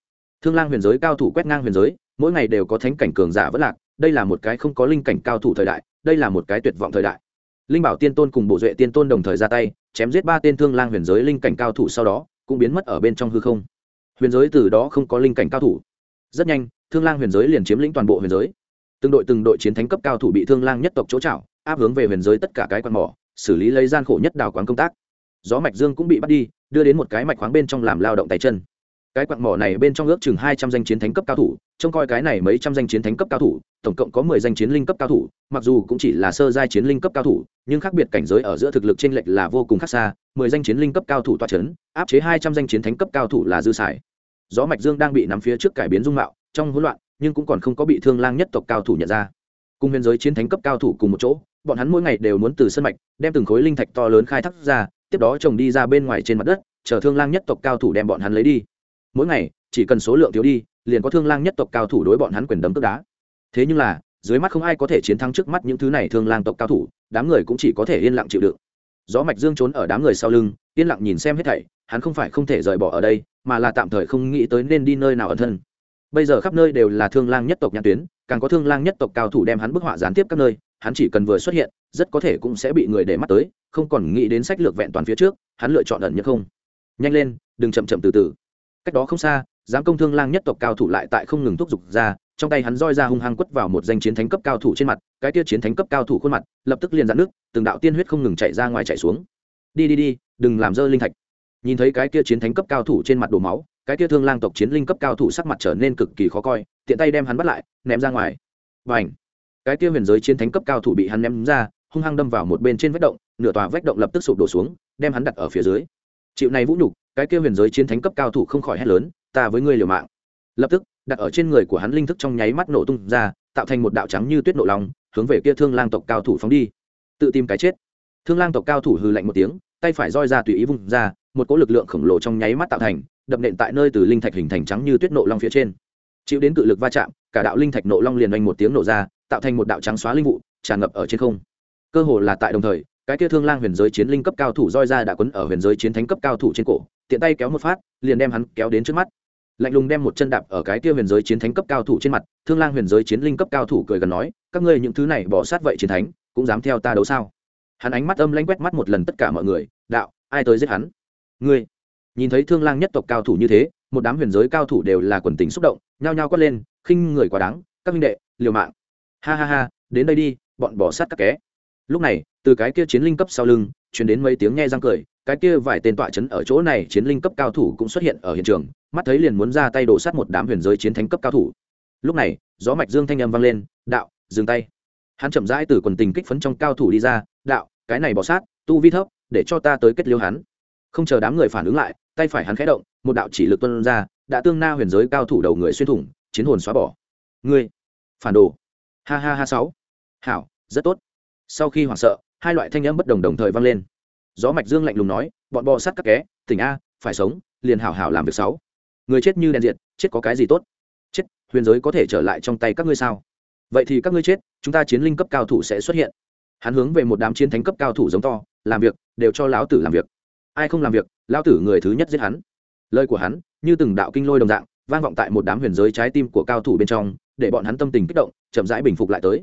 Speaker 1: Thương lang huyền giới cao thủ quét ngang huyền giới, mỗi ngày đều có thánh cảnh cường giả vất lạc, đây là một cái không có linh cảnh cao thủ thời đại đây là một cái tuyệt vọng thời đại. Linh bảo tiên tôn cùng bộ duệ tiên tôn đồng thời ra tay, chém giết ba tên thương lang huyền giới linh cảnh cao thủ sau đó, cũng biến mất ở bên trong hư không. Huyền giới từ đó không có linh cảnh cao thủ. Rất nhanh, thương lang huyền giới liền chiếm lĩnh toàn bộ huyền giới. Từng đội từng đội chiến thánh cấp cao thủ bị thương lang nhất tộc chỗ trảo áp hướng về huyền giới tất cả cái quan mỏ, xử lý lấy gian khổ nhất đào quán công tác. Gió mạch dương cũng bị bắt đi, đưa đến một cái mạch khoáng bên trong làm lao động tay chân cái quặng mỏ này bên trong ước chừng hai trăm danh chiến thánh cấp cao thủ, trông coi cái này mấy trăm danh chiến thánh cấp cao thủ, tổng cộng có mười danh chiến linh cấp cao thủ, mặc dù cũng chỉ là sơ giai chiến linh cấp cao thủ, nhưng khác biệt cảnh giới ở giữa thực lực trên lệch là vô cùng khác xa, mười danh chiến linh cấp cao thủ toa c h ấ n áp chế hai trăm danh chiến thánh cấp cao thủ là dư sải gió mạch dương đang bị nắm phía trước cải biến dung mạo, trong hỗn loạn, nhưng cũng còn không có bị thương lang nhất tộc cao thủ nhận ra. Cùng biên giới chiến thánh cấp cao thủ cùng một chỗ, bọn hắn mỗi ngày đều muốn từ sân mạch, đem từng khối linh thạch to lớn khai thác ra, tiếp đó trồng đi ra bên ngoài trên mặt đất, chờ thương lang nhất tộc cao thủ đem bọn hắn lấy đi mỗi ngày, chỉ cần số lượng thiếu đi, liền có thương lang nhất tộc cao thủ đối bọn hắn quyền đấm tức đá. Thế nhưng là, dưới mắt không ai có thể chiến thắng trước mắt những thứ này thương lang tộc cao thủ, đám người cũng chỉ có thể yên lặng chịu đựng. Gió mạch dương trốn ở đám người sau lưng, yên lặng nhìn xem hết thảy, hắn không phải không thể rời bỏ ở đây, mà là tạm thời không nghĩ tới nên đi nơi nào ẩn thân. Bây giờ khắp nơi đều là thương lang nhất tộc nhãn tuyến, càng có thương lang nhất tộc cao thủ đem hắn bức họa gián tiếp các nơi, hắn chỉ cần vừa xuất hiện, rất có thể cũng sẽ bị người để mắt tới, không còn nghĩ đến sách lược vẹn toàn phía trước, hắn lựa chọn ẩn nhất không. Nhanh lên, đừng chậm chậm từ từ cách đó không xa, giám công thương lang nhất tộc cao thủ lại tại không ngừng thúc giục ra, trong tay hắn roi ra hung hăng quất vào một danh chiến thánh cấp cao thủ trên mặt, cái kia chiến thánh cấp cao thủ khuôn mặt, lập tức liền dạn nước, từng đạo tiên huyết không ngừng chạy ra ngoài chạy xuống. Đi đi đi, đừng làm dơ linh thạch. Nhìn thấy cái kia chiến thánh cấp cao thủ trên mặt đổ máu, cái kia thương lang tộc chiến linh cấp cao thủ sắc mặt trở nên cực kỳ khó coi, tiện tay đem hắn bắt lại, ném ra ngoài. Và ảnh cái kia huyền giới chiến thánh cấp cao thủ bị hắn ném ra, hung hăng đâm vào một bên trên vách động, nửa tòa vách động lập tức sụp đổ xuống, đem hắn đặt ở phía dưới chịu này vũ nhục, cái kia huyền giới chiến thánh cấp cao thủ không khỏi hét lớn, ta với ngươi liều mạng. Lập tức, đặt ở trên người của hắn linh thức trong nháy mắt nổ tung ra, tạo thành một đạo trắng như tuyết nộ lòng, hướng về kia thương lang tộc cao thủ phóng đi. Tự tìm cái chết. Thương lang tộc cao thủ hừ lạnh một tiếng, tay phải roi ra tùy ý vung ra, một cỗ lực lượng khổng lồ trong nháy mắt tạo thành, đập nện tại nơi từ linh thạch hình thành trắng như tuyết nộ long phía trên. Chịu đến cự lực va chạm, cả đạo linh thạch nộ long liền oanh một tiếng nổ ra, tạo thành một đạo trắng xóa linh vụ, tràn ngập ở trên không. Cơ hồ là tại đồng thời cái kia thương lang huyền giới chiến linh cấp cao thủ roi ra đã quấn ở huyền giới chiến thánh cấp cao thủ trên cổ, tiện tay kéo một phát, liền đem hắn kéo đến trước mắt. Lạnh lùng đem một chân đạp ở cái kia huyền giới chiến thánh cấp cao thủ trên mặt, thương lang huyền giới chiến linh cấp cao thủ cười gần nói, các ngươi những thứ này bỏ sát vậy chiến thánh, cũng dám theo ta đấu sao? Hắn ánh mắt âm lãnh quét mắt một lần tất cả mọi người, đạo, ai tới giết hắn? Ngươi. Nhìn thấy thương lang nhất tộc cao thủ như thế, một đám huyền giới cao thủ đều là quần tính xúc động, nhao nhao quát lên, khinh người quá đáng, các minh đệ, liều mạng. Ha ha ha, đến đây đi, bọn bỏ sát các ké lúc này từ cái kia chiến linh cấp sau lưng chuyển đến mấy tiếng nghe răng cười, cái kia vài tên tọa chấn ở chỗ này chiến linh cấp cao thủ cũng xuất hiện ở hiện trường, mắt thấy liền muốn ra tay đổ sát một đám huyền giới chiến thánh cấp cao thủ. Lúc này, gió mạch dương thanh âm vang lên, đạo, dừng tay. Hắn chậm rãi từ quần tình kích phấn trong cao thủ đi ra, đạo, cái này bỏ sát, tu vi thấp, để cho ta tới kết liêu hắn. Không chờ đám người phản ứng lại, tay phải hắn khẽ động, một đạo chỉ lực tuân ra, đã tương na huyền giới cao thủ đầu người xuyên thủng, chiến hồn xóa bỏ. Ngươi, phản đồ. Ha ha ha, sáu. Hảo, rất tốt. Sau khi hoảng sợ hai loại thanh âm bất đồng đồng thời vang lên. Gió mạch dương lạnh lùng nói, bọn bò sát các ké tỉnh a, phải sống, liền hảo hảo làm việc sáu. Người chết như đèn diệt, chết có cái gì tốt? Chết, huyền giới có thể trở lại trong tay các ngươi sao? Vậy thì các ngươi chết, chúng ta chiến linh cấp cao thủ sẽ xuất hiện. Hắn hướng về một đám chiến thánh cấp cao thủ giống to, làm việc, đều cho lão tử làm việc. Ai không làm việc, lão tử người thứ nhất giết hắn. Lời của hắn, như từng đạo kinh lôi đồng dạng, vang vọng tại một đám huyền giới trái tim của cao thủ bên trong, để bọn hắn tâm tình kích động, chậm rãi bình phục lại tới.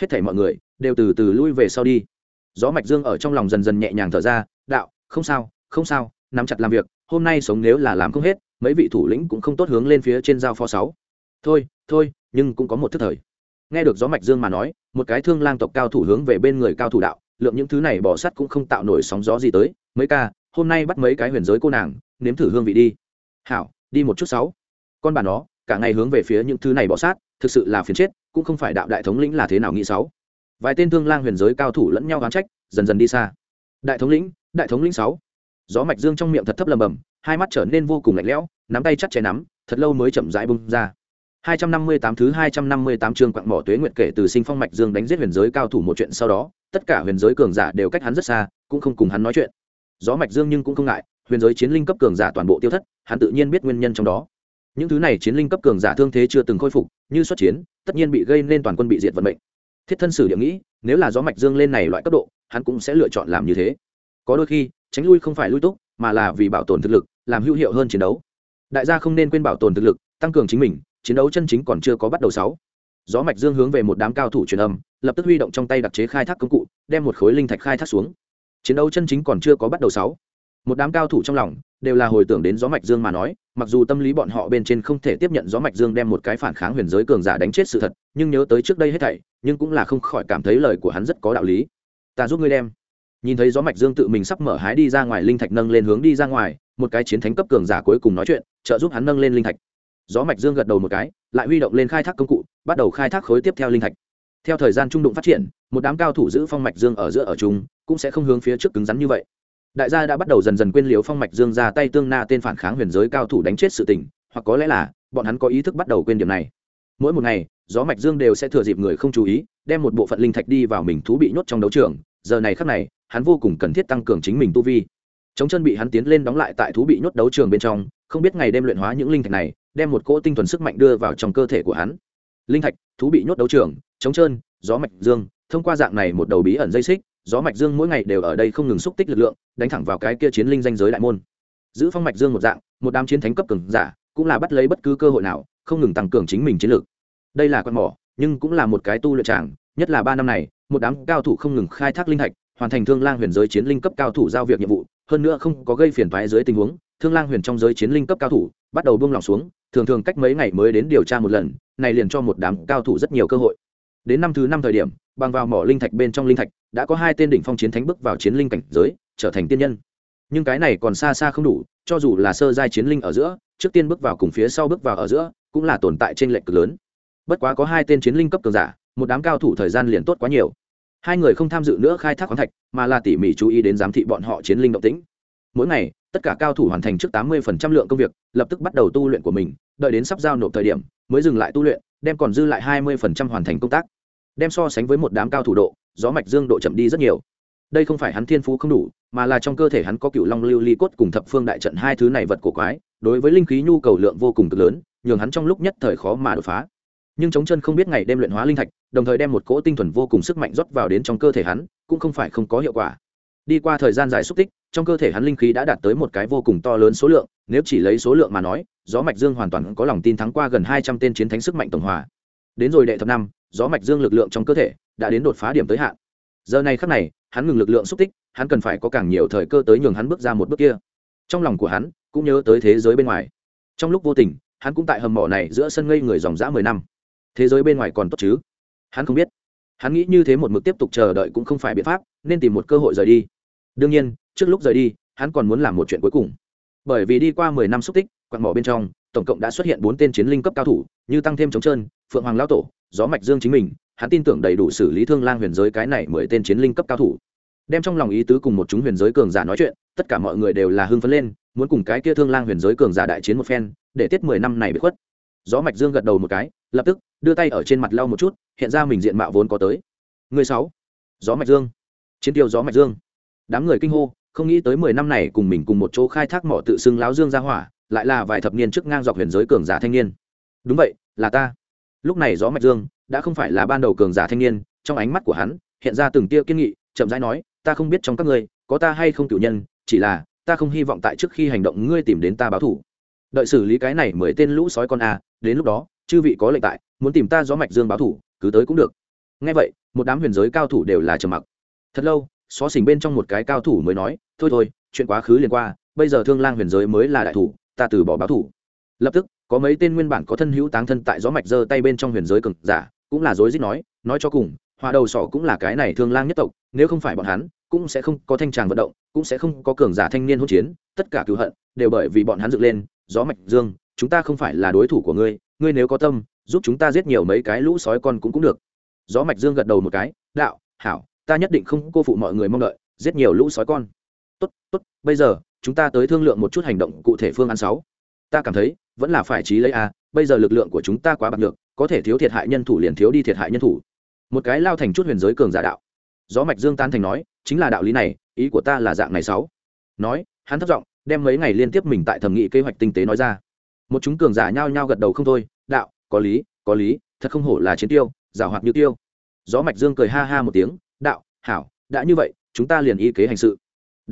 Speaker 1: Hết thảy mọi người, đều từ từ lui về sau đi gió mạch dương ở trong lòng dần dần nhẹ nhàng thở ra, đạo, không sao không sao, nắm chặt làm việc, hôm nay sống nếu là làm không hết, mấy vị thủ lĩnh cũng không tốt hướng lên phía trên giao phó sáu. Thôi thôi, nhưng cũng có một thức thời. Nghe được gió mạch dương mà nói, một cái thương lang tộc cao thủ hướng về bên người cao thủ đạo, lượng những thứ này bỏ sắt cũng không tạo nổi sóng gió gì tới, mấy ca, hôm nay bắt mấy cái huyền giới cô nàng, nếm thử hương vị đi. Hảo, đi một chút sáu. Con bà nó, cả ngày hướng về phía những thứ này bỏ sát, thực sự là phiền chết, cũng không phải đạo đại thống lĩnh là thế nào nghĩ sáu vài tên thương lang huyền giới cao thủ lẫn nhau oán trách dần dần đi xa đại thống lĩnh đại thống lĩnh sáu gió mạch dương trong miệng thật thấp lầm bầm hai mắt trở nên vô cùng lạnh lẽo nắm tay chặt chẽ nắm thật lâu mới chậm rãi bung ra 258 thứ 258 chương quặng mỏ tuế nguyệt kể từ sinh phong mạch dương đánh giết huyền giới cao thủ một chuyện sau đó, tất cả huyền giới cường giả đều cách hắn rất xa, cũng không cùng hắn nói chuyện. Gió mạch dương nhưng cũng không ngại, huyền giới chiến linh cấp cường giả toàn bộ tiêu thất, hắn tự nhiên biết nguyên nhân trong đó. Những thứ này chiến linh cấp cường giả thương thế chưa từng khôi phục, như xuất chiến, tất nhiên bị gây nên toàn quân bị diệt vận mệnh. Thiết thân sử địa nghĩ, nếu là gió mạch dương lên này loại cấp độ, hắn cũng sẽ lựa chọn làm như thế. Có đôi khi, tránh lui không phải lui túc, mà là vì bảo tồn thực lực, làm hữu hiệu hơn chiến đấu. Đại gia không nên quên bảo tồn thực lực, tăng cường chính mình chiến đấu chân chính còn chưa có bắt đầu sáu gió mạch dương hướng về một đám cao thủ truyền âm lập tức huy động trong tay đặc chế khai thác công cụ đem một khối linh thạch khai thác xuống chiến đấu chân chính còn chưa có bắt đầu sáu một đám cao thủ trong lòng đều là hồi tưởng đến gió mạch dương mà nói, mặc dù tâm lý bọn họ bên trên không thể tiếp nhận gió mạch dương đem một cái phản kháng huyền giới cường giả đánh chết sự thật, nhưng nhớ tới trước đây hết thảy, nhưng cũng là không khỏi cảm thấy lời của hắn rất có đạo lý. Ta giúp ngươi đem. Nhìn thấy gió mạch dương tự mình sắp mở hái đi ra ngoài linh thạch nâng lên hướng đi ra ngoài, một cái chiến thánh cấp cường giả cuối cùng nói chuyện, trợ giúp hắn nâng lên linh thạch. Gió mạch dương gật đầu một cái, lại huy động lên khai thác công cụ, bắt đầu khai thác khối tiếp theo linh thạch. Theo thời gian trung đụng phát triển, một đám cao thủ giữ phong mạch dương ở giữa ở chung, cũng sẽ không hướng phía trước cứng rắn như vậy đại gia đã bắt đầu dần dần quên liếu phong mạch dương ra tay tương na tên phản kháng huyền giới cao thủ đánh chết sự tình, hoặc có lẽ là, bọn hắn có ý thức bắt đầu quên điểm này. Mỗi một ngày, gió mạch dương đều sẽ thừa dịp người không chú ý, đem một bộ phận linh thạch đi vào mình thú bị nhốt trong đấu trường. Giờ này khắc này, hắn vô cùng cần thiết tăng cường chính mình tu vi. Chống chân bị hắn tiến lên đóng lại tại thú bị nhốt đấu trường bên trong, không biết ngày đêm luyện hóa những linh thạch này, đem một cỗ tinh thuần sức mạnh đưa vào trong cơ thể của hắn. Linh thạch, thú bị nhốt đấu trường, chống trơn gió mạch dương, thông qua dạng này một đầu bí ẩn dây xích gió mạch dương mỗi ngày đều ở đây không ngừng xúc tích lực lượng, đánh thẳng vào cái kia chiến linh danh giới đại môn. Giữ phong mạch dương một dạng, một đám chiến thánh cấp cường giả cũng là bắt lấy bất cứ cơ hội nào, không ngừng tăng cường chính mình chiến lược đây là quan mỏ, nhưng cũng là một cái tu luyện tràng, nhất là ba năm này, một đám cao thủ không ngừng khai thác linh thạch, hoàn thành thương lang huyền giới chiến linh cấp cao thủ giao việc nhiệm vụ, hơn nữa không có gây phiền toái dưới tình huống, thương lang huyền trong giới chiến linh cấp cao thủ bắt đầu buông lỏng xuống, thường thường cách mấy ngày mới đến điều tra một lần, này liền cho một đám cao thủ rất nhiều cơ hội đến năm thứ năm thời điểm, bằng vào mỏ linh thạch bên trong linh thạch, đã có hai tên đỉnh phong chiến thánh bước vào chiến linh cảnh giới, trở thành tiên nhân. Nhưng cái này còn xa xa không đủ, cho dù là sơ giai chiến linh ở giữa, trước tiên bước vào cùng phía sau bước vào ở giữa, cũng là tồn tại trên lệch cực lớn. Bất quá có hai tên chiến linh cấp cường giả, một đám cao thủ thời gian liền tốt quá nhiều. Hai người không tham dự nữa khai thác khoáng thạch, mà là tỉ mỉ chú ý đến giám thị bọn họ chiến linh động tĩnh. Mỗi ngày, tất cả cao thủ hoàn thành trước tám mươi lượng công việc, lập tức bắt đầu tu luyện của mình, đợi đến sắp giao nộp thời điểm, mới dừng lại tu luyện đem còn dư lại hai mươi hoàn thành công tác, đem so sánh với một đám cao thủ độ, gió mạch dương độ chậm đi rất nhiều. Đây không phải hắn thiên phú không đủ, mà là trong cơ thể hắn có cựu long lưu ly cốt cùng thập phương đại trận hai thứ này vật cổ quái, đối với linh khí nhu cầu lượng vô cùng cực lớn, nhường hắn trong lúc nhất thời khó mà đột phá. Nhưng chống chân không biết ngày đêm luyện hóa linh thạch, đồng thời đem một cỗ tinh thuần vô cùng sức mạnh rót vào đến trong cơ thể hắn, cũng không phải không có hiệu quả. Đi qua thời gian dài xúc tích, trong cơ thể hắn linh khí đã đạt tới một cái vô cùng to lớn số lượng, nếu chỉ lấy số lượng mà nói gió mạch dương hoàn toàn có lòng tin thắng qua gần hai trăm tên chiến thánh sức mạnh tổng hòa. Đến rồi đệ thập năm, gió mạch dương lực lượng trong cơ thể đã đến đột phá điểm tới hạn. Giờ này khắc này, hắn ngừng lực lượng xúc tích, hắn cần phải có càng nhiều thời cơ tới nhường hắn bước ra một bước kia. Trong lòng của hắn cũng nhớ tới thế giới bên ngoài. Trong lúc vô tình, hắn cũng tại hầm mỏ này giữa sân ngây người dòng dã mười năm. Thế giới bên ngoài còn tốt chứ? Hắn không biết. Hắn nghĩ như thế một mực tiếp tục chờ đợi cũng không phải biện pháp, nên tìm một cơ hội rời đi. Đương nhiên, trước lúc rời đi, hắn còn muốn làm một chuyện cuối cùng. Bởi vì đi qua mười năm xúc tích quặng mỏ bên trong, tổng cộng đã xuất hiện bốn tên chiến linh cấp cao thủ, như tăng thêm trống trơn, phượng hoàng lao tổ, gió mạch dương chính mình, hắn tin tưởng đầy đủ xử lý thương lang huyền giới cái này mười tên chiến linh cấp cao thủ. Đem trong lòng ý tứ cùng một chúng huyền giới cường giả nói chuyện, tất cả mọi người đều là hưng phấn lên, muốn cùng cái kia thương lang huyền giới cường giả đại chiến một phen, để tiết mười năm này bị khuất. Gió mạch dương gật đầu một cái, lập tức đưa tay ở trên mặt lau một chút, hiện ra mình diện mạo vốn có tới. Người sáu, gió mạch dương. Chiến tiêu gió mạch dương. Đám người kinh hô, không nghĩ tới mười năm này cùng mình cùng một chỗ khai thác mỏ tự xưng láo dương ra hỏa lại là vài thập niên trước ngang dọc huyền giới cường giả thanh niên. Đúng vậy, là ta. Lúc này gió mạch dương đã không phải là ban đầu cường giả thanh niên, trong ánh mắt của hắn hiện ra từng tia kiên nghị, chậm rãi nói, ta không biết trong các ngươi có ta hay không cử nhân, chỉ là ta không hy vọng tại trước khi hành động ngươi tìm đến ta báo thủ. Đợi xử lý cái này mới tên lũ sói con a, đến lúc đó, chư vị có lệnh tại, muốn tìm ta gió mạch dương báo thủ, cứ tới cũng được. Ngay vậy, một đám huyền giới cao thủ đều là trầm mặc. Thật lâu, xó xỉnh bên trong một cái cao thủ mới nói, thôi thôi, chuyện quá khứ liền qua, bây giờ thương lang huyền giới mới là đại thủ ta từ bỏ báo thủ. Lập tức, có mấy tên nguyên bản có thân hữu táng thân tại gió mạch giơ tay bên trong huyền giới cực giả, cũng là dối dít nói nói cho cùng hòa đầu sỏ cũng là cái này thương lang nhất tộc, nếu không phải bọn hắn, cũng sẽ không có thanh tràng vận động, cũng sẽ không có cường giả thanh niên hỗn chiến, tất cả cựu hận đều bởi vì bọn hắn dựng lên, gió mạch dương, chúng ta không phải là đối thủ của ngươi ngươi nếu có tâm, giúp chúng ta giết nhiều mấy cái lũ sói con cũng cũng được. Gió mạch dương gật đầu một cái, đạo, hảo, ta nhất định không cô phụ mọi người mong đợi, giết nhiều lũ sói con tốt tốt, bây giờ, chúng ta tới thương lượng một chút hành động cụ thể phương án sáu. Ta cảm thấy, vẫn là phải trí lấy a, bây giờ lực lượng của chúng ta quá bạc được có thể thiếu thiệt hại nhân thủ liền thiếu đi thiệt hại nhân thủ. Một cái lao thành chút huyền giới cường giả đạo. Gió mạch dương tan thành nói, chính là đạo lý này, ý của ta là dạng này sáu. Nói, hắn thất giọng, đem mấy ngày liên tiếp mình tại thẩm nghị kế hoạch tinh tế nói ra. Một chúng cường giả nhao nhao gật đầu không thôi, đạo, có lý có lý, thật không hổ là chiến tiêu, giả hoạt như tiêu. Gió mạch dương cười ha ha một tiếng, đạo, hảo, đã như vậy, chúng ta liền y kế hành sự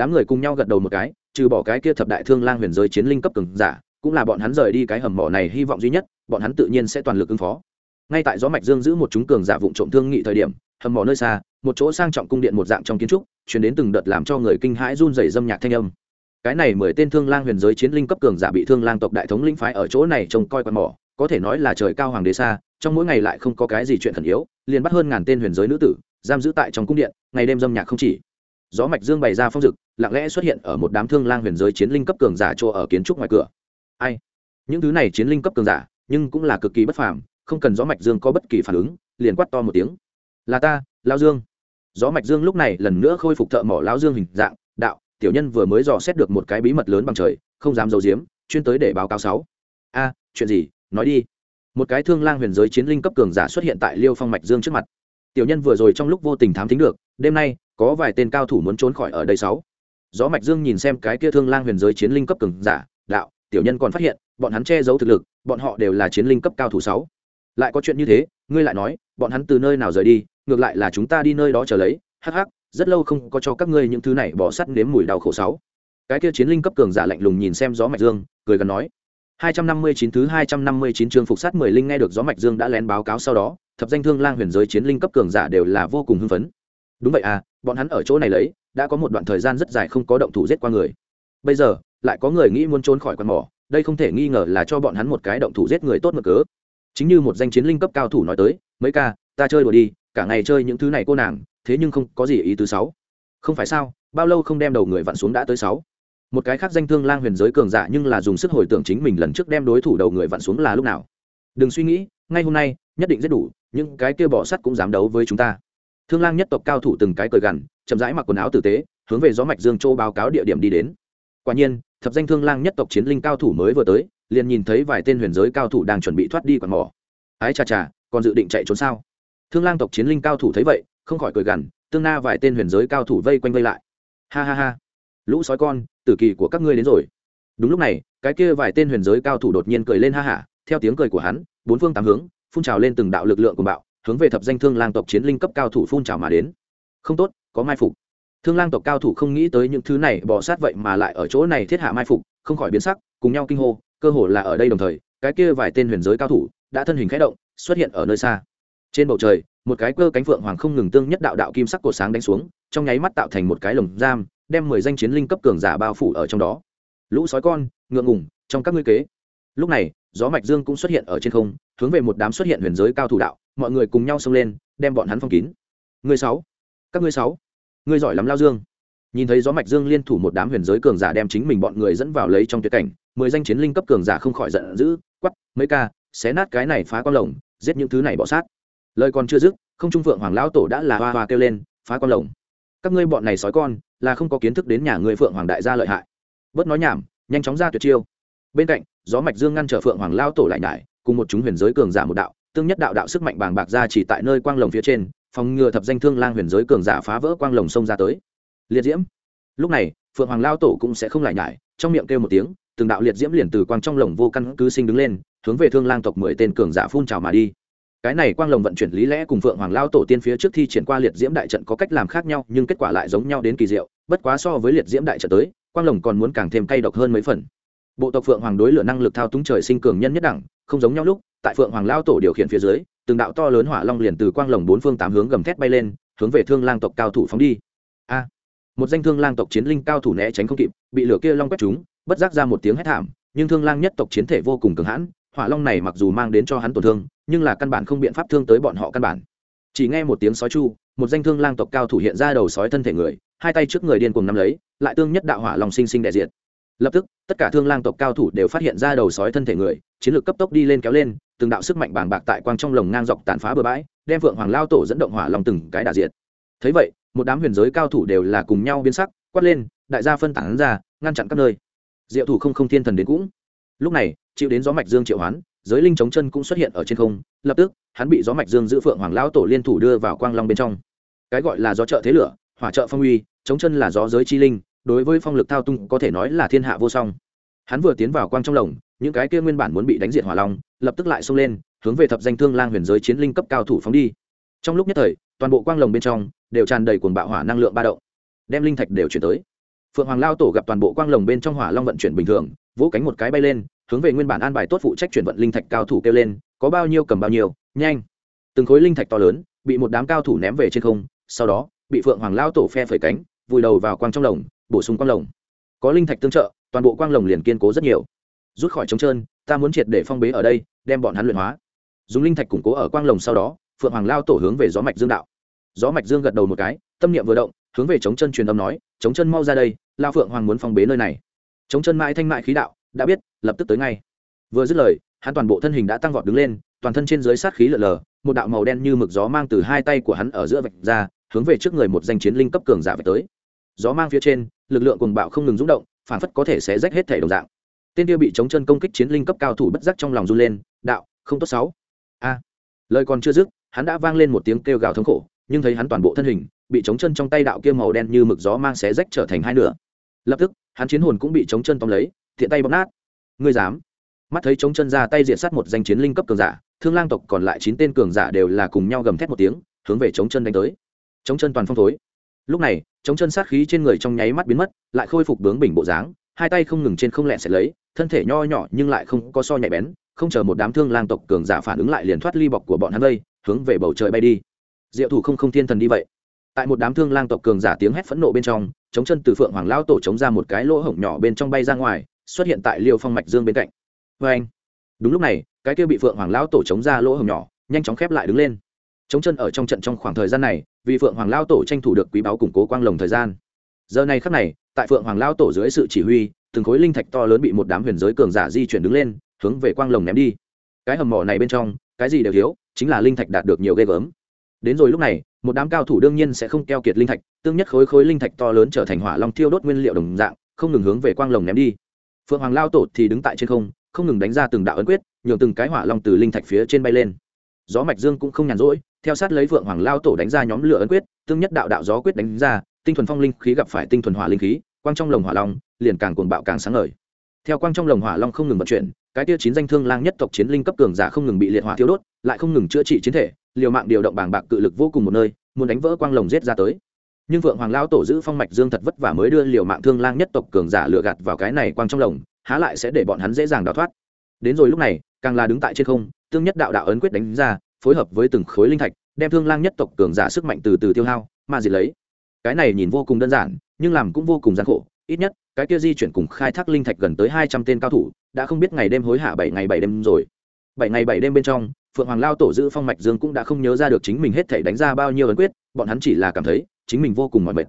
Speaker 1: đám người cùng nhau gật đầu một cái, trừ bỏ cái kia thập đại thương lang huyền giới chiến linh cấp cường giả, cũng là bọn hắn rời đi cái hầm mỏ này hy vọng duy nhất, bọn hắn tự nhiên sẽ toàn lực ứng phó. Ngay tại gió mạch dương giữ một chúng cường giả vụn trộm thương nghị thời điểm, hầm mỏ nơi xa, một chỗ sang trọng cung điện một dạng trong kiến trúc chuyển đến từng đợt làm cho người kinh hãi run rẩy dâm nhạc thanh âm. Cái này mười tên thương lang huyền giới chiến linh cấp cường giả bị thương lang tộc đại thống linh phái ở chỗ này trông coi quan mỏ, có thể nói là trời cao hoàng đế xa, trong mỗi ngày lại không có cái gì chuyện thần yếu, liền bắt hơn ngàn tên huyền giới nữ tử, giam giữ tại trong cung điện, ngày đêm dâm nhạc không chỉ gió mạch dương bày ra phong dực, lặng lẽ xuất hiện ở một đám thương lang huyền giới chiến linh cấp cường giả chỗ ở kiến trúc ngoài cửa. Ai? Những thứ này chiến linh cấp cường giả, nhưng cũng là cực kỳ bất phàm, không cần gió mạch dương có bất kỳ phản ứng, liền quát to một tiếng. Là ta lao dương. Gió mạch dương lúc này lần nữa khôi phục thợ mỏ lao dương hình dạng, đạo, tiểu nhân vừa mới dò xét được một cái bí mật lớn bằng trời, không dám giấu giếm, chuyên tới để báo cáo sáu. A, chuyện gì? Nói đi. Một cái thương lang huyền giới chiến linh cấp cường giả xuất hiện tại liêu phong mạch dương trước mặt. Tiểu nhân vừa rồi trong lúc vô tình thám thính được, đêm nay có vài tên cao thủ muốn trốn khỏi ở đây sáu. Gió mạch dương nhìn xem cái kia thương lang huyền giới chiến linh cấp cường giả đạo tiểu nhân còn phát hiện bọn hắn che giấu thực lực bọn họ đều là chiến linh cấp cao thủ sáu. Lại có chuyện như thế ngươi lại nói bọn hắn từ nơi nào rời đi ngược lại là chúng ta đi nơi đó chờ lấy hắc hắc rất lâu không có cho các ngươi những thứ này bỏ sắt nếm mùi đau khổ sáu. Cái kia chiến linh cấp cường giả lạnh lùng nhìn xem gió mạch dương cười gần nói 259 thứ 259 chương phục sát 10 linh nghe được gió mạch dương đã lén báo cáo sau đó, thập danh thương lang huyền giới chiến linh cấp cường giả đều là vô cùng hưng phấn. Đúng vậy à, bọn hắn ở chỗ này lấy, đã có một đoạn thời gian rất dài không có động thủ giết qua người. Bây giờ, lại có người nghĩ muốn trốn khỏi quan mỏ, đây không thể nghi ngờ là cho bọn hắn một cái động thủ giết người tốt mực cớ. Chính như một danh chiến linh cấp cao thủ nói tới, mấy ca, ta chơi đùa đi, cả ngày chơi những thứ này cô nàng, thế nhưng không có gì ý tứ sáu. Không phải sao, bao lâu không đem đầu người vặn xuống đã tới sáu một cái khác danh thương lang huyền giới cường giả nhưng là dùng sức hồi tưởng chính mình lần trước đem đối thủ đầu người vặn xuống là lúc nào đừng suy nghĩ ngay hôm nay nhất định rất đủ những cái kia bỏ sắt cũng dám đấu với chúng ta thương lang nhất tộc cao thủ từng cái cởi gằn, chậm rãi mặc quần áo tử tế, hướng về gió mạch dương châu báo cáo địa điểm đi đến. Quả nhiên, thập danh thương lang nhất tộc chiến linh cao thủ mới vừa tới, liền nhìn thấy vài tên huyền giới cao thủ đang chuẩn bị thoát đi quạt mỏ. Ái chà chà, còn dự định chạy trốn sao? Thương lang tộc chiến linh cao thủ thấy vậy, không khỏi cười gằn, tương na vài tên huyền giới cao thủ vây quanh vây lại. Ha ha ha. Lũ sói con, tử kỳ của các ngươi đến rồi. Đúng lúc này, cái kia vài tên huyền giới cao thủ đột nhiên cười lên ha hả theo tiếng cười của hắn, bốn phương tám hướng, phun trào lên từng đạo lực lượng của bạo hướng về thập danh thương lang tộc chiến linh cấp cao thủ phun trào mà đến. Không tốt, có mai phục. Thương lang tộc cao thủ không nghĩ tới những thứ này bỏ sát vậy mà lại ở chỗ này thiết hạ mai phục, không khỏi biến sắc, cùng nhau kinh hô, cơ hồ là ở đây đồng thời, cái kia vài tên huyền giới cao thủ đã thân hình khẽ động, xuất hiện ở nơi xa. Trên bầu trời, một cái cơ cánh phượng hoàng không ngừng tương nhất đạo đạo kim sắc cổ sáng đánh xuống, trong nháy mắt tạo thành một cái lồng giam, đem mười danh chiến linh cấp cường giả bao phủ ở trong đó. Lũ sói con, ngượng ngùng, trong các ngươi kế. Lúc này, gió mạch dương cũng xuất hiện ở trên không, hướng về một đám xuất hiện huyền giới cao thủ đạo mọi người cùng nhau xông lên, đem bọn hắn phong kín. Người sáu, các ngươi sáu, ngươi giỏi lắm lao dương. Nhìn thấy gió mạch dương liên thủ một đám huyền giới cường giả đem chính mình bọn người dẫn vào lấy trong tuyệt cảnh, mười danh chiến linh cấp cường giả không khỏi giận dữ quắp mấy ca, xé nát cái này phá con lồng, giết những thứ này bỏ sát. Lời còn chưa dứt, không trung phượng hoàng lão tổ đã là hoa hoa kêu lên, phá con lồng, các ngươi bọn này sói con, là không có kiến thức đến nhà người phượng hoàng đại gia lợi hại. Bớt nói nhảm, nhanh chóng ra tuyệt chiêu. Bên cạnh, gió mạch dương ngăn trở phượng hoàng lao tổ lại nhải, cùng một chúng huyền giới cường giả một đạo tương nhất đạo đạo sức mạnh bàng bạc ra chỉ tại nơi quang lồng phía trên, phòng ngừa thập danh thương lang huyền giới cường giả phá vỡ quang lồng sông ra tới. Liệt diễm. Lúc này, phượng hoàng lao tổ cũng sẽ không lại nhải, trong miệng kêu một tiếng, từng đạo liệt diễm liền từ quang trong lồng vô căn cứ sinh đứng lên, hướng về thương lang tộc mười tên cường giả phun trào mà đi. Cái này quang lồng vận chuyển lý lẽ cùng phượng hoàng lao tổ tiên phía trước thi triển qua liệt diễm đại trận có cách làm khác nhau, nhưng kết quả lại giống nhau đến kỳ diệu, bất quá so với liệt diễm đại trận tới, quang lồng còn muốn càng thêm cay độc hơn mấy phần. Bộ tộc phượng hoàng đối lửa năng lực thao túng trời sinh cường nhân nhất đẳng, không giống nhau lúc tại phượng hoàng lao tổ điều khiển phía dưới, từng đạo to lớn hỏa long liền từ quang lồng bốn phương tám hướng gầm thét bay lên, hướng về thương lang tộc cao thủ phóng đi. A! Một danh thương lang tộc chiến linh cao thủ né tránh không kịp, bị lửa kia long quét chúng bất giác ra một tiếng hét thảm, nhưng thương lang nhất tộc chiến thể vô cùng cường hãn, hỏa long này mặc dù mang đến cho hắn tổn thương, nhưng là căn bản không biện pháp thương tới bọn họ căn bản. Chỉ nghe một tiếng sói chu, một danh thương lang tộc cao thủ hiện ra đầu sói thân thể người, hai tay trước người điên cuồng nắm lấy, lại tương nhất đạo hỏa lòng sinh sinh đại diện lập tức, tất cả thương lang tộc cao thủ đều phát hiện ra đầu sói thân thể người, chiến lược cấp tốc đi lên kéo lên, từng đạo sức mạnh bàng bạc tại quang trong lồng ngang dọc tàn phá bừa bãi, đem vượng hoàng lao tổ dẫn động hỏa lòng từng cái đà diện thấy vậy, một đám huyền giới cao thủ đều là cùng nhau biến sắc, quát lên, đại gia phân tán ra, ngăn chặn các nơi. Diệu thủ không không thiên thần đến cũng. Lúc này, chịu đến gió mạch dương triệu hoán, giới linh chống chân cũng xuất hiện ở trên không, lập tức, hắn bị gió mạch dương giữ phượng hoàng lão tổ liên thủ đưa vào quang long bên trong. Cái gọi là gió trợ thế lửa, hỏa trợ phong uy, chống chân là gió giới chi linh đối với phong lực thao tung có thể nói là thiên hạ vô song. Hắn vừa tiến vào quang trong lồng, những cái kia nguyên bản muốn bị đánh diện hỏa long, lập tức lại xông lên, hướng về thập danh thương lang huyền giới chiến linh cấp cao thủ phóng đi. Trong lúc nhất thời, toàn bộ quang lồng bên trong đều tràn đầy cuồng bạo hỏa năng lượng ba động. Đem linh thạch đều chuyển tới. Phượng hoàng lao tổ gặp toàn bộ quang lồng bên trong hỏa long vận chuyển bình thường, vỗ cánh một cái bay lên, hướng về nguyên bản an bài tốt phụ trách chuyển vận linh thạch cao thủ kêu lên, có bao nhiêu cầm bao nhiêu, nhanh. Từng khối linh thạch to lớn bị một đám cao thủ ném về trên không, sau đó, bị phượng hoàng lao tổ phe phẩy cánh, vùi đầu vào quang trong lồng bổ sung quang lồng. Có linh thạch tương trợ, toàn bộ quang lồng liền kiên cố rất nhiều. Rút khỏi trống trơn, ta muốn triệt để phong bế ở đây, đem bọn hắn luyện hóa. Dùng linh thạch củng cố ở quang lồng sau đó, phượng hoàng lao tổ hướng về gió mạch dương đạo. Gió mạch dương gật đầu một cái, tâm niệm vừa động, hướng về chống chân truyền âm nói chống chân mau ra đây, lao phượng hoàng muốn phong bế nơi này. Chống chân mãi thanh mại khí đạo, đã biết, lập tức tới ngay. Vừa dứt lời, hắn toàn bộ thân hình đã tăng vọt đứng lên, toàn thân trên dưới sát khí lở lờ, một đạo màu đen như mực gió mang từ hai tay của hắn ở giữa vạch ra, hướng về trước người một danh chiến linh cấp cường giả vạch tới. Gió mang phía trên lực lượng cuồng bạo không ngừng rung động, phản phất có thể sẽ rách hết thể đồng dạng. Tên kia bị chống chân công kích chiến linh cấp cao thủ bất giác trong lòng run lên, đạo, không tốt sáu. A. Lời còn chưa dứt, hắn đã vang lên một tiếng kêu gào thống khổ, nhưng thấy hắn toàn bộ thân hình bị chống chân trong tay đạo kia màu đen như mực gió mang xé rách trở thành hai nửa. Lập tức, hắn chiến hồn cũng bị chống chân tóm lấy thiện tay bóp nát. Ngươi dám? Mắt thấy chống chân ra tay diện sát một danh chiến linh cấp cường giả, thương lang tộc còn lại chín tên cường giả đều là cùng nhau gầm thét một tiếng, hướng về chống chân đánh tới. Chống chân toàn phong thối lúc này, chống chân sát khí trên người trong nháy mắt biến mất, lại khôi phục bướng bình bộ dáng, hai tay không ngừng trên không lẹ sẽ lấy, thân thể nho nhỏ nhưng lại không có so nhạy bén, không chờ một đám thương lang tộc cường giả phản ứng lại liền thoát ly bọc của bọn hắn đây, hướng về bầu trời bay đi. Diệu thủ không không thiên thần đi vậy. Tại một đám thương lang tộc cường giả tiếng hét phẫn nộ bên trong, chống chân từ phượng hoàng lao tổ chống ra một cái lỗ hổng nhỏ bên trong bay ra ngoài, xuất hiện tại liêu phong mạch dương bên cạnh. Vê anh đúng lúc này, cái kia bị phượng hoàng lao tổ chống ra lỗ hổng nhỏ, nhanh chóng khép lại đứng lên chống chân ở trong trận trong khoảng thời gian này, vì phượng hoàng lao tổ tranh thủ được quý báu củng cố quang lồng thời gian. Giờ này khắc này, tại phượng hoàng lao tổ dưới sự chỉ huy, từng khối linh thạch to lớn bị một đám huyền giới cường giả di chuyển đứng lên, hướng về quang lồng ném đi. Cái hầm mỏ này bên trong, cái gì đều thiếu, chính là linh thạch đạt được nhiều ghê gớm. Đến rồi lúc này, một đám cao thủ đương nhiên sẽ không keo kiệt linh thạch, tương nhất khối khối linh thạch to lớn trở thành hỏa long thiêu đốt nguyên liệu đồng dạng, không ngừng hướng về quang lồng ném đi. Phượng hoàng lao tổ thì đứng tại trên không không ngừng đánh ra từng đạo ấn quyết, nhường từng cái hỏa long từ linh thạch phía trên bay lên. Gió mạch dương cũng không nhàn rỗi theo sát lấy vượng hoàng lao tổ đánh ra nhóm lửa ấn quyết, tương nhất đạo đạo gió quyết đánh ra, tinh thuần phong linh khí gặp phải tinh thuần hỏa linh khí, quang trong lồng hỏa long, liền càng cuồng bạo càng sáng ngời. Theo quang trong lồng hỏa long không ngừng vận chuyển, cái tia chín danh thương lang nhất tộc chiến linh cấp cường giả không ngừng bị liệt hỏa thiêu đốt, lại không ngừng chữa trị chiến thể, liều mạng điều động bàng bạc cự lực vô cùng một nơi, muốn đánh vỡ quang lồng giết ra tới. Nhưng vượng hoàng lao tổ giữ phong mạch dương thật vất vả mới đưa liều mạng thương lang nhất tộc cường giả lừa gạt vào cái này quang trong lồng, há lại sẽ để bọn hắn dễ dàng đào thoát. Đến rồi lúc này, càng là đứng tại trên không, tương nhất đạo đạo ấn quyết đánh ra phối hợp với từng khối linh thạch đem thương lang nhất tộc cường giả sức mạnh từ từ tiêu hao mà diệt lấy. Cái này nhìn vô cùng đơn giản nhưng làm cũng vô cùng gian khổ. Ít nhất cái kia di chuyển cùng khai thác linh thạch gần tới hai trăm tên cao thủ đã không biết ngày đêm hối hả bảy ngày bảy đêm rồi. Bảy ngày bảy đêm bên trong phượng hoàng lao tổ giữ phong mạch dương cũng đã không nhớ ra được chính mình hết thể đánh ra bao nhiêu ấn quyết bọn hắn chỉ là cảm thấy chính mình vô cùng mỏi mệt.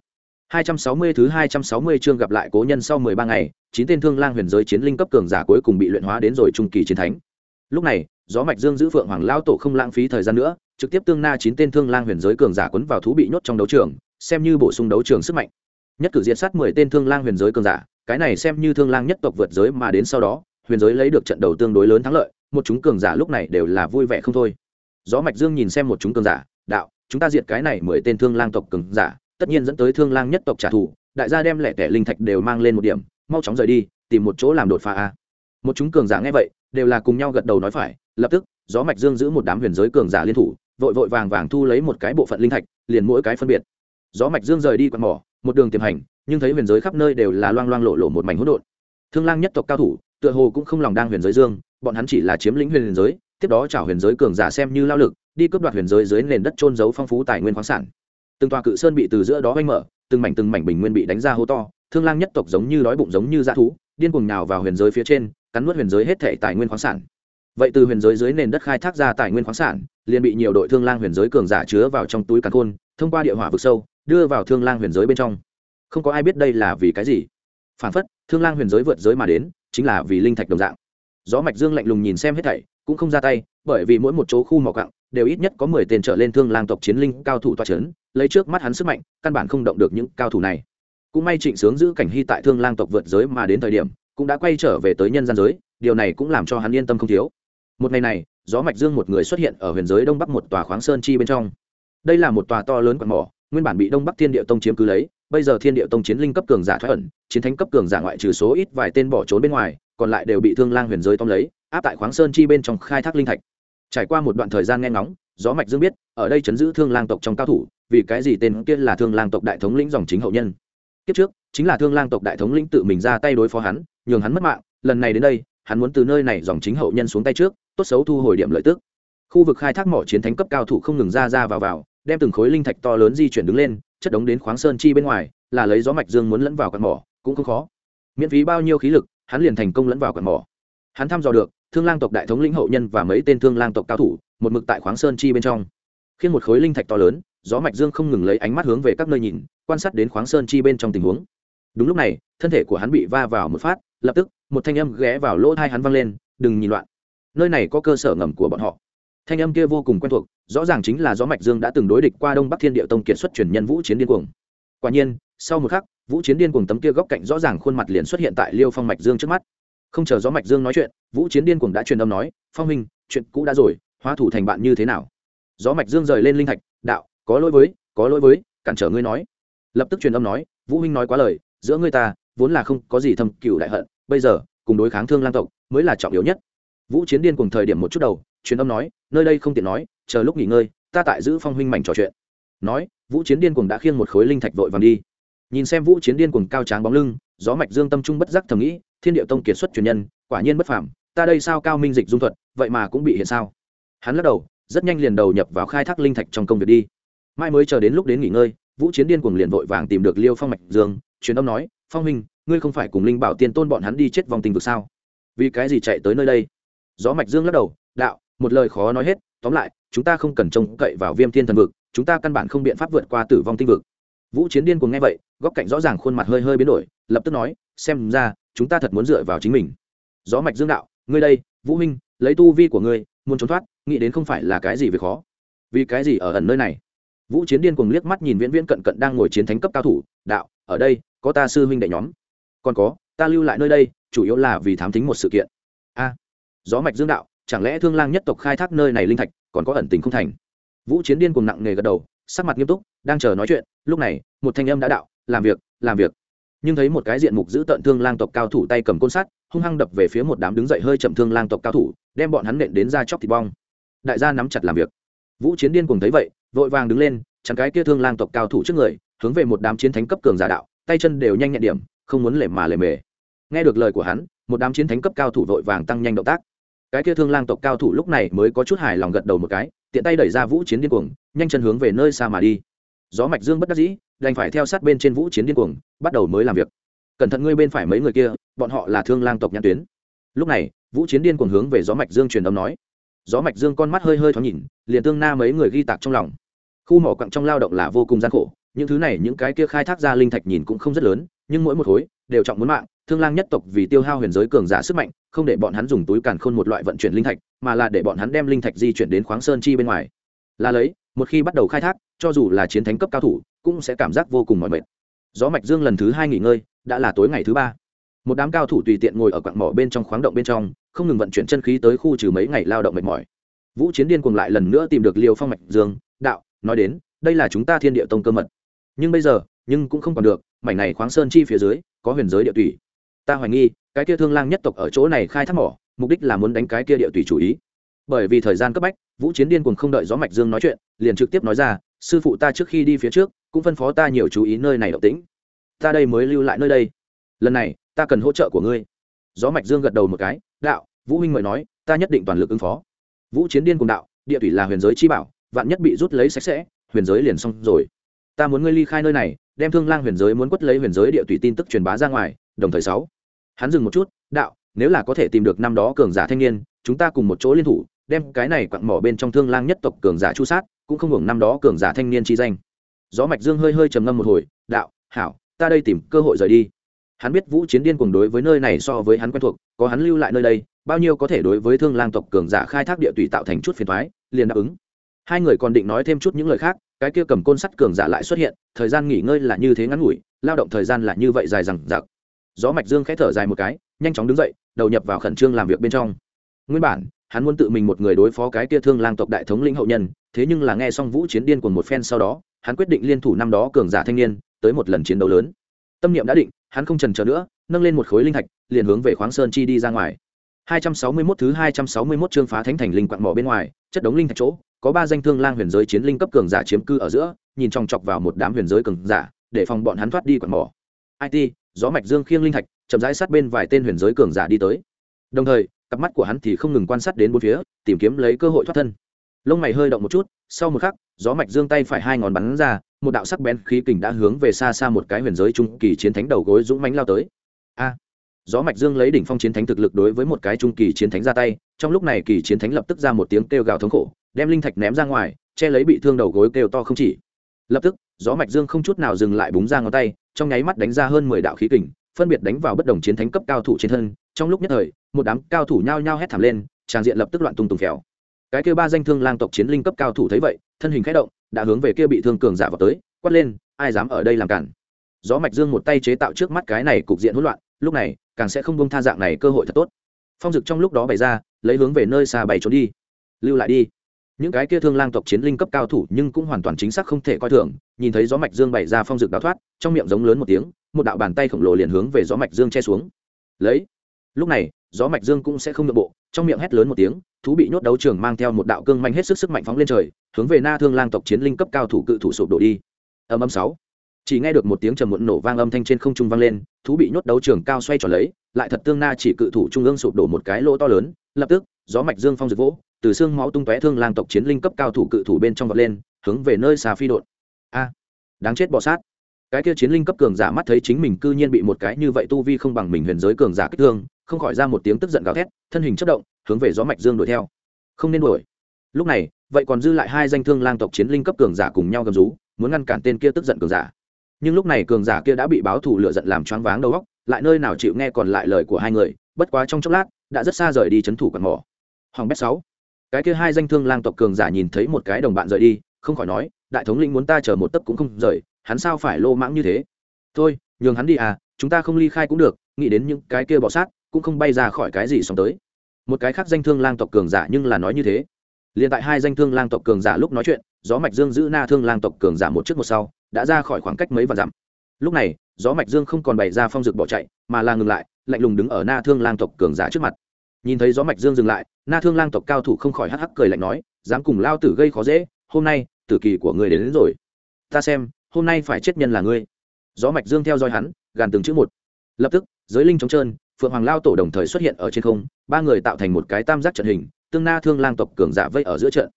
Speaker 1: 260 thứ 260 chương gặp lại cố nhân sau 13 ngày, chín tên thương lang huyền giới chiến linh cấp cường giả cuối cùng bị luyện hóa đến rồi trung kỳ chiến thánh. Lúc này, gió mạch dương giữ phượng hoàng lao tổ không lãng phí thời gian nữa, trực tiếp tương na chín tên thương lang huyền giới cường giả quấn vào thú bị nhốt trong đấu trường, xem như bổ sung đấu trường sức mạnh. Nhất cử diệt sát 10 tên thương lang huyền giới cường giả, cái này xem như thương lang nhất tộc vượt giới mà đến sau đó, huyền giới lấy được trận đầu tương đối lớn thắng lợi, một chúng cường giả lúc này đều là vui vẻ không thôi gió mạch dương nhìn xem một chúng cường giả đạo chúng ta diệt cái này mười tên thương lang tộc cường giả tất nhiên dẫn tới thương lang nhất tộc trả thù đại gia đem lẻ tẻ linh thạch đều mang lên một điểm mau chóng rời đi tìm một chỗ làm đột phá a một chúng cường giả nghe vậy đều là cùng nhau gật đầu nói phải, lập tức, gió mạch dương giữ một đám huyền giới cường giả liên thủ, vội vội vàng vàng thu lấy một cái bộ phận linh thạch, liền mỗi cái phân biệt. Gió mạch dương rời đi quạt mỏ, một đường tiềm hành, nhưng thấy huyền giới khắp nơi đều là loang loang lộ lộ một mảnh hỗn độn. Thương lang nhất tộc cao thủ, tựa hồ cũng không lòng đang huyền giới dương, bọn hắn chỉ là chiếm lĩnh huyền giới, tiếp đó trả huyền giới cường giả xem như lao lực, đi cướp đoạt huyền giới dưới nền đất trôn giấu phong phú tài nguyên khoáng sản. Từng tòa cự sơn bị từ giữa đó oanh mở, từng mảnh từng mảnh bình nguyên bị đánh ra hô to, thương lang nhất tộc giống như đói bụng giống như dã thú, điên cuồng nào vào huyền giới phía trên cắn nuốt huyền giới hết thể tài nguyên khoáng sản. Vậy từ huyền giới dưới nền đất khai thác ra tài nguyên khoáng sản, liền bị nhiều đội thương lang huyền giới cường giả chứa vào trong túi càn khôn, thông qua địa hỏa vực sâu, đưa vào thương lang huyền giới bên trong. Không có ai biết đây là vì cái gì. Phản phất, thương lang huyền giới vượt giới mà đến, chính là vì linh thạch đồng dạng. Gió mạch dương lạnh lùng nhìn xem hết thảy, cũng không ra tay, bởi vì mỗi một chỗ khu mỏ cặng đều ít nhất có mười tên trở lên thương lang tộc chiến linh cao thủ toa chấn, lấy trước mắt hắn sức mạnh, căn bản không động được những cao thủ này. Cũng may trịnh sướng giữ cảnh hy tại thương lang tộc vượt giới mà đến thời điểm cũng đã quay trở về tới nhân gian giới, điều này cũng làm cho hắn yên tâm không thiếu. Một ngày này, gió mạch dương một người xuất hiện ở huyền giới đông bắc một tòa khoáng sơn chi bên trong. Đây là một tòa to lớn quạt mỏ, nguyên bản bị đông bắc thiên địa tông chiếm cứ lấy, bây giờ thiên địa tông chiến linh cấp cường giả thoát ẩn, chiến thánh cấp cường giả ngoại trừ số ít vài tên bỏ trốn bên ngoài, còn lại đều bị thương lang huyền giới tông lấy, áp tại khoáng sơn chi bên trong khai thác linh thạch. Trải qua một đoạn thời gian nghe ngóng, gió mạch dương biết, ở đây chấn giữ thương lang tộc trong cao thủ, vì cái gì tên kia là thương lang tộc đại thống lĩnh dòng chính hậu nhân. Kiếp trước, chính là thương lang tộc đại thống lĩnh tự mình ra tay đối phó hắn nhường hắn mất mạng, lần này đến đây, hắn muốn từ nơi này dòng chính hậu nhân xuống tay trước, tốt xấu thu hồi điểm lợi tức. Khu vực khai thác mỏ chiến thánh cấp cao thủ không ngừng ra ra vào vào, đem từng khối linh thạch to lớn di chuyển đứng lên, chất đống đến khoáng sơn chi bên ngoài, là lấy gió mạch dương muốn lẫn vào cặn mỏ, cũng không khó. Miễn phí bao nhiêu khí lực, hắn liền thành công lẫn vào cặn mỏ. Hắn thăm dò được, thương lang tộc đại thống lĩnh hậu nhân và mấy tên thương lang tộc cao thủ, một mực tại khoáng sơn chi bên trong. Khiến một khối linh thạch to lớn, gió mạch dương không ngừng lấy ánh mắt hướng về các nơi nhìn, quan sát đến khoáng sơn chi bên trong tình huống. Đúng lúc này, thân thể của hắn bị va vào một phát lập tức, một thanh âm ghé vào lỗ thai hắn văng lên, đừng nhìn loạn. Nơi này có cơ sở ngầm của bọn họ. Thanh âm kia vô cùng quen thuộc, rõ ràng chính là gió mạch dương đã từng đối địch qua đông bắc thiên địa tông kiệt xuất truyền nhân vũ chiến điên cuồng. Quả nhiên, sau một khắc, vũ chiến điên cuồng tấm kia góc cạnh rõ ràng khuôn mặt liền xuất hiện tại liêu phong mạch dương trước mắt. Không chờ gió mạch dương nói chuyện, vũ chiến điên cuồng đã truyền âm nói, phong minh chuyện cũ đã rồi, hóa thủ thành bạn như thế nào? Gió mạch dương rời lên linh thạch, đạo, có lỗi với, có lỗi với, cản trở ngươi nói. Lập tức truyền âm nói, vũ huynh nói quá lời, giữa ngươi ta vốn là không có gì thâm cựu đại hận, bây giờ, cùng đối kháng thương lang tộc, mới là trọng yếu nhất. Vũ chiến điên cùng thời điểm một chút đầu, truyền âm nói, nơi đây không tiện nói, chờ lúc nghỉ ngơi, ta tại giữ phong huynh mảnh trò chuyện. Nói, vũ chiến điên cùng đã khiêng một khối linh thạch vội vàng đi. Nhìn xem vũ chiến điên cùng cao tráng bóng lưng, gió mạch dương tâm trung bất giác thầm nghĩ, thiên địa tông kiệt xuất truyền nhân, quả nhiên bất phàm, ta đây sao cao minh dịch dung thuật, vậy mà cũng bị hiện sao? Hắn lắc đầu, rất nhanh liền đầu nhập vào khai thác linh thạch trong công việc đi. Mai mới chờ đến lúc đến nghỉ ngơi, vũ chiến điên cuồng liền vội vàng tìm được liêu phong mạch dương, truyền âm nói, phong huynh ngươi không phải cùng linh bảo tiên tôn bọn hắn đi chết vòng tình vực sao? Vì cái gì chạy tới nơi đây? Gió mạch dương lắc đầu, đạo, một lời khó nói hết, tóm lại, chúng ta không cần trông cậy vào viêm thiên thần vực, chúng ta căn bản không biện pháp vượt qua tử vong tinh vực. Vũ chiến điên cuồng nghe vậy, góc cạnh rõ ràng khuôn mặt hơi hơi biến đổi, lập tức nói, xem ra, chúng ta thật muốn dựa vào chính mình. Gió mạch dương đạo, ngươi đây, vũ minh, lấy tu vi của ngươi, muốn trốn thoát, nghĩ đến không phải là cái gì việc khó. Vì cái gì ở ẩn nơi này? Vũ chiến điên cuồng liếc mắt nhìn viễn viễn cận cận đang ngồi chiến thánh cấp cao thủ, đạo, ở đây, có ta sư huynh đệ nhóm còn có, ta lưu lại nơi đây, chủ yếu là vì thám tính một sự kiện. A, gió mạch dương đạo, chẳng lẽ thương lang nhất tộc khai thác nơi này linh thạch, còn có ẩn tình không thành? Vũ chiến điên cùng nặng nề gật đầu, sắc mặt nghiêm túc, đang chờ nói chuyện, lúc này, một thanh âm đã đạo, làm việc làm việc. Nhưng thấy một cái diện mục giữ tận thương lang tộc cao thủ tay cầm côn sắt, hung hăng đập về phía một đám đứng dậy hơi chậm thương lang tộc cao thủ, đem bọn hắn nện đến ra chóc thịt bong. Đại gia nắm chặt làm việc. Vũ chiến điên cùng thấy vậy, vội vàng đứng lên chẳng cái kia thương lang tộc cao thủ trước người, hướng về một đám chiến thánh cấp cường giả đạo, tay chân đều nhanh nhẹn điểm không muốn lề mà lề mề. Nghe được lời của hắn, một đám chiến thánh cấp cao thủ vội vàng tăng nhanh động tác. Cái kia thương lang tộc cao thủ lúc này mới có chút hài lòng gật đầu một cái, tiện tay đẩy ra vũ chiến điên cuồng, nhanh chân hướng về nơi xa mà đi. Gió mạch dương bất đắc dĩ, đành phải theo sát bên trên vũ chiến điên cuồng, bắt đầu mới làm việc. Cẩn thận ngươi bên phải mấy người kia, bọn họ là thương lang tộc nhãn tuyến. Lúc này, vũ chiến điên cuồng hướng về gió mạch dương truyền âm nói. Gió mạch dương con mắt hơi hơi thoáng nhìn, liền tương na mấy người ghi tạc trong lòng. Khu mỏ quặng trong lao động là vô cùng gian khổ, những thứ này, những cái kia khai thác ra linh thạch nhìn cũng không rất lớn nhưng mỗi một khối đều trọng muốn mạng, thương lang nhất tộc vì tiêu hao huyền giới cường giả sức mạnh, không để bọn hắn dùng túi càn khôn một loại vận chuyển linh thạch, mà là để bọn hắn đem linh thạch di chuyển đến khoáng sơn chi bên ngoài. Là lấy, một khi bắt đầu khai thác, cho dù là chiến thánh cấp cao thủ, cũng sẽ cảm giác vô cùng mỏi mệt. Gió mạch dương lần thứ hai nghỉ ngơi, đã là tối ngày thứ ba. Một đám cao thủ tùy tiện ngồi ở quặng mỏ bên trong khoáng động bên trong, không ngừng vận chuyển chân khí tới khu trừ mấy ngày lao động mệt mỏi. Vũ chiến điên cuồng lại lần nữa tìm được liều phong mạch dương, đạo, nói đến, đây là chúng ta thiên địa tông cơ mật. Nhưng bây giờ, nhưng cũng không còn được mảnh này khoáng sơn chi phía dưới, có huyền giới địa tùy. Ta hoài nghi, cái kia thương lang nhất tộc ở chỗ này khai thác mỏ, mục đích là muốn đánh cái kia địa tùy chủ ý. Bởi vì thời gian cấp bách, vũ chiến điên cùng không đợi gió mạch dương nói chuyện, liền trực tiếp nói ra, sư phụ ta trước khi đi phía trước, cũng phân phó ta nhiều chú ý nơi này động tĩnh. Ta đây mới lưu lại nơi đây. Lần này, ta cần hỗ trợ của ngươi. Gió mạch dương gật đầu một cái, đạo, vũ huynh mời nói, ta nhất định toàn lực ứng phó. Vũ chiến điên cùng đạo, địa thủy là huyền giới chi bảo, vạn nhất bị rút lấy sạch sẽ, huyền giới liền xong rồi ta muốn ngươi ly khai nơi này, đem thương lang huyền giới muốn quất lấy huyền giới địa tùy tin tức truyền bá ra ngoài, đồng thời sáu, hắn dừng một chút, đạo, nếu là có thể tìm được năm đó cường giả thanh niên, chúng ta cùng một chỗ liên thủ, đem cái này quặng mỏ bên trong thương lang nhất tộc cường giả chu sát, cũng không hưởng năm đó cường giả thanh niên chi danh. Gió mạch dương hơi hơi trầm ngâm một hồi, đạo, hảo, ta đây tìm cơ hội rời đi. Hắn biết vũ chiến điên cuồng đối với nơi này so với hắn quen thuộc, có hắn lưu lại nơi đây, bao nhiêu có thể đối với thương lang tộc cường giả khai thác địa tùy tạo thành chút phiền thoái liền đáp ứng hai người còn định nói thêm chút những lời khác, cái kia cầm côn sắt cường giả lại xuất hiện, thời gian nghỉ ngơi là như thế ngắn ngủi, lao động thời gian là như vậy dài rằng giặc gió mạch dương khẽ thở dài một cái, nhanh chóng đứng dậy, đầu nhập vào khẩn trương làm việc bên trong. Nguyên bản, hắn muốn tự mình một người đối phó cái kia thương lang tộc đại thống lĩnh hậu nhân, thế nhưng là nghe xong vũ chiến điên của một phen sau đó, hắn quyết định liên thủ năm đó cường giả thanh niên, tới một lần chiến đấu lớn. Tâm niệm đã định, hắn không trần chờ nữa, nâng lên một khối linh thạch, liền hướng về khoáng sơn chi đi ra ngoài. 261 thứ 261 chương phá thánh thành linh quặng mỏ bên ngoài, chất đống linh thạch chỗ có ba danh thương lang huyền giới chiến linh cấp cường giả chiếm cư ở giữa, nhìn chòng chọc vào một đám huyền giới cường giả, để phòng bọn hắn thoát đi quần mỏ. It gió mạch dương khiêng linh thạch, chậm rãi sát bên vài tên huyền giới cường giả đi tới. Đồng thời, cặp mắt của hắn thì không ngừng quan sát đến bốn phía, tìm kiếm lấy cơ hội thoát thân. Lông mày hơi động một chút, sau một khắc, gió mạch dương tay phải hai ngón bắn ra, một đạo sắc bén khí kình đã hướng về xa xa một cái huyền giới trung kỳ chiến thánh đầu gối dũng mãnh lao tới. A! Gió mạch dương lấy đỉnh phong chiến thánh thực lực đối với một cái trung kỳ chiến thánh ra tay, trong lúc này kỳ chiến thánh lập tức ra một tiếng kêu gào thống khổ, đem linh thạch ném ra ngoài, che lấy bị thương đầu gối kêu to không chỉ. Lập tức, gió mạch dương không chút nào dừng lại búng ra ngón tay, trong nháy mắt đánh ra hơn mười đạo khí kình, phân biệt đánh vào bất đồng chiến thánh cấp cao thủ trên thân, trong lúc nhất thời, một đám cao thủ nhao nhao hét thảm lên, tràng diện lập tức loạn tung tùng phèo. Cái kia ba danh thương lang tộc chiến linh cấp cao thủ thấy vậy, thân hình khẽ động, đã hướng về kia bị thương cường giả vào tới, quát lên, ai dám ở đây làm cản? Gió mạch dương một tay chế tạo trước mắt cái này cục diện hỗn loạn lúc này càng sẽ không bông tha dạng này cơ hội thật tốt. Phong dực trong lúc đó bày ra, lấy hướng về nơi xa bày trốn đi. Lưu lại đi. Những cái kia thương lang tộc chiến linh cấp cao thủ nhưng cũng hoàn toàn chính xác không thể coi thường. Nhìn thấy gió mạch dương bày ra, phong dực đào thoát, trong miệng giống lớn một tiếng, một đạo bàn tay khổng lồ liền hướng về gió mạch dương che xuống. Lấy. Lúc này, gió mạch dương cũng sẽ không nhượng bộ, trong miệng hét lớn một tiếng, thú bị nhốt đấu trường mang theo một đạo cương mạnh hết sức sức mạnh phóng lên trời, hướng về na thương lang tộc chiến linh cấp cao thủ cự thủ sụp đổ đi. Âm âm sáu chỉ nghe được một tiếng trầm muộn nổ vang âm thanh trên không trung vang lên, thú bị nhốt đấu trường cao xoay tròn lấy, lại thật tương na chỉ cự thủ trung ương sụp đổ một cái lỗ to lớn, lập tức, gió mạch dương phong rực vỗ, từ xương máu tung tóe thương lang tộc chiến linh cấp cao thủ cự thủ bên trong vọt lên, hướng về nơi xà phi đột a à, đáng chết bọ sát. Cái kia chiến linh cấp cường giả mắt thấy chính mình cư nhiên bị một cái như vậy tu vi không bằng mình huyền giới cường giả kích thương, không khỏi ra một tiếng tức giận gào thét, thân hình chất động, hướng về gió mạch dương đuổi theo. Không nên đuổi. Lúc này, vậy còn dư lại hai danh thương lang tộc chiến linh cấp cường giả cùng nhau gầm rú, muốn ngăn cản tên kia tức giận cường giả nhưng lúc này cường giả kia đã bị báo thủ lựa giận làm choáng váng đầu óc, lại nơi nào chịu nghe còn lại lời của hai người, bất quá trong chốc lát, đã rất xa rời đi chấn thủ quần mỏ. Hoàng bét sáu, cái kia hai danh thương lang tộc cường giả nhìn thấy một cái đồng bạn rời đi, không khỏi nói, đại thống lĩnh muốn ta chờ một tấc cũng không rời, hắn sao phải lô mãng như thế? Thôi, nhường hắn đi à chúng ta không ly khai cũng được, nghĩ đến những cái kia bọ sát, cũng không bay ra khỏi cái gì xong tới. Một cái khác danh thương lang tộc cường giả nhưng là nói như thế. Liền tại hai danh thương lang tộc cường giả lúc nói chuyện, gió mạch dương giữ na thương lang tộc cường giả một trước một sau đã ra khỏi khoảng cách mấy vạn dặm. Lúc này gió mạch dương không còn bày ra phong dược bỏ chạy mà là ngừng lại lạnh lùng đứng ở na thương lang tộc cường giả trước mặt. Nhìn thấy gió mạch dương dừng lại na thương lang tộc cao thủ không khỏi hắc hắc cười lạnh nói dám cùng lao tử gây khó dễ hôm nay tử kỳ của người đến, đến rồi. Ta xem hôm nay phải chết nhân là ngươi. Gió mạch dương theo dõi hắn gàn từng chữ một. Lập tức giới linh trống trơn phượng hoàng lao tổ đồng thời xuất hiện ở trên không ba người tạo thành một cái tam giác trận hình tương na thương lang tộc cường giả vây ở giữa trận.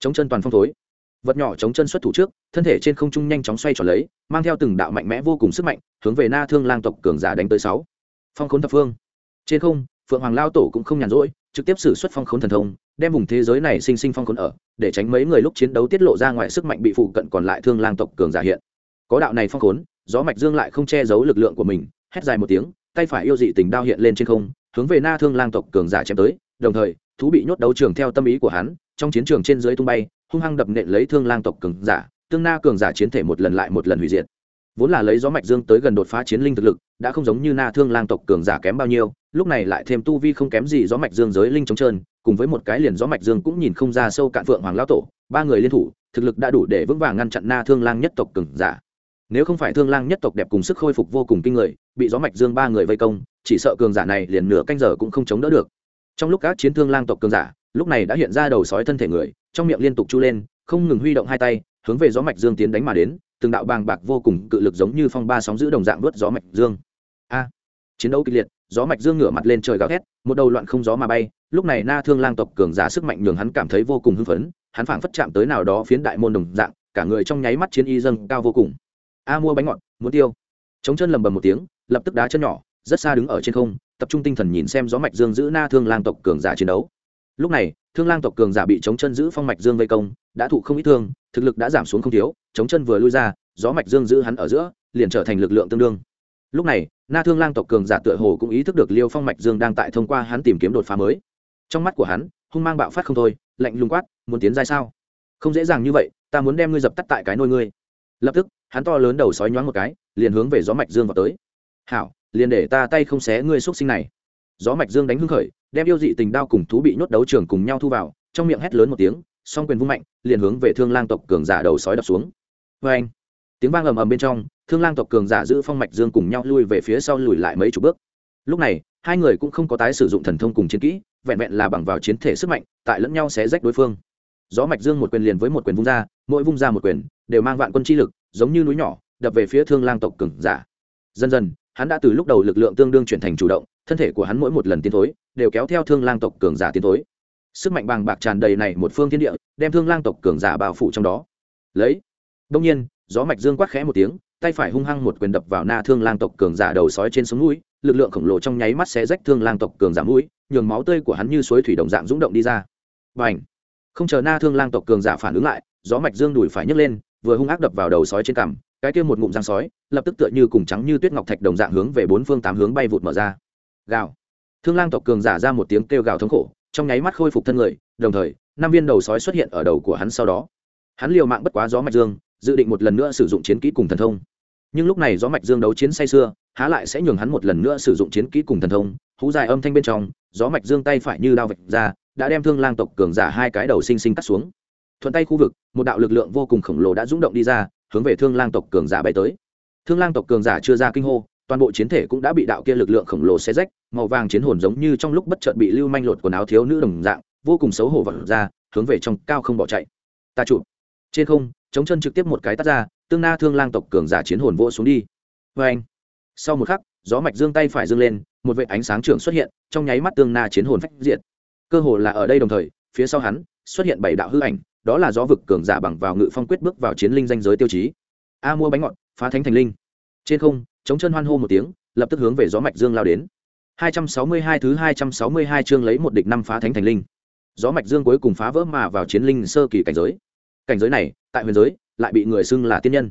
Speaker 1: Chống chân toàn phong thối vật nhỏ chống chân xuất thủ trước, thân thể trên không trung nhanh chóng xoay tròn lấy, mang theo từng đạo mạnh mẽ vô cùng sức mạnh, hướng về na thương lang tộc cường giả đánh tới sáu. Phong khốn thập phương. Trên không, phượng hoàng lao tổ cũng không nhàn rỗi, trực tiếp xử xuất phong khốn thần thông, đem vùng thế giới này sinh sinh phong khốn ở, để tránh mấy người lúc chiến đấu tiết lộ ra ngoài sức mạnh bị phụ cận còn lại thương lang tộc cường giả hiện. Có đạo này phong khốn, gió mạch dương lại không che giấu lực lượng của mình, hét dài một tiếng, tay phải yêu dị tình đao hiện lên trên không, hướng về na thương lang tộc cường giả chém tới, đồng thời, thú bị nhốt đấu trường theo tâm ý của hắn, trong chiến trường trên dưới tung bay hung hăng đập nện lấy thương lang tộc cường giả, tương na cường giả chiến thể một lần lại một lần hủy diệt. Vốn là lấy gió mạch dương tới gần đột phá chiến linh thực lực, đã không giống như na thương lang tộc cường giả kém bao nhiêu, lúc này lại thêm tu vi không kém gì gió mạch dương giới linh trống trơn, cùng với một cái liền gió mạch dương cũng nhìn không ra sâu cạn phượng hoàng lão tổ, ba người liên thủ, thực lực đã đủ để vững vàng ngăn chặn na thương lang nhất tộc cường giả. Nếu không phải thương lang nhất tộc đẹp cùng sức khôi phục vô cùng kinh người, bị gió mạch dương ba người vây công, chỉ sợ cường giả này liền nửa canh giờ cũng không chống đỡ được. Trong lúc các chiến thương lang tộc cường giả lúc này đã hiện ra đầu sói thân thể người, trong miệng liên tục chu lên, không ngừng huy động hai tay, hướng về gió mạch dương tiến đánh mà đến, từng đạo bàng bạc vô cùng cự lực giống như phong ba sóng giữ đồng dạng vớt gió mạch dương. A! Chiến đấu kịch liệt, gió mạch dương ngửa mặt lên trời gào thét, một đầu loạn không gió mà bay, lúc này na thương lang tộc cường giả sức mạnh nhường hắn cảm thấy vô cùng hưng phấn, hắn phảng phất chạm tới nào đó phiến đại môn đồng dạng, cả người trong nháy mắt chiến y dâng cao vô cùng. A mua bánh ngọt, muốn tiêu. Chống chân lầm bầm một tiếng, lập tức đá chân nhỏ, rất xa đứng ở trên không, tập trung tinh thần nhìn xem gió mạch dương giữ na thương lang tộc cường giả chiến đấu lúc này, thương lang tộc cường giả bị chống chân giữ phong mạch dương vây công, đã thụ không ít thương, thực lực đã giảm xuống không thiếu, chống chân vừa lui ra, gió mạch dương giữ hắn ở giữa, liền trở thành lực lượng tương đương. Lúc này, na thương lang tộc cường giả tựa hồ cũng ý thức được liêu phong mạch dương đang tại thông qua hắn tìm kiếm đột phá mới. Trong mắt của hắn, hung mang bạo phát không thôi, lạnh lùng quát, muốn tiến ra sao? Không dễ dàng như vậy, ta muốn đem ngươi dập tắt tại cái nôi ngươi. Lập tức, hắn to lớn đầu sói nhoáng một cái, liền hướng về gió mạch dương vào tới. Hảo, liền để ta tay không xé ngươi xúc sinh này gió mạch dương đánh hưng khởi, đem yêu dị tình đao cùng thú bị nhốt đấu trường cùng nhau thu vào, trong miệng hét lớn một tiếng, song quyền vung mạnh, liền hướng về thương lang tộc cường giả đầu sói đập xuống. Vê anh, tiếng vang ầm ầm bên trong, thương lang tộc cường giả giữ phong mạch dương cùng nhau lui về phía sau lùi lại mấy chục bước. Lúc này, hai người cũng không có tái sử dụng thần thông cùng chiến kỹ, vẹn vẹn là bằng vào chiến thể sức mạnh, tại lẫn nhau xé rách đối phương. Gió mạch dương một quyền liền với một quyền vung ra, mỗi vung ra một quyền, đều mang vạn quân chi lực, giống như núi nhỏ, đập về phía thương lang tộc cường giả. Dần dần, hắn đã từ lúc đầu lực lượng tương đương chuyển thành chủ động thân thể của hắn mỗi một lần tiến thối đều kéo theo thương lang tộc cường giả tiến thối. Sức mạnh bàng bạc tràn đầy này một phương thiên địa, đem thương lang tộc cường giả bao phủ trong đó. Lấy, đông nhiên, gió mạch dương quát khẽ một tiếng, tay phải hung hăng một quyền đập vào na thương lang tộc cường giả đầu sói trên sống mũi, lực lượng khổng lồ trong nháy mắt sẽ rách thương lang tộc cường giả mũi, nhường máu tươi của hắn như suối thủy đồng dạng rung động đi ra. Và ảnh không chờ na thương lang tộc cường giả phản ứng lại, gió mạch dương đùi phải nhấc lên, vừa hung ác đập vào đầu sói trên cằm, cái kia một ngụm răng sói, lập tức tựa như cùng trắng như tuyết ngọc thạch đồng dạng hướng về bốn phương tám hướng bay vụt mở ra gào. Thương lang tộc cường giả ra một tiếng kêu gào thống khổ, trong nháy mắt khôi phục thân người, đồng thời, năm viên đầu sói xuất hiện ở đầu của hắn sau đó. Hắn liều mạng bất quá gió mạch dương, dự định một lần nữa sử dụng chiến kỹ cùng thần thông. Nhưng lúc này gió mạch dương đấu chiến say xưa há lại sẽ nhường hắn một lần nữa sử dụng chiến kỹ cùng thần thông, hú dài âm thanh bên trong, gió mạch dương tay phải như đao vạch ra, đã đem thương lang tộc cường giả hai cái đầu sinh sinh cắt xuống. Thuận tay khu vực, một đạo lực lượng vô cùng khổng lồ đã rung động đi ra, hướng về thương lang tộc cường giả bay tới. Thương lang tộc cường giả chưa ra kinh hô toàn bộ chiến thể cũng đã bị đạo kia lực lượng khổng lồ xé rách, màu vàng chiến hồn giống như trong lúc bất chợt bị lưu manh lột quần áo thiếu nữ đồng dạng, vô cùng xấu hổ vật ra, hướng về trong cao không bỏ chạy. Ta chụp. Trên không, chống chân trực tiếp một cái tắt ra, tương na thương lang tộc cường giả chiến hồn vô xuống đi. Vê anh. Sau một khắc, gió mạch dương tay phải dương lên, một vệ ánh sáng trưởng xuất hiện, trong nháy mắt tương na chiến hồn phách diện cơ hồ là ở đây đồng thời, phía sau hắn, xuất hiện bảy đạo hư ảnh, đó là gió vực cường giả bằng vào ngự phong quyết bước vào chiến linh danh giới tiêu chí. A mua bánh ngọt, phá thánh thành linh. Trên không chống chân hoan hô một tiếng, lập tức hướng về gió mạch dương lao đến. 262 thứ 262 chương lấy một địch năm phá thánh thành linh. Gió mạch dương cuối cùng phá vỡ mà vào chiến linh sơ kỳ cảnh giới. Cảnh giới này, tại huyền giới, lại bị người xưng là tiên nhân.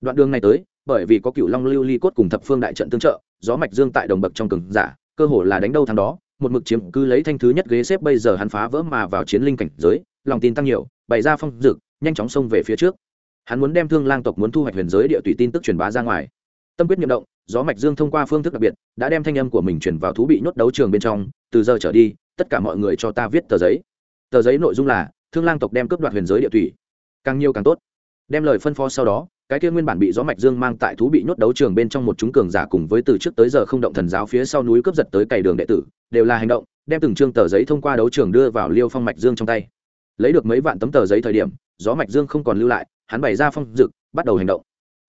Speaker 1: Đoạn đường này tới, bởi vì có cựu long lưu ly cốt cùng thập phương đại trận tương trợ, gió mạch dương tại đồng bậc trong cường giả, cơ hồ là đánh đâu thắng đó, một mực chiếm cứ lấy thanh thứ nhất ghế xếp bây giờ hắn phá vỡ mà vào chiến linh cảnh giới, lòng tin tăng nhiều, bày ra phong dực, nhanh chóng xông về phía trước. Hắn muốn đem thương lang tộc muốn thu hoạch huyền giới địa tùy tin tức truyền bá ra ngoài tâm quyết nhiệm động gió mạch dương thông qua phương thức đặc biệt đã đem thanh âm của mình truyền vào thú bị nhốt đấu trường bên trong từ giờ trở đi tất cả mọi người cho ta viết tờ giấy. Tờ giấy nội dung là thương lang tộc đem cướp đoạt huyền giới địa thủy, càng nhiều càng tốt. Đem lời phân phó sau đó cái kia nguyên bản bị gió mạch dương mang tại thú bị nhốt đấu trường bên trong một chúng cường giả cùng với từ trước tới giờ không động thần giáo phía sau núi cướp giật tới cày đường đệ tử đều là hành động đem từng chương tờ giấy thông qua đấu trường đưa vào liêu phong mạch dương trong tay. Lấy được mấy vạn tấm tờ giấy thời điểm gió mạch dương không còn lưu lại hắn bày ra phong dực bắt đầu hành động.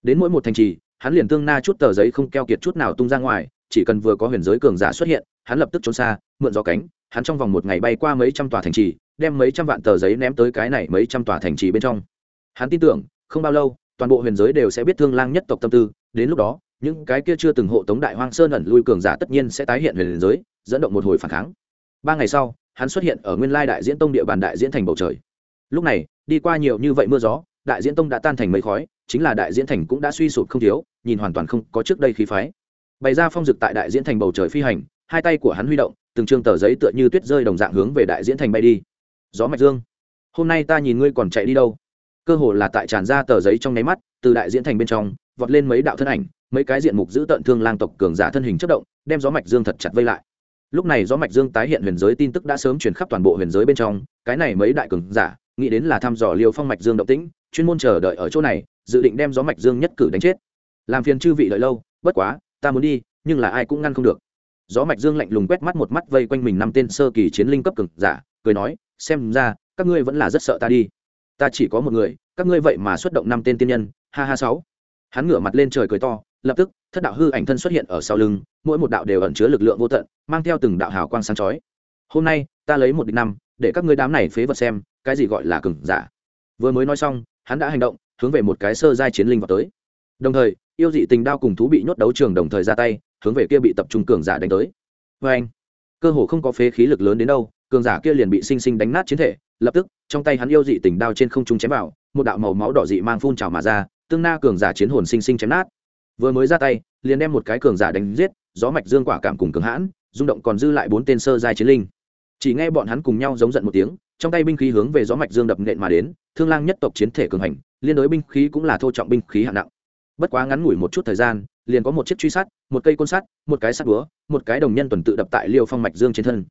Speaker 1: Đến mỗi một thành trì hắn liền tương na chút tờ giấy không keo kiệt chút nào tung ra ngoài, chỉ cần vừa có huyền giới cường giả xuất hiện, hắn lập tức trốn xa, mượn gió cánh, hắn trong vòng một ngày bay qua mấy trăm tòa thành trì, đem mấy trăm vạn tờ giấy ném tới cái này mấy trăm tòa thành trì bên trong. Hắn tin tưởng, không bao lâu, toàn bộ huyền giới đều sẽ biết thương lang nhất tộc tâm tư, đến lúc đó, những cái kia chưa từng hộ tống đại hoang sơn ẩn lui cường giả tất nhiên sẽ tái hiện huyền giới, dẫn động một hồi phản kháng. Ba ngày sau, hắn xuất hiện ở nguyên lai đại diễn tông địa bàn đại diễn thành bầu trời. Lúc này, đi qua nhiều như vậy mưa gió, đại diễn tông đã tan thành mây khói chính là đại diễn thành cũng đã suy sụp không thiếu, nhìn hoàn toàn không có trước đây khí phái. Bày ra phong dực tại đại diễn thành bầu trời phi hành, hai tay của hắn huy động, từng chương tờ giấy tựa như tuyết rơi đồng dạng hướng về đại diễn thành bay đi. Gió mạch dương. Hôm nay ta nhìn ngươi còn chạy đi đâu? Cơ hồ là tại tràn ra tờ giấy trong nháy mắt, từ đại diễn thành bên trong, vọt lên mấy đạo thân ảnh, mấy cái diện mục giữ tận thương lang tộc cường giả thân hình chất động, đem gió mạch dương thật chặt vây lại. Lúc này gió mạch dương tái hiện huyền giới tin tức đã sớm truyền khắp toàn bộ huyền giới bên trong, cái này mấy đại cường giả, nghĩ đến là thăm dò liều phong mạch dương động tĩnh, chuyên môn chờ đợi ở chỗ này dự định đem gió mạch dương nhất cử đánh chết. Làm phiền chư vị đợi lâu, bất quá, ta muốn đi, nhưng là ai cũng ngăn không được. Gió mạch dương lạnh lùng quét mắt một mắt vây quanh mình năm tên sơ kỳ chiến linh cấp cường giả, cười nói, xem ra, các ngươi vẫn là rất sợ ta đi. Ta chỉ có một người, các ngươi vậy mà xuất động năm tên tiên nhân, ha ha sáu. Hắn ngửa mặt lên trời cười to, lập tức, thất đạo hư ảnh thân xuất hiện ở sau lưng, mỗi một đạo đều ẩn chứa lực lượng vô tận, mang theo từng đạo hào quang sáng chói. Hôm nay, ta lấy một địch năm, để các ngươi đám này phế vật xem, cái gì gọi là cường giả. Vừa mới nói xong, hắn đã hành động hướng về một cái sơ giai chiến linh vào tới. Đồng thời, yêu dị tình đao cùng thú bị nhốt đấu trường đồng thời ra tay, hướng về kia bị tập trung cường giả đánh tới. Vê anh, cơ hồ không có phế khí lực lớn đến đâu, cường giả kia liền bị sinh sinh đánh nát chiến thể, lập tức, trong tay hắn yêu dị tình đao trên không trung chém vào, một đạo màu máu đỏ dị mang phun trào mà ra, tương na cường giả chiến hồn sinh sinh chém nát. Vừa mới ra tay, liền đem một cái cường giả đánh giết, gió mạch dương quả cảm cùng cường hãn, rung động còn dư lại bốn tên sơ giai chiến linh. Chỉ nghe bọn hắn cùng nhau giống giận một tiếng, trong tay binh khí hướng về gió mạch dương đập nện mà đến, thương lang nhất tộc chiến thể cường hành liên đối binh khí cũng là thô trọng binh khí hạng nặng. Bất quá ngắn ngủi một chút thời gian, liền có một chiếc truy sát, một cây côn sắt, một cái sắt búa, một cái đồng nhân tuần tự đập tại liêu phong mạch dương trên thân.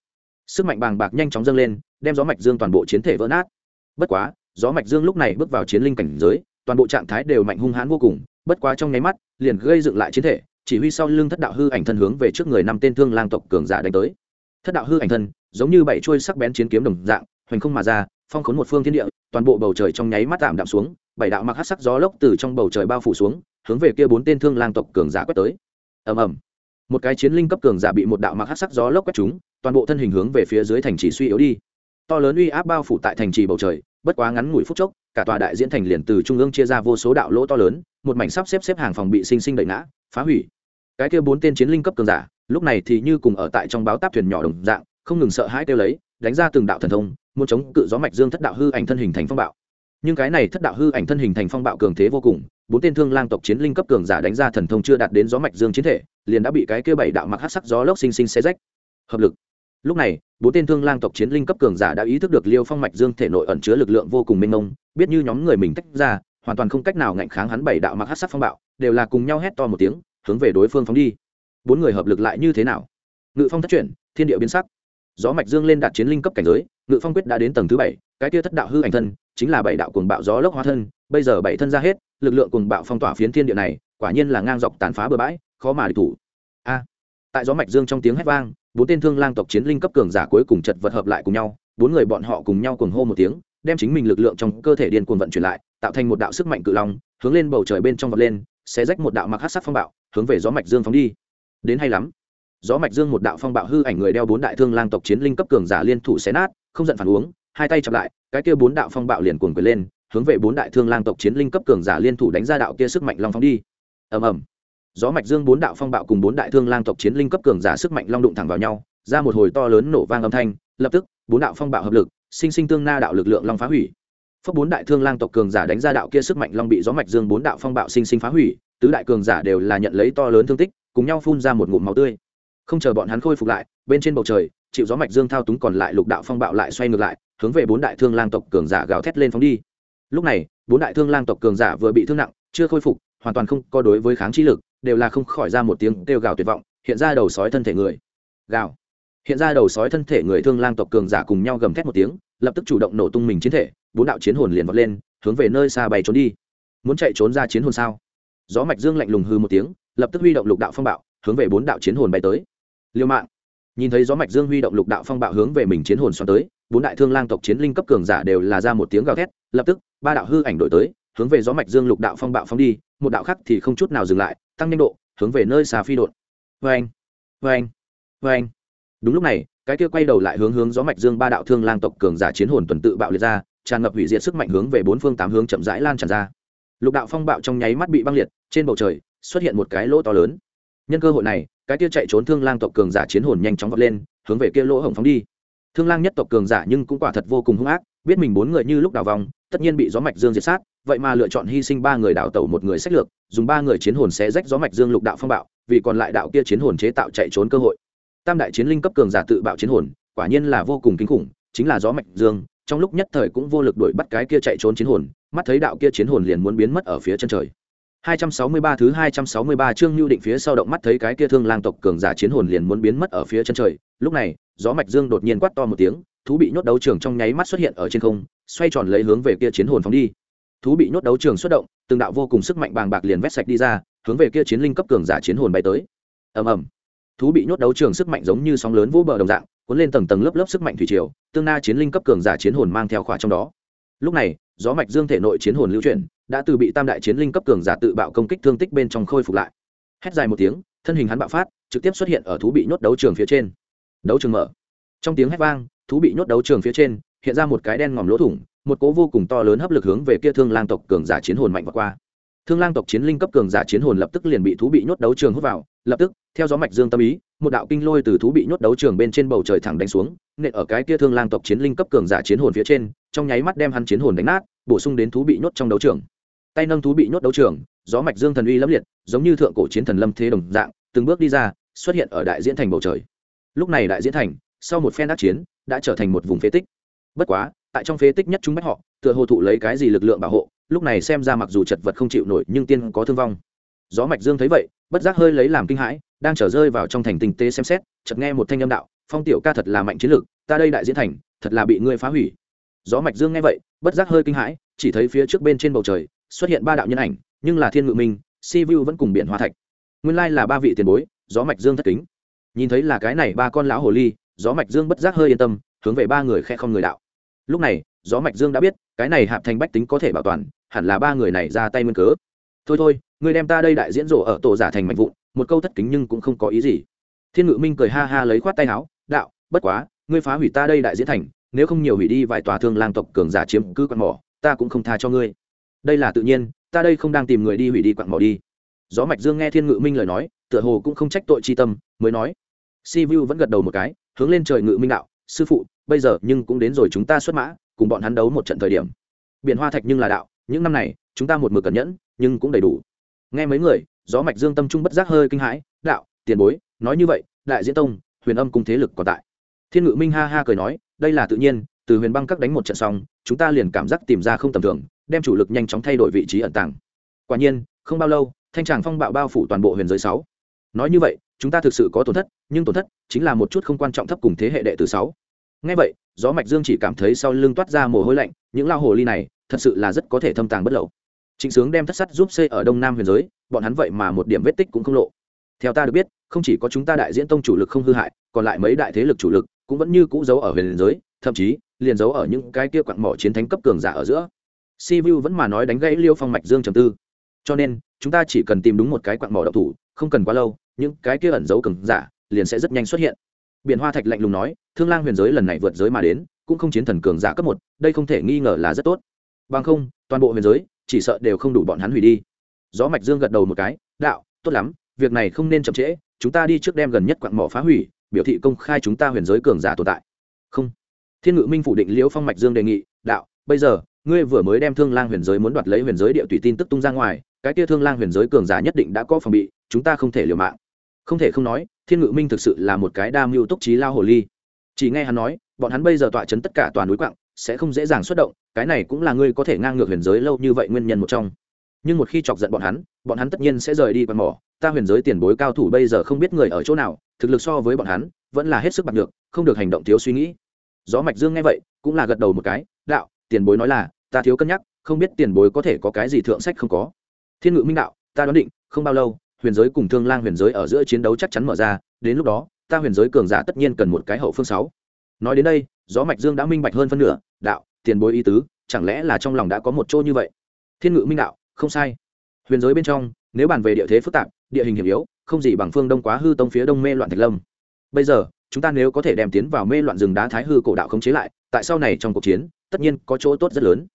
Speaker 1: Sức mạnh bàng bạc nhanh chóng dâng lên, đem gió mạch dương toàn bộ chiến thể vỡ nát. Bất quá, gió mạch dương lúc này bước vào chiến linh cảnh giới, toàn bộ trạng thái đều mạnh hung hãn vô cùng, bất quá trong nháy mắt, liền gây dựng lại chiến thể, chỉ huy sau lưng thất đạo hư ảnh thân hướng về trước người năm tên thương lang tộc cường giả đánh tới. Thất đạo hư ảnh thân, giống như bảy chuôi sắc bén chiến kiếm đồng dạng, hoành không mà ra, phong khốn một phương thiên địa, toàn bộ bầu trời trong nháy mắt tạm đạm xuống bảy đạo mặc hát sắc gió lốc từ trong bầu trời bao phủ xuống, hướng về kia bốn tên thương lang tộc cường giả quét tới. Ầm ầm. Một cái chiến linh cấp cường giả bị một đạo mặc hát sắc gió lốc quét chúng toàn bộ thân hình hướng về phía dưới thành trì suy yếu đi. To lớn uy áp bao phủ tại thành trì bầu trời, bất quá ngắn ngủi phút chốc, cả tòa đại diễn thành liền từ trung ương chia ra vô số đạo lỗ to lớn, một mảnh sắp xếp xếp hàng phòng bị sinh sinh đẩy ngã, phá hủy. Cái kia bốn tên chiến linh cấp cường giả, lúc này thì như cùng ở tại trong báo táp thuyền nhỏ đồng dạng, không ngừng sợ hãi kêu lấy, đánh ra từng đạo thần thông, muốn chống cự gió mạch dương thất đạo hư ảnh thân hình thành phong bạo nhưng cái này thất đạo hư ảnh thân hình thành phong bạo cường thế vô cùng, bốn tên thương lang tộc chiến linh cấp cường giả đánh ra thần thông chưa đạt đến gió mạch dương chiến thể, liền đã bị cái kia bảy đạo mặc hát sắc gió lốc sinh sinh xé rách. Hợp lực. Lúc này, bốn tên thương lang tộc chiến linh cấp cường giả đã ý thức được liêu phong mạch dương thể nội ẩn chứa lực lượng vô cùng mênh mông, biết như nhóm người mình tách ra, hoàn toàn không cách nào ngạnh kháng hắn bảy đạo mặc hát sắc phong bạo, đều là cùng nhau hét to một tiếng, hướng về đối phương phóng đi. Bốn người hợp lực lại như thế nào? Ngự phong thất chuyển, thiên địa biến sắc. Gió mạch dương lên đạt chiến linh cấp cảnh giới, ngự phong quyết đã đến tầng thứ bảy, cái kia thất đạo hư ảnh thân chính là bảy đạo cuồng bạo gió lốc hóa thân, bây giờ bảy thân ra hết, lực lượng cuồng bạo phong tỏa phiến thiên địa này, quả nhiên là ngang dọc tàn phá bừa bãi, khó mà địch thủ. A! Tại gió mạch dương trong tiếng hét vang, bốn tên thương lang tộc chiến linh cấp cường giả cuối cùng chật vật hợp lại cùng nhau, bốn người bọn họ cùng nhau cuồng hô một tiếng, đem chính mình lực lượng trong cơ thể điên cuồng vận chuyển lại, tạo thành một đạo sức mạnh cự long, hướng lên bầu trời bên trong vọt lên, xé rách một đạo mặc hát sắc phong bạo, hướng về gió mạch dương phóng đi. Đến hay lắm! Gió mạch dương một đạo phong bạo hư ảnh người đeo bốn đại thương lang tộc chiến linh cấp cường giả liên thủ xé nát, không giận phản uống, hai tay chặp lại cái kia bốn đạo phong bạo liền cuồng quyền lên, hướng về bốn đại thương lang tộc chiến linh cấp cường giả liên thủ đánh ra đạo kia sức mạnh long phóng đi. Ầm ầm. Gió mạch dương bốn đạo phong bạo cùng bốn đại thương lang tộc chiến linh cấp cường giả sức mạnh long đụng thẳng vào nhau, ra một hồi to lớn nổ vang âm thanh, lập tức, bốn đạo phong bạo hợp lực, sinh sinh tương na đạo lực lượng long phá hủy. Phất bốn đại thương lang tộc cường giả đánh ra đạo kia sức mạnh long bị gió mạch dương bốn đạo phong bạo sinh sinh phá hủy, tứ đại cường giả đều là nhận lấy to lớn thương tích, cùng nhau phun ra một ngụm máu tươi. Không chờ bọn hắn khôi phục lại, bên trên bầu trời, chịu gió mạch dương thao túng còn lại lục đạo phong bạo lại xoay ngược lại hướng về bốn đại thương lang tộc cường giả gào thét lên phóng đi. Lúc này, bốn đại thương lang tộc cường giả vừa bị thương nặng, chưa khôi phục, hoàn toàn không có đối với kháng trí lực, đều là không khỏi ra một tiếng kêu gào tuyệt vọng, hiện ra đầu sói thân thể người. Gào. Hiện ra đầu sói thân thể người thương lang tộc cường giả cùng nhau gầm thét một tiếng, lập tức chủ động nổ tung mình chiến thể, bốn đạo chiến hồn liền vọt lên, hướng về nơi xa bay trốn đi. Muốn chạy trốn ra chiến hồn sao? Gió mạch dương lạnh lùng hư một tiếng, lập tức huy động lục đạo phong bạo, hướng về bốn đạo chiến hồn bay tới. Liêu mạng. Nhìn thấy gió mạch dương huy động lục đạo phong bạo hướng về mình chiến hồn xoắn tới bốn đại thương lang tộc chiến linh cấp cường giả đều là ra một tiếng gào thét, lập tức, ba đạo hư ảnh đổi tới, hướng về gió mạch dương lục đạo phong bạo phóng đi, một đạo khác thì không chút nào dừng lại, tăng nhanh độ, hướng về nơi xà phi đột vê anh vê anh vê anh đúng lúc này, cái kia quay đầu lại hướng hướng gió mạch dương ba đạo thương lang tộc cường giả chiến hồn tuần tự bạo liệt ra, tràn ngập hủy diệt sức mạnh hướng về bốn phương tám hướng chậm rãi lan tràn ra. Lục đạo phong bạo trong nháy mắt bị băng liệt, trên bầu trời xuất hiện một cái lỗ to lớn. Nhân cơ hội này, cái kia chạy trốn thương lang tộc cường giả chiến hồn nhanh chóng vọt lên, hướng về kia lỗ hổng phóng đi thương lang nhất tộc cường giả nhưng cũng quả thật vô cùng hung ác, biết mình bốn người như lúc đào vòng, tất nhiên bị gió mạch dương diệt sát, vậy mà lựa chọn hy sinh ba người đào tẩu một người sách lược, dùng ba người chiến hồn xé rách gió mạch dương lục đạo phong bạo, vì còn lại đạo kia chiến hồn chế tạo chạy trốn cơ hội. Tam đại chiến linh cấp cường giả tự bạo chiến hồn, quả nhiên là vô cùng kinh khủng, chính là gió mạch dương, trong lúc nhất thời cũng vô lực đuổi bắt cái kia chạy trốn chiến hồn, mắt thấy đạo kia chiến hồn liền muốn biến mất ở phía chân trời. 263 thứ 263 chương Nưu Định phía sau động mắt thấy cái kia thương lang tộc cường giả chiến hồn liền muốn biến mất ở phía chân trời, lúc này, gió mạch dương đột nhiên quát to một tiếng, thú bị nhốt đấu trường trong nháy mắt xuất hiện ở trên không, xoay tròn lấy hướng về kia chiến hồn phóng đi. Thú bị nhốt đấu trường xuất động, từng đạo vô cùng sức mạnh bàng bạc liền vét sạch đi ra, hướng về kia chiến linh cấp cường giả chiến hồn bay tới. Ầm ầm. Thú bị nhốt đấu trường sức mạnh giống như sóng lớn vô bờ đồng dạng, cuốn lên tầng tầng lớp lớp sức mạnh thủy triều, tương na chiến linh cấp cường giả chiến hồn mang theo khỏa trong đó. Lúc này, gió mạch dương thể nội chiến hồn lưu chuyển, đã từ bị tam đại chiến linh cấp cường giả tự bạo công kích thương tích bên trong khôi phục lại. Hét dài một tiếng, thân hình hắn bạo phát, trực tiếp xuất hiện ở thú bị nhốt đấu trường phía trên. Đấu trường mở. Trong tiếng hét vang, thú bị nhốt đấu trường phía trên, hiện ra một cái đen ngòm lỗ thủng, một cố vô cùng to lớn hấp lực hướng về kia thương lang tộc cường giả chiến hồn mạnh và qua. Thương lang tộc chiến linh cấp cường giả chiến hồn lập tức liền bị thú bị nhốt đấu trường hút vào, lập tức, theo gió mạch dương tâm ý, một đạo kinh lôi từ thú bị nhốt đấu trường bên trên bầu trời thẳng đánh xuống, nện ở cái kia thương lang tộc chiến linh cấp cường giả chiến hồn phía trên, trong nháy mắt đem hắn chiến hồn đánh nát, bổ sung đến thú bị nhốt trong đấu trường tay nâng thú bị nhốt đấu trường, gió mạch dương thần uy lâm liệt, giống như thượng cổ chiến thần lâm thế đồng dạng, từng bước đi ra, xuất hiện ở đại diễn thành bầu trời. Lúc này đại diễn thành, sau một phen đắc chiến, đã trở thành một vùng phế tích. Bất quá, tại trong phế tích nhất chúng bách họ, tựa hồ thụ lấy cái gì lực lượng bảo hộ, lúc này xem ra mặc dù chật vật không chịu nổi, nhưng tiên có thương vong. Gió mạch dương thấy vậy, bất giác hơi lấy làm kinh hãi, đang trở rơi vào trong thành tình tế xem xét, chợt nghe một thanh âm đạo, phong tiểu ca thật là mạnh chiến lược, ta đây đại diễn thành, thật là bị ngươi phá hủy. Gió mạch dương nghe vậy, bất giác hơi kinh hãi, chỉ thấy phía trước bên trên bầu trời xuất hiện ba đạo nhân ảnh, nhưng là thiên ngự minh, si vu vẫn cùng biển hoa thạch. Nguyên lai là ba vị tiền bối, gió mạch dương thất kính. Nhìn thấy là cái này ba con lão hồ ly, gió mạch dương bất giác hơi yên tâm, hướng về ba người khe không người đạo. Lúc này, gió mạch dương đã biết, cái này hạp thành bách tính có thể bảo toàn, hẳn là ba người này ra tay nguyên cớ. Thôi thôi ngươi đem ta đây đại diễn rổ ở tổ giả thành mạnh vụn, một câu thất kính nhưng cũng không có ý gì. Thiên ngự minh cười ha ha lấy khoát tay áo, đạo, bất quá, ngươi phá hủy ta đây đại diễn thành, nếu không nhiều hủy đi vài tòa thương lang tộc cường giả chiếm cứ quan mỏ, ta cũng không tha cho ngươi đây là tự nhiên, ta đây không đang tìm người đi hủy đi quặng mỏ đi. Gió mạch dương nghe thiên ngự minh lời nói, tựa hồ cũng không trách tội chi tâm, mới nói. Si vu vẫn gật đầu một cái, hướng lên trời ngự minh đạo, sư phụ, bây giờ nhưng cũng đến rồi chúng ta xuất mã, cùng bọn hắn đấu một trận thời điểm. Biển hoa thạch nhưng là đạo, những năm này, chúng ta một mực cẩn nhẫn, nhưng cũng đầy đủ. Nghe mấy người, gió mạch dương tâm trung bất giác hơi kinh hãi, đạo, tiền bối, nói như vậy, đại diễn tông, huyền âm cung thế lực còn tại. Thiên ngự minh ha ha cười nói, đây là tự nhiên từ huyền băng các đánh một trận xong, chúng ta liền cảm giác tìm ra không tầm thường, đem chủ lực nhanh chóng thay đổi vị trí ẩn tàng. Quả nhiên, không bao lâu, thanh tràng phong bạo bao phủ toàn bộ huyền giới sáu. Nói như vậy, chúng ta thực sự có tổn thất, nhưng tổn thất chính là một chút không quan trọng thấp cùng thế hệ đệ tử sáu. Ngay vậy, gió mạch dương chỉ cảm thấy sau lưng toát ra mồ hôi lạnh, những lao hồ ly này thật sự là rất có thể thâm tàng bất lậu. Trịnh sướng đem thất sắt giúp xây ở đông nam huyền giới, bọn hắn vậy mà một điểm vết tích cũng không lộ. Theo ta được biết, không chỉ có chúng ta đại diễn tông chủ lực không hư hại, còn lại mấy đại thế lực chủ lực cũng vẫn như cũ giấu ở huyền giới, thậm chí liền giấu ở những cái kia quặng mỏ chiến thánh cấp cường giả ở giữa. Si vu vẫn mà nói đánh gãy liêu phong mạch dương trầm tư. Cho nên, chúng ta chỉ cần tìm đúng một cái quặng mỏ độc thủ, không cần quá lâu, những cái kia ẩn giấu cường giả liền sẽ rất nhanh xuất hiện. Biển hoa thạch lạnh lùng nói, thương lang huyền giới lần này vượt giới mà đến, cũng không chiến thần cường giả cấp một, đây không thể nghi ngờ là rất tốt. Bằng không, toàn bộ huyền giới, chỉ sợ đều không đủ bọn hắn hủy đi. Gió mạch dương gật đầu một cái, đạo, tốt lắm, việc này không nên chậm trễ, chúng ta đi trước đem gần nhất quặng mỏ phá hủy, biểu thị công khai chúng ta huyền giới cường giả tồn tại. Không thiên ngự minh phủ định liễu phong mạch dương đề nghị, đạo, bây giờ, ngươi vừa mới đem thương lang huyền giới muốn đoạt lấy huyền giới địa tùy tin tức tung ra ngoài, cái kia thương lang huyền giới cường giả nhất định đã có phòng bị, chúng ta không thể liều mạng. Không thể không nói, thiên ngự minh thực sự là một cái đa mưu túc trí lao hồ ly. Chỉ nghe hắn nói, bọn hắn bây giờ tọa chấn tất cả toàn núi quặng, sẽ không dễ dàng xuất động, cái này cũng là ngươi có thể ngang ngược huyền giới lâu như vậy nguyên nhân một trong. Nhưng một khi chọc giận bọn hắn bọn hắn tất nhiên sẽ rời đi quạt mỏ. Ta huyền giới tiền bối cao thủ bây giờ không biết người ở chỗ nào, thực lực so với bọn hắn, vẫn là hết sức bạc được không được hành động thiếu suy nghĩ gió mạch dương nghe vậy, cũng là gật đầu một cái, đạo, tiền bối nói là, ta thiếu cân nhắc, không biết tiền bối có thể có cái gì thượng sách không có. Thiên ngự minh đạo, ta đoán định, không bao lâu, huyền giới cùng thương lang huyền giới ở giữa chiến đấu chắc chắn mở ra, đến lúc đó, ta huyền giới cường giả tất nhiên cần một cái hậu phương sáu. Nói đến đây, gió mạch dương đã minh bạch hơn phân nửa, đạo, tiền bối ý tứ, chẳng lẽ là trong lòng đã có một chỗ như vậy? Thiên ngự minh đạo, không sai. Huyền giới bên trong, nếu bàn về địa thế phức tạp, địa hình hiểm yếu, không gì bằng phương đông quá hư tông phía đông mê loạn thạch lâm. Bây giờ chúng ta nếu có thể đem tiến vào mê loạn rừng đá thái hư cổ đạo khống chế lại, tại sau này trong cuộc chiến, tất nhiên có chỗ tốt rất lớn.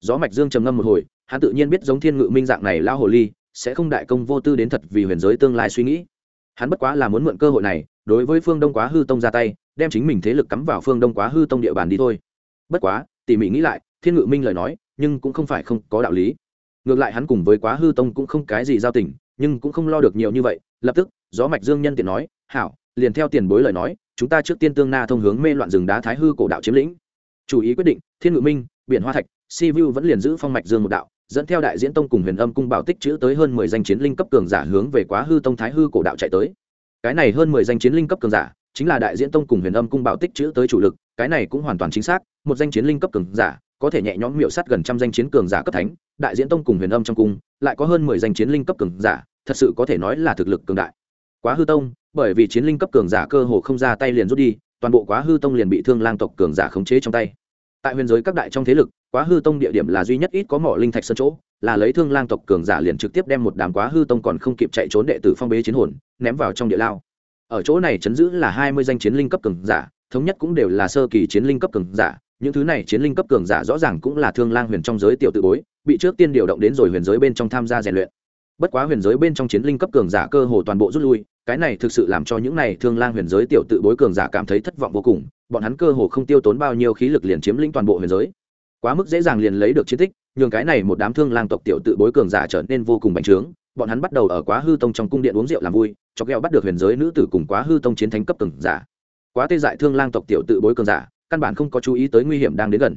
Speaker 1: Gió mạch dương trầm ngâm một hồi, hắn tự nhiên biết giống thiên ngự minh dạng này lao hồ ly, sẽ không đại công vô tư đến thật vì huyền giới tương lai suy nghĩ. Hắn bất quá là muốn mượn cơ hội này, đối với phương đông quá hư tông ra tay, đem chính mình thế lực cắm vào phương đông quá hư tông địa bàn đi thôi. Bất quá, tỉ mỉ nghĩ lại, thiên ngự minh lời nói, nhưng cũng không phải không có đạo lý. Ngược lại hắn cùng với quá hư tông cũng không cái gì giao tình, nhưng cũng không lo được nhiều như vậy, lập tức, gió mạch dương nhân tiện nói, hảo, liền theo tiền bối lời nói chúng ta trước tiên tương na thông hướng mê loạn rừng đá thái hư cổ đạo chiếm lĩnh. Chủ ý quyết định, thiên ngự minh, biển hoa thạch, si vu vẫn liền giữ phong mạch dương một đạo, dẫn theo đại diễn tông cùng huyền âm cung bảo tích chữ tới hơn mười danh chiến linh cấp cường giả hướng về quá hư tông thái hư cổ đạo chạy tới. Cái này hơn mười danh chiến linh cấp cường giả, chính là đại diễn tông cùng huyền âm cung bảo tích chữ tới chủ lực, cái này cũng hoàn toàn chính xác, một danh chiến linh cấp cường giả, có thể nhẹ nhõm miệu sát gần trăm danh chiến cường giả cấp thánh, đại diễn tông cùng huyền âm trong cung, lại có hơn mười danh chiến linh cấp cường giả, thật sự có thể nói là thực lực cường đại quá hư tông, bởi vì chiến linh cấp cường giả cơ hồ không ra tay liền rút đi, toàn bộ quá hư tông liền bị thương lang tộc cường giả khống chế trong tay. Tại huyền giới các đại trong thế lực, quá hư tông địa điểm là duy nhất ít có mỏ linh thạch sân chỗ, là lấy thương lang tộc cường giả liền trực tiếp đem một đám quá hư tông còn không kịp chạy trốn đệ tử phong bế chiến hồn, ném vào trong địa lao. Ở chỗ này chấn giữ là hai mươi danh chiến linh cấp cường giả, thống nhất cũng đều là sơ kỳ chiến linh cấp cường giả, những thứ này chiến linh cấp cường giả rõ ràng cũng là thương lang huyền trong giới tiểu tự bối, bị trước tiên điều động đến rồi huyền giới bên trong tham gia rèn luyện bất quá huyền giới bên trong chiến linh cấp cường giả cơ hồ toàn bộ rút lui, cái này thực sự làm cho những này thương lang huyền giới tiểu tự bối cường giả cảm thấy thất vọng vô cùng, bọn hắn cơ hồ không tiêu tốn bao nhiêu khí lực liền chiếm lĩnh toàn bộ huyền giới. Quá mức dễ dàng liền lấy được chiến tích, nhường cái này một đám thương lang tộc tiểu tự bối cường giả trở nên vô cùng bành trướng, bọn hắn bắt đầu ở quá hư tông trong cung điện uống rượu làm vui cho gheo bắt được huyền giới nữ tử cùng quá hư tông chiến thánh cấp cường giả. Quá tê dại thương lang tộc tiểu tự bối cường giả, căn bản không có chú ý tới nguy hiểm đang đến gần.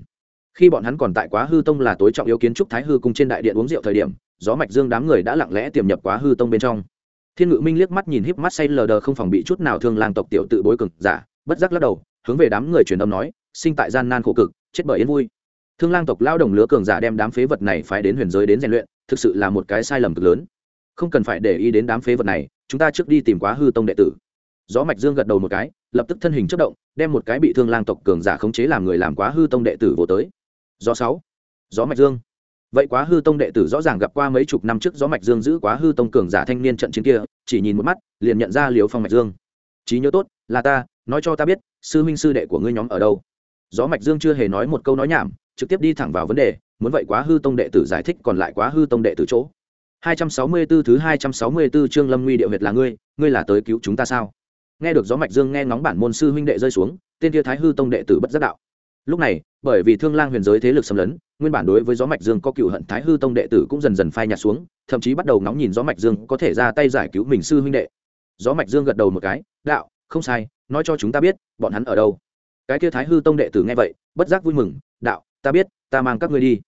Speaker 1: Khi bọn hắn còn tại quá hư tông là tối trọng yếu kiến trúc thái hư cung trên đại điện uống rượu thời điểm gió mạch dương đám người đã lặng lẽ tiềm nhập quá hư tông bên trong. Thiên ngự minh liếc mắt nhìn híp mắt say lờ đờ không phòng bị chút nào thương lang tộc tiểu tự bối cực giả, bất giác lắc đầu, hướng về đám người truyền âm nói, sinh tại gian nan khổ cực, chết bởi yên vui. Thương lang tộc lao đồng lứa cường giả đem đám phế vật này phái đến huyền giới đến rèn luyện, thực sự là một cái sai lầm cực lớn. Không cần phải để ý đến đám phế vật này, chúng ta trước đi tìm quá hư tông đệ tử. Gió mạch dương gật đầu một cái, lập tức thân hình chất động, đem một cái bị thương lang tộc cường giả khống chế làm người làm quá hư tông đệ tử vô tới. Gió sáu. Gió mạch dương vậy quá hư tông đệ tử rõ ràng gặp qua mấy chục năm trước gió mạch dương giữ quá hư tông cường giả thanh niên trận chiến kia chỉ nhìn một mắt liền nhận ra liều phong mạch dương trí nhớ tốt là ta nói cho ta biết sư huynh sư đệ của ngươi nhóm ở đâu gió mạch dương chưa hề nói một câu nói nhảm trực tiếp đi thẳng vào vấn đề muốn vậy quá hư tông đệ tử giải thích còn lại quá hư tông đệ tử chỗ 264 thứ 264 chương Lâm Nguy điệu huyệt là ngươi, ngươi là tới cứu chúng ta sao? Nghe được gió mạch dương nghe ngóng bản môn sư huynh đệ rơi xuống, tên kia Thái hư tông đệ tử bất giác đạo. Lúc này, bởi vì Thương Lang huyền giới thế lực xâm lấn, nguyên bản đối với gió mạch dương có cựu hận Thái hư tông đệ tử cũng dần dần phai nhạt xuống, thậm chí bắt đầu ngóng nhìn gió mạch dương có thể ra tay giải cứu mình sư huynh đệ. Gió mạch dương gật đầu một cái, đạo, không sai, nói cho chúng ta biết, bọn hắn ở đâu. Cái kia Thái hư tông đệ tử nghe vậy, bất giác vui mừng, đạo, ta biết, ta mang các ngươi đi.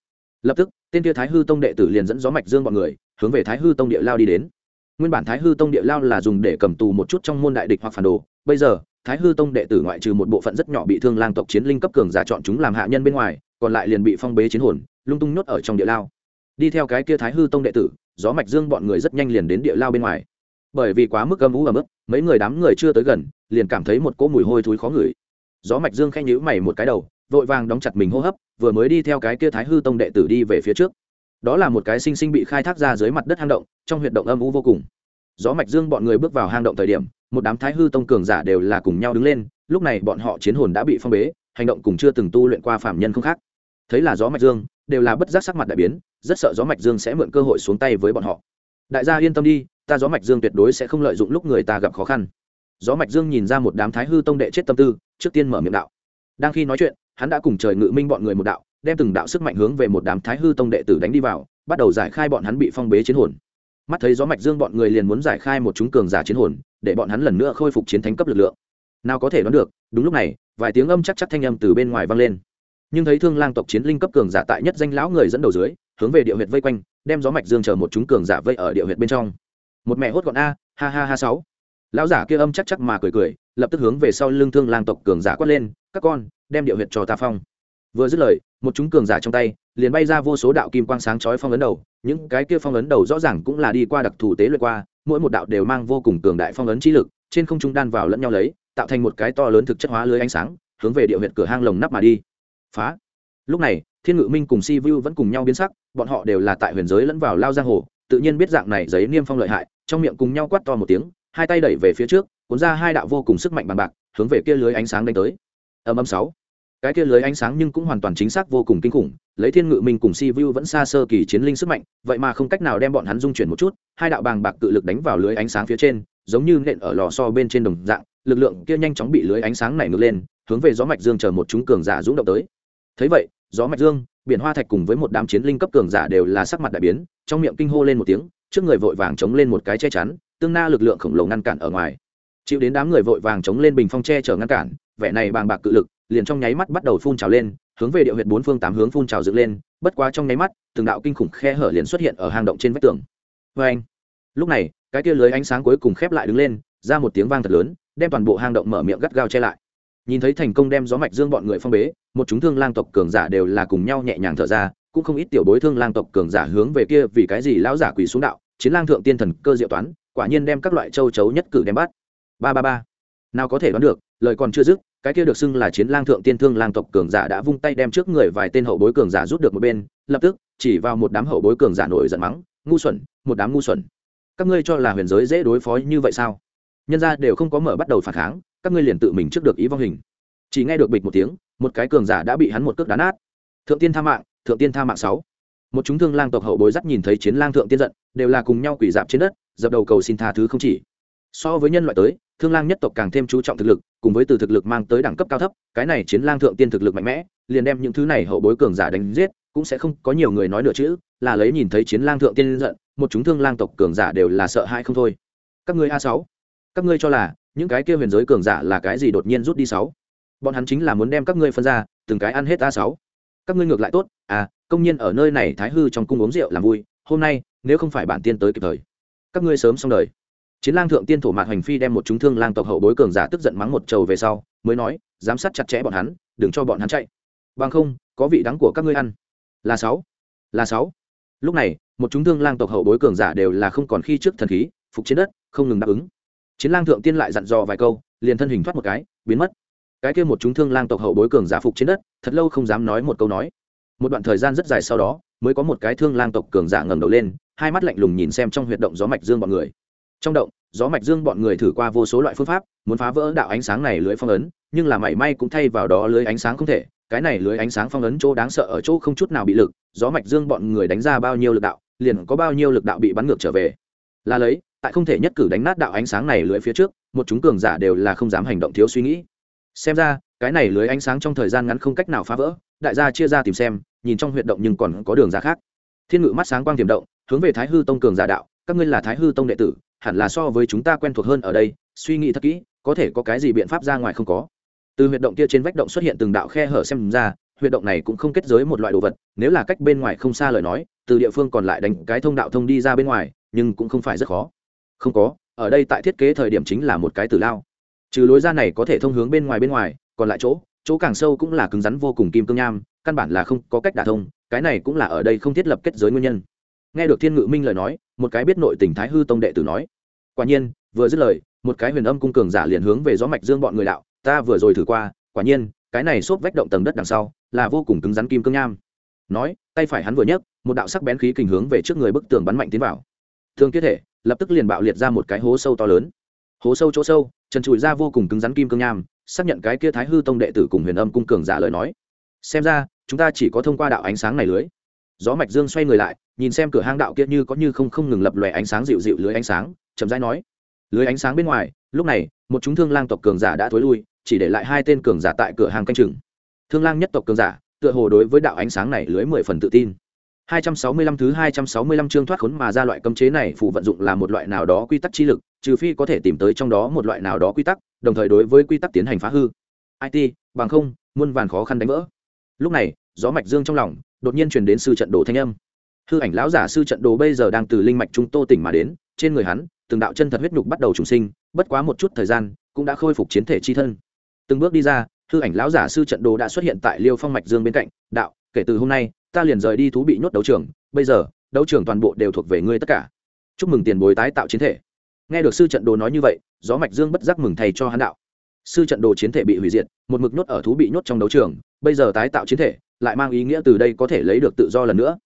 Speaker 1: Lập tức, tên kia Thái hư tông đệ tử liền dẫn gió mạch dương bọn người hướng về thái hư tông địa lao đi đến nguyên bản thái hư tông địa lao là dùng để cầm tù một chút trong môn đại địch hoặc phản đồ bây giờ thái hư tông đệ tử ngoại trừ một bộ phận rất nhỏ bị thương lang tộc chiến linh cấp cường giả chọn chúng làm hạ nhân bên ngoài, còn lại liền bị phong bế chiến hồn, lung tung nhốt ở trong địa lao. Đi theo cái kia thái hư tông đệ tử, gió mạch dương bọn người rất nhanh liền đến địa lao bên ngoài. Bởi vì quá mức âm ú ấm ức, mấy người đám người chưa tới gần, liền cảm thấy một cỗ mùi hôi thối khó ngửi. Gió mạch dương khen nhữ mày một cái đầu, vội vàng đóng chặt mình hô hấp, vừa mới đi theo cái kia thái hư tông đệ tử đi về phía trước. Đó là một cái sinh sinh bị khai thác ra dưới mặt đất hang động, trong huyệt động âm u vô cùng. Gió mạch dương bọn người bước vào hang động thời điểm một đám thái hư tông cường giả đều là cùng nhau đứng lên, lúc này bọn họ chiến hồn đã bị phong bế, hành động cùng chưa từng tu luyện qua phạm nhân không khác. Thấy là gió mạch dương, đều là bất giác sắc mặt đại biến, rất sợ gió mạch dương sẽ mượn cơ hội xuống tay với bọn họ. Đại gia yên tâm đi, ta gió mạch dương tuyệt đối sẽ không lợi dụng lúc người ta gặp khó khăn. Gió mạch dương nhìn ra một đám thái hư tông đệ chết tâm tư, trước tiên mở miệng đạo. Đang khi nói chuyện, hắn đã cùng trời ngự minh bọn người một đạo, đem từng đạo sức mạnh hướng về một đám thái hư tông đệ tử đánh đi vào, bắt đầu giải khai bọn hắn bị phong bế chiến hồn mắt thấy gió mạch dương bọn người liền muốn giải khai một chúng cường giả chiến hồn, để bọn hắn lần nữa khôi phục chiến thánh cấp lực lượng. Nào có thể đoán được, đúng lúc này, vài tiếng âm chắc chắc thanh âm từ bên ngoài vang lên. Nhưng thấy thương lang tộc chiến linh cấp cường giả tại nhất danh lão người dẫn đầu dưới, hướng về địa huyệt vây quanh, đem gió mạch dương chờ một chúng cường giả vây ở địa huyệt bên trong. Một mẹ hốt gọn a, ha ha ha sáu. Lão giả kia âm chắc chắc mà cười cười, lập tức hướng về sau lưng thương lang tộc cường giả quát lên, các con, đem địa huyệt cho ta phong. Vừa dứt lời, một chúng cường giả trong tay, liền bay ra vô số đạo kim quang sáng chói phong ấn đầu những cái kia phong ấn đầu rõ ràng cũng là đi qua đặc thù tế luyện qua, mỗi một đạo đều mang vô cùng cường đại phong ấn trí lực, trên không trung đan vào lẫn nhau lấy, tạo thành một cái to lớn thực chất hóa lưới ánh sáng, hướng về địa huyệt cửa hang lồng nắp mà đi. Phá. Lúc này, thiên ngự minh cùng si vu vẫn cùng nhau biến sắc, bọn họ đều là tại huyền giới lẫn vào lao giang hồ, tự nhiên biết dạng này giấy niêm phong lợi hại, trong miệng cùng nhau quát to một tiếng, hai tay đẩy về phía trước, cuốn ra hai đạo vô cùng sức mạnh bằng bạc, hướng về kia lưới ánh sáng đánh tới. Âm âm sáu cái kia lưới ánh sáng nhưng cũng hoàn toàn chính xác vô cùng kinh khủng, lấy thiên ngự minh cùng si vu vẫn xa sơ kỳ chiến linh sức mạnh, vậy mà không cách nào đem bọn hắn dung chuyển một chút, hai đạo bàng bạc cự lực đánh vào lưới ánh sáng phía trên, giống như nện ở lò so bên trên đồng dạng, lực lượng kia nhanh chóng bị lưới ánh sáng này ngược lên, hướng về gió mạch dương chờ một chúng cường giả dũng động tới. Thấy vậy, gió mạch dương, biển hoa thạch cùng với một đám chiến linh cấp cường giả đều là sắc mặt đại biến, trong miệng kinh hô lên một tiếng, trước người vội vàng chống lên một cái che chắn, tương na lực lượng khổng lồ ngăn cản ở ngoài. Chịu đến đám người vội vàng chống lên bình phong che chở ngăn cản, vẻ này bàng bạc cự lực liền trong nháy mắt bắt đầu phun trào lên, hướng về địa huyệt bốn phương tám hướng phun trào dựng lên, bất quá trong nháy mắt, từng đạo kinh khủng khe hở liền xuất hiện ở hang động trên vách tường. Vê anh, lúc này, cái kia lưới ánh sáng cuối cùng khép lại đứng lên, ra một tiếng vang thật lớn, đem toàn bộ hang động mở miệng gắt gao che lại. Nhìn thấy thành công đem gió mạch dương bọn người phong bế, một chúng thương lang tộc cường giả đều là cùng nhau nhẹ nhàng thở ra, cũng không ít tiểu bối thương lang tộc cường giả hướng về kia vì cái gì lão giả quỳ xuống đạo, chiến lang thượng tiên thần cơ diệu toán, quả nhiên đem các loại châu chấu nhất cử đem bắt. Ba ba ba. Nào có thể đoán được lời còn chưa dứt, cái kia được xưng là chiến lang thượng tiên thương lang tộc cường giả đã vung tay đem trước người vài tên hậu bối cường giả rút được một bên, lập tức, chỉ vào một đám hậu bối cường giả nổi giận mắng, ngu xuẩn, một đám ngu xuẩn. Các ngươi cho là huyền giới dễ đối phó như vậy sao? Nhân ra đều không có mở bắt đầu phản kháng, các ngươi liền tự mình trước được ý vong hình. Chỉ nghe được bịch một tiếng, một cái cường giả đã bị hắn một cước đá nát. Thượng tiên tha mạng, thượng tiên tha mạng sáu. Một chúng thương lang tộc hậu bối dắt nhìn thấy chiến lang thượng tiên giận, đều là cùng nhau quỷ dạp trên đất, dập đầu cầu xin tha thứ không chỉ so với nhân loại tới, thương lang nhất tộc càng thêm chú trọng thực lực, cùng với từ thực lực mang tới đẳng cấp cao thấp, cái này chiến lang thượng tiên thực lực mạnh mẽ, liền đem những thứ này hậu bối cường giả đánh giết, cũng sẽ không có nhiều người nói nửa chữ, là lấy nhìn thấy chiến lang thượng tiên giận, một chúng thương lang tộc cường giả đều là sợ hãi không thôi. Các ngươi a sáu, các ngươi cho là, những cái kia huyền giới cường giả là cái gì đột nhiên rút đi sáu? Bọn hắn chính là muốn đem các ngươi phân ra, từng cái ăn hết a sáu. Các ngươi ngược lại tốt à công nhân ở nơi này thái hư trong cung uống rượu làm vui, hôm nay, nếu không phải bản tiên tới kịp thời, các ngươi sớm xong đời chiến lang thượng tiên thổ mạc hành phi đem một chúng thương lang tộc hậu bối cường giả tức giận mắng một trầu về sau, mới nói, giám sát chặt chẽ bọn hắn, đừng cho bọn hắn chạy. Bằng không, có vị đắng của các ngươi ăn. Là sáu. Là sáu. Lúc này, một chúng thương lang tộc hậu bối cường giả đều là không còn khi trước thần khí, phục chiến đất, không ngừng đáp ứng. Chiến lang thượng tiên lại dặn dò vài câu, liền thân hình thoát một cái, biến mất. Cái kia một chúng thương lang tộc hậu bối cường giả phục trên đất, thật lâu không dám nói một câu nói. Một đoạn thời gian rất dài sau đó, mới có một cái thương lang tộc cường giả ngẩng đầu lên, hai mắt lạnh lùng nhìn xem trong huyệt động gió mạch dương bọn người trong động, gió mạch dương bọn người thử qua vô số loại phương pháp, muốn phá vỡ đạo ánh sáng này lưới phong ấn, nhưng là mảy may cũng thay vào đó lưới ánh sáng không thể. Cái này lưới ánh sáng phong ấn chỗ đáng sợ ở chỗ không chút nào bị lực, gió mạch dương bọn người đánh ra bao nhiêu lực đạo, liền có bao nhiêu lực đạo bị bắn ngược trở về. Là lấy, tại không thể nhất cử đánh nát đạo ánh sáng này lưới phía trước, một chúng cường giả đều là không dám hành động thiếu suy nghĩ. Xem ra, cái này lưới ánh sáng trong thời gian ngắn không cách nào phá vỡ, đại gia chia ra tìm xem, nhìn trong huyệt động nhưng còn có đường ra khác. Thiên ngự mắt sáng quang tiềm động, hướng về thái hư tông cường giả đạo, các ngươi là thái hư tông đệ tử hẳn là so với chúng ta quen thuộc hơn ở đây, suy nghĩ thật kỹ, có thể có cái gì biện pháp ra ngoài không có. Từ huyệt động kia trên vách động xuất hiện từng đạo khe hở xem ra, huyệt động này cũng không kết giới một loại đồ vật, nếu là cách bên ngoài không xa lời nói, từ địa phương còn lại đánh cái thông đạo thông đi ra bên ngoài, nhưng cũng không phải rất khó. Không có, ở đây tại thiết kế thời điểm chính là một cái tử lao. Trừ lối ra này có thể thông hướng bên ngoài bên ngoài, còn lại chỗ chỗ càng sâu cũng là cứng rắn vô cùng kim cương nham, căn bản là không có cách đả thông, cái này cũng là ở đây không thiết lập kết giới nguyên nhân nghe được thiên ngự minh lời nói, một cái biết nội tình thái hư tông đệ tử nói, quả nhiên, vừa dứt lời, một cái huyền âm cung cường giả liền hướng về gió mạch dương bọn người đạo, ta vừa rồi thử qua, quả nhiên, cái này xốp vách động tầng đất đằng sau, là vô cùng cứng rắn kim cương nham. Nói, tay phải hắn vừa nhấc, một đạo sắc bén khí kình hướng về trước người bức tường bắn mạnh tiến vào. Thương kết thể lập tức liền bạo liệt ra một cái hố sâu to lớn. Hố sâu chỗ sâu, trần trụi ra vô cùng cứng rắn kim cương nham, xác nhận cái kia thái hư tông đệ tử cùng huyền âm cung cường giả lời nói. Xem ra, chúng ta chỉ có thông qua đạo ánh sáng này lưới gió mạch dương xoay người lại nhìn xem cửa hang đạo kia như có như không không ngừng lập lòe ánh sáng dịu dịu lưới ánh sáng chậm rãi nói lưới ánh sáng bên ngoài lúc này một chúng thương lang tộc cường giả đã thối lui chỉ để lại hai tên cường giả tại cửa hàng canh chừng thương lang nhất tộc cường giả tựa hồ đối với đạo ánh sáng này lưới mười phần tự tin 265 thứ 265 chương thoát khốn mà ra loại cấm chế này phụ vận dụng là một loại nào đó quy tắc chi lực, trừ phi có thể tìm tới trong đó một loại nào đó quy tắc, đồng thời đối với quy tắc tiến hành phá hư. IT, bằng không, muôn vàn khó khăn đánh vỡ. Lúc này, gió mạch dương trong lòng, đột nhiên truyền đến sư trận đồ thanh âm. Hư ảnh lão giả sư trận đồ bây giờ đang từ linh mạch chúng tô tỉnh mà đến, trên người hắn, từng đạo chân thật huyết nhục bắt đầu trùng sinh, bất quá một chút thời gian, cũng đã khôi phục chiến thể chi thân. Từng bước đi ra, hư ảnh lão giả sư trận đồ đã xuất hiện tại Liêu Phong mạch dương bên cạnh, đạo, kể từ hôm nay, ta liền rời đi thú bị nhốt đấu trường bây giờ đấu trường toàn bộ đều thuộc về ngươi tất cả chúc mừng tiền bối tái tạo chiến thể nghe được sư trận đồ nói như vậy gió mạch dương bất giác mừng thầy cho hắn đạo sư trận đồ chiến thể bị hủy diệt một mực nhốt ở thú bị nhốt trong đấu trường bây giờ tái tạo chiến thể lại mang ý nghĩa từ đây có thể lấy được tự do lần nữa.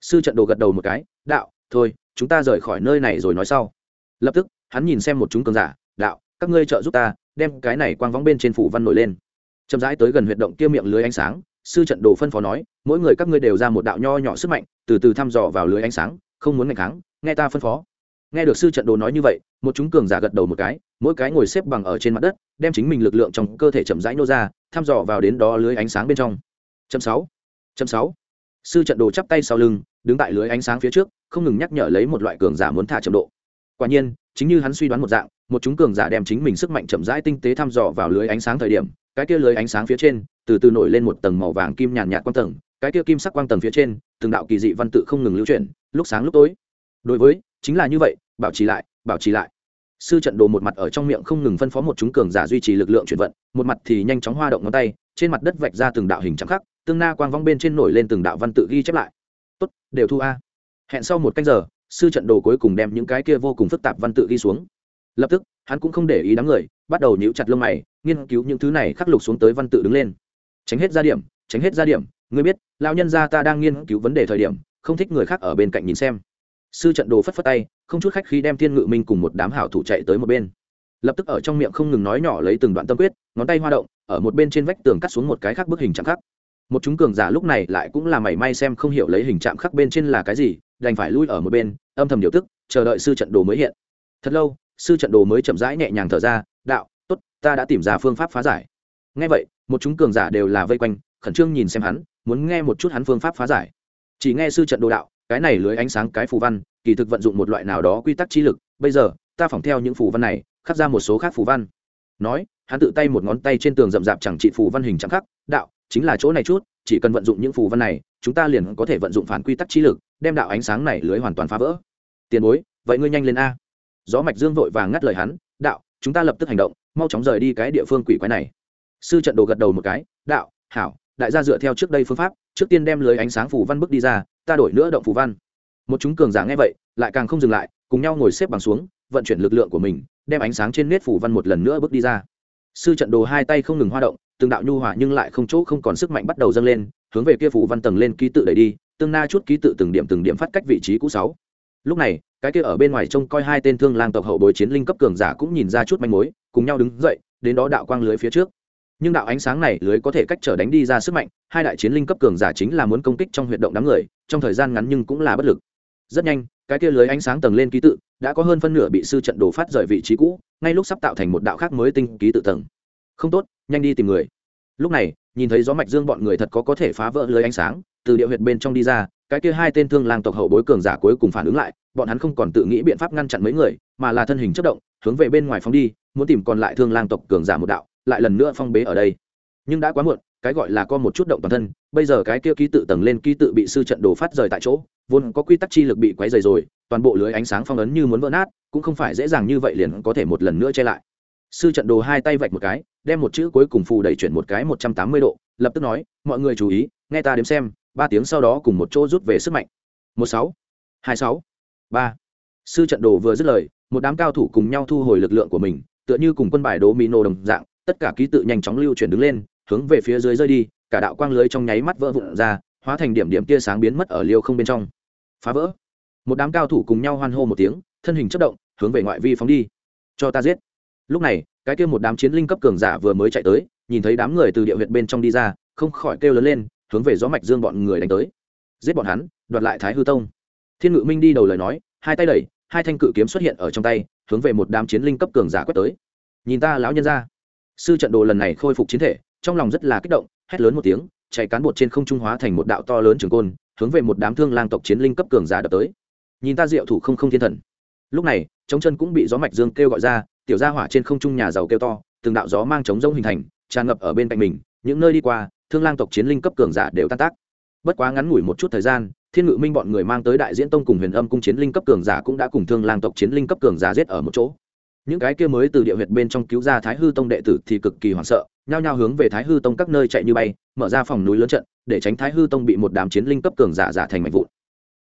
Speaker 1: Sư trận đồ gật đầu một cái, đạo, thôi, chúng ta rời khỏi nơi này rồi nói sau. Lập tức, hắn nhìn xem một chúng cường giả, đạo, các ngươi trợ giúp ta, đem cái này quang vóng bên trên phủ văn nổi lên. Chậm rãi tới gần huyệt động kia miệng lưới ánh sáng, sư trận đồ phân phó nói, mỗi người các ngươi đều ra một đạo nho nhỏ sức mạnh, từ từ thăm dò vào lưới ánh sáng, không muốn ngày kháng, nghe ta phân phó. Nghe được sư trận đồ nói như vậy, một chúng cường giả gật đầu một cái, mỗi cái ngồi xếp bằng ở trên mặt đất, đem chính mình lực lượng trong cơ thể chậm rãi nô ra, thăm dò vào đến đó lưới ánh sáng bên trong chấm sáu. Chấm sáu. Sư trận đồ chắp tay sau lưng, đứng tại lưới ánh sáng phía trước, không ngừng nhắc nhở lấy một loại cường giả muốn thả chậm độ. Quả nhiên, chính như hắn suy đoán một dạng, một chúng cường giả đem chính mình sức mạnh chậm rãi tinh tế thăm dò vào lưới ánh sáng thời điểm, cái kia lưới ánh sáng phía trên, từ từ nổi lên một tầng màu vàng kim nhàn nhạt quang tầng, cái kia kim sắc quang tầng phía trên, từng đạo kỳ dị văn tự không ngừng lưu chuyển, lúc sáng lúc tối. Đối với, chính là như vậy, bảo trì lại, bảo trì lại. Sư trận đồ một mặt ở trong miệng không ngừng phân phó một chúng cường giả duy trì lực lượng chuyển vận, một mặt thì nhanh chóng hoa động ngón tay, trên mặt đất vạch ra từng đạo hình trắng khắc tương na quang vong bên trên nổi lên từng đạo văn tự ghi chép lại. Tốt, đều thu a. Hẹn sau một canh giờ, sư trận đồ cuối cùng đem những cái kia vô cùng phức tạp văn tự ghi xuống. Lập tức, hắn cũng không để ý đám người, bắt đầu nhíu chặt lông mày, nghiên cứu những thứ này khắc lục xuống tới văn tự đứng lên. Tránh hết ra điểm, tránh hết ra điểm, ngươi biết, lão nhân gia ta đang nghiên cứu vấn đề thời điểm, không thích người khác ở bên cạnh nhìn xem. Sư trận đồ phất phất tay, không chút khách khi đem thiên ngự minh cùng một đám hảo thủ chạy tới một bên. Lập tức ở trong miệng không ngừng nói nhỏ lấy từng đoạn tâm quyết, ngón tay hoa động, ở một bên trên vách tường cắt xuống một cái khác bức hình chạm khắc một chúng cường giả lúc này lại cũng là mảy may xem không hiểu lấy hình chạm khắc bên trên là cái gì, đành phải lui ở một bên, âm thầm điều tức, chờ đợi sư trận đồ mới hiện. Thật lâu, sư trận đồ mới chậm rãi nhẹ nhàng thở ra, đạo, tốt, ta đã tìm ra phương pháp phá giải. Ngay vậy, một chúng cường giả đều là vây quanh, khẩn trương nhìn xem hắn, muốn nghe một chút hắn phương pháp phá giải. Chỉ nghe sư trận đồ đạo, cái này lưới ánh sáng cái phù văn, kỳ thực vận dụng một loại nào đó quy tắc trí lực, bây giờ, ta phỏng theo những phù văn này, khắc ra một số khác phù văn. Nói, hắn tự tay một ngón tay trên tường rậm rạp chẳng trị phù văn hình chẳng khắc, đạo chính là chỗ này chút, chỉ cần vận dụng những phù văn này, chúng ta liền có thể vận dụng phản quy tắc chi lực, đem đạo ánh sáng này lưới hoàn toàn phá vỡ. Tiền bối, vậy ngươi nhanh lên a. Gió mạch dương vội vàng ngắt lời hắn, đạo, chúng ta lập tức hành động, mau chóng rời đi cái địa phương quỷ quái này. Sư trận đồ gật đầu một cái, đạo, hảo, đại gia dựa theo trước đây phương pháp, trước tiên đem lưới ánh sáng phù văn bước đi ra, ta đổi nữa động phù văn. Một chúng cường giả nghe vậy, lại càng không dừng lại, cùng nhau ngồi xếp bằng xuống, vận chuyển lực lượng của mình, đem ánh sáng trên nét phù văn một lần nữa bước đi ra. Sư trận đồ hai tay không ngừng hoa động từng đạo nhu hòa nhưng lại không chỗ không còn sức mạnh bắt đầu dâng lên, hướng về kia phủ văn tầng lên ký tự đẩy đi, tương na chút ký tự từng điểm từng điểm phát cách vị trí cũ sáu. Lúc này, cái kia ở bên ngoài trông coi hai tên thương lang tộc hậu bối chiến linh cấp cường giả cũng nhìn ra chút manh mối, cùng nhau đứng dậy, đến đó đạo quang lưới phía trước. Nhưng đạo ánh sáng này lưới có thể cách trở đánh đi ra sức mạnh, hai đại chiến linh cấp cường giả chính là muốn công kích trong huyệt động đám người, trong thời gian ngắn nhưng cũng là bất lực. Rất nhanh, cái kia lưới ánh sáng tầng lên ký tự đã có hơn phân nửa bị sư trận đồ phát rời vị trí cũ, ngay lúc sắp tạo thành một đạo khác mới tinh ký tự tầng không tốt, nhanh đi tìm người. Lúc này, nhìn thấy gió mạch dương bọn người thật có có thể phá vỡ lưới ánh sáng, từ địa huyệt bên trong đi ra, cái kia hai tên thương lang tộc hậu bối cường giả cuối cùng phản ứng lại, bọn hắn không còn tự nghĩ biện pháp ngăn chặn mấy người, mà là thân hình chất động, hướng về bên ngoài phóng đi, muốn tìm còn lại thương lang tộc cường giả một đạo, lại lần nữa phong bế ở đây. Nhưng đã quá muộn, cái gọi là có một chút động toàn thân, bây giờ cái kia ký tự tầng lên ký tự bị sư trận đồ phát rời tại chỗ, vốn có quy tắc chi lực bị quấy rầy rồi, toàn bộ lưới ánh sáng phong ấn như muốn vỡ nát, cũng không phải dễ dàng như vậy liền có thể một lần nữa che lại sư trận đồ hai tay vạch một cái, đem một chữ cuối cùng phù đẩy chuyển một cái một trăm tám mươi độ, lập tức nói, mọi người chú ý, nghe ta đếm xem, ba tiếng sau đó cùng một chỗ rút về sức mạnh. Một sáu, hai sáu, ba. Sư trận đồ vừa dứt lời, một đám cao thủ cùng nhau thu hồi lực lượng của mình, tựa như cùng quân bài đố mỹ nô đồng dạng, tất cả ký tự nhanh chóng lưu chuyển đứng lên, hướng về phía dưới rơi đi, cả đạo quang lưới trong nháy mắt vỡ vụn ra, hóa thành điểm điểm tia sáng biến mất ở liêu không bên trong. Phá vỡ. Một đám cao thủ cùng nhau hoan hô một tiếng, thân hình chất động, hướng về ngoại vi phóng đi. Cho ta giết lúc này, cái kia một đám chiến linh cấp cường giả vừa mới chạy tới, nhìn thấy đám người từ địa huyện bên trong đi ra, không khỏi kêu lớn lên, hướng về gió mạch dương bọn người đánh tới. Giết bọn hắn, đoạt lại thái hư tông. Thiên ngự minh đi đầu lời nói, hai tay đẩy, hai thanh cự kiếm xuất hiện ở trong tay, hướng về một đám chiến linh cấp cường giả quét tới. Nhìn ta lão nhân ra. Sư trận đồ lần này khôi phục chiến thể, trong lòng rất là kích động, hét lớn một tiếng, chạy cán bột trên không trung hóa thành một đạo to lớn trường côn, hướng về một đám thương lang tộc chiến linh cấp cường giả đập tới. Nhìn ta diệu thủ không không thiên thần. Lúc này chống chân cũng bị gió mạch dương kêu gọi ra tiểu gia hỏa trên không trung nhà giàu kêu to, từng đạo gió mang chống rông hình thành, tràn ngập ở bên cạnh mình, những nơi đi qua, thương lang tộc chiến linh cấp cường giả đều tan tác. Bất quá ngắn ngủi một chút thời gian, thiên ngự minh bọn người mang tới đại diễn tông cùng huyền âm cung chiến linh cấp cường giả cũng đã cùng thương lang tộc chiến linh cấp cường giả giết ở một chỗ. Những cái kia mới từ địa huyệt bên trong cứu ra thái hư tông đệ tử thì cực kỳ hoảng sợ, nhao nhao hướng về thái hư tông các nơi chạy như bay, mở ra phòng núi lớn trận, để tránh thái hư tông bị một đám chiến linh cấp cường giả giả thành mạnh vụn.